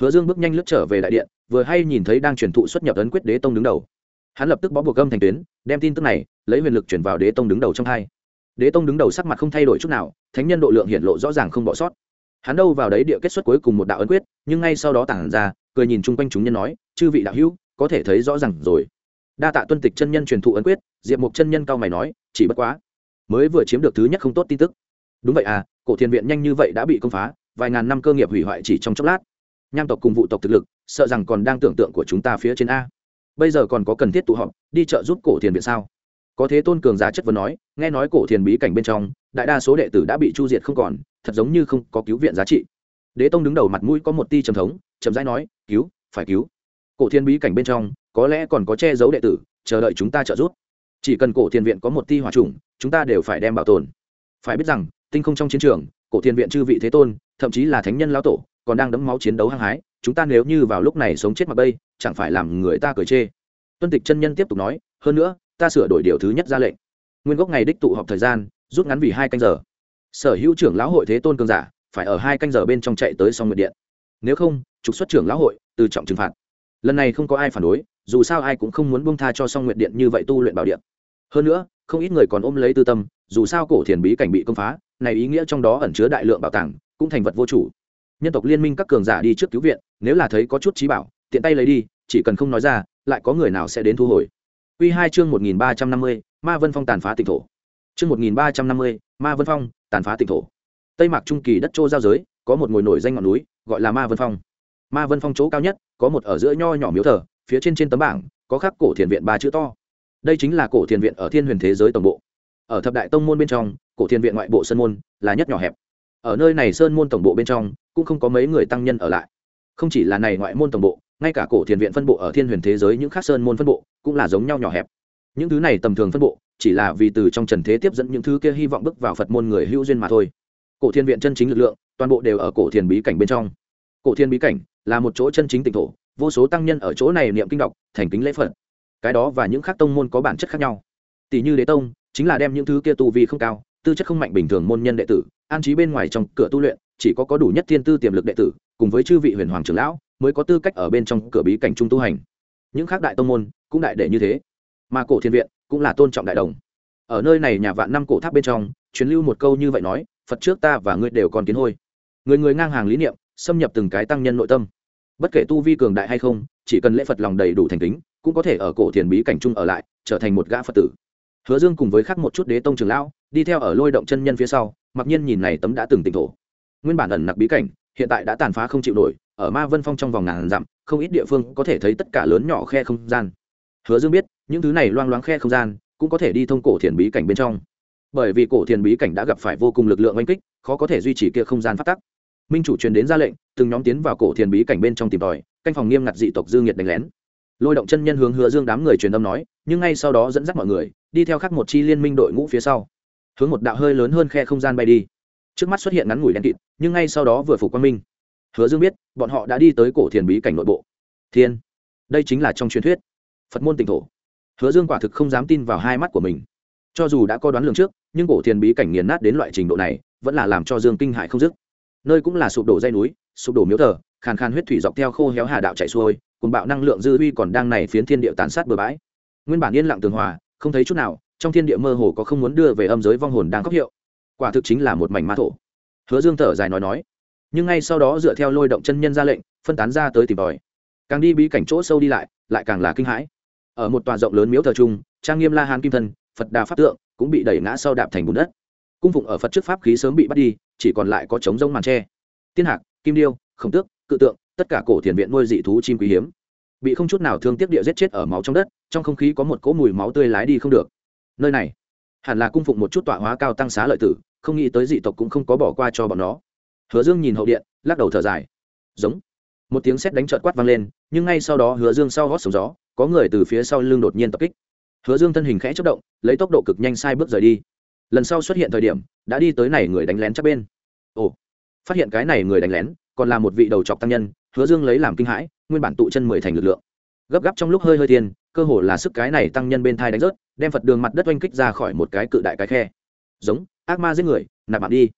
Speaker 1: Hứa dương bước nhanh lướt trở về đại điện, vừa hay nhìn thấy đang truyền thụ xuất nhập ấn quyết đế tông đứng đầu. Hắn lập tức bó buộc gâm thành tuyến, đem tin tức này lấy huyền lực chuyển vào đế tông đứng đầu trong hai. Đế tông đứng đầu sắc mặt không thay đổi chút nào, thánh nhân độ lượng hiện lộ rõ ràng không bỏ sót. Hắn đâu vào đấy địa kết xuất cuối cùng một đạo ấn quyết, nhưng ngay sau đó tản ra, cười nhìn chung quanh chúng nhân nói, chư vị đạo hữu, có thể thấy rõ ràng rồi đa tạ tuân tịch chân nhân truyền thụ ấn quyết, diệp mục chân nhân cao mày nói, chỉ bất quá, mới vừa chiếm được thứ nhất không tốt tin tức. Đúng vậy à cổ thiền viện nhanh như vậy đã bị công phá, vài ngàn năm cơ nghiệp hủy hoại chỉ trong chốc lát. Nham tộc cùng vụ tộc thực lực, sợ rằng còn đang tưởng tượng của chúng ta phía trên a. Bây giờ còn có cần thiết tụ họp, đi chợ giúp cổ thiền viện sao? Có thế tôn cường giá chất vấn nói, nghe nói cổ thiền bí cảnh bên trong, đại đa số đệ tử đã bị chu diệt không còn, thật giống như không có cứu viện giá trị. Đế tông đứng đầu mặt mũi có một ti trầm thống, chậm rãi nói, cứu, phải cứu. Cổ thiên bí cảnh bên trong có lẽ còn có che giấu đệ tử, chờ đợi chúng ta trợ giúp. Chỉ cần cổ thiên viện có một ti hòa trùng chúng ta đều phải đem bảo tồn. Phải biết rằng, tinh không trong chiến trường, cổ thiên viện chư vị thế tôn, thậm chí là thánh nhân lão tổ, còn đang đấm máu chiến đấu hăng hái, chúng ta nếu như vào lúc này sống chết mà bây, chẳng phải làm người ta cười chê. Tuân tịch chân nhân tiếp tục nói, hơn nữa, ta sửa đổi điều thứ nhất ra lệnh. Nguyên gốc ngày đích tụ họp thời gian, rút ngắn vì hai canh giờ. Sở hữu trưởng lão hội thế tôn cường giả, phải ở hai canh giờ bên trong chạy tới song nguyệt điện. Nếu không, trục xuất trưởng lão hội, từ trọng trừng phạt. Lần này không có ai phản đối dù sao ai cũng không muốn buông tha cho song nguyện điện như vậy tu luyện bảo điện hơn nữa không ít người còn ôm lấy tư tâm dù sao cổ thiền bí cảnh bị công phá này ý nghĩa trong đó ẩn chứa đại lượng bảo tàng cũng thành vật vô chủ nhân tộc liên minh các cường giả đi trước cứu viện nếu là thấy có chút trí bảo tiện tay lấy đi chỉ cần không nói ra lại có người nào sẽ đến thu hồi Quy hai chương một nghìn ba trăm năm mươi Ma Vân Phong tàn phá tỉnh thổ. Chương một nghìn ba trăm năm mươi Ma Vân Phong tàn phá tỉnh thổ. Tây Mạc trung kỳ đất trô giao giới, có một ngồi nổi danh ngọn núi, gọi là Ma Vân Phong. Ma Vân Phong chỗ cao nhất, có một ở giữa nho nhỏ miếu thờ, phía trên trên tấm bảng có khắc cổ thiền viện ba chữ to. Đây chính là cổ thiền viện ở Thiên Huyền thế giới tổng bộ. Ở thập đại tông môn bên trong, cổ thiền viện ngoại bộ sơn môn là nhất nhỏ hẹp. Ở nơi này sơn môn tổng bộ bên trong, cũng không có mấy người tăng nhân ở lại. Không chỉ là này ngoại môn tổng bộ, ngay cả cổ thiền viện phân bộ ở Thiên Huyền thế giới những khác sơn môn phân bộ cũng là giống nhau nhỏ hẹp những thứ này tầm thường phân bộ chỉ là vì từ trong trần thế tiếp dẫn những thứ kia hy vọng bước vào phật môn người hữu duyên mà thôi cổ thiền viện chân chính lực lượng toàn bộ đều ở cổ thiền bí cảnh bên trong cổ thiền bí cảnh là một chỗ chân chính tịnh thổ vô số tăng nhân ở chỗ này niệm kinh đọc, thành kính lễ phật. Cái đó và những khác tông môn có bản chất khác nhau. Tỷ như đế tông, chính là đem những thứ kia tu vi không cao, tư chất không mạnh bình thường môn nhân đệ tử, an trí bên ngoài trong cửa tu luyện, chỉ có có đủ nhất thiên tư tiềm lực đệ tử, cùng với chư vị huyền hoàng trưởng lão, mới có tư cách ở bên trong cửa bí cảnh trung tu hành. Những khác đại tông môn cũng đại đệ như thế. Mà cổ thiên viện cũng là tôn trọng đại đồng. Ở nơi này nhà vạn năm cổ tháp bên trong, truyền lưu một câu như vậy nói, phật trước ta và ngươi đều còn kiến hôi. Người người ngang hàng lý niệm, xâm nhập từng cái tăng nhân nội tâm bất kể tu vi cường đại hay không, chỉ cần lễ phật lòng đầy đủ thành kính, cũng có thể ở cổ thiền bí cảnh trung ở lại, trở thành một gã phật tử. Hứa dương cùng với khác một chút đế tông trường lão, đi theo ở lôi động chân nhân phía sau, mặc nhiên nhìn này tấm đã từng tỉnh thổ. Nguyên bản ẩn nặc bí cảnh, hiện tại đã tàn phá không chịu nổi, ở ma vân phong trong vòng ngàn dặm, không ít địa phương có thể thấy tất cả lớn nhỏ khe không gian. Hứa dương biết, những thứ này loang loáng khe không gian, cũng có thể đi thông cổ thiền bí cảnh bên trong. Bởi vì cổ thiền bí cảnh đã gặp phải vô cùng lực lượng oanh kích, khó có thể duy trì kia không gian phát tắc minh chủ truyền đến ra lệnh, từng nhóm tiến vào cổ thiền bí cảnh bên trong tìm tòi, canh phòng nghiêm ngặt dị tộc dương nhiệt đánh lén. Lôi động chân nhân hướng hứa dương đám người truyền âm nói, nhưng ngay sau đó dẫn dắt mọi người, đi theo khắc một chi liên minh đội ngũ phía sau. Hướng một đạo hơi lớn hơn khe không gian bay đi. Trước mắt xuất hiện ngắn ngủi đen kịt, nhưng ngay sau đó vừa phục quang minh. Hứa dương biết, bọn họ đã đi tới cổ thiền bí cảnh nội bộ. Thiên, đây chính là trong truyền thuyết. Phật môn tỉnh thổ. Hứa dương quả thực không dám tin vào hai mắt của mình. Cho dù đã có đoán lường trước, nhưng cổ thiền bí cảnh nghiền nát đến loại trình độ này, vẫn là làm cho dương kinh hại không dứt nơi cũng là sụp đổ dây núi, sụp đổ miếu thờ, khàn khàn huyết thủy dọc theo khô héo hà đạo chạy xuôi, cùng bạo năng lượng dư huy còn đang này phiến thiên địa tàn sát bừa bãi. Nguyên bản yên lặng tường hòa, không thấy chút nào, trong thiên địa mơ hồ có không muốn đưa về âm giới vong hồn đang khóc hiệu. Quả thực chính là một mảnh ma thổ. Hứa dương thở dài nói nói. Nhưng ngay sau đó dựa theo lôi động chân nhân ra lệnh, phân tán ra tới tìm tòi. Càng đi bí cảnh chỗ sâu đi lại lại càng là kinh hãi. Ở một tòa rộng lớn miếu thờ trung trang nghiêm la hán kim thân, phật đà pháp tượng, cũng bị đẩy ngã sau đạp thành bùn đất cung phụng ở phật trước pháp khí sớm bị bắt đi chỉ còn lại có trống rông màn tre tiên hạc kim điêu khổng tước cự tượng tất cả cổ thiền viện nuôi dị thú chim quý hiếm bị không chút nào thương tiếc địa giết chết ở máu trong đất trong không khí có một cỗ mùi máu tươi lái đi không được nơi này hẳn là cung phụng một chút tọa hóa cao tăng xá lợi tử không nghĩ tới dị tộc cũng không có bỏ qua cho bọn nó hứa dương nhìn hậu điện lắc đầu thở dài giống một tiếng sét đánh trợt quát vang lên nhưng ngay sau đó hứa dương sau gót sóng gió có người từ phía sau lưng đột nhiên tập kích hứa dương thân hình khẽ chất động lấy tốc độ cực nhanh sai bước rời đi lần sau xuất hiện thời điểm, đã đi tới này người đánh lén chắc bên. Ồ, phát hiện cái này người đánh lén, còn là một vị đầu trọc tăng nhân, hứa dương lấy làm kinh hãi, nguyên bản tụ chân mười thành lực lượng. Gấp gáp trong lúc hơi hơi tiền, cơ hồ là sức cái này tăng nhân bên thai đánh rớt, đem phật đường mặt đất oanh kích ra khỏi một cái cự đại cái khe. Giống, ác ma giết người, nạp mạng đi.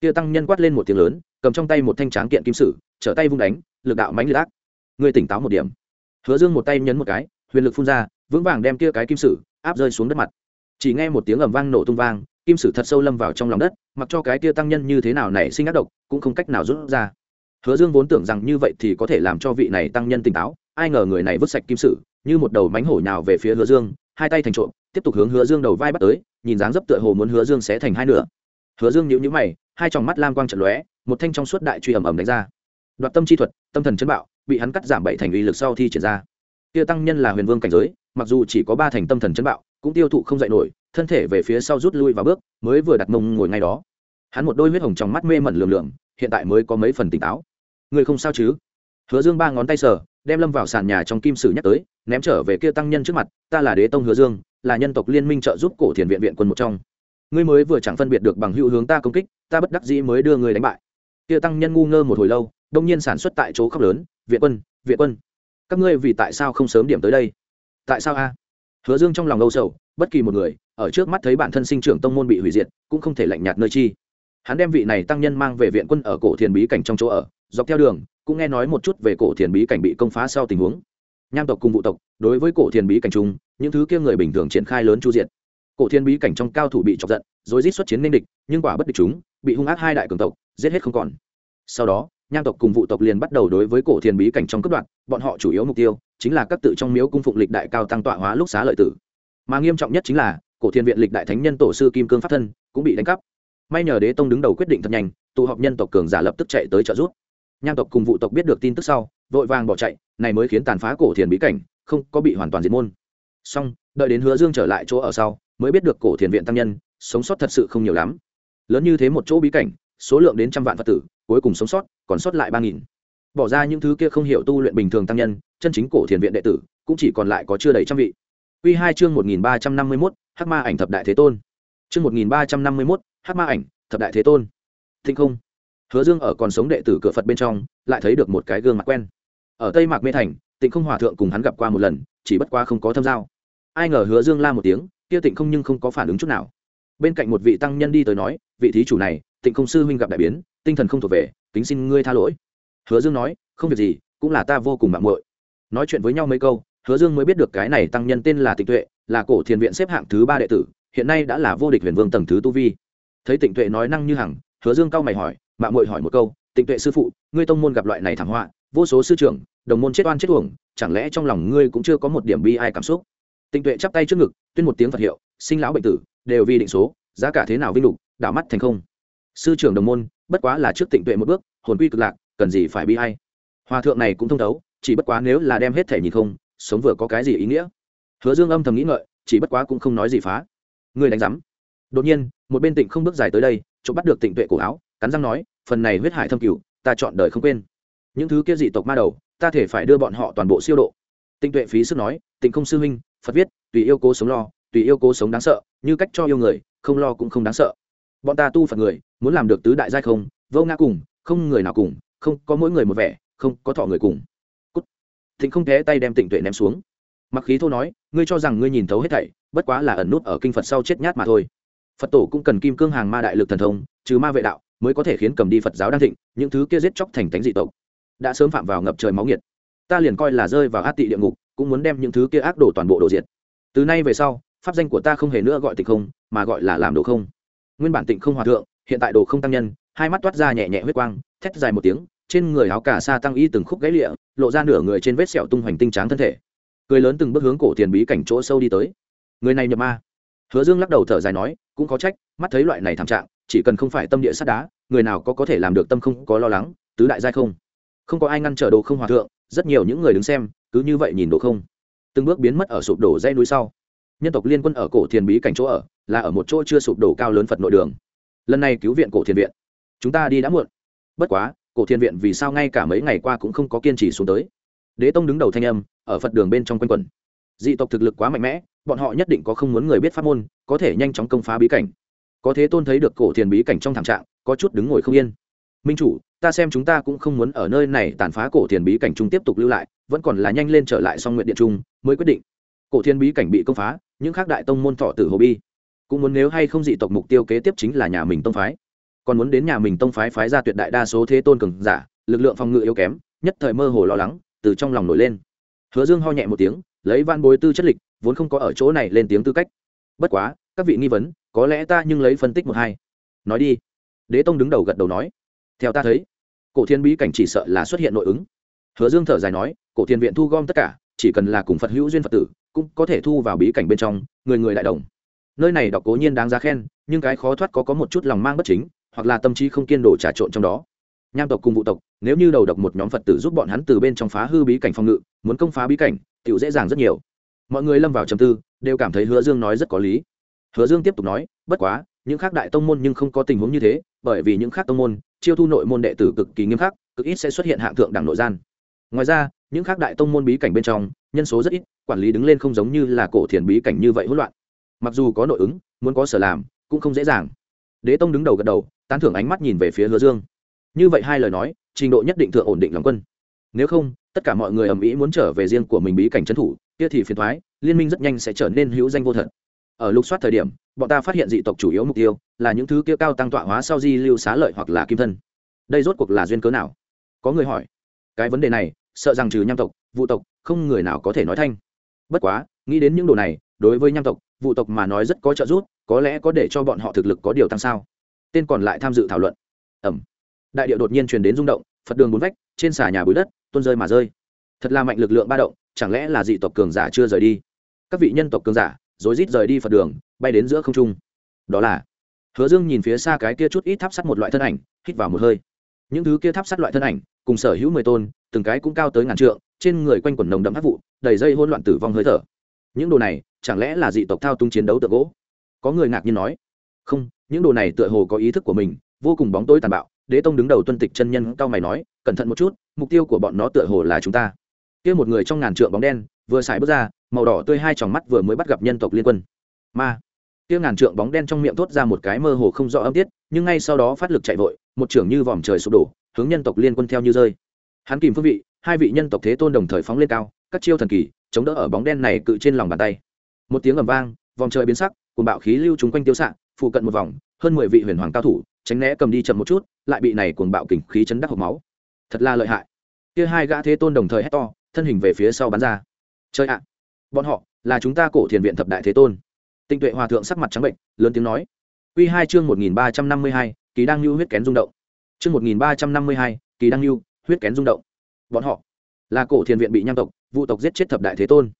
Speaker 1: Kia tăng nhân quát lên một tiếng lớn, cầm trong tay một thanh tráng kiện kim sử, trở tay vung đánh, lực đạo mánh liệt ác. Người tỉnh táo một điểm. Hứa dương một tay nhấn một cái, huyền lực phun ra, vững vàng đem kia cái kim sử, áp rơi xuống đất mặt. Chỉ nghe một tiếng ầm vang nổ tung vang kim sử thật sâu lâm vào trong lòng đất, mặc cho cái kia tăng nhân như thế nào nảy sinh ác độc, cũng không cách nào rút ra. Hứa dương vốn tưởng rằng như vậy thì có thể làm cho vị này tăng nhân tỉnh táo, ai ngờ người này vứt sạch kim sử, như một đầu mánh hổ nhào về phía hứa dương, hai tay thành trộm, tiếp tục hướng hứa dương đầu vai bắt tới, nhìn dáng dấp tựa hồ muốn hứa dương sẽ thành hai nửa. Hứa dương nhíu nhíu mày, hai tròng mắt lam quang trận lóe, một thanh trong suốt đại truy ầm ầm đánh ra. Đoạt tâm chi thuật, tâm thần chấn bạo, bị hắn cắt giảm bảy thành uy lực sau thi triển ra. Tia tăng nhân là huyền vương cảnh giới, mặc dù chỉ có ba thành tâm thần chấn bạo, cũng tiêu thụ không dạy nổi thân thể về phía sau rút lui và bước, mới vừa đặt mông ngồi ngay đó. Hắn một đôi huyết hồng trong mắt mê mẩn lườm lườm hiện tại mới có mấy phần tỉnh táo. Người không sao chứ? Hứa dương ba ngón tay sờ, đem lâm vào sàn nhà trong kim sử nhắc tới, ném trở về kia tăng nhân trước mặt, ta là đế tông hứa dương, là nhân tộc liên minh trợ giúp cổ thiền viện viện quân một trong. Ngươi mới vừa chẳng phân biệt được bằng hữu hướng ta công kích, ta bất đắc dĩ mới đưa người đánh bại. Kia tăng nhân ngu ngơ một hồi lâu, đông nhiên sản xuất tại chỗ khóc lớn, viện quân viện quân, các ngươi vì tại sao không sớm điểm tới đây? Tại sao a? Hứa dương trong lòng âu sầu, bất kỳ một người ở trước mắt thấy bản thân sinh trưởng tông môn bị hủy diệt, cũng không thể lạnh nhạt nơi chi. Hắn đem vị này tăng nhân mang về viện quân ở cổ thiền bí cảnh trong chỗ ở, dọc theo đường, cũng nghe nói một chút về cổ thiền bí cảnh bị công phá sau tình huống. Nham tộc cùng vụ tộc, đối với cổ thiền bí cảnh trung những thứ kia người bình thường triển khai lớn chu diện cổ thiên bí cảnh trong cao thủ bị chọc giận, rồi rít xuất chiến nên địch, nhưng quả bất địch chúng, bị hung ác hai đại cường tộc, giết hết không còn. Sau đó, nham tộc cùng vụ tộc liền bắt đầu đối với cổ thiên bí cảnh trong cấp đoạn, bọn họ chủ yếu mục tiêu, chính là các tự trong miếu cung phụng lịch đại cao tăng tọa hóa lúc xá lợi tử. Mà nghiêm trọng nhất chính là cổ thiên viện lịch đại thánh nhân tổ sư kim cương pháp thân cũng bị đánh cắp. May nhờ đế tông đứng đầu quyết định thật nhanh tụ họp nhân tộc cường giả lập tức chạy tới trợ giúp. Nham tộc cùng vụ tộc biết được tin tức sau vội vàng bỏ chạy này mới khiến tàn phá cổ thiền bí cảnh không có bị hoàn toàn diệt môn. Song đợi đến hứa dương trở lại chỗ ở sau mới biết được cổ thiền viện tăng nhân sống sót thật sự không nhiều lắm. Lớn như thế một chỗ bí cảnh số lượng đến trăm vạn phật tử cuối cùng sống sót còn sót lại ba nghìn. Bỏ ra những thứ kia không hiểu tu luyện bình thường tăng nhân chân chính cổ thiền viện đệ tử cũng chỉ còn lại có chưa đầy trăm vị. Quy 2 chương 1351, hắc ma ảnh thập đại thế tôn. Chương một nghìn ba trăm năm mươi mốt, hắc ma ảnh thập đại thế tôn. Thinh không. Hứa dương ở còn sống đệ tử cửa phật bên trong, lại thấy được một cái gương mặt quen. Ở tây mạc mê thành, tịnh không hòa thượng cùng hắn gặp qua một lần, chỉ bất quá không có thâm giao. Ai ngờ hứa dương la một tiếng, kia tịnh không nhưng không có phản ứng chút nào. Bên cạnh một vị tăng nhân đi tới nói, vị thí chủ này, tịnh không sư huynh gặp đại biến, tinh thần không thuộc về, kính xin ngươi tha lỗi. Hứa dương nói, không việc gì, cũng là ta vô cùng mạng muội. Nói chuyện với nhau mấy câu, hứa dương mới biết được cái này tăng nhân tên là tịnh tuệ là cổ thiền viện xếp hạng thứ ba đệ tử, hiện nay đã là vô địch huyền vương tầng thứ tu vi. Thấy tịnh tuệ nói năng như hằng, hứa dương cao mày hỏi mạng muội hỏi một câu, tịnh tuệ sư phụ, ngươi tông môn gặp loại này thảm họa, vô số sư trưởng, đồng môn chết oan chết uổng, chẳng lẽ trong lòng ngươi cũng chưa có một điểm bi ai cảm xúc? Tịnh tuệ chắp tay trước ngực, tuyên một tiếng phật hiệu, sinh lão bệnh tử, đều vì định số, giá cả thế nào vinh lục, đảo mắt thành không? Sư trưởng đồng môn, bất quá là trước tịnh tuệ một bước, hồn quy cực lạc, cần gì phải bi ai. hòa thượng này cũng thông thấu, chỉ bất quá nếu là đem hết thể nhìn không, sống vừa có cái gì ý nghĩa? Hứa dương âm thầm nghĩ ngợi, chỉ bất quá cũng không nói gì phá. Người đánh rắm đột nhiên, một bên tịnh không bước dài tới đây chỗ bắt được tịnh tuệ cổ áo, cắn răng nói, phần này huyết hải thâm cửu, ta chọn đời không quên. Những thứ kia dị tộc ma đầu, ta thể phải đưa bọn họ toàn bộ siêu độ. Tịnh tuệ phí sức nói, tịnh không sư huynh, phật viết, tùy yêu cố sống lo, tùy yêu cố sống đáng sợ, như cách cho yêu người, không lo cũng không đáng sợ. Bọn ta tu phật người, muốn làm được tứ đại giai không, vô ngã cùng, không người nào cùng, không có mỗi người một vẻ, không có thọ người cùng. Cút. Thịnh không té tay đem tịnh tuệ ném xuống mặc khí thô nói, ngươi cho rằng ngươi nhìn thấu hết thảy, bất quá là ẩn nút ở kinh phật sau chết nhát mà thôi. Phật tổ cũng cần kim cương hàng ma đại lực thần thông, trừ ma vệ đạo, mới có thể khiến cầm đi phật giáo đang thịnh, những thứ kia giết chóc thành tánh dị tộc. Đã sớm phạm vào ngập trời máu nghiệt. Ta liền coi là rơi vào át tị địa ngục, cũng muốn đem những thứ kia ác đổ toàn bộ đồ diệt. Từ nay về sau, pháp danh của ta không hề nữa gọi tịnh không, mà gọi là làm đồ không. Nguyên bản tịnh không hòa thượng, hiện tại đồ không tăng nhân, hai mắt toát ra nhẹ nhẹ huyết quang, thét dài một tiếng, trên người áo cả sa tăng y từng khúc gãy lịa, lộ ra nửa người trên vết sẹo tung hoành tinh tráng thân thể cười lớn từng bước hướng cổ tiền bí cảnh chỗ sâu đi tới. Người này nhập ma. Hứa dương lắc đầu thở dài nói, cũng có trách, mắt thấy loại này thảm trạng, chỉ cần không phải tâm địa sắt đá, người nào có có thể làm được tâm không có lo lắng, tứ đại giai không. Không có ai ngăn trở đồ không hòa thượng, rất nhiều những người đứng xem, cứ như vậy nhìn đồ không. Từng bước biến mất ở sụp đổ dây núi sau. Nhân tộc liên quân ở cổ thiền bí cảnh chỗ ở, là ở một chỗ chưa sụp đổ cao lớn phật nội đường. Lần này cứu viện cổ thiền viện. Chúng ta đi đã muộn. Bất quá, cổ thiền viện vì sao ngay cả mấy ngày qua cũng không có kiên trì xuống tới? Đế tông đứng đầu thanh âm, ở phật đường bên trong quanh quẩn. Dị tộc thực lực quá mạnh mẽ, bọn họ nhất định có không muốn người biết pháp môn, có thể nhanh chóng công phá bí cảnh. Có thế tôn thấy được cổ thiền bí cảnh trong thảm trạng, có chút đứng ngồi không yên. Minh chủ, ta xem chúng ta cũng không muốn ở nơi này tàn phá cổ thiền bí cảnh trung tiếp tục lưu lại, vẫn còn là nhanh lên trở lại song nguyện điện trung mới quyết định. Cổ thiên bí cảnh bị công phá, những khác đại tông môn thọ tử hồ bi, cũng muốn nếu hay không dị tộc mục tiêu kế tiếp chính là nhà mình tông phái. Còn muốn đến nhà mình tông phái phái ra tuyệt đại đa số thế tôn cường giả, lực lượng phòng ngự yếu kém, nhất thời mơ hồ lo lắng từ trong lòng nổi lên. Hứa dương ho nhẹ một tiếng, lấy van bối tư chất lịch, vốn không có ở chỗ này lên tiếng tư cách. Bất quá, các vị nghi vấn, có lẽ ta nhưng lấy phân tích một hai. Nói đi. Đế tông đứng đầu gật đầu nói. Theo ta thấy, cổ thiên bí cảnh chỉ sợ là xuất hiện nội ứng. Hứa dương thở dài nói, cổ thiên viện thu gom tất cả, chỉ cần là cùng phật hữu duyên phật tử, cũng có thể thu vào bí cảnh bên trong, người người đại đồng. Nơi này đọc cố nhiên đáng giá khen, nhưng cái khó thoát có có một chút lòng mang bất chính, hoặc là tâm trí không kiên đổ trà trộn trong đó nham tộc cùng vụ tộc, nếu như đầu độc một nhóm phật tử giúp bọn hắn từ bên trong phá hư bí cảnh phòng ngự, muốn công phá bí cảnh tựu dễ dàng rất nhiều. Mọi người lâm vào trầm tư, đều cảm thấy hứa dương nói rất có lý. Hứa dương tiếp tục nói, bất quá, những khác đại tông môn nhưng không có tình huống như thế, bởi vì những khác tông môn, chiêu thu nội môn đệ tử cực kỳ nghiêm khắc, cực ít sẽ xuất hiện hạng thượng đẳng nội gian. Ngoài ra, những khác đại tông môn bí cảnh bên trong, nhân số rất ít, quản lý đứng lên không giống như là cổ thiền bí cảnh như vậy hỗn loạn. Mặc dù có nội ứng, muốn có sở làm, cũng không dễ dàng. Đế tông đứng đầu gật đầu, tán thưởng ánh mắt nhìn về phía hứa dương như vậy hai lời nói, trình độ nhất định thượng ổn định lòng quân. Nếu không, tất cả mọi người ầm ĩ muốn trở về riêng của mình bí cảnh trấn thủ, kia thì phiền thoái liên minh rất nhanh sẽ trở nên hữu danh vô thật. Ở lục soát thời điểm, bọn ta phát hiện dị tộc chủ yếu mục tiêu là những thứ kia cao tăng tọa hóa sau di lưu xá lợi hoặc là kim thân. Đây rốt cuộc là duyên cớ nào? Có người hỏi. Cái vấn đề này, sợ rằng trừ nham tộc, vụ tộc, không người nào có thể nói thanh. Bất quá, nghĩ đến những đồ này, đối với nham tộc, vụ tộc mà nói rất có trợ giúp, có lẽ có để cho bọn họ thực lực có điều tăng sao? Tên còn lại tham dự thảo luận. Ẩm đại điệu đột nhiên truyền đến rung động, phật đường bốn vách, trên xà nhà bụi đất, tuôn rơi mà rơi. Thật là mạnh lực lượng ba động, chẳng lẽ là dị tộc cường giả chưa rời đi? Các vị nhân tộc cường giả, rối rít rời đi phật đường, bay đến giữa không trung. Đó là, hứa dương nhìn phía xa cái kia chút ít tháp sắt một loại thân ảnh, hít vào một hơi. Những thứ kia tháp sắt loại thân ảnh, cùng sở hữu mười tôn, từng cái cũng cao tới ngàn trượng, trên người quanh quần nồng đậm hắc vụ, đầy dây hỗn loạn tử vong hơi thở. Những đồ này, chẳng lẽ là dị tộc thao túng chiến đấu tượng gỗ? Có người ngạc nhiên nói. Không, những đồ này tựa hồ có ý thức của mình, vô cùng bóng tối tàn bạo đế tông đứng đầu tuân tịch chân nhân cao mày nói, cẩn thận một chút, mục tiêu của bọn nó tựa hồ là chúng ta. Kia một người trong ngàn trượng bóng đen, vừa xài bước ra, màu đỏ tươi hai tròng mắt vừa mới bắt gặp nhân tộc liên quân. Ma. Kia ngàn trượng bóng đen trong miệng thốt ra một cái mơ hồ không rõ âm tiết, nhưng ngay sau đó phát lực chạy vội, một trưởng như vòm trời sụp đổ, hướng nhân tộc liên quân theo như rơi. Hắn kìm phương vị, hai vị nhân tộc thế tôn đồng thời phóng lên cao, các chiêu thần kỳ, chống đỡ ở bóng đen này cự trên lòng bàn tay. Một tiếng ầm vang, vòng trời biến sắc cùng bạo khí lưu chúng quanh tiêu xạ, phụ cận một vòng, hơn mười vị huyền hoàng cao thủ tránh né cầm đi chậm một chút, lại bị này cuồng bạo kình khí chấn đắc hộc máu. Thật là lợi hại. Kia hai gã thế tôn đồng thời hét to, thân hình về phía sau bắn ra. Chơi ạ! Bọn họ là chúng ta cổ thiền viện thập đại thế tôn. Tinh tuệ hòa thượng sắc mặt trắng bệnh, lớn tiếng nói. Quy hai chương một nghìn ba trăm năm mươi hai, kỳ đang lưu huyết kén rung động. Chương một nghìn ba trăm năm mươi hai, kỳ đang lưu, huyết kén rung động. Bọn họ là cổ thiền viện bị nham tộc vụ tộc giết chết thập đại thế tôn.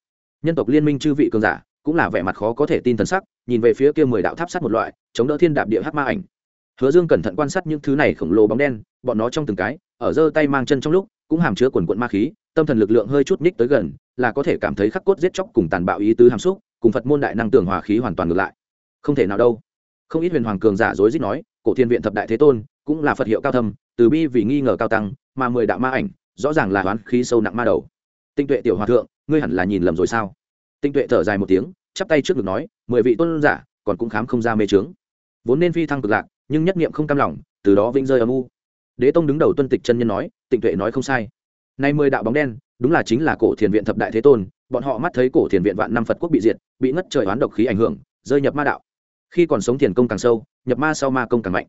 Speaker 1: Nhân tộc liên minh chư vị cường giả cũng là vẻ mặt khó có thể tin thần sắc, nhìn về phía kia mười đạo tháp sắt một loại, chống đỡ thiên đạp địa hắc ma ảnh hứa dương cẩn thận quan sát những thứ này khổng lồ bóng đen, bọn nó trong từng cái, ở giơ tay mang chân trong lúc, cũng hàm chứa quần quận ma khí, tâm thần lực lượng hơi chút ních tới gần, là có thể cảm thấy khắc cốt giết chóc cùng tàn bạo ý tứ hàm xúc, cùng phật môn đại năng tưởng hòa khí hoàn toàn ngược lại. Không thể nào đâu. Không ít huyền hoàng cường giả dối dít nói, cổ thiên viện thập đại thế tôn, cũng là phật hiệu cao thâm, từ bi vì nghi ngờ cao tăng, mà mười đạo ma ảnh, rõ ràng là oán khí sâu nặng ma đầu. Tinh tuệ tiểu hòa thượng, ngươi hẳn là nhìn lầm rồi sao? Tinh tuệ thở dài một tiếng, chắp tay trước ngực nói, mười vị tôn giả, còn cũng khám không ra mê trướng vốn nên phi thăng cực lạc nhưng nhất niệm không cam lòng, từ đó vĩnh rơi âm u. Đế tông đứng đầu tuân tịch chân nhân nói, tịnh tuệ nói không sai. Nay mười đạo bóng đen, đúng là chính là cổ thiền viện thập đại thế tôn, bọn họ mắt thấy cổ thiền viện vạn năm phật quốc bị diệt, bị ngất trời oán độc khí ảnh hưởng, rơi nhập ma đạo. Khi còn sống thiền công càng sâu, nhập ma sau ma công càng mạnh.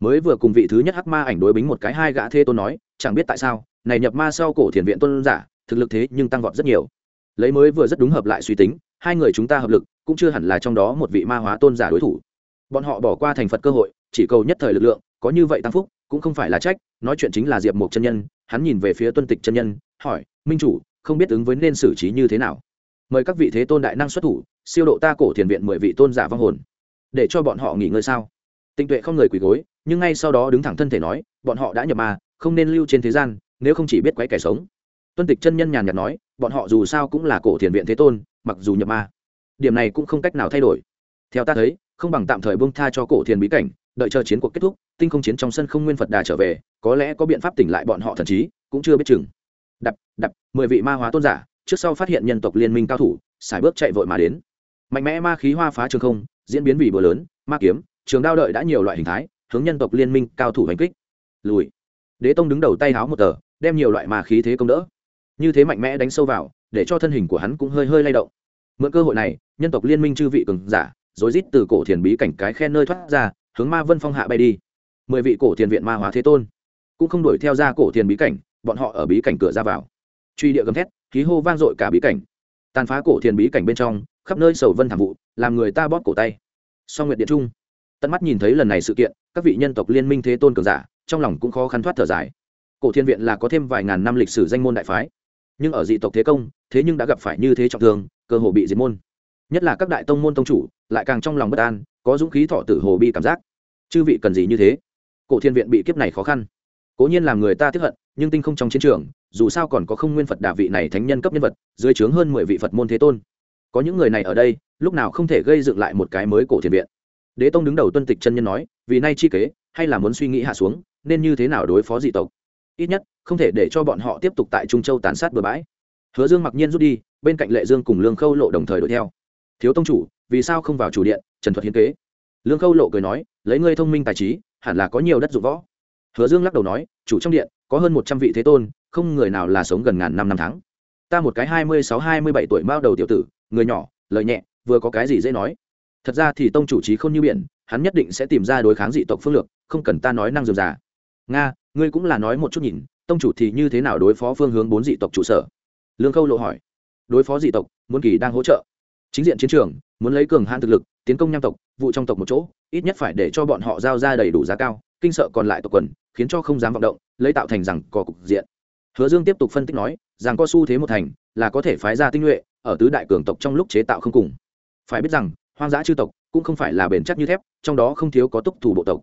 Speaker 1: Mới vừa cùng vị thứ nhất hắc ma ảnh đối bính một cái hai gã thế tôn nói, chẳng biết tại sao, này nhập ma sau cổ thiền viện tôn giả, thực lực thế nhưng tăng vọt rất nhiều. Lấy mới vừa rất đúng hợp lại suy tính, hai người chúng ta hợp lực, cũng chưa hẳn là trong đó một vị ma hóa tôn giả đối thủ. Bọn họ bỏ qua thành phật cơ hội chỉ cầu nhất thời lực lượng, có như vậy tăng phúc, cũng không phải là trách, nói chuyện chính là diệp mục chân nhân, hắn nhìn về phía tuân tịch chân nhân, hỏi, minh chủ, không biết ứng với nên xử trí như thế nào? Mời các vị thế tôn đại năng xuất thủ, siêu độ ta cổ thiền viện mười vị tôn giả vong hồn, để cho bọn họ nghỉ ngơi sao? Tinh tuệ không người quỳ gối, nhưng ngay sau đó đứng thẳng thân thể nói, bọn họ đã nhập ma, không nên lưu trên thế gian, nếu không chỉ biết quấy kẻ sống. Tuân tịch chân nhân nhàn nhạt nói, bọn họ dù sao cũng là cổ thiền viện thế tôn, mặc dù nhập ma, điểm này cũng không cách nào thay đổi. Theo ta thấy, không bằng tạm thời bông tha cho cổ thiền bí cảnh đợi chờ chiến cuộc kết thúc, tinh không chiến trong sân không nguyên phật đà trở về, có lẽ có biện pháp tỉnh lại bọn họ thần trí, cũng chưa biết chừng. Đập đập, mười vị ma hóa tôn giả, trước sau phát hiện nhân tộc liên minh cao thủ, xài bước chạy vội mà đến. Mạnh mẽ ma khí hoa phá trường không, diễn biến vì bờ lớn, ma kiếm, trường đao đợi đã nhiều loại hình thái, hướng nhân tộc liên minh cao thủ hành kích. Lùi. Đế tông đứng đầu tay háo một tờ, đem nhiều loại ma khí thế công đỡ. Như thế mạnh mẽ đánh sâu vào, để cho thân hình của hắn cũng hơi hơi lay động. Mượn cơ hội này, nhân tộc liên minh chư vị cường giả, rối rít từ cổ thiền bí cảnh cái khe nơi thoát ra hướng ma vân phong hạ bay đi. Mười vị cổ thiền viện ma hóa thế tôn cũng không đuổi theo ra cổ thiền bí cảnh, bọn họ ở bí cảnh cửa ra vào. Truy địa gầm thét, khí hô vang dội cả bí cảnh. Tàn phá cổ thiền bí cảnh bên trong, khắp nơi sầu vân thảm vụ, làm người ta bóp cổ tay. Song nguyệt điện trung, tận mắt nhìn thấy lần này sự kiện, các vị nhân tộc liên minh thế tôn cường giả, trong lòng cũng khó khăn thoát thở dài. Cổ thiên viện là có thêm vài ngàn năm lịch sử danh môn đại phái, nhưng ở dị tộc thế công, thế nhưng đã gặp phải như thế trọng thương, cơ hồ bị diệt môn. Nhất là các đại tông môn tông chủ, lại càng trong lòng bất an có dũng khí thọ tử hồ bi cảm giác. Chư vị cần gì như thế? Cổ thiên viện bị kiếp này khó khăn. Cố nhiên làm người ta tiếp hận, nhưng tinh không trong chiến trường, dù sao còn có không nguyên phật đà vị này thánh nhân cấp nhân vật, dưới trướng hơn mười vị phật môn thế tôn. Có những người này ở đây, lúc nào không thể gây dựng lại một cái mới cổ thiên viện. Đế tông đứng đầu tuân tịch chân nhân nói, vì nay chi kế, hay là muốn suy nghĩ hạ xuống, nên như thế nào đối phó dị tộc? Ít nhất, không thể để cho bọn họ tiếp tục tại trung châu tàn sát bừa bãi. Hứa dương mặc nhiên rút đi, bên cạnh lệ dương cùng lương khâu lộ đồng thời đuổi theo. Thiếu tông chủ, vì sao không vào chủ điện? Trần thuật hiến kế. Lương khâu lộ cười nói, lấy ngươi thông minh tài trí, hẳn là có nhiều đất dụng võ. Hứa dương lắc đầu nói, chủ trong điện, có hơn một trăm vị thế tôn, không người nào là sống gần ngàn năm năm tháng. Ta một cái hai mươi sáu, hai mươi bảy tuổi mao đầu tiểu tử, người nhỏ, lời nhẹ, vừa có cái gì dễ nói. Thật ra thì tông chủ trí không như biển, hắn nhất định sẽ tìm ra đối kháng dị tộc phương lược, không cần ta nói năng dườm già. Nga, ngươi cũng là nói một chút nhìn, tông chủ thì như thế nào đối phó phương hướng bốn dị tộc trụ sở? Lương khâu lộ hỏi. Đối phó dị tộc, muốn kỳ đang hỗ trợ. Chính diện chiến trường, muốn lấy cường hãn thực lực tiến công nham tộc, vụ trong tộc một chỗ, ít nhất phải để cho bọn họ giao ra đầy đủ giá cao, kinh sợ còn lại tộc quần, khiến cho không dám vọng động, lấy tạo thành rằng có cục diện. Hứa dương tiếp tục phân tích nói, rằng có xu thế một thành, là có thể phái ra tinh nhuệ, ở tứ đại cường tộc trong lúc chế tạo không cùng. Phải biết rằng, hoang dã chư tộc cũng không phải là bền chắc như thép, trong đó không thiếu có túc thủ bộ tộc.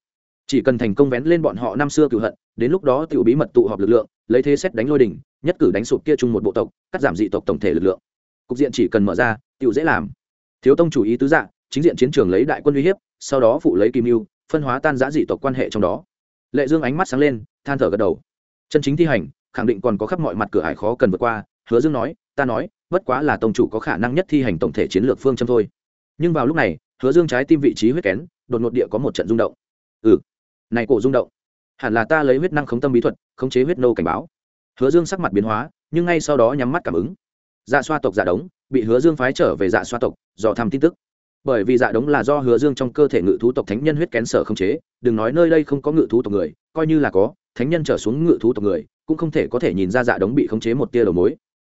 Speaker 1: Chỉ cần thành công vén lên bọn họ năm xưa cựu hận, đến lúc đó tiểu bí mật tụ họp lực lượng, lấy thế xét đánh lôi đỉnh, nhất cử đánh sụp kia chung một bộ tộc, cắt giảm dị tộc tổng thể lực lượng. Cục diện chỉ cần mở ra, tiểu dễ làm. Thiếu tông chủ ý tứ dạ chính diện chiến trường lấy đại quân uy hiếp, sau đó phụ lấy kim mưu phân hóa tan giã dị tộc quan hệ trong đó. Lệ dương ánh mắt sáng lên, than thở gật đầu. Chân chính thi hành, khẳng định còn có khắp mọi mặt cửa ải khó cần vượt qua, hứa dương nói, ta nói, bất quá là tông chủ có khả năng nhất thi hành tổng thể chiến lược phương châm thôi. Nhưng vào lúc này, hứa dương trái tim vị trí huyết kén, đột ngột địa có một trận rung động. Ừ này cổ rung động. Hẳn là ta lấy huyết năng khống tâm bí thuật, khống chế huyết nô cảnh báo. Hứa dương sắc mặt biến hóa, nhưng ngay sau đó nhắm mắt cảm ứng. Dạ xoa tộc giả đống, bị hứa dương phái trở về dạ xoa tộc, dò thăm tin tức bởi vì dạ đống là do hứa dương trong cơ thể ngự thú tộc thánh nhân huyết kén sở không chế, đừng nói nơi đây không có ngự thú tộc người, coi như là có, thánh nhân trở xuống ngự thú tộc người, cũng không thể có thể nhìn ra dạ đống bị khống chế một tia đầu mối.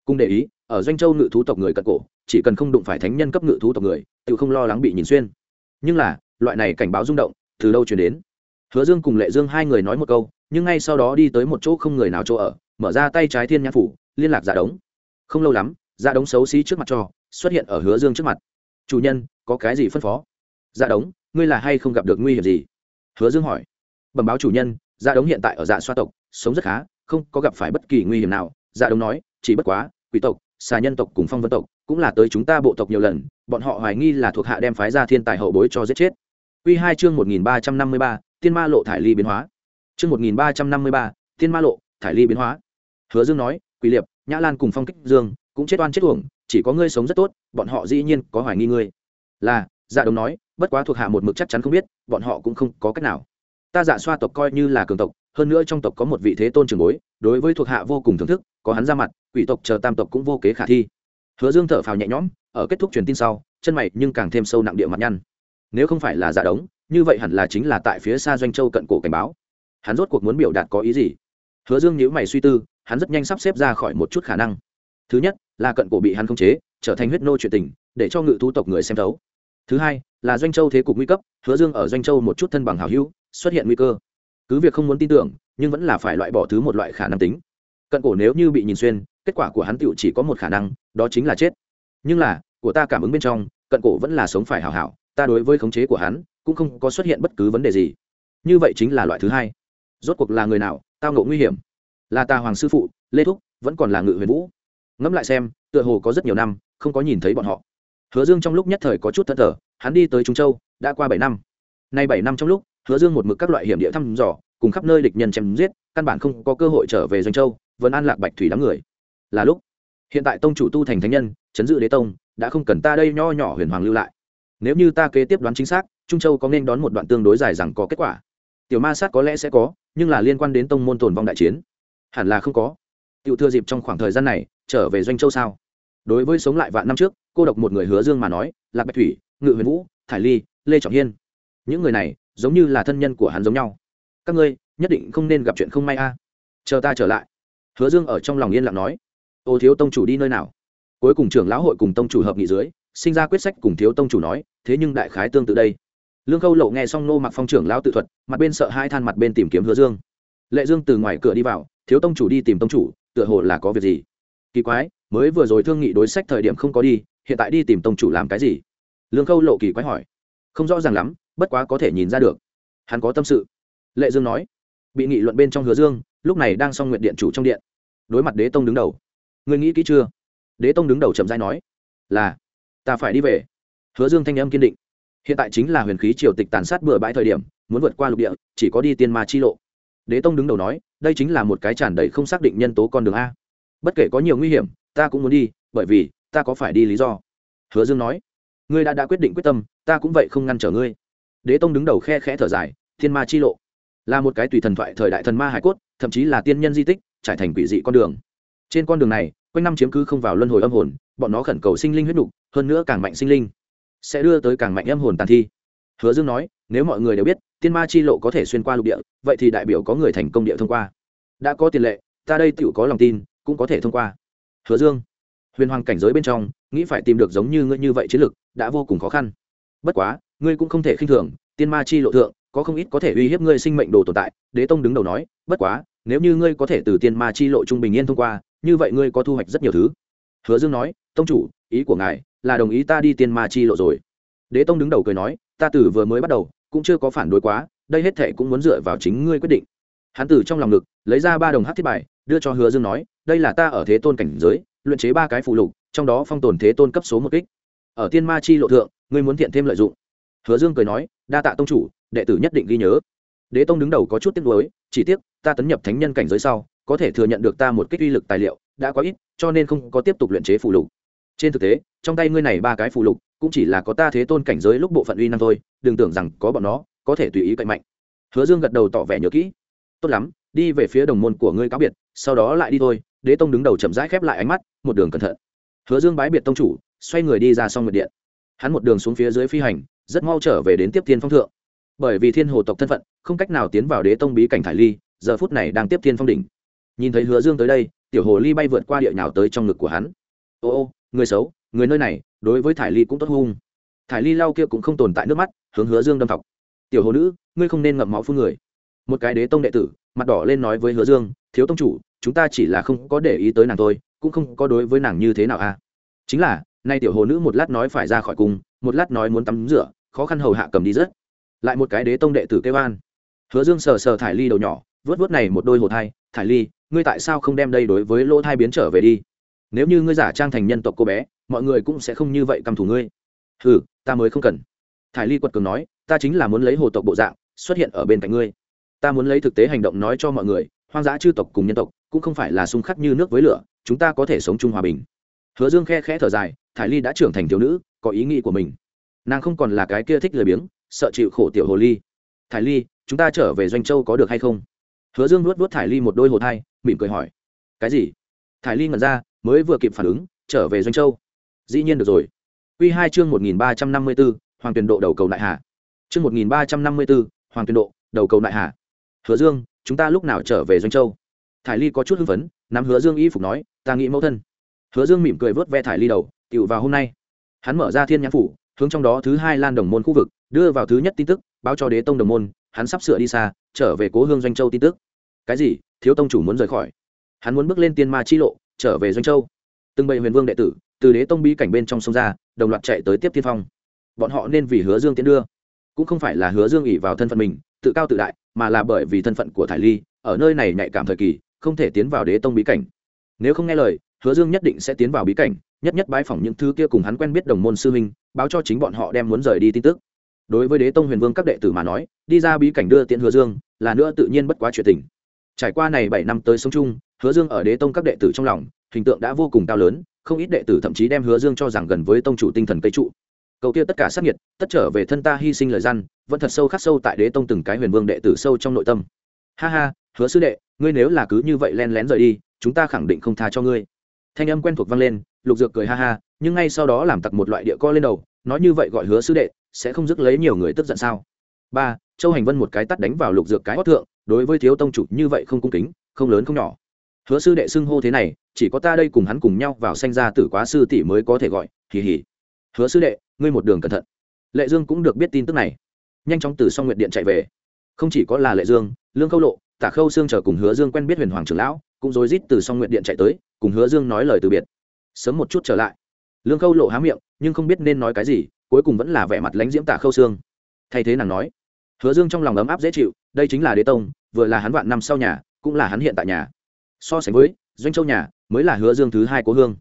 Speaker 1: Cùng để ý, ở doanh châu ngự thú tộc người cận cổ, chỉ cần không đụng phải thánh nhân cấp ngự thú tộc người, tự không lo lắng bị nhìn xuyên. Nhưng là, loại này cảnh báo rung động, từ đâu chuyển đến? Hứa dương cùng lệ dương hai người nói một câu, nhưng ngay sau đó đi tới một chỗ không người nào chỗ ở, mở ra tay trái thiên nhãn phủ, liên lạc dạ đống. Không lâu lắm dạ đống xấu xí trước mặt cho, xuất hiện ở hứa dương trước mặt. Chủ nhân có cái gì phân phó? Dạ đống, ngươi là hay không gặp được nguy hiểm gì? Hứa dương hỏi. Bẩm báo chủ nhân dạ đống hiện tại ở dạ xoa tộc, sống rất khá, không có gặp phải bất kỳ nguy hiểm nào. Dạ đống nói, chỉ bất quá, quỷ tộc, xà nhân tộc cùng phong vân tộc cũng là tới chúng ta bộ tộc nhiều lần, bọn họ hoài nghi là thuộc hạ đem phái ra thiên tài hậu bối cho giết chết. Quy hai chương một nghìn ba trăm năm mươi ba tiên ma lộ thải ly biến hóa. Chương một nghìn ba trăm năm mươi ba tiên ma lộ thải ly biến hóa. Hứa dương nói, quỷ liệp, nhã lan cùng phong kích dương cũng chết oan chết uổng, chỉ có ngươi sống rất tốt, bọn họ dĩ nhiên có hoài nghi ngươi là dạ đồng nói, bất quá thuộc hạ một mực chắc chắn không biết, bọn họ cũng không có cách nào. Ta dạ xoa tộc coi như là cường tộc, hơn nữa trong tộc có một vị thế tôn trường bối, đối với thuộc hạ vô cùng thưởng thức, có hắn ra mặt, quỷ tộc chờ tam tộc cũng vô kế khả thi. Hứa dương thở phào nhẹ nhõm, ở kết thúc truyền tin sau, chân mày nhưng càng thêm sâu nặng địa mặt nhăn. Nếu không phải là giả đống, như vậy hẳn là chính là tại phía xa doanh châu cận cổ cảnh báo. Hắn rốt cuộc muốn biểu đạt có ý gì? Hứa dương nhíu mày suy tư, hắn rất nhanh sắp xếp ra khỏi một chút khả năng. Thứ nhất, là cận cổ bị hắn khống chế, trở thành huyết nô chuyện tình, để cho ngự thú tộc người xem thấu thứ hai, là doanh châu thế cục nguy cấp, hứa dương ở doanh châu một chút thân bằng hảo hữu, xuất hiện nguy cơ. Cứ việc không muốn tin tưởng, nhưng vẫn là phải loại bỏ thứ một loại khả năng tính. Cận cổ nếu như bị nhìn xuyên, kết quả của hắn tựu chỉ có một khả năng, đó chính là chết. Nhưng là, của ta cảm ứng bên trong, cận cổ vẫn là sống phải hảo hảo, ta đối với khống chế của hắn, cũng không có xuất hiện bất cứ vấn đề gì. Như vậy chính là loại thứ hai. Rốt cuộc là người nào, tao ngộ nguy hiểm. Là ta hoàng sư phụ, lê thúc, vẫn còn là ngự huyền vũ. Ngẫm lại xem, tựa hồ có rất nhiều năm, không có nhìn thấy bọn họ hứa dương trong lúc nhất thời có chút thất thờ, hắn đi tới trung châu, đã qua bảy năm. Nay bảy năm trong lúc, hứa dương một mực các loại hiểm địa thăm dò, cùng khắp nơi địch nhân chém giết, căn bản không có cơ hội trở về doanh châu, vẫn an lạc bạch thủy đám người. Là lúc, hiện tại tông chủ tu thành thánh nhân, chấn dự đế tông, đã không cần ta đây nho nhỏ huyền hoàng lưu lại. Nếu như ta kế tiếp đoán chính xác, trung châu có nên đón một đoạn tương đối dài rằng có kết quả? Tiểu ma sát có lẽ sẽ có, nhưng là liên quan đến tông môn tồn vong đại chiến. Hẳn là không có. Tiểu thừa dịp trong khoảng thời gian này, trở về doanh châu sao? Đối với sống lại vạn năm trước, cô độc một người hứa dương mà nói, lạc bạch thủy, ngự huyền vũ, thải ly, lê trọng hiên. Những người này, giống như là thân nhân của hắn giống nhau. Các ngươi, nhất định không nên gặp chuyện không may a. Chờ ta trở lại. Hứa dương ở trong lòng yên lặng nói. Ô thiếu tông chủ đi nơi nào? Cuối cùng trưởng lão hội cùng tông chủ hợp nghị dưới, sinh ra quyết sách cùng thiếu tông chủ nói, thế nhưng đại khái tương tự đây. Lương khâu lộ nghe xong nô mặc phong trưởng lão tự thuật, mặt bên sợ hai than mặt bên tìm kiếm hứa dương. Lệ dương từ ngoài cửa đi vào, thiếu tông chủ đi tìm tông chủ, tựa hồ là có việc gì? Kỳ quái mới vừa rồi thương nghị đối sách thời điểm không có đi, hiện tại đi tìm tông chủ làm cái gì? Lương khâu lộ kỳ quái hỏi. Không rõ ràng lắm, bất quá có thể nhìn ra được. Hắn có tâm sự. Lệ dương nói. Bị nghị luận bên trong hứa dương, lúc này đang xong nguyện điện chủ trong điện. Đối mặt đế tông đứng đầu. Ngươi nghĩ kỹ chưa? Đế tông đứng đầu chậm dai nói. Là. Ta phải đi về. Hứa dương thanh âm kiên định. Hiện tại chính là huyền khí triều tịch tàn sát bừa bãi thời điểm, muốn vượt qua lục địa, chỉ có đi tiên ma chi lộ. Đế tông đứng đầu nói, đây chính là một cái tràn đầy không xác định nhân tố con đường a. Bất kể có nhiều nguy hiểm ta cũng muốn đi, bởi vì ta có phải đi lý do? Hứa dương nói. Ngươi đã đã quyết định quyết tâm, ta cũng vậy không ngăn trở ngươi. Đế tông đứng đầu khe khẽ thở dài, thiên ma chi lộ. Là một cái tùy thần thoại, thời đại thần ma hải cốt, thậm chí là tiên nhân di tích, trải thành quỷ dị con đường. Trên con đường này, quanh năm chiếm cứ không vào luân hồi âm hồn, bọn nó khẩn cầu sinh linh huyết nục, hơn nữa càng mạnh sinh linh, sẽ đưa tới càng mạnh âm hồn tàn thi. Hứa dương nói, nếu mọi người đều biết tiên ma chi lộ có thể xuyên qua lục địa, vậy thì đại biểu có người thành công địa thông qua. Đã có tiền lệ, ta đây tựu có lòng tin, cũng có thể thông qua hứa dương, huyền hoàng cảnh giới bên trong, nghĩ phải tìm được giống như ngươi như vậy chiến lược đã vô cùng khó khăn. Bất quá, ngươi cũng không thể khinh thường, tiên ma chi lộ thượng, có không ít có thể uy hiếp ngươi sinh mệnh đồ tồn tại, đế tông đứng đầu nói, bất quá, nếu như ngươi có thể từ tiên ma chi lộ trung bình yên thông qua, như vậy ngươi có thu hoạch rất nhiều thứ. Hứa dương nói, tông chủ, ý của ngài là đồng ý ta đi tiên ma chi lộ rồi. Đế tông đứng đầu cười nói, ta từ vừa mới bắt đầu, cũng chưa có phản đối quá, đây hết thệ cũng muốn dựa vào chính ngươi quyết định hắn từ trong lòng ngực, lấy ra ba đồng hát thiết bài, đưa cho hứa dương nói, đây là ta ở thế tôn cảnh giới, luyện chế ba cái phụ lục, trong đó phong tồn thế tôn cấp số một kích. Ở tiên ma chi lộ thượng, ngươi muốn thiện thêm lợi dụng. Hứa dương cười nói, đa tạ tông chủ, đệ tử nhất định ghi nhớ. Đế tông đứng đầu có chút tiếc nuối, chỉ tiếc, ta tấn nhập thánh nhân cảnh giới sau, có thể thừa nhận được ta một kích uy lực tài liệu, đã quá ít, cho nên không có tiếp tục luyện chế phụ lục. Trên thực tế, trong tay ngươi này ba cái phụ lục, cũng chỉ là có ta thế tôn cảnh giới lúc bộ phận uy năng thôi, đừng tưởng rằng có bọn nó có thể tùy ý cậy mạnh. Hứa dương gật đầu tỏ vẻ nhớ kỹ tốt lắm, đi về phía đồng môn của ngươi cáo biệt, sau đó lại đi thôi. Đế tông đứng đầu chậm rãi khép lại ánh mắt, một đường cẩn thận. Hứa dương bái biệt tông chủ, xoay người đi ra xong nguyệt điện. Hắn một đường xuống phía dưới phi hành, rất mau trở về đến tiếp thiên phong thượng. Bởi vì thiên hồ tộc thân phận, không cách nào tiến vào đế tông bí cảnh thải ly, giờ phút này đang tiếp thiên phong đỉnh. Nhìn thấy hứa dương tới đây, tiểu hồ ly bay vượt qua địa nhào tới trong ngực của hắn. Ô ô, người xấu, người nơi này, đối với thải ly cũng tốt hung. Thải ly lau kia cũng không tồn tại nước mắt, hướng hứa dương đâm thọc. Tiểu hồ nữ, ngươi không nên ngậm máu phun người một cái đế tông đệ tử, mặt đỏ lên nói với hứa dương, thiếu tông chủ, chúng ta chỉ là không có để ý tới nàng thôi, cũng không có đối với nàng như thế nào à. chính là, nay tiểu hồ nữ một lát nói phải ra khỏi cùng một lát nói muốn tắm rửa, khó khăn hầu hạ cầm đi rất lại một cái đế tông đệ tử kêu an. Hứa dương sờ sờ thải ly đầu nhỏ vớt vớt này một đôi hồ thai thải ly, ngươi tại sao không đem đây đối với lỗ thai biến trở về đi? Nếu như ngươi giả trang thành nhân tộc cô bé, mọi người cũng sẽ không như vậy căm thủ ngươi. Ừ ta mới không cần. Thải ly quật cường nói, ta chính là muốn lấy hồ tộc bộ dạng, xuất hiện ở bên cạnh ngươi ta muốn lấy thực tế hành động nói cho mọi người, hoang dã chư tộc cùng nhân tộc cũng không phải là xung khắc như nước với lửa, chúng ta có thể sống chung hòa bình. Hứa dương khe khẽ thở dài, thải ly đã trưởng thành thiếu nữ, có ý nghĩ của mình. Nàng không còn là cái kia thích lười biếng, sợ chịu khổ tiểu hồ ly. Thải ly, chúng ta trở về doanh châu có được hay không? Hứa dương nuốt vuốt thải ly một đôi hồ thai, mỉm cười hỏi. Cái gì? Thải ly ngẩn ra, mới vừa kịp phản ứng, trở về doanh châu. Dĩ nhiên được rồi. Q hai chương một nghìn ba trăm năm mươi b ố hoàng tuyền độ đầu cầu đại hà chương một nghìn ba trăm năm mươi b ố hoàng tuyền độ đầu cầu đại hà hứa dương, chúng ta lúc nào trở về doanh châu? Thải ly có chút hưng phấn, nắm hứa dương y phục nói, ta nghĩ mẫu thân. Hứa dương mỉm cười vớt ve thải ly đầu tựu vào hôm nay. Hắn mở ra thiên nhãn phủ, hướng trong đó thứ hai lan đồng môn khu vực, đưa vào thứ nhất tin tức, báo cho đế tông đồng môn, hắn sắp sửa đi xa, trở về cố hương doanh châu tin tức. Cái gì? Thiếu tông chủ muốn rời khỏi? Hắn muốn bước lên tiên ma chi lộ, trở về doanh châu. Từng bầy huyền vương đệ tử, từ đế tông bí cảnh bên trong sông ra, đồng loạt chạy tới tiếp tiên phong. Bọn họ nên vì hứa dương tiến đưa. Cũng không phải là hứa dương ỉ vào thân phận mình, tự cao tự đại mà là bởi vì thân phận của thải ly, ở nơi này nhạy cảm thời kỳ, không thể tiến vào đế tông bí cảnh. Nếu không nghe lời, hứa dương nhất định sẽ tiến vào bí cảnh, nhất nhất bái phỏng những thứ kia cùng hắn quen biết đồng môn sư huynh, báo cho chính bọn họ đem muốn rời đi tin tức. Đối với đế tông huyền vương các đệ tử mà nói, đi ra bí cảnh đưa tiễn hứa dương, là nữa tự nhiên bất quá chuyện tình. Trải qua này bảy năm tới sống chung, hứa dương ở đế tông các đệ tử trong lòng, hình tượng đã vô cùng cao lớn, không ít đệ tử thậm chí đem hứa dương cho rằng gần với tông chủ tinh thần cây trụ cầu kia tất cả sát nhiệt tất trở về thân ta hy sinh lời gian, vẫn thật sâu khắc sâu tại đế tông từng cái huyền vương đệ tử sâu trong nội tâm. Ha ha, hứa sư đệ, ngươi nếu là cứ như vậy len lén rời đi, chúng ta khẳng định không tha cho ngươi. Thanh âm quen thuộc vang lên, lục dược cười ha ha, nhưng ngay sau đó làm tặc một loại địa co lên đầu, nói như vậy gọi hứa sư đệ, sẽ không dứt lấy nhiều người tức giận sao? Ba, châu hành vân một cái tắt đánh vào lục dược cái hót thượng, đối với thiếu tông chủ như vậy không cung kính, không lớn không nhỏ. Hứa sư đệ xưng hô thế này, chỉ có ta đây cùng hắn cùng nhau vào sanh ra tử quá sư tỷ mới có thể gọi, hì hì hứa sư đệ, ngươi một đường cẩn thận. Lệ dương cũng được biết tin tức này. Nhanh chóng từ song nguyện điện chạy về. Không chỉ có là lệ dương, lương khâu lộ, tả khâu xương chờ cùng hứa dương quen biết huyền hoàng trưởng lão, cũng rối rít từ song nguyện điện chạy tới, cùng hứa dương nói lời từ biệt. Sớm một chút trở lại. Lương khâu lộ há miệng, nhưng không biết nên nói cái gì, cuối cùng vẫn là vẻ mặt lãnh diễm tả khâu xương thay thế nàng nói, hứa dương trong lòng ấm áp dễ chịu, đây chính là đế tông, vừa là hắn vạn năm sau nhà, cũng là hắn hiện tại nhà. So sánh với, doanh châu nhà, mới là hứa dương thứ hai cố hương.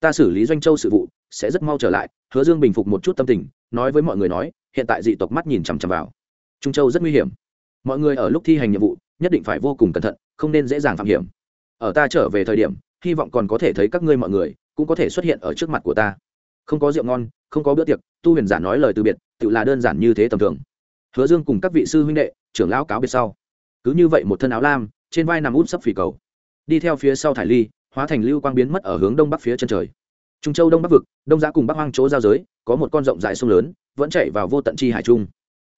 Speaker 1: Ta xử lý doanh châu sự vụ, sẽ rất mau trở lại hứa dương bình phục một chút tâm tình, nói với mọi người nói, hiện tại dị tộc mắt nhìn chằm chằm vào. Trung châu rất nguy hiểm. Mọi người ở lúc thi hành nhiệm vụ, nhất định phải vô cùng cẩn thận, không nên dễ dàng phạm hiểm. Ở ta trở về thời điểm, hy vọng còn có thể thấy các ngươi mọi người, cũng có thể xuất hiện ở trước mặt của ta. Không có rượu ngon, không có bữa tiệc, tu huyền giả nói lời từ biệt, tự là đơn giản như thế tầm thường. Hứa dương cùng các vị sư huynh đệ, trưởng lão cáo biệt sau. Cứ như vậy một thân áo lam, trên vai nằm út sấp phì cầu. Đi theo phía sau thải ly, hóa thành lưu quang biến mất ở hướng đông bắc phía chân trời trung châu đông bắc vực, đông giã cùng bắc hoang chỗ giao giới, có một con rộng dài sông lớn, vẫn chạy vào vô tận chi hải trung.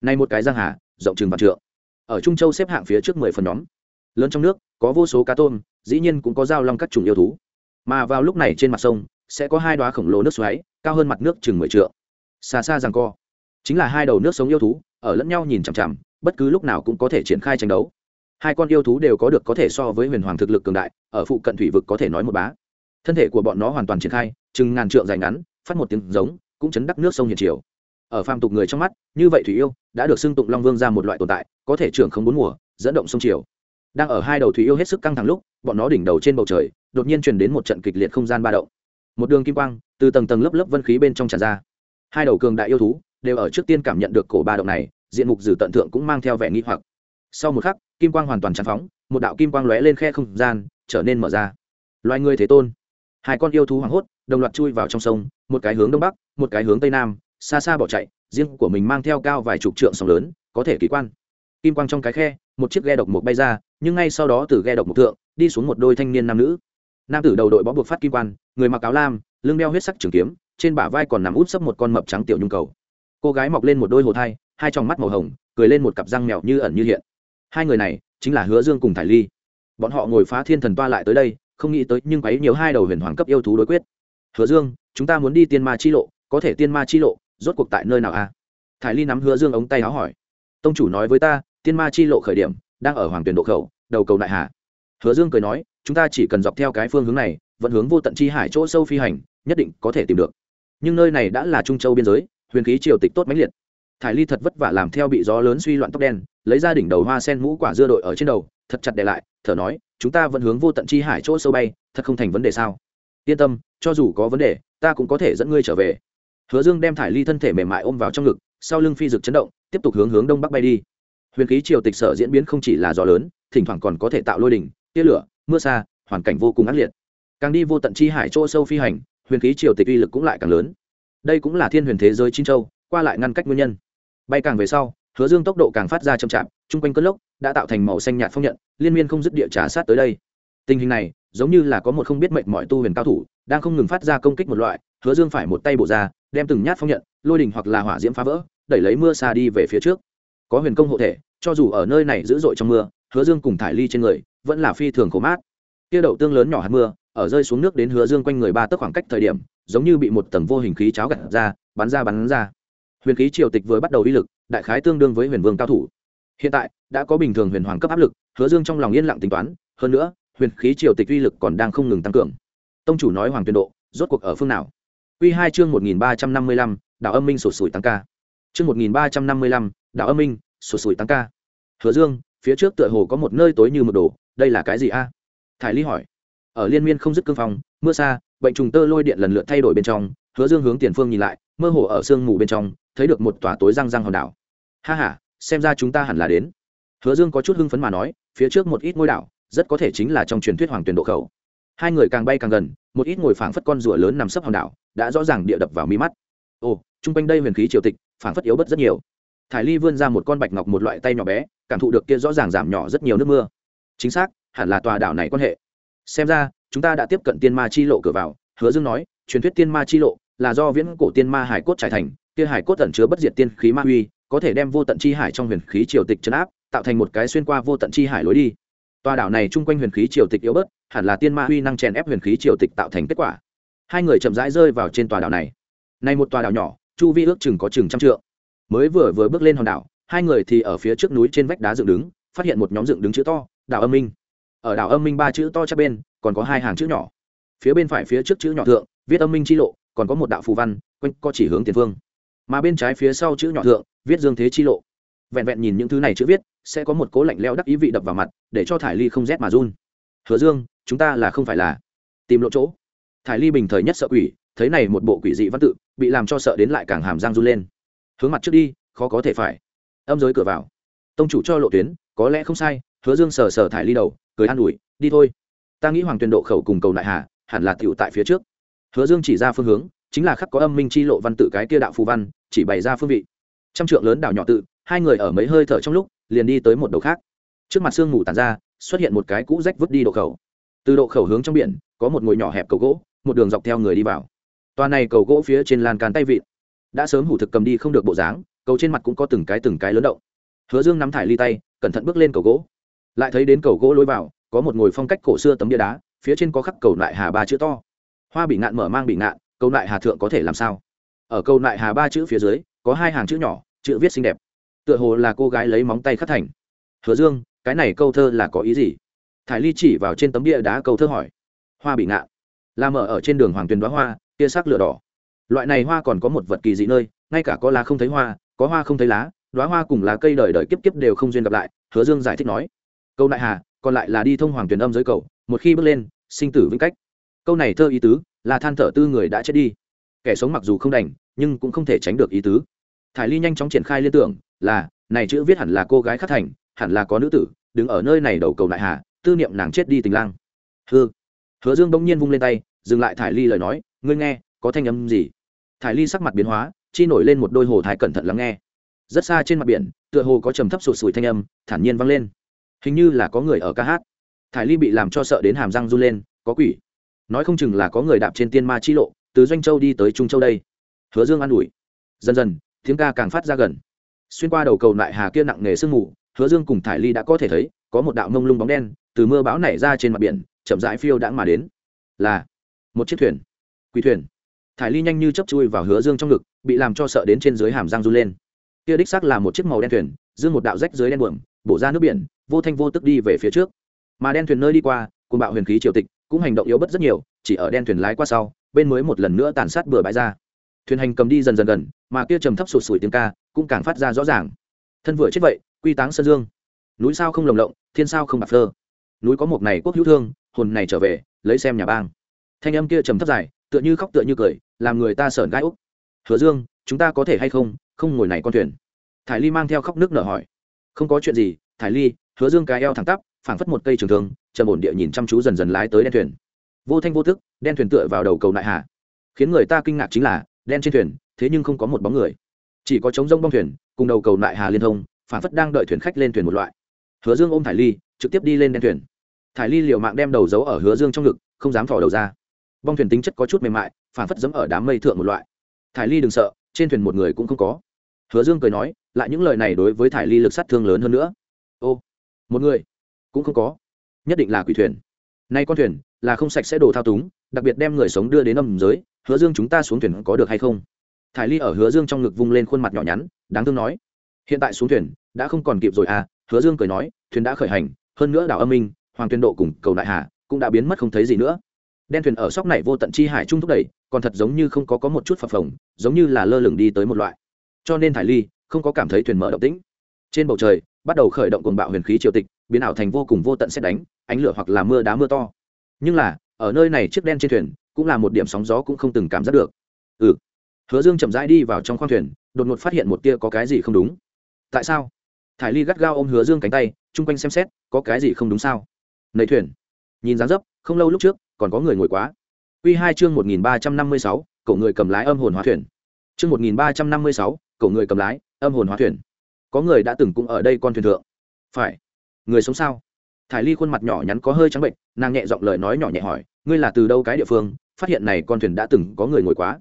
Speaker 1: Nay một cái giang hà, rộng chừng vạn trượng. Ở trung châu xếp hạng phía trước mười phần nhóm. Lớn trong nước, có vô số cá tôm, dĩ nhiên cũng có giao long các chủng yêu thú. Mà vào lúc này trên mặt sông, sẽ có hai đoá khổng lồ nước xoáy, cao hơn mặt nước chừng mười trượng. xa xa rằng co. Chính là hai đầu nước sống yêu thú, ở lẫn nhau nhìn chằm chằm, bất cứ lúc nào cũng có thể triển khai tranh đấu. Hai con yêu thú đều có được có thể so với huyền hoàng thực lực cường đại, ở phụ cận thủy vực có thể nói một bá. Thân thể của bọn nó hoàn toàn triển khai chừng ngàn trượng dài ngắn, phát một tiếng giống, cũng chấn đắc nước sông hiện triều ở phàm tục người trong mắt, như vậy thủy yêu, đã được xưng tụng long vương ra một loại tồn tại, có thể trưởng không bốn mùa, dẫn động sông triều đang ở hai đầu thủy yêu hết sức căng thẳng lúc, bọn nó đỉnh đầu trên bầu trời, đột nhiên truyền đến một trận kịch liệt không gian ba động. Một đường kim quang, từ tầng tầng lớp lớp vân khí bên trong tràn ra. Hai đầu cường đại yêu thú, đều ở trước tiên cảm nhận được cổ ba động này, diện mục dử tận thượng cũng mang theo vẻ nghi hoặc. Sau một khắc, kim quang hoàn toàn tràn phóng, một đạo kim quang lóe lên khe không gian, trở nên mở ra. Loài người thế tôn. Hai con yêu thú hoảng hốt đồng loạt chui vào trong sông, một cái hướng đông bắc, một cái hướng tây nam, xa xa bỏ chạy, riêng của mình mang theo cao vài chục trượng sóng lớn, có thể kỳ quan. Kim quang trong cái khe, một chiếc ghe độc mộc bay ra, nhưng ngay sau đó từ ghe độc mộc thượng, đi xuống một đôi thanh niên nam nữ. Nam tử đầu đội bó buộc phát kim quan, người mặc áo lam, lưng đeo huyết sắc trường kiếm, trên bả vai còn nằm út sấp một con mập trắng tiểu nhung cầu. Cô gái mọc lên một đôi hồ thai, hai tròng mắt màu hồng, cười lên một cặp răng mèo như ẩn như hiện. Hai người này chính là hứa dương cùng thải ly. Bọn họ ngồi phá thiên thần toa lại tới đây, không nghĩ tới nhưng quấy nhiều hai đầu huyền hoàng cấp yêu thú đối quyết hứa dương, chúng ta muốn đi tiên ma chi lộ, có thể tiên ma chi lộ, rốt cuộc tại nơi nào a à? thải ly nắm hứa dương ống tay áo hỏi. Tông chủ nói với ta, tiên ma chi lộ khởi điểm, đang ở hoàng tuyển độ khẩu, đầu cầu đại hà hứa dương cười nói, chúng ta chỉ cần dọc theo cái phương hướng này vận hướng vô tận chi hải chỗ sâu phi hành, nhất định có thể tìm được. Nhưng nơi này đã là trung châu biên giới, huyền khí triều tịch tốt mãnh liệt. Thải ly thật vất vả làm theo bị gió lớn suy loạn tóc đen, lấy ra đỉnh đầu hoa sen mũ quả dưa đội ở trên đầu, thật chặt để lại, thở nói, chúng ta vẫn hướng vô tận chi hải chỗ sâu bay, thật không thành vấn đề sao? Yên tâm, cho dù có vấn đề, ta cũng có thể dẫn ngươi trở về. Hứa dương đem thải ly thân thể mềm mại ôm vào trong ngực, sau lưng phi rực chấn động, tiếp tục hướng hướng đông bắc bay đi. Huyền khí triều tịch sở diễn biến không chỉ là gió lớn, thỉnh thoảng còn có thể tạo lôi đỉnh, tia lửa, mưa xa, hoàn cảnh vô cùng ác liệt. Càng đi vô tận chi hải chỗ sâu phi hành, huyền khí triều tịch uy lực cũng lại càng lớn. Đây cũng là thiên huyền thế giới chín châu, qua lại ngăn cách nguyên nhân. Bay càng về sau, hứa dương tốc độ càng phát ra chậm chạp, chung quanh cơn lốc đã tạo thành màu xanh nhạt phong nhận, liên miên không dứt địa trả sát tới đây. Tình hình này giống như là có một không biết mệnh mọi tu huyền cao thủ, đang không ngừng phát ra công kích một loại, hứa dương phải một tay bổ ra, đem từng nhát phong nhận, lôi đình hoặc là hỏa diễm phá vỡ, đẩy lấy mưa xa đi về phía trước. Có huyền công hộ thể, cho dù ở nơi này dữ dội trong mưa, hứa dương cùng thải ly trên người, vẫn là phi thường khổ mát. Kia đậu tương lớn nhỏ hạt mưa, ở rơi xuống nước đến hứa dương quanh người ba tấc khoảng cách thời điểm, giống như bị một tầng vô hình khí cháo gặt ra, bắn ra bắn ra. Huyền khí triều tịch vừa bắt đầu uy lực, đại khái tương đương với huyền vương cao thủ. Hiện tại, đã có bình thường huyền hoàng cấp áp lực, hứa dương trong lòng yên lặng tính toán, hơn nữa huyền khí triều tịch uy lực còn đang không ngừng tăng cường. Tông chủ nói hoàng tuyên độ rốt cuộc ở phương nào? Quy hai chương một nghìn ba trăm năm mươi lăm đạo âm minh sụt sùi tăng ca. Chương một nghìn ba trăm năm mươi lăm đạo âm minh sụt sùi tăng ca. Hứa dương phía trước tựa hồ có một nơi tối như mực đổ, đây là cái gì a? Thải ly hỏi. Ở liên miên không dứt cương phòng, mưa xa bệnh trùng tơ lôi điện lần lượt thay đổi bên trong hứa dương hướng tiền phương nhìn lại mơ hồ ở sương mù bên trong thấy được một tòa tối răng răng hòn đảo. Ha ha xem ra chúng ta hẳn là đến. Hứa dương có chút hưng phấn mà nói phía trước một ít ngôi đảo rất có thể chính là trong truyền thuyết hoàng tuyển độ khẩu. Hai người càng bay càng gần, một ít ngồi phảng phất con rùa lớn nằm sấp hòn đảo, đã rõ ràng địa đập vào mi mắt. Ồ, chung quanh đây huyền khí triều tịch, phảng phất yếu bất rất nhiều. Thải ly vươn ra một con bạch ngọc một loại tay nhỏ bé, cảm thụ được kia rõ ràng giảm nhỏ rất nhiều nước mưa. Chính xác, hẳn là tòa đảo này quan hệ. Xem ra, chúng ta đã tiếp cận tiên ma chi lộ cửa vào, hứa dương nói, truyền thuyết tiên ma chi lộ là do viễn cổ tiên ma hải cốt trải thành, kia hải cốt tẩn chứa bất diệt tiên khí ma uy, có thể đem vô tận chi hải trong huyền khí triều tịch chấn áp, tạo thành một cái xuyên qua vô tận chi hải lối đi tòa đảo này chung quanh huyền khí triều tịch yếu bớt, hẳn là tiên ma huy năng chèn ép huyền khí triều tịch tạo thành kết quả. Hai người chậm rãi rơi vào trên tòa đảo này. Này một tòa đảo nhỏ, chu vi ước chừng có chừng trăm trượng. Mới vừa vừa bước lên hòn đảo, hai người thì ở phía trước núi trên vách đá dựng đứng, phát hiện một nhóm dựng đứng chữ to, đảo âm minh. Ở đảo âm minh ba chữ to chắc bên, còn có hai hàng chữ nhỏ. Phía bên phải phía trước chữ nhỏ thượng, viết âm minh chi lộ, còn có một đạo phù văn, quanh co chỉ hướng tiền phương. Mà bên trái phía sau chữ nhỏ thượng, viết dương thế chi lộ vẹn vẹn nhìn những thứ này chữ viết, sẽ có một cố lạnh leo đắc ý vị đập vào mặt, để cho thải ly không rét mà run. Hứa dương, chúng ta là không phải là tìm lộ chỗ. Thải ly bình thời nhất sợ quỷ, thấy này một bộ quỷ dị văn tự, bị làm cho sợ đến lại càng hàm răng run lên. Hướng mặt trước đi, khó có thể phải. Âm giới cửa vào. Tông chủ cho lộ tuyến, có lẽ không sai. Hứa dương sờ sờ thải ly đầu, cười an ủi, đi thôi. Ta nghĩ hoàng tuyền độ khẩu cùng cầu nại hà, hẳn là tựu tại phía trước. Hứa dương chỉ ra phương hướng, chính là khắc có âm minh chi lộ văn tự cái kia đạo phù văn, chỉ bày ra phương vị. Trăm trượng lớn đảo nhỏ tự hai người ở mấy hơi thở trong lúc, liền đi tới một đầu khác. Trước mặt sương mù tàn ra, xuất hiện một cái cũ rách vứt đi độ khẩu. Từ độ khẩu hướng trong biển, có một ngồi nhỏ hẹp cầu gỗ, một đường dọc theo người đi vào. Toa này cầu gỗ phía trên lan can tay vịn. Đã sớm hủ thực cầm đi không được bộ dáng, cầu trên mặt cũng có từng cái từng cái lớn động. Hứa dương nắm thải ly tay, cẩn thận bước lên cầu gỗ. Lại thấy đến cầu gỗ lối vào, có một ngồi phong cách cổ xưa tấm bia đá, phía trên có khắc cầu lại hà ba chữ to. Hoa bị ngạn mở mang bị ngạn, cầu lại hà thượng có thể làm sao? Ở cầu lại hà ba chữ phía dưới, có hai hàng chữ nhỏ, chữ viết xinh đẹp tựa hồ là cô gái lấy móng tay khắc thành. Hứa dương, cái này câu thơ là có ý gì? Thải ly chỉ vào trên tấm bia đá câu thơ hỏi. Hoa bị ngạn là mở ở trên đường hoàng tuyền đoá hoa, tia sắc lửa đỏ. Loại này hoa còn có một vật kỳ dị nơi, ngay cả có lá không thấy hoa, có hoa không thấy lá, đoá hoa cùng lá cây đời đời kiếp kiếp đều không duyên gặp lại, hứa dương giải thích nói. Câu đại hà, còn lại là đi thông hoàng tuyền âm dưới cầu, một khi bước lên, sinh tử vĩnh cách. Câu này thơ ý tứ, là than thở tư người đã chết đi. Kẻ sống mặc dù không đành, nhưng cũng không thể tránh được ý tứ thải ly nhanh chóng triển khai liên tưởng, là, này chữ viết hẳn là cô gái khắc thành, hẳn là có nữ tử, đứng ở nơi này đầu cầu đại hà, tư niệm nàng chết đi tình lang. Hư hứa dương bỗng nhiên vung lên tay, dừng lại thải ly lời nói, ngươi nghe, có thanh âm gì? Thải ly sắc mặt biến hóa, chi nổi lên một đôi hồ thái cẩn thận lắng nghe. Rất xa trên mặt biển, tựa hồ có trầm thấp sụt sùi thanh âm, thản nhiên vang lên. Hình như là có người ở ca hát. Thải ly bị làm cho sợ đến hàm răng run lên, có quỷ. Nói không chừng là có người đạp trên tiên ma chi lộ, từ doanh châu đi tới trung châu đây. Hứa dương an ủi. Dần dần tiếng ca càng phát ra gần. Xuyên qua đầu cầu lại hà kia nặng nề sương mù, hứa dương cùng thải ly đã có thể thấy, có một đạo mông lung bóng đen, từ mưa bão nảy ra trên mặt biển, chậm rãi phiêu đãng mà đến. Là một chiếc thuyền quỳ thuyền. Thải ly nhanh như chấp chui vào hứa dương trong ngực, bị làm cho sợ đến trên dưới hàm răng run lên. Kia đích xác là một chiếc màu đen thuyền, dương một đạo rách dưới đen buồm, bổ ra nước biển, vô thanh vô tức đi về phía trước. Mà đen thuyền nơi đi qua cùng bạo huyền khí triều tịch, cũng hành động yếu bất rất nhiều, chỉ ở đen thuyền lái qua sau, bên mới một lần nữa tàn sát bừa bãi ra thuyền hành cầm đi dần dần gần, mà kia trầm thấp sụt sùi tiếng ca cũng càng phát ra rõ ràng. Thân vừa chết vậy, quy táng sơn dương. Núi sao không lồng lộng, thiên sao không bạc phơ. Núi có một này quốc hữu thương, hồn này trở về, lấy xem nhà bang. Thanh âm kia trầm thấp dài, tựa như khóc tựa như cười, làm người ta sởn gai úc. Hứa dương, chúng ta có thể hay không không ngồi này con thuyền? Thải ly mang theo khóc nước nở hỏi. Không có chuyện gì, thải ly, hứa dương cái eo thẳng tắp, phảng phất một cây trường thương, trầm ổn địa nhìn chăm chú dần dần lái tới đen thuyền. Vô thanh vô thức đen thuyền tựa vào đầu cầu nại hà khiến người ta kinh ngạc chính là đen trên thuyền, thế nhưng không có một bóng người. Chỉ có trống rông bong thuyền, cùng đầu cầu nại hà liên thông, phản phất đang đợi thuyền khách lên thuyền một loại. Hứa dương ôm thải ly, trực tiếp đi lên đen thuyền. Thải ly liều mạng đem đầu giấu ở hứa dương trong ngực, không dám thỏ đầu ra. Bong thuyền tính chất có chút mềm mại, phản phất giấm ở đám mây thượng một loại. Thải ly đừng sợ, trên thuyền một người cũng không có. Hứa dương cười nói, lại những lời này đối với thải ly lực sát thương lớn hơn nữa. Ô, một người, cũng không có. Nhất định là quỷ thuyền. Nay con thuyền là không sạch sẽ đồ thao túng, đặc biệt đem người sống đưa đến âm giới hứa dương chúng ta xuống thuyền có được hay không? Thải ly ở hứa dương trong ngực vung lên khuôn mặt nhỏ nhắn, đáng thương nói. Hiện tại xuống thuyền, đã không còn kịp rồi à hứa dương cười nói, thuyền đã khởi hành, hơn nữa đảo âm minh, hoàng tuyên độ cùng cầu đại hà cũng đã biến mất không thấy gì nữa. Đen thuyền ở sóc này vô tận chi hải trung thúc đẩy, còn thật giống như không có có một chút phập phồng, giống như là lơ lửng đi tới một loại. Cho nên thải ly không có cảm thấy thuyền mở động tĩnh. Trên bầu trời, bắt đầu khởi động cuồng bạo huyền khí triều tịch, biến ảo thành vô cùng vô tận xét đánh, ánh lửa hoặc là mưa đá mưa to. Nhưng là, ở nơi này chiếc đen trên thuyền cũng là một điểm sóng gió cũng không từng cảm giác được. Ừ. Hứa dương chậm rãi đi vào trong khoang thuyền, đột ngột phát hiện một tia có cái gì không đúng. Tại sao? Thải ly gắt gao ôm hứa dương cánh tay, chung quanh xem xét, có cái gì không đúng sao? Nầy thuyền. Nhìn dáng dấp, không lâu lúc trước, còn có người ngồi quá. Quy hai chương một nghìn ba trăm năm mươi sáu, cậu người cầm lái âm hồn hóa thuyền. Chương một nghìn ba trăm năm mươi sáu, cậu người cầm lái âm hồn hóa thuyền. Có người đã từng cũng ở đây con thuyền thượng. Phải. Người sống sao? Thải ly khuôn mặt nhỏ nhắn có hơi trắng bệnh, nàng nhẹ giọng lời nói nhỏ nhẹ hỏi, ngươi là từ đâu cái địa phương? Phát hiện này con thuyền đã từng có người ngồi quá.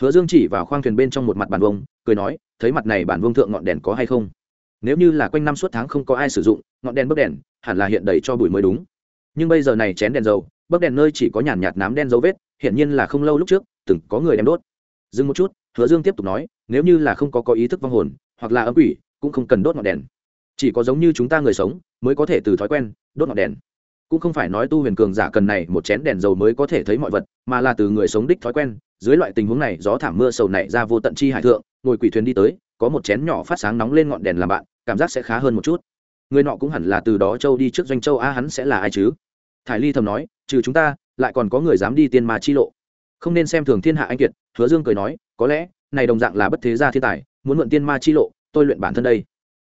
Speaker 1: Hứa dương chỉ vào khoang thuyền bên trong một mặt bàn vông cười nói, thấy mặt này bản vương thượng ngọn đèn có hay không? Nếu như là quanh năm suốt tháng không có ai sử dụng, ngọn đèn bấc đèn, hẳn là hiện đầy cho bụi mới đúng. Nhưng bây giờ này chén đèn dầu, bấc đèn nơi chỉ có nhàn nhạt nám đen dấu vết hiện nhiên là không lâu lúc trước, từng có người đem đốt. Dừng một chút, hứa dương tiếp tục nói, nếu như là không có có ý thức vong hồn, hoặc là ấm quỷ, cũng không cần đốt ngọn đèn chỉ có giống như chúng ta người sống mới có thể từ thói quen, đốt ngọn đèn. Cũng không phải nói tu huyền cường giả cần này một chén đèn dầu mới có thể thấy mọi vật, mà là từ người sống đích thói quen, dưới loại tình huống này, gió thảm mưa sầu này ra vô tận chi hải thượng, ngồi quỷ thuyền đi tới, có một chén nhỏ phát sáng nóng lên ngọn đèn làm bạn, cảm giác sẽ khá hơn một chút. Người nọ cũng hẳn là từ đó châu đi trước doanh châu a, hắn sẽ là ai chứ? Thải ly thầm nói, trừ chúng ta, lại còn có người dám đi tiên ma chi lộ. Không nên xem thường thiên hạ anh kiệt, hứa dương cười nói, có lẽ, này đồng dạng là bất thế gia thiên tài, muốn mượn tiên ma chi lộ, tôi luyện bản thân đây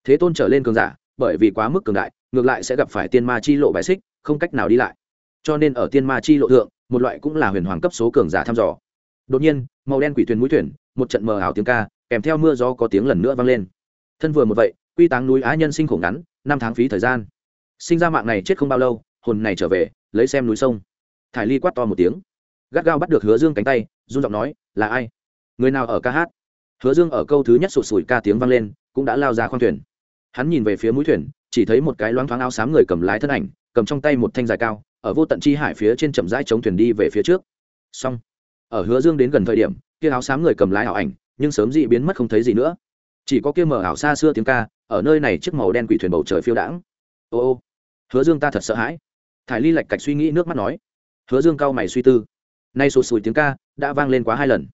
Speaker 1: thế tôn trở lên cường giả, bởi vì quá mức cường đại, ngược lại sẽ gặp phải tiên ma chi lộ bài xích, không cách nào đi lại. Cho nên ở tiên ma chi lộ thượng, một loại cũng là huyền hoàng cấp số cường giả thăm dò. Đột nhiên, màu đen quỷ thuyền mũi thuyền, một trận mờ ảo tiếng ca, kèm theo mưa gió có tiếng lần nữa vang lên. Thân vừa một vậy, quy táng núi á nhân sinh khổ ngắn, năm tháng phí thời gian. Sinh ra mạng này chết không bao lâu, hồn này trở về, lấy xem núi sông. Thải ly quát to một tiếng. Gắt gao bắt được hứa dương cánh tay, run giọng nói, là ai? Người nào ở ca hát? Hứa dương ở câu thứ nhất sụt sùi ca tiếng vang lên, cũng đã lao ra khoang thuyền hắn nhìn về phía mũi thuyền, chỉ thấy một cái loáng thoáng áo xám người cầm lái thân ảnh, cầm trong tay một thanh dài cao, ở vô tận chi hải phía trên chậm rãi chống thuyền đi về phía trước. Xong. Ở hứa dương đến gần thời điểm, kia áo xám người cầm lái ảo ảnh, nhưng sớm dị biến mất không thấy gì nữa. Chỉ có kia mở ảo xa xưa tiếng ca, ở nơi này chiếc màu đen quỷ thuyền bầu trời phiêu đãng. Ô ô. Hứa dương ta thật sợ hãi. Thải ly lạch cạch suy nghĩ nước mắt nói. Hứa dương cao mày suy tư. Nay sụt sùi tiếng ca, đã vang lên quá hai lần.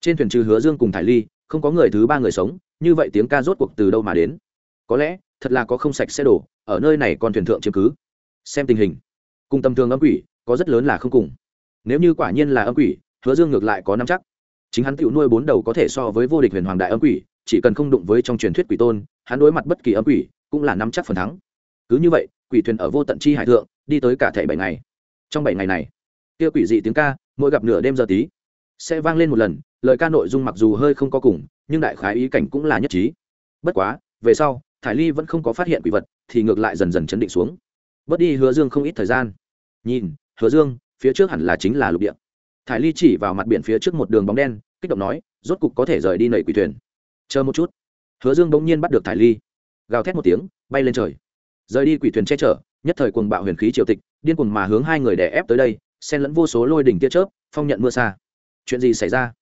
Speaker 1: Trên thuyền trừ hứa dương cùng thải ly, không có người thứ ba người sống, như vậy tiếng ca rốt cuộc từ đâu mà đến? Có lẽ, thật là có không sạch sẽ đổ, ở nơi này còn thuyền thượng chiếm cứ. Xem tình hình. Cùng tầm thường âm quỷ, có rất lớn là không cùng. Nếu như quả nhiên là âm quỷ, hứa dương ngược lại có năm chắc. Chính hắn tự nuôi bốn đầu có thể so với vô địch huyền hoàng đại âm quỷ, chỉ cần không đụng với trong truyền thuyết quỷ tôn, hắn đối mặt bất kỳ âm quỷ cũng là năm chắc phần thắng. Cứ như vậy, quỷ thuyền ở vô tận chi hải thượng, đi tới cả thảy bảy ngày. Trong bảy ngày này, kia quỷ dị tiếng ca, mỗi gặp nửa đêm giờ tí, sẽ vang lên một lần, lời ca nội dung mặc dù hơi không có cùng, nhưng đại khái ý cảnh cũng là nhất trí. Bất quá, về sau thải ly vẫn không có phát hiện quỷ vật thì ngược lại dần dần chấn định xuống. Bớt đi hứa dương không ít thời gian. Nhìn hứa dương phía trước hẳn là chính là lục địa. Thải ly chỉ vào mặt biển phía trước một đường bóng đen kích động nói rốt cục có thể rời đi nầy quỷ thuyền. Chờ một chút. Hứa dương bỗng nhiên bắt được thải ly. Gào thét một tiếng bay lên trời. Rời đi quỷ thuyền che chở nhất thời cuồng bạo huyền khí triều tịch điên cuồng mà hướng hai người đè ép tới đây xen lẫn vô số lôi đỉnh tia chớp phong nhận mưa xa. Chuyện gì xảy ra?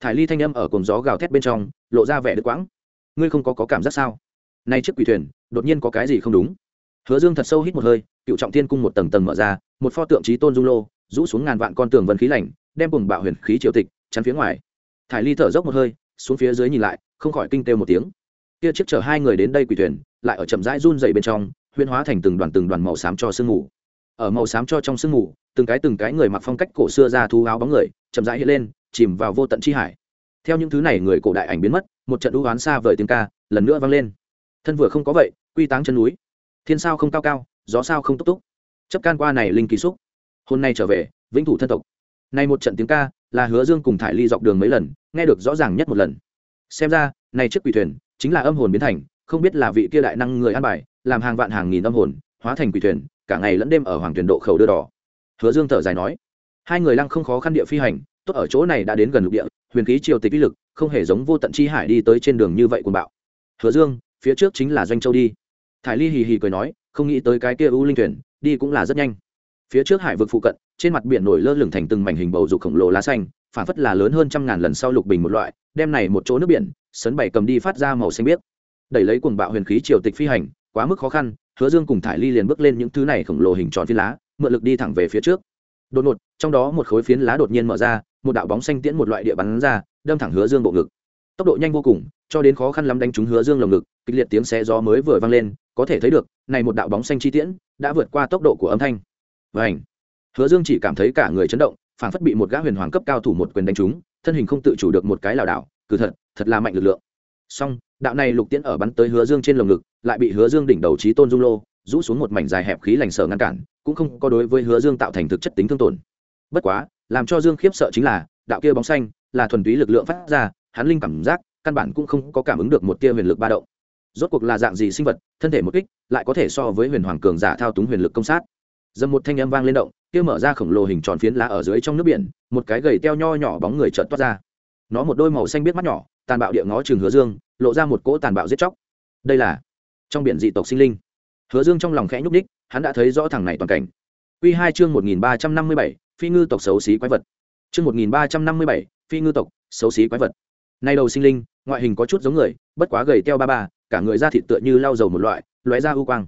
Speaker 1: Thải ly thanh âm ở cồn gió gào thét bên trong lộ ra vẻ đứt quãng. Ngươi không có, có cảm giác sao? Nay chiếc quỷ thuyền, đột nhiên có cái gì không đúng? Hứa dương thật sâu hít một hơi, cựu trọng thiên cung một tầng tầng mở ra, một pho tượng trí tôn dung lô, rũ xuống ngàn vạn con tường vân khí lạnh, đem cùng bạo huyền khí triều tịch chắn phía ngoài. Thải ly thở dốc một hơi, xuống phía dưới nhìn lại, không khỏi kinh têu một tiếng. Kia chiếc chở hai người đến đây quỷ thuyền, lại ở chậm rãi run dày bên trong huyên hóa thành từng đoàn từng đoàn màu xám cho sương mù. Ở màu xám cho trong sương mù, từng cái từng cái người mặc phong cách cổ xưa ra thu áo bóng người, chậm rãi hiện lên, chìm vào vô tận chi hải. Theo những thứ này người cổ đại ảnh biến mất, một trận đũ oán xa vời tiếng ca lần nữa vang lên thân vừa không có vậy, quy táng chân núi. Thiên sao không cao cao, gió sao không túc túc. Chấp can qua này linh kỳ xúc. Hôm nay trở về, vĩnh thủ thân tộc. Nay một trận tiếng ca, là hứa dương cùng thải ly dọc đường mấy lần, nghe được rõ ràng nhất một lần. Xem ra, này chiếc quỷ thuyền, chính là âm hồn biến thành, không biết là vị kia đại năng người ăn bài, làm hàng vạn hàng nghìn âm hồn, hóa thành quỷ thuyền, cả ngày lẫn đêm ở hoàng thuyền độ khẩu đưa đỏ. Hứa dương thở dài nói, hai người lăng không khó khăn địa phi hành, tốt ở chỗ này đã đến gần lục địa, huyền khí triều tịch uy lực, không hề giống vô tận chi hải đi tới trên đường như vậy cuồng bạo. Hứa dương phía trước chính là doanh châu đi. Thải ly hì hì cười nói, không nghĩ tới cái kia u linh thuyền, đi cũng là rất nhanh. Phía trước hải vực phụ cận, trên mặt biển nổi lơ lửng thành từng mảnh hình bầu dục khổng lồ lá xanh, phản phất là lớn hơn trăm ngàn lần sau lục bình một loại, đem này một chỗ nước biển, sấn bảy cầm đi phát ra màu xanh biếc. Đẩy lấy cuồng bạo huyền khí triều tịch phi hành, quá mức khó khăn, hứa dương cùng thải ly liền bước lên những thứ này khổng lồ hình tròn phiến lá, mượn lực đi thẳng về phía trước. Đột ngột, trong đó một khối phiến lá đột nhiên mở ra, một đạo bóng xanh tiễn một loại địa bắn ra, đâm thẳng hứa dương bộ ngực tốc độ nhanh vô cùng, cho đến khó khăn lắm đánh trúng hứa dương lồng ngực, kịch liệt tiếng xé gió mới vừa vang lên, có thể thấy được, này một đạo bóng xanh chi tiễn đã vượt qua tốc độ của âm thanh. Vảnh hứa dương chỉ cảm thấy cả người chấn động, phản phất bị một gã huyền hoàng cấp cao thủ một quyền đánh trúng, thân hình không tự chủ được một cái lảo đảo cứ thật thật là mạnh lực lượng. Song đạo này lục tiễn ở bắn tới hứa dương trên lồng ngực, lại bị hứa dương đỉnh đầu trí tôn dung lô, rũ xuống một mảnh dài hẹp khí lành sở ngăn cản, cũng không có đối với hứa dương tạo thành thực chất tính thương tổn. Bất quá, làm cho dương khiếp sợ chính là, đạo kia bóng xanh là thuần túy lực lượng phát ra hắn linh cảm giác căn bản cũng không có cảm ứng được một tia huyền lực ba động. Rốt cuộc là dạng gì sinh vật, thân thể một kích, lại có thể so với huyền hoàng cường giả thao túng huyền lực công sát? Dầm một thanh âm vang lên động, kia mở ra khổng lồ hình tròn phiến lá ở dưới trong nước biển, một cái gầy teo nho nhỏ bóng người chợt toát ra. Nó một đôi màu xanh biết mắt nhỏ, tàn bạo địa ngó trường hứa dương, lộ ra một cỗ tàn bạo giết chóc. Đây là trong biển dị tộc sinh linh. Hứa dương trong lòng khẽ nhúc ních hắn đã thấy rõ thằng này toàn cảnh. Q hai chương một nghìn ba trăm năm mươi bảy, phi ngư tộc xấu xí quái vật. Chương một nghìn ba trăm năm mươi bảy, phi ngư tộc xấu xí quái vật nay đầu sinh linh, ngoại hình có chút giống người, bất quá gầy teo ba ba, cả người da thịt tựa như lau dầu một loại, lóe ra u quang.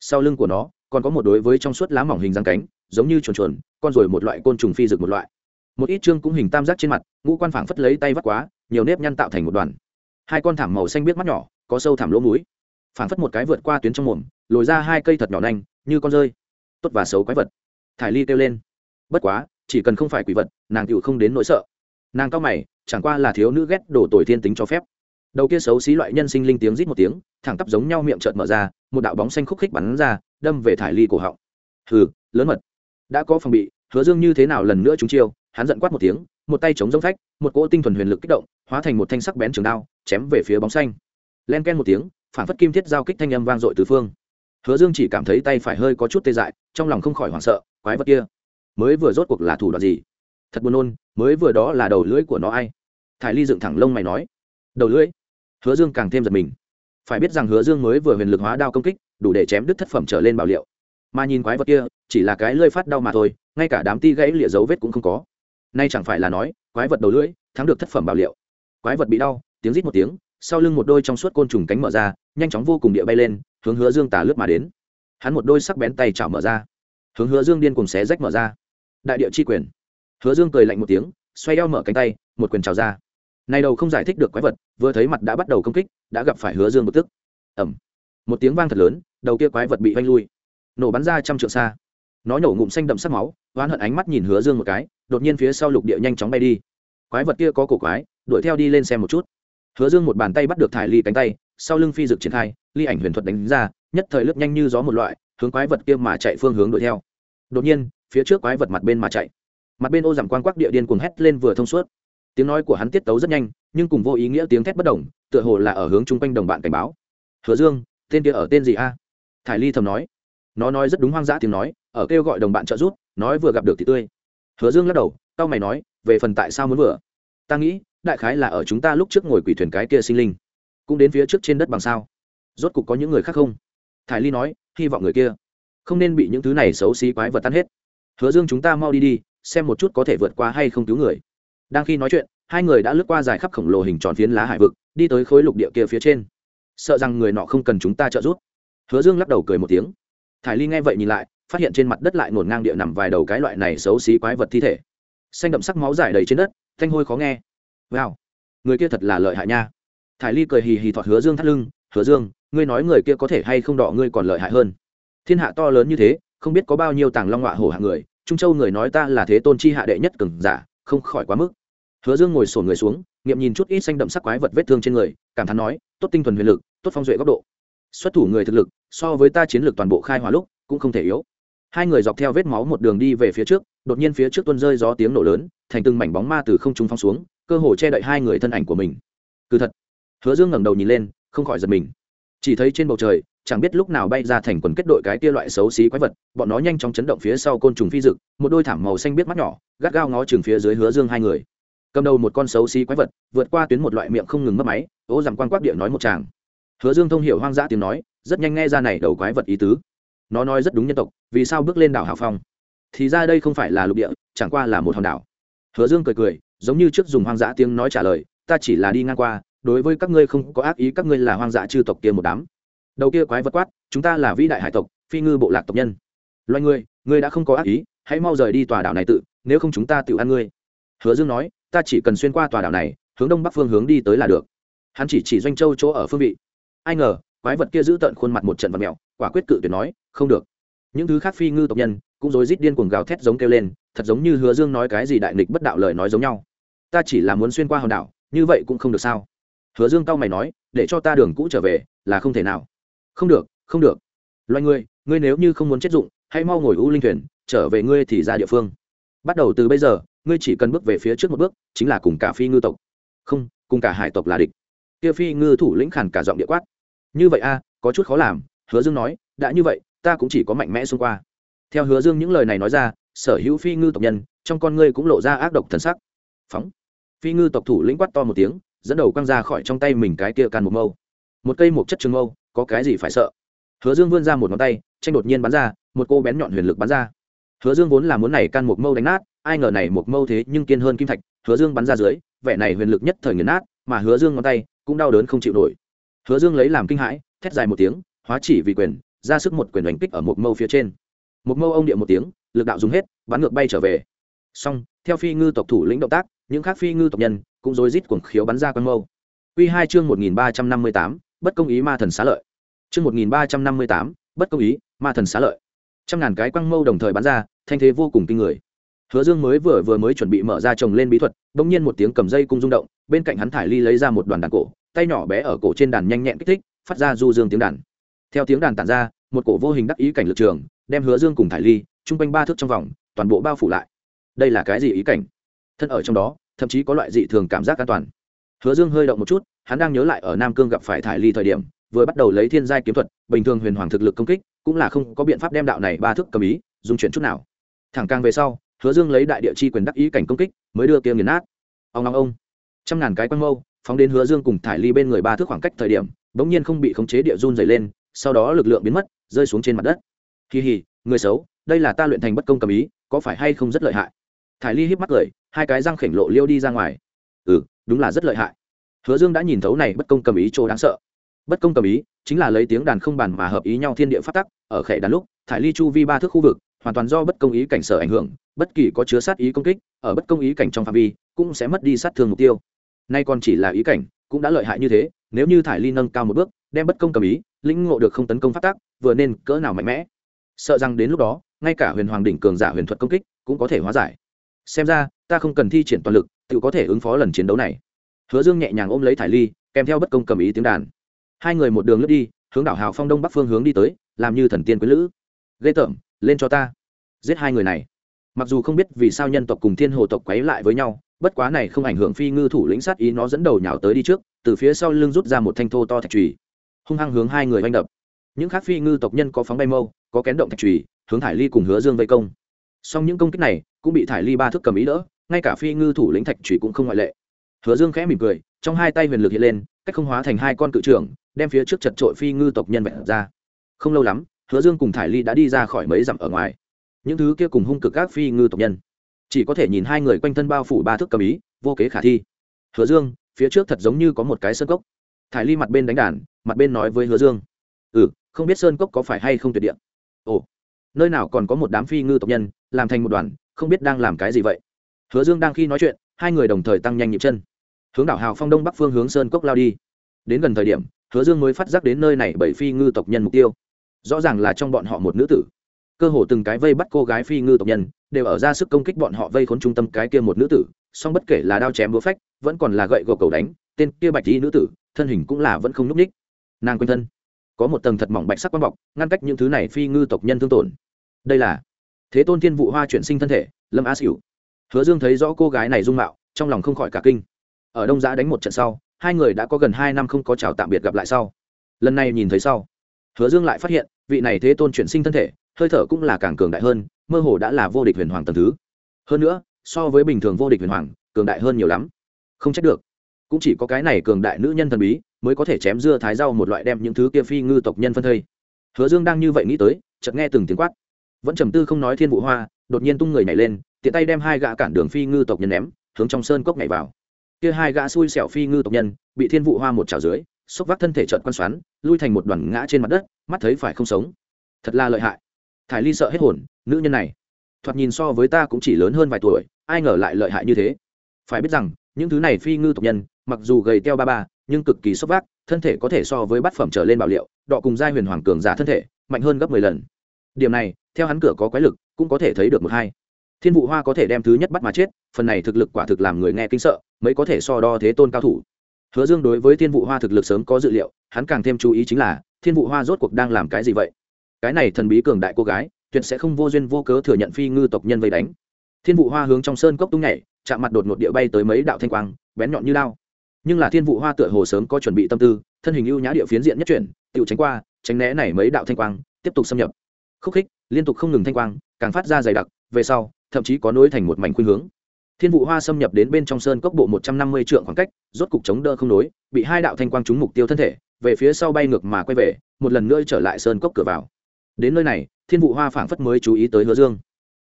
Speaker 1: Sau lưng của nó, còn có một đối với trong suốt lá mỏng hình răng cánh, giống như chuồn chuồn, con rồi một loại côn trùng phi rực một loại. Một ít chương cũng hình tam giác trên mặt, ngũ quan phảng phất lấy tay vắt quá, nhiều nếp nhăn tạo thành một đoàn. Hai con thảm màu xanh biết mắt nhỏ, có sâu thảm lỗ mũi. Phảng phất một cái vượt qua tuyến trong mồm, lồi ra hai cây thật nhỏ nanh, như con rơi. Tốt và xấu quái vật. Thải ly kêu lên. Bất quá, chỉ cần không phải quỷ vật, nàng tựu không đến nỗi sợ nàng cao mày, chẳng qua là thiếu nữ ghét đổ tuổi thiên tính cho phép. Đầu kia xấu xí loại nhân sinh linh tiếng rít một tiếng, thẳng tắp giống nhau miệng trợn mở ra, một đạo bóng xanh khúc khích bắn ra, đâm về thải ly cổ họng. Hừ, lớn mật. Đã có phòng bị, hứa dương như thế nào lần nữa chúng chiêu, hắn giận quát một tiếng, một tay chống giống phách, một cỗ tinh thuần huyền lực kích động, hóa thành một thanh sắc bén trường đao, chém về phía bóng xanh. Len ken một tiếng, phản phất kim thiết giao kích thanh âm vang dội từ phương. Hứa dương chỉ cảm thấy tay phải hơi có chút tê dại, trong lòng không khỏi hoảng sợ, quái vật kia, mới vừa rốt cuộc là thủ đoạn gì? Thật buồn nôn, mới vừa đó là đầu lưỡi của nó ai? Thải ly dựng thẳng lông mày nói. Đầu lưỡi? Hứa dương càng thêm giật mình. Phải biết rằng hứa dương mới vừa huyền lực hóa đao công kích, đủ để chém đứt thất phẩm trở lên bảo liệu. Mà nhìn quái vật kia, chỉ là cái lơi phát đau mà thôi, ngay cả đám ti gãy lịa dấu vết cũng không có. Nay chẳng phải là nói, quái vật đầu lưỡi, thắng được thất phẩm bảo liệu. Quái vật bị đau, tiếng rít một tiếng, sau lưng một đôi trong suốt côn trùng cánh mở ra, nhanh chóng vô cùng địa bay lên, hướng hứa dương tà lướt mà đến. Hắn một đôi sắc bén tay chảo mở ra, hướng hứa dương điên cùng xé rách mở ra. Đại địa chi quyền hứa dương cười lạnh một tiếng, xoay eo mở cánh tay, một quyền trào ra. Này đầu không giải thích được quái vật, vừa thấy mặt đã bắt đầu công kích, đã gặp phải hứa dương bực tức. Ẩm một tiếng vang thật lớn, đầu kia quái vật bị vanh lui. Nổ bắn ra trăm trượng xa. Nó nổ ngụm xanh đậm sắc máu, oán hận ánh mắt nhìn hứa dương một cái, đột nhiên phía sau lục địa nhanh chóng bay đi. Quái vật kia có cổ quái, đuổi theo đi lên xem một chút. Hứa dương một bàn tay bắt được thải ly cánh tay, sau lưng phi dực triển khai, ly ảnh huyền thuật đánh ra, nhất thời lướt nhanh như gió một loại, hướng quái vật kia mà chạy phương hướng đuổi theo. Đột nhiên, phía trước quái vật mặt bên mà chạy mặt bên ô giảm quan quắc địa điên cuồng hét lên vừa thông suốt. Tiếng nói của hắn tiết tấu rất nhanh, nhưng cùng vô ý nghĩa tiếng thét bất đồng, tựa hồ là ở hướng chung quanh đồng bạn cảnh báo. Hứa dương, tên kia ở tên gì a? Thải ly thầm nói. Nó nói rất đúng hoang dã tiếng nói, ở kêu gọi đồng bạn trợ giúp, nói vừa gặp được thì tươi. Hứa dương lắc đầu tao mày nói, về phần tại sao muốn vừa? Ta nghĩ, đại khái là ở chúng ta lúc trước ngồi quỷ thuyền cái kia sinh linh, cũng đến phía trước trên đất bằng sao. Rốt cục có những người khác không? Thải ly nói, hy vọng người kia không nên bị những thứ này xấu xí quái vật tan hết. Hứa dương, chúng ta mau đi đi xem một chút có thể vượt qua hay không cứu người. Đang khi nói chuyện, hai người đã lướt qua dài khắp khổng lồ hình tròn phiến lá hải vực, đi tới khối lục địa kia phía trên. Sợ rằng người nọ không cần chúng ta trợ giúp. Hứa dương lắc đầu cười một tiếng. Thải ly nghe vậy nhìn lại, phát hiện trên mặt đất lại ngổn ngang địa nằm vài đầu cái loại này xấu xí quái vật thi thể. Xanh đậm sắc máu dài đầy trên đất, thanh hôi khó nghe. Wow, người kia thật là lợi hại nha. Thải ly cười hì hì thọt hứa dương thắt lưng, hứa dương, ngươi nói người kia có thể hay không đọ ngươi còn lợi hại hơn? Thiên hạ to lớn như thế, không biết có bao nhiêu tàng long họa hổ hạng người trung châu người nói ta là thế tôn chi hạ đệ nhất cường giả, không khỏi quá mức. Hứa dương ngồi sổ người xuống, nghiệm nhìn chút ít xanh đậm sắc quái vật vết thương trên người, cảm thán nói, tốt tinh thuần huyền lực, tốt phong duệ góc độ. Xuất thủ người thực lực, so với ta chiến lược toàn bộ khai hỏa lúc, cũng không thể yếu. Hai người dọc theo vết máu một đường đi về phía trước, đột nhiên phía trước tuân rơi gió tiếng nổ lớn, thành từng mảnh bóng ma từ không trung phong xuống, cơ hồ che đậy hai người thân ảnh của mình. Cứ thật. Hứa dương ngẩng đầu nhìn lên, không khỏi giật mình. Chỉ thấy trên bầu trời chẳng biết lúc nào bay ra thành quần kết đội cái kia loại xấu xí quái vật, bọn nó nhanh chóng chấn động phía sau côn trùng phi dực, một đôi thảm màu xanh biết mắt nhỏ, gắt gao ngó chừng phía dưới hứa dương hai người. Cầm đầu một con xấu xí quái vật, vượt qua tuyến một loại miệng không ngừng mất máy, ố giảm quan quát địa nói một chàng hứa dương thông hiểu hoang dã tiếng nói, rất nhanh nghe ra này đầu quái vật ý tứ. Nó nói rất đúng nhân tộc, vì sao bước lên đảo hào phong? Thì ra đây không phải là lục địa, chẳng qua là một hòn đảo. Hứa dương cười cười, giống như trước dùng hoang dã tiếng nói trả lời, ta chỉ là đi ngang qua, đối với các ngươi không có ác ý, các ngươi là hoang dã chư tộc kia một đám đầu kia quái vật quát chúng ta là vĩ đại hải tộc phi ngư bộ lạc tộc nhân. Loài người, ngươi đã không có ác ý hãy mau rời đi tòa đảo này tự nếu không chúng ta tự ăn ngươi. Hứa dương nói ta chỉ cần xuyên qua tòa đảo này hướng đông bắc phương hướng đi tới là được. Hắn chỉ chỉ doanh châu chỗ ở phương vị. Ai ngờ quái vật kia giữ tận khuôn mặt một trận vật mẹo quả quyết cự tuyệt nói không được. Những thứ khác phi ngư tộc nhân cũng rối rít điên cuồng gào thét giống kêu lên thật giống như hứa dương nói cái gì đại nghịch bất đạo lời nói giống nhau. Ta chỉ là muốn xuyên qua hòn đảo như vậy cũng không được sao? Hứa dương cao mày nói để cho ta đường cũ trở về là không thể nào không được không được. Loài ngươi ngươi nếu như không muốn chết dụng, hãy mau ngồi u linh thuyền, trở về ngươi thì ra địa phương. Bắt đầu từ bây giờ, ngươi chỉ cần bước về phía trước một bước, chính là cùng cả phi ngư tộc. Không, cùng cả hải tộc là địch. Kia phi ngư thủ lĩnh khản cả giọng địa quát. Như vậy a, có chút khó làm, hứa dương nói, đã như vậy, ta cũng chỉ có mạnh mẽ xung qua. Theo hứa dương những lời này nói ra, sở hữu phi ngư tộc nhân, trong con ngươi cũng lộ ra ác độc thần sắc. Phóng. Phi ngư tộc thủ lĩnh quát to một tiếng, dẫn đầu quăng ra khỏi trong tay mình cái kia can một mâu. Một cây một chất trường mâu có cái gì phải sợ? Hứa dương vươn ra một ngón tay tranh đột nhiên bắn ra một cô bén nhọn huyền lực bắn ra. Hứa dương vốn là muốn này can một mâu đánh nát ai ngờ này một mâu thế nhưng kiên hơn kim thạch hứa dương bắn ra dưới vẻ này huyền lực nhất thời nghiền nát mà hứa dương ngón tay cũng đau đớn không chịu nổi. Hứa dương lấy làm kinh hãi thét dài một tiếng hóa chỉ vì quyền ra sức một quyền đánh kích ở một mâu phía trên. Một mâu ông điện một tiếng lực đạo dùng hết bắn ngược bay trở về. Xong theo phi ngư tộc thủ lĩnh động tác những khác phi ngư tộc nhân cũng rối rít cuồng khiếu bắn ra quan mâu. Quy hai chương 1358, bất công ý ma thần xá lợi. Chương một nghìn ba trăm năm mươi tám, bất công ý, ma thần xá lợi. Trăm ngàn cái quăng mâu đồng thời bắn ra, thanh thế vô cùng kinh người. Hứa dương mới vừa vừa mới chuẩn bị mở ra trồng lên bí thuật, bỗng nhiên một tiếng cầm dây cung rung động, bên cạnh hắn thải ly lấy ra một đoàn đàn cổ, tay nhỏ bé ở cổ trên đàn nhanh nhẹn kích thích, phát ra du dương tiếng đàn. Theo tiếng đàn tản ra, một cổ vô hình đắc ý cảnh lực trường, đem hứa dương cùng thải ly, chung quanh ba thước trong vòng, toàn bộ bao phủ lại. Đây là cái gì ý cảnh? Thân ở trong đó, thậm chí có loại dị thường cảm giác an toàn. Hứa dương hơi động một chút hắn đang nhớ lại ở nam cương gặp phải thải ly thời điểm, vừa bắt đầu lấy thiên giai kiếm thuật, bình thường huyền hoàng thực lực công kích, cũng là không có biện pháp đem đạo này ba thước cầm ý, dùng chuyển chút nào. Thẳng càng về sau, hứa dương lấy đại địa chi quyền đắc ý cảnh công kích, mới đưa kia nghiền nát. Ông long ông. Trăm ngàn cái quan mâu, phóng đến hứa dương cùng thải ly bên người ba thước khoảng cách thời điểm, bỗng nhiên không bị khống chế địa run dày lên, sau đó lực lượng biến mất, rơi xuống trên mặt đất. Kỳ hì người xấu, đây là ta luyện thành bất công cầm ý, có phải hay không rất lợi hại? Thải ly híp mắt cười, hai cái răng khểnh lộ liêu đi ra ngoài. Ừ đúng là rất lợi hại hứa dương đã nhìn thấu này bất công cầm ý chỗ đáng sợ. Bất công cầm ý chính là lấy tiếng đàn không bàn mà hợp ý nhau thiên địa phát tắc, ở khệ đàn lúc, thải ly chu vi ba thước khu vực, hoàn toàn do bất công ý cảnh sở ảnh hưởng, bất kỳ có chứa sát ý công kích, ở bất công ý cảnh trong phạm vi, cũng sẽ mất đi sát thương mục tiêu. Nay còn chỉ là ý cảnh, cũng đã lợi hại như thế, nếu như thải ly nâng cao một bước, đem bất công cầm ý, lĩnh ngộ được không tấn công phát tác vừa nên cỡ nào mạnh mẽ. Sợ rằng đến lúc đó, ngay cả huyền hoàng đỉnh cường giả huyền thuật công kích cũng có thể hóa giải. Xem ra, ta không cần thi triển toàn lực, tự có thể ứng phó lần chiến đấu này hứa dương nhẹ nhàng ôm lấy thải ly, kèm theo bất công cầm ý tiếng đàn. Hai người một đường lướt đi, hướng đảo hào phong đông bắc phương hướng đi tới, làm như thần tiên quý lữ. Ghê tởm, lên cho ta. Giết hai người này. Mặc dù không biết vì sao nhân tộc cùng thiên hồ tộc quấy lại với nhau, bất quá này không ảnh hưởng phi ngư thủ lĩnh sát ý nó dẫn đầu nhào tới đi trước, từ phía sau lưng rút ra một thanh thô to thạch trùy hung hăng hướng hai người oanh đập. Những khác phi ngư tộc nhân có phóng bay mâu có kén động thạch trùy hướng thải ly cùng hứa dương vây công. Song những công kích này cũng bị thải ly ba thước cầm ý đỡ, ngay cả phi ngư thủ lĩnh thạch trùy cũng không ngoại lệ hứa dương khẽ mỉm cười, trong hai tay huyền lực hiện lên, cách không hóa thành hai con cự trưởng, đem phía trước chật trội phi ngư tộc nhân vẹn ra. Không lâu lắm, hứa dương cùng thải ly đã đi ra khỏi mấy dặm ở ngoài. Những thứ kia cùng hung cực các phi ngư tộc nhân, chỉ có thể nhìn hai người quanh thân bao phủ ba thước cầm ý, vô kế khả thi. Hứa dương, phía trước thật giống như có một cái sơn cốc. Thải ly mặt bên đánh đàn, mặt bên nói với hứa dương. Ừ không biết sơn cốc có phải hay không tuyệt điện ồ, nơi nào còn có một đám phi ngư tộc nhân, làm thành một đoàn, không biết đang làm cái gì vậy? Hứa dương đang khi nói chuyện, hai người đồng thời tăng nhanh nhịp chân hướng đảo hào phong đông bắc phương hướng sơn cốc lao đi. Đến gần thời điểm, hứa dương mới phát giác đến nơi này bảy phi ngư tộc nhân mục tiêu. Rõ ràng là trong bọn họ một nữ tử. Cơ hồ từng cái vây bắt cô gái phi ngư tộc nhân, đều ở ra sức công kích bọn họ vây khốn trung tâm cái kia một nữ tử, song bất kể là đao chém búa phách, vẫn còn là gậy gộc cầu đánh, tên kia bạch y nữ tử, thân hình cũng là vẫn không núp ních nàng quanh thân. Có một tầng thật mỏng bạch sắc quang bọc, ngăn cách những thứ này phi ngư tộc nhân thương tổn. Đây là thế tôn thiên vụ hoa chuyển sinh thân thể, lâm á xỉu hứa dương thấy rõ cô gái này dung mạo, trong lòng không khỏi cả kinh ở đông giã đánh một trận sau, hai người đã có gần hai năm không có chào tạm biệt gặp lại sau. Lần này nhìn thấy sau, hứa dương lại phát hiện, vị này thế tôn chuyển sinh thân thể, hơi thở cũng là càng cường đại hơn, mơ hồ đã là vô địch huyền hoàng tầm thứ. Hơn nữa, so với bình thường vô địch huyền hoàng, cường đại hơn nhiều lắm. Không trách được. Cũng chỉ có cái này cường đại nữ nhân thần bí, mới có thể chém dưa thái rau một loại đem những thứ kia phi ngư tộc nhân phân thây. Hứa dương đang như vậy nghĩ tới, chợt nghe từng tiếng quát. Vẫn trầm tư không nói thiên vụ hoa, đột nhiên tung người nhảy lên, tiện tay đem hai gã cản đường phi ngư tộc nhân ném, hướng trong sơn cốc nhảy vào kia hai gã xui xẻo phi ngư tộc nhân, bị thiên vụ hoa một chảo dưới, xốc vác thân thể trợn quan xoắn, lui thành một đoàn ngã trên mặt đất, mắt thấy phải không sống. Thật là lợi hại. Thải ly sợ hết hồn, nữ nhân này, thoạt nhìn so với ta cũng chỉ lớn hơn vài tuổi, ai ngờ lại lợi hại như thế. Phải biết rằng, những thứ này phi ngư tộc nhân, mặc dù gầy teo ba ba, nhưng cực kỳ sốc vác, thân thể có thể so với bát phẩm trở lên bảo liệu, đọ cùng giai huyền hoàng cường giả thân thể, mạnh hơn gấp mười lần. Điểm này, theo hắn cửa có quái lực, cũng có thể thấy được một hai thiên vụ hoa có thể đem thứ nhất bắt mà chết, phần này thực lực quả thực làm người nghe kinh sợ mới có thể so đo thế tôn cao thủ. Hứa dương đối với thiên vụ hoa thực lực sớm có dự liệu, hắn càng thêm chú ý chính là, thiên vụ hoa rốt cuộc đang làm cái gì vậy? Cái này thần bí cường đại cô gái, tuyệt sẽ không vô duyên vô cớ thừa nhận phi ngư tộc nhân vây đánh. Thiên vụ hoa hướng trong sơn cốc tung nhảy, chạm mặt đột ngột địa bay tới mấy đạo thanh quang, bén nhọn như lao. Nhưng là thiên vụ hoa tựa hồ sớm có chuẩn bị tâm tư, thân hình ưu nhã địa phiến diện nhất chuyển tự tránh qua, tránh né này mấy đạo thanh quang, tiếp tục xâm nhập. Khúc khích, liên tục không ngừng thanh quang, càng phát ra dày đặc, về sau thậm chí có nối thành một mảnh khuynh hướng. Thiên vụ hoa xâm nhập đến bên trong sơn cốc bộ một trăm năm mươi trượng khoảng cách, rốt cục chống đỡ không nối, bị hai đạo thanh quang trúng mục tiêu thân thể, về phía sau bay ngược mà quay về, một lần nữa trở lại sơn cốc cửa vào. Đến nơi này, thiên vụ hoa phảng phất mới chú ý tới hứa dương.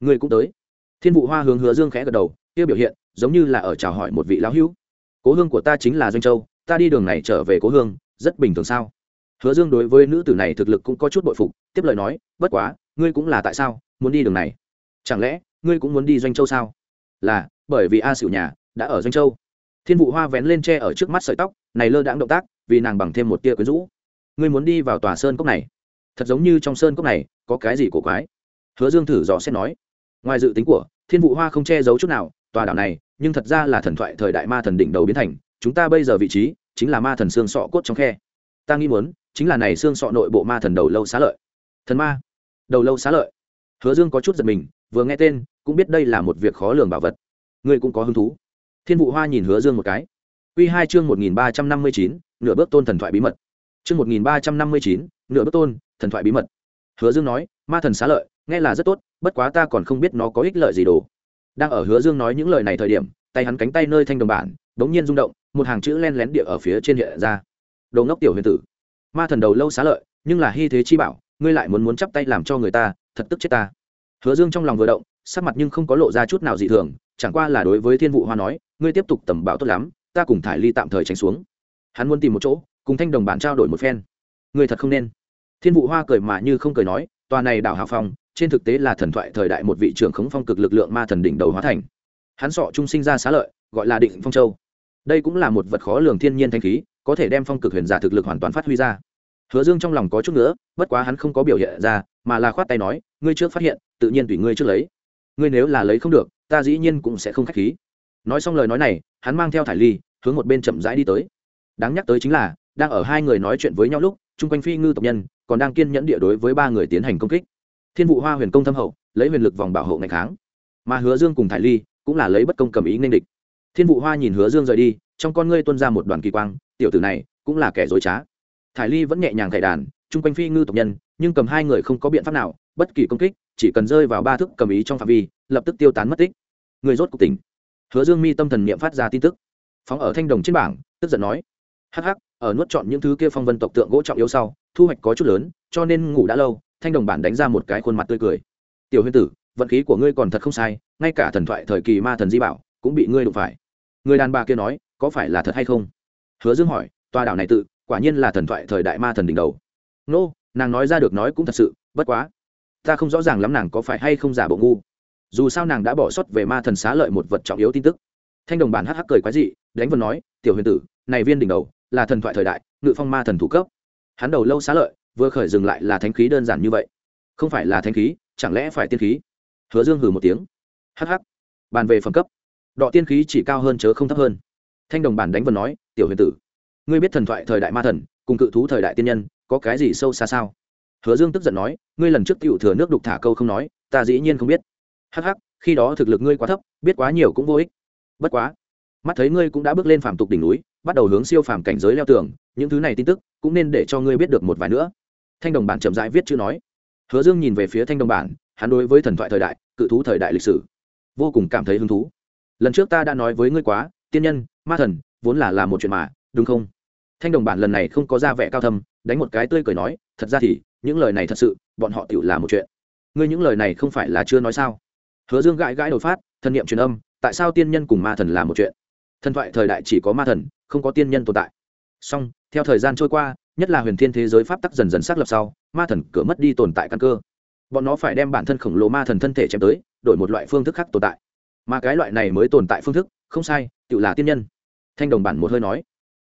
Speaker 1: Người cũng tới. Thiên vụ hoa hướng hứa dương khẽ gật đầu, kia biểu hiện, giống như là ở chào hỏi một vị lão hữu. Cố hương của ta chính là doanh châu, ta đi đường này trở về cố hương, rất bình thường sao? Hứa dương đối với nữ tử này thực lực cũng có chút bội phục, tiếp lời nói, bất quá, ngươi cũng là tại sao muốn đi đường này? Chẳng lẽ ngươi cũng muốn đi doanh châu sao? Là, bởi vì a xỉu nhà đã ở doanh châu. Thiên vụ hoa vén lên tre ở trước mắt sợi tóc, này lơ đãng động tác, vì nàng bằng thêm một tia quyến rũ. Ngươi muốn đi vào tòa sơn cốc này. Thật giống như trong sơn cốc này, có cái gì cổ quái? Hứa dương thử dò xét nói. Ngoài dự tính của, thiên vụ hoa không che giấu chút nào, tòa đảo này, nhưng thật ra là thần thoại thời đại ma thần đỉnh đầu biến thành. Chúng ta bây giờ vị trí, chính là ma thần xương sọ cốt trong khe. Ta nghĩ muốn, chính là này xương sọ nội bộ ma thần đầu lâu xá lợi. Thần ma, đầu lâu xá lợi. Hứa dương có chút giật mình, vừa nghe tên cũng biết đây là một việc khó lường bảo vật. Ngươi cũng có hứng thú. Thiên vụ hoa nhìn hứa dương một cái. Q hai chương một nghìn ba trăm năm mươi chín, nửa bước tôn thần thoại bí mật. Chương một nghìn ba trăm năm mươi chín, nửa bước tôn thần thoại bí mật. Hứa dương nói, ma thần xá lợi, nghe là rất tốt, bất quá ta còn không biết nó có ích lợi gì đồ. Đang ở hứa dương nói những lời này thời điểm, tay hắn cánh tay nơi thanh đồng bản đ ố n g nhiên rung động, một hàng chữ len lén địa ở phía trên hiện ra. Đầu ngốc tiểu huyền tử. Ma thần đầu lâu xá lợi, nhưng là hy thế chi bảo, ngươi lại muốn muốn chắp tay làm cho người ta, thật tức chết ta. Hứa dương trong lòng vừa động sắc mặt nhưng không có lộ ra chút nào dị thường, chẳng qua là đối với thiên vụ hoa nói, ngươi tiếp tục tầm bảo tốt lắm, ta cùng thải ly tạm thời tránh xuống. Hắn muốn tìm một chỗ, cùng thanh đồng bản trao đổi một phen. Ngươi thật không nên. Thiên vụ hoa cười mà như không cười nói, tòa này đảo hào phong, trên thực tế là thần thoại thời đại một vị trưởng khống phong cực lực lượng ma thần đỉnh đầu hóa thành. Hắn sọ trung sinh ra xá lợi, gọi là định phong châu. Đây cũng là một vật khó lường thiên nhiên thanh khí, có thể đem phong cực huyền giả thực lực hoàn toàn phát huy ra. Hứa dương trong lòng có chút nữa bất quá hắn không có biểu hiện ra, mà là khoát tay nói, ngươi trước phát hiện, tự nhiên tùy ngươi trước lấy ngươi nếu là lấy không được, ta dĩ nhiên cũng sẽ không k h á c h khí. Nói xong lời nói này, hắn mang theo thải ly, hướng một bên chậm rãi đi tới. Đáng nhắc tới chính là, đang ở hai người nói chuyện với nhau lúc, chung quanh phi ngư tộc nhân còn đang kiên nhẫn địa đối với ba người tiến hành công kích. Thiên vụ hoa huyền công thâm hậu, lấy huyền lực vòng bảo hộ ngày kháng mà hứa dương cùng thải ly cũng là lấy bất công cầm ý nên địch. Thiên vụ hoa nhìn hứa dương rời đi, trong con ngươi tuân ra một đoàn kỳ quang, tiểu tử này cũng là kẻ dối trá. Thải ly vẫn nhẹ nhàng thải đàn, chung quanh phi ngư tộc nhân, nhưng cầm hai người không có biện pháp nào, bất kỳ công kích chỉ cần rơi vào ba thức cầm ý trong phạm vi, lập tức tiêu tán mất tích. Người rốt cuộc tỉnh. Hứa dương mi tâm thần niệm phát ra tin tức. Phóng ở thanh đồng trên bảng, tức giận nói, hắc hắc, ở nuốt chọn những thứ kia phong vân tộc tượng gỗ trọng yếu sau, thu hoạch có chút lớn, cho nên ngủ đã lâu. Thanh đồng bản đánh ra một cái khuôn mặt tươi cười. Tiểu huyên tử, vận khí của ngươi còn thật không sai, ngay cả thần thoại thời kỳ ma thần di bảo cũng bị ngươi đụng phải. Người đàn bà kia nói, có phải là thật hay không? Hứa dương hỏi, tòa đảo này tự, quả nhiên là thần thoại thời đại ma thần đỉnh đầu. Nô, nàng nói ra được nói cũng thật sự, bất quá ta không rõ ràng lắm nàng có phải hay không giả bộ ngu. Dù sao nàng đã bỏ sót về ma thần xá lợi một vật trọng yếu tin tức. Thanh đồng bản hắc hắc cười quái dị, đánh vần nói, tiểu huyền tử, này viên đỉnh đầu là thần thoại thời đại, ngự phong ma thần thủ cấp. Hắn đầu lâu xá lợi, vừa khởi dừng lại là thánh khí đơn giản như vậy. Không phải là thánh khí, chẳng lẽ phải tiên khí? Hứa dương hừ một tiếng. Hắc hắc, bàn về phẩm cấp, đọ tiên khí chỉ cao hơn chớ không thấp hơn. Thanh đồng bản đánh vần nói, tiểu huyền tử, ngươi biết thần thoại thời đại ma thần, cùng cự thú thời đại tiên nhân, có cái gì sâu xa sao? Hứa dương tức giận nói, ngươi lần trước cựu thừa nước đục thả câu không nói, ta dĩ nhiên không biết. Hắc hắc, khi đó thực lực ngươi quá thấp, biết quá nhiều cũng vô ích. Bất quá, mắt thấy ngươi cũng đã bước lên phàm tục đỉnh núi, bắt đầu hướng siêu phàm cảnh giới leo tường, những thứ này tin tức cũng nên để cho ngươi biết được một vài nữa. Thanh đồng bản chậm rãi viết chữ nói. Hứa dương nhìn về phía thanh đồng bản, hắn đối với thần thoại thời đại, cự thú thời đại lịch sử, vô cùng cảm thấy hứng thú. Lần trước ta đã nói với ngươi quá, tiên nhân, ma thần, vốn là làm một chuyện mà, đúng không? Thanh đồng bản lần này không có ra vẻ cao thâm, đánh một cái tươi cười nói, thật ra thì những lời này thật sự, bọn họ tự là một chuyện. Ngươi những lời này không phải là chưa nói sao? Hứa dương gãi gãi đột phát thân niệm truyền âm, tại sao tiên nhân cùng ma thần là một chuyện? Thần thoại thời đại chỉ có ma thần, không có tiên nhân tồn tại. Song theo thời gian trôi qua, nhất là huyền thiên thế giới pháp tắc dần dần xác lập sau, ma thần cửa mất đi tồn tại căn cơ. Bọn nó phải đem bản thân khổng lồ ma thần thân thể chém tới, đổi một loại phương thức khác tồn tại. Mà cái loại này mới tồn tại phương thức, không sai tự là tiên nhân. Thanh đồng bản một hơi nói.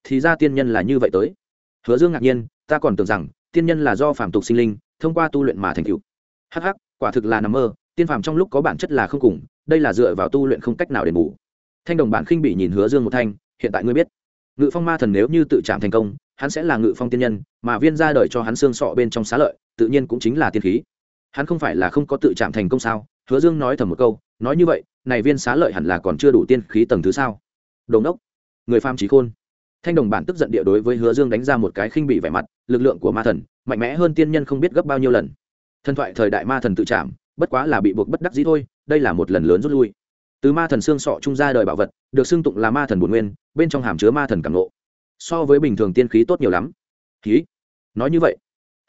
Speaker 1: Thì ra tiên nhân là như vậy tới. Hứa dương ngạc nhiên, ta còn tưởng rằng tiên nhân là do phàm tục sinh linh, thông qua tu luyện mà thành cựu hh quả thực là nằm mơ, tiên phàm trong lúc có bản chất là không cùng, đây là dựa vào tu luyện không cách nào đền bù. Thanh đồng bản khinh bị nhìn hứa dương một thanh, hiện tại ngươi biết. Ngự phong ma thần nếu như tự chạm thành công, hắn sẽ là ngự phong tiên nhân, mà viên ra đời cho hắn xương sọ bên trong xá lợi, tự nhiên cũng chính là tiên khí. Hắn không phải là không có tự chạm thành công sao? Hứa dương nói thầm một câu, nói như vậy, này viên xá lợi hẳn là còn chưa đủ tiên khí tầng thứ sao? Đồn đốc người pham trí khôn. Thanh đồng bản tức giận địa đối với hứa dương đánh ra một cái khinh bị vẻ mặt lực lượng của ma thần, mạnh mẽ hơn tiên nhân không biết gấp bao nhiêu lần. Thần thoại thời đại ma thần tự chạm, bất quá là bị buộc bất đắc dĩ thôi, đây là một lần lớn rút lui. Từ ma thần xương sọ trung ra đời bảo vật, được xưng tụng là ma thần bồn nguyên, bên trong hàm chứa ma thần cảm lộ. so với bình thường tiên khí tốt nhiều lắm. Khí nói như vậy,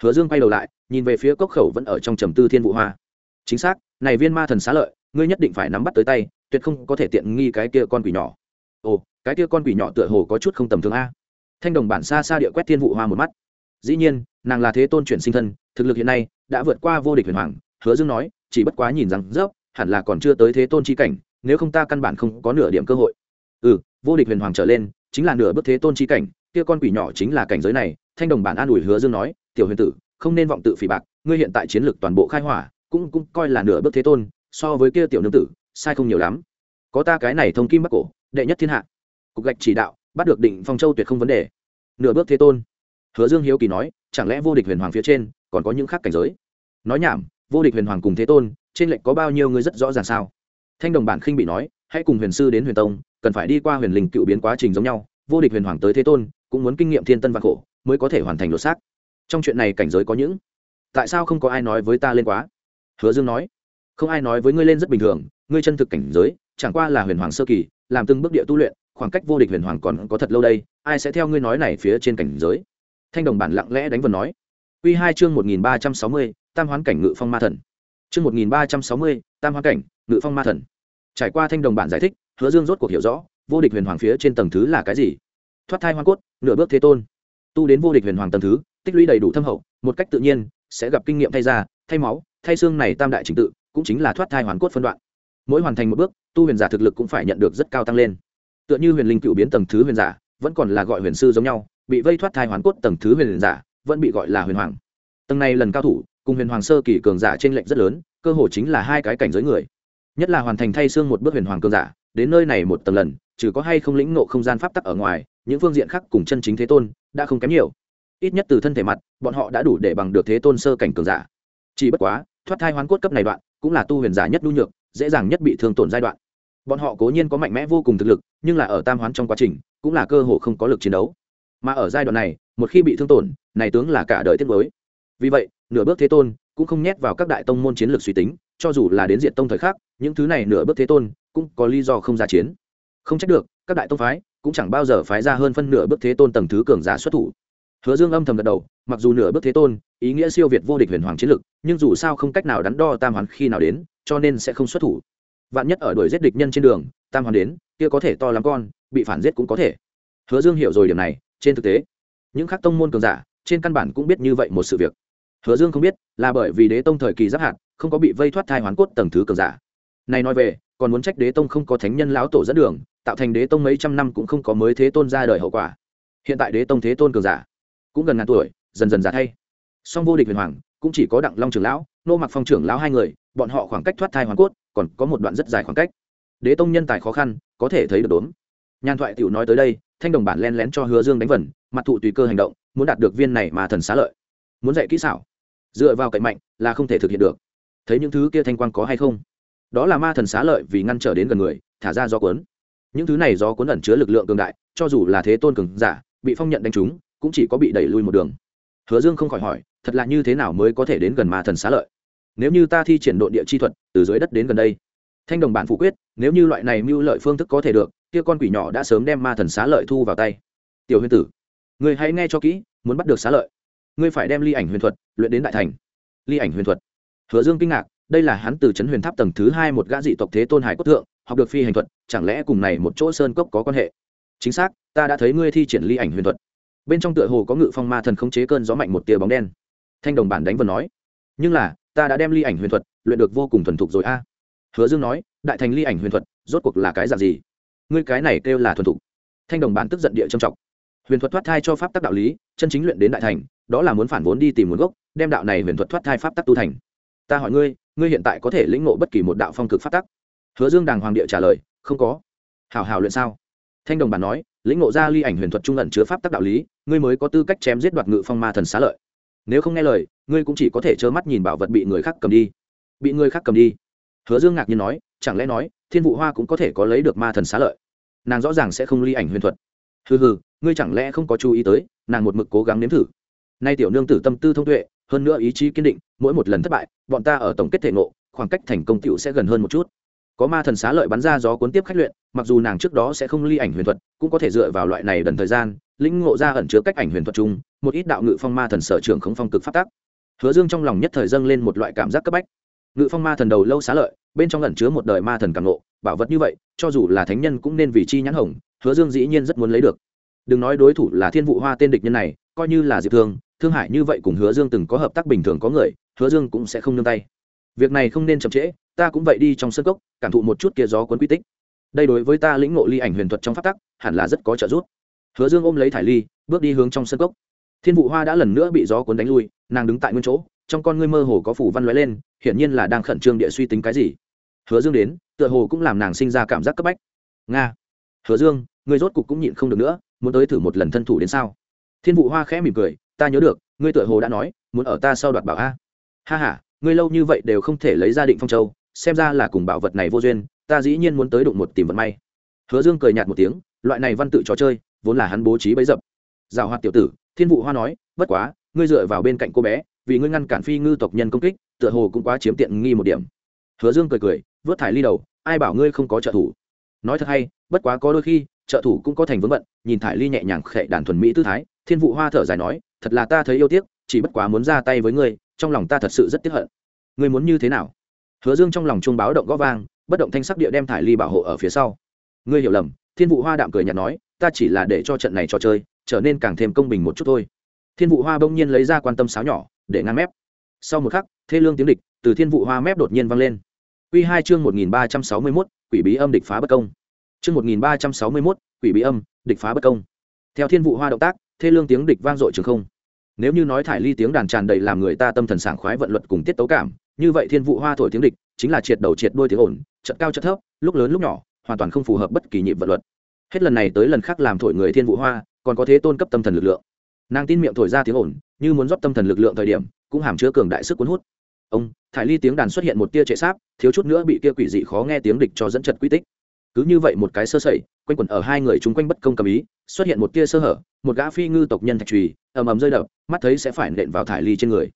Speaker 1: hứa dương quay đầu lại, nhìn về phía cốc khẩu vẫn ở trong trầm tư thiên vụ hoa. Chính xác, này viên ma thần xá lợi, ngươi nhất định phải nắm bắt tới tay, tuyệt không có thể tiện nghi cái kia con quỷ nhỏ. Ồ, cái kia con quỷ nhỏ tựa hồ có chút không tầm thường a. Thanh đồng bản xa xa địa quét thiên vụ hoa một mắt dĩ nhiên, nàng là thế tôn chuyển sinh thân, thực lực hiện nay đã vượt qua vô địch huyền hoàng, hứa dương nói, chỉ bất quá nhìn rằng, dốc, hẳn là còn chưa tới thế tôn chi cảnh, nếu không ta căn bản không có nửa điểm cơ hội. Ừ vô địch huyền hoàng trở lên, chính là nửa bước thế tôn chi cảnh, kia con quỷ nhỏ chính là cảnh giới này, thanh đồng bản an ủi hứa dương nói, tiểu huyền tử, không nên vọng tự phỉ bạc, ngươi hiện tại chiến lược toàn bộ khai hỏa, cũng cũng coi là nửa bước thế tôn, so với kia tiểu nương tử, sai không nhiều lắm. Có ta cái này thông kim bắc cổ, đệ nhất thiên hạ. Cục gạch chỉ đạo, bắt được định phong châu tuyệt không vấn đề. Nửa bước thế tôn hứa dương hiếu kỳ nói, chẳng lẽ vô địch huyền hoàng phía trên còn có những khác cảnh giới? Nói nhảm, vô địch huyền hoàng cùng thế tôn, trên lệnh có bao nhiêu người rất rõ ràng sao? Thanh đồng bản khinh bị nói, hãy cùng huyền sư đến huyền tông, cần phải đi qua huyền linh cựu biến quá trình giống nhau, vô địch huyền hoàng tới thế tôn, cũng muốn kinh nghiệm thiên tân và khổ, mới có thể hoàn thành lột xác. Trong chuyện này cảnh giới có những. Tại sao không có ai nói với ta lên quá? Hứa dương nói, không ai nói với ngươi lên rất bình thường, ngươi chân thực cảnh giới, chẳng qua là huyền hoàng sơ kỳ, làm từng bước địa tu luyện, khoảng cách vô địch huyền hoàng còn có thật lâu đây, ai sẽ theo ngươi nói này phía trên cảnh giới? Thanh đồng bản lặng lẽ đánh vần nói q hai chương một nghìn ba trăm sáu mươi tam hoán cảnh ngự phong ma thần Chương một nghìn ba trăm sáu mươi Tam hoán Cảnh, Ngự Phong Ma Thần. Trải qua thanh đồng bản giải thích, Hứa Dương rốt cuộc hiểu rõ, vô địch huyền hoàng phía trên tầng thứ là cái gì. Thoát thai hoang cốt, nửa bước thế tôn. Tu đến vô địch huyền hoàng tầng thứ, tích lũy đầy đủ thâm hậu, một cách tự nhiên sẽ gặp kinh nghiệm thay da, thay máu, thay xương này tam đại trình tự, cũng chính là thoát thai hoàn cốt phân đoạn. Mỗi hoàn thành một bước, tu huyền giả thực lực cũng phải nhận được rất cao tăng lên. Tựa như huyền linh cựu biến tầng thứ huyền giả, vẫn còn là gọi huyền sư giống nhau, bị vây thoát thai hoàn cốt tầng thứ huyền giả, vẫn bị gọi là huyền hoàng. Tầng này lần cao thủ, cùng huyền hoàng sơ kỳ cường giả trên lệnh rất lớn, cơ hội chính là hai cái cảnh giới người. Nhất là hoàn thành thay xương một bước huyền hoàng cường giả đến nơi này một tầng lần trừ có hay không lĩnh nộ không gian pháp tắc ở ngoài những phương diện khác cùng chân chính thế tôn đã không kém nhiều. Ít nhất từ thân thể mặt bọn họ đã đủ để bằng được thế tôn sơ cảnh cường giả. Chỉ bất quá thoát thai hoán cốt cấp này đoạn cũng là tu huyền giả nhất nhu nhược dễ dàng nhất bị thương tổn giai đoạn. Bọn họ cố nhiên có mạnh mẽ vô cùng thực lực nhưng là ở tam hoán trong quá trình cũng là cơ hội không có lực chiến đấu mà ở giai đoạn này, một khi bị thương tổn, này tướng là cả đời tiết mới vì vậy, nửa bước thế tôn cũng không nhét vào các đại tông môn chiến lược suy tính, cho dù là đến diện tông thời khác những thứ này nửa bước thế tôn cũng có lý do không ra chiến. Không trách được, các đại tông phái cũng chẳng bao giờ phái ra hơn phân nửa bước thế tôn tầng thứ cường giả xuất thủ. Hứa dương âm thầm gật đầu, mặc dù nửa bước thế tôn, ý nghĩa siêu việt vô địch huyền hoàng chiến lực nhưng dù sao không cách nào đắn đo tam hoàn khi nào đến, cho nên sẽ không xuất thủ. Vạn nhất ở đuổi giết địch nhân trên đường, tam hoàn đến, kia có thể to lắm con, bị phản giết cũng có thể. Hứa dương hiểu rồi điểm này trên thực tế, những khác tông môn cường giả, trên căn bản cũng biết như vậy một sự việc. Hứa dương không biết là bởi vì đế tông thời kỳ giáp hạt, không có bị vây thoát thai hoán cốt tầng thứ cường giả. Này nói về, còn muốn trách đế tông không có thánh nhân lão tổ dẫn đường, tạo thành đế tông mấy trăm năm cũng không có mới thế tôn ra đời hậu quả. Hiện tại đế tông thế tôn cường giả cũng gần ngàn tuổi, dần dần giả thay. Song vô địch huyền hoàng cũng chỉ có đặng long trưởng lão, nô mặc phong trưởng lão hai người, bọn họ khoảng cách thoát thai hoàn cốt còn có một đoạn rất dài khoảng cách. Đế tông nhân tài khó khăn, có thể thấy được đốn nhàn thoại tiểu nói tới đây thanh đồng bản len lén cho hứa dương đánh vần, mặt thụ tùy cơ hành động, muốn đạt được viên này mà thần xá lợi. Muốn dạy kỹ xảo. Dựa vào cậy mạnh là không thể thực hiện được. Thấy những thứ kia thanh quang có hay không? Đó là ma thần xá lợi vì ngăn trở đến gần người, thả ra gió cuốn. Những thứ này gió cuốn ẩn chứa lực lượng cường đại, cho dù là thế tôn cường giả, bị phong nhận đánh trúng, cũng chỉ có bị đẩy lui một đường. Hứa dương không khỏi hỏi, thật là như thế nào mới có thể đến gần ma thần xá lợi? Nếu như ta thi triển độ địa chi thuật, từ dưới đất đến gần đây, thanh đồng bản phủ quyết, nếu như loại này mưu lợi phương thức có thể được kia con quỷ nhỏ đã sớm đem ma thần xá lợi thu vào tay. Tiểu huyền tử người hãy nghe cho kỹ, muốn bắt được xá lợi, ngươi phải đem ly ảnh huyền thuật luyện đến đại thành. Ly ảnh huyền thuật. Hứa dương kinh ngạc, đây là hắn từ trấn huyền tháp tầng thứ hai một gã dị tộc thế tôn hải cốt thượng, học được phi hành thuật, chẳng lẽ cùng này một chỗ sơn cốc có quan hệ? Chính xác, ta đã thấy ngươi thi triển ly ảnh huyền thuật. Bên trong tựa hồ có ngự phong ma thần khống chế cơn gió mạnh một tia bóng đen. Thanh đồng bản đánh vần nói. Nhưng là, ta đã đem ly ảnh huyền thuật luyện được vô cùng thuần thục rồi a. Hứa dương nói, đại thành ly ảnh huyền thuật rốt cuộc là cái dạng gì? Ngươi cái này kêu là thuần thục. Thanh đồng bản tức giận địa trầm trọng. Huyền thuật thoát thai cho pháp tắc đạo lý, chân chính luyện đến đại thành, đó là muốn phản vốn đi tìm nguồn gốc, đem đạo này huyền thuật thoát thai pháp tắc tu thành. Ta hỏi ngươi ngươi hiện tại có thể lĩnh ngộ bất kỳ một đạo phong cực pháp tắc? Hứa dương đàng hoàng địa trả lời, không có. Hảo hảo luyện sao? Thanh đồng bản nói, lĩnh ngộ ra ly ảnh huyền thuật trung ẩn chứa pháp tắc đạo lý, ngươi mới có tư cách chém giết đoạt ngự phong ma thần xá lợi. Nếu không nghe lời, ngươi cũng chỉ có thể trơ mắt nhìn bảo vật bị người khác cầm đi. Bị người khác cầm đi. Hứa dương ngạc nhiên nói chẳng lẽ nói, thiên vụ hoa cũng có thể có lấy được ma thần xá lợi? Nàng rõ ràng sẽ không ly ảnh huyền thuật. Hừ hừ, ngươi chẳng lẽ không có chú ý tới, nàng một mực cố gắng nếm thử. Nay tiểu nương tử tâm tư thông tuệ, hơn nữa ý chí kiên định, mỗi một lần thất bại, bọn ta ở tổng kết thể ngộ, khoảng cách thành công tựu sẽ gần hơn một chút. Có ma thần xá lợi bắn ra gió cuốn tiếp khách luyện, mặc dù nàng trước đó sẽ không ly ảnh huyền thuật, cũng có thể dựa vào loại này đần thời gian, lĩnh ngộ ra ẩn chứa cách ảnh huyền thuật chung, một ít đạo ngự phong ma thần sở trường không phong cực phát tác hứa dương trong lòng nhất thời dâng lên một loại cảm giác cấp bách. Ngự phong ma thần đầu lâu xá lợi bên trong ẩn chứa một đời ma thần càng ngộ, bảo vật như vậy, cho dù là thánh nhân cũng nên vì chi nhãn hồng, hứa dương dĩ nhiên rất muốn lấy được. Đừng nói đối thủ là thiên vụ hoa tên địch nhân này, coi như là diệp thương thương hải như vậy cùng hứa dương từng có hợp tác bình thường có người, hứa dương cũng sẽ không nương tay. Việc này không nên chậm trễ, ta cũng vậy đi trong sân cốc, cảm thụ một chút kia gió cuốn quy tích. Đây đối với ta lĩnh ngộ ly ảnh huyền thuật trong phát tắc, hẳn là rất có trợ giúp. Hứa dương ôm lấy thải ly, bước đi hướng trong sân cốc. Thiên vụ hoa đã lần nữa bị gió cuốn đánh lui, nàng đứng tại nguyên chỗ, trong con ngươi mơ hồ có phủ văn lóe lên, hiển nhiên là đang khẩn trương địa suy tính cái gì hứa dương đến, tựa hồ cũng làm nàng sinh ra cảm giác cấp bách. Nga. Hứa dương, ngươi rốt cục cũng nhịn không được nữa, muốn tới thử một lần thân thủ đến sao? Thiên vụ hoa khẽ mỉm cười, ta nhớ được, ngươi tựa hồ đã nói, muốn ở ta sau đoạt bảo a. Ha ha, ngươi lâu như vậy đều không thể lấy ra định phong châu, xem ra là cùng bảo vật này vô duyên, ta dĩ nhiên muốn tới đụng một tìm vận may. Hứa dương cười nhạt một tiếng, loại này văn tự trò chơi, vốn là hắn bố trí bấy dập. Giảo hoạt tiểu tử, thiên vụ hoa nói, bất quá, ngươi dựa vào bên cạnh cô bé, vì ngươi ngăn cản phi ngư tộc nhân công kích, tựa hồ cũng quá chiếm tiện nghi một điểm. Hứa dương cười cười vớt thải ly đầu, ai bảo ngươi không có trợ thủ. Nói thật hay, bất quá có đôi khi, trợ thủ cũng có thành vướng bận, nhìn thải ly nhẹ nhàng khệ đàn thuần mỹ tư thái, thiên vụ hoa thở dài nói, thật là ta thấy yêu tiếc, chỉ bất quá muốn ra tay với ngươi, trong lòng ta thật sự rất tiếc hận. Ngươi muốn như thế nào? Hứa dương trong lòng chuông báo động gõ vang, bất động thanh sắc địa đem thải ly bảo hộ ở phía sau. Ngươi hiểu lầm, thiên vụ hoa đạm cười nhạt nói, ta chỉ là để cho trận này trò chơi trở nên càng thêm công bình một chút thôi. Thiên vụ hoa bỗng nhiên lấy ra quan tâm sáo nhỏ, để ngăn mép. Sau một khắc, thê lương tiếng địch từ thiên vụ hoa mép đột nhiên vang lên. Quy hai chương một nghìn ba trăm sáu mươi mốt, quỷ bí âm địch phá bất công. Chương một nghìn ba trăm sáu mươi mốt, quỷ bí âm, địch phá bất công. Theo thiên vụ hoa động tác, thê lương tiếng địch vang dội trường không. Nếu như nói thải ly tiếng đàn tràn đầy làm người ta tâm thần sảng khoái vận luật cùng tiết tấu cảm, như vậy thiên vụ hoa thổi tiếng địch chính là triệt đầu triệt đuôi tiếng ổn chợt cao chợt thấp, lúc lớn lúc nhỏ, hoàn toàn không phù hợp bất kỳ nhịp vận luật. Hết lần này tới lần khác làm thổi người thiên vụ hoa, còn có thế tôn cấp tâm thần lực lượng. Nàng tin miệng thổi ra tiếng ổn như muốn rót tâm thần lực lượng thời điểm, cũng hàm chứa cường đại sức cuốn hút ông, thải ly tiếng đàn xuất hiện một tia trệ sáp, thiếu chút nữa bị tia quỷ dị khó nghe tiếng địch cho dẫn chật quy tích. Cứ như vậy một cái sơ sẩy, quanh quẩn ở hai người chúng quanh bất công cầm ý, xuất hiện một tia sơ hở, một gã phi ngư tộc nhân thạch trùy, ầm ầm rơi đập, mắt thấy sẽ phải nện vào thải ly trên người.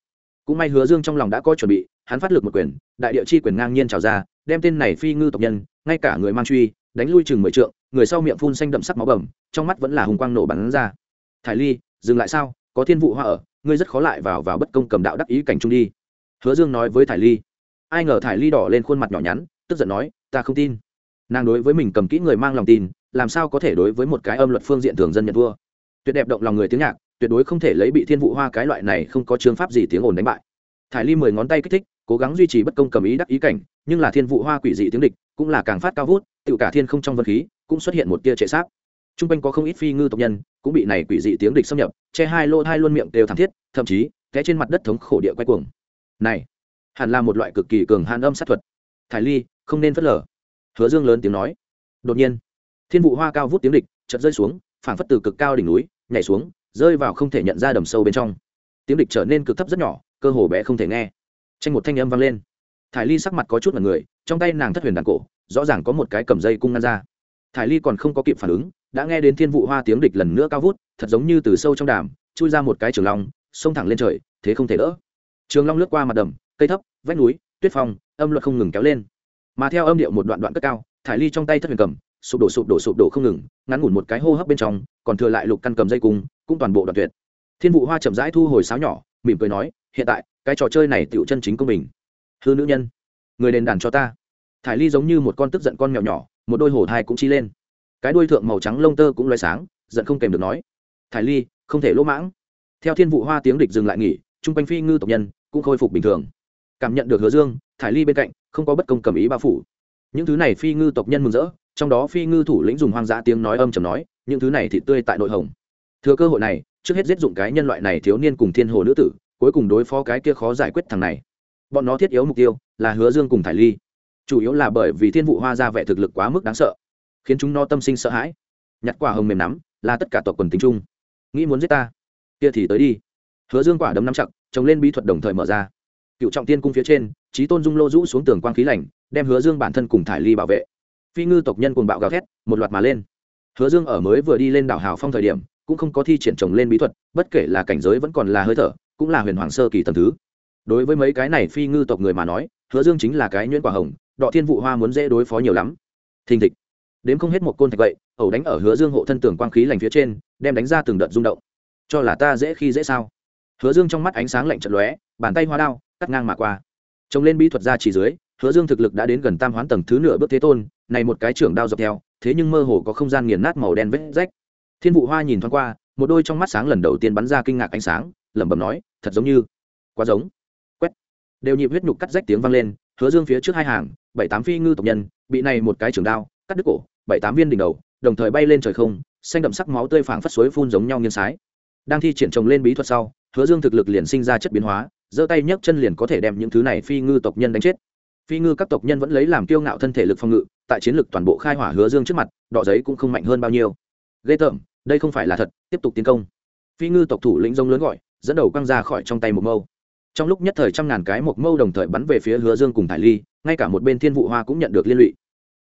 Speaker 1: Cũng may hứa dương trong lòng đã có chuẩn bị, hắn phát lực một quyền, đại địa chi quyền ngang nhiên trào ra, đem tên này phi ngư tộc nhân, ngay cả người mang truy, đánh lui chừng mười trượng, người sau miệng phun xanh đậm sắc máu bầm, trong mắt vẫn là hùng quang nổ bắn ra. Thải ly, dừng lại sao? Có thiên vụ hoa ở, ngươi rất khó lại vào vào bất công cầm đạo đắc ý cảnh trung đi hứa dương nói với thải ly. Ai ngờ thải ly đỏ lên khuôn mặt nhỏ nhắn, tức giận nói, ta không tin. Nàng đối với mình cầm kỹ người mang lòng tin, làm sao có thể đối với một cái âm luật phương diện thường dân nhận vua tuyệt đẹp động lòng người tiếng nhạc, tuyệt đối không thể lấy bị thiên vụ hoa cái loại này không có chương pháp gì tiếng ồn đánh bại. Thải ly mười ngón tay kích thích, cố gắng duy trì bất công cầm ý đắc ý cảnh, nhưng là thiên vụ hoa quỷ dị tiếng địch, cũng là càng phát cao vút tự cả thiên không trong vân khí, cũng xuất hiện một tia trệ sắc. t r u n g quanh có không ít phi ngư tộc nhân, cũng bị này quỷ dị tiếng địch xâm nhập, che hai lô hai luôn miệng đều thảm thiết, thậm chí té trên mặt đất thống khổ địa quay cuồng này, hẳn là một loại cực kỳ cường hàn âm sát thuật. Thải ly, không nên phớt lờ. Hứa dương lớn tiếng nói. Đột nhiên, thiên vụ hoa cao vút tiếng địch chật rơi xuống, phảng phất từ cực cao đỉnh núi, nhảy xuống, rơi vào không thể nhận ra đầm sâu bên trong. Tiếng địch trở nên cực thấp rất nhỏ, cơ hồ bé không thể nghe. Tranh một thanh âm vang lên. Thải ly sắc mặt có chút là người, trong tay nàng thất huyền đàn cổ, rõ ràng có một cái cầm dây cung ngăn ra. Thải ly còn không có kịp phản ứng, đã nghe đến thiên vụ hoa tiếng địch lần nữa cao vút, thật giống như từ sâu trong đàm, chui ra một cái trường long, xông thẳng lên trời, thế không thể đỡ trường long lướt qua mặt đầm, cây thấp, vách núi, tuyết phong, âm luật không ngừng kéo lên. Mà theo âm điệu một đoạn đoạn cất cao, thải ly trong tay thất huyền cầm, sụp đổ sụp đổ sụp đổ không ngừng, ngắn ngủn một cái hô hấp bên trong, còn thừa lại lục căn cầm dây cung, cũng toàn bộ đoạn tuyệt. Thiên vụ hoa chậm rãi thu hồi sáo nhỏ, mỉm cười nói, hiện tại, cái trò chơi này tựu chân chính công bình hư nữ nhân, người đền đàn cho ta. Thải ly giống như một con tức giận con mèo nhỏ, một đôi hổ thai cũng chi lên. Cái đuôi thượng màu trắng lông tơ cũng loay sáng, giận không kèm được nói, thải ly, không thể lỗ mãng. Theo thiên vụ hoa tiếng địch dừng lại nghỉ, chung quanh phi ngư tộc nhân cũng khôi phục bình thường. Cảm nhận được hứa dương, thải ly bên cạnh, không có bất công cầm ý bao phủ. Những thứ này phi ngư tộc nhân mừng rỡ, trong đó phi ngư thủ lĩnh dùng hoang dã tiếng nói âm chầm nói, những thứ này thì tươi tại nội hồng. Thừa cơ hội này, trước hết giết dụng cái nhân loại này thiếu niên cùng thiên hồ nữ tử, cuối cùng đối phó cái kia khó giải quyết thằng này. Bọn nó thiết yếu mục tiêu là hứa dương cùng thải ly. Chủ yếu là bởi vì thiên vụ hoa ra vẻ thực lực quá mức đáng sợ, khiến chúng nó tâm sinh sợ hãi. Nhặt quả hồng mềm nắm là tất cả tộc quần tính chung. Nghĩ muốn giết ta, kia thì tới đi hứa dương quả đấm nắm chặt, trồng lên bí thuật đồng thời mở ra. Cựu trọng tiên cung phía trên trí tôn dung lô rũ xuống tường quang khí lạnh đem hứa dương bản thân cùng thải ly bảo vệ. Phi ngư tộc nhân cùng bạo gào thét, một loạt mà lên. Hứa dương ở mới vừa đi lên đảo hào phong thời điểm, cũng không có thi triển trồng lên bí thuật, bất kể là cảnh giới vẫn còn là hơi thở, cũng là huyền hoàng sơ kỳ tầm thứ. Đối với mấy cái này phi ngư tộc người mà nói, hứa dương chính là cái nhuyễn quả hồng, đọ thiên vụ hoa muốn dễ đối phó nhiều lắm. Thình thịch. Đếm không hết một côn thạch vậy, ẩu đánh ở hứa dương hộ thân tường quang khí lành phía trên, đem đánh ra từng đợt rung động. Cho là ta dễ khi dễ sao? Hứa dương trong mắt ánh sáng lạnh trận lóe, bàn tay hoa đao, cắt ngang mà qua. Trông lên bí thuật ra chỉ dưới, hứa dương thực lực đã đến gần tam hoán tầng thứ nửa bước thế tôn, này một cái trưởng đao dọc theo, thế nhưng mơ hồ có không gian nghiền nát màu đen vết rách. Thiên vụ hoa nhìn thoáng qua, một đôi trong mắt sáng lần đầu tiên bắn ra kinh ngạc ánh sáng, lẩm bẩm nói, thật giống như, quá giống. Quét. Đều nhịp huyết nhục cắt rách tiếng vang lên, hứa dương phía trước hai hàng, bảy tám phi ngư tộc nhân, bị này một cái trường đao, cắt đứt cổ, bảy tám viên đỉnh đầu, đồng thời bay lên trời không, xanh đậm sắc máu tươi phảng phất suối phun giống nhau nghiêng sái. Đang thi triển trồng lên bí thuật sau hứa dương thực lực liền sinh ra chất biến hóa giơ tay nhấc chân liền có thể đem những thứ này phi ngư tộc nhân đánh chết. Phi ngư các tộc nhân vẫn lấy làm kiêu ngạo thân thể lực phòng ngự tại chiến lực toàn bộ khai hỏa hứa dương trước mặt đọ giấy cũng không mạnh hơn bao nhiêu. Ghê tởm đây không phải là thật tiếp tục tiến công. Phi ngư tộc thủ lĩnh rông lớn gọi dẫn đầu quăng ra khỏi trong tay một mâu. Trong lúc nhất thời trăm ngàn cái một mâu đồng thời bắn về phía hứa dương cùng thải ly ngay cả một bên thiên vụ hoa cũng nhận được liên lụy.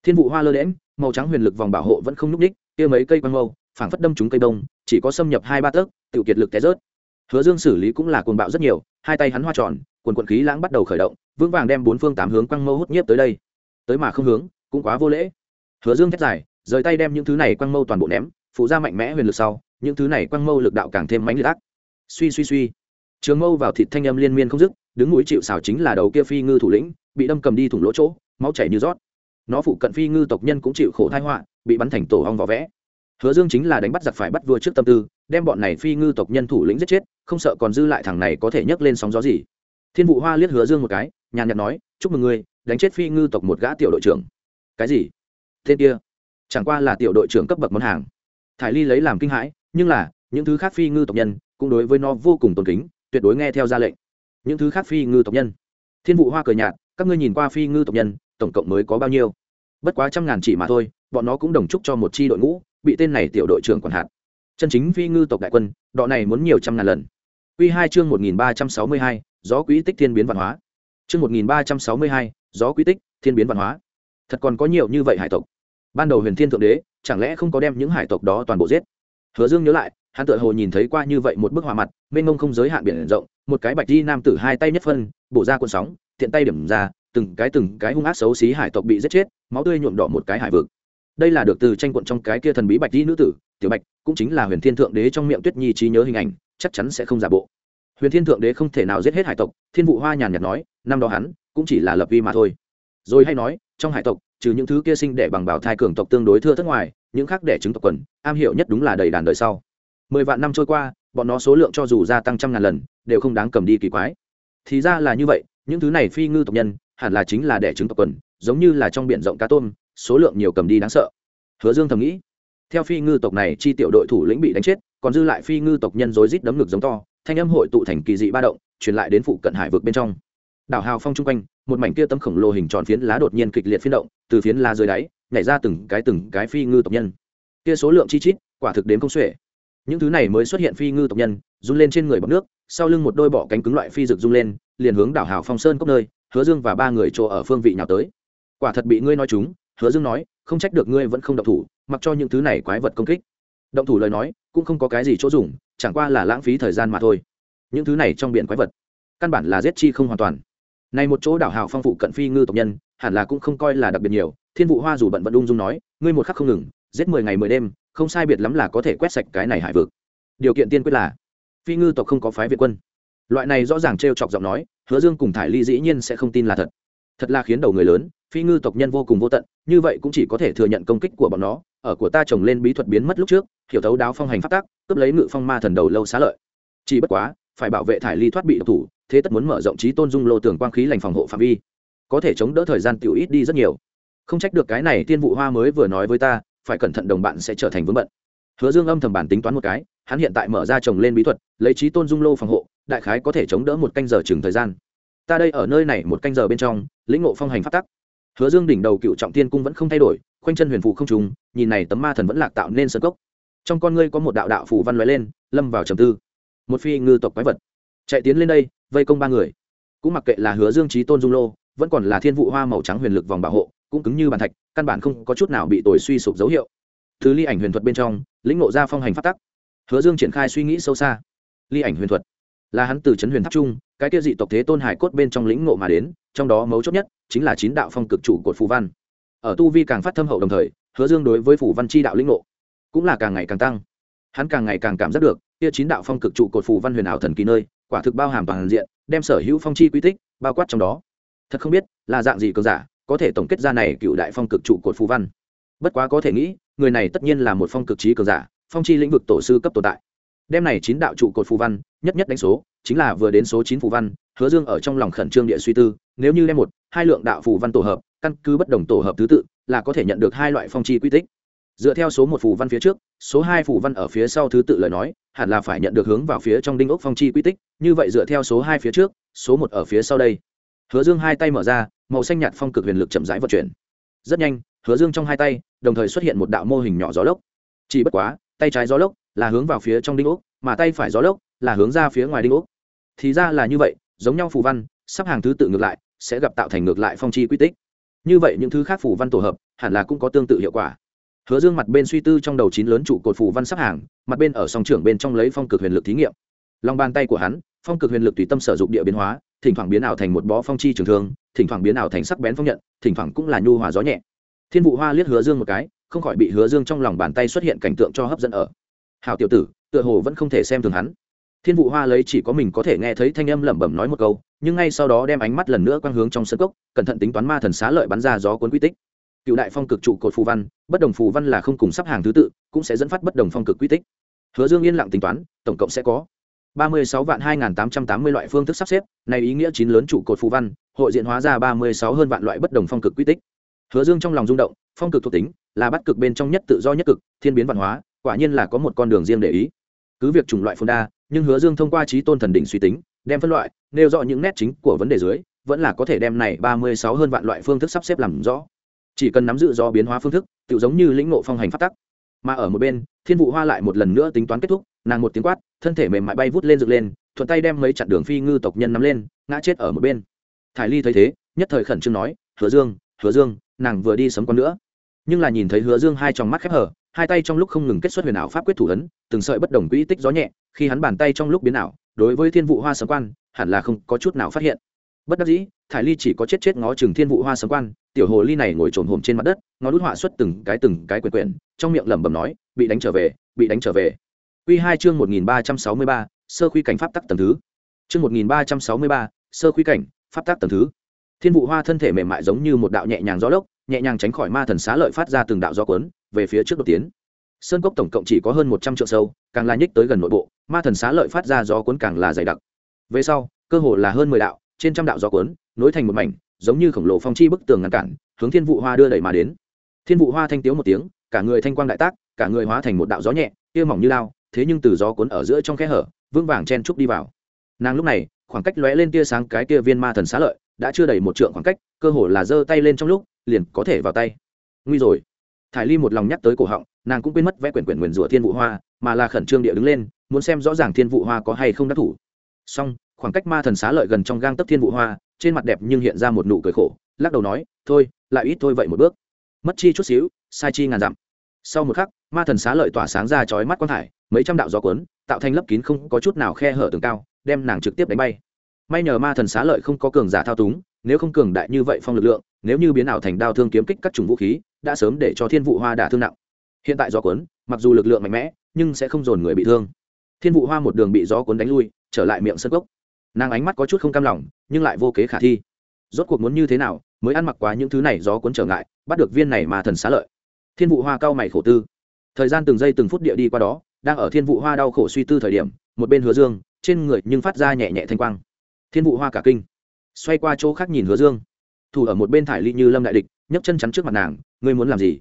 Speaker 1: Thiên vụ hoa lơ đễm màu trắng huyền lực vòng bảo hộ vẫn không nhúc ních kia mấy cây quang mâu phảng phất đâm trúng cây đồng, chỉ có xâm nhập hai ba tấc tự kiệt lực té rớt hứa dương xử lý cũng là cuồng bạo rất nhiều, hai tay hắn hoa tròn quần quận khí lãng bắt đầu khởi động, vững vàng đem bốn phương tám hướng quang mâu hút nhiếp tới đây. Tới mà không hướng, cũng quá vô lễ. Hứa dương thét dài, rời tay đem những thứ này quang mâu toàn bộ ném, phụ ra mạnh mẽ huyền lực sau, những thứ này quang mâu lực đạo càng thêm mãnh liệt ác. Suy suy suy. Trường mâu vào thịt thanh âm liên miên không dứt, đứng mũi chịu xào chính là đầu kia phi ngư thủ lĩnh, bị đâm cầm đi thủng lỗ chỗ, máu chảy như rót. Nó phụ cận phi ngư tộc nhân cũng chịu khổ thai họa, bị bắn thành tổ hong vỏ vẽ hứa dương chính là đánh bắt giặc phải bắt vua trước tâm tư, đem bọn này phi ngư tộc nhân thủ lĩnh giết chết, không sợ còn dư lại thằng này có thể nhấc lên sóng gió gì. Thiên vụ hoa liếc hứa dương một cái, nhàn nhạt nói, chúc mừng ngươi, đánh chết phi ngư tộc một gã tiểu đội trưởng. Cái gì? Tên kia, chẳng qua là tiểu đội trưởng cấp bậc món hàng. Thải ly lấy làm kinh hãi, nhưng là, những thứ khác phi ngư tộc nhân, cũng đối với nó vô cùng tôn kính, tuyệt đối nghe theo ra lệnh. Những thứ khác phi ngư tộc nhân? Thiên vụ hoa cười nhạt, các ngươi nhìn qua phi ngư tộc nhân, tổng cộng mới có bao nhiêu? Bất quá trăm ngàn chỉ mà thôi, bọn nó cũng đồng chúc cho một chi đội ngũ bị tên này tiểu đội trưởng quản hạt. Chân chính phi ngư tộc đại quân, đọ này muốn nhiều trăm ngàn lần. Quy hai chương một nghìn ba trăm sáu mươi hai, gió quỹ tích thiên biến văn hóa. Chương một nghìn ba trăm sáu mươi hai, gió quỹ tích thiên biến văn hóa. Thật còn có nhiều như vậy hải tộc. Ban đầu huyền thiên thượng đế, chẳng lẽ không có đem những hải tộc đó toàn bộ giết? Hứa dương nhớ lại, hắn tự hồ nhìn thấy qua như vậy một bức họa mặt, mênh mông không giới hạn biển rộng, một cái bạch di nam tử hai tay nhất phân, bổ ra cuộn sóng, tiện tay điểm ra, từng cái từng cái hung ác xấu xí hải tộc bị giết chết, máu tươi nhuộm đỏ một cái hải vực đây là được từ tranh quận trong cái kia thần bí bạch đi nữ tử, tiểu bạch, cũng chính là huyền thiên thượng đế trong miệng tuyết nhi trí nhớ hình ảnh, chắc chắn sẽ không giả bộ. Huyền thiên thượng đế không thể nào giết hết hải tộc, thiên vụ hoa nhàn nhạt nói, năm đó hắn cũng chỉ là lập vi mà thôi. Rồi hay nói, trong hải tộc, trừ những thứ kia sinh để bằng bảo thai cường tộc tương đối thưa thất ngoài, những khác để chứng tộc quần, am hiểu nhất đúng là đầy đàn đời sau. Mười vạn năm trôi qua, bọn nó số lượng cho dù gia tăng trăm ngàn lần, đều không đáng cầm đi kỳ quái. Thì ra là như vậy, những thứ này phi ngư tộc nhân, hẳn là chính là đẻ trứng tộc quần, giống như là trong biển rộng cá tôm số lượng nhiều cầm đi đáng sợ. Hứa dương thầm nghĩ, theo phi ngư tộc này, chi tiểu đội thủ lĩnh bị đánh chết, còn dư lại phi ngư tộc nhân rối rít đấm ngực giống to, thanh âm hội tụ thành kỳ dị ba động, truyền lại đến phụ cận hải vực bên trong. Đảo hào phong chung quanh, một mảnh kia tấm khổng lồ hình tròn phiến lá đột nhiên kịch liệt phiến động, từ phiến lá dưới đáy, nhảy ra từng cái từng cái phi ngư tộc nhân. Kia số lượng chi chít, quả thực đến không xuể. Những thứ này mới xuất hiện phi ngư tộc nhân, run lên trên người bọc nước, sau lưng một đôi bọ cánh cứng loại phi rực rung lên, liền hướng đảo hào phong sơn cốc nơi, hứa dương và ba người chỗ ở phương vị nhào tới. Quả thật bị ngươi nói chúng hứa dương nói, không trách được ngươi vẫn không động thủ, mặc cho những thứ này quái vật công kích. Động thủ lời nói, cũng không có cái gì chỗ dùng, chẳng qua là lãng phí thời gian mà thôi. Những thứ này trong biển quái vật, căn bản là giết chi không hoàn toàn. Này một chỗ đảo hào phong phụ cận phi ngư tộc nhân, hẳn là cũng không coi là đặc biệt nhiều. Thiên vụ hoa dù bận vận ung dung nói, ngươi một khắc không ngừng, giết mười ngày mười đêm, không sai biệt lắm là có thể quét sạch cái này hải vực. Điều kiện tiên quyết là, phi ngư tộc không có phái việt quân. Loại này rõ ràng t r e o chọc giọng nói, hứa dương cùng thải ly dĩ nhiên sẽ không tin là thật. Thật là khiến đầu người lớn, phi ngư tộc nhân vô cùng vô tận như vậy cũng chỉ có thể thừa nhận công kích của bọn nó, ở của ta trồng lên bí thuật biến mất lúc trước, hiểu thấu đáo phong hành phát tác cướp lấy ngự phong ma thần đầu lâu xá lợi. Chỉ bất quá, phải bảo vệ thải ly thoát bị độc thủ, thế tất muốn mở rộng trí tôn dung lô tường quang khí lành phòng hộ phạm vi. Có thể chống đỡ thời gian tiểu ít đi rất nhiều. Không trách được cái này tiên vụ hoa mới vừa nói với ta, phải cẩn thận đồng bạn sẽ trở thành vướng bận. Hứa dương âm thầm bản tính toán một cái, hắn hiện tại mở ra trồng lên bí thuật, lấy trí tôn dung lô phòng hộ, đại khái có thể chống đỡ một canh giờ chừng thời gian. Ta đây ở nơi này một canh giờ bên trong, lĩnh ngộ phong hành phát tắc hứa dương đỉnh đầu cựu trọng thiên cung vẫn không thay đổi, khoanh chân huyền phụ không trùng, nhìn này tấm ma thần vẫn lạc tạo nên sơn cốc. Trong con ngươi có một đạo đạo phủ văn lóe lên, lâm vào trầm tư. Một phi ngư tộc quái vật. Chạy tiến lên đây, vây công ba người. Cũng mặc kệ là hứa dương trí tôn dung lô, vẫn còn là thiên vụ hoa màu trắng huyền lực vòng bảo hộ, cũng cứng như bàn thạch, căn bản không có chút nào bị tồi suy sụp dấu hiệu. Thứ ly ảnh huyền thuật bên trong, lĩnh ngộ ra phong hành phát tắc. Hứa dương triển khai suy nghĩ sâu xa. Ly ảnh huyền thuật. Là hắn từ trấn huyền tháp trung, cái kia dị tộc thế tôn hải cốt bên trong lĩnh ngộ mà đến trong đó mấu chốt nhất chính là chín đạo phong cực chủ cột phù văn. Ở tu vi càng phát thâm hậu đồng thời, hứa dương đối với phù văn chi đạo lĩnh ngộ cũng là càng ngày càng tăng. Hắn càng ngày càng cảm giác được, kia chín đạo phong cực trụ cột phù văn huyền ảo thần kỳ nơi, quả thực bao hàm toàn diện, đem sở hữu phong chi quy tích bao quát trong đó. Thật không biết là dạng gì cường giả có thể tổng kết ra này cựu đại phong cực trụ cột phù văn. Bất quá có thể nghĩ, người này tất nhiên là một phong cực trí cường giả, phong chi lĩnh vực tổ sư cấp tồn tại. Đem này chín đạo trụ cột phù văn, nhất nhất đánh số, chính là vừa đến số chín phù văn hứa dương ở trong lòng khẩn trương địa suy tư, nếu như đem một, hai lượng đạo phù văn tổ hợp, căn cứ bất đồng tổ hợp thứ tự, là có thể nhận được hai loại phong chi quy tích. Dựa theo số một phù văn phía trước, số hai phù văn ở phía sau thứ tự lời nói, hẳn là phải nhận được hướng vào phía trong đinh ốc phong chi quy tích, như vậy dựa theo số hai phía trước, số một ở phía sau đây. Hứa dương hai tay mở ra, màu xanh nhạt phong cực huyền lực chậm rãi vận chuyển. Rất nhanh, hứa dương trong hai tay, đồng thời xuất hiện một đạo mô hình nhỏ gió lốc. Chỉ bất quá, tay trái gió lốc là hướng vào phía trong đinh ốc, mà tay phải gió lốc là hướng ra phía ngoài đinh ốc. Thì ra là như vậy giống nhau phù văn, sắp hàng thứ tự ngược lại, sẽ gặp tạo thành ngược lại phong chi quy tích. Như vậy những thứ khác phù văn tổ hợp, hẳn là cũng có tương tự hiệu quả. Hứa dương mặt bên suy tư trong đầu chín lớn trụ cột phù văn sắp hàng, mặt bên ở song trưởng bên trong lấy phong cực huyền lực thí nghiệm. Lòng bàn tay của hắn, phong cực huyền lực tùy tâm sử dụng địa biến hóa, thỉnh thoảng biến ảo thành một bó phong chi trường thương, thỉnh thoảng biến ảo thành sắc bén phong nhận, thỉnh thoảng cũng là nhu hòa gió nhẹ. Thiên vụ hoa liếc hứa dương một cái, không khỏi bị hứa dương trong lòng bàn tay xuất hiện cảnh tượng cho hấp dẫn ở. Hào tiểu tử, tựa hồ vẫn không thể xem thường hắn thiên vụ hoa lấy chỉ có mình có thể nghe thấy thanh âm lẩm bẩm nói một câu, nhưng ngay sau đó đem ánh mắt lần nữa quang hướng trong sân cốc, cẩn thận tính toán ma thần xá lợi bắn ra gió cuốn quy tích. Cựu đại phong cực trụ cột phù văn, bất đồng phù văn là không cùng sắp hàng thứ tự, cũng sẽ dẫn phát bất đồng phong cực quy tích. Hứa dương yên lặng tính toán, tổng cộng sẽ có ba mươi sáu vạn hai nghìn tám trăm tám mươi loại phương thức sắp xếp, này ý nghĩa chín lớn trụ cột phù văn, hội diện hóa ra ba mươi sáu hơn vạn loại bất đồng phong cực quy tích. Hứa dương trong lòng rung động, phong cực thuộc tính là bắt cực bên trong nhất tự do nhất cực, thiên biến văn hóa, quả nhiên là có một con đường riêng để ý cứ việc chủng loại phồn đa, nhưng hứa dương thông qua trí tôn thần đỉnh suy tính, đem phân loại, nêu rõ những nét chính của vấn đề dưới, vẫn là có thể đem này ba mươi sáu hơn vạn loại phương thức sắp xếp làm rõ. Chỉ cần nắm giữ do biến hóa phương thức tự giống như lĩnh ngộ phong hành phát tắc. Mà ở một bên, thiên vụ hoa lại một lần nữa tính toán kết thúc, nàng một tiếng quát, thân thể mềm mại bay vút lên dựng lên, thuận tay đem mấy chặn đường phi ngư tộc nhân nắm lên, ngã chết ở một bên. Thải ly thấy thế, nhất thời khẩn trương nói, hứa dương hứa dương, nàng vừa đi sấm con nữa. Nhưng là nhìn thấy hứa dương hai trong mắt khép hở hai tay trong lúc không ngừng kết xuất huyền ảo pháp quyết thủ ấn, từng sợi bất đồng quỹ tích gió nhẹ, khi hắn bàn tay trong lúc biến ảo, đối với thiên vụ hoa sấm quan, hẳn là không có chút nào phát hiện. Bất đắc dĩ, thải ly chỉ có chết chết ngó chừng thiên vụ hoa sấm quan, tiểu hồ ly này ngồi trồn hồm trên mặt đất ngó đút họa xuất từng cái từng cái quyền quyền trong miệng lẩm bẩm nói, bị đánh trở về, bị đánh trở về. Quy hai chương một nghìn ba trăm sáu mươi ba, sơ quy cảnh pháp tắc tầng thứ. Chương một nghìn ba trăm sáu mươi ba, sơ quy cảnh pháp tắc tầng thứ. Thiên vụ hoa thân thể mềm mại giống như một đạo nhẹ nhàng gió lốc, nhẹ nhàng tránh khỏi ma thần xá lợi phát ra từng đạo gió cuốn về phía trước đột tiến. Sơn cốc tổng cộng chỉ có hơn một trăm triệu sâu, càng là nhích tới gần nội bộ, ma thần xá lợi phát ra gió cuốn càng là dày đặc. Về sau, cơ hồ là hơn mười đạo, trên trăm đạo gió cuốn, nối thành một mảnh, giống như khổng lồ phong chi bức tường ngăn cản, hướng thiên vụ hoa đưa đẩy mà đến. Thiên vụ hoa thanh tiếu một tiếng, cả người thanh quang đại tác, cả người hóa thành một đạo gió nhẹ kia mỏng như lao, thế nhưng từ gió cuốn ở giữa trong khe hở, vững vàng chen trúc đi vào. Nàng lúc này, khoảng cách lóe lên tia sáng cái kia viên ma thần xá lợi, đã chưa đầy một trượng khoảng cách, cơ hồ là giơ tay lên trong lúc, liền có thể vào tay. Nguy rồi thải ly một lòng nhắc tới cổ họng, nàng cũng quên mất vẽ quyển quyển nguyền rủa thiên vụ hoa, mà là khẩn trương địa đứng lên, muốn xem rõ ràng thiên vụ hoa có hay không đắc thủ. Song khoảng cách ma thần xá lợi gần trong gang tấc thiên vụ hoa, trên mặt đẹp nhưng hiện ra một nụ cười khổ, lắc đầu nói, thôi, lại ít thôi vậy một bước. Mất chi chút xíu, sai chi ngàn dặm. Sau một khắc, ma thần xá lợi tỏa sáng ra chói mắt quang thải, mấy trăm đạo gió cuốn, tạo thành lấp kín không có chút nào khe hở tường cao, đem nàng trực tiếp đánh bay. May nhờ ma thần xá lợi không có cường giả thao túng, nếu không cường đại như vậy phong lực lượng, nếu như biến ảo thành đao thương kiếm kích các chủng vũ khí đã sớm để cho thiên vụ hoa đả thương nặng. Hiện tại gió cuốn, mặc dù lực lượng mạnh mẽ, nhưng sẽ không dồn người bị thương. Thiên vụ hoa một đường bị gió cuốn đánh lui, trở lại miệng sân cốc. Nàng ánh mắt có chút không cam lòng, nhưng lại vô kế khả thi. Rốt cuộc muốn như thế nào, mới ăn mặc quá những thứ này gió cuốn trở ngại, bắt được viên này mà thần xá lợi. Thiên vụ hoa cao mày khổ tư. Thời gian từng giây từng phút địa đi qua đó, đang ở thiên vụ hoa đau khổ suy tư thời điểm, một bên hứa dương, trên người nhưng phát ra nhẹ nhẹ thanh quang. Thiên vụ hoa cả kinh. Xoay qua chỗ khác nhìn hứa dương. Thủ ở một bên thải ly như lâm đại địch, nhấc chân chắn trước mặt nàng ngươi muốn làm gì?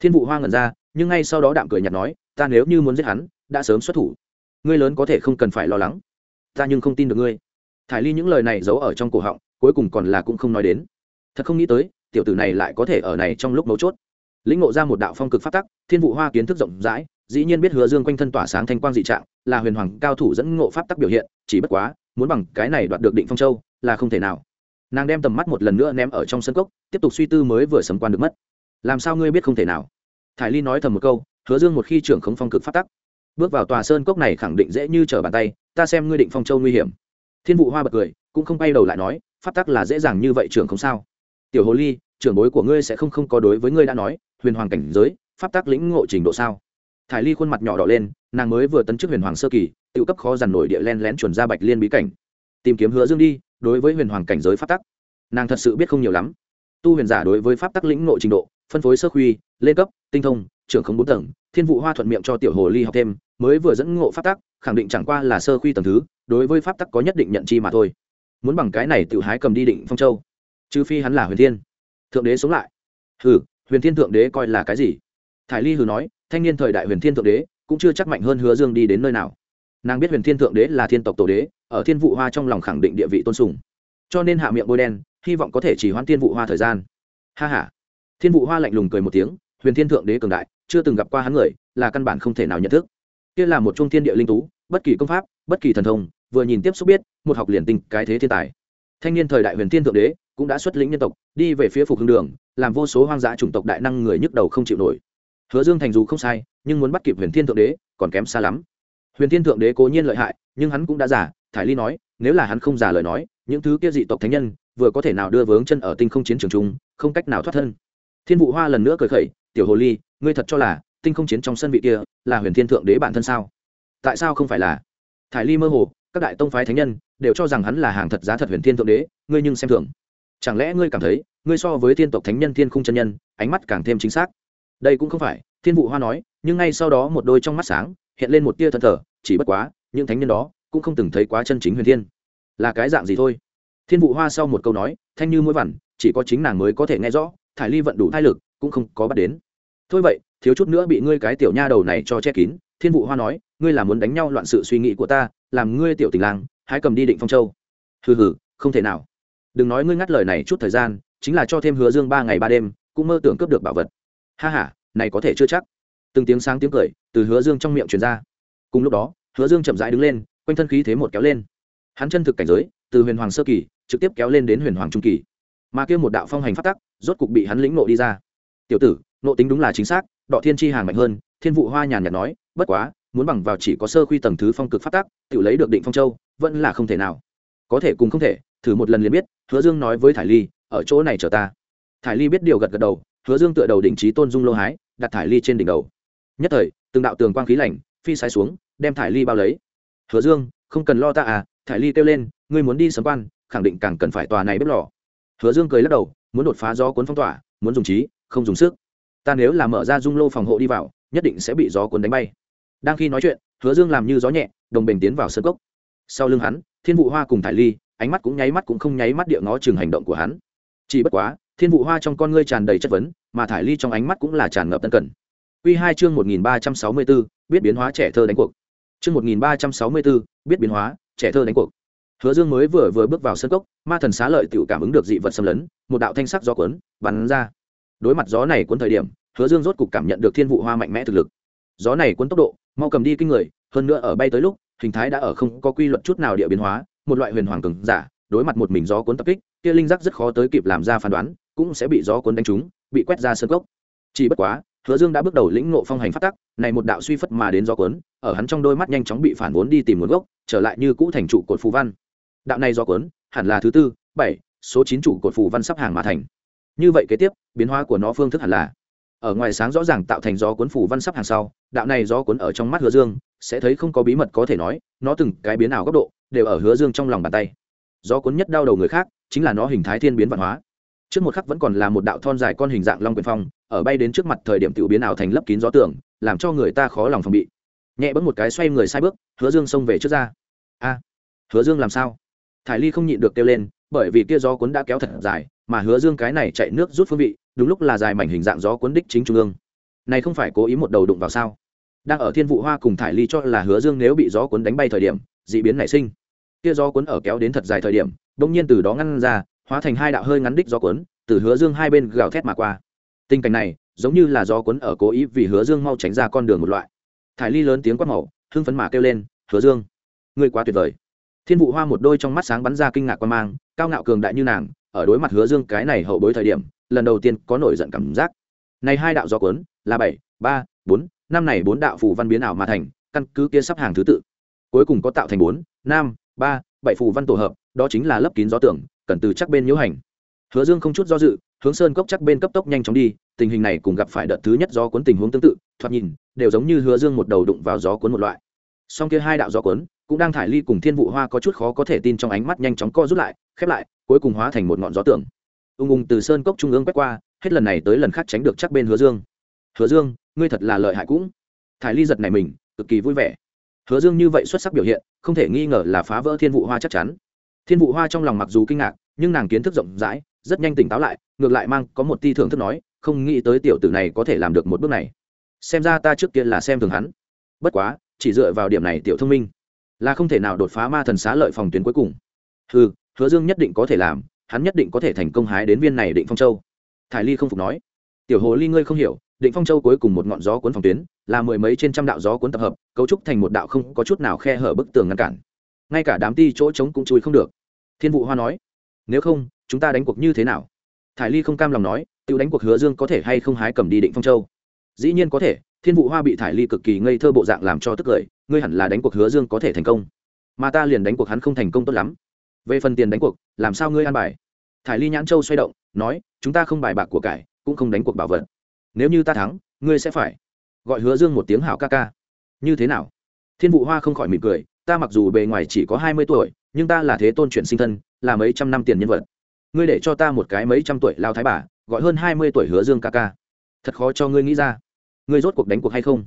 Speaker 1: Thiên vụ hoa ngẩn ra, nhưng ngay sau đó đạm cười nhạt nói, ta nếu như muốn giết hắn, đã sớm xuất thủ. Ngươi lớn có thể không cần phải lo lắng. Ta nhưng không tin được ngươi. Thải ly những lời này giấu ở trong cổ họng, cuối cùng còn là cũng không nói đến. Thật không nghĩ tới, tiểu tử này lại có thể ở này trong lúc mấu chốt. Lĩnh ngộ ra một đạo phong cực phát tắc, thiên vụ hoa kiến thức rộng rãi, dĩ nhiên biết hứa dương quanh thân tỏa sáng thanh quang dị trạng, là huyền hoàng cao thủ dẫn ngộ pháp tắc biểu hiện, chỉ bất quá, muốn bằng cái này đoạt được định phong châu, là không thể nào. Nàng đem tầm mắt một lần nữa ném ở trong sân cốc, tiếp tục suy tư mới vừa sấm quan được mất làm sao ngươi biết không thể nào? Thải ly nói thầm một câu, hứa dương một khi trưởng không phong cực phát tắc, bước vào tòa sơn cốc này khẳng định dễ như trở bàn tay, ta xem ngươi định phong châu nguy hiểm. Thiên vụ hoa bật cười, cũng không bay đầu lại nói phát tắc là dễ dàng như vậy trưởng không sao? Tiểu hồ ly, trưởng bối của ngươi sẽ không không có đối với ngươi đã nói, huyền hoàng cảnh giới, pháp tắc lĩnh ngộ trình độ sao? Thải ly khuôn mặt nhỏ đỏ lên, nàng mới vừa tấn chức huyền hoàng sơ kỳ, tự cấp khó dằn nổi địa len lén chuẩn ra bạch liên bí cảnh. Tìm kiếm hứa dương đi, đối với huyền hoàng cảnh giới pháp tắc, nàng thật sự biết không nhiều lắm. Tu huyền giả đối với pháp tắc lĩnh ngộ trình độ phân phối sơ khuy, lên cấp, tinh thông, trưởng không bốn tầng, thiên vụ hoa thuận miệng cho tiểu hồ ly học thêm, mới vừa dẫn ngộ pháp tắc, khẳng định chẳng qua là sơ khuy tầng thứ, đối với pháp tắc có nhất định nhận chi mà thôi. Muốn bằng cái này tự hái cầm đi định phong châu. Trừ phi hắn là huyền thiên. Thượng đế sống lại. Hừ, huyền thiên thượng đế coi là cái gì? Thải ly hừ nói, thanh niên thời đại huyền thiên thượng đế, cũng chưa chắc mạnh hơn hứa dương đi đến nơi nào. Nàng biết huyền thiên thượng đế là thiên tộc tổ đế, ở thiên vụ hoa trong lòng khẳng định địa vị tôn sùng. Cho nên hạ miệng bôi đen, hy vọng có thể chỉ hoãn thiên vụ hoa thời gian. Ha h a thiên vụ hoa lạnh lùng cười một tiếng, huyền thiên thượng đế cường đại, chưa từng gặp qua hắn người, là căn bản không thể nào nhận thức. Kia là một trung thiên địa linh tú, bất kỳ công pháp, bất kỳ thần thông, vừa nhìn tiếp xúc biết, một học liền tinh cái thế thiên tài. Thanh niên thời đại huyền thiên thượng đế cũng đã xuất lĩnh nhân tộc, đi về phía phục hưng đường, làm vô số hoang dã chủng tộc đại năng người nhức đầu không chịu nổi. Hứa dương thành dù không sai, nhưng muốn bắt kịp huyền thiên thượng đế còn kém xa lắm. Huyền thiên thượng đế cố nhiên lợi hại, nhưng hắn cũng đã giả thải ly nói, nếu là hắn không giả lời nói, những thứ kia dị tộc thánh nhân, vừa có thể nào đưa vướng chân ở tinh không chiến trường chung, không cách nào thoát thân thiên vụ hoa lần nữa cười khẩy, tiểu hồ ly, ngươi thật cho là tinh không chiến trong sân vị kia là huyền thiên thượng đế bản thân sao? Tại sao không phải là? Thải ly mơ hồ, các đại tông phái thánh nhân đều cho rằng hắn là hàng thật giá thật huyền thiên thượng đế, ngươi nhưng xem thường. Chẳng lẽ ngươi cảm thấy ngươi so với thiên tộc thánh nhân, thiên khung chân nhân, ánh mắt càng thêm chính xác? Đây cũng không phải, thiên vụ hoa nói, nhưng ngay sau đó một đôi trong mắt sáng, hiện lên một tia thân thờ, chỉ bất quá, những thánh nhân đó cũng không từng thấy quá chân chính huyền thiên. Là cái dạng gì thôi? Thiên vụ hoa sau một câu nói, thanh như mũi vằn, chỉ có chính nàng mới có thể nghe rõ thải ly vận đủ thai lực, cũng không có bắt đến. Thôi vậy, thiếu chút nữa bị ngươi cái tiểu nha đầu này cho che kín, thiên vụ hoa nói, ngươi là muốn đánh nhau loạn sự suy nghĩ của ta, làm ngươi tiểu tình lang hãy cầm đi định phong châu. Hừ hừ, không thể nào. Đừng nói ngươi ngắt lời này chút thời gian, chính là cho thêm hứa dương ba ngày ba đêm, cũng mơ tưởng cướp được bảo vật. Ha h a này có thể chưa chắc. Từng tiếng sáng tiếng cười từ hứa dương trong miệng truyền ra. Cùng lúc đó, hứa dương chậm rãi đứng lên, quanh thân khí thế một kéo lên. Hắn chân thực cảnh giới, từ huyền hoàng sơ kỳ, trực tiếp kéo lên đến huyền hoàng trung kỳ mà kia một đạo phong hành phát tắc, rốt cục bị hắn lĩnh nộ đi ra. Tiểu tử nộ tính đúng là chính xác, đọ thiên tri hàng mạnh hơn. Thiên vụ hoa nhàn nhạt nói, bất quá, muốn bằng vào chỉ có sơ khuy tầng thứ phong cực phát tắc tự lấy được định phong châu, vẫn là không thể nào. Có thể cùng không thể, thử một lần liền biết. Hứa dương nói với thải ly, ở chỗ này chờ ta. Thải ly biết điều gật gật đầu, hứa dương tựa đầu đỉnh trí tôn dung lô hái, đặt thải ly trên đỉnh đầu. Nhất thời, từng đạo tường quang khí lạnh, phi sai xuống, đem thải ly bao lấy. Hứa dương, không cần lo ta à? Thải ly kêu lên, ngươi muốn đi sấm quan, khẳng định càng cần phải tòa này bếp lò hứa dương cười lắc đầu muốn đột phá gió cuốn phong tỏa muốn dùng trí không dùng sức. Ta nếu là mở ra dung lô phòng hộ đi vào nhất định sẽ bị gió cuốn đánh bay. Đang khi nói chuyện hứa dương làm như gió nhẹ đồng bình tiến vào sân cốc. Sau lưng hắn thiên vụ hoa cùng thải ly ánh mắt cũng nháy mắt cũng không nháy mắt địa ngó chừng hành động của hắn. Chỉ bất quá thiên vụ hoa trong con ngươi tràn đầy chất vấn mà thải ly trong ánh mắt cũng là tràn ngập tân cẩn Quy hai chương một nghìn ba trăm sáu mươi 1364, biết biến hóa trẻ thơ đánh cuộc. Chương một nghìn ba trăm sáu mươi 1364, biết biến hóa, trẻ thơ đánh cuộc. Hứa Dương mới vừa vừa bước vào sân cốc, ma thần xá lợi tiểu cảm ứng được dị vật xâm lấn, một đạo thanh sắc gió cuốn, bắn ra. Đối mặt gió này cuốn thời điểm, Hứa Dương rốt cục cảm nhận được thiên vụ hoa mạnh mẽ thực lực. Gió này cuốn tốc độ, mau cầm đi kinh người, hơn nữa ở bay tới lúc, hình thái đã ở không có quy luật chút nào địa biến hóa, một loại huyền hoàng cường giả, đối mặt một mình gió cuốn tập kích, kia linh giác rất khó tới kịp làm ra phán đoán, cũng sẽ bị gió cuốn đánh trúng, bị quét ra sân cốc. Chỉ bất quá, Hứa Dương đã bước đầu lĩnh ngộ phong hành phát tắc, này một đạo suy phất mà đến gió cuốn, ở hắn trong đôi mắt nhanh chóng bị phản vốn đi tìm nguồn gốc, trở lại như cũ thành trụ cột phù văn. Đạo này gió cuốn, hẳn là thứ tư, bảy, số chín chủ cột phù văn sắp hàng mà thành. Như vậy kế tiếp, biến hóa của nó phương thức hẳn là ở ngoài sáng rõ ràng tạo thành gió cuốn phủ văn sắp hàng sau, đạo này gió cuốn ở trong mắt Hứa Dương, sẽ thấy không có bí mật có thể nói, nó từng cái biến ảo góc độ, đều ở Hứa Dương trong lòng bàn tay. Gió cuốn nhất đau đầu người khác, chính là nó hình thái thiên biến văn hóa trước một khắc vẫn còn là một đạo thon dài con hình dạng long quyền phong ở bay đến trước mặt thời điểm tiểu biến ảo thành lấp kín gió tưởng làm cho người ta khó lòng phòng bị nhẹ bấm một cái xoay người sai bước hứa dương xông về trước ra a hứa dương làm sao thải ly không nhịn được kêu lên, bởi vì kia gió cuốn đã kéo thật dài, mà hứa dương cái này chạy nước rút phương vị, đúng lúc là dài mảnh hình dạng gió cuốn đích chính trung ương. Này không phải cố ý một đầu đụng vào sao? Đang ở thiên vụ hoa cùng thải ly cho là hứa dương nếu bị gió cuốn đánh bay thời điểm dị biến nảy sinh. Kia gió cuốn ở kéo đến thật dài thời điểm đông nhiên từ đó ngăn ra, hóa thành hai đạo hơi ngắn đích gió cuốn, từ hứa dương hai bên gào thét mà qua. Tình cảnh này, giống như là gió cuốn ở cố ý vì hứa dương mau tránh ra con đường một loại. Thải ly lớn tiếng quát màu, hưng phấn mà kêu lên, hứa dương, ngươi quá tuyệt vời thiên vụ hoa một đôi trong mắt sáng bắn ra kinh ngạc quan mang, cao ngạo cường đại như nàng, ở đối mặt hứa dương cái này hậu bối thời điểm, lần đầu tiên có nổi giận cảm giác. Này hai đạo gió cuốn, là bảy, ba, bốn, năm này bốn đạo phù văn biến ảo mà thành, căn cứ kia sắp hàng thứ tự. Cuối cùng có tạo thành bốn, năm, ba, bảy phù văn tổ hợp, đó chính là lấp kín gió tưởng, cần từ chắc bên nhiễu hành. Hứa dương không chút do dự, hướng sơn cốc chắc bên cấp tốc nhanh chóng đi, tình hình này cùng gặp phải đợt thứ nhất gió cuốn tình huống tương tự, thoạt nhìn, đều giống như hứa dương một đầu đụng vào gió cuốn một loại. Song kia hai đạo gió cuốn cũng đang thải ly cùng thiên vụ hoa có chút khó có thể tin trong ánh mắt nhanh chóng co rút lại, khép lại, cuối cùng hóa thành một ngọn gió tưởng ung ung từ sơn cốc trung ương quét qua, hết lần này tới lần khác tránh được chắc bên hứa dương. Hứa dương, ngươi thật là lợi hại cũng. Thải ly giật này mình, cực kỳ vui vẻ. Hứa dương như vậy xuất sắc biểu hiện, không thể nghi ngờ là phá vỡ thiên vụ hoa chắc chắn. Thiên vụ hoa trong lòng mặc dù kinh ngạc, nhưng nàng kiến thức rộng rãi, rất nhanh tỉnh táo lại, ngược lại mang có một ti thưởng thức nói, không nghĩ tới tiểu tử này có thể làm được một bước này. Xem ra ta trước kia là xem thường hắn. Bất quá, chỉ dựa vào điểm này tiểu thông minh là không thể nào đột phá ma thần xá lợi phòng tuyến cuối cùng. Hừ, hứa dương nhất định có thể làm, hắn nhất định có thể thành công hái đến viên này định phong châu. Thải ly không phục nói, tiểu hồ ly ngươi không hiểu, định phong châu cuối cùng một ngọn gió cuốn phòng tuyến, là mười mấy trên trăm đạo gió cuốn tập hợp, cấu trúc thành một đạo không có chút nào khe hở bức tường ngăn cản. Ngay cả đám ti chỗ trống cũng chui không được. Thiên vụ hoa nói, nếu không, chúng ta đánh cuộc như thế nào? Thải ly không cam lòng nói tự đánh cuộc hứa dương có thể hay không hái cầm đi định phong châu? Dĩ nhiên có thể thiên vụ hoa bị thải ly cực kỳ ngây thơ bộ dạng làm cho tức cười, ngươi hẳn là đánh cuộc hứa dương có thể thành công. Mà ta liền đánh cuộc hắn không thành công tốt lắm. Về phần tiền đánh cuộc, làm sao ngươi an bài? Thải ly nhãn châu xoay động, nói, chúng ta không bài bạc của cải, cũng không đánh cuộc bảo vật. Nếu như ta thắng, ngươi sẽ phải. Gọi hứa dương một tiếng hảo ca ca. Như thế nào? Thiên vụ hoa không khỏi mỉm cười, ta mặc dù bề ngoài chỉ có hai mươi tuổi, nhưng ta là thế tôn chuyển sinh thân, là mấy trăm năm tiền nhân vật. Ngươi để cho ta một cái mấy trăm tuổi lao thái bà, gọi hơn hai mươi tuổi hứa dương ca ca. Thật khó cho ngươi nghĩ ra ngươi rốt cuộc đánh cuộc hay không?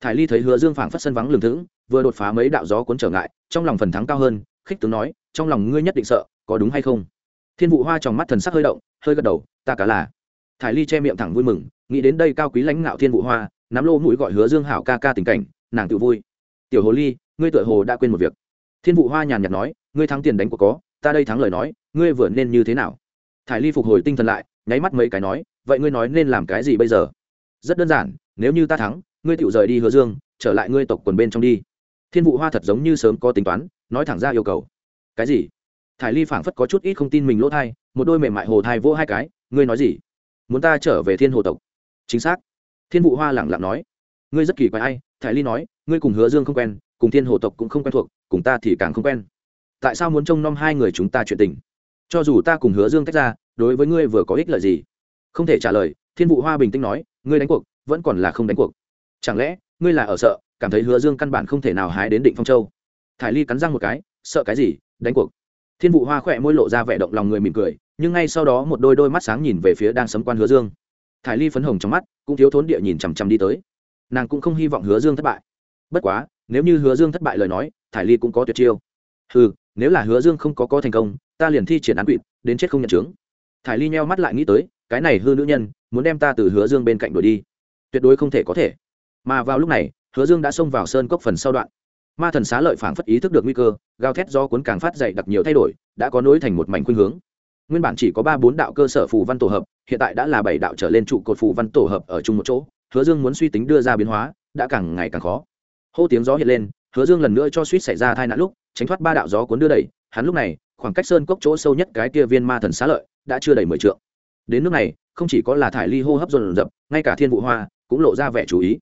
Speaker 1: Thải ly thấy hứa dương phảng phất sân vắng lường thững, vừa đột phá mấy đạo gió cuốn trở ngại, trong lòng phần thắng cao hơn, khích tướng nói, trong lòng ngươi nhất định sợ, có đúng hay không? Thiên vụ hoa trong mắt thần sắc hơi động, hơi gật đầu, ta cả là. Thải ly che miệng thẳng vui mừng, nghĩ đến đây cao quý lãnh ngạo thiên vụ hoa, nắm lô mũi gọi hứa dương hảo ca ca tình cảnh, nàng tự vui. Tiểu hồ ly, ngươi tựa hồ đã quên một việc. Thiên vụ hoa nhàn nhạt nói, ngươi thắng tiền đánh của có, ta đây thắng lời nói, ngươi vừa nên như thế nào? Thải ly phục hồi tinh thần lại, nháy mắt mấy cái nói, vậy ngươi nói nên làm cái gì bây giờ? Rất đơn giản nếu như ta thắng, ngươi tự rời đi hứa dương, trở lại ngươi tộc quần bên trong đi. Thiên vụ hoa thật giống như sớm có tính toán, nói thẳng ra yêu cầu. Cái gì? Thải ly phảng phất có chút ít không tin mình lỗ thai, một đôi mềm mại hồ thai vô hai cái, ngươi nói gì? Muốn ta trở về thiên hồ tộc? Chính xác. Thiên vụ hoa lẳng lặng nói. Ngươi rất kỳ quái ai? Thải ly nói, ngươi cùng hứa dương không quen, cùng thiên hồ tộc cũng không quen thuộc, cùng ta thì càng không quen. Tại sao muốn trông nom hai người chúng ta chuyện tình? Cho dù ta cùng hứa dương tách ra, đối với ngươi vừa có ích lợi gì? Không thể trả lời, thiên vụ hoa bình tĩnh nói, ngươi đánh cuộc vẫn còn là không đánh cuộc. Chẳng lẽ, ngươi là ở sợ, cảm thấy hứa dương căn bản không thể nào hái đến định phong châu? Thải ly cắn răng một cái, sợ cái gì, đánh cuộc. Thiên vụ hoa khỏe môi lộ ra vẻ động lòng người mỉm cười, nhưng ngay sau đó một đôi đôi mắt sáng nhìn về phía đang sấm quan hứa dương. Thải ly phấn hồng trong mắt, cũng thiếu thốn địa nhìn chằm chằm đi tới. Nàng cũng không hy vọng hứa dương thất bại. Bất quá, nếu như hứa dương thất bại lời nói, thải ly cũng có tuyệt chiêu. Ừ nếu là hứa dương không có có thành công, ta liền thi triển án quỵ đến chết không nhận chứng thải ly nheo mắt lại nghĩ tới, cái này hư nữ nhân, muốn đem ta từ hứa dương bên cạnh đuổi đi tuyệt đối không thể có thể. Mà vào lúc này, hứa dương đã xông vào sơn cốc phần sau đoạn. Ma thần xá lợi phảng phất ý thức được nguy cơ, gào thét do cuốn càng phát dậy đặc nhiều thay đổi, đã có nối thành một mảnh khuynh hướng. Nguyên bản chỉ có ba bốn đạo cơ sở phù văn tổ hợp, hiện tại đã là bảy đạo trở lên trụ cột phù văn tổ hợp ở chung một chỗ, hứa dương muốn suy tính đưa ra biến hóa, đã càng ngày càng khó. Hô tiếng gió hiện lên, hứa dương lần nữa cho suýt xảy ra tai nạn lúc, tránh thoát ba đạo gió cuốn đưa đẩy, hắn lúc này, khoảng cách sơn cốc chỗ sâu nhất cái kia viên ma thần xá lợi, đã chưa đầy mười trượng. Đến nước này, không chỉ có là thải ly hô hấp dồn dập, ngay cả thiên vụ hoa cũng lộ ra vẻ chú ý.